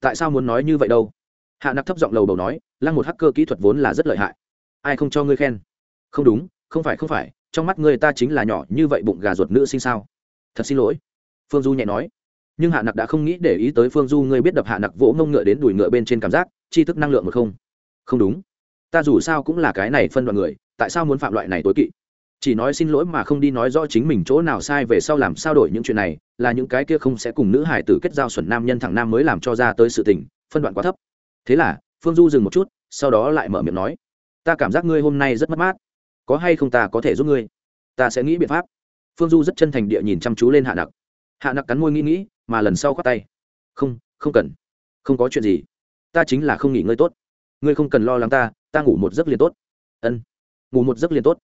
Tại sao muốn nói như vậy đâu? Hạ nặc thấp giọng lầu bầu nói, lăng một hacker kỹ thuật vốn là rất lợi hại. Ai không cho ngươi khen? Không đúng, không phải không phải, trong mắt ngươi ta chính là nhỏ như vậy bụng gà ruột nữ sinh sao? Thật xin lỗi. Phương du nhẹ nói. Nhưng hạ nặc đã không nghĩ để ý tới phương du, ngươi biết đập hạ nặc vỗ mông ngựa đến đùi ngựa bên trên cảm giác chi thức năng lượng một không. Không đúng. Ta dù sao cũng là cái này phân đoạn người, tại sao muốn phạm loại này tối kỵ? Chỉ nói xin lỗi mà không đi nói rõ chính mình chỗ nào sai về sau làm sao đổi những chuyện này, là những cái kia không sẽ cùng nữ hải tử kết giao xuẩn nam nhân thẳng nam mới làm cho ra tới sự tình, phân đoạn quá thấp thế là, phương du dừng một chút, sau đó lại mở miệng nói, ta cảm giác ngươi hôm nay rất mất mát. Có hay không ta có thể giúp ngươi? Ta sẽ nghĩ biện pháp. Phương du rất chân thành địa nhìn chăm chú lên hạ nặc. Hạ nặc cắn môi nghĩ nghĩ, mà lần sau khoát tay. Không không cần. Không có chuyện gì. Ta chính là không nghỉ ngơi tốt. Ngươi không cần lo lắng ta ta ngủ một giấc liền tốt. Ân, ngủ một giấc liền tốt.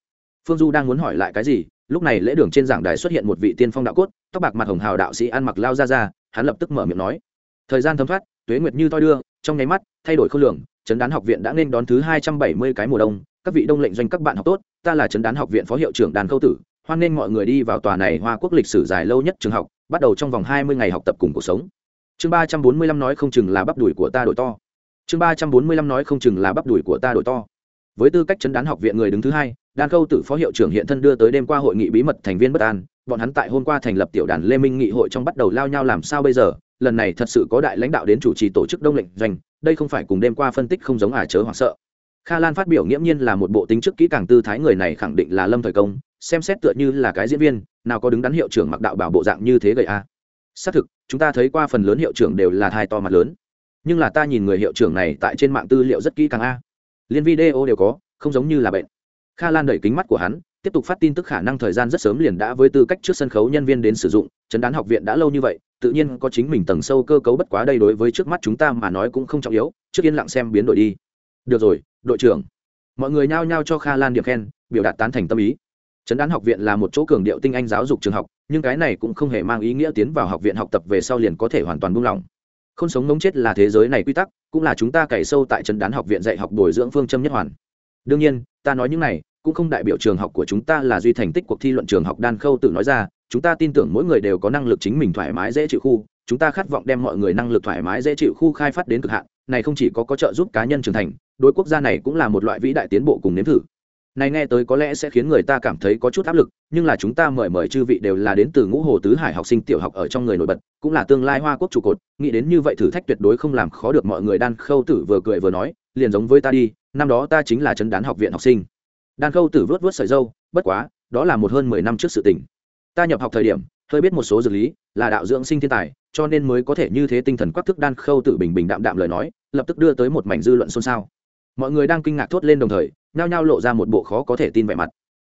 Phương du đang muốn hỏi lại cái gì, lúc này lễ đường trên giảng đài xuất hiện một vị tiên phong đạo cốt, tóc bạc mặt hồng hào đạo sĩ ăn mặc lao ra ra, hắn lập tức mở miệng nói, thời gian thấm thoát, tuế nguyệt như toi đưa trong nháy mắt, thay đổi khối lượng chấn đán học viện đã nên đón thứ hai trăm bảy mươi cái mùa đông. Các vị đông lệnh doanh các bạn học tốt, ta là chấn đán học viện phó hiệu trưởng đàn câu tử, hoan nghênh mọi người đi vào tòa này hoa quốc lịch sử dài lâu nhất trường học, bắt đầu trong vòng hai mươi ngày học tập cùng cuộc sống. Chương ba trăm bốn mươi lăm nói không chừng là bắp đùi của ta đổi to. Chương ba trăm bốn mươi lăm nói không chừng là bắp đùi của ta đổi to. Với tư cách chấn đán học viện người đứng thứ hai, đan câu tử phó hiệu trưởng hiện thân đưa tới đêm qua hội nghị bí mật thành viên bất an. Bọn hắn tại hôm qua thành lập tiểu đàn lê minh nghị hội trong bắt đầu lao nhau làm sao bây giờ? Lần này thật sự có đại lãnh đạo đến chủ trì tổ chức đông lệnh doanh, đây không phải cùng đêm qua phân tích không giống à chớ hoảng sợ. Kha lan phát biểu nghiễm nhiên là một bộ tính chức kỹ càng tư thái người này khẳng định là lâm thời công, xem xét tựa như là cái diễn viên, nào có đứng đắn hiệu trưởng mặc đạo bảo bộ dạng như thế gầy a xác thực, chúng ta thấy qua phần lớn hiệu trưởng đều là thai to mặt lớn. Nhưng là ta nhìn người hiệu trưởng này tại trên mạng tư liệu rất kỹ càng a liên video đều có, không giống như là bệnh. Kha lan đẩy kính mắt của hắn, tiếp tục phát tin tức khả năng thời gian rất sớm liền đã với tư cách trước sân khấu nhân viên đến sử dụng chấn đán học viện đã lâu như vậy tự nhiên có chính mình tầng sâu cơ cấu bất quá đây đối với trước mắt chúng ta mà nói cũng không trọng yếu, trước yên lặng xem biến đổi đi. Được rồi, đội trưởng. Mọi người nhao nhao cho kha lan điểm khen, biểu đạt tán thành tâm ý. Trấn đán học viện là một chỗ cường điệu tinh anh giáo dục trường học, nhưng cái này cũng không hề mang ý nghĩa tiến vào học viện học tập về sau liền có thể hoàn toàn buông lỏng. Không sống ngống chết là thế giới này quy tắc, cũng là chúng ta cày sâu tại trấn đán học viện dạy học bồi dưỡng phương châm nhất hoàn. Đương nhiên, ta nói những này, cũng không đại biểu trường học của chúng ta là duy thành tích cuộc thi luận trường học đan khâu tự nói ra chúng ta tin tưởng mỗi người đều có năng lực chính mình thoải mái dễ chịu khu, chúng ta khát vọng đem mọi người năng lực thoải mái dễ chịu khu khai phát đến cực hạn, này không chỉ có có trợ giúp cá nhân trưởng thành, đối quốc gia này cũng là một loại vĩ đại tiến bộ cùng nếm thử. Này nghe tới có lẽ sẽ khiến người ta cảm thấy có chút áp lực, nhưng là chúng ta mời mời chư vị đều là đến từ ngũ hồ tứ hải học sinh tiểu học ở trong người nổi bật, cũng là tương lai hoa quốc trụ cột, nghĩ đến như vậy thử thách tuyệt đối không làm khó được mọi người. Đan khâu tử vừa cười vừa nói, liền giống với ta đi, năm đó ta chính là chấn đán học viện học sinh. Đan khâu tử vớt vớt sợi dâu, bất quá, đó là một hơn mười năm trước sự tình ta nhập học thời điểm, hơi biết một số dược lý, là đạo dưỡng sinh thiên tài, cho nên mới có thể như thế tinh thần quắc thức đan khâu tử bình bình đạm đạm lời nói, lập tức đưa tới một mảnh dư luận xôn xao. Mọi người đang kinh ngạc thốt lên đồng thời, nhao nhao lộ ra một bộ khó có thể tin vẻ mặt.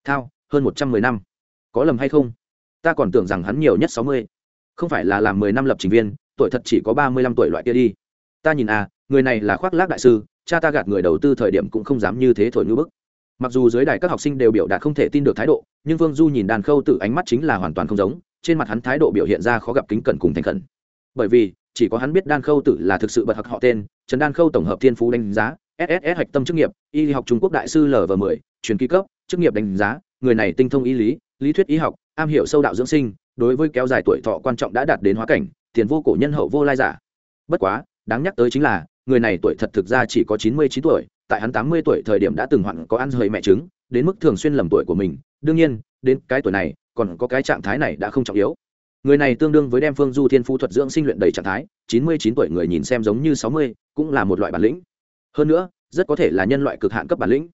Thao, hơn một trăm mười năm. Có lầm hay không? Ta còn tưởng rằng hắn nhiều nhất sáu mươi. Không phải là làm mười năm lập trình viên, tuổi thật chỉ có ba mươi lăm tuổi loại kia đi. Ta nhìn à người này là khoác lác đại sư, cha ta gạt người đầu tư thời điểm cũng không dám như thế thổi ngữ bức mặc dù dưới đài các học sinh đều biểu đạt không thể tin được thái độ, nhưng vương du nhìn đàn khâu Tử ánh mắt chính là hoàn toàn không giống, trên mặt hắn thái độ biểu hiện ra khó gặp kính cẩn cùng thành khẩn. Bởi vì, chỉ có hắn biết đan khâu tử là thực sự bật học họ tên, trần đan khâu tổng hợp thiên phú đánh giá sss hạch tâm chức nghiệp, y học trung quốc đại sư lv 10 truyền ký cấp, chức nghiệp đánh giá, người này tinh thông y lý lý thuyết y học, am hiểu sâu đạo dưỡng sinh, đối với kéo dài tuổi thọ quan trọng đã đạt đến hóa cảnh, tiền vô cổ nhân hậu vô lai giả. Bất quá, đáng nhắc tới chính là người này tuổi thật thực ra chỉ có chín mươi chín tuổi, tại hắn tám mươi tuổi thời điểm đã từng hoạn có ăn hơi mẹ trứng, đến mức thường xuyên lầm tuổi của mình. Đương nhiên, đến cái tuổi này, còn có cái trạng thái này đã không trọng yếu. Người này tương đương với đem phương du thiên Phu thuật dưỡng sinh luyện đầy trạng thái, chín mươi chín tuổi người nhìn xem giống như sáu mươi, cũng là một loại bản lĩnh. Hơn nữa, rất có thể là nhân loại cực hạn cấp bản lĩnh.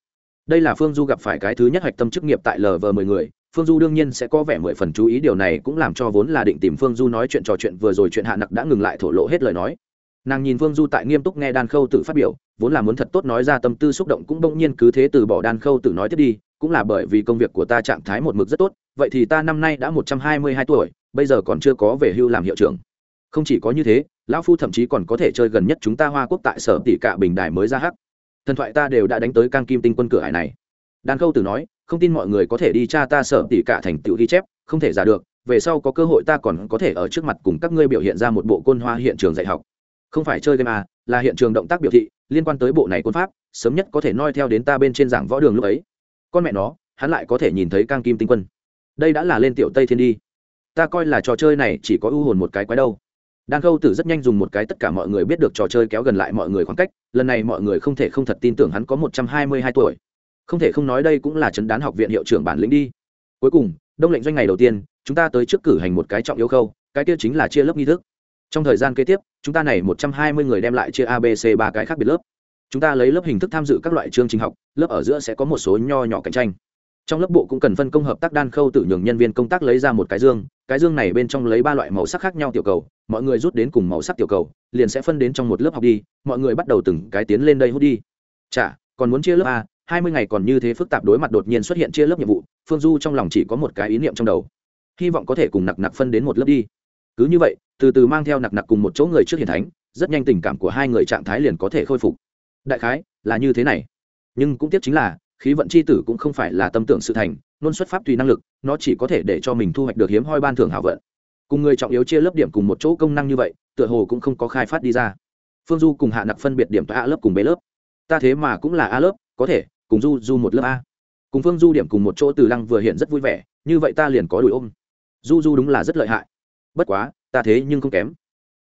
Đây là phương du gặp phải cái thứ nhất hạch tâm chức nghiệp tại lv mười người. Phương du đương nhiên sẽ có vẻ mười phần chú ý, điều này cũng làm cho vốn là định tìm phương du nói chuyện trò chuyện vừa rồi chuyện hạ nặc đã ngừng lại thổ lộ hết lời nói nàng nhìn vương du tại nghiêm túc nghe đan khâu tự phát biểu, vốn là muốn thật tốt nói ra tâm tư xúc động cũng bỗng nhiên cứ thế từ bỏ đan khâu tự nói tiếp đi, cũng là bởi vì công việc của ta trạng thái một mực rất tốt, vậy thì ta năm nay đã một trăm hai mươi hai tuổi, bây giờ còn chưa có về hưu làm hiệu trưởng. Không chỉ có như thế, lão phu thậm chí còn có thể chơi gần nhất chúng ta hoa quốc tại sở tỷ cạ bình đài mới ra hắc. Thần thoại ta đều đã đánh tới cang kim tinh quân cửa hải này. Đan khâu tử nói, không tin mọi người có thể đi tra ta sở tỷ cạ thành tựu ghi chép, không thể giả được, về sau có cơ hội ta còn có thể ở trước mặt cùng các ngươi biểu hiện ra một bộ côn hoa hiện trường dạy học không phải chơi game à là hiện trường động tác biểu thị liên quan tới bộ này quân pháp, sớm nhất có thể noi theo đến ta bên trên giảng võ đường lúc ấy. Con mẹ nó, hắn lại có thể nhìn thấy cang kim tinh quân. Đây đã là lên tiểu tây thiên đi. Ta coi là trò chơi này chỉ có ưu hồn một cái quái đâu. Đan khâu tử rất nhanh dùng một cái tất cả mọi người biết được trò chơi kéo gần lại mọi người khoảng cách, lần này mọi người không thể không thật tin tưởng hắn có một trăm hai mươi hai tuổi. Không thể không nói đây cũng là chấn đán học viện hiệu trưởng bản lĩnh đi. Cuối cùng, đông lệnh doanh ngày đầu tiên, chúng ta tới trước cử hành một cái trọng yếu khâu, cái kia chính là chia lớp nghi thức trong thời gian kế tiếp, chúng ta này một trăm hai mươi người đem lại chia abc ba cái khác biệt lớp. Chúng ta lấy lớp hình thức tham dự các loại chương trình học, lớp ở giữa sẽ có một số nho nhỏ cạnh tranh. Trong lớp bộ cũng cần phân công hợp tác đan khâu tự nhường nhân viên công tác lấy ra một cái dương cái dương này bên trong lấy ba loại màu sắc khác nhau tiểu cầu, mọi người rút đến cùng màu sắc tiểu cầu, liền sẽ phân đến trong một lớp học đi, mọi người bắt đầu từng cái tiến lên đây hút đi. Chả còn muốn chia lớp a, hai mươi ngày còn như thế phức tạp đối mặt đột nhiên xuất hiện chia lớp nhiệm vụ, phương du trong lòng chỉ có một cái ý niệm trong đầu. Hy vọng có thể cùng nặc nặc phân đến một lớp đi cứ như vậy, từ từ mang theo nặc nặc cùng một chỗ người trước hiền thánh, rất nhanh tình cảm của hai người trạng thái liền có thể khôi phục. Đại khái, là như thế này. Nhưng cũng tiếc chính là, khí vận c h i tử cũng không phải là tâm tưởng sự thành, luôn xuất pháp tùy năng lực, nó chỉ có thể để cho mình thu hoạch được hiếm hoi ban thưởng hảo vận. Cùng người trọng yếu chia lớp điểm cùng một chỗ công năng như vậy, tựa hồ cũng không có khai phát đi ra. Phương du cùng hạ nặc phân biệt điểm tại a lớp cùng b lớp. Ta thế mà cũng là a lớp, có thể, cùng du du một lớp a. Cùng phương du điểm cùng một chỗ từ lăng vừa hiện rất vui vẻ, như vậy ta liền có đùi ôm. Du du đúng là rất lợi hại bất quá, ta thế nhưng không kém.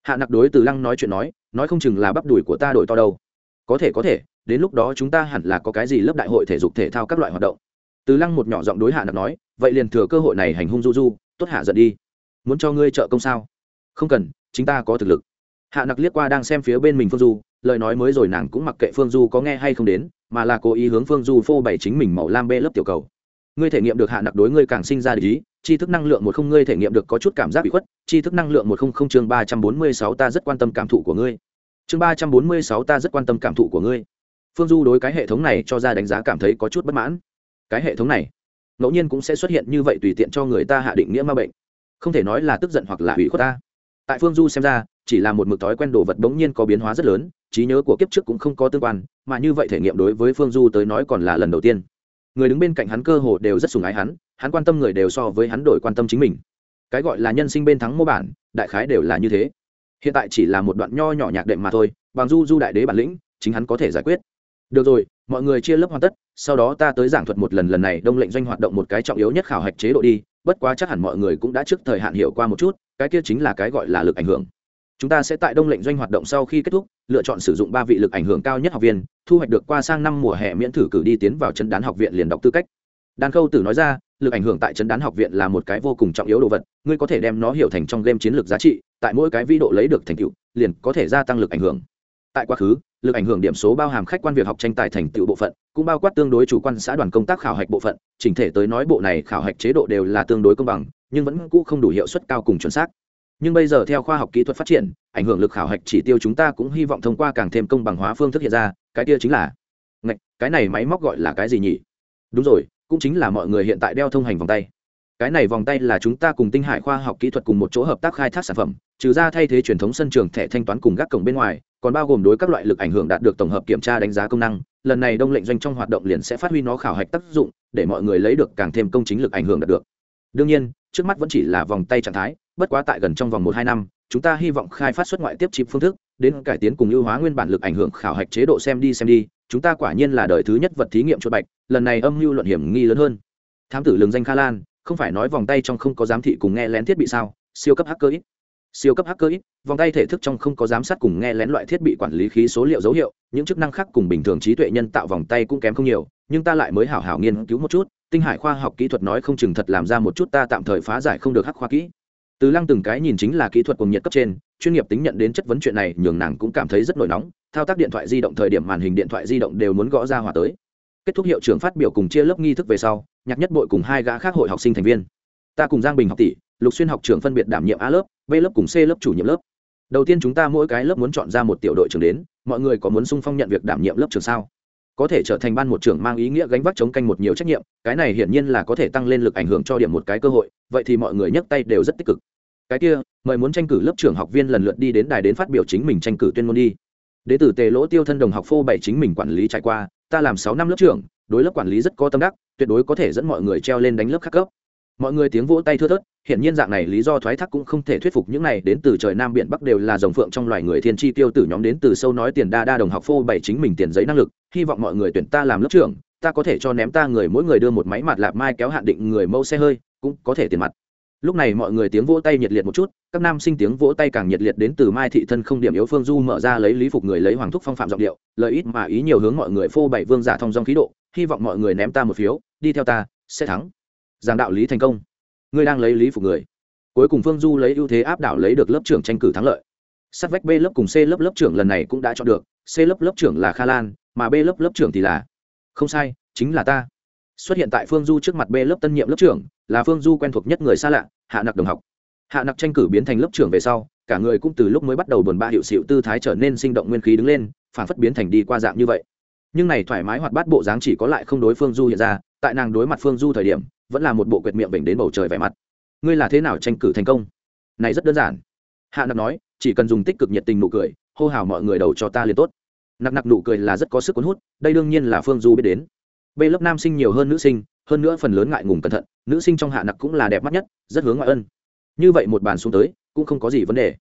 Hạ nặc đối từ lăng nói chuyện nói nói không chừng là bắp đùi của ta đổi to đâu. Có thể có thể, đến lúc đó chúng ta hẳn là có cái gì lớp đại hội thể dục thể thao các loại hoạt động. Từ lăng một nhỏ giọng đối hạ nặc nói, vậy liền thừa cơ hội này hành hung du du, tốt hạ giận đi. Muốn cho ngươi trợ công sao? Không cần, chính ta có thực lực. Hạ nặc liếc qua đang xem phía bên mình phương du, lời nói mới rồi nàng cũng mặc kệ phương du có nghe hay không đến, mà là cố ý hướng phương du phô bày chính mình màu lam bê lớp tiểu cầu ngươi thể nghiệm được hạ nặc đối ngươi càng sinh ra lý tri thức năng lượng một không ngươi thể nghiệm được có chút cảm giác bị khuất, tri thức năng lượng một không không chương ba trăm bốn mươi sáu ta rất quan tâm cảm thụ của ngươi. Chương ba trăm bốn mươi sáu ta rất quan tâm cảm thụ của ngươi. Phương du đối cái hệ thống này cho ra đánh giá cảm thấy có chút bất mãn. Cái hệ thống này, ngẫu nhiên cũng sẽ xuất hiện như vậy tùy tiện cho người ta hạ định nghĩa ma bệnh. Không thể nói là tức giận hoặc là hủy khuất ta. Tại phương du xem ra, chỉ là một mực thói quen đồ vật bỗng nhiên có biến hóa rất lớn, trí nhớ của kiếp trước cũng không có tương quan, mà như vậy thể nghiệm đối với phương du tới nói còn là lần đầu tiên người đứng bên cạnh hắn cơ hồ đều rất sùng ái hắn hắn quan tâm người đều so với hắn đổi quan tâm chính mình. Cái gọi là nhân sinh bên thắng mô bản, đại khái đều là như thế. Hiện tại chỉ là một đoạn nho nhỏ nhạc đệm mà thôi, bằng du du đại đế bản lĩnh, chính hắn có thể giải quyết. Được rồi, mọi người chia lớp hoàn tất, sau đó ta tới giảng thuật một lần lần này đông lệnh doanh hoạt động một cái trọng yếu nhất khảo hạch chế độ đi, bất quá chắc hẳn mọi người cũng đã trước thời hạn hiểu qua một chút, cái kia chính là cái gọi là lực ảnh hưởng chúng ta sẽ tại đông lệnh doanh hoạt động sau khi kết thúc, lựa chọn sử dụng ba vị lực ảnh hưởng cao nhất học viên, thu hoạch được qua sang năm mùa hè miễn thử cử đi tiến vào chân đán học viện liền đọc tư cách. Đan khâu tử nói ra, lực ảnh hưởng tại chân đán học viện là một cái vô cùng trọng yếu đồ vật, ngươi có thể đem nó hiểu thành trong game chiến lược giá trị, tại mỗi cái vĩ độ lấy được thành tựu, liền có thể gia tăng lực ảnh hưởng. Tại quá khứ, lực ảnh hưởng điểm số bao hàm khách quan việc học tranh tài thành tựu bộ phận, cũng bao quát tương đối chủ quan xã đoàn công tác khảo hạch bộ phận, chỉnh thể tới nói bộ này khảo hạch chế độ đều là tương đối công bằng, nhưng vẫn cũ không đủ hiệu suất cao cùng chuẩn xác nhưng bây giờ theo khoa học kỹ thuật phát triển ảnh hưởng lực khảo hạch chỉ tiêu chúng ta cũng hy vọng thông qua càng thêm công bằng hóa phương thức hiện ra cái kia chính là Ngạch, cái này máy móc gọi là cái gì nhỉ? Đúng rồi cũng chính là mọi người hiện tại đeo thông hành vòng tay. Cái này vòng tay là chúng ta cùng tinh hải khoa học kỹ thuật cùng một chỗ hợp tác khai thác sản phẩm trừ ra thay thế truyền thống sân trường thẻ thanh toán cùng gác cổng bên ngoài còn bao gồm đối các loại lực ảnh hưởng đạt được tổng hợp kiểm tra đánh giá công năng lần này đông lệnh doanh trong hoạt động liền sẽ phát huy nó khảo hạch tác dụng để mọi người lấy được càng thêm công chính lực ảnh hưởng đạt được. Đương nhiên trước mắt vẫn chỉ là vòng tay trạng thái bất quá tại gần trong vòng một hai năm, chúng ta hy vọng khai phát xuất ngoại tiếp chip phương thức, đến cải tiến cùng ưu hóa nguyên bản lực ảnh hưởng khảo hạch chế độ xem đi xem đi, chúng ta quả nhiên là đời thứ nhất vật thí nghiệm chuột bạch, lần này âm mưu luận hiểm nghi lớn hơn. Thám tử lường danh kha lan, không phải nói vòng tay trong không có giám thị cùng nghe lén thiết bị sao? Siêu cấp hacker ít. Siêu cấp hacker ít, vòng tay thể thức trong không có giám sát cùng nghe lén loại thiết bị quản lý khí số liệu dấu hiệu, những chức năng khác cùng bình thường trí tuệ nhân tạo vòng tay cũng kém không nhiều, nhưng ta lại mới hảo hảo nghiên cứu một chút, tinh hải khoa học kỹ thuật nói không chừng thật làm ra một chút ta tạm thời phá giải không được hắc khoa kỹ từ lăng từng cái nhìn chính là kỹ thuật cùng nhiệt cấp trên, chuyên nghiệp tính nhận đến chất vấn chuyện này, nhường nàng cũng cảm thấy rất nổi nóng, thao tác điện thoại di động thời điểm màn hình điện thoại di động đều muốn gõ ra hòa tới. Kết thúc hiệu trưởng phát biểu cùng chia lớp nghi thức về sau, nhạc nhất bội cùng hai gã khác hội học sinh thành viên. Ta cùng giang bình học tỷ, lục xuyên học trưởng phân biệt đảm nhiệm a lớp, b lớp cùng c lớp chủ nhiệm lớp. Đầu tiên chúng ta mỗi cái lớp muốn chọn ra một tiểu đội trưởng đến, mọi người có muốn sung phong nhận việc đảm nhiệm lớp trường sao? Có thể trở thành ban một trưởng mang ý nghĩa gánh vác chống canh một nhiều trách nhiệm, cái này hiển nhiên là có thể tăng lên lực ảnh hưởng cho điểm một cái cơ hội, vậy thì mọi người nhấc tay đều rất tích cực cái kia, mời muốn tranh cử lớp trưởng học viên lần lượt đi đến đài đến phát biểu chính mình tranh cử tuyên ngôn đi. Đ ế từ tề lỗ tiêu thân đồng học phô bày chính mình quản lý trải qua, ta làm sáu năm lớp trưởng, đối lớp quản lý rất có tâm đắc, tuyệt đối có thể dẫn mọi người treo lên đánh lớp khắc cấp. Mọi người tiếng vỗ tay thưa thớt hiện nhiên dạng này lý do thoái thác cũng không thể thuyết phục những này đến từ trời nam biển bắc đều là dòng phượng trong loài người thiên chi tiêu tử nhóm đến từ sâu nói tiền đa đa đồng học phô bày chính mình tiền giấy năng lực, hy vọng mọi người tuyển ta làm lớp trưởng, ta có thể cho ném ta người mỗi người đưa một máy mặt lạp mai kéo hạn định người mẫu xe hơi, cũng có thể tiền mặt lúc này mọi người tiếng vỗ tay nhiệt liệt một chút, các nam sinh tiếng vỗ tay càng nhiệt liệt đến từ mai thị thân không điểm yếu phương du mở ra lấy lý phục người lấy hoàng thúc phong phạm giọng điệu lợi ít mà ý nhiều hướng mọi người phô bày vương giả thông dong khí độ, hy vọng mọi người ném ta một phiếu, đi theo ta, sẽ thắng. Giảng đạo lý thành công. Ngươi đang lấy lý phục người. Cuối cùng phương du lấy ưu thế áp đảo lấy được lớp trưởng tranh cử thắng lợi. Sát vách b lớp cùng c lớp lớp trưởng lần này cũng đã chọn được, c lớp lớp trưởng là kha lan, mà b lớp lớp trưởng thì là? Không sai, chính là ta. Xuất hiện tại phương du trước mặt b lớp tân nhiệm lớp trưởng là phương du quen thuộc nhất người xa lạ, hạ nặc đồng học. Hạ nặc tranh cử biến thành lớp trưởng về sau, cả người cũng từ lúc mới bắt đầu buồn bã hiệu xịu tư thái trở nên sinh động nguyên khí đứng lên, phản phất biến thành đi qua dạng như vậy. Nhưng này thoải mái hoạt bát bộ dáng chỉ có lại không đối phương du hiện ra, tại nàng đối mặt phương du thời điểm, vẫn là một bộ quyệt miệng bệnh đến bầu trời vẻ mặt. Ngươi là thế nào tranh cử thành công? Này rất đơn giản. Hạ nặc nói, chỉ cần dùng tích cực nhiệt tình nụ cười, hô hào mọi người đầu cho ta liền tốt. Nặc nặc nụ cười là rất có sức cuốn hút, đây đương nhiên là phương du biết đến. B lớp nam sinh nhiều hơn nữ sinh hơn nữa phần lớn ngại ngùng cẩn thận, nữ sinh trong hạ nặc cũng là đẹp mắt nhất, rất hướng ngoại ân. Như vậy một bàn xuống tới, cũng không có gì vấn đề.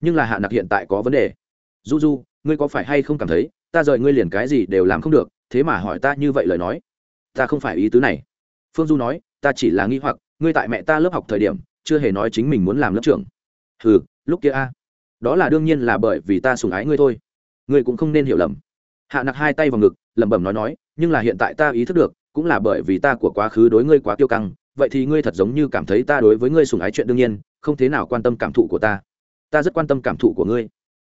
Nhưng là hạ nặc hiện tại có vấn đề. Du du, ngươi có phải hay không cảm thấy, ta rời ngươi liền cái gì đều làm không được, thế mà hỏi ta như vậy lời nói? Ta không phải ý tứ này. Phương du nói, ta chỉ là nghi hoặc, ngươi tại mẹ ta lớp học thời điểm, chưa hề nói chính mình muốn làm lớp trưởng. Ừ lúc kia a. Đó là đương nhiên là bởi vì ta sùng ái ngươi thôi. Ngươi cũng không nên hiểu lầm. Hạ nặc hai tay vào ngực, lẩm bẩm nói nói, nhưng là hiện tại ta ý thức được cũng là bởi vì ta của quá khứ đối ngươi quá kiêu căng, vậy thì ngươi thật giống như cảm thấy ta đối với ngươi sùng ái chuyện đương nhiên, không thế nào quan tâm cảm thụ của ta. Ta rất quan tâm cảm thụ của ngươi.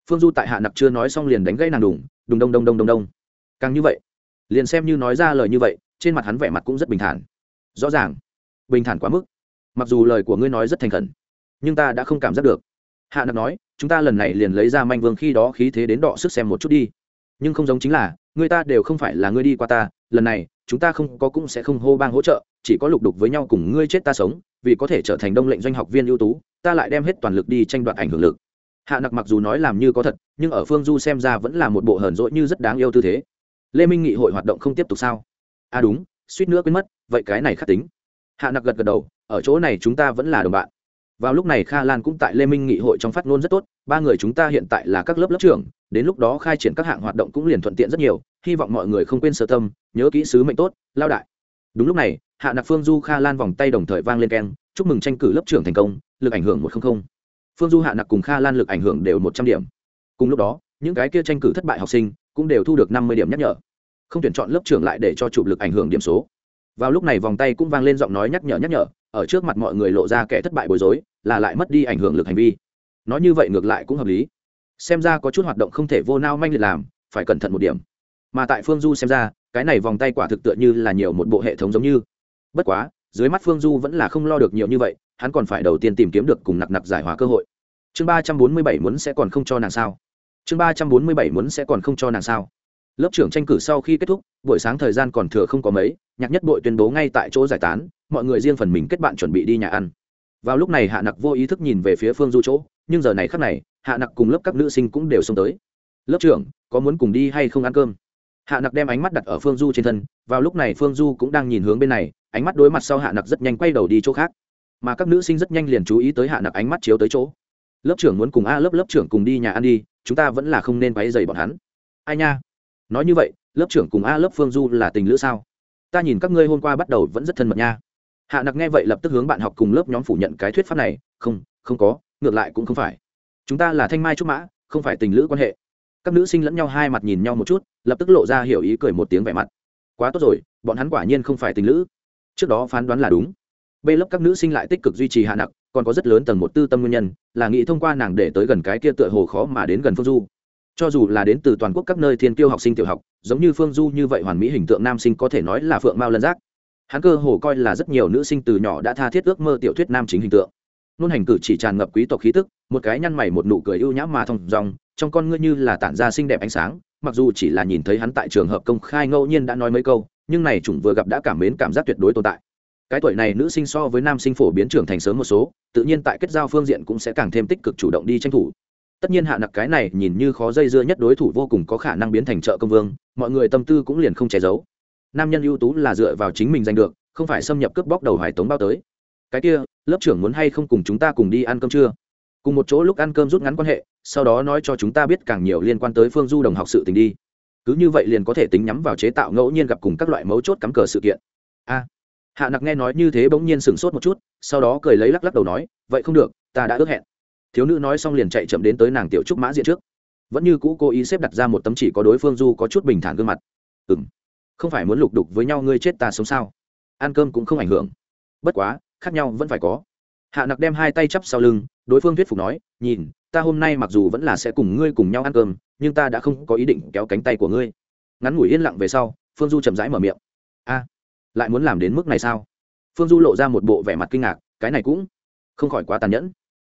Phương du tại hạ nặc chưa nói xong liền đánh gãy nàng đùng đùng đông đông đông đông đông càng như vậy, liền xem như nói ra lời như vậy, trên mặt hắn vẻ mặt cũng rất bình thản. Rõ ràng, bình thản quá mức. Mặc dù lời của ngươi nói rất thành khẩn, nhưng ta đã không cảm giác được. Hạ nặc nói, chúng ta lần này liền lấy ra manh vương khi đó khí thế đến đọ sức xem một chút đi. Nhưng không giống chính là người ta đều không phải là ngươi đi qua ta, lần này, chúng ta không có cũng sẽ không hô bang hỗ trợ, chỉ có lục đục với nhau cùng ngươi chết ta sống, vì có thể trở thành đông lệnh doanh học viên ưu tú, ta lại đem hết toàn lực đi tranh đoạt ảnh hưởng lực. Hạ nặc mặc dù nói làm như có thật, nhưng ở phương du xem ra vẫn là một bộ hờn dỗi như rất đáng yêu tư thế. Lê minh nghị hội hoạt động không tiếp tục sao? À đúng, suýt nữa quên mất, vậy cái này khắc tính. Hạ nặc gật gật đầu, ở chỗ này chúng ta vẫn là đồng bạn. Vào lúc này kha lan cũng tại lê minh nghị hội trong phát ngôn rất tốt, ba người chúng ta hiện tại là các lớp lớp trưởng đến lúc đó khai triển các hạng hoạt động cũng liền thuận tiện rất nhiều, hy vọng mọi người không quên sơ tâm, nhớ kỹ sứ mệnh tốt, lao đại. Đúng lúc này, hạ nặc phương du kha lan vòng tay đồng thời vang lên keng, chúc mừng tranh cử lớp trưởng thành công, lực ảnh hưởng một trăm linh phương du hạ nặc cùng kha lan lực ảnh hưởng đều một trăm điểm. Cùng lúc đó, những cái kia tranh cử thất bại học sinh cũng đều thu được năm mươi điểm nhắc nhở. Không tuyển chọn lớp trưởng lại để cho chụp lực ảnh hưởng điểm số. Vào lúc này vòng tay cũng vang lên giọng nói nhắc nhở nhắc nhở, ở trước mặt mọi người lộ ra kẻ thất bại bối rối, là lại mất đi ảnh hưởng lực hành vi. Nói như vậy ngược lại cũng hợp lý xem ra có chút hoạt động không thể vô nao manh liệt làm, phải cẩn thận một điểm. Mà tại phương du xem ra, cái này vòng tay quả thực tựa như là nhiều một bộ hệ thống giống như. Bất quá, dưới mắt phương du vẫn là không lo được nhiều như vậy, hắn còn phải đầu tiên tìm kiếm được cùng nặc nặc giải hòa cơ hội. Chương ba trăm bốn mươi bảy muốn sẽ còn không cho nàng sao? Chương ba trăm bốn mươi bảy muốn sẽ còn không cho nàng sao? Lớp trưởng tranh cử sau khi kết thúc, buổi sáng thời gian còn thừa không có mấy, nhạc nhất đội tuyên bố ngay tại chỗ giải tán, mọi người riêng phần mình kết bạn chuẩn bị đi nhà ăn vào lúc này hạ nặc vô ý thức nhìn về phía phương du chỗ, nhưng giờ này khác này, hạ nặc cùng lớp các nữ sinh cũng đều xông tới. Lớp trưởng, có muốn cùng đi hay không ăn cơm? Hạ nặc đem ánh mắt đặt ở phương du trên thân, vào lúc này phương du cũng đang nhìn hướng bên này, ánh mắt đối mặt sau hạ nặc rất nhanh quay đầu đi chỗ khác. Mà các nữ sinh rất nhanh liền chú ý tới hạ nặc ánh mắt chiếu tới chỗ. Lớp trưởng muốn cùng a, lớp lớp trưởng cùng đi nhà ăn đi, chúng ta vẫn là không nên váy dày bọn hắn. Ai nha. Nói như vậy, lớp trưởng cùng a, lớp phương du là tình lữ sao? Ta nhìn các ngươi hôm qua bắt đầu vẫn rất thân mật nha hạ nặc nghe vậy lập tức hướng bạn học cùng lớp nhóm phủ nhận cái thuyết pháp này, không không có, ngược lại cũng không phải. Chúng ta là thanh mai trúc mã, không phải tình lữ quan hệ. Các nữ sinh lẫn nhau hai mặt nhìn nhau một chút, lập tức lộ ra hiểu ý cười một tiếng vẻ mặt. Quá tốt rồi, bọn hắn quả nhiên không phải tình lữ. Trước đó phán đoán là đúng. B lớp các nữ sinh lại tích cực duy trì hạ nặc, còn có rất lớn tầng một tư tâm nguyên nhân, là nghĩ thông qua nàng để tới gần cái kia tựa hồ khó mà đến gần phương du. Cho dù là đến từ toàn quốc các nơi thiên tiêu học sinh tiểu học, giống như phương du như vậy hoàn mỹ hình tượng nam sinh có thể nói là phượng mao lân giác hắn cơ hồ coi là rất nhiều nữ sinh từ nhỏ đã tha thiết ước mơ tiểu thuyết nam chính hình tượng. Nôn hành cử chỉ tràn ngập quý tộc khí tức, một cái nhăn mày một nụ cười ưu nhãm mà thong dòng trong con ngươi như là tản ra xinh đẹp ánh sáng, mặc dù chỉ là nhìn thấy hắn tại trường hợp công khai ngẫu nhiên đã nói mấy câu, nhưng này chủng vừa gặp đã cảm mến cảm giác tuyệt đối tồn tại. Cái tuổi này nữ sinh so với nam sinh phổ biến trưởng thành sớm một số, tự nhiên tại kết giao phương diện cũng sẽ càng thêm tích cực chủ động đi tranh thủ. Tất nhiên hạ nặc cái này nhìn như khó dây dưa nhất đối thủ vô cùng có khả năng biến thành trợ công vương, mọi người tâm tư cũng liền không che giấu nam nhân ưu tú là dựa vào chính mình giành được, không phải xâm nhập cướp bóc đầu hải tống bao tới. Cái kia, lớp trưởng muốn hay không cùng chúng ta cùng đi ăn cơm trưa cùng một chỗ lúc ăn cơm rút ngắn quan hệ, sau đó nói cho chúng ta biết càng nhiều liên quan tới phương du đồng học sự tình đi. Cứ như vậy liền có thể tính nhắm vào chế tạo ngẫu nhiên gặp cùng các loại mấu chốt cắm cờ sự kiện. A. Hạ nặc nghe nói như thế bỗng nhiên sửng sốt một chút, sau đó cười lấy lắc lắc đầu nói, vậy không được, ta đã ước hẹn. Thiếu nữ nói xong liền chạy chậm đến tới nàng tiểu trúc mã diện trước. Vẫn như cũ cô ý xếp đặt ra một tấm chỉ có đối phương du có chút bình thản gương mặt. Ừ m không phải muốn lục đục với nhau ngươi chết ta sống sao? Ăn cơm cũng không ảnh hưởng. Bất quá, khác nhau vẫn phải có. Hạ nặc đem hai tay chắp sau lưng, đối phương thuyết phục nói, nhìn, ta hôm nay mặc dù vẫn là sẽ cùng ngươi cùng nhau ăn cơm, nhưng ta đã không có ý định kéo cánh tay của ngươi. Ngắn ngủi yên lặng về sau, phương du chậm rãi mở miệng. A, lại muốn làm đến mức này sao? Phương du lộ ra một bộ vẻ mặt kinh ngạc, cái này cũng không khỏi quá tàn nhẫn.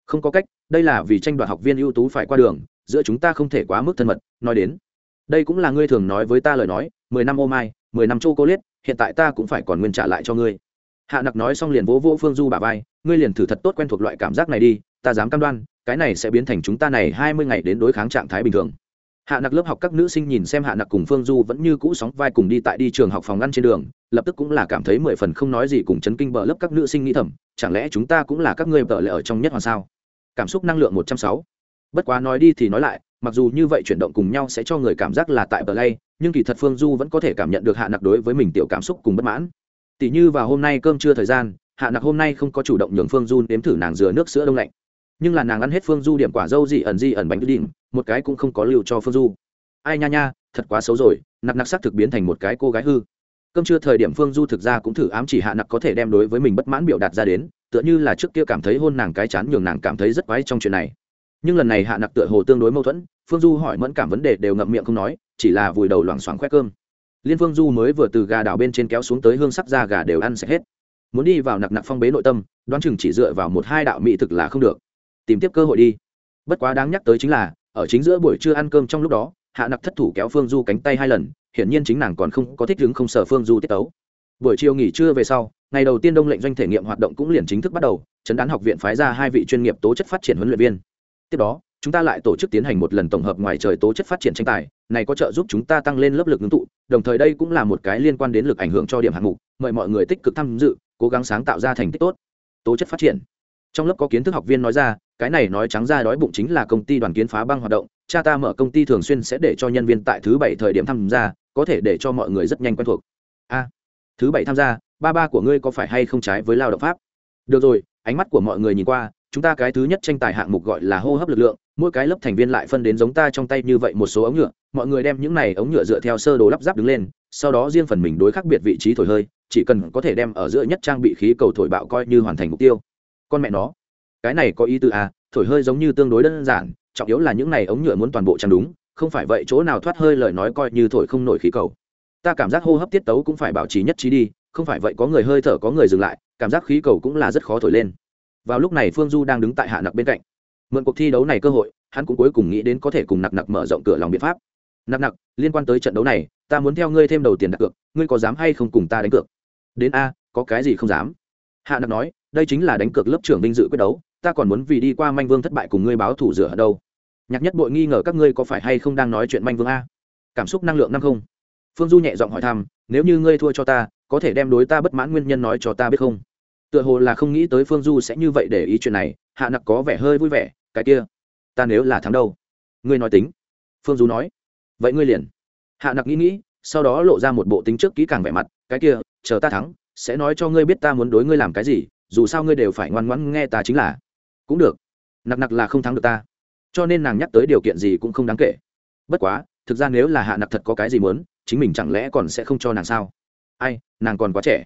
Không có cách, đây là vì tranh đoạt học viên ưu tú phải qua đường, giữa chúng ta không thể quá mức thân mật, nói đến. Đây cũng là ngươi thường nói với ta lời nói mười năm ô mai, mười năm châu cô liết hiện tại ta cũng phải còn nguyên trả lại cho ngươi. Hạ nặc nói xong liền vỗ vỗ phương du bà vai, ngươi liền thử thật tốt quen thuộc loại cảm giác này đi, ta dám cam đoan, cái này sẽ biến thành chúng ta này hai mươi ngày đến đối kháng trạng thái bình thường. Hạ nặc lớp học các nữ sinh nhìn xem hạ nặc cùng phương du vẫn như cũ sóng vai cùng đi tại đi trường học phòng ngăn trên đường, lập tức cũng là cảm thấy mười phần không nói gì cùng chấn kinh bờ lớp các nữ sinh nghĩ thầm, chẳng lẽ chúng ta cũng là các ngươi vợ lệ ở trong nhất hoàn sao? Cảm xúc năng lượng một trăm sáu. Bất quá nói đi thì nói lại, mặc dù như vậy chuyển động cùng nhau sẽ cho người cảm giác là tại bờ lay nhưng kỳ thật phương du vẫn có thể cảm nhận được hạ nặc đối với mình tiểu cảm xúc cùng bất mãn. Tỷ như vào hôm nay cơm trưa thời gian, hạ nặc hôm nay không có chủ động nhường phương du nếm thử nàng dừa nước sữa đông lạnh. Nhưng là nàng ăn hết phương du điểm quả dâu dị ẩn dị ẩn bánh đỉnh, một cái cũng không có lưu cho phương du. Ai nha nha, thật quá xấu rồi, nặc nặc sắc thực biến thành một cái cô gái hư. Cơm trưa thời điểm phương du thực ra cũng thử ám chỉ hạ nặc có thể đem đối với mình bất mãn biểu đạt ra đến, tựa như là trước kia cảm thấy hôn nàng cái chán nhường nàng cảm thấy rất quái trong chuyện này. Nhưng lần này hạ nặc tựa hồ tương đối mâu thuẫn, phương du hỏi mẫn cảm vấn đề đều ngậm miệng không nói chỉ là vùi đầu loảng xoảng khoe cơm. Liên phương du mới vừa từ gà đảo bên trên kéo xuống tới hương sắc da gà đều ăn sạch hết. Muốn đi vào nặc nặc phong bế nội tâm, đoán chừng chỉ dựa vào một hai đạo mỹ thực là không được. Tìm tiếp cơ hội đi. Bất quá đáng nhắc tới chính là, ở chính giữa buổi trưa ăn cơm trong lúc đó, hạ nặc thất thủ kéo phương du cánh tay hai lần, hiển nhiên chính nàng còn không có thích đứng không sở phương du tiết tấu. Buổi chiều nghỉ trưa về sau, ngày đầu tiên đông lệnh doanh thể nghiệm hoạt động cũng liền chính thức bắt đầu chấn đán học viện phái ra hai vị chuyên nghiệp tố chất phát triển huấn luyện viên. Tiếp đó chúng ta lại tổ chức tiến hành một lần tổng hợp ngoài trời tố chất phát triển tranh tài, này có trợ giúp chúng ta tăng lên lớp lực ngưng tụ, đồng thời đây cũng là một cái liên quan đến lực ảnh hưởng cho điểm hạng mục, mời mọi người tích cực tham dự, cố gắng sáng tạo ra thành tích tốt. Tố chất phát triển. Trong lớp có kiến thức học viên nói ra, cái này nói trắng ra đói bụng chính là công ty đoàn kiến phá băng hoạt động, cha ta mở công ty thường xuyên sẽ để cho nhân viên tại thứ bảy thời điểm tham gia, có thể để cho mọi người rất nhanh quen thuộc. A, thứ bảy tham gia, ba ba của ngươi có phải hay không trái với lao động pháp? Được rồi, ánh mắt của mọi người nhìn qua, chúng ta cái thứ nhất tranh tài hạng mục gọi là hô hấp lực lượng mỗi cái lớp thành viên lại phân đến giống ta trong tay như vậy một số ống nhựa, mọi người đem những này ống nhựa dựa theo sơ đồ lắp ráp đứng lên, sau đó riêng phần mình đối khác biệt vị trí thổi hơi, chỉ cần có thể đem ở giữa nhất trang bị khí cầu thổi bạo coi như hoàn thành mục tiêu. Con mẹ nó, cái này có ý tư à thổi hơi giống như tương đối đơn giản, trọng yếu là những này ống nhựa muốn toàn bộ trang đúng, không phải vậy chỗ nào thoát hơi lời nói coi như thổi không nổi khí cầu. Ta cảm giác hô hấp tiết tấu cũng phải bảo trì nhất trí đi, không phải vậy có người hơi thở có người dừng lại, cảm giác khí cầu cũng là rất khó thổi lên. Vào lúc này phương du đang đứng tại hạ nặc bên cạnh mượn cuộc thi đấu này cơ hội, hắn cũng cuối cùng nghĩ đến có thể cùng nặc nặc mở rộng cửa lòng biện pháp. Nặc nặc, liên quan tới trận đấu này, ta muốn theo ngươi thêm đầu tiền đặt cược, ngươi có dám hay không cùng ta đánh cược? Đến a, có cái gì không dám? Hạ nặc nói, đây chính là đánh cược lớp trưởng vinh dự quyết đấu, ta còn muốn vì đi qua manh vương thất bại cùng ngươi báo thủ rửa ở đâu? Nhạc nhất bội nghi ngờ các ngươi có phải hay không đang nói chuyện manh vương a? Cảm xúc năng lượng năm không. Phương du nhẹ giọng hỏi thăm, nếu như ngươi thua cho ta, có thể đem đối ta bất mãn nguyên nhân nói cho ta biết không? Tựa hồ là không nghĩ tới phương du sẽ như vậy để ý chuyện này, hạ nặc có vẻ hơi vui vẻ cái kia. Ta nếu là thắng đâu? Ngươi nói tính. Phương du nói. Vậy ngươi liền. Hạ nặc nghĩ nghĩ, sau đó lộ ra một bộ tính trước kỹ càng vẻ mặt, cái kia, chờ ta thắng, sẽ nói cho ngươi biết ta muốn đối ngươi làm cái gì, dù sao ngươi đều phải ngoan ngoãn nghe ta chính là. Cũng được. Nặc nặc là không thắng được ta. Cho nên nàng nhắc tới điều kiện gì cũng không đáng kể. Bất quá, thực ra nếu là hạ nặc thật có cái gì muốn, chính mình chẳng lẽ còn sẽ không cho nàng sao? Ai, nàng còn quá trẻ.